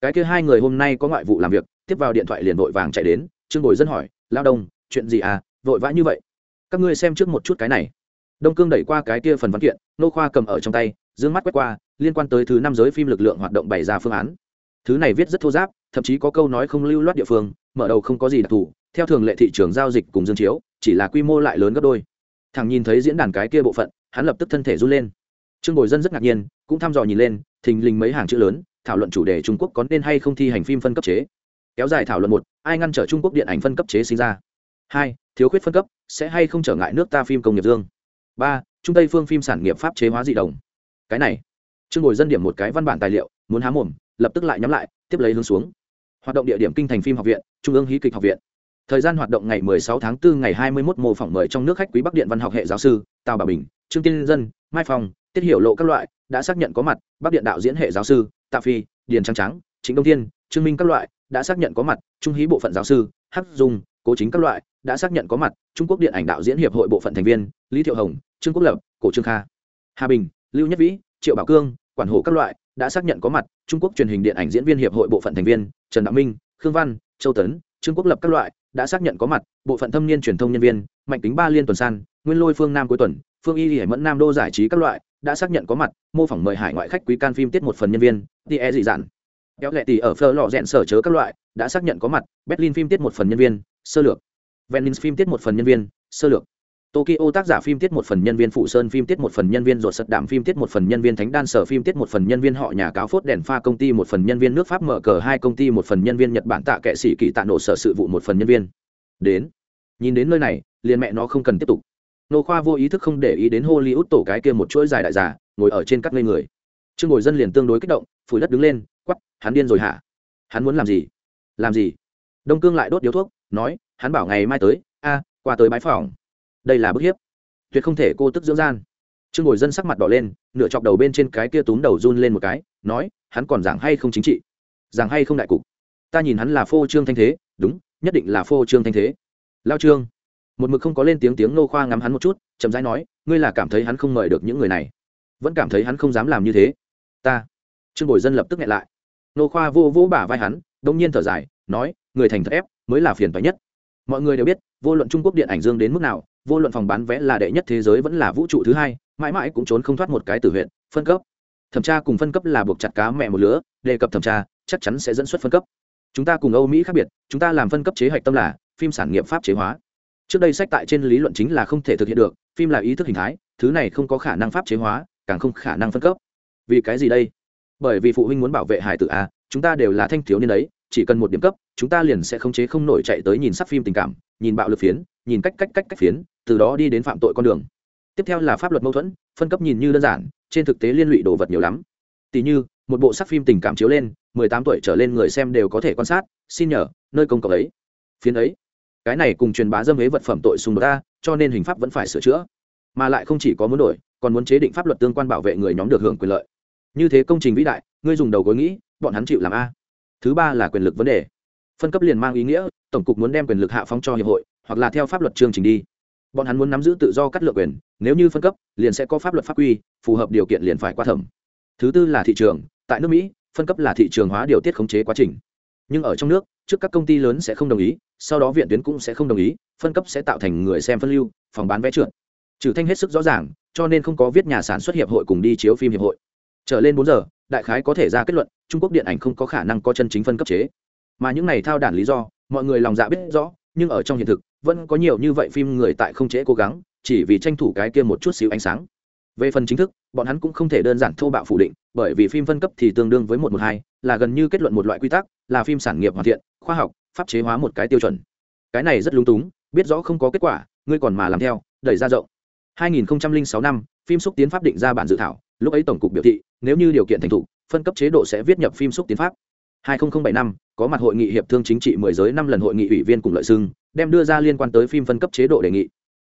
Cái kia hai người hôm nay có ngoại vụ làm việc, tiếp vào điện thoại liền vội vàng chạy đến, trương bồi dân hỏi, lao đông, chuyện gì à? Vội vã như vậy? Các ngươi xem trước một chút cái này đông cương đẩy qua cái kia phần văn kiện, nô khoa cầm ở trong tay d ư ơ n g mắt quét qua, liên quan tới thứ năm giới phim lực lượng hoạt động bày ra phương án. Thứ này viết rất thô giáp, thậm chí có câu nói không lưu loát địa phương, mở đầu không có gì đặc thù, theo thường lệ thị trường giao dịch cùng dương chiếu, chỉ là quy mô lại lớn gấp đôi. Thằng nhìn thấy diễn đàn cái kia bộ phận, hắn lập tức thân thể run lên. Trương bồi dân rất ngạc nhiên, cũng thăm dò nhìn lên, thình lình mấy hàng chữ lớn, thảo luận chủ đề trung quốc có nên hay không thi hành phim phân cấp chế. Kéo dài thảo luận một, ai ngăn trở trung quốc điện ảnh phân cấp chế sinh ra? Hai, thiếu khuyết phân cấp, sẽ hay không trở ngại nước ta phim công nghiệp dương? Ba, trung tây phương phim sản nghiệp pháp chế hóa dị đồng. Cái này, trương ngồi dân điểm một cái văn bản tài liệu, muốn há mồm, lập tức lại nhắm lại, tiếp lấy hướng xuống. Hoạt động địa điểm kinh thành phim học viện, trung ương hí kịch học viện. Thời gian hoạt động ngày 16 tháng 4 ngày 21 mô phỏng mời trong nước khách quý bắc điện văn học hệ giáo sư, tào bảo bình, trương tiên dân, mai phong, tiết hiểu lộ các loại, đã xác nhận có mặt, bắc điện đạo diễn hệ giáo sư, tạ phi, điền trắng trắng chính đông thiên, trương minh các loại, đã xác nhận có mặt, trung hí bộ phận giáo sư, hắc dung, cố chính các loại, đã xác nhận có mặt, trung quốc điện ảnh đạo diễn hiệp hội bộ phận thành viên, lý thiệu hồng trương quốc lập cổ trương kha hà bình lưu nhất vĩ triệu bảo cương quản hộ các loại đã xác nhận có mặt trung quốc truyền hình điện ảnh diễn viên hiệp hội bộ phận thành viên trần đạo minh khương văn châu tấn trương quốc lập các loại đã xác nhận có mặt bộ phận thâm niên truyền thông nhân viên mạnh tính ba liên tuần san nguyên lôi phương nam cuối tuần phương y hải mẫn nam đô giải trí các loại đã xác nhận có mặt mô phỏng mời hải ngoại khách quý can phim tiết một phần nhân viên đi e dị dạn kéo lệ tỷ ở phơ lò rẽn sở chớ các loại đã xác nhận có mặt berlin phim tiết một phần nhân viên sơ lược venice phim tiết một phần nhân viên sơ lược Tokyo tác giả phim tiết một phần nhân viên phụ sơn phim tiết một phần nhân viên ruột sật đạm phim tiết một phần nhân viên thánh đan sở phim tiết một phần nhân viên họ nhà cáo phốt đèn pha công ty một phần nhân viên nước pháp mở cờ hai công ty một phần nhân viên nhật bản tạ kệ sĩ kỳ tạ nổ sở sự vụ một phần nhân viên. Đến. Nhìn đến nơi này liền mẹ nó không cần tiếp tục. Nô khoa vô ý thức không để ý đến hollywood tổ cái kia một chuỗi dài đại giả ngồi ở trên các ngây người. Trương ngồi dân liền tương đối kích động phủi đất đứng lên quắc, hắn điên rồi hả? Hắn muốn làm gì? Làm gì? Đông cương lại đốt điếu thuốc nói hắn bảo ngày mai tới a qua tới bãi phòng đây là bức hiếp. Tuyệt không thể cô tức dưỡng gian. Trương ngồi dân sắc mặt đỏ lên, nửa chọc đầu bên trên cái kia túm đầu run lên một cái, nói, hắn còn giảng hay không chính trị? Giảng hay không đại cục? Ta nhìn hắn là phô trương thanh thế, đúng, nhất định là phô trương thanh thế. Lao trương. Một mực không có lên tiếng tiếng nô khoa ngắm hắn một chút, chậm rãi nói, ngươi là cảm thấy hắn không mời được những người này. Vẫn cảm thấy hắn không dám làm như thế. Ta. Trương bồi dân lập tức nghẹn lại. Nô khoa vô vỗ bả vai hắn đông nhiên thở dài, nói, người thành thật ép, mới là phiền toái nhất. Mọi người đều biết, vô luận trung quốc điện ảnh dương đến mức nào vô luận phòng bán vé là đệ nhất thế giới vẫn là vũ trụ thứ hai, mãi mãi cũng trốn không thoát một cái tử huyện phân cấp. Thẩm tra cùng phân cấp là buộc chặt cá mẹ một lứa, đề cập thẩm tra, chắc chắn sẽ dẫn xuất phân cấp. Chúng ta cùng âu mỹ khác biệt, chúng ta làm phân cấp chế hoạch tâm là phim sản nghiệp pháp chế hóa. Trước đây sách tại trên lý luận chính là không thể thực hiện được, phim là ý thức hình thái, thứ này không có khả năng pháp chế hóa, càng không khả năng phân cấp. Vì cái gì đây? Bởi vì phụ huynh muốn bảo vệ hải tử a, chúng ta đều là thanh thiếu niên đấy, chỉ cần một điểm cấp, chúng ta liền sẽ khống chế không nổi chạy tới nhìn sắc phim tình cảm, nhìn bạo lực phiến nhìn cách cách cách cách phiến, từ đó đi đến phạm tội con đường. Tiếp theo là pháp luật mâu thuẫn, phân cấp nhìn như đơn giản, trên thực tế liên lụy đồ vật nhiều lắm. Tỷ như, một bộ sắc phim tình cảm chiếu lên, mười tám tuổi trở lên người xem đều có thể quan sát, xin nhờ, nơi công cộng ấy. Phiến ấy. Cái này cùng truyền bá dâm ế vật phẩm tội xung đột ta, cho nên hình pháp vẫn phải sửa chữa. Mà lại không chỉ có muốn đổi, còn muốn chế định pháp luật tương quan bảo vệ người nhóm được hưởng quyền lợi. Như thế công trình vĩ đại, ngươi dùng đầu gối nghĩ, bọn hắn chịu làm a. Thứ ba là quyền lực vấn đề. Phân cấp liền mang ý nghĩa, tổng cục muốn đem quyền lực hạ phóng cho hiệp hội hoặc là theo pháp luật chương trình đi. Bọn hắn muốn nắm giữ tự do cắt lựa quyền, nếu như phân cấp, liền sẽ có pháp luật pháp quy, phù hợp điều kiện liền phải qua thẩm. Thứ tư là thị trường, tại nước mỹ, phân cấp là thị trường hóa điều tiết khống chế quá trình. Nhưng ở trong nước, trước các công ty lớn sẽ không đồng ý, sau đó viện tuyến cũng sẽ không đồng ý, phân cấp sẽ tạo thành người xem phân lưu, phòng bán vé trượt. Trừ thanh hết sức rõ ràng, cho nên không có viết nhà sản xuất hiệp hội cùng đi chiếu phim hiệp hội. Trở lên bốn giờ, đại khái có thể ra kết luận, trung quốc điện ảnh không có khả năng có chân chính phân cấp chế. Mà những này thao đản lý do, mọi người lòng dạ biết rõ, nhưng ở trong hiện thực vẫn có nhiều như vậy phim người tại không chế cố gắng chỉ vì tranh thủ cái kia một chút xíu ánh sáng. Về phần chính thức bọn hắn cũng không thể đơn giản thô bạo phủ định bởi vì phim phân cấp thì tương đương với một một hai là gần như kết luận một loại quy tắc là phim sản nghiệp hoàn thiện khoa học pháp chế hóa một cái tiêu chuẩn. Cái này rất lung túng biết rõ không có kết quả ngươi còn mà làm theo đẩy ra rộng. 2006 năm phim xúc tiến pháp định ra bản dự thảo lúc ấy tổng cục biểu thị nếu như điều kiện thành thủ, phân cấp chế độ sẽ viết nhập phim xúc tiến pháp. 2007 năm, có mặt hội nghị hiệp thương chính trị mười giới năm lần hội nghị ủy viên cùng lợi xưng, đem đưa ra liên quan tới phim phân cấp chế độ đề nghị.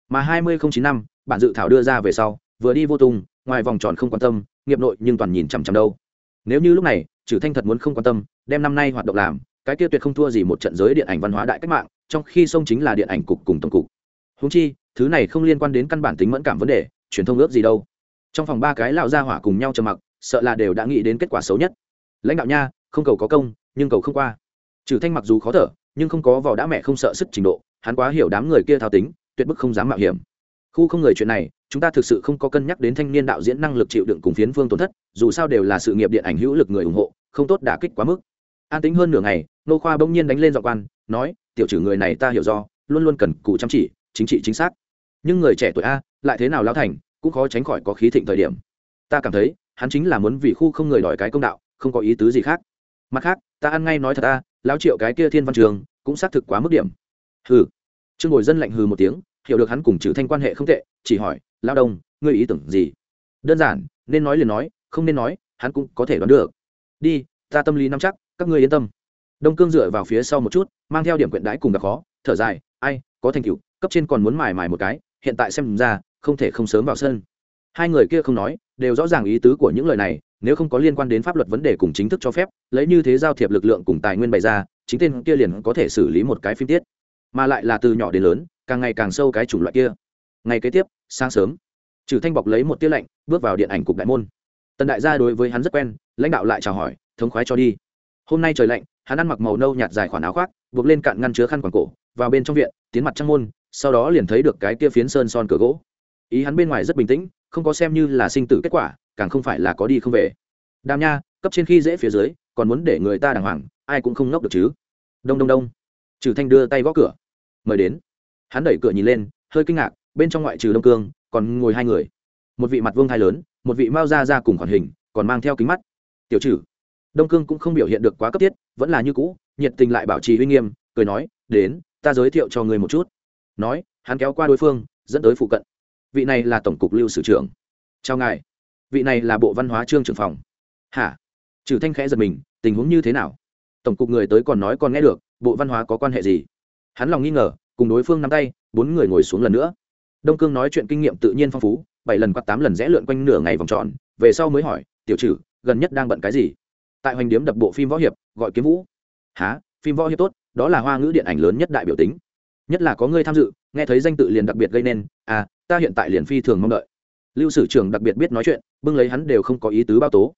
Mà 2009 năm, bản dự thảo đưa ra về sau, vừa đi vô tung, ngoài vòng tròn không quan tâm, nghiệp nội nhưng toàn nhìn chằm chằm đâu. Nếu như lúc này trừ thanh thật muốn không quan tâm, đem năm nay hoạt động làm, cái kia tuyệt không thua gì một trận giới điện ảnh văn hóa đại cách mạng, trong khi sông chính là điện ảnh cục cùng tổng cục. Huống chi, thứ này không liên quan đến căn bản tính mẫn cảm vấn đề, truyền thông ước gì đâu. Trong phòng ba cái lão gia hỏa cùng nhau trầm mặc, sợ là đều đã nghĩ đến kết quả xấu nhất. Lãnh đạo nha không cầu có công, nhưng cầu không qua. Trừ thanh mặc dù khó thở, nhưng không có vỏ đã mẹ không sợ sức trình độ, hắn quá hiểu đám người kia thao tính, tuyệt bức không dám mạo hiểm. Khu không người chuyện này, chúng ta thực sự không có cân nhắc đến thanh niên đạo diễn năng lực chịu đựng cùng phiến phương tổn thất, dù sao đều là sự nghiệp điện ảnh hữu lực người ủng hộ, không tốt đả kích quá mức. An tính hơn nửa ngày nô khoa bỗng nhiên đánh lên dọn quan, nói, tiểu trừ người này ta hiểu do, luôn luôn cần cụ chăm chỉ, chính trị chính xác. Nhưng người trẻ tuổi a, lại thế nào lao thành, cũng khó tránh khỏi có khí thịnh thời điểm. Ta cảm thấy, hắn chính là muốn vì khu không người đòi cái công đạo, không có ý tứ gì khác mặt khác, ta ăn ngay nói thật ta, lão triệu cái kia thiên văn trường cũng xác thực quá mức điểm. Hừ. Trương ngồi dân lạnh hừ một tiếng, hiểu được hắn cùng trừ thanh quan hệ không tệ, chỉ hỏi lao đông, ngươi ý tưởng gì? Đơn giản, nên nói liền nói, không nên nói, hắn cũng có thể đoán được. Đi, ta tâm lý nắm chắc, các ngươi yên tâm. Đông cương dựa vào phía sau một chút, mang theo điểm quyện đãi cùng gặp khó, thở dài, ai, có thành tựu, cấp trên còn muốn mài mài một cái, hiện tại xem ra, không thể không sớm vào sân. Hai người kia không nói, đều rõ ràng ý tứ của những lời này nếu không có liên quan đến pháp luật vấn đề cùng chính thức cho phép, lấy như thế giao thiệp lực lượng cùng tài nguyên bày ra, chính tên kia liền có thể xử lý một cái phim tiết. Mà lại là từ nhỏ đến lớn, càng ngày càng sâu cái chủng loại kia. Ngày kế tiếp, sáng sớm trừ thanh bọc lấy một tia lạnh, bước vào điện ảnh cục đại môn. Tần đại gia đối với hắn rất quen, lãnh đạo lại chào hỏi, thống khoái cho đi. Hôm nay trời lạnh, hắn ăn mặc màu nâu nhạt dài khoản áo khoác, buộc lên cạn ngăn chứa khăn quàng cổ, vào bên trong viện, tiến mặt trăng môn, sau đó liền thấy được cái kia phiến sơn son cửa gỗ. Ý hắn bên ngoài rất bình tĩnh, không có xem như là sinh tử kết quả càng không phải là có đi không về. Đàm nha, cấp trên khi dễ phía dưới, còn muốn để người ta đàng hoàng, ai cũng không ngốc được chứ. Đông đông đông. Trừ thanh đưa tay gõ cửa. Mời đến. Hắn đẩy cửa nhìn lên, hơi kinh ngạc, bên trong ngoại trừ đông cương, còn ngồi hai người. Một vị mặt vương thai lớn, một vị mao ra ra cùng khoản hình, còn mang theo kính mắt. Tiểu trừ. Đông cương cũng không biểu hiện được quá cấp thiết, vẫn là như cũ, nhiệt tình lại bảo trì uy nghiêm, cười nói, đến, ta giới thiệu cho người một chút. Nói, hắn kéo qua đối phương, dẫn tới phụ cận. Vị này là tổng cục lưu sử trưởng. Chào ngài vị này là bộ văn hóa trương trưởng phòng. Hả? Trừ thanh khẽ giật mình, tình huống như thế nào? Tổng cục người tới còn nói còn nghe được, bộ văn hóa có quan hệ gì? Hắn lòng nghi ngờ, cùng đối phương nắm tay, bốn người ngồi xuống lần nữa. Đông cương nói chuyện kinh nghiệm tự nhiên phong phú, bảy lần quạt tám lần rẽ lượn quanh nửa ngày vòng tròn, về sau mới hỏi, tiểu trừ, gần nhất đang bận cái gì? Tại hoành điếm đập bộ phim võ hiệp, gọi kiếm vũ. Há phim võ hiệp tốt, đó là hoa ngữ điện ảnh lớn nhất đại biểu tính. Nhất là có người tham dự, nghe thấy danh tự liền đặc biệt gây nên à ta hiện tại liền phi thường mong đợi lưu sử trưởng đặc biệt biết nói chuyện, bưng lấy hắn đều không có ý tứ bao tố.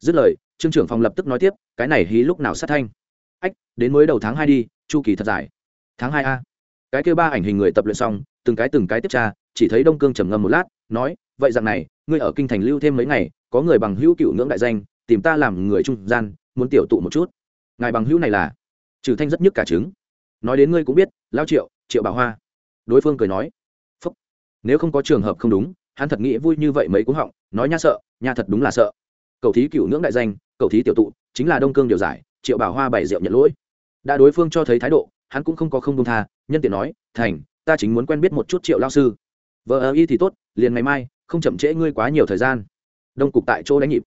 Dứt lời, trương trưởng phòng lập tức nói tiếp, cái này hí lúc nào sát thanh? Ách, đến mới đầu tháng hai đi, chu kỳ thật dài. Tháng hai a. Cái kêu ba ảnh hình người tập luyện xong, từng cái từng cái tiếp tra, chỉ thấy đông cương trầm ngâm một lát, nói, vậy rằng này, ngươi ở kinh thành lưu thêm mấy ngày, có người bằng hữu cựu ngưỡng đại danh, tìm ta làm người trung gian, muốn tiểu tụ một chút. Ngài bằng hữu này là? Trừ thanh rất nhức cả trứng. Nói đến ngươi cũng biết, lao triệu triệu bảo hoa. Đối phương cười nói, phúc, nếu không có trường hợp không đúng hắn thật nghĩ vui như vậy mấy cú họng, nói nha sợ, nha thật đúng là sợ. Cầu thí cựu ngưỡng đại danh, cầu thí tiểu tụ, chính là đông cương điều giải, triệu bảo hoa bày rượu nhận lỗi. Đã đối phương cho thấy thái độ, hắn cũng không có không công tha, nhân tiện nói, thành, ta chính muốn quen biết một chút triệu lao sư. Vợ ơ y thì tốt, liền ngày mai, không chậm trễ ngươi quá nhiều thời gian. Đông cục tại chỗ đánh nhịp.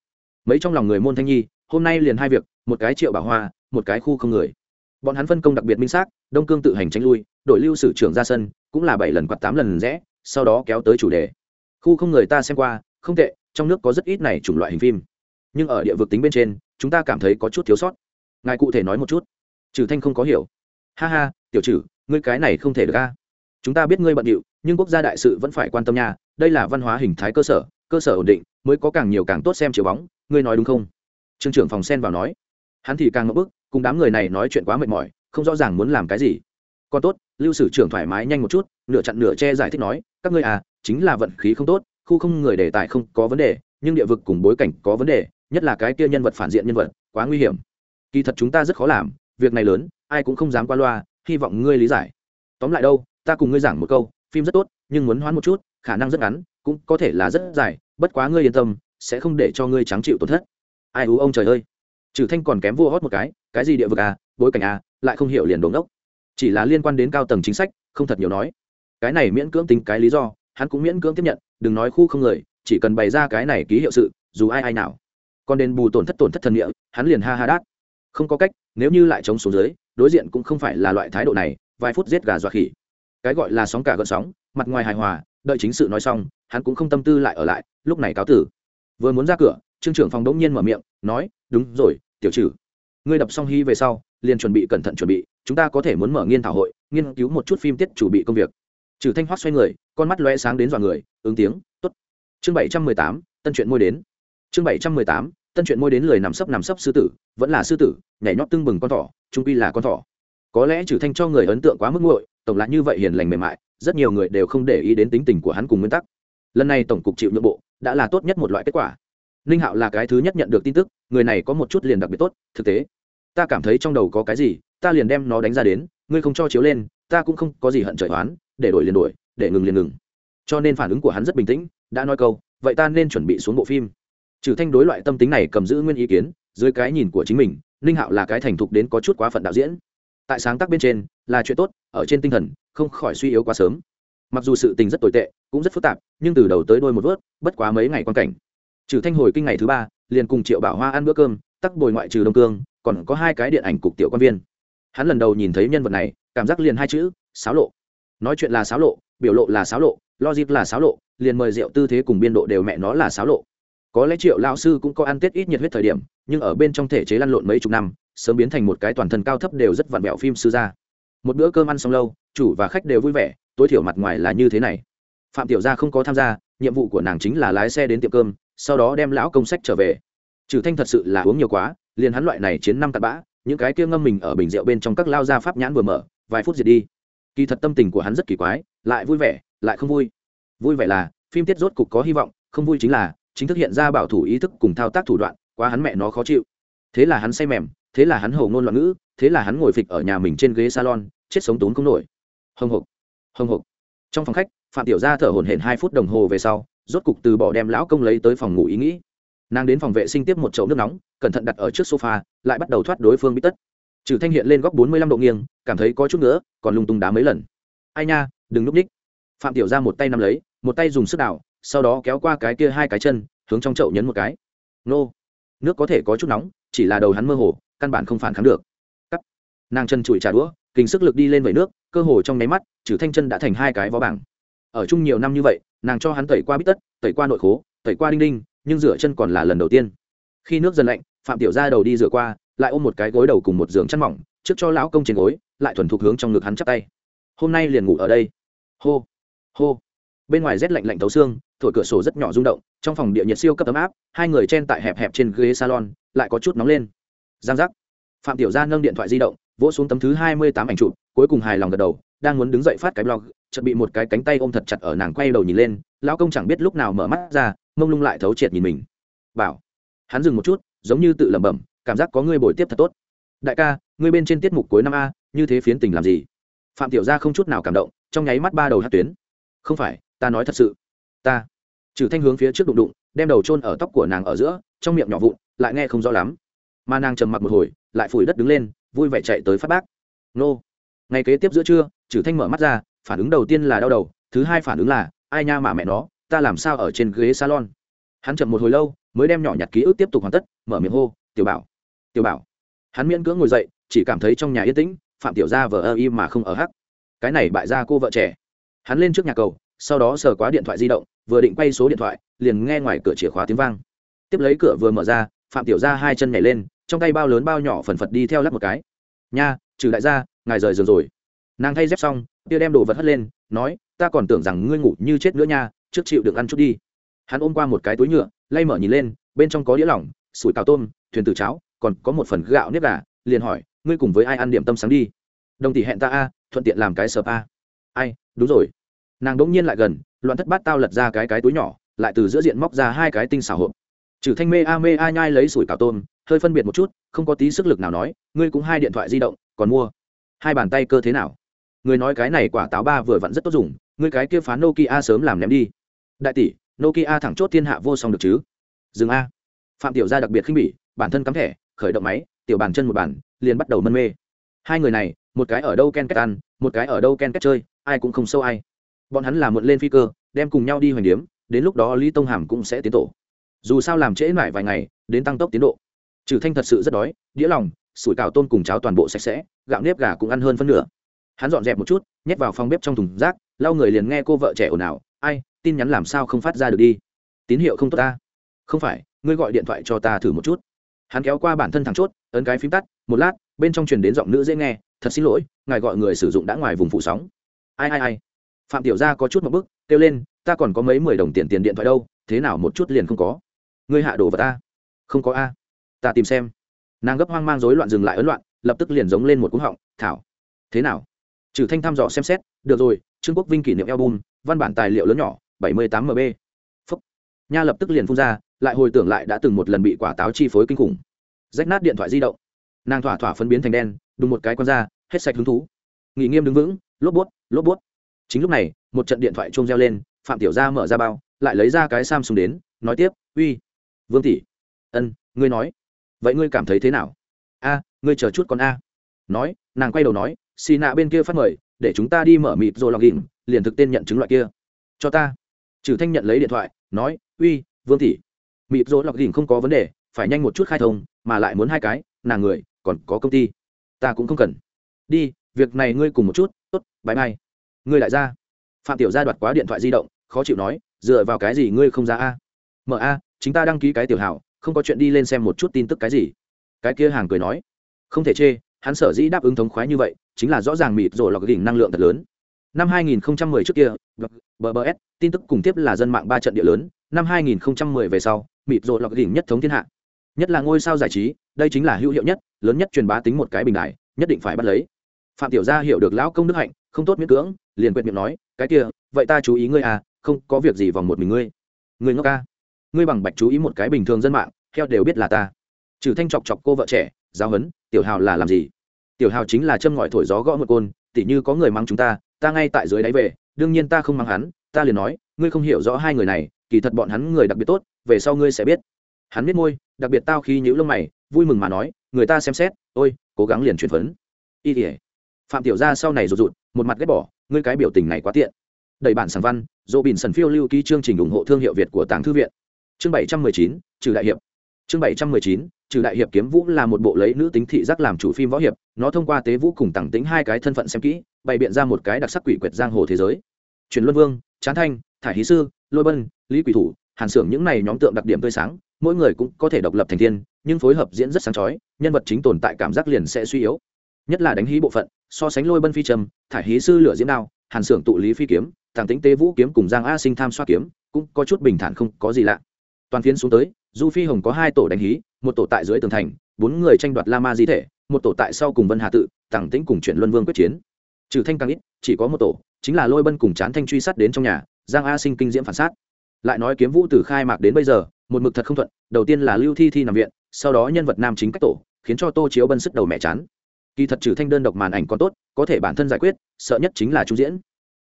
Mấy trong lòng người môn thanh nhi, hôm nay liền hai việc, một cái triệu bảo hoa, một cái khu không người. Bọn hắn phân công đặc biệt minh xác, đông cương tự hành tránh lui đội lưu sử trưởng ra sân, cũng là bảy lần quạt tám lần rẽ, sau đó kéo tới chủ đề khu không người ta xem qua, không tệ, trong nước có rất ít này chủng loại hình phim. Nhưng ở địa vực tính bên trên, chúng ta cảm thấy có chút thiếu sót. Ngài cụ thể nói một chút. Trừ thanh không có hiểu. Ha ha, tiểu trừ, ngươi cái này không thể được a. Chúng ta biết ngươi bận điệu, nhưng quốc gia đại sự vẫn phải quan tâm nha. Đây là văn hóa hình thái cơ sở cơ sở ổn định, mới có càng nhiều càng tốt xem chiều bóng, ngươi nói đúng không? Trương trưởng phòng sen vào nói. Hắn thì càng ngập bức, cùng đám người này nói chuyện quá mệt mỏi, không rõ ràng muốn làm cái gì. Còn tốt, lưu sử trưởng thoải mái nhanh một chút, nửa chặn nửa che giải thích nói các ngươi à chính là vận khí không tốt, khu không người đề tài không có vấn đề, nhưng địa vực cùng bối cảnh có vấn đề, nhất là cái kia nhân vật phản diện nhân vật, quá nguy hiểm. Kỳ thật chúng ta rất khó làm, việc này lớn, ai cũng không dám qua loa, hy vọng ngươi lý giải. Tóm lại đâu, ta cùng ngươi giảng một câu, phim rất tốt, nhưng muốn hoán một chút, khả năng rất ngắn, cũng có thể là rất dài, bất quá ngươi yên tâm, sẽ không để cho ngươi trắng chịu tổn thất. Ai ú ông trời ơi. Trừ thanh còn kém vua hót một cái cái gì địa vực à bối cảnh à lại không hiểu liền đồn đốc. Chỉ là liên quan đến cao tầng chính sách, không thật nhiều nói cái này miễn cưỡng tính cái lý do, hắn cũng miễn cưỡng tiếp nhận, đừng nói khu không người, chỉ cần bày ra cái này ký hiệu sự, dù ai ai nào. Còn đền bù tổn thất tổn thất thần địa, hắn liền ha ha đát. Không có cách, nếu như lại chống xuống dưới, đối diện cũng không phải là loại thái độ này, vài phút giết gà dọa khỉ. Cái gọi là sóng cả gợn sóng, mặt ngoài hài hòa, đợi chính sự nói xong, hắn cũng không tâm tư lại ở lại, lúc này cáo tử. Vừa muốn ra cửa, trương trưởng phòng đống nhiên mở miệng, nói, đúng rồi, tiểu trừ. Ngươi đập xong hy về sau, liền chuẩn bị cẩn thận chuẩn bị, chúng ta có thể muốn mở nghiên thảo hội, nghiên cứu một chút phim tiết chủ bị công việc trừ thanh hoác xoay người, con mắt lóe sáng đến dọa người, ứng tiếng, tốt. chương bảy trăm mười tám, tân truyện môi đến. Chương bảy trăm mười tám, tân truyện môi đến lười nằm sấp nằm sấp sư tử, vẫn là sư tử, nhảy nhót tưng bừng con thỏ, trung quy là con thỏ. Có lẽ trừ thanh cho người ấn tượng quá mức nguội, tổng lại như vậy hiền lành mềm mại, rất nhiều người đều không để ý đến tính tình của hắn cùng nguyên tắc. Lần này tổng cục chịu nhượng bộ, đã là tốt nhất một loại kết quả. Ninh hạo là cái thứ nhất nhận được tin tức, người này có một chút liền đặc biệt tốt, thực tế. Ta cảm thấy trong đầu có cái gì, ta liền đem nó đánh ra đến, ngươi không cho chiếu lên, ta cũng không có gì hận trời oán để đổi liền đổi, để ngừng liền ngừng. Cho nên phản ứng của hắn rất bình tĩnh, đã nói câu, vậy ta nên chuẩn bị xuống bộ phim. Trừ thanh đối loại tâm tính này cầm giữ nguyên ý kiến, dưới cái nhìn của chính mình, ninh hạo là cái thành thục đến có chút quá phận đạo diễn. Tại sáng tác bên trên, là chuyện tốt, ở trên tinh thần, không khỏi suy yếu quá sớm. Mặc dù sự tình rất tồi tệ, cũng rất phức tạp, nhưng từ đầu tới đôi một vớt, bất quá mấy ngày quan cảnh. Trừ thanh hồi kinh ngày thứ ba, liền cùng triệu bảo hoa ăn bữa cơm, tắc bồi ngoại trừ đông cương, còn có hai cái điện ảnh cục tiểu quan viên. Hắn lần đầu nhìn thấy nhân vật này, cảm giác liền hai chữ, xáo lộ nói chuyện là xáo lộ, biểu lộ là xáo lộ, logic là xáo lộ, liền mời rượu tư thế cùng biên độ đều mẹ nó là xáo lộ. Có lẽ triệu lao sư cũng có ăn tết ít nhiệt huyết thời điểm, nhưng ở bên trong thể chế lăn lộn mấy chục năm, sớm biến thành một cái toàn thân cao thấp đều rất vặn vẹo phim sư gia. Một bữa cơm ăn xong lâu, chủ và khách đều vui vẻ, tối thiểu mặt ngoài là như thế này. Phạm tiểu gia không có tham gia, nhiệm vụ của nàng chính là lái xe đến tiệm cơm, sau đó đem lão công sách trở về. Trừ thanh thật sự là uống nhiều quá, liền hắn loại này chiến năm tạt bã, những cái kia ngâm mình ở bình rượu bên trong các lao gia pháp nhãn vừa mở, vài phút diệt đi kỳ thật tâm tình của hắn rất kỳ quái, lại vui vẻ, lại không vui. Vui vẻ là, phim tiết rốt cục có hy vọng, không vui chính là, chính thức hiện ra bảo thủ ý thức cùng thao tác thủ đoạn, quá hắn mẹ nó khó chịu. Thế là hắn say mềm, thế là hắn hầu ngôn loạn ngữ, thế là hắn ngồi phịch ở nhà mình trên ghế salon, chết sống tốn không nổi. Hồng hộc hồng hộc. Trong phòng khách, phạm tiểu gia thở hổn hển hai phút đồng hồ về sau, rốt cục từ bỏ đem lão công lấy tới phòng ngủ ý nghĩ. Nàng đến phòng vệ sinh tiếp một chậu nước nóng, cẩn thận đặt ở trước sofa, lại bắt đầu thoát đối phương bí tất trừ thanh hiện lên góc bốn mươi lăm độ nghiêng, cảm thấy có chút nữa còn lung tung đá mấy lần. Ai nha, đừng núp ních. Phạm tiểu ra một tay nắm lấy, một tay dùng sức đảo, sau đó kéo qua cái kia hai cái chân, hướng trong chậu nhấn một cái. Nô. Nước có thể có chút nóng, chỉ là đầu hắn mơ hồ, căn bản không phản kháng được. Cắt. Nàng chân chùi trà đũa kình sức lực đi lên vẩy nước, cơ hồ trong nháy mắt, trừ thanh chân đã thành hai cái vó bảng. Ở chung nhiều năm như vậy, nàng cho hắn tẩy qua bít tất, tẩy qua nội khố, tẩy qua đinh đinh, nhưng rửa chân còn là lần đầu tiên. Khi nước dần lạnh, phạm tiểu ra đầu đi rửa qua lại ôm một cái gối đầu cùng một giường chăn mỏng, trước cho lão công trên gối, lại thuần thục hướng trong ngực hắn chắp tay. Hôm nay liền ngủ ở đây. Hô hô. Bên ngoài rét lạnh lạnh thấu xương, thổi cửa sổ rất nhỏ rung động, trong phòng địa nhiệt siêu cấp ấm áp, hai người chen tại hẹp hẹp trên ghế salon, lại có chút nóng lên. Giang giác. Phạm tiểu gia nâng điện thoại di động, vỗ xuống tấm thứ hai mươi tám ảnh chụp, cuối cùng hài lòng gật đầu, đang muốn đứng dậy phát cái blog, chợt bị một cái cánh tay ôm thật chặt ở nàng quay đầu nhìn lên, lão công chẳng biết lúc nào mở mắt ra, mông lung lại thấu triệt nhìn mình. Bảo. Hắn dừng một chút, giống như tự lẩm bẩm cảm giác có người bồi tiếp thật tốt. Đại ca, ngươi bên trên tiết mục cuối năm a, như thế phiến tình làm gì? Phạm tiểu gia không chút nào cảm động, trong nháy mắt ba đầu hát tuyến. Không phải, ta nói thật sự. Ta. Trừ thanh hướng phía trước đụng đụng, đem đầu chôn ở tóc của nàng ở giữa, trong miệng nhỏ vụn, lại nghe không rõ lắm. Mà nàng trầm mặc một hồi, lại phủi đất đứng lên, vui vẻ chạy tới phát bác. Nô. Ngày kế tiếp giữa trưa, trừ thanh mở mắt ra, phản ứng đầu tiên là đau đầu, thứ hai phản ứng là, ai nha mà mẹ nó, ta làm sao ở trên ghế salon? Hắn chậm một hồi lâu, mới đem nhỏ nhặt ký ức tiếp tục hoàn tất, mở miệng hô, tiểu bảo tiểu bảo. Hắn miễn cưỡng ngồi dậy, chỉ cảm thấy trong nhà yên tĩnh, phạm tiểu gia vờ ơ im mà không ở hắc. Cái này bại ra cô vợ trẻ. Hắn lên trước nhà cầu, sau đó sờ quá điện thoại di động, vừa định quay số điện thoại, liền nghe ngoài cửa chìa khóa tiếng vang. Tiếp lấy cửa vừa mở ra, phạm tiểu gia hai chân nhảy lên, trong tay bao lớn bao nhỏ phần phật đi theo lắp một cái. Nha, trừ đại gia, ngài rời giường rồi. Nàng thay dép xong, tia đem đồ vật hất lên, nói, ta còn tưởng rằng ngươi ngủ như chết nữa nha, trước chịu được ăn chút đi. Hắn ôm qua một cái túi nhựa, lay mở nhìn lên, bên trong có đĩa lỏng, sủi cào tôm, thuyền từ cháo còn có một phần gạo nếp gà, liền hỏi, ngươi cùng với ai ăn điểm tâm sáng đi? Đồng tỷ hẹn ta a, thuận tiện làm cái sợp a. Ai, đúng rồi. Nàng đ ỗ n g nhiên lại gần, loạn thất bát tao lật ra cái cái túi nhỏ, lại từ giữa diện móc ra hai cái tinh xảo hộp. Trừ thanh mê a mê a nhai lấy sủi cào tôm, hơi phân biệt một chút, không có tí sức lực nào nói, ngươi cũng hai điện thoại di động, còn mua. Hai bàn tay cơ thế nào? Người nói cái này quả táo ba vừa vặn rất tốt dùng, ngươi cái kia phán nokia sớm làm ném đi. Đại tỷ, nokia thẳng chốt thiên hạ vô song được chứ? Dừng a. Phạm tiểu gia đặc biệt khinh bỉ, bản thân cắm thẻ khởi động máy, tiểu bàn chân một bàn, liền bắt đầu mân mê. Hai người này, một cái ở đâu ken kết ăn, một cái ở đâu ken kết chơi, ai cũng không sâu ai. Bọn hắn làm mượn lên phi cơ, đem cùng nhau đi hoành điếm, đến lúc đó lý tông hàm cũng sẽ tiến tổ. Dù sao làm trễ lại vài ngày, đến tăng tốc tiến độ. Trừ thanh thật sự rất đói, đĩa lòng, sủi cào tôm cùng cháo toàn bộ sạch sẽ, gạo nếp gà cũng ăn hơn phân nửa. Hắn dọn dẹp một chút, nhét vào phòng bếp trong thùng rác, lau người liền nghe cô vợ trẻ ồn ào, ai, tin nhắn làm sao không phát ra được đi? Tín hiệu không tốt ta. Không phải, ngươi gọi điện thoại cho ta thử một chút hắn kéo qua bản thân thẳng chốt, ấn cái phím tắt, một lát, bên trong truyền đến giọng nữ dễ nghe, thật xin lỗi, ngài gọi người sử dụng đã ngoài vùng phủ sóng. Ai ai ai. Phạm tiểu gia có chút một bức, kêu lên, ta còn có mấy mười đồng tiền tiền điện thoại đâu, thế nào một chút liền không có? Ngươi hạ đồ vào ta. Không có a. Ta tìm xem. Nàng gấp hoang mang rối loạn dừng lại ấn loạn, lập tức liền giống lên một cú họng, thảo. Thế nào? Trừ thanh thăm dò xem xét, được rồi, trương quốc vinh kỷ niệm album, văn bản tài liệu lớn nhỏ, bảy mươi tám mb phúc. Nha lập tức liền phun ra lại hồi tưởng lại đã từng một lần bị quả táo chi phối kinh khủng. Rách nát điện thoại di động. Nàng thỏa thỏa phân biến thành đen, đùng một cái con ra, hết sạch hứng thú. Nghỉ nghiêm đứng vững, lốp bút lốp bút chính lúc này, một trận điện thoại chuông reo lên, phạm tiểu gia mở ra bao, lại lấy ra cái samsung đến, nói tiếp, uy, vương tỷ. Ân, ngươi nói. Vậy ngươi cảm thấy thế nào? A, ngươi chờ chút con a. Nói, nàng quay đầu nói, xì nạ bên kia phát mời, để chúng ta đi mở mịt rồi lọc đỉnh liền thực tên nhận chứng loại kia. Cho ta. Trừ thanh nhận lấy điện thoại, nói, uy, vương tỷ mịp rỗ lọc đỉnh không có vấn đề, phải nhanh một chút khai thông, mà lại muốn hai cái, nàng người, còn có công ty. Ta cũng không cần. Đi, việc này ngươi cùng một chút, tốt bãi mai ngươi lại ra. Phạm tiểu gia đoạt quá điện thoại di động, khó chịu nói, dựa vào cái gì ngươi không ra a? Mở a, chính ta đăng ký cái tiểu hảo, không có chuyện đi lên xem một chút tin tức cái gì. Cái kia hàng cười nói. Không thể chê, hắn sở dĩ đáp ứng thống khoái như vậy, chính là rõ ràng mịt rồi lọc đỉnh năng lượng thật lớn. Năm 2010 trước kia BBS tin tức cùng tiếp là dân mạng ba trận địa lớn. Năm 2010 về sau mịt rồi lọc đỉnh nhất thống thiên hạ. Nhất là ngôi sao giải trí, đây chính là hữu hiệu nhất, lớn nhất truyền bá tính một cái bình đại nhất định phải bắt lấy. Phạm tiểu gia hiểu được lão công đức hạnh, không tốt miễn cưỡng, liền quyệt miệng nói, cái kia, vậy ta chú ý ngươi à không có việc gì vòng một mình ngươi. Ngươi ngốc ca, ngươi bằng bạch chú ý một cái bình thường dân mạng theo đều biết là ta. Trừ thanh chọc chọc cô vợ trẻ, giáo huấn, tiểu hào là làm gì? Tiểu hào chính là châm ngòi thổi gió gõ một côn, tỉ như có người mang chúng ta ta ngay tại dưới đáy về, đương nhiên ta không mang hắn, ta liền nói, ngươi không hiểu rõ hai người này kỳ thật bọn hắn người đặc biệt tốt, về sau ngươi sẽ biết. Hắn biết môi, đặc biệt tao khi nhữ lông mày, vui mừng mà nói, người ta xem xét, ôi, cố gắng liền chuyển phấn. Y tỉa phạm tiểu gia sau này rụt rụt, một mặt ghét bỏ, ngươi cái biểu tình này quá tiện. Đẩy bản sản văn, dỗ bình sần phiêu lưu ký chương trình ủng hộ thương hiệu việt của tàng thư viện. Chương bảy trăm mười chín, trừ đại hiệp. Chương bảy trăm mười chín, trừ đại hiệp kiếm vũ là một bộ lấy nữ tính thị giác làm chủ phim võ hiệp, nó thông qua tế vũ cùng tẳng tính hai cái thân phận xem kỹ, bày biện ra một cái đặc sắc quỷ quyệt giang hồ thế giới. Truyền luân vương trán thanh, thải hí sư, lôi bân lý quỷ thủ, hàn xưởng những này nhóm tượng đặc điểm tươi sáng, mỗi người cũng có thể độc lập thành thiên, nhưng phối hợp diễn rất sáng chói, nhân vật chính tồn tại cảm giác liền sẽ suy yếu. Nhất là đánh hí bộ phận, so sánh lôi bân phi trầm thải hí sư lửa diễn đao, hàn xưởng tụ lý phi kiếm thằng tính tế vũ kiếm cùng giang a sinh tham xoa kiếm, cũng có chút bình thản không có gì lạ. Toàn phiến xuống tới, du phi hồng có hai tổ đánh hí, một tổ tại dưới tường thành, bốn người tranh đoạt la ma di thể, một tổ tại sau cùng vân hà tự thẳng tĩnh cùng chuyển luân vương quyết chiến. Trừ thanh càng ít, chỉ có một tổ, chính là lôi bân cùng chán thanh truy sát đến trong nhà, giang a sinh kinh diễm phản sát lại nói kiếm vũ từ khai mạc đến bây giờ, một mực thật không thuận, đầu tiên là lưu thi thi nằm viện, sau đó nhân vật nam chính cách tổ, khiến cho tô chiếu bân sức đầu mẹ chán. Kỳ thật trừ thanh đơn độc màn ảnh còn tốt, có thể bản thân giải quyết, sợ nhất chính là trung diễn.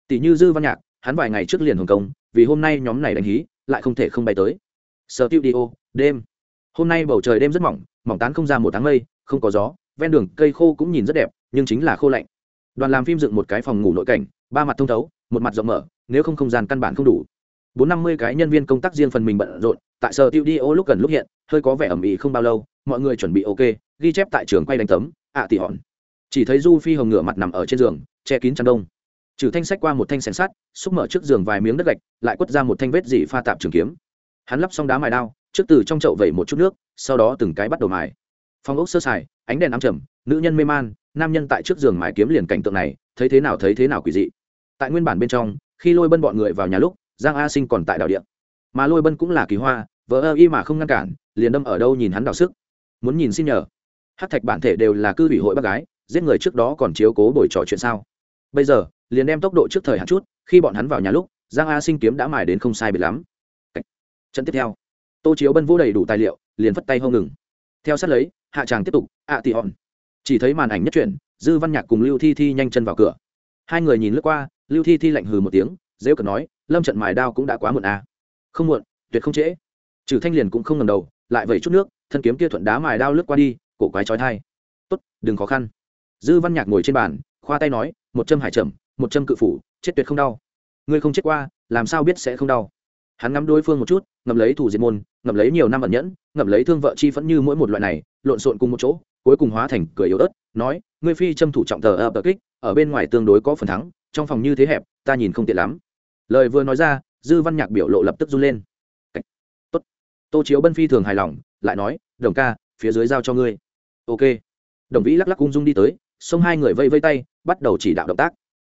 Tỷ như dư văn nhạc, hắn vài ngày trước liền hồng công, vì hôm nay nhóm này đánh hí, lại không thể không bay tới. Sở tiêu đi ô đêm. Hôm nay bầu trời đêm rất mỏng mỏng tán không ra một tháng mây, không có gió, ven đường cây khô cũng nhìn rất đẹp, nhưng chính là khô lạnh. Đoàn làm phim dựng một cái phòng ngủ nội cảnh, ba mặt thông thấu, một mặt rộng mở, nếu không không gian căn bản không đủ bốn năm mươi cái nhân viên công tác riêng phần mình bận rộn tại sở tiêu đi ô lúc gần lúc hiện hơi có vẻ ẩm ĩ không bao lâu mọi người chuẩn bị ok ghi chép tại trường quay đánh tấm ạ à, tỉ hòn. Chỉ thấy du phi hồng ngửa mặt nằm ở trên giường che kín chăn đông. Trừ thanh sách qua một thanh sẻn sắt xúc mở trước giường vài miếng đất gạch lại quất ra một thanh vết dị pha tạp trường kiếm. Hắn lắp xong đá mài đao trước từ trong chậu vẩy một chút nước sau đó từng cái bắt đầu mài. Phong ốc sơ sài ánh đèn ám trầm nữ nhân mê man nam nhân tại trước giường mài kiếm liền cảnh tượng này thấy thế nào thấy thế nào quỷ dị. Tại nguyên bản bên trong khi lôi bân bọn người vào nhà lúc giang a sinh còn tại đảo điện mà lôi bân cũng là kỳ hoa vợ ơ y mà không ngăn cản liền đâm ở đâu nhìn hắn đảo sức. Muốn nhìn xin nhờ. Hát thạch bản thể đều là cư ủy hội bác gái giết người trước đó còn chiếu cố bồi trò chuyện sao? Bây giờ liền đem tốc độ trước thời hạn chút khi bọn hắn vào nhà lúc giang a sinh kiếm đã mài đến không sai biệt lắm. Trận tiếp theo. Tô chiếu bân vô đầy đủ tài liệu liền phất tay hông ngừng. Theo sát lấy hạ tràng tiếp tục ạ à tị hòn. Chỉ thấy màn ảnh nhất truyền, dư văn nhạc cùng lưu thi thi nhanh chân vào cửa. Hai người nhìn lướt qua lưu thi thi lạnh hừ một tiếng dễ cờ nói lâm trận mài đao cũng đã quá muộn à. không muộn, tuyệt không trễ. Trừ thanh liền cũng không ngầm đầu, lại vẩy chút nước, thân kiếm kia thuận đá mài đao lướt qua đi, cổ quái trói thai tốt, đừng khó khăn. Dư văn nhạc ngồi trên bàn, khoa tay nói, một châm hải trầm, một châm cự phủ, chết tuyệt không đau. Ngươi không chết qua, làm sao biết sẽ không đau? Hắn ngắm đối phương một chút, ngậm lấy thủ diệt môn, ngậm lấy nhiều năm ẩn nhẫn, ngậm lấy thương vợ chi phẫn như mỗi một loại này, lộn xộn cùng một chỗ, cuối cùng hóa thành cười yếu ớt, nói, ngươi phi châm thủ trọng tờ ập tờ kích, ở bên ngoài tương đối có phần thắng, trong phòng như thế hẹp, ta nhìn không tiện lắm lời vừa nói ra, dư văn nhạc biểu lộ lập tức run lên. Tốt. Tô chiếu bân phi thường hài lòng, lại nói, đồng ca, phía dưới giao cho ngươi. Ok. Đồng vĩ lắc lắc cung dung đi tới, xông hai người vây vây tay, bắt đầu chỉ đạo động tác.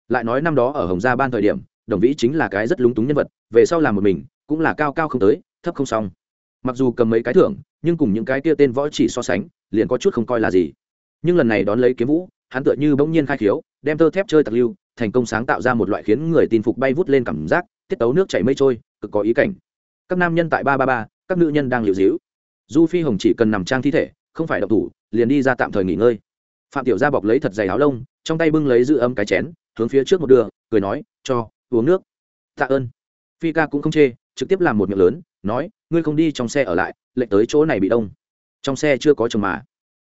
Lại nói năm đó ở hồng gia ban thời điểm, đồng vĩ chính là cái rất lúng túng nhân vật, về sau làm một mình, cũng là cao cao không tới, thấp không xong. Mặc dù cầm mấy cái thưởng, nhưng cùng những cái kia tên võ chỉ so sánh, liền có chút không coi là gì. Nhưng lần này đón lấy kiếm vũ, hắn tựa như bỗng nhiên khai khiếu, đem tơ thép chơi tặc lưu thành công sáng tạo ra một loại khiến người tin phục bay vút lên cảm giác, tiết tấu nước chảy mây trôi, cực có ý cảnh. Các nam nhân tại ba ba ba, các nữ nhân đang liều dĩu. Du phi hồng chỉ cần nằm trang thi thể, không phải độc thủ, liền đi ra tạm thời nghỉ ngơi. Phạm tiểu gia bọc lấy thật dày áo lông, trong tay bưng lấy giữ ấm cái chén, hướng phía trước một đường, cười nói, cho, uống nước. Tạ ơn. Phi ca cũng không chê, trực tiếp làm một miệng lớn, nói, ngươi không đi trong xe ở lại lệnh tới chỗ này bị đông. Trong xe chưa có chồng mà.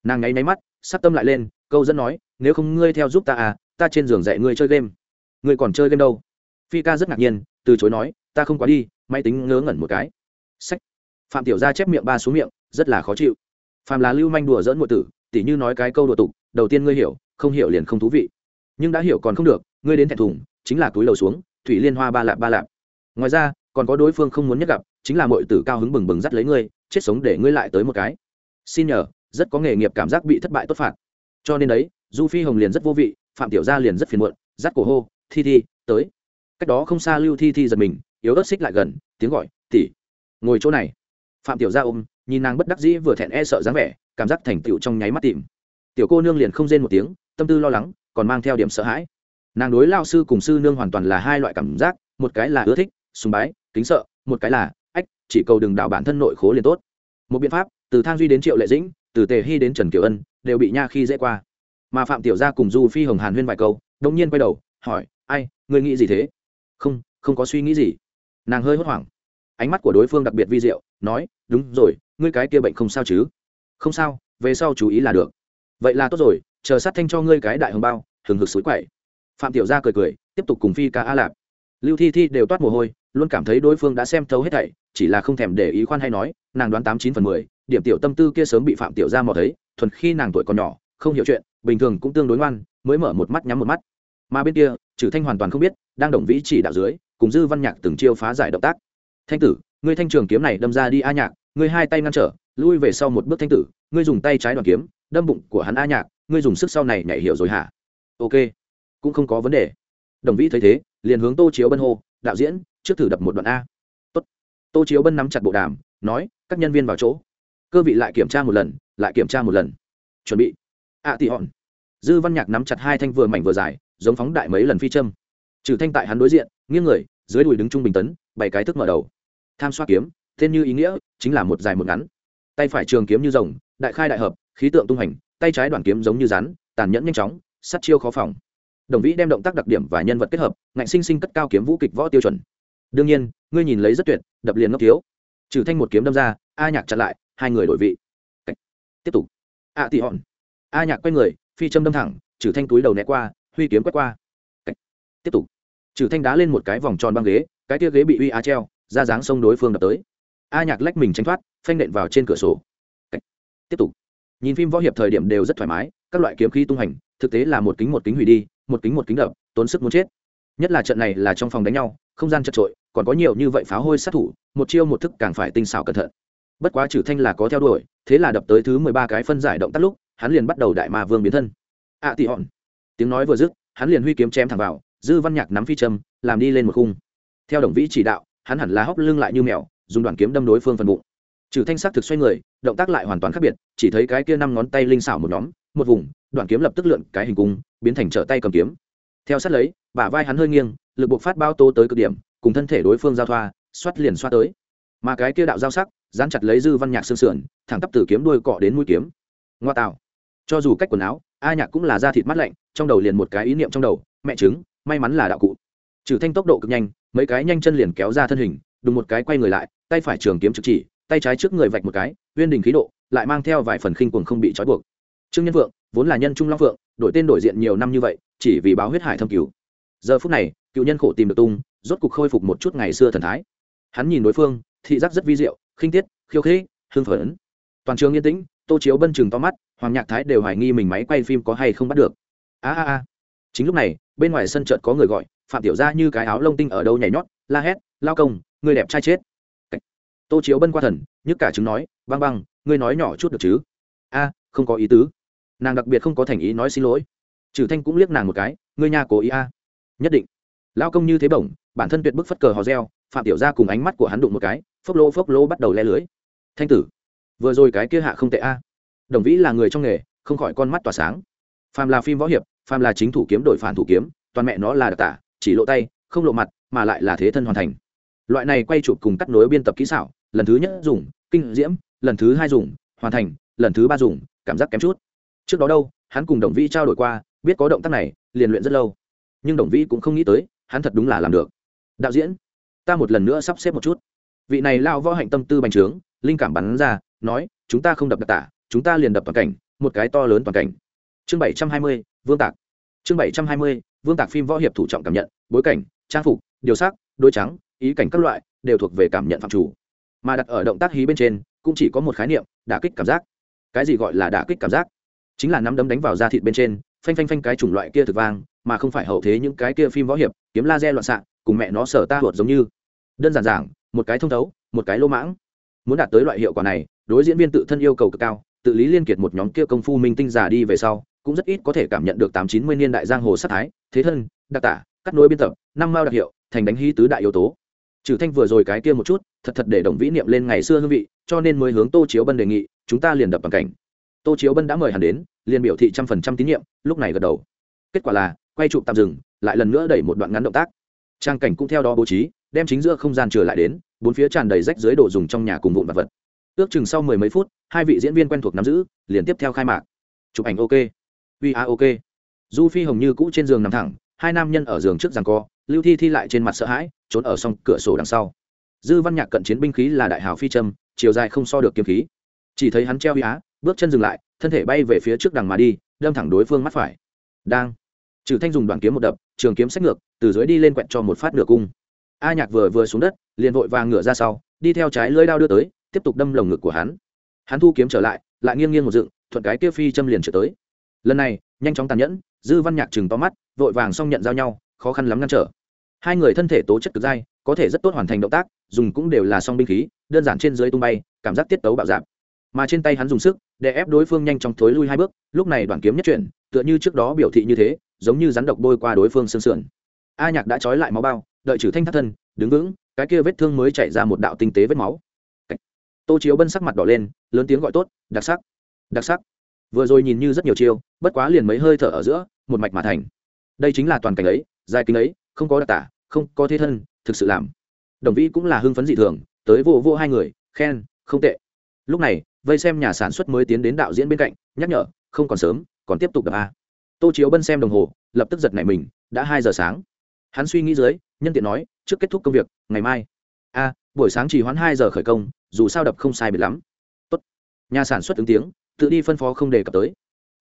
Nàng ngáy náy mắt sắc tâm lại lên, câu dẫn nói, nếu không ngươi theo giúp ta à ta trên giường dạy ngươi chơi game. Ngươi còn chơi game đâu? Phi ca rất ngạc nhiên, từ chối nói, ta không quá đi, máy tính ngớ ngẩn một cái. Sách. Phạm tiểu gia chép miệng ba xuống miệng, rất là khó chịu. Phạm là lưu manh đùa dỡn ngụy tử, tỉ như nói cái câu đùa tục, đầu tiên ngươi hiểu, không hiểu liền không thú vị. Nhưng đã hiểu còn không được, ngươi đến thẹn thùng, chính là túi lầu xuống, thủy liên hoa ba lạp ba lạp. Ngoài ra, còn có đối phương không muốn nhất gặp, chính là mọi tử cao hứng bừng bừng dắt lấy ngươi, chết sống để ngươi lại tới một cái. Xin nhờ, rất có nghề nghiệp cảm giác bị thất bại tốt phạt. Cho nên đấy, du phi hồng liền rất vô vị phạm tiểu gia liền rất phiền muộn dắt cổ hô, thi thi, tới. Cách đó không xa lưu thi thi giật mình, yếu ớt xích lại gần, tiếng gọi tỉ ngồi chỗ này. Phạm tiểu gia ôm, nhìn nàng bất đắc dĩ vừa thẹn e sợ dáng vẻ, cảm giác thành tựu trong nháy mắt tìm. Tiểu cô nương liền không rên một tiếng, tâm tư lo lắng, còn mang theo điểm sợ hãi. Nàng đối lao sư cùng sư nương hoàn toàn là hai loại cảm giác, một cái là ưa thích, sùng bái, kính sợ, một cái là ách, chỉ cầu đừng đảo bản thân nội khố liền tốt. Một biện pháp, từ thang duy đến triệu lệ dĩnh, từ tề hy đến trần kiều ân, đều bị nha khi dễ qua mà phạm tiểu gia cùng du phi hồng hàn huyên vài câu, đống nhiên quay đầu, hỏi, ai, ngươi nghĩ gì thế? Không không có suy nghĩ gì. Nàng hơi hốt hoảng. Ánh mắt của đối phương đặc biệt vi diệu, nói, đúng rồi, ngươi cái kia bệnh không sao chứ? Không sao, về sau chú ý là được. Vậy là tốt rồi, chờ sát thanh cho ngươi cái đại hồng bao, hừng hực suối quậy. Phạm tiểu gia cười cười, tiếp tục cùng phi ca a lạp. Lưu thi thi đều toát mồ hôi, luôn cảm thấy đối phương đã xem thấu hết thảy, chỉ là không thèm để ý khoan hay nói, nàng đoán tám chín phần mười, điểm tiểu tâm tư kia sớm bị phạm tiểu gia mò thấy, thuần khi nàng tuổi còn nhỏ, không hiểu chuyện bình thường cũng tương đối ngoan, mới mở một mắt nhắm một mắt. Mà bên kia trừ thanh hoàn toàn không biết, đang đồng vĩ chỉ đạo dưới, cùng dư văn nhạc từng chiêu phá giải động tác. Thanh tử, ngươi thanh trường kiếm này đâm ra đi a nhạc, ngươi hai tay ngăn trở, lui về sau một bước thanh tử, ngươi dùng tay trái đoàn kiếm, đâm bụng của hắn a nhạc, ngươi dùng sức sau này nhảy hiểu rồi hả? Ok, cũng không có vấn đề. Đồng vĩ thấy thế, liền hướng tô chiếu bân hô, đạo diễn, trước thử đập một đoạn a. Tốt. tô chiếu bân nắm chặt bộ đàm, nói, các nhân viên vào chỗ. Cơ vị lại kiểm tra một lần, lại kiểm tra một lần. Chuẩn bị ạ à, tị hòn. Dư văn nhạc nắm chặt hai thanh vừa mảnh vừa dài giống phóng đại mấy lần phi châm. Trừ thanh tại hắn đối diện nghiêng người dưới đùi đứng trung bình tấn bảy cái thức mở đầu. Tham xoa kiếm tên như ý nghĩa chính là một dài một ngắn. Tay phải trường kiếm như rồng đại khai đại hợp khí tượng tung hành tay trái đoàn kiếm giống như rắn tàn nhẫn nhanh chóng sắt chiêu khó phòng. Đồng vĩ đem động tác đặc điểm và nhân vật kết hợp ngạnh sinh sinh cất cao kiếm vũ kịch võ tiêu chuẩn. Đương nhiên ngươi nhìn lấy rất tuyệt đập liền ngốc thiếu. Trừ thanh một kiếm đâm ra a nhạc chặn lại hai người đổi vị. Tiếp tục. A tị hòn a nhạc quay người, phi châm đâm thẳng trừ thanh túi đầu né qua, huy kiếm quét qua. Tiếp tục. Trừ thanh đá lên một cái vòng tròn băng ghế, cái tia ghế bị uy á treo, ra dáng sông đối phương đập tới. A nhạc lách mình tránh thoát, phanh nện vào trên cửa sổ. Tiếp tục. Nhìn phim võ hiệp thời điểm đều rất thoải mái, các loại kiếm khí tung hành, thực tế là một kính một kính hủy đi, một kính một kính đập, tốn sức muốn chết. Nhất là trận này là trong phòng đánh nhau, không gian chật trội, còn có nhiều như vậy pháo hôi sát thủ, một chiêu một thức càng phải tinh xảo cẩn thận. Bất quá trừ thanh là có theo đuổi, thế là đập tới thứ mười ba cái phân giải động tác lúc hắn liền bắt đầu đại ma vương biến thân. Ạ à, tị hòn tiếng nói vừa dứt hắn liền huy kiếm chém thẳng vào dư văn nhạc nắm phi châm làm đi lên một khung. Theo đồng vĩ chỉ đạo hắn hẳn là hóc lưng lại như mèo dùng đoàn kiếm đâm đối phương phần bụng. Trừ thanh sắc thực xoay người động tác lại hoàn toàn khác biệt chỉ thấy cái kia năm ngón tay linh xảo một nhóm một vùng đoạn kiếm lập tức lượn cái hình cung biến thành trở tay cầm kiếm. Theo sát lấy bả vai hắn hơi nghiêng lực buộc phát bao tô tới cực điểm cùng thân thể đối phương giao thoa xoát liền xoát tới. Mà cái kia đạo giao sắc dán chặt lấy dư văn nhạc xương sườn thẳng tắp từ kiếm đuôi cọ đến mũi kiếm ngoa tạo cho dù cách quần áo, a nhạc cũng là da thịt mắt lạnh, trong đầu liền một cái ý niệm trong đầu, mẹ chứng may mắn là đạo cụ. Trừ thanh tốc độ cực nhanh, mấy cái nhanh chân liền kéo ra thân hình, đùng một cái quay người lại, tay phải trường kiếm trực chỉ, tay trái trước người vạch một cái, uyên đình khí độ, lại mang theo vài phần khinh cuồng không bị trói buộc. Trương nhân vượng, vốn là nhân trung long vượng đổi tên đổi diện nhiều năm như vậy, chỉ vì báo huyết hải thâm cứu. Giờ phút này, cựu nhân khổ tìm được tung, rốt cục khôi phục một chút ngày xưa thần thái. Hắn nhìn đối phương, thị giác rất vi diệu, khinh tiết, khiêu khích hương phấn. Toàn trường yên tĩnh tô chiếu bân chừng to mắt, hoàng nhạc thái đều hoài nghi mình máy quay phim có hay không bắt được. A a a. Chính lúc này, bên ngoài sân chợt có người gọi, phạm tiểu ra như cái áo lông tinh ở đâu nhảy nhót, la hét, lao công, người đẹp trai chết. Tô chiếu bân qua thần, nhức cả chứng nói, băng băng, ngươi nói nhỏ chút được chứ? A, không có ý tứ. Nàng đặc biệt không có thành ý nói xin lỗi. Trừ thanh cũng liếc nàng một cái, ngươi nhà cố ý a. Nhất định. Lao công như thế bổng, bản thân tuyệt bức phất cờ hò reo, phạm tiểu ra cùng ánh mắt của hắn đụng một cái, phốc lô phốc lô bắt đầu le lưới. Thanh tử vừa rồi cái kia hạ không tệ a. Đồng vĩ là người trong nghề, không khỏi con mắt tỏa sáng. Phàm là phim võ hiệp, phàm là chính thủ kiếm đổi phản thủ kiếm, toàn mẹ nó là đặc tả, chỉ lộ tay, không lộ mặt, mà lại là thế thân hoàn thành. Loại này quay chụp cùng cắt nối biên tập kỹ xảo, lần thứ nhất dùng, kinh diễm, lần thứ hai dùng, hoàn thành, lần thứ ba dùng, cảm giác kém chút. Trước đó đâu, hắn cùng đồng vĩ trao đổi qua, biết có động tác này, liền luyện rất lâu. Nhưng đồng vĩ cũng không nghĩ tới, hắn thật đúng là làm được. Đạo diễn, ta một lần nữa sắp xếp một chút. Vị này lao võ hạnh tâm tư bành trướng, linh cảm bắn ra nói, chúng ta không đập đặc tả, chúng ta liền đập toàn cảnh, một cái to lớn toàn cảnh. Chương bảy trăm hai mươi, vương tạc. Chương bảy trăm hai mươi, vương tạc phim võ hiệp thủ trọng cảm nhận, bối cảnh, trang phục, điều sắc, đôi trắng, ý cảnh các loại, đều thuộc về cảm nhận phạm chủ. Mà đặt ở động tác hí bên trên, cũng chỉ có một khái niệm, đả kích cảm giác. Cái gì gọi là đả kích cảm giác? Chính là nắm đấm đánh vào da thịt bên trên, phanh phanh phanh cái chủng loại kia thực vang, mà không phải hậu thế những cái kia phim võ hiệp, kiếm laser loạn xạ, cùng mẹ nó sở ta huột giống như. Đơn giản giảng, một cái thông thấu, một cái lô mãng muốn đạt tới loại hiệu quả này, đối diễn viên tự thân yêu cầu cực cao, tự lý liên kiệt một nhóm kia công phu minh tinh giả đi về sau, cũng rất ít có thể cảm nhận được tám chín mươi niên đại giang hồ sát thái, thế thân, đặc tả, cắt nối biên tập, năm mao đặc hiệu, thành đánh hy tứ đại yếu tố. Trừ thanh vừa rồi cái kia một chút, thật thật để đồng vĩ niệm lên ngày xưa hương vị, cho nên mới hướng tô chiếu bân đề nghị, chúng ta liền đập bằng cảnh. Tô chiếu bân đã mời hắn đến, liền biểu thị trăm phần trăm tín nhiệm, lúc này gật đầu. Kết quả là, quay chụp tạm dừng, lại lần nữa đẩy một đoạn ngắn động tác. Trang cảnh cũng theo đó bố trí, đem chính giữa không gian trở lại đến bốn phía tràn đầy rách dưới đồ dùng trong nhà cùng vụn vật vật. Ước chừng sau mười mấy phút, hai vị diễn viên quen thuộc nắm giữ, liền tiếp theo khai mạc. Chụp ảnh ok. Vi a ok. Du phi hồng như cũ trên giường nằm thẳng, hai nam nhân ở giường trước giằng co, lưu thi thi lại trên mặt sợ hãi, trốn ở song cửa sổ đằng sau. Dư văn nhạc cận chiến binh khí là đại hào phi trâm chiều dài không so được kiếm khí. Chỉ thấy hắn treo huy á, bước chân dừng lại, thân thể bay về phía trước đằng mà đi, đâm thẳng đối phương mắt phải. Đang. Trừ thanh dùng đoàn kiếm một đập, trường kiếm sách ngược, từ dưới đi lên quẹt cho một phát nửa cung a nhạc vừa vừa xuống đất, liền vội vàng ngửa ra sau, đi theo trái lưỡi đao đưa tới, tiếp tục đâm lồng ngực của hắn. Hắn thu kiếm trở lại lại nghiêng nghiêng một dựng, thuận cái kia phi châm liền trở tới. Lần này, nhanh chóng tàn nhẫn, dư văn nhạc chừng to mắt, vội vàng xong nhận giao nhau, khó khăn lắm ngăn trở. Hai người thân thể tố chất cực dai, có thể rất tốt hoàn thành động tác, dùng cũng đều là song binh khí, đơn giản trên dưới tung bay, cảm giác tiết tấu bạo dạp mà trên tay hắn dùng sức, để ép đối phương nhanh chóng thối lui hai bước, lúc này đoàn kiếm nhất chuyển, tựa như trước đó biểu thị như thế, giống như rắn độc bôi qua đối phương xương sườn. A nhạc đã trói lại máu bao đợi trừ thanh thắt thân, đứng vững, cái kia vết thương mới chảy ra một đạo tinh tế vết máu. Tô chiếu bân sắc mặt đỏ lên, lớn tiếng gọi tốt, đặc sắc đặc sắc. Vừa rồi nhìn như rất nhiều chiêu, bất quá liền mấy hơi thở ở giữa, một mạch mà thành. Đây chính là toàn cảnh ấy, dài kính ấy, không có đặc tả, không có thế thân, thực sự làm. Đồng vĩ cũng là hưng phấn dị thường, tới vô vô hai người, khen, không tệ. Lúc này, vây xem nhà sản xuất mới tiến đến đạo diễn bên cạnh, nhắc nhở, không còn sớm, còn tiếp tục đập a. Tô chiếu bân xem đồng hồ, lập tức giật nảy mình, đã hai giờ sáng. Hắn suy nghĩ dưới nhân tiện nói, trước kết thúc công việc, ngày mai. A, buổi sáng chỉ hoãn hai giờ khởi công, dù sao đập không sai biệt lắm. Tốt. nhà sản xuất ứng tiếng, tự đi phân phó không đề cập tới.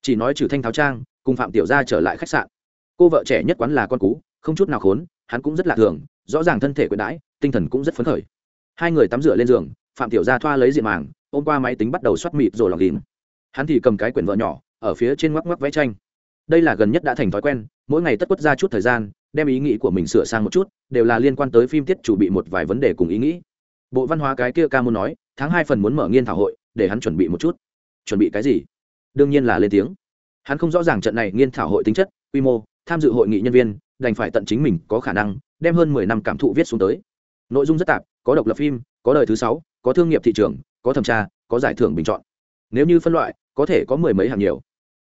Chỉ nói trừ thanh tháo trang, cùng phạm tiểu gia trở lại khách sạn. Cô vợ trẻ nhất quán là con cú, không chút nào khốn, hắn cũng rất lạ thường, rõ ràng thân thể quyền đãi, tinh thần cũng rất phấn khởi. Hai người tắm rửa lên giường, phạm tiểu gia thoa lấy diện màng, ôm qua máy tính bắt đầu xoát mịt rồi lòng ghìm hắn thì cầm cái quyển vợ nhỏ, ở phía trên ngoắc ngoắc vẽ tranh. Đây là gần nhất đã thành thói quen, mỗi ngày tất quất ra chút thời gian đem ý nghĩ của mình sửa sang một chút, đều là liên quan tới phim tiết chủ bị một vài vấn đề cùng ý nghĩ. Bộ văn hóa cái kia ca muốn nói, tháng hai phần muốn mở nghiên thảo hội, để hắn chuẩn bị một chút. Chuẩn bị cái gì? Đương nhiên là lên tiếng. Hắn không rõ ràng trận này nghiên thảo hội tính chất, quy mô, tham dự hội nghị nhân viên, đành phải tận chính mình có khả năng, đem hơn mười năm cảm thụ viết xuống tới. Nội dung rất tạp, có độc lập phim, có đời thứ sáu, có thương nghiệp thị trường, có thẩm tra, có giải thưởng bình chọn. Nếu như phân loại, có thể có mười mấy hàng nhiều.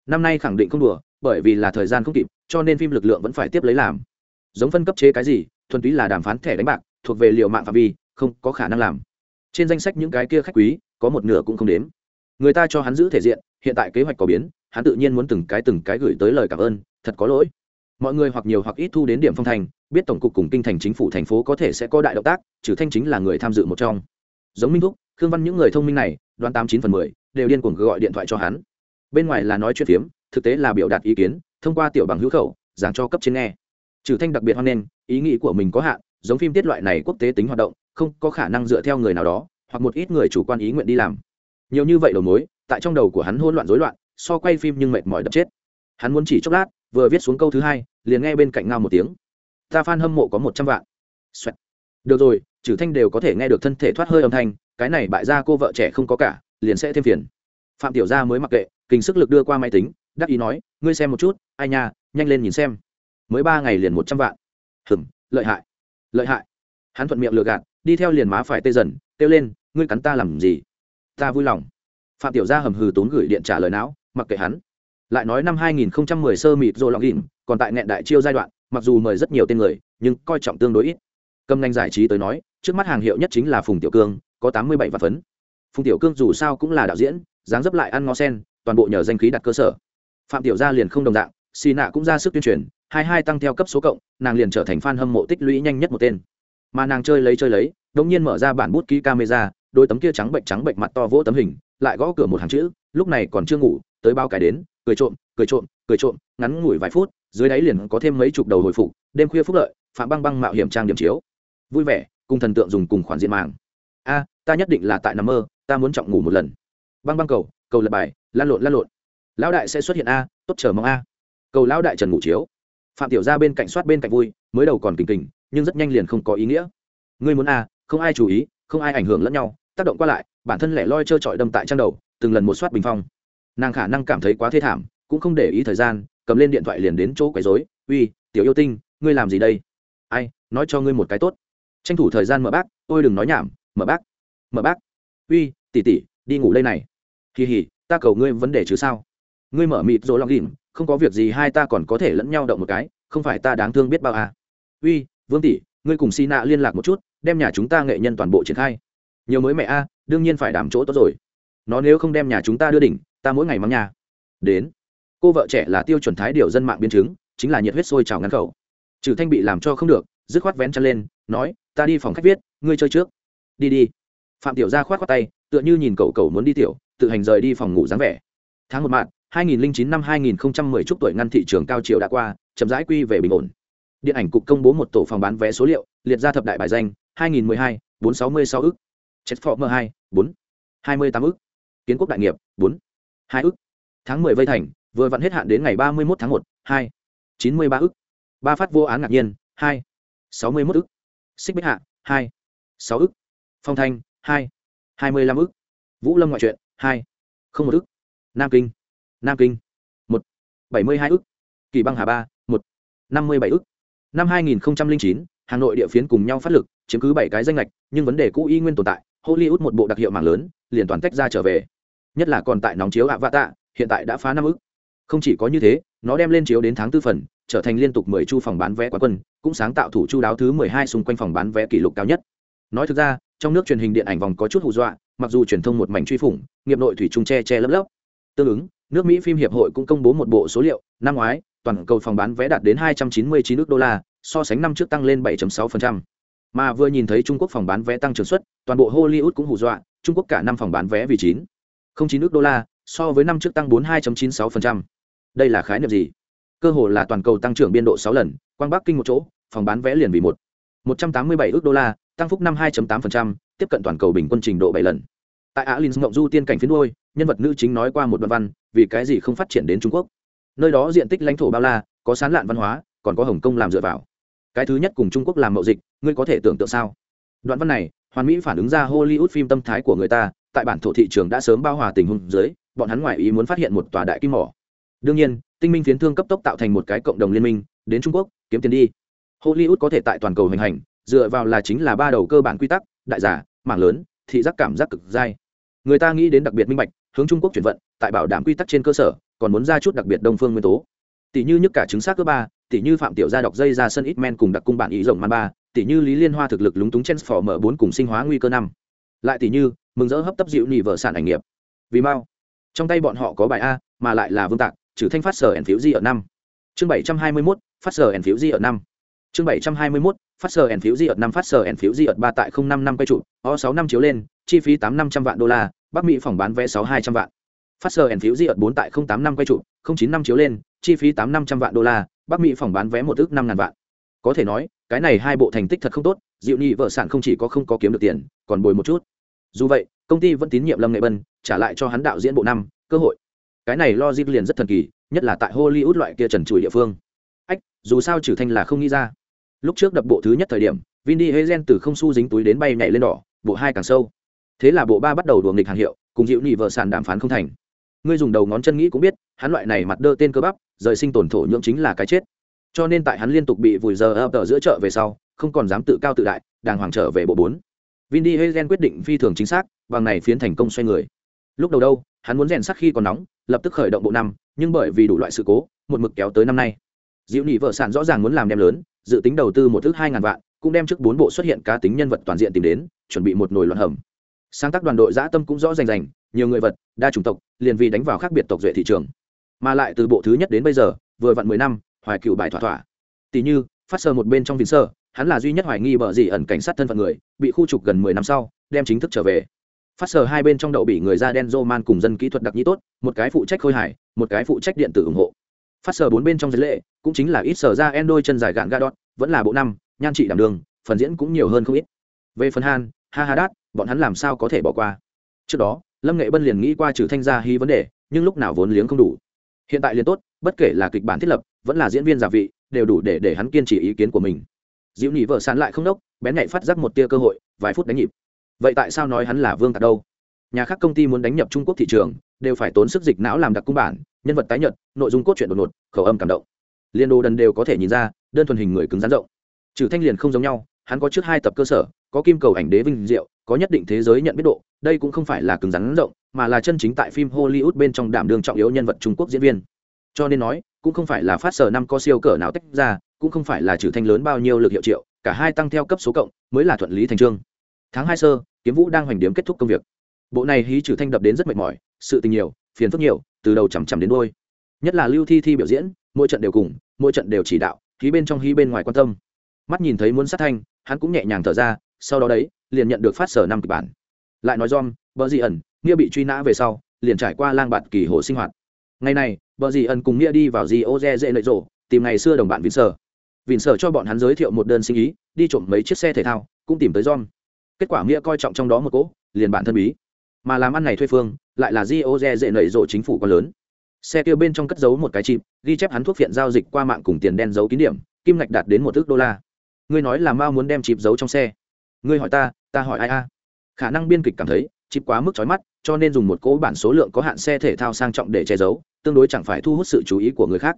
Năm nay khẳng định không đùa, bởi vì là thời gian không kịp, cho nên phim lực lượng vẫn phải tiếp lấy làm giống phân cấp chế cái gì, thuần túy là đàm phán thẻ đánh bạc, thuộc về liệu mạng phạm vi, không có khả năng làm. Trên danh sách những cái kia khách quý, có một nửa cũng không đếm. Người ta cho hắn giữ thể diện, hiện tại kế hoạch có biến, hắn tự nhiên muốn từng cái từng cái gửi tới lời cảm ơn, thật có lỗi. Mọi người hoặc nhiều hoặc ít thu đến điểm phong thành, biết tổng cục cùng kinh thành chính phủ thành phố có thể sẽ có đại động tác, trừ thanh chính là người tham dự một trong. Giống minh thúc, khương văn những người thông minh này, đoán tám chín phần mười, đều điên cuồng gọi điện thoại cho hắn. Bên ngoài là nói chuyện phiếm, thực tế là biểu đạt ý kiến, thông qua tiểu bằng hữu khẩu, giảng cho cấp trên nghe trừ thanh đặc biệt hoan nghênh, ý nghĩ của mình có hạn, giống phim tiết loại này quốc tế tính hoạt động, không có khả năng dựa theo người nào đó, hoặc một ít người chủ quan ý nguyện đi làm. Nhiều như vậy đầu mối, tại trong đầu của hắn hỗn loạn rối loạn, so quay phim nhưng mệt mỏi đập chết. Hắn muốn chỉ chốc lát, vừa viết xuống câu thứ hai, liền nghe bên cạnh ngao một tiếng. Ta phan hâm mộ có một trăm vạn. Xoẹt. được rồi, trừ thanh đều có thể nghe được thân thể thoát hơi âm thanh, cái này bại ra cô vợ trẻ không có cả, liền sẽ thêm phiền. Phạm tiểu gia mới mặc kệ, kinh sức lực đưa qua máy tính, đắc ý nói, ngươi xem một chút, ai nha, nhanh lên nhìn xem mới ba ngày liền một trăm vạn. Hừng lợi hại lợi hại. Hắn thuận miệng lừa gạt, đi theo liền má phải tê dần, kêu lên, ngươi cắn ta làm gì? Ta vui lòng. Phạm tiểu gia hầm hừ tốn gửi điện trả lời não, mặc kệ hắn. Lại nói năm 2010 sơ mịt rồi lọc đỉnh, còn tại nghẹn đại chiêu giai đoạn, mặc dù mời rất nhiều tên người, nhưng coi trọng tương đối ít. Cầm ngành giải trí tới nói, trước mắt hàng hiệu nhất chính là phùng tiểu cương, có 87 vạn phấn. Phùng tiểu cương dù sao cũng là đạo diễn, dáng dấp lại ăn ngó sen, toàn bộ nhờ danh khí đặt cơ sở. Phạm tiểu gia liền không đồng dạng, xì nạ cũng ra sức tuyên truyền hai hai tăng theo cấp số cộng, nàng liền trở thành fan hâm mộ tích lũy nhanh nhất một tên. Mà nàng chơi lấy chơi lấy đống nhiên mở ra bản bút ký camera, đôi tấm kia trắng bệnh trắng bệnh mặt to vỗ tấm hình, lại gõ cửa một hàng chữ, lúc này còn chưa ngủ, tới bao cái đến, cười trộm cười trộm cười trộm, ngắn ngủi vài phút, dưới đáy liền có thêm mấy chục đầu hồi phục, đêm khuya phúc lợi, phạm băng băng mạo hiểm trang điểm chiếu. Vui vẻ, cùng thần tượng dùng cùng khoản diện màng. A, ta nhất định là tại nằm mơ, ta muốn trọng ngủ một lần. Băng băng cầu cầu lật bài, lan lộn lan lộn. Lão đại sẽ xuất hiện a, tốt chờ mong a. Cầu lão đại trần ngủ chiếu phạm tiểu ra bên cạnh soát bên cạnh vui, mới đầu còn kình kình, nhưng rất nhanh liền không có ý nghĩa. Ngươi muốn a không ai chú ý, không ai ảnh hưởng lẫn nhau, tác động qua lại, bản thân lẻ loi trơ trọi đâm tại trang đầu, từng lần một soát bình phong. Nàng khả năng cảm thấy quá thê thảm, cũng không để ý thời gian, cầm lên điện thoại liền đến chỗ quấy rối, uy, tiểu yêu tinh, ngươi làm gì đây? Ai, nói cho ngươi một cái tốt. Tranh thủ thời gian mở bác, tôi đừng nói nhảm, mở bác mở bác. Uy tỉ tỉ đi ngủ đây này. Kỳ hỉ ta cầu ngươi vấn đề chứ sao? Ngươi mở mịt rồi lòng đỉnh không có việc gì hai ta còn có thể lẫn nhau động một cái, không phải ta đáng thương biết bao à. uy, vương tỷ, ngươi cùng si nạ liên lạc một chút, đem nhà chúng ta nghệ nhân toàn bộ triển khai. Nhiều mới mẹ a, đương nhiên phải đảm chỗ tốt rồi. Nó nếu không đem nhà chúng ta đưa đỉnh, ta mỗi ngày mắng nhà. Đến. Cô vợ trẻ là tiêu chuẩn thái điều dân mạng biến chứng, chính là nhiệt huyết sôi trào ngăn khẩu. Trừ thanh bị làm cho không được, dứt khoát vén chân lên, nói, ta đi phòng khách viết, ngươi chơi trước. Đi đi. Phạm tiểu gia khoát khoát tay, tựa như nhìn cậu cậu muốn đi tiểu, tự hành rời đi phòng ngủ dáng vẻ. Tháng một mạng 2009 năm 2010 chúc tuổi ngăn thị trường cao chiều đã qua, chậm rãi quy về bình ổn. Điện ảnh cục công bố một tổ phòng bán vé số liệu, liệt ra thập đại bài danh 2012 466 ức. Chết phò m 2 4 28 ức. Kiến quốc đại nghiệp 4 2 ức. Tháng 10 vây thành, vừa vặn hết hạn đến ngày 31 tháng 1 2 93 ức. Ba phát vô án ngạc nhiên 2 61 ức. Xích bích hạ 2 6 ức. Phong thanh 2 25 ức. Vũ lâm ngoại truyện 2 không một ức. Nam kinh nam kinh. Một. Bảy mươi hai ức. Kỳ băng hà ba. Một. Năm mươi bảy ức. Năm hai nghìn chín, hà nội địa phiến cùng nhau phát lực, chiếm cứ bảy cái danh lệch nhưng vấn đề cũ y nguyên tồn tại, hollywood một bộ đặc hiệu mạng lớn, liền toàn tách ra trở về. Nhất là còn tại nóng chiếu ạ vạ tạ hiện tại đã phá năm ức. Không chỉ có như thế, nó đem lên chiếu đến tháng tư phần, trở thành liên tục mười chu phòng bán vé quá quân, cũng sáng tạo thủ chu đáo thứ mười hai xung quanh phòng bán vé kỷ lục cao nhất. Nói thực ra, trong nước truyền hình điện ảnh vòng có chút hù dọa, mặc dù truyền thông một mảnh truy phủng, nghiệp nội thủy trung che che lấp lấp. Tương ứng nước mỹ phim hiệp hội cũng công bố một bộ số liệu năm ngoái toàn cầu phòng bán vé đạt đến 299 nước đô la so sánh năm trước tăng lên 7.6%. mà vừa nhìn thấy trung quốc phòng bán vé tăng trưởng suất toàn bộ hollywood cũng hù dọa trung quốc cả năm phòng bán vé vì chín không chín nước đô la so với năm trước tăng 42.96%. đây là khái niệm gì cơ hồ là toàn cầu tăng trưởng biên độ 6 lần quang bắc kinh một chỗ phòng bán vé liền vì một 187 ước đô la tăng phúc năm 2.8%, tiếp cận toàn cầu bình quân trình độ 7 lần tại á linh ngộng du tiên cảnh phiến đôi nhân vật nữ chính nói qua một đoạn văn, vì cái gì không phát triển đến trung quốc. Nơi đó diện tích lãnh thổ bao la, có sán lạn văn hóa, còn có hồng kông làm dựa vào. Cái thứ nhất cùng trung quốc làm mậu dịch, ngươi có thể tưởng tượng sao? Đoạn văn này, hoàn mỹ phản ứng ra hollywood phim tâm thái của người ta, tại bản thổ thị trường đã sớm bao hòa tình huống dưới, bọn hắn ngoại ý muốn phát hiện một tòa đại kim mỏ. Đương nhiên, tinh minh phiến thương cấp tốc tạo thành một cái cộng đồng liên minh, đến trung quốc, kiếm tiền đi. Hollywood có thể tại toàn cầu hình hành, dựa vào là chính là ba đầu cơ bản quy tắc, đại giả, mảng lớn, thị giác cảm giác cực dai người ta nghĩ đến đặc biệt minh bạch, hướng trung quốc chuyển vận, tại bảo đảm quy tắc trên cơ sở, còn muốn ra chút đặc biệt đông phương nguyên tố. Tỷ như nhất cả chứng xác cơ ba, tỷ như phạm tiểu gia đọc dây ra sân ít men cùng đặc cung bản ý rộng man ba, tỷ như lý liên hoa thực lực lúng túng chen phò mở bốn cùng sinh hóa nguy cơ năm. Lại tỷ như, mừng rỡ hấp tấp dịu nỉ vợ sản ảnh nghiệp. Vì mau. Trong tay bọn họ có bài a, mà lại là vương tạc, trừ thanh phát sở ẩn phiếu di ở năm. Chương bảy trăm hai mươi mốt, phát sở ẩn phiếu di ở năm. Chương bảy trăm hai mươi mốt, phát sở ẩn phiếu di ở năm, phát sở ẩn phiếu di ở ba tại không năm năm quay trụ, o sáu năm chiếu lên chi phí tám năm trăm vạn đô la, bắc mỹ phòng bán vé sáu hai trăm vạn. Phát sơ ẩn phiếu diệt bốn tại không tám năm quay trụ không chín năm chiếu lên, chi phí tám năm trăm vạn đô la, bắc mỹ phòng bán vé một ước năm ngàn vạn. Có thể nói, cái này hai bộ thành tích thật không tốt, Diệu Nhi vợ sản không chỉ có không có kiếm được tiền, còn bồi một chút. Dù vậy, công ty vẫn tín nhiệm lâm nghệ bân, trả lại cho hắn đạo diễn bộ năm, cơ hội. Cái này lo liền rất thần kỳ, nhất là tại hollywood loại kia trần trụi địa phương. Ách, dù sao trừ thanh là không nghĩ ra. Lúc trước đập bộ thứ nhất thời điểm, vin Diesel từ không su dính túi đến bay nhảy lên đỏ, bộ hai càng sâu thế là bộ ba bắt đầu đùa nghịch hàng hiệu, cùng dịu nhị vợ sàn đàm phán không thành. Ngươi dùng đầu ngón chân nghĩ cũng biết, hắn loại này mặt đơ tên cơ bắp, rời sinh tồn thổ nhưỡng chính là cái chết. Cho nên tại hắn liên tục bị vùi giờ ập ở giữa chợ về sau, không còn dám tự cao tự đại, đàng hoàng trở về bộ bốn. Vin đi hagen quyết định phi thường chính xác, bằng này phiến thành công xoay người. Lúc đầu đâu, hắn muốn rèn sắc khi còn nóng, lập tức khởi động bộ năm, nhưng bởi vì đủ loại sự cố, một mực kéo tới năm nay. Diệu nhị vợ sản rõ ràng muốn làm đem lớn, dự tính đầu tư một thước hai ngàn vạn, cũng đem trước bốn bộ xuất hiện cá tính nhân vật toàn diện tìm đến, chuẩn bị một nồi loạn hầm sáng tác đoàn đội dã tâm cũng rõ rành rành, nhiều người vật, đa chủng tộc, liền vì đánh vào khác biệt tộc duệ thị trường. Mà lại từ bộ thứ nhất đến bây giờ, vừa vặn mười năm, hoài cựu bài thỏa thỏa. Tỷ như, phát sơ một bên trong vinh sơ, hắn là duy nhất hoài nghi bờ gì ẩn cảnh sát thân phận người, bị khu trục gần mười năm sau, đem chính thức trở về. Phát sờ hai bên trong đậu bị người da đen roman cùng dân kỹ thuật đặc nhi tốt, một cái phụ trách khôi hải một cái phụ trách điện tử ủng hộ. Phát sờ bốn bên trong giới lệ, cũng chính là ít sờ ra en đôi chân dài gạn ga đọt, vẫn là bộ năm, nhan trị đảm đường, phần diễn cũng nhiều hơn không ít. Về phần han ha ha đát, bọn hắn làm sao có thể bỏ qua? Trước đó, lâm nghệ bân liền nghĩ qua trừ thanh gia hy vấn đề, nhưng lúc nào vốn liếng không đủ. Hiện tại liền tốt, bất kể là kịch bản thiết lập, vẫn là diễn viên giả vị, đều đủ để để hắn kiên trì ý kiến của mình. Diễu nhị vợ sán lại không đốc, bén nhạy phát giác một tia cơ hội, vài phút đánh nhịp. Vậy tại sao nói hắn là vương tạc đâu? Nhà khác công ty muốn đánh nhập trung quốc thị trường, đều phải tốn sức dịch não làm đặc cung bản, nhân vật tái nhật nội dung cốt truyện đột ngột, khẩu âm cảm động. Liên đồ đần đều có thể nhìn ra, đơn thuần hình người cứng rắn rộng. Trừ thanh liền không giống nhau hắn có trước hai tập cơ sở, có kim cầu ảnh đế vinh diệu, có nhất định thế giới nhận biết độ, đây cũng không phải là cứng rắn rộng, mà là chân chính tại phim hollywood bên trong đảm đương trọng yếu nhân vật trung quốc diễn viên. Cho nên nói, cũng không phải là phát sở năm có siêu cỡ nào tách ra, cũng không phải là trừ thanh lớn bao nhiêu lực hiệu triệu, cả hai tăng theo cấp số cộng, mới là thuận lý thành trương. Tháng hai sơ, kiếm vũ đang hoành điếm kết thúc công việc. Bộ này hí trừ thanh đập đến rất mệt mỏi, sự tình nhiều, phiền phức nhiều, từ đầu chằm chằm đến đôi nhất là lưu thi thi biểu diễn, mỗi trận đều cùng, mỗi trận đều chỉ đạo, hí bên trong hí bên ngoài quan tâm. Mắt nhìn thấy muốn sát thanh hắn cũng nhẹ nhàng thở ra, sau đó đấy, liền nhận được phát sở năm kịch bản. Lại nói dom bờ dị ẩn, nghĩa bị truy nã về sau, liền trải qua lang bạt kỳ hồ sinh hoạt. Ngày này, bờ dị ẩn cùng nghĩa đi vào di ô dê dễ nợ rộ, tìm ngày xưa đồng bạn vịn sở vịn sở cho bọn hắn giới thiệu một đơn sinh ý, đi trộm mấy chiếc xe thể thao, cũng tìm tới dom kết quả nghĩa coi trọng trong đó một cỗ, liền bản thân bí. Mà làm ăn này thuê phương, lại là di ô dê dễ nợ rộ chính phủ quá lớn. Xe kia bên trong cất giấu một cái chip, ghi chép hắn thuốc phiện giao dịch qua mạng cùng tiền đen giấu kín điểm, kim ngạch đạt đến một ước đô la ngươi nói là mao muốn đem chip giấu trong xe. Ngươi hỏi ta ta hỏi ai a? Khả năng biên kịch cảm thấy chip quá mức trói mắt, cho nên dùng một cỗ bản số lượng có hạn xe thể thao sang trọng để che giấu, tương đối chẳng phải thu hút sự chú ý của người khác.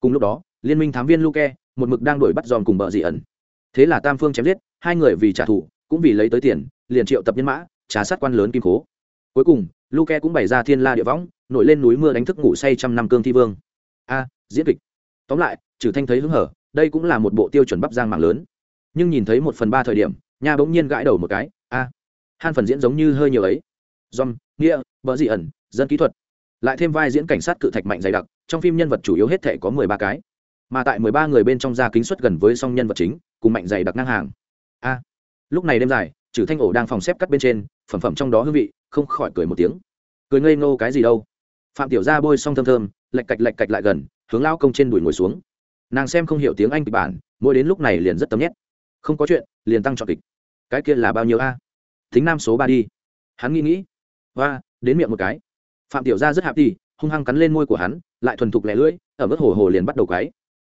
Cùng lúc đó, liên minh thám viên luke, một mực đang đuổi bắt giòn cùng bờ dị ẩn. Thế là tam phương chém giết, hai người vì trả thù, cũng vì lấy tới tiền, liền triệu tập nhân mã trả sát quan lớn kim cố cuối cùng, luke cũng bày ra thiên la địa võng, nổi lên núi mưa đánh thức ngủ say trăm năm cương thi vương. A, diễn kịch. Tóm lại, trừ thanh thấy hứng hở, đây cũng là một bộ tiêu chuẩn bắp giang mạng lớn nhưng nhìn thấy một phần ba thời điểm, nha bỗng nhiên gãi đầu một cái, a, han phần diễn giống như hơi nhiều ấy. Dom, nghĩa bờ dị ẩn, dân kỹ thuật. Lại thêm vai diễn cảnh sát cự thạch mạnh dày đặc, trong phim nhân vật chủ yếu hết thể có mười ba cái. Mà tại mười ba người bên trong ra kính xuất gần với song nhân vật chính, cùng mạnh dày đặc ngang hàng. A. Lúc này đêm dài, trừ thanh ổ đang phòng xếp cắt bên trên, phẩm phẩm trong đó hương vị, không khỏi cười một tiếng. Cười ngây ngô cái gì đâu? Phạm tiểu gia bôi xong thơm thơm lạch cạch lạch cạch lại gần, hướng lao công trên đùi ngồi xuống. Nàng xem không hiểu tiếng anh kịch bản, mỗi đến lúc này liền rất tấm nhét không có chuyện, liền tăng chọn kịch. Cái kia là bao nhiêu a? Thính nam số ba đi. Hắn nghĩ nghĩ. Và đến miệng một cái. Phạm tiểu gia rất hạp đi hung hăng cắn lên môi của hắn, lại thuần thục lẻ lưỡi, ở mức hồ hồ liền bắt đầu quái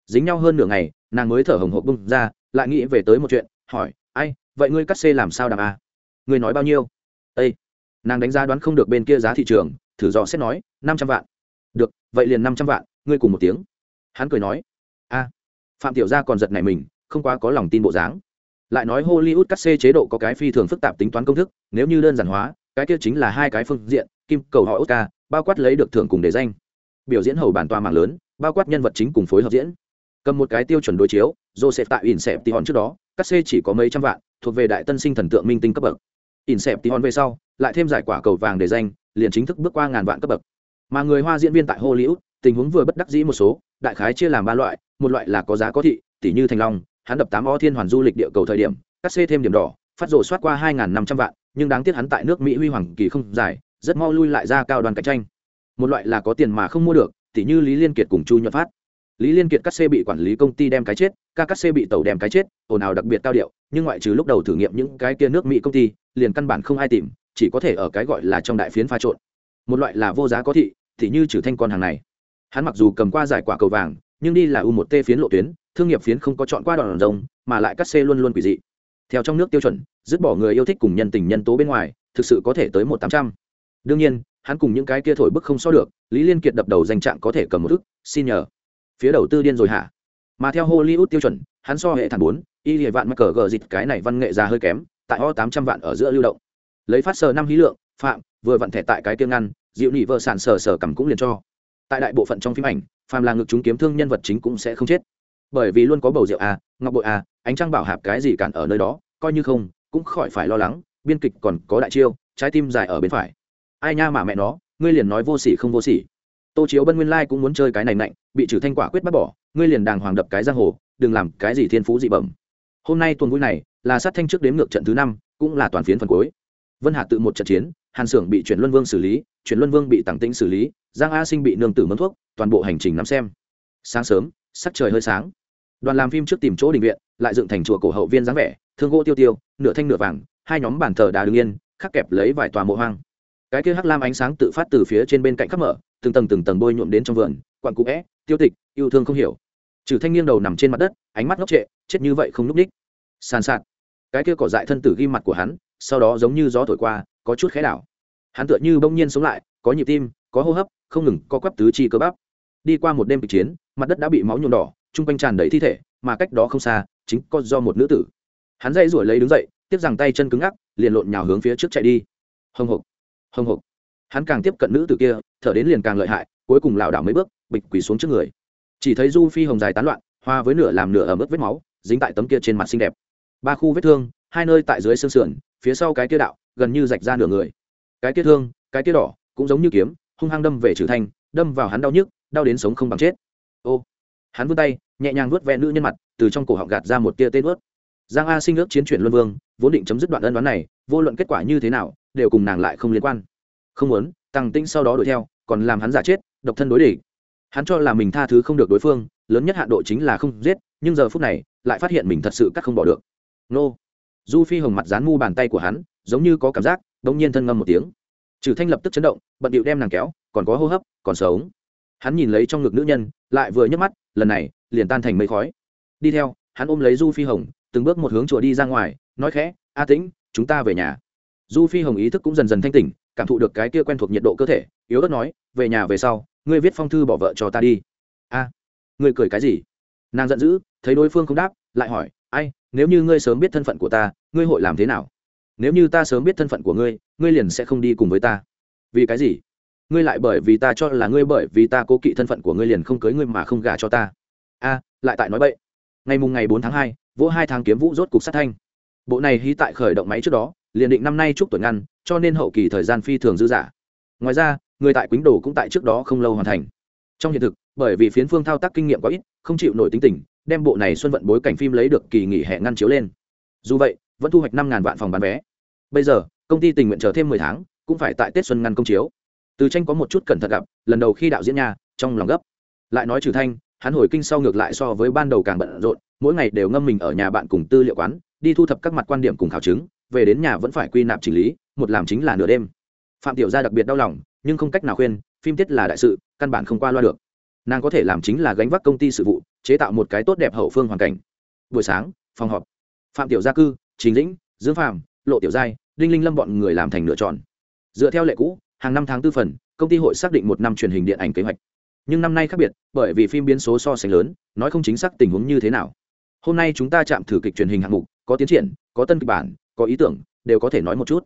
dính nhau hơn nửa ngày, nàng mới thở hồng hộc bung ra, lại nghĩ về tới một chuyện, hỏi, ai, vậy ngươi cắt xê làm sao đàm a? Ngươi nói bao nhiêu? Ây nàng đánh giá đoán không được bên kia giá thị trường, thử dò xét nói, năm trăm vạn. Được, vậy liền năm trăm vạn, ngươi cùng một tiếng. Hắn cười nói, a. Phạm tiểu gia còn giật này mình không quá có lòng tin bộ dáng. Lại nói hollywood cắt xê chế độ có cái phi thường phức tạp tính toán công thức, nếu như đơn giản hóa, cái kia chính là hai cái phương diện, kim cầu họ oscar, bao quát lấy được thưởng cùng đề danh. Biểu diễn hầu bản tòa mạng lớn, bao quát nhân vật chính cùng phối hợp diễn. Cầm một cái tiêu chuẩn đối chiếu, joseph tại ỉn sẹp tí hòn trước đó, cắt xê chỉ có mấy trăm vạn, thuộc về đại tân sinh thần tượng minh tinh cấp bậc. Ỉn sẹp tí hòn về sau, lại thêm giải quả cầu vàng đề danh, liền chính thức bước qua ngàn vạn cấp bậc. Mà người hoa diễn viên tại hollywood, tình huống vừa bất đắc dĩ một số, đại khái chia làm ba loại, một loại là có giá có thị, tỷ như thành long hắn đập tám o thiên hoàn du lịch địa cầu thời điểm, cắt xê thêm điểm đỏ, phát rồ soát qua hai năm trăm vạn, nhưng đáng tiếc hắn tại nước mỹ huy hoàng kỳ không dài rất mau lui lại ra cao đoàn cạnh tranh. Một loại là có tiền mà không mua được tỷ như lý liên kiệt cùng chu nhuận phát. Lý liên kiệt cắt xê bị quản lý công ty đem cái chết, ca cắt xê bị tàu đem cái chết, ồn ào đặc biệt cao điệu, nhưng ngoại trừ lúc đầu thử nghiệm những cái kia nước mỹ công ty, liền căn bản không ai tìm, chỉ có thể ở cái gọi là trong đại phiến pha trộn. Một loại là vô giá có thị thì như trừ thanh con hàng này. Hắn mặc dù cầm qua giải quả cầu vàng nhưng đi là u một t phiến lộ tuyến, thương nghiệp phiến không có chọn qua đòn rồng, mà lại cắt xê luôn luôn quỷ dị. Theo trong nước tiêu chuẩn, dứt bỏ người yêu thích cùng nhân tình nhân tố bên ngoài, thực sự có thể tới một tám trăm. Đương nhiên, hắn cùng những cái kia thổi bức không so được, lý liên kiệt đập đầu danh trạng có thể cầm một ức xin nhờ. Phía đầu tư điên rồi hả? Mà theo hollywood tiêu chuẩn, hắn so hệ thản bốn, y hệ vạn mắc cờ gờ dịt cái này văn nghệ ra hơi kém, tại o tám trăm vạn ở giữa lưu động. Lấy phát sờ năm hí lượng, phạm, vừa vặn thẻ tại cái tiêu ngăn, dịu nị vợ sản sờ sờ cầm cũng liền cho tại đại bộ phận trong phim ảnh, phàm là ngực chúng kiếm thương nhân vật chính cũng sẽ không chết. Bởi vì luôn có bầu rượu à ngọc bội à ánh trăng bảo hạp cái gì cản ở nơi đó, coi như không, cũng khỏi phải lo lắng, biên kịch còn có đại chiêu, trái tim dài ở bên phải. Ai nha mà mẹ nó, ngươi liền nói vô sỉ không vô sỉ. Tô chiếu bân nguyên lai cũng muốn chơi cái này mạnh bị trừ thanh quả quyết bắt bỏ, ngươi liền đàng hoàng đập cái giang hồ, đừng làm cái gì thiên phú dị bẩm. Hôm nay tuần vui này, là sát thanh trước đếm ngược trận thứ năm, cũng là toàn phiến phần cuối. Vân hà tự một trận chiến, hàn xưởng bị chuyển luân vương xử lý, chuyển luân vương bị tàng tĩnh xử lý giang a sinh bị nương tử mâm thuốc, toàn bộ hành trình nắm xem. Sáng sớm, sắc trời hơi sáng. Đoàn làm phim trước tìm chỗ đình viện, lại dựng thành chùa cổ hậu viên dáng vẻ, thương gỗ tiêu tiêu, nửa thanh nửa vàng, hai nhóm bàn thờ đá đứng yên, khắc kẹp lấy vài tòa mộ hoang. Cái kia hắc lam ánh sáng tự phát từ phía trên bên cạnh khắp mở, từng tầng từng tầng bôi nhuộm đến trong vườn, quặn cụ vẽ tiêu tịch, yêu thương không hiểu. Trừ thanh nghiêng đầu nằm trên mặt đất, ánh mắt ngốc trệ, chết như vậy không n ú c ních sàn sạt. Cái kia cỏ dại thân tử ghi mặt của hắn, sau đó giống như gió thổi qua, có chút khẽ đảo. Hắn tựa như bỗng nhiên sống lại, có nhịp tim có hô hấp, không ngừng có quắp tứ chi cơ bắp. Đi qua một đêm kịch chiến, mặt đất đã bị máu nhuộm đỏ, chung quanh tràn đầy thi thể, mà cách đó không xa, chính có do một nữ tử. Hắn dây ruổi lấy đứng dậy, tiếp rằng tay chân cứng ngắc, liền lộn nhào hướng phía trước chạy đi. Hồng hộc hồng hộc. Hắn càng tiếp cận nữ tử kia, thở đến liền càng lợi hại, cuối cùng lảo đảo mấy bước, bịch quỳ xuống trước người. Chỉ thấy du phi hồng dài tán loạn, hoa với nửa làm nửa ẩm ướt vết máu, dính tại tấm kia trên mặt xinh đẹp. Ba khu vết thương, hai nơi tại dưới xương sườn, phía sau cái kia đạo, gần như rạch ra nửa người. Cái kia thương, cái kia đỏ, cũng giống như kiếm hung hăng đâm về trừ thanh, đâm vào hắn đau nhức, đau đến sống không bằng chết. Ô, hắn vươn tay, nhẹ nhàng vuốt ve nữ nhân mặt, từ trong cổ họng gạt ra một tia tên ướt giang a sinh ước chiến chuyển luân vương, vốn định chấm dứt đoạn ân đoán này, vô luận kết quả như thế nào, đều cùng nàng lại không liên quan. Không muốn, tăng tĩnh sau đó đuổi theo, còn làm hắn giả chết, độc thân đối địch. Hắn cho là mình tha thứ không được đối phương, lớn nhất hạn độ chính là không giết, nhưng giờ phút này, lại phát hiện mình thật sự cắt không bỏ được. Nô. Du phi hồng mặt dán mu bàn tay của hắn, giống như có cảm giác đ ỗ n g nhiên thân ngâm một tiếng trừ thanh lập tức chấn động, bận điệu đem nàng kéo, còn có hô hấp, còn sống hắn nhìn lấy trong ngực nữ nhân, lại vừa nhấc mắt, lần này, liền tan thành mây khói. Đi theo, hắn ôm lấy du phi hồng, từng bước một hướng chùa đi ra ngoài, nói khẽ, a tĩnh, chúng ta về nhà. Du phi hồng ý thức cũng dần dần thanh tỉnh, cảm thụ được cái kia quen thuộc nhiệt độ cơ thể, yếu ớt nói, về nhà về sau, ngươi viết phong thư bỏ vợ cho ta đi. A, ngươi cười cái gì? Nàng giận dữ, thấy đối phương không đáp, lại hỏi, ai, nếu như ngươi sớm biết thân phận của ta, ngươi hội làm thế nào? Nếu như ta sớm biết thân phận của ngươi ngươi liền sẽ không đi cùng với ta. Vì cái gì? Ngươi lại bởi vì ta cho là ngươi bởi vì ta cố kỵ thân phận của ngươi liền không cưới ngươi mà không gả cho ta. A, lại tại nói bậy. Ngày mùng ngày bốn tháng hai, vỗ hai tháng kiếm vũ rốt cục sát thanh. Bộ này hí tại khởi động máy trước đó, liền định năm nay chúc tuổi ngăn, cho nên hậu kỳ thời gian phi thường dư dả. Ngoài ra, người tại quýnh đồ cũng tại trước đó không lâu hoàn thành. Trong hiện thực, bởi vì phiến phương thao tác kinh nghiệm quá ít, không chịu nổi tính tình, đem bộ này xuân vận bối cảnh phim lấy được kỳ nghỉ hè ngăn chiếu lên. Dù vậy, vẫn thu hoạch năm vạn phòng bán vé bây giờ, công ty tình nguyện chờ thêm mười tháng, cũng phải tại tết xuân ngăn công chiếu. Từ tranh có một chút cẩn thận gặp, lần đầu khi đạo diễn nhà trong lòng gấp. Lại nói trừ thanh, hắn hồi kinh sau ngược lại so với ban đầu càng bận rộn, mỗi ngày đều ngâm mình ở nhà bạn cùng tư liệu quán, đi thu thập các mặt quan điểm cùng khảo chứng, về đến nhà vẫn phải quy nạp chỉnh lý, một làm chính là nửa đêm. Phạm tiểu gia đặc biệt đau lòng, nhưng không cách nào khuyên, phim tiết là đại sự, căn bản không qua loa được. Nàng có thể làm chính là gánh vác công ty sự vụ, chế tạo một cái tốt đẹp hậu phương hoàn cảnh. Buổi sáng, phòng họp. Phạm tiểu gia cư chính lĩnh dương phạm lộ tiểu giai, đinh linh lâm bọn người làm thành lựa chọn dựa theo lệ cũ, hàng năm tháng tư phần, công ty hội xác định một năm truyền hình điện ảnh kế hoạch. Nhưng năm nay khác biệt, bởi vì phim biến số so sánh lớn, nói không chính xác tình huống như thế nào. Hôm nay chúng ta chạm thử kịch truyền hình hạng mục, có tiến triển, có tân kịch bản, có ý tưởng, đều có thể nói một chút.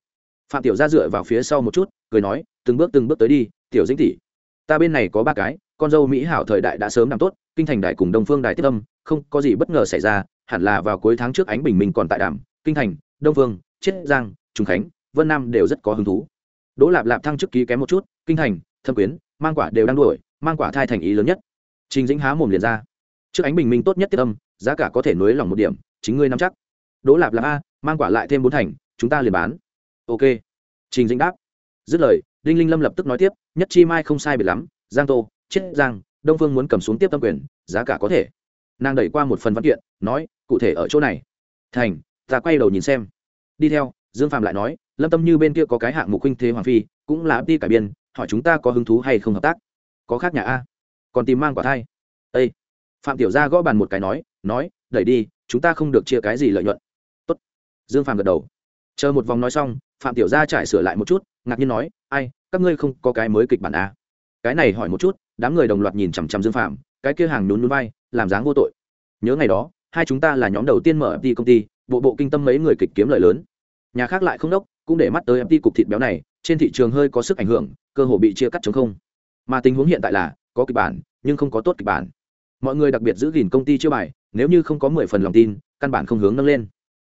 Phạm tiểu gia dựa vào phía sau một chút, cười nói, từng bước từng bước tới đi, tiểu dĩnh tỷ. Ta bên này có ba cái, con dâu mỹ hảo thời đại đã sớm làm tốt, kinh thành đại cùng đông phương đại tiếp âm, không có gì bất ngờ xảy ra, hẳn là vào cuối tháng trước ánh bình minh còn tại đàm, kinh thành, đông phương chiết giang trung khánh, vân nam đều rất có hứng thú. Đỗ lạp lạp thăng chức ký kém một chút, kinh thành, thâm quyến, mang quả đều đang đuổi, mang quả thai thành ý lớn nhất. Trình dĩnh há mồm liền ra. Trước ánh bình minh tốt nhất tiết âm, giá cả có thể nối lòng một điểm, chính ngươi nắm chắc. Đỗ lạp lạp a, mang quả lại thêm bốn thành, chúng ta liền bán. Ok. Trình dĩnh đáp. Dứt lời, đinh linh lâm lập tức nói tiếp, nhất chi mai không sai biệt lắm, giang tô, chiết giang, đông phương muốn cầm xuống tiếp tâm quyền, giá cả có thể. Nàng đẩy qua một phần văn kiện, nói, cụ thể ở chỗ này. Thành, ta quay đầu nhìn xem đi theo, dương phạm lại nói, lâm tâm như bên kia có cái hạng mục huynh thế hoàng phi, cũng là đi cải biên, hỏi chúng ta có hứng thú hay không hợp tác? Có khác nhà a. Còn tìm mang quả thai. Ây phạm tiểu gia gõ bàn một cái nói nói, đẩy đi, chúng ta không được chia cái gì lợi nhuận. Tốt. Dương phạm gật đầu. Chờ một vòng nói xong, phạm tiểu gia trải sửa lại một chút, ngạc nhiên nói, ai, các ngươi không có cái mới kịch bản a. Cái này hỏi một chút, đám người đồng loạt nhìn chằm chằm dương phạm cái kia hàng nhún núi vai, làm dáng vô tội. Nhớ ngày đó, hai chúng ta là nhóm đầu tiên mở đi công ty, bộ bộ kinh tâm mấy người kịch kiếm lợi lớn nhà khác lại không đốc, cũng để mắt tới fd cục thịt béo này, trên thị trường hơi có sức ảnh hưởng, cơ hồ bị chia cắt chống không. Mà tình huống hiện tại là, có kịch bản, nhưng không có tốt kịch bản. Mọi người đặc biệt giữ gìn công ty chưa bài, nếu như không có mười phần lòng tin, căn bản không hướng nâng lên.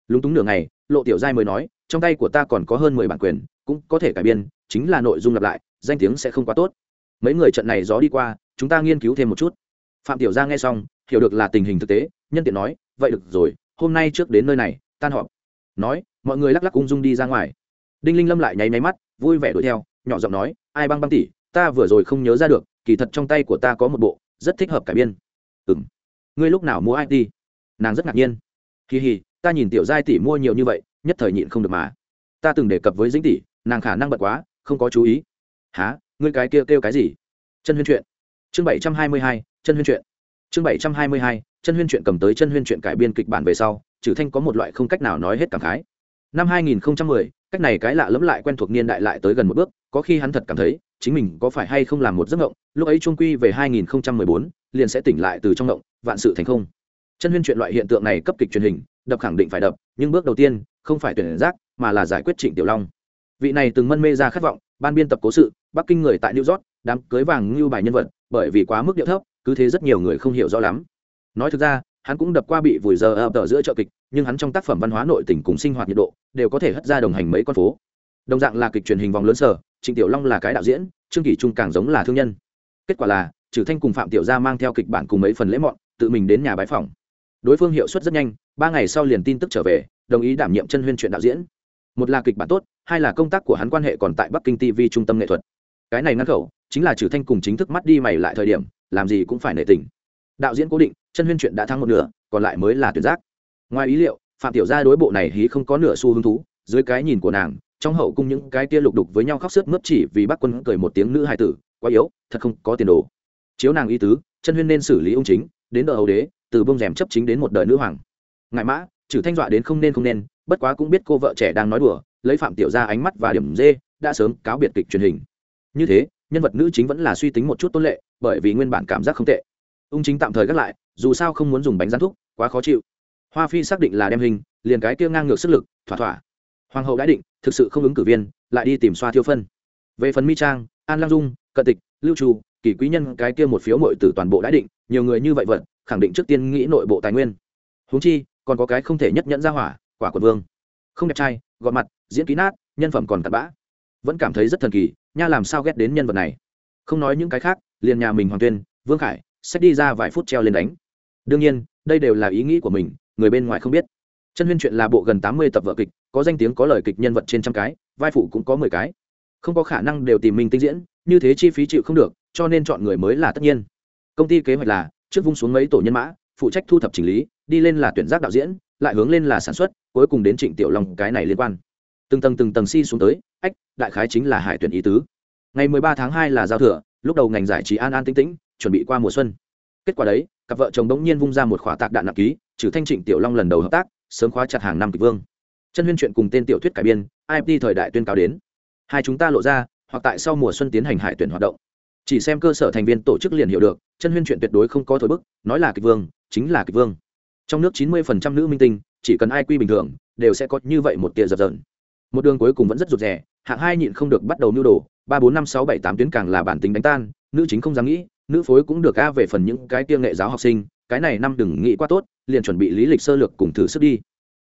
Lúng túng nửa ngày, lộ tiểu giai mới nói, trong tay của ta còn có hơn mười bản quyền, cũng có thể cải biên, chính là nội dung lặp lại, danh tiếng sẽ không quá tốt. Mấy người trận này gió đi qua, chúng ta nghiên cứu thêm một chút. Phạm tiểu gia nghe xong, hiểu được là tình hình thực tế, nhân tiện nói, vậy được rồi, hôm nay trước đến nơi này, tan họp nói mọi người lắc lắc ung dung đi ra ngoài. Đinh linh lâm lại nháy máy mắt vui vẻ đuổi theo nhỏ giọng nói ai băng băng tỉ ta vừa rồi không nhớ ra được kỳ thật trong tay của ta có một bộ rất thích hợp cải biên. Ừ m ngươi lúc nào mua it nàng rất ngạc nhiên. Kỳ hì ta nhìn tiểu giai tỷ mua nhiều như vậy nhất thời nhịn không được mà. Ta từng đề cập với dĩnh tỷ nàng khả năng bật quá không có chú ý. Há ngươi cái kia kêu, kêu cái gì? Chân huyên chuyện. Chương bảy trăm hai mươi hai chân huyên chuyện. Chương bảy trăm hai mươi hai chân huyên chuyện cầm tới chân huyên chuyện cải biên kịch bản về sau trừ thanh có một loại không cách nào nói hết cảm khái. Năm 2010, cách này cái lạ lẫm lại quen thuộc niên đại lại tới gần một bước có khi hắn thật cảm thấy chính mình có phải hay không làm một giấc ngộng lúc ấy trung quy về 2014, liền sẽ tỉnh lại từ trong ngộng vạn sự thành không. Chân huyên chuyện loại hiện tượng này cấp kịch truyền hình đập khẳng định phải đập nhưng bước đầu tiên không phải tuyển giác mà là giải quyết trịnh tiểu long. Vị này từng mân mê ra khát vọng ban biên tập cố sự bắc kinh người tại new york đám cưới vàng như bài nhân vật bởi vì quá mức điệu thấp cứ thế rất nhiều người không hiểu rõ lắm nói thực ra, hắn cũng đập qua bị vùi giờ ập ở giữa chợ kịch, nhưng hắn trong tác phẩm văn hóa nội tỉnh cùng sinh hoạt nhiệt độ đều có thể hất ra đồng hành mấy con phố. Đồng dạng là kịch truyền hình vòng lớn sở, trịnh tiểu long là cái đạo diễn, trương kỷ trung càng giống là thương nhân. Kết quả là, trừ thanh cùng phạm tiểu gia mang theo kịch bản cùng mấy phần lễ mọn, tự mình đến nhà bái phòng đối phương hiệu suất rất nhanh, ba ngày sau liền tin tức trở về, đồng ý đảm nhiệm chân huyên chuyện đạo diễn. Một là kịch bản tốt, hai là công tác của hắn quan hệ còn tại bắc kinh tv trung tâm nghệ thuật. Cái này ngăn khẩu, chính là trừ thanh cùng chính thức mắt đi mày lại thời điểm, làm gì cũng phải nể tình đạo diễn cố định, chân huyên chuyện đã thắng một nửa, còn lại mới là tuyệt giác. Ngoài ý liệu, phạm tiểu gia đối bộ này hí không có nửa xu hứng thú, dưới cái nhìn của nàng, trong hậu cung những cái tia lục đục với nhau khóc sướt mướp chỉ vì bác quân cười một tiếng nữ hài tử, quá yếu, thật không có tiền đồ. Chiếu nàng ý tứ, chân huyên nên xử lý ung chính, đến đời hầu đế, từ bông rèm chấp chính đến một đời nữ hoàng. Ngại mã, trừ thanh dọa đến không nên không nên, bất quá cũng biết cô vợ trẻ đang nói đùa, lấy phạm tiểu gia ánh mắt và điểm dê, đã sớm cáo biệt kịch truyền hình. Như thế, nhân vật nữ chính vẫn là suy tính một chút tôn lệ, bởi vì nguyên bản cảm giác không tệ ung chính tạm thời gác lại, dù sao không muốn dùng bánh rán thuốc, quá khó chịu. Hoa phi xác định là đem hình, liền cái kia ngang ngược sức lực, thỏa thỏa. Hoàng hậu đã định, thực sự không ứng cử viên, lại đi tìm xoa thiêu phân. Về phần mi trang, an lang dung, cận tịch, lưu trù Kỷ quý nhân, cái kia một phiếu mội từ toàn bộ đã định, nhiều người như vậy vật khẳng định trước tiên nghĩ nội bộ tài nguyên. Huống chi, còn có cái không thể nhất nhẫn ra hỏa, quả quật vương. Không đẹp trai gọn mặt, diễn ký nát, nhân phẩm còn cặn bã. Vẫn cảm thấy rất thần kỳ, nha làm sao ghét đến nhân vật này. Không nói những cái khác, liền nhà mình hoàng tuyên, vương khải xét đi ra vài phút treo lên đánh. Đương nhiên, đây đều là ý nghĩ của mình, người bên ngoài không biết. Chân huyên chuyện là bộ gần tám mươi tập vợ kịch, có danh tiếng, có lời kịch nhân vật trên trăm cái, vai phụ cũng có mười cái. Không có khả năng đều tìm mình tinh diễn, như thế chi phí chịu không được, cho nên chọn người mới là tất nhiên. Công ty kế hoạch là, trước vung xuống mấy tổ nhân mã, phụ trách thu thập chỉnh lý, đi lên là tuyển giác đạo diễn, lại hướng lên là sản xuất, cuối cùng đến trịnh tiểu long cái này liên quan. Từng tầng từng tầng si xuống tới, ách, đại khái chính là hải tuyển ý tứ. Ngày mười ba tháng hai là giao thừa, lúc đầu ngành giải trí an an tĩnh tĩnh chuẩn bị qua mùa xuân. Kết quả đấy, cặp vợ chồng đống nhiên vung ra một khỏa tạc đạn nặng ký, trừ thanh trịnh, tiểu long lần đầu hợp tác, sớm khóa chặt hàng năm kịch vương. Chân huyên chuyện cùng tên tiểu thuyết cải biên imt thời đại tuyên cáo đến. Hai chúng ta lộ ra, hoặc tại sau mùa xuân tiến hành hải tuyển hoạt động. Chỉ xem cơ sở thành viên tổ chức liền hiểu được, chân huyên chuyện tuyệt đối không có thổi bức, nói là kịch vương, chính là kịch vương. Trong nước chín mươi nữ minh tinh, chỉ cần ai quy bình thường, đều sẽ có như vậy một tia dập dờn. Một đường cuối cùng vẫn rất rụt rè, hạng hai nhịn không được bắt đầu nưu đồ, ba bốn năm sáu bảy tám tuyến càng là bản tính đánh tan, nữ chính không dám nghĩ nữ phối cũng được a về phần những cái tiêu nghệ giáo học sinh, cái này năm đừng nghĩ quá tốt, liền chuẩn bị lý lịch sơ lược cùng thử sức đi.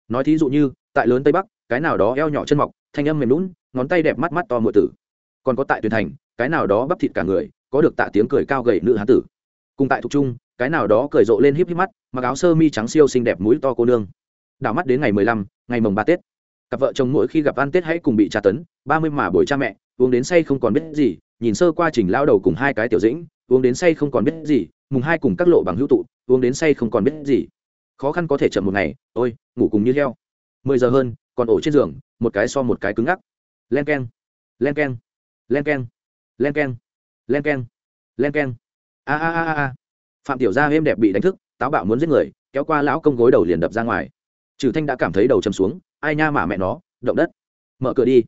Nói thí dụ như, tại lớn tây bắc, cái nào đó eo nhỏ chân mọc, thanh âm mềm lún ngón tay đẹp mắt mắt to mượn tử. Còn có tại tuyển thành, cái nào đó bắp thịt cả người, có được tạ tiếng cười cao gầy nữ hán tử. Cùng tại thục trung, cái nào đó cười rộ lên híp híp mắt, mặc áo sơ mi trắng siêu xinh đẹp mũi to cô nương. Đảo mắt đến ngày mười lăm, ngày mồng ba tết. Cặp vợ chồng mỗi khi gặp ăn tết hãy cùng bị tra tấn, ba mươi mà buổi cha mẹ, uống đến say không còn biết gì, nhìn sơ qua trình lao đầu cùng hai cái tiểu dĩnh uống đến say không còn biết gì, mùng hai cùng các lộ bằng hữu tụ, uống đến say không còn biết gì. Khó khăn có thể chậm một ngày, ôi, ngủ cùng như heo. Mười giờ hơn, còn ổ trên giường, một cái so một cái cứng ngắc. Len k e n len k e n len k e n len k e n len k e n len k e n a a a a. Phạm tiểu gia êm đẹp bị đánh thức, táo bạo muốn giết người, kéo qua lão công gối đầu liền đập ra ngoài. Trừ thanh đã cảm thấy đầu chầm xuống, ai nha mà mẹ nó, động đất. Mở cửa đi.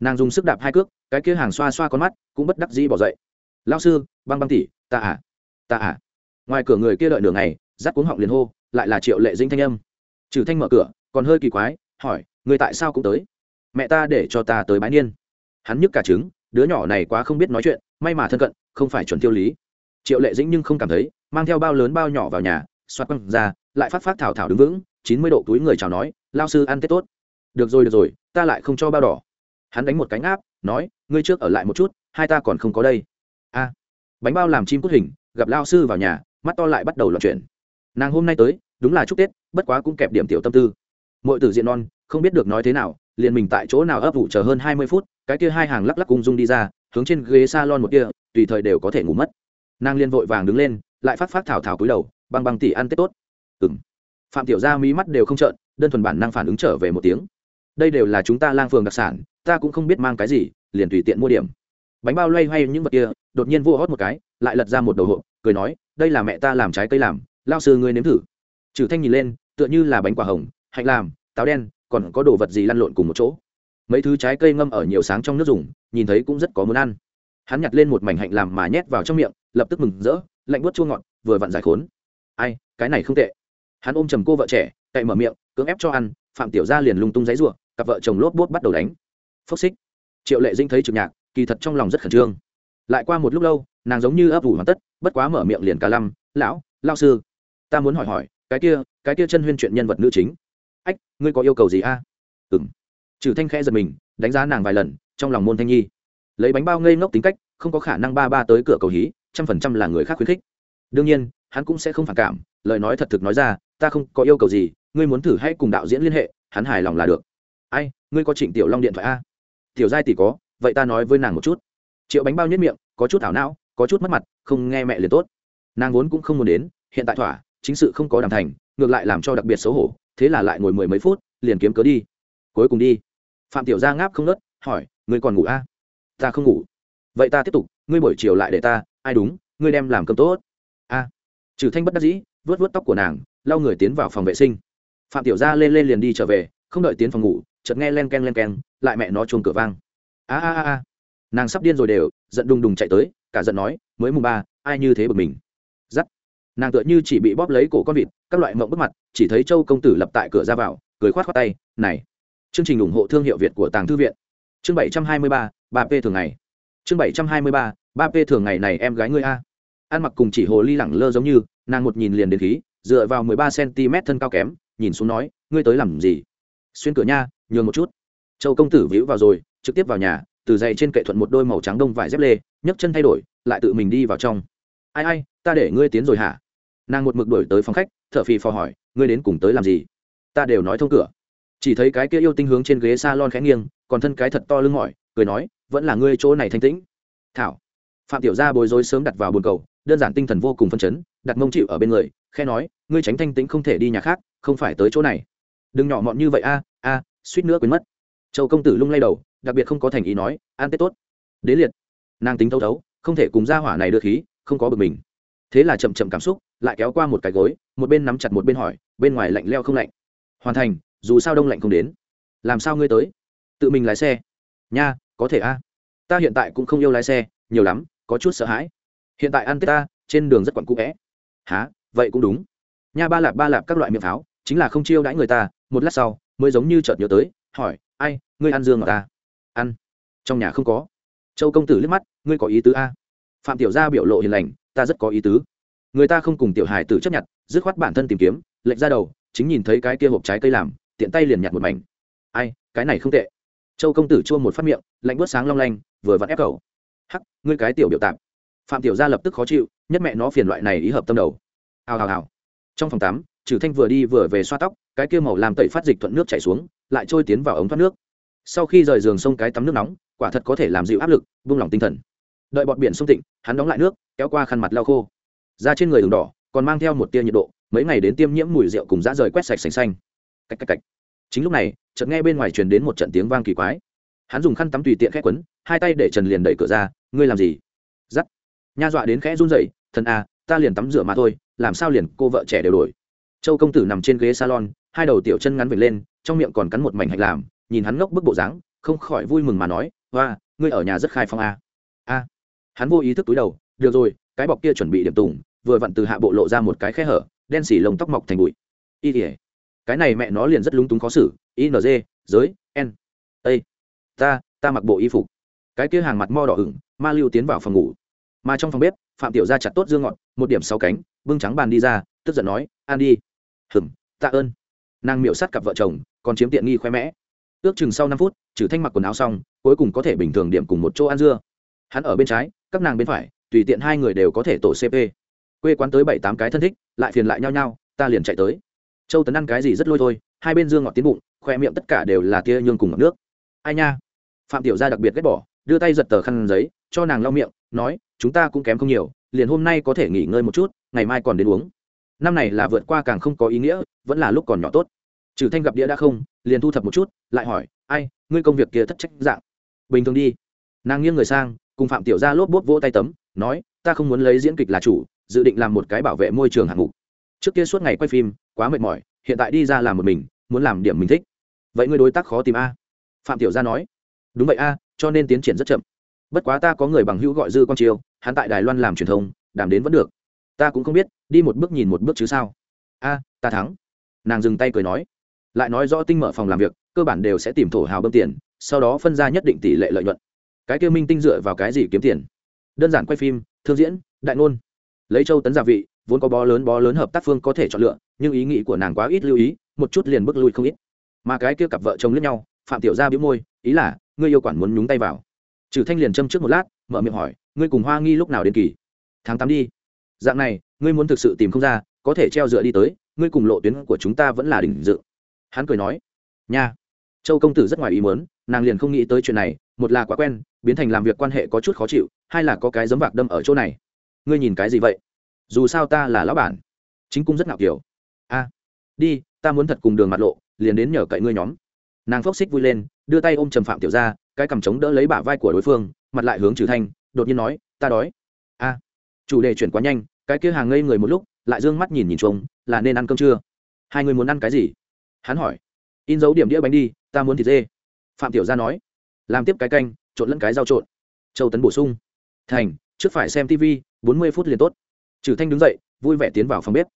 Nàng dùng sức đạp hai cước, cái kia hàng xoa xoa con mắt, cũng bất đắc dĩ bỏ dậy lao sư, băng băng tỉ ta à ta à. Ngoài cửa người kia đợi nửa ngày giáp cuống họng liền hô, lại là triệu lệ dinh thanh âm. Trừ thanh mở cửa, còn hơi kỳ quái, hỏi, người tại sao cũng tới? Mẹ ta để cho ta tới bái niên. Hắn nhức cả trứng, đứa nhỏ này quá không biết nói chuyện, may mà thân cận, không phải chuẩn tiêu lý. Triệu lệ dĩnh nhưng không cảm thấy, mang theo bao lớn bao nhỏ vào nhà xoát quăng ra, lại phát phát thảo thảo đứng vững, chín mươi độ túi người chào nói lao sư ăn tết tốt. Được rồi được rồi, ta lại không cho bao đỏ. Hắn đánh một cánh áp, nói, ngươi trước ở lại một chút, hai ta còn không có đây a. Bánh bao làm chim cút hình, gặp lao sư vào nhà, mắt to lại bắt đầu loạn chuyện nàng hôm nay tới, đúng là chúc tết, bất quá cũng kẹp điểm tiểu tâm tư. Mọi tử diện non, không biết được nói thế nào, liền mình tại chỗ nào ấp ủ chờ hơn hai mươi phút, cái kia hai hàng lắc lắc cung dung đi ra, hướng trên ghế s a lon một kia, tùy thời đều có thể ngủ mất. Nàng liền vội vàng đứng lên, lại phát phát thảo thảo cúi đầu, băng băng tỉ ăn tết tốt. Ừ m phạm tiểu gia mí mắt đều không trợn, đơn thuần bản năng phản ứng trở về một tiếng. Đây đều là chúng ta lang phường đặc sản, ta cũng không biết mang cái gì, liền tùy tiện mua điểm. Bánh bao loay hoay những vật kia đột nhiên vô hót một cái lại lật ra một đầu hộp cười nói đây là mẹ ta làm trái cây làm lao sư ngươi nếm thử. Trừ thanh nhìn lên tựa như là bánh quả hồng hạnh làm táo đen còn có đồ vật gì lăn lộn cùng một chỗ. Mấy thứ trái cây ngâm ở nhiều sáng trong nước dùng nhìn thấy cũng rất có muốn ăn. Hắn nhặt lên một mảnh hạnh làm mà nhét vào trong miệng lập tức mừng rỡ lạnh bớt chua ngọt vừa vặn giải khốn. Ai cái này không tệ. Hắn ôm chầm cô vợ trẻ cậy mở miệng cưỡng ép cho ăn phạm tiểu gia liền lung tung giấy rủa, cặp vợ chồng lốp bốt bắt đầu đánh. Phốc xích. Triệu lệ dinh thấy trực nhạc kỳ thật trong lòng rất khẩn trương lại qua một lúc lâu, nàng giống như ấp ủ hoàn tất, bất quá mở miệng liền cả lăm, lão lao sư, ta muốn hỏi hỏi, cái kia cái kia chân huyên chuyện nhân vật nữ chính. Ách, ngươi có yêu cầu gì a? À? ừng trừ thanh khẽ giật mình, đánh giá nàng vài lần, trong lòng môn thanh nhi. Lấy bánh bao ngây ngốc tính cách, không có khả năng ba ba tới cửa cầu hí, trăm phần trăm là người khác khuyến khích. Đương nhiên, hắn cũng sẽ không phản cảm, lời nói thật thực nói ra, ta không có yêu cầu gì, ngươi muốn thử hay cùng đạo diễn liên hệ, hắn hài lòng là được. Ai, ngươi có trịnh tiểu long điện thoại a? Tiểu giai tỷ có, vậy ta nói với nàng một chút triệu bánh bao nhất miệng, có chút ảo não, có chút mất mặt, không nghe mẹ liền tốt. Nàng vốn cũng không muốn đến, hiện tại thỏa, chính sự không có đàm thành, ngược lại làm cho đặc biệt xấu hổ, thế là lại ngồi mười mấy phút, liền kiếm cớ đi. Cuối cùng đi. Phạm tiểu gia ngáp không nớt hỏi, ngươi còn ngủ a ta không ngủ. Vậy ta tiếp tục, ngươi buổi chiều lại để ta, ai đúng, ngươi đem làm cơm tốt. A. Trừ thanh bất đắc dĩ vớt vớt tóc của nàng, lau người tiến vào phòng vệ sinh. Phạm tiểu gia lên lên liền đi trở về, không đợi tiến phòng ngủ, chợt nghe len ken len ken, lại mẹ nó chuông cửa vang. A a a nàng sắp điên rồi đều, giận đùng đùng chạy tới, cả giận nói, mới mùng ba, ai như thế bực mình? Giắt. Nàng tựa như chỉ bị bóp lấy cổ con vịt, các loại mộng bức mặt, chỉ thấy châu công tử lập tại cửa ra vào, cười khoát khoát tay, này. Chương trình ủng hộ thương hiệu việt của tàng thư viện. Chương bảy trăm hai mươi ba ba p thường ngày. Chương bảy trăm hai mươi ba ba p thường ngày này em gái ngươi a. Ăn mặc cùng chỉ hồ ly lẳng lơ giống như, nàng một nhìn liền đến khí, dựa vào mười ba cm thân cao kém, nhìn xuống nói, ngươi tới làm gì? Xuyên cửa nha, nhường một chút. Châu công tử víu vào rồi, trực tiếp vào nhà từ giày trên kệ thuận một đôi màu trắng đông vải dép lê, nhấc chân thay đổi, lại tự mình đi vào trong. Ai ai, ta để ngươi tiến rồi hả? Nàng một mực đổi tới phòng khách thợ phì phò hỏi, ngươi đến cùng tới làm gì? Ta đều nói thông cửa. Chỉ thấy cái kia yêu tinh hướng trên ghế s a lon khẽ nghiêng, còn thân cái thật to lưng mỏi, cười nói, vẫn là ngươi chỗ này thanh tĩnh. Thảo. Phạm tiểu gia bối rối sớm đặt vào bồn cầu, đơn giản tinh thần vô cùng phân chấn, đặt mông chịu ở bên người khe nói, ngươi tránh thanh tĩnh không thể đi nhà khác, không phải tới chỗ này. Đừng nhỏ mọn như vậy a a, suýt nữa quên mất. Châu công tử lung lay đầu đặc biệt không có thành ý nói an tết tốt. Đến liệt, nàng tính thấu thấu, không thể cùng gia hỏa này đưa khí, không có bực mình. Thế là chậm chậm cảm xúc, lại kéo qua một cái gối, một bên nắm chặt một bên hỏi, bên ngoài lạnh leo không lạnh? Hoàn thành, dù sao đông lạnh không đến. Làm sao ngươi tới? Tự mình lái xe. Nha, có thể a. Ta hiện tại cũng không yêu lái xe, nhiều lắm, có chút sợ hãi. Hiện tại ăn tết ta, trên đường rất quặn cũ vẽ há vậy cũng đúng. Nha ba lạp ba lạp các loại miệng pháo, chính là không chiêu đãi người ta, một lát sau, mới giống như chợt nhớ tới, hỏi, ai, ngươi ăn dương ở ta? Ăn. Trong nhà không có. Châu công tử liếc mắt, ngươi có ý tứ a? Phạm tiểu gia biểu lộ hiền lành, ta rất có ý tứ. Người ta không cùng tiểu hài tử chấp nhận, dứt khoát bản thân tìm kiếm lệnh ra đầu, chính nhìn thấy cái kia hộp trái cây làm, tiện tay liền nhặt một mảnh. Ai, cái này không tệ. Châu công tử chua một phát miệng, lạnh bớt sáng long lanh, vừa vặn ép cầu hắc, ngươi cái tiểu biểu tạm phạm tiểu gia lập tức khó chịu, nhất mẹ nó phiền loại này ý hợp tâm đầu. Hào hào hào. Trong phòng tắm trừ thanh vừa đi vừa về xoa tóc, cái kia màu làm tẩy phát dịch thuận nước chảy xuống, lại trôi tiến vào ống thoát nước sau khi rời giường sông cái tắm nước nóng, quả thật có thể làm dịu áp lực buông lỏng tinh thần. Đợi bọt biển sông tịnh, hắn đóng lại nước, kéo qua khăn mặt lau khô. Da trên người đường đỏ, còn mang theo một tia nhiệt độ, mấy ngày đến tiêm nhiễm mùi rượu cùng dã rời quét sạch sành xanh. Cách cách cách. Chính lúc này, chợt nghe bên ngoài truyền đến một trận tiếng vang kỳ quái. Hắn dùng khăn tắm tùy tiện khẽ quấn, hai tay để trần liền đẩy cửa ra, ngươi làm gì? Dắt nha dọa đến khẽ run rẩy, thần à ta liền tắm rửa mà thôi, làm sao liền cô vợ trẻ đều đổi? Châu công tử nằm trên ghế salon, hai đầu tiểu chân ngắn vệt lên, trong miệng còn cắn một mảnh hạch làm nhìn hắn ngốc bức bộ dáng không khỏi vui mừng mà nói hoa ngươi ở nhà rất khai phong a. A. Hắn vô ý thức túi đầu được rồi cái bọc kia chuẩn bị điểm tùng vừa vặn từ hạ bộ lộ ra một cái khe hở đen xỉ lông tóc mọc thành bụi. Y ỉa cái này mẹ nó liền rất lúng túng khó xử ing giới n â ta ta mặc bộ y phục. Cái kia hàng mặt mo đỏ ửng ma lưu tiến vào phòng ngủ. Mà trong phòng bếp phạm tiểu ra chặt tốt dương ngọt một điểm sáu cánh bưng trắng bàn đi ra tức giận nói an đi hừm, tạ ơn. Nàng miệu sát cặp vợ chồng còn chiếm tiện nghi khoe mẽ ước chừng sau năm phút, trừ thanh mặc quần áo xong, cuối cùng có thể bình thường điểm cùng một chỗ ăn dưa. Hắn ở bên trái, các nàng bên phải, tùy tiện hai người đều có thể tổ cp quê quán tới bảy tám cái thân thích, lại phiền lại nhau nhau, ta liền chạy tới. Châu tấn ăn cái gì rất lôi thôi, hai bên dương ngọt tiến bụng, khoe miệng tất cả đều là tia nhương cùng ngọt nước. Ai nha? Phạm tiểu gia đặc biệt ghét bỏ, đưa tay giật tờ khăn giấy, cho nàng lau miệng, nói, chúng ta cũng kém không nhiều, liền hôm nay có thể nghỉ ngơi một chút, ngày mai còn đến uống. Năm này là vượt qua càng không có ý nghĩa, vẫn là lúc còn nhỏ tốt trừ thanh gặp đĩa đã không, liền thu thập một chút, lại hỏi, ai, ngươi công việc kia thất trách dạng? Bình thường đi. Nàng nghiêng người sang, cùng phạm tiểu gia lốp bốp vỗ tay tấm, nói, ta không muốn lấy diễn kịch là chủ, dự định làm một cái bảo vệ môi trường hạng mục. Trước kia suốt ngày quay phim, quá mệt mỏi, hiện tại đi ra làm một mình, muốn làm điểm mình thích. Vậy ngươi đối tác khó tìm a. Phạm tiểu gia nói. Đúng vậy a, cho nên tiến triển rất chậm. Bất quá ta có người bằng hữu gọi dư quang chiêu hắn tại đài loan làm truyền thông, đảm đến vẫn được. Ta cũng không biết, đi một bước nhìn một bước chứ sao. A, ta thắng. Nàng dừng tay cười nói lại nói rõ tinh mở phòng làm việc, cơ bản đều sẽ tìm thổ hào bơm tiền, sau đó phân ra nhất định tỷ lệ lợi nhuận. Cái kêu minh tinh dựa vào cái gì kiếm tiền? Đơn giản quay phim, thương diễn, đại ngôn. Lấy châu tấn gia vị, vốn có bó lớn bó lớn hợp tác phương có thể chọn lựa, nhưng ý nghĩ của nàng quá ít lưu ý, một chút liền bước lui không ít. Mà cái kia cặp vợ chồng lẫn nhau, phạm tiểu gia bĩu môi, ý là, ngươi yêu quản muốn nhúng tay vào. Trừ thanh liền châm trước một lát, mở miệng hỏi, ngươi cùng hoa nghi lúc nào đến kỳ? Tháng tám đi. Dạng này, ngươi muốn thực sự tìm không ra, có thể treo dựa đi tới, ngươi cùng lộ tuyến của chúng ta vẫn là đỉnh dự hắn cười nói, nha, châu công tử rất ngoài ý muốn, nàng liền không nghĩ tới chuyện này, một là quá quen, biến thành làm việc quan hệ có chút khó chịu, hai là có cái giấm vạc đâm ở chỗ này. Ngươi nhìn cái gì vậy? Dù sao ta là lão bản. Chính cung rất ngạo kiểu. A, đi, ta muốn thật cùng đường mặt lộ, liền đến nhờ cậy ngươi nhóm. Nàng phốc xích vui lên, đưa tay ôm trầm phạm tiểu ra cái cầm chống đỡ lấy bả vai của đối phương, mặt lại hướng trừ thanh, đột nhiên nói, ta đói. A. Chủ đề chuyển quá nhanh, cái kia hàng ngây người một lúc, lại d ư ơ n g mắt nhìn nhìn chung là nên ăn cơm chưa? Hai người muốn ăn cái gì? Hắn hỏi, in dấu điểm đĩa bánh đi, ta muốn thịt dê. Phạm tiểu gia nói, làm tiếp cái canh, trộn lẫn cái rau trộn. Châu tấn bổ sung, thành, trước phải xem tv bốn mươi phút liền tốt. Trừ thanh đứng dậy, vui vẻ tiến vào phòng bếp.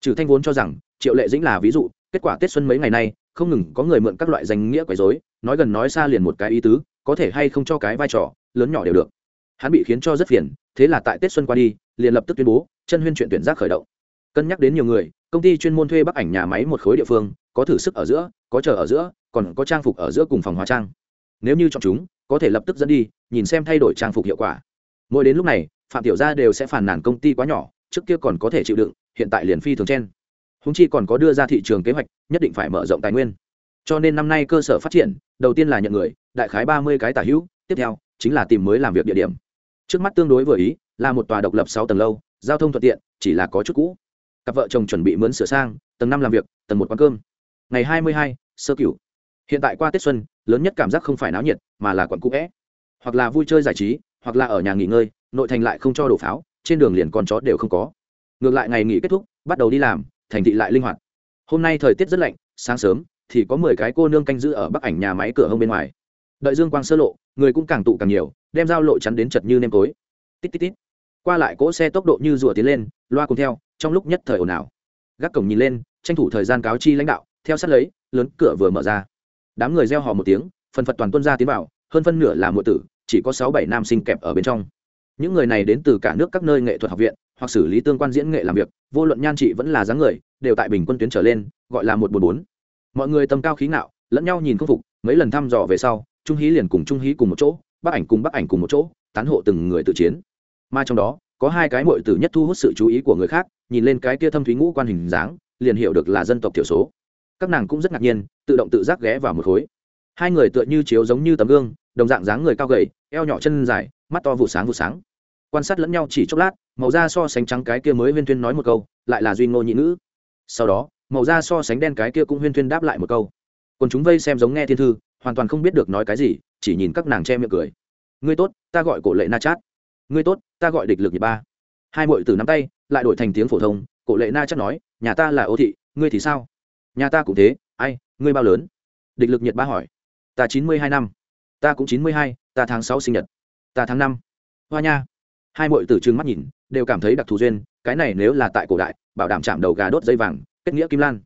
Trừ thanh vốn cho rằng, triệu lệ dĩnh là ví dụ, kết quả tết xuân mấy ngày nay, không ngừng có người mượn các loại danh nghĩa quấy rối, nói gần nói xa liền một cái ý tứ, có thể hay không cho cái vai trò, lớn nhỏ đều được. Hắn bị khiến cho rất phiền, thế là tại tết xuân qua đi, liền lập tức tuyên bố, chân huyên chuyện tuyển giác khởi động cân nhắc đến nhiều người, công ty chuyên môn thuê bắc ảnh nhà máy một khối địa phương, có thử sức ở giữa, có chờ ở giữa, còn có trang phục ở giữa cùng phòng hóa trang. Nếu như chọn chúng, có thể lập tức dẫn đi, nhìn xem thay đổi trang phục hiệu quả. Mỗi đến lúc này, phạm tiểu gia đều sẽ phản nản công ty quá nhỏ, trước kia còn có thể chịu đựng, hiện tại liền phi thường chen. Húng chi còn có đưa ra thị trường kế hoạch, nhất định phải mở rộng tài nguyên. Cho nên năm nay cơ sở phát triển, đầu tiên là nhận người, đại khái ba mươi cái tả hữu, tiếp theo chính là tìm mới làm việc địa điểm. Trước mắt tương đối vừa ý, là một tòa độc lập sáu tầng lâu, giao thông thuận tiện, chỉ là có chút cũ cặp vợ chồng chuẩn bị mướn sửa sang, tầng năm làm việc, tầng một quán cơm. Ngày hai mươi hai, sơ cửu. Hiện tại qua tết xuân, lớn nhất cảm giác không phải náo nhiệt, mà là quận cũ vẽ. Hoặc là vui chơi giải trí, hoặc là ở nhà nghỉ ngơi, nội thành lại không cho đổ pháo, trên đường liền con chó đều không có. Ngược lại ngày nghỉ kết thúc, bắt đầu đi làm, thành thị lại linh hoạt. Hôm nay thời tiết rất lạnh, sáng sớm, thì có mười cái cô nương canh giữ ở bắc ảnh nhà máy cửa hông bên ngoài. Đợi dương quang sơ lộ, người cũng càng tụ càng nhiều, đem dao lộ chắn đến chật như nêm tối tít tít tít. Qua lại cỗ xe tốc độ như rùa tiến lên, loa cùng theo trong lúc nhất thời ồn ào. Gác cổng nhìn lên, tranh thủ thời gian cáo chi lãnh đạo, theo sát lấy, lớn cửa vừa mở ra. Đám người reo hò một tiếng, phần phật toàn tuân ra tiến vào, hơn phân nửa là muội tử, chỉ có sáu bảy nam sinh kẹp ở bên trong. Những người này đến từ cả nước các nơi nghệ thuật học viện, hoặc xử lý tương quan diễn nghệ làm việc, vô luận nhan trị vẫn là dáng người, đều tại bình quân tuyến trở lên, gọi là một bốn bốn. Mọi người tầm cao khí ngạo, lẫn nhau nhìn khâm phục, mấy lần thăm dò về sau, trung hí liền cùng trung hí cùng một chỗ bác ảnh cùng bác ảnh cùng một chỗ, tán hộ từng người tự chiến. Mà trong đó có hai cái mội tử nhất thu hút sự chú ý của người khác, nhìn lên cái kia thâm thúy ngũ quan hình dáng, liền hiểu được là dân tộc thiểu số. Các nàng cũng rất ngạc nhiên, tự động tự giác ghé vào một khối. Hai người tựa như chiếu giống như tấm gương, đồng dạng dáng người cao gầy, eo nhỏ chân dài, mắt to vụ sáng vụ sáng. Quan sát lẫn nhau chỉ chốc lát, màu da so sánh trắng cái kia mới huyên tuyên nói một câu, lại là duy ngô nhị nữ sau đó, màu da so sánh đen cái kia cũng huyên tuyên đáp lại một câu. Còn chúng vây xem giống nghe thiên thư, hoàn toàn không biết được nói cái gì, chỉ nhìn các nàng che miệng cười. Ngươi tốt, ta gọi cổ lệ na chát ngươi tốt, ta gọi địch lực nhật ba. Hai mội từ nắm tay, lại đổi thành tiếng phổ thông, cổ lệ na chắc nói, nhà ta là ô thị, ngươi thì sao? Nhà ta cũng thế, ai, ngươi bao lớn? Địch lực nhật ba hỏi. Ta chín mươi hai năm. Ta cũng chín mươi hai, ta tháng sáu sinh nhật. Ta tháng năm. Hoa nha. Hai mội tử trừng mắt nhìn, đều cảm thấy đặc thù duyên, cái này nếu là tại cổ đại, bảo đảm chạm đầu gà đốt dây vàng, kết nghĩa kim lan.